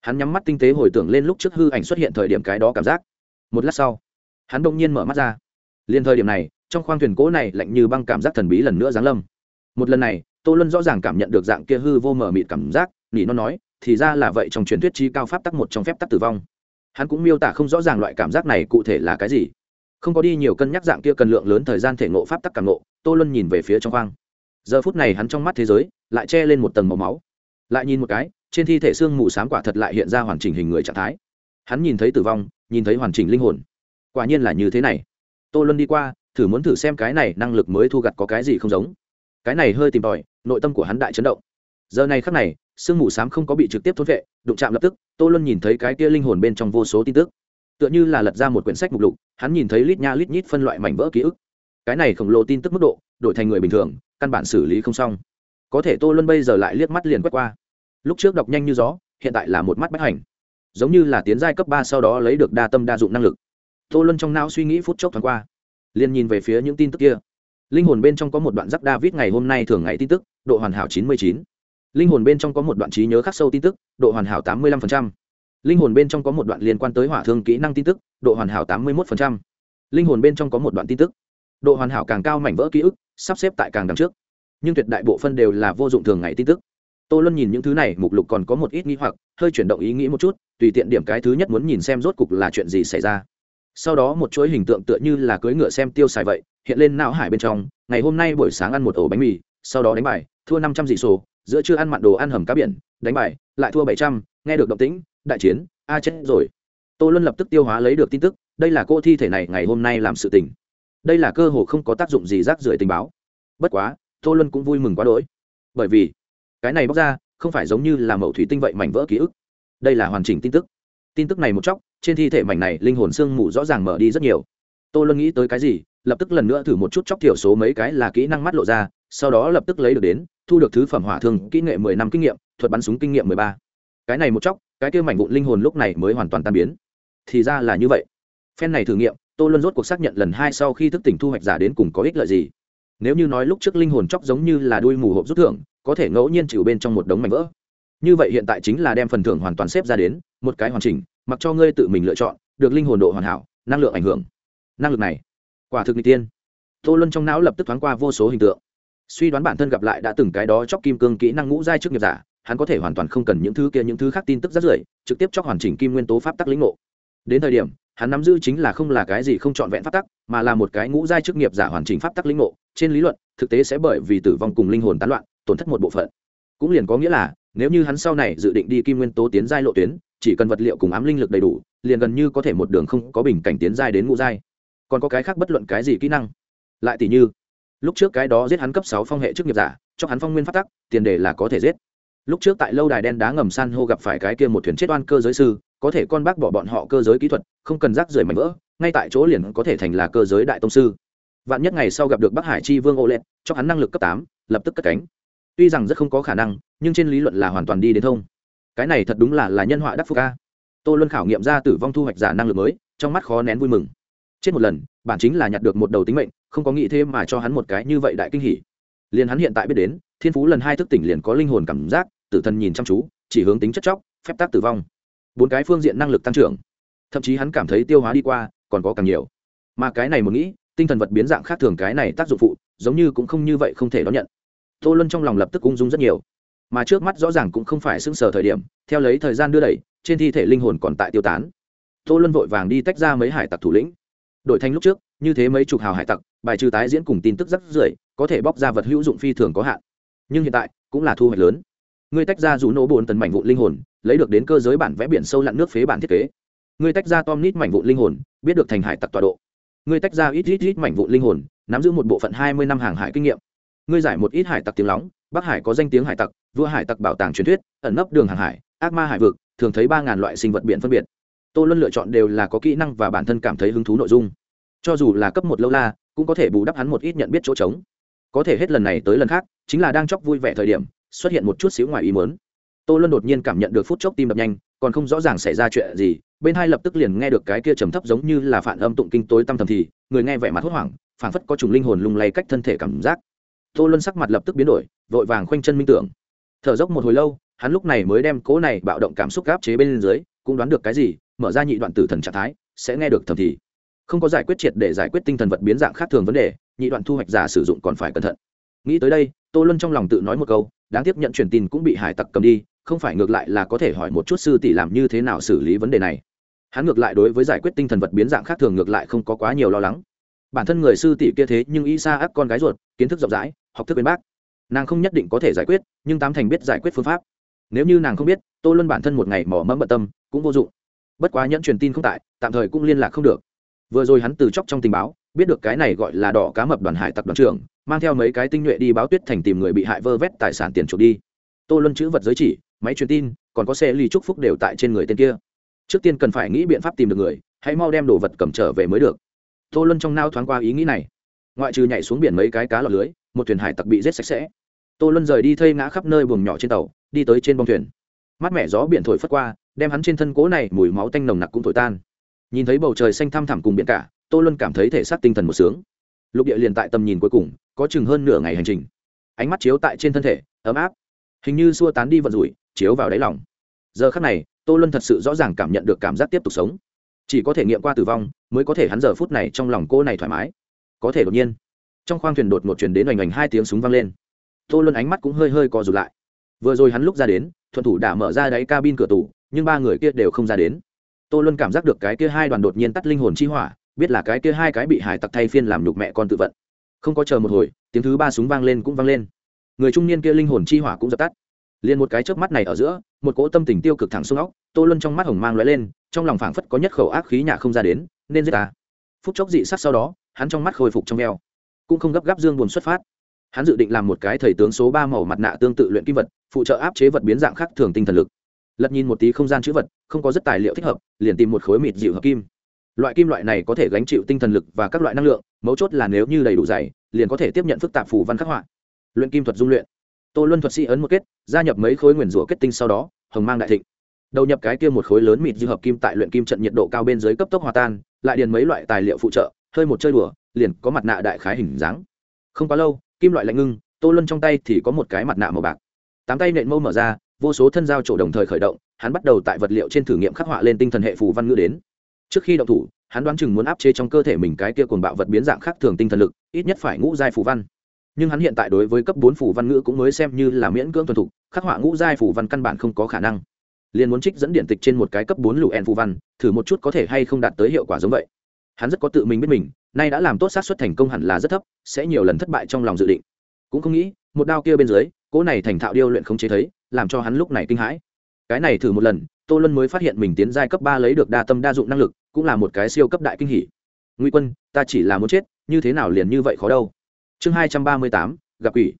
Hắn nhắm mắt tinh tế hồi tưởng lên lúc trước hư ảnh xuất hiện thời điểm cái đó cảm giác. Một lát sau, hắn đông nhiên mở mắt ra. Liền thời điểm này, trong khoang thuyền cỗ này lạnh như băng cảm giác thần bí lần nữa giáng lâm. Một lần này, tô luân rõ ràng cảm nhận được dạng kia hư vô mờ mịt cảm giác, nỉ nó nói, thì ra là vậy trong truyền thuyết chi cao pháp tắc một trong phép tắc tử vong. Hắn cũng miêu tả không rõ ràng loại cảm giác này cụ thể là cái gì. Không có đi nhiều cân nhắc dạng kia cần lượng lớn thời gian thể ngộ pháp tắc cảm ngộ, tô luân nhìn về phía trong khoang. Giờ phút này hắn trong mắt thế giới, lại che lên một tầng màu máu lại nhìn một cái, trên thi thể xương mù s á m quả thật lại hiện ra hoàn chỉnh hình người trạng thái. Hắn nhìn thấy tử vong, nhìn thấy hoàn chỉnh linh hồn. Quả nhiên là như thế này. Tô luân đi qua, thử muốn thử xem cái này năng lực mới thu gặt có cái gì không giống. Cái này hơi tìm tòi, nội tâm của hắn đại chấn động. Giờ này khắc này sương mù s á m không có bị trực tiếp thốt vệ, đụng chạm lập tức, tô luân nhìn thấy cái kia linh hồn bên trong vô số tin tức. Tựa như là lật ra một quyển sách mục lục, hắn nhìn thấy lít nha lít nhít phân loại mảnh vỡ ký ức. Cái này khổng lồ tin tức mức độ, đổi thành người bình thường, căn bản xử lý không xong. Có thể tô luân bây giờ lại liếc mắt liền quét qua lúc trước đọc nhanh như gió, hiện tại là một mắt bách hành giống như là tiến giai cấp ba sau đó lấy được đa tâm đa dụng năng lực tô luân trong não suy nghĩ phút chốc thoáng qua, liền nhìn về phía những tin tức kia linh hồn bên trong có một đoạn giáp david ngày hôm nay thường ngày tin tức, độ hoàn hảo 99. linh hồn bên trong có một đoạn trí nhớ khắc sâu tin tức, độ hoàn hảo 85%. linh hồn bên trong có một đoạn liên quan tới hỏa thương kỹ năng tin tức, độ hoàn hảo 81%. linh hồn bên trong có một đoạn tin tức, độ hoàn hảo càng cao mảnh vỡ ký ức, sắp xếp tại càng đằng trước nhưng tuyệt đại bộ phân đều là vô dụng thường ngày tin tức tô luân nhìn những thứ này, mục lục còn có một ít nghĩ hoặc, hơi chuyển động ý nghĩ một chút, tùy tiện điểm cái thứ nhất muốn nhìn xem rốt cục là chuyện gì xảy ra. Sau đó một chuỗi hình tượng tựa như là cưỡi ngựa xem tiêu xài vậy, hiện lên não hải bên trong, ngày hôm nay buổi sáng ăn một ổ bánh mì, sau đó đánh bài, thua năm trăm dị sổ giữa trưa ăn mặn đồ ăn hầm cá biển, đánh bài, lại thua bảy trăm, nghe được động tĩnh, đại chiến, a chết rồi. Tô luân lập tức tiêu hóa lấy được tin tức, đây là cô thi thể này ngày hôm nay làm sự tình. Đây là cơ hồ không có tác dụng gì rác rưởi tình báo. Bất quá, tô luân cũng vui mừng quá đỗi. Bởi vì cái này bóc ra không phải giống như là mẫu thủy tinh vậy mảnh vỡ ký ức. Đây là hoàn chỉnh tin tức. Tin tức này một chốc, trên thi thể mảnh này linh hồn xương mù rõ ràng mở đi rất nhiều. Tôi luôn nghĩ tới cái gì, lập tức lần nữa thử một chút chóc thiểu số mấy cái là kỹ năng mắt lộ ra, sau đó lập tức lấy được đến, thu được thứ phẩm hỏa thương kỹ nghệ mười năm kinh nghiệm, thuật bắn súng kinh nghiệm mười ba. Cái này một chóc cái kia mảnh vụn linh hồn lúc này mới hoàn toàn tan biến. Thì ra là như vậy. Phen này thử nghiệm tôi luôn rốt cuộc xác nhận lần hai sau khi thức tỉnh thu hoạch giả đến cùng có ích lợi gì. Nếu như nói lúc trước linh hồn chóc giống như là đuôi mù hộp rút thưởng có thể ngẫu nhiên chịu bên trong một đống mảnh vỡ. Như vậy hiện tại chính là đem phần thưởng hoàn toàn xếp ra đến, một cái hoàn chỉnh, mặc cho ngươi tự mình lựa chọn, được linh hồn độ hoàn hảo, năng lượng ảnh hưởng. Năng lực này, quả thực n g tiên. Tô luân trong não lập tức thoáng qua vô số hình tượng. Suy đoán bản thân gặp lại đã từng cái đó chóc kim cương kỹ năng ngũ giai trước nghiệp giả, hắn có thể hoàn toàn không cần những thứ kia, những thứ khác tin tức rất rưởi, trực tiếp chóc hoàn chỉnh kim nguyên tố pháp tắc lĩnh ngộ. Đến thời điểm, hắn nắm giữ chính là không là cái gì không trọn vẹn pháp tắc, mà là một cái ngũ giai chức nghiệp giả hoàn chỉnh pháp tắc lĩnh ngộ. Trên lý luận, thực tế sẽ bởi vì tử vong cùng linh hồn tán loạn tổn thất một bộ phận. Cũng liền có nghĩa là, nếu như hắn sau này dự định đi kim nguyên tố tiến giai lộ tuyến, chỉ cần vật liệu cùng ám linh lực đầy đủ, liền gần như có thể một đường không có bình cảnh tiến giai đến ngũ giai. Còn có cái khác bất luận cái gì kỹ năng? Lại tỷ như, lúc trước cái đó giết hắn cấp sáu phong hệ chức nghiệp giả, cho hắn phong nguyên phát tắc, tiền đề là có thể giết. Lúc trước tại lâu đài đen đá ngầm san hô gặp phải cái kia một thuyền chết oan cơ giới sư, có thể con bác bỏ bọn họ cơ giới kỹ thuật, không cần rác rưởi mảnh vỡ, ngay tại chỗ liền có thể thành là cơ giới đại tông sư. Vạn nhất ngày sau gặp được bắc hải chi vương ô lệ, cho hắn năng lực cấp tám, lập tức cất cánh tuy rằng rất không có khả năng, nhưng trên lý luận là hoàn toàn đi đến thông. Cái này thật đúng là là nhân họa đắc phu ca tô luân khảo nghiệm ra tử vong thu hoạch giả năng lực mới, trong mắt khó nén vui mừng. Chết một lần, bản chính là nhặt được một đầu tính mệnh, không có nghĩ thêm mà cho hắn một cái như vậy đại kinh hỉ. Liền hắn hiện tại biết đến, thiên phú lần hai thức tỉnh liền có linh hồn cảm giác, tử thần nhìn chăm chú, chỉ hướng tính chất chóc, phép tác tử vong. Bốn cái phương diện năng lực tăng trưởng. Thậm chí hắn cảm thấy tiêu hóa đi qua, còn có càng nhiều. Mà cái này một nghĩ, tinh thần vật biến dạng khác thường cái này tác dụng phụ, giống như cũng không như vậy không thể đón nhận tô luân trong lòng lập tức ung dung rất nhiều. Mà trước mắt rõ ràng cũng không phải xưng sờ thời điểm, theo lấy thời gian đưa đẩy, trên thi thể linh hồn còn tại tiêu tán. Tô luân vội vàng đi tách ra mấy hải tặc thủ lĩnh. Đổi thành lúc trước, như thế mấy chục hào hải tặc, bài trừ tái diễn cùng tin tức rất rưởi, có thể bóc ra vật hữu dụng phi thường có hạn. Nhưng hiện tại, cũng là thu hoạch lớn. Ngươi tách ra dù nỗ bồn tần mảnh vụn linh hồn, lấy được đến cơ giới bản vẽ biển sâu lặn nước phế bản thiết kế. Ngươi tách ra tom nít mảnh vụn linh hồn, biết được thành hải tặc tọa độ. Ngươi tách ra ít ít ít mảnh vụn linh hồn, nắm giữ một bộ phận hai mươi năm hàng hải kinh nghiệm ngươi giải một ít hải tặc tiếng lóng, bắc hải có danh tiếng hải tặc, vua hải tặc bảo tàng truyền thuyết, ẩn nấp đường hàng hải, ác ma hải vực, thường thấy ba ngàn loại sinh vật biển phân biệt. Tô luân lựa chọn đều là có kỹ năng và bản thân cảm thấy hứng thú nội dung. Cho dù là cấp một lâu la, cũng có thể bù đắp hắn một ít nhận biết chỗ trống. Có thể hết lần này tới lần khác, chính là đang chóc vui vẻ thời điểm, xuất hiện một chút xíu ngoài ý mớn tô luân đột nhiên cảm nhận được phút chốc tim đập nhanh, còn không rõ ràng xảy ra chuyện gì, bên hai lập tức liền nghe được cái kia trầm thấp giống như là phản âm tụng kinh tối tâm thầm thì, người nghe vẻ mặt hốt hoảng, phảng phất có trùng linh hồn lung lay cách thân thể cảm giác tô luân sắc mặt lập tức biến đổi, vội vàng khoanh chân minh tưởng. Thở dốc một hồi lâu, hắn lúc này mới đem cố này bạo động cảm xúc gáp chế bên dưới, cũng đoán được cái gì, mở ra nhị đoạn tử thần trạng thái, sẽ nghe được thầm thì. Không có giải quyết triệt để giải quyết tinh thần vật biến dạng khác thường vấn đề, nhị đoạn thu hoạch giả sử dụng còn phải cẩn thận. Nghĩ tới đây, tô luân trong lòng tự nói một câu, đáng tiếp nhận truyền tin cũng bị hải tặc cầm đi, không phải ngược lại là có thể hỏi một chút sư tỷ làm như thế nào xử lý vấn đề này. Hắn ngược lại đối với giải quyết tinh thần vật biến dạng khác thường ngược lại không có quá nhiều lo lắng. Bản thân người sư tỷ kia thế nhưng y sa ác con gái ruột, kiến thức rộng rãi học thức bên bác. Nàng không nhất định có thể giải quyết, nhưng tám thành biết giải quyết phương pháp. Nếu như nàng không biết, tô luân bản thân một ngày mỏ mẫm bận tâm, cũng vô dụng. Bất quá nhẫn truyền tin không tại, tạm thời cũng liên lạc không được. Vừa rồi hắn từ chóc trong tình báo, biết được cái này gọi là đỏ cá mập đoàn hải tặc đoàn trưởng, mang theo mấy cái tinh nhuệ đi báo tuyết thành tìm người bị hại vơ vét tài sản tiền chuộc đi. Tô luân chữ vật giới chỉ, máy truyền tin, còn có xe ly trúc phúc đều tại trên người tên kia. Trước tiên cần phải nghĩ biện pháp tìm được người, hãy mau đem đồ vật cầm trở về mới được. Tô luân trong nao thoáng qua ý nghĩ này. Ngoại trừ nhảy xuống biển mấy cái cá lọt lưới một thuyền hải tặc bị rết sạch sẽ. Tô luân rời đi thây ngã khắp nơi buồng nhỏ trên tàu, đi tới trên bông thuyền. Mát mẻ gió biển thổi phất qua, đem hắn trên thân cố này mùi máu tanh nồng nặc cũng thổi tan. Nhìn thấy bầu trời xanh thăm thẳm cùng biển cả, tô luân cảm thấy thể xác tinh thần một sướng. Lục địa liền tại tầm nhìn cuối cùng, có chừng hơn nửa ngày hành trình. Ánh mắt chiếu tại trên thân thể, ấm áp. Hình như xua tán đi vận rủi, chiếu vào đáy lòng. Giờ khắc này, tô luân thật sự rõ ràng cảm nhận được cảm giác tiếp tục sống. Chỉ có thể nghiệm qua tử vong, mới có thể hắn giờ phút này trong lòng cô này thoải mái. Có thể đột nhiên trong khoang thuyền đột ngột chuyển đến oành oành hai tiếng súng vang lên. Tô luân ánh mắt cũng hơi hơi co rụt lại. Vừa rồi hắn lúc ra đến, thuận thủ đã mở ra đáy cabin cửa tủ, nhưng ba người kia đều không ra đến. Tô luân cảm giác được cái kia hai đoàn đột nhiên tắt linh hồn chi hỏa, biết là cái kia hai cái bị hải tặc thay phiên làm nhục mẹ con tự vận. Không có chờ một hồi, tiếng thứ ba súng vang lên cũng vang lên. Người trung niên kia linh hồn chi hỏa cũng dập tắt. Liền một cái chớp mắt này ở giữa, một cỗ tâm tình tiêu cực thẳng xuống óc, tô luân trong mắt hồng mang lóe lên, trong lòng phảng phất có nhất khẩu ác khí nhà không ra đến, nên giết ta. Phút chốc dị sắc sau đó, hắn trong mắt khôi phục trong veo cũng không gấp gáp dương buồn xuất phát. Hắn dự định làm một cái thầy tướng số ba màu mặt nạ tương tự luyện kim vật, phụ trợ áp chế vật biến dạng khác thường tinh thần lực. Lật nhìn một tí không gian chữ vật, không có rất tài liệu thích hợp, liền tìm một khối mịt dịu hợp kim. Loại kim loại này có thể gánh chịu tinh thần lực và các loại năng lượng, mấu chốt là nếu như đầy đủ dày, liền có thể tiếp nhận phức tạp phù văn khắc họa. Luyện kim thuật dung luyện. Tô luân thuật sĩ ấn một kết, gia nhập mấy khối nguyền rủa kết tinh sau đó, hồng mang đại thịnh. Đầu nhập cái kia một khối lớn mịt dư hợp kim tại luyện kim trận nhiệt độ cao bên dưới cấp tốc hòa tan, lại điền mấy loại tài liệu phụ trợ, hơi một chơi đùa liền có mặt nạ đại khái hình dáng. Không quá lâu, kim loại lạnh ngưng, tô luân trong tay thì có một cái mặt nạ màu bạc. Tám tay nện mâu mở ra, vô số thân giao trổ đồng thời khởi động, hắn bắt đầu tại vật liệu trên thử nghiệm khắc họa lên tinh thần hệ phù văn ngữ đến. Trước khi động thủ, hắn đoán chừng muốn áp chế trong cơ thể mình cái kia cuồng bạo vật biến dạng khác thường tinh thần lực, ít nhất phải ngũ giai phù văn. Nhưng hắn hiện tại đối với cấp bốn phù văn ngữ cũng mới xem như là miễn cưỡng thuần thục, khắc họa ngũ giai phù văn căn bản không có khả năng. Liền muốn trích dẫn điện tịch trên một cái cấp bốn lũ en phù văn, thử một chút có thể hay không đạt tới hiệu quả giống vậy hắn rất có tự mình biết mình, nay đã làm tốt sát xuất thành công hẳn là rất thấp, sẽ nhiều lần thất bại trong lòng dự định. Cũng không nghĩ, một đao kia bên dưới, cỗ này thành thạo điêu luyện không chế thấy, làm cho hắn lúc này kinh hãi. Cái này thử một lần, tô luân mới phát hiện mình tiến giai cấp ba lấy được đa tâm đa dụng năng lực, cũng là một cái siêu cấp đại kinh hỉ. Nguy quân, ta chỉ là muốn chết, như thế nào liền như vậy khó đâu? Chương hai trăm ba mươi tám, gặp quỷ.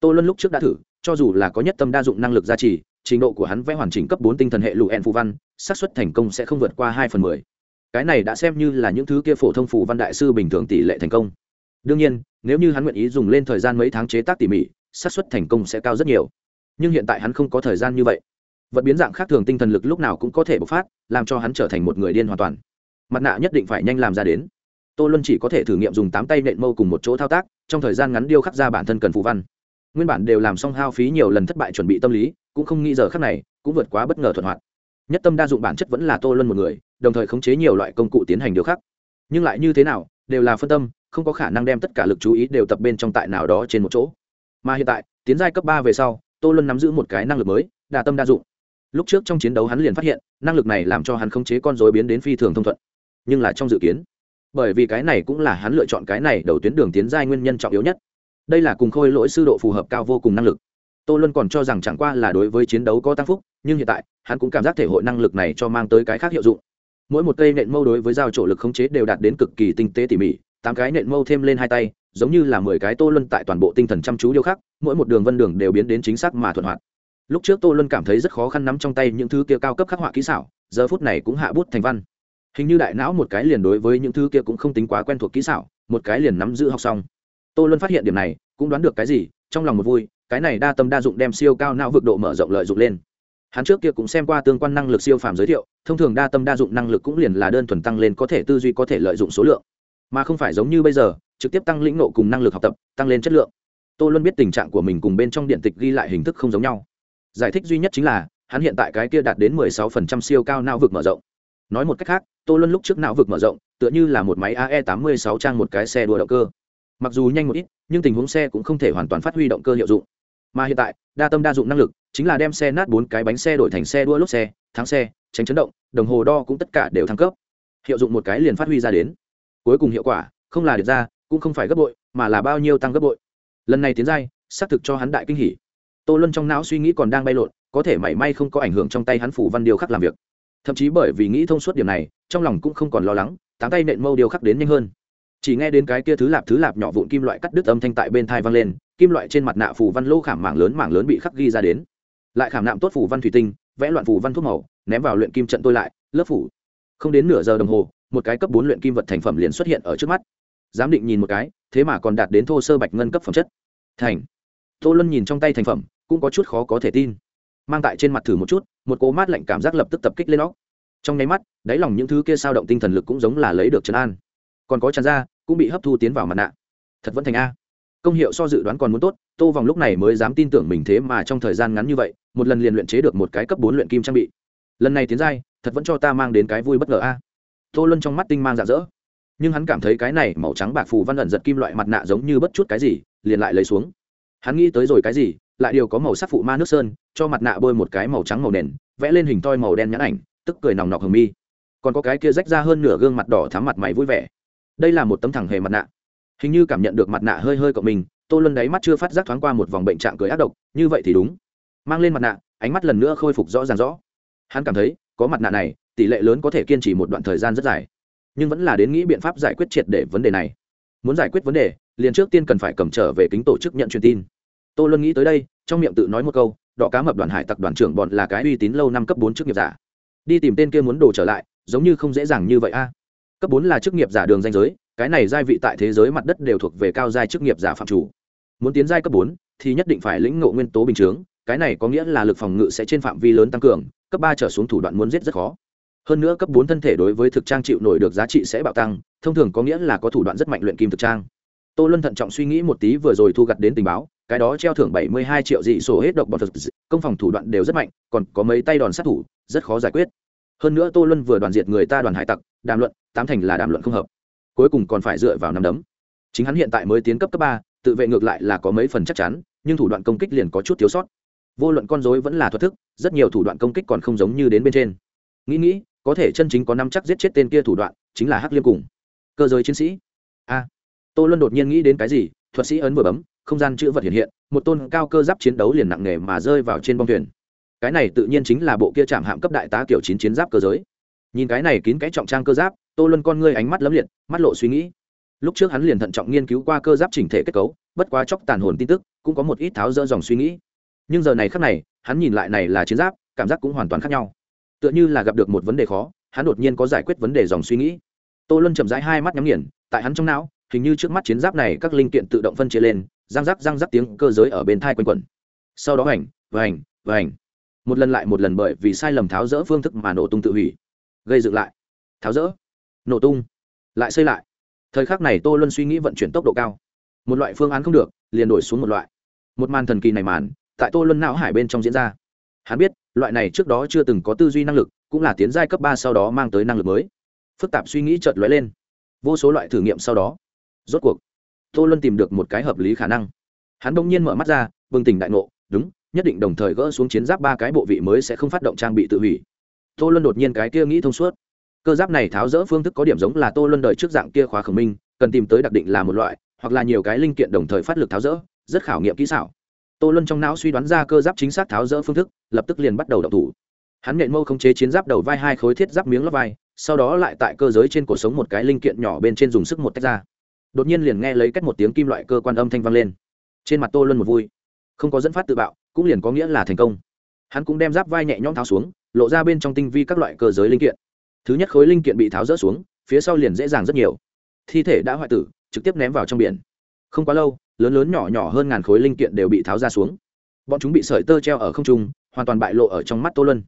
Tô luân lúc trước đã thử, cho dù là có nhất tâm đa dụng năng lực gia trì, trình độ của hắn vẽ hoàn chỉnh cấp bốn tinh thần hệ lụ en phu văn, xác suất thành công sẽ không vượt qua hai phần mười cái này đã xem như là những thứ kia phổ thông phù văn đại sư bình thường tỷ lệ thành công. Đương nhiên, nếu như hắn nguyện ý dùng lên thời gian mấy tháng chế tác tỉ mỉ, xác suất thành công sẽ cao rất nhiều. Nhưng hiện tại hắn không có thời gian như vậy. Vật biến dạng khác thường tinh thần lực lúc nào cũng có thể bộc phát, làm cho hắn trở thành một người điên hoàn toàn. Mặt nạ nhất định phải nhanh làm ra đến. Tô luân chỉ có thể thử nghiệm dùng tám tay nện mâu cùng một chỗ thao tác, trong thời gian ngắn điêu khắc ra bản thân cần phù văn. Nguyên bản đều làm xong hao phí nhiều lần thất bại chuẩn bị tâm lý, cũng không nghĩ giờ khắc này, cũng vượt quá bất ngờ thuận hoạt. Nhất tâm đa dụng bản chất vẫn là tô luân một người đồng thời khống chế nhiều loại công cụ tiến hành điều khắc. Nhưng lại như thế nào, đều là phân tâm, không có khả năng đem tất cả lực chú ý đều tập bên trong tại nào đó trên một chỗ. Mà hiện tại, tiến giai cấp ba về sau, tô luân nắm giữ một cái năng lực mới, đa tâm đa dụng. Lúc trước trong chiến đấu hắn liền phát hiện, năng lực này làm cho hắn khống chế con dối biến đến phi thường thông thuận. Nhưng là trong dự kiến, bởi vì cái này cũng là hắn lựa chọn cái này đầu tuyến đường tiến giai nguyên nhân trọng yếu nhất. Đây là cùng khôi lỗi sư độ phù hợp cao vô cùng năng lực. Tô luân còn cho rằng chẳng qua là đối với chiến đấu có tăng phúc, nhưng hiện tại, hắn cũng cảm giác thể hội năng lực này cho mang tới cái khác hiệu dụng mỗi một cây nện mâu đối với dao trổ lực khống chế đều đạt đến cực kỳ tinh tế tỉ mỉ, tám cái nện mâu thêm lên hai tay, giống như là mười cái tô luân tại toàn bộ tinh thần chăm chú điêu khắc, mỗi một đường vân đường đều biến đến chính xác mà thuận hoạt. Lúc trước tô luân cảm thấy rất khó khăn nắm trong tay những thứ kia cao cấp khắc họa kỹ xảo, giờ phút này cũng hạ bút thành văn. Hình như đại não một cái liền đối với những thứ kia cũng không tính quá quen thuộc kỹ xảo, một cái liền nắm giữ học xong. Tô luân phát hiện điểm này, cũng đoán được cái gì, trong lòng một vui, cái này đa tâm đa dụng đem siêu cao não vực độ mở rộng lợi dụng lên hắn trước kia cũng xem qua tương quan năng lực siêu phàm giới thiệu, thông thường đa tâm đa dụng năng lực cũng liền là đơn thuần tăng lên có thể tư duy, có thể lợi dụng số lượng. Mà không phải giống như bây giờ, trực tiếp tăng lĩnh nộ cùng năng lực học tập, tăng lên chất lượng. Tô luôn biết tình trạng của mình cùng bên trong điện tịch ghi lại hình thức không giống nhau. Giải thích duy nhất chính là, hắn hiện tại cái kia đạt đến 16% siêu cao não vực mở rộng. Nói một cách khác, tô luôn lúc trước não vực mở rộng, tựa như là một máy ae 86 trang một cái xe đua động cơ. Mặc dù nhanh một ít, nhưng tình huống xe cũng không thể hoàn toàn phát huy động cơ hiệu dụng mà hiện tại, đa tâm đa dụng năng lực chính là đem xe nát bốn cái bánh xe đổi thành xe đua lốp xe, thắng xe, tránh chấn động, đồng hồ đo cũng tất cả đều thăng cấp. Hiệu dụng một cái liền phát huy ra đến. Cuối cùng hiệu quả, không là được ra, cũng không phải gấp bội, mà là bao nhiêu tăng gấp bội. Lần này tiến giai, xác thực cho hắn đại kinh hỉ. Tô luân trong não suy nghĩ còn đang bay lộn, có thể mảy may không có ảnh hưởng trong tay hắn phủ văn điều khắc làm việc. Thậm chí bởi vì nghĩ thông suốt điểm này, trong lòng cũng không còn lo lắng, tám tay nện mâu điều khắc đến nhanh hơn chỉ nghe đến cái kia thứ lạp thứ lạp nhỏ vụn kim loại cắt đứt âm thanh tại bên thai vang lên, kim loại trên mặt nạ phủ văn lô khảm mảng lớn mảng lớn bị khắc ghi ra đến. Lại khảm nạm tốt phủ văn thủy tinh, vẽ loạn phủ văn thuốc màu, ném vào luyện kim trận tôi lại, lớp phủ. Không đến nửa giờ đồng hồ, một cái cấp bốn luyện kim vật thành phẩm liền xuất hiện ở trước mắt. Giám định nhìn một cái, thế mà còn đạt đến thô sơ bạch ngân cấp phẩm chất. Thành. Tô luân nhìn trong tay thành phẩm, cũng có chút khó có thể tin. Mang tại trên mặt thử một chút, một cố mát lạnh cảm giác lập tức tập kích lên nó. Trong nháy mắt, đáy lòng những thứ kia sao động tinh thần lực cũng giống là lấy được trấn an còn có tràn ra, cũng bị hấp thu tiến vào mặt nạ. Thật vẫn thành a. Công hiệu so dự đoán còn muốn tốt, tô vòng lúc này mới dám tin tưởng mình thế mà trong thời gian ngắn như vậy, một lần liền luyện chế được một cái cấp bốn luyện kim trang bị. Lần này tiến giai, thật vẫn cho ta mang đến cái vui bất ngờ a. Tô luân trong mắt tinh mang dạ dỡ nhưng hắn cảm thấy cái này màu trắng bạc phù văn ẩn giật kim loại mặt nạ giống như bất chút cái gì, liền lại lấy xuống. Hắn nghĩ tới rồi cái gì, lại điều có màu sắc phụ ma nước sơn, cho mặt nạ bôi một cái màu trắng màu nền, vẽ lên hình toi màu đen nhãn ảnh, tức cười nòng nọc hồng mi. Còn có cái kia rách ra hơn nửa gương mặt đỏ thắm mặt mày vui vẻ đây là một tấm thẳng hề mặt nạ. Hình như cảm nhận được mặt nạ hơi hơi cộng mình, tô luân đáy mắt chưa phát giác thoáng qua một vòng bệnh trạng cười ác độc, như vậy thì đúng. Mang lên mặt nạ, ánh mắt lần nữa khôi phục rõ ràng rõ. Hắn cảm thấy, có mặt nạ này, tỷ lệ lớn có thể kiên trì một đoạn thời gian rất dài. Nhưng vẫn là đến nghĩ biện pháp giải quyết triệt để vấn đề này. Muốn giải quyết vấn đề, liền trước tiên cần phải cầm trở về kính tổ chức nhận truyền tin. Tô luân nghĩ tới đây, trong miệng tự nói một câu Đọ cá mập đoàn hải tặc đoàn trưởng bọn là cái uy tín lâu năm cấp bốn chức nghiệp giả. Đi tìm tên kia muốn đồ trở lại, giống như không dễ dàng như vậy a cấp bốn là chức nghiệp giả đường danh giới, cái này giai vị tại thế giới mặt đất đều thuộc về cao giai chức nghiệp giả phạm chủ. Muốn tiến giai cấp bốn thì nhất định phải lĩnh ngộ nguyên tố bình chướng, cái này có nghĩa là lực phòng ngự sẽ trên phạm vi lớn tăng cường, cấp ba trở xuống thủ đoạn muốn giết rất khó. Hơn nữa cấp bốn thân thể đối với thực trang chịu nổi được giá trị sẽ bạo tăng, thông thường có nghĩa là có thủ đoạn rất mạnh luyện kim thực trang. Tô luân thận trọng suy nghĩ một tí vừa rồi thu gặt đến tình báo, cái đó treo thưởng bảy mươi hai triệu dị sổ hết độc bọt thực công phòng thủ đoạn đều rất mạnh, còn có mấy tay đòn sát thủ, rất khó giải quyết. Hơn nữa tô luân vừa đoàn diệt người ta đoàn hải tặc, đàm luận tám thành là đàm luận không hợp. Cuối cùng còn phải dựa vào năm đấm. Chính hắn hiện tại mới tiến cấp cấp ba, tự vệ ngược lại là có mấy phần chắc chắn, nhưng thủ đoạn công kích liền có chút thiếu sót. Vô luận con dối vẫn là thoát thức, rất nhiều thủ đoạn công kích còn không giống như đến bên trên. Nghĩ nghĩ, có thể chân chính có năm chắc giết chết tên kia thủ đoạn, chính là hắc liêm cùng. Cơ giới chiến sĩ. A. Tô luân đột nhiên nghĩ đến cái gì, thuật sĩ ấn vừa bấm, không gian chữ vật hiện hiện, một tôn cao cơ giáp chiến đấu liền nặng nề mà rơi vào trên bong thuyền. Cái này tự nhiên chính là bộ kia chạm hạm cấp đại tá kiểu chín chiến giáp cơ giới. Nhìn cái này kín cái trọng trang cơ giáp tô luân con ngươi ánh mắt lấm liệt, mắt lộ suy nghĩ. Lúc trước hắn liền thận trọng nghiên cứu qua cơ giáp chỉnh thể kết cấu, bất quá chóc tàn hồn tin tức, cũng có một ít tháo rỡ dòng suy nghĩ. Nhưng giờ này khác này, hắn nhìn lại này là chiến giáp, cảm giác cũng hoàn toàn khác nhau. Tựa như là gặp được một vấn đề khó, hắn đột nhiên có giải quyết vấn đề dòng suy nghĩ. Tô luân chậm rãi hai mắt nhắm nghiền, tại hắn trong não, hình như trước mắt chiến giáp này các linh kiện tự động phân chia lên, răng rắc răng rắc tiếng cơ giới ở bên thai quanh quẩn. Sau đó hành vành vành một lần lại một lần bởi vì sai lầm tháo rỡ phương thức mà nổ tung tự hủy. Gây dựng lại. Tháo rỡ nổ tung, lại xây lại. Thời khắc này tô luân suy nghĩ vận chuyển tốc độ cao. Một loại phương án không được, liền đổi xuống một loại. Một màn thần kỳ này màn, tại tô luân não hải bên trong diễn ra. Hắn biết, loại này trước đó chưa từng có tư duy năng lực, cũng là tiến giai cấp ba sau đó mang tới năng lực mới. Phức tạp suy nghĩ chợt lóe lên. Vô số loại thử nghiệm sau đó. Rốt cuộc, tô luân tìm được một cái hợp lý khả năng. Hắn đông nhiên mở mắt ra, bừng tỉnh đại ngộ, đúng, nhất định đồng thời gỡ xuống chiến giáp ba cái bộ vị mới sẽ không phát động trang bị tự hủy. Tô luân đột nhiên cái kia nghĩ thông suốt cơ giáp này tháo rỡ phương thức có điểm giống là tô luân đời trước dạng kia khóa khẩu minh, cần tìm tới đặc định là một loại, hoặc là nhiều cái linh kiện đồng thời phát lực tháo rỡ, rất khảo nghiệm kỹ xảo. Tô luân trong não suy đoán ra cơ giáp chính xác tháo rỡ phương thức, lập tức liền bắt đầu đậu thủ. Hắn nện mâu khống chế chiến giáp đầu vai hai khối thiết giáp miếng lót vai, sau đó lại tại cơ giới trên cổ sống một cái linh kiện nhỏ bên trên dùng sức một tách ra. Đột nhiên liền nghe lấy cách một tiếng kim loại cơ quan âm thanh vang lên. Trên mặt tô luân một vui. Không có dẫn phát tự bạo, cũng liền có nghĩa là thành công. Hắn cũng đem giáp vai nhẹ nhõm tháo xuống, lộ ra bên trong tinh vi các loại cơ giới linh kiện thứ nhất khối linh kiện bị tháo rỡ xuống, phía sau liền dễ dàng rất nhiều. Thi thể đã hoại tử, trực tiếp ném vào trong biển. Không quá lâu, lớn lớn nhỏ nhỏ hơn ngàn khối linh kiện đều bị tháo ra xuống. Bọn chúng bị sợi tơ treo ở không trung, hoàn toàn bại lộ ở trong mắt tô luân.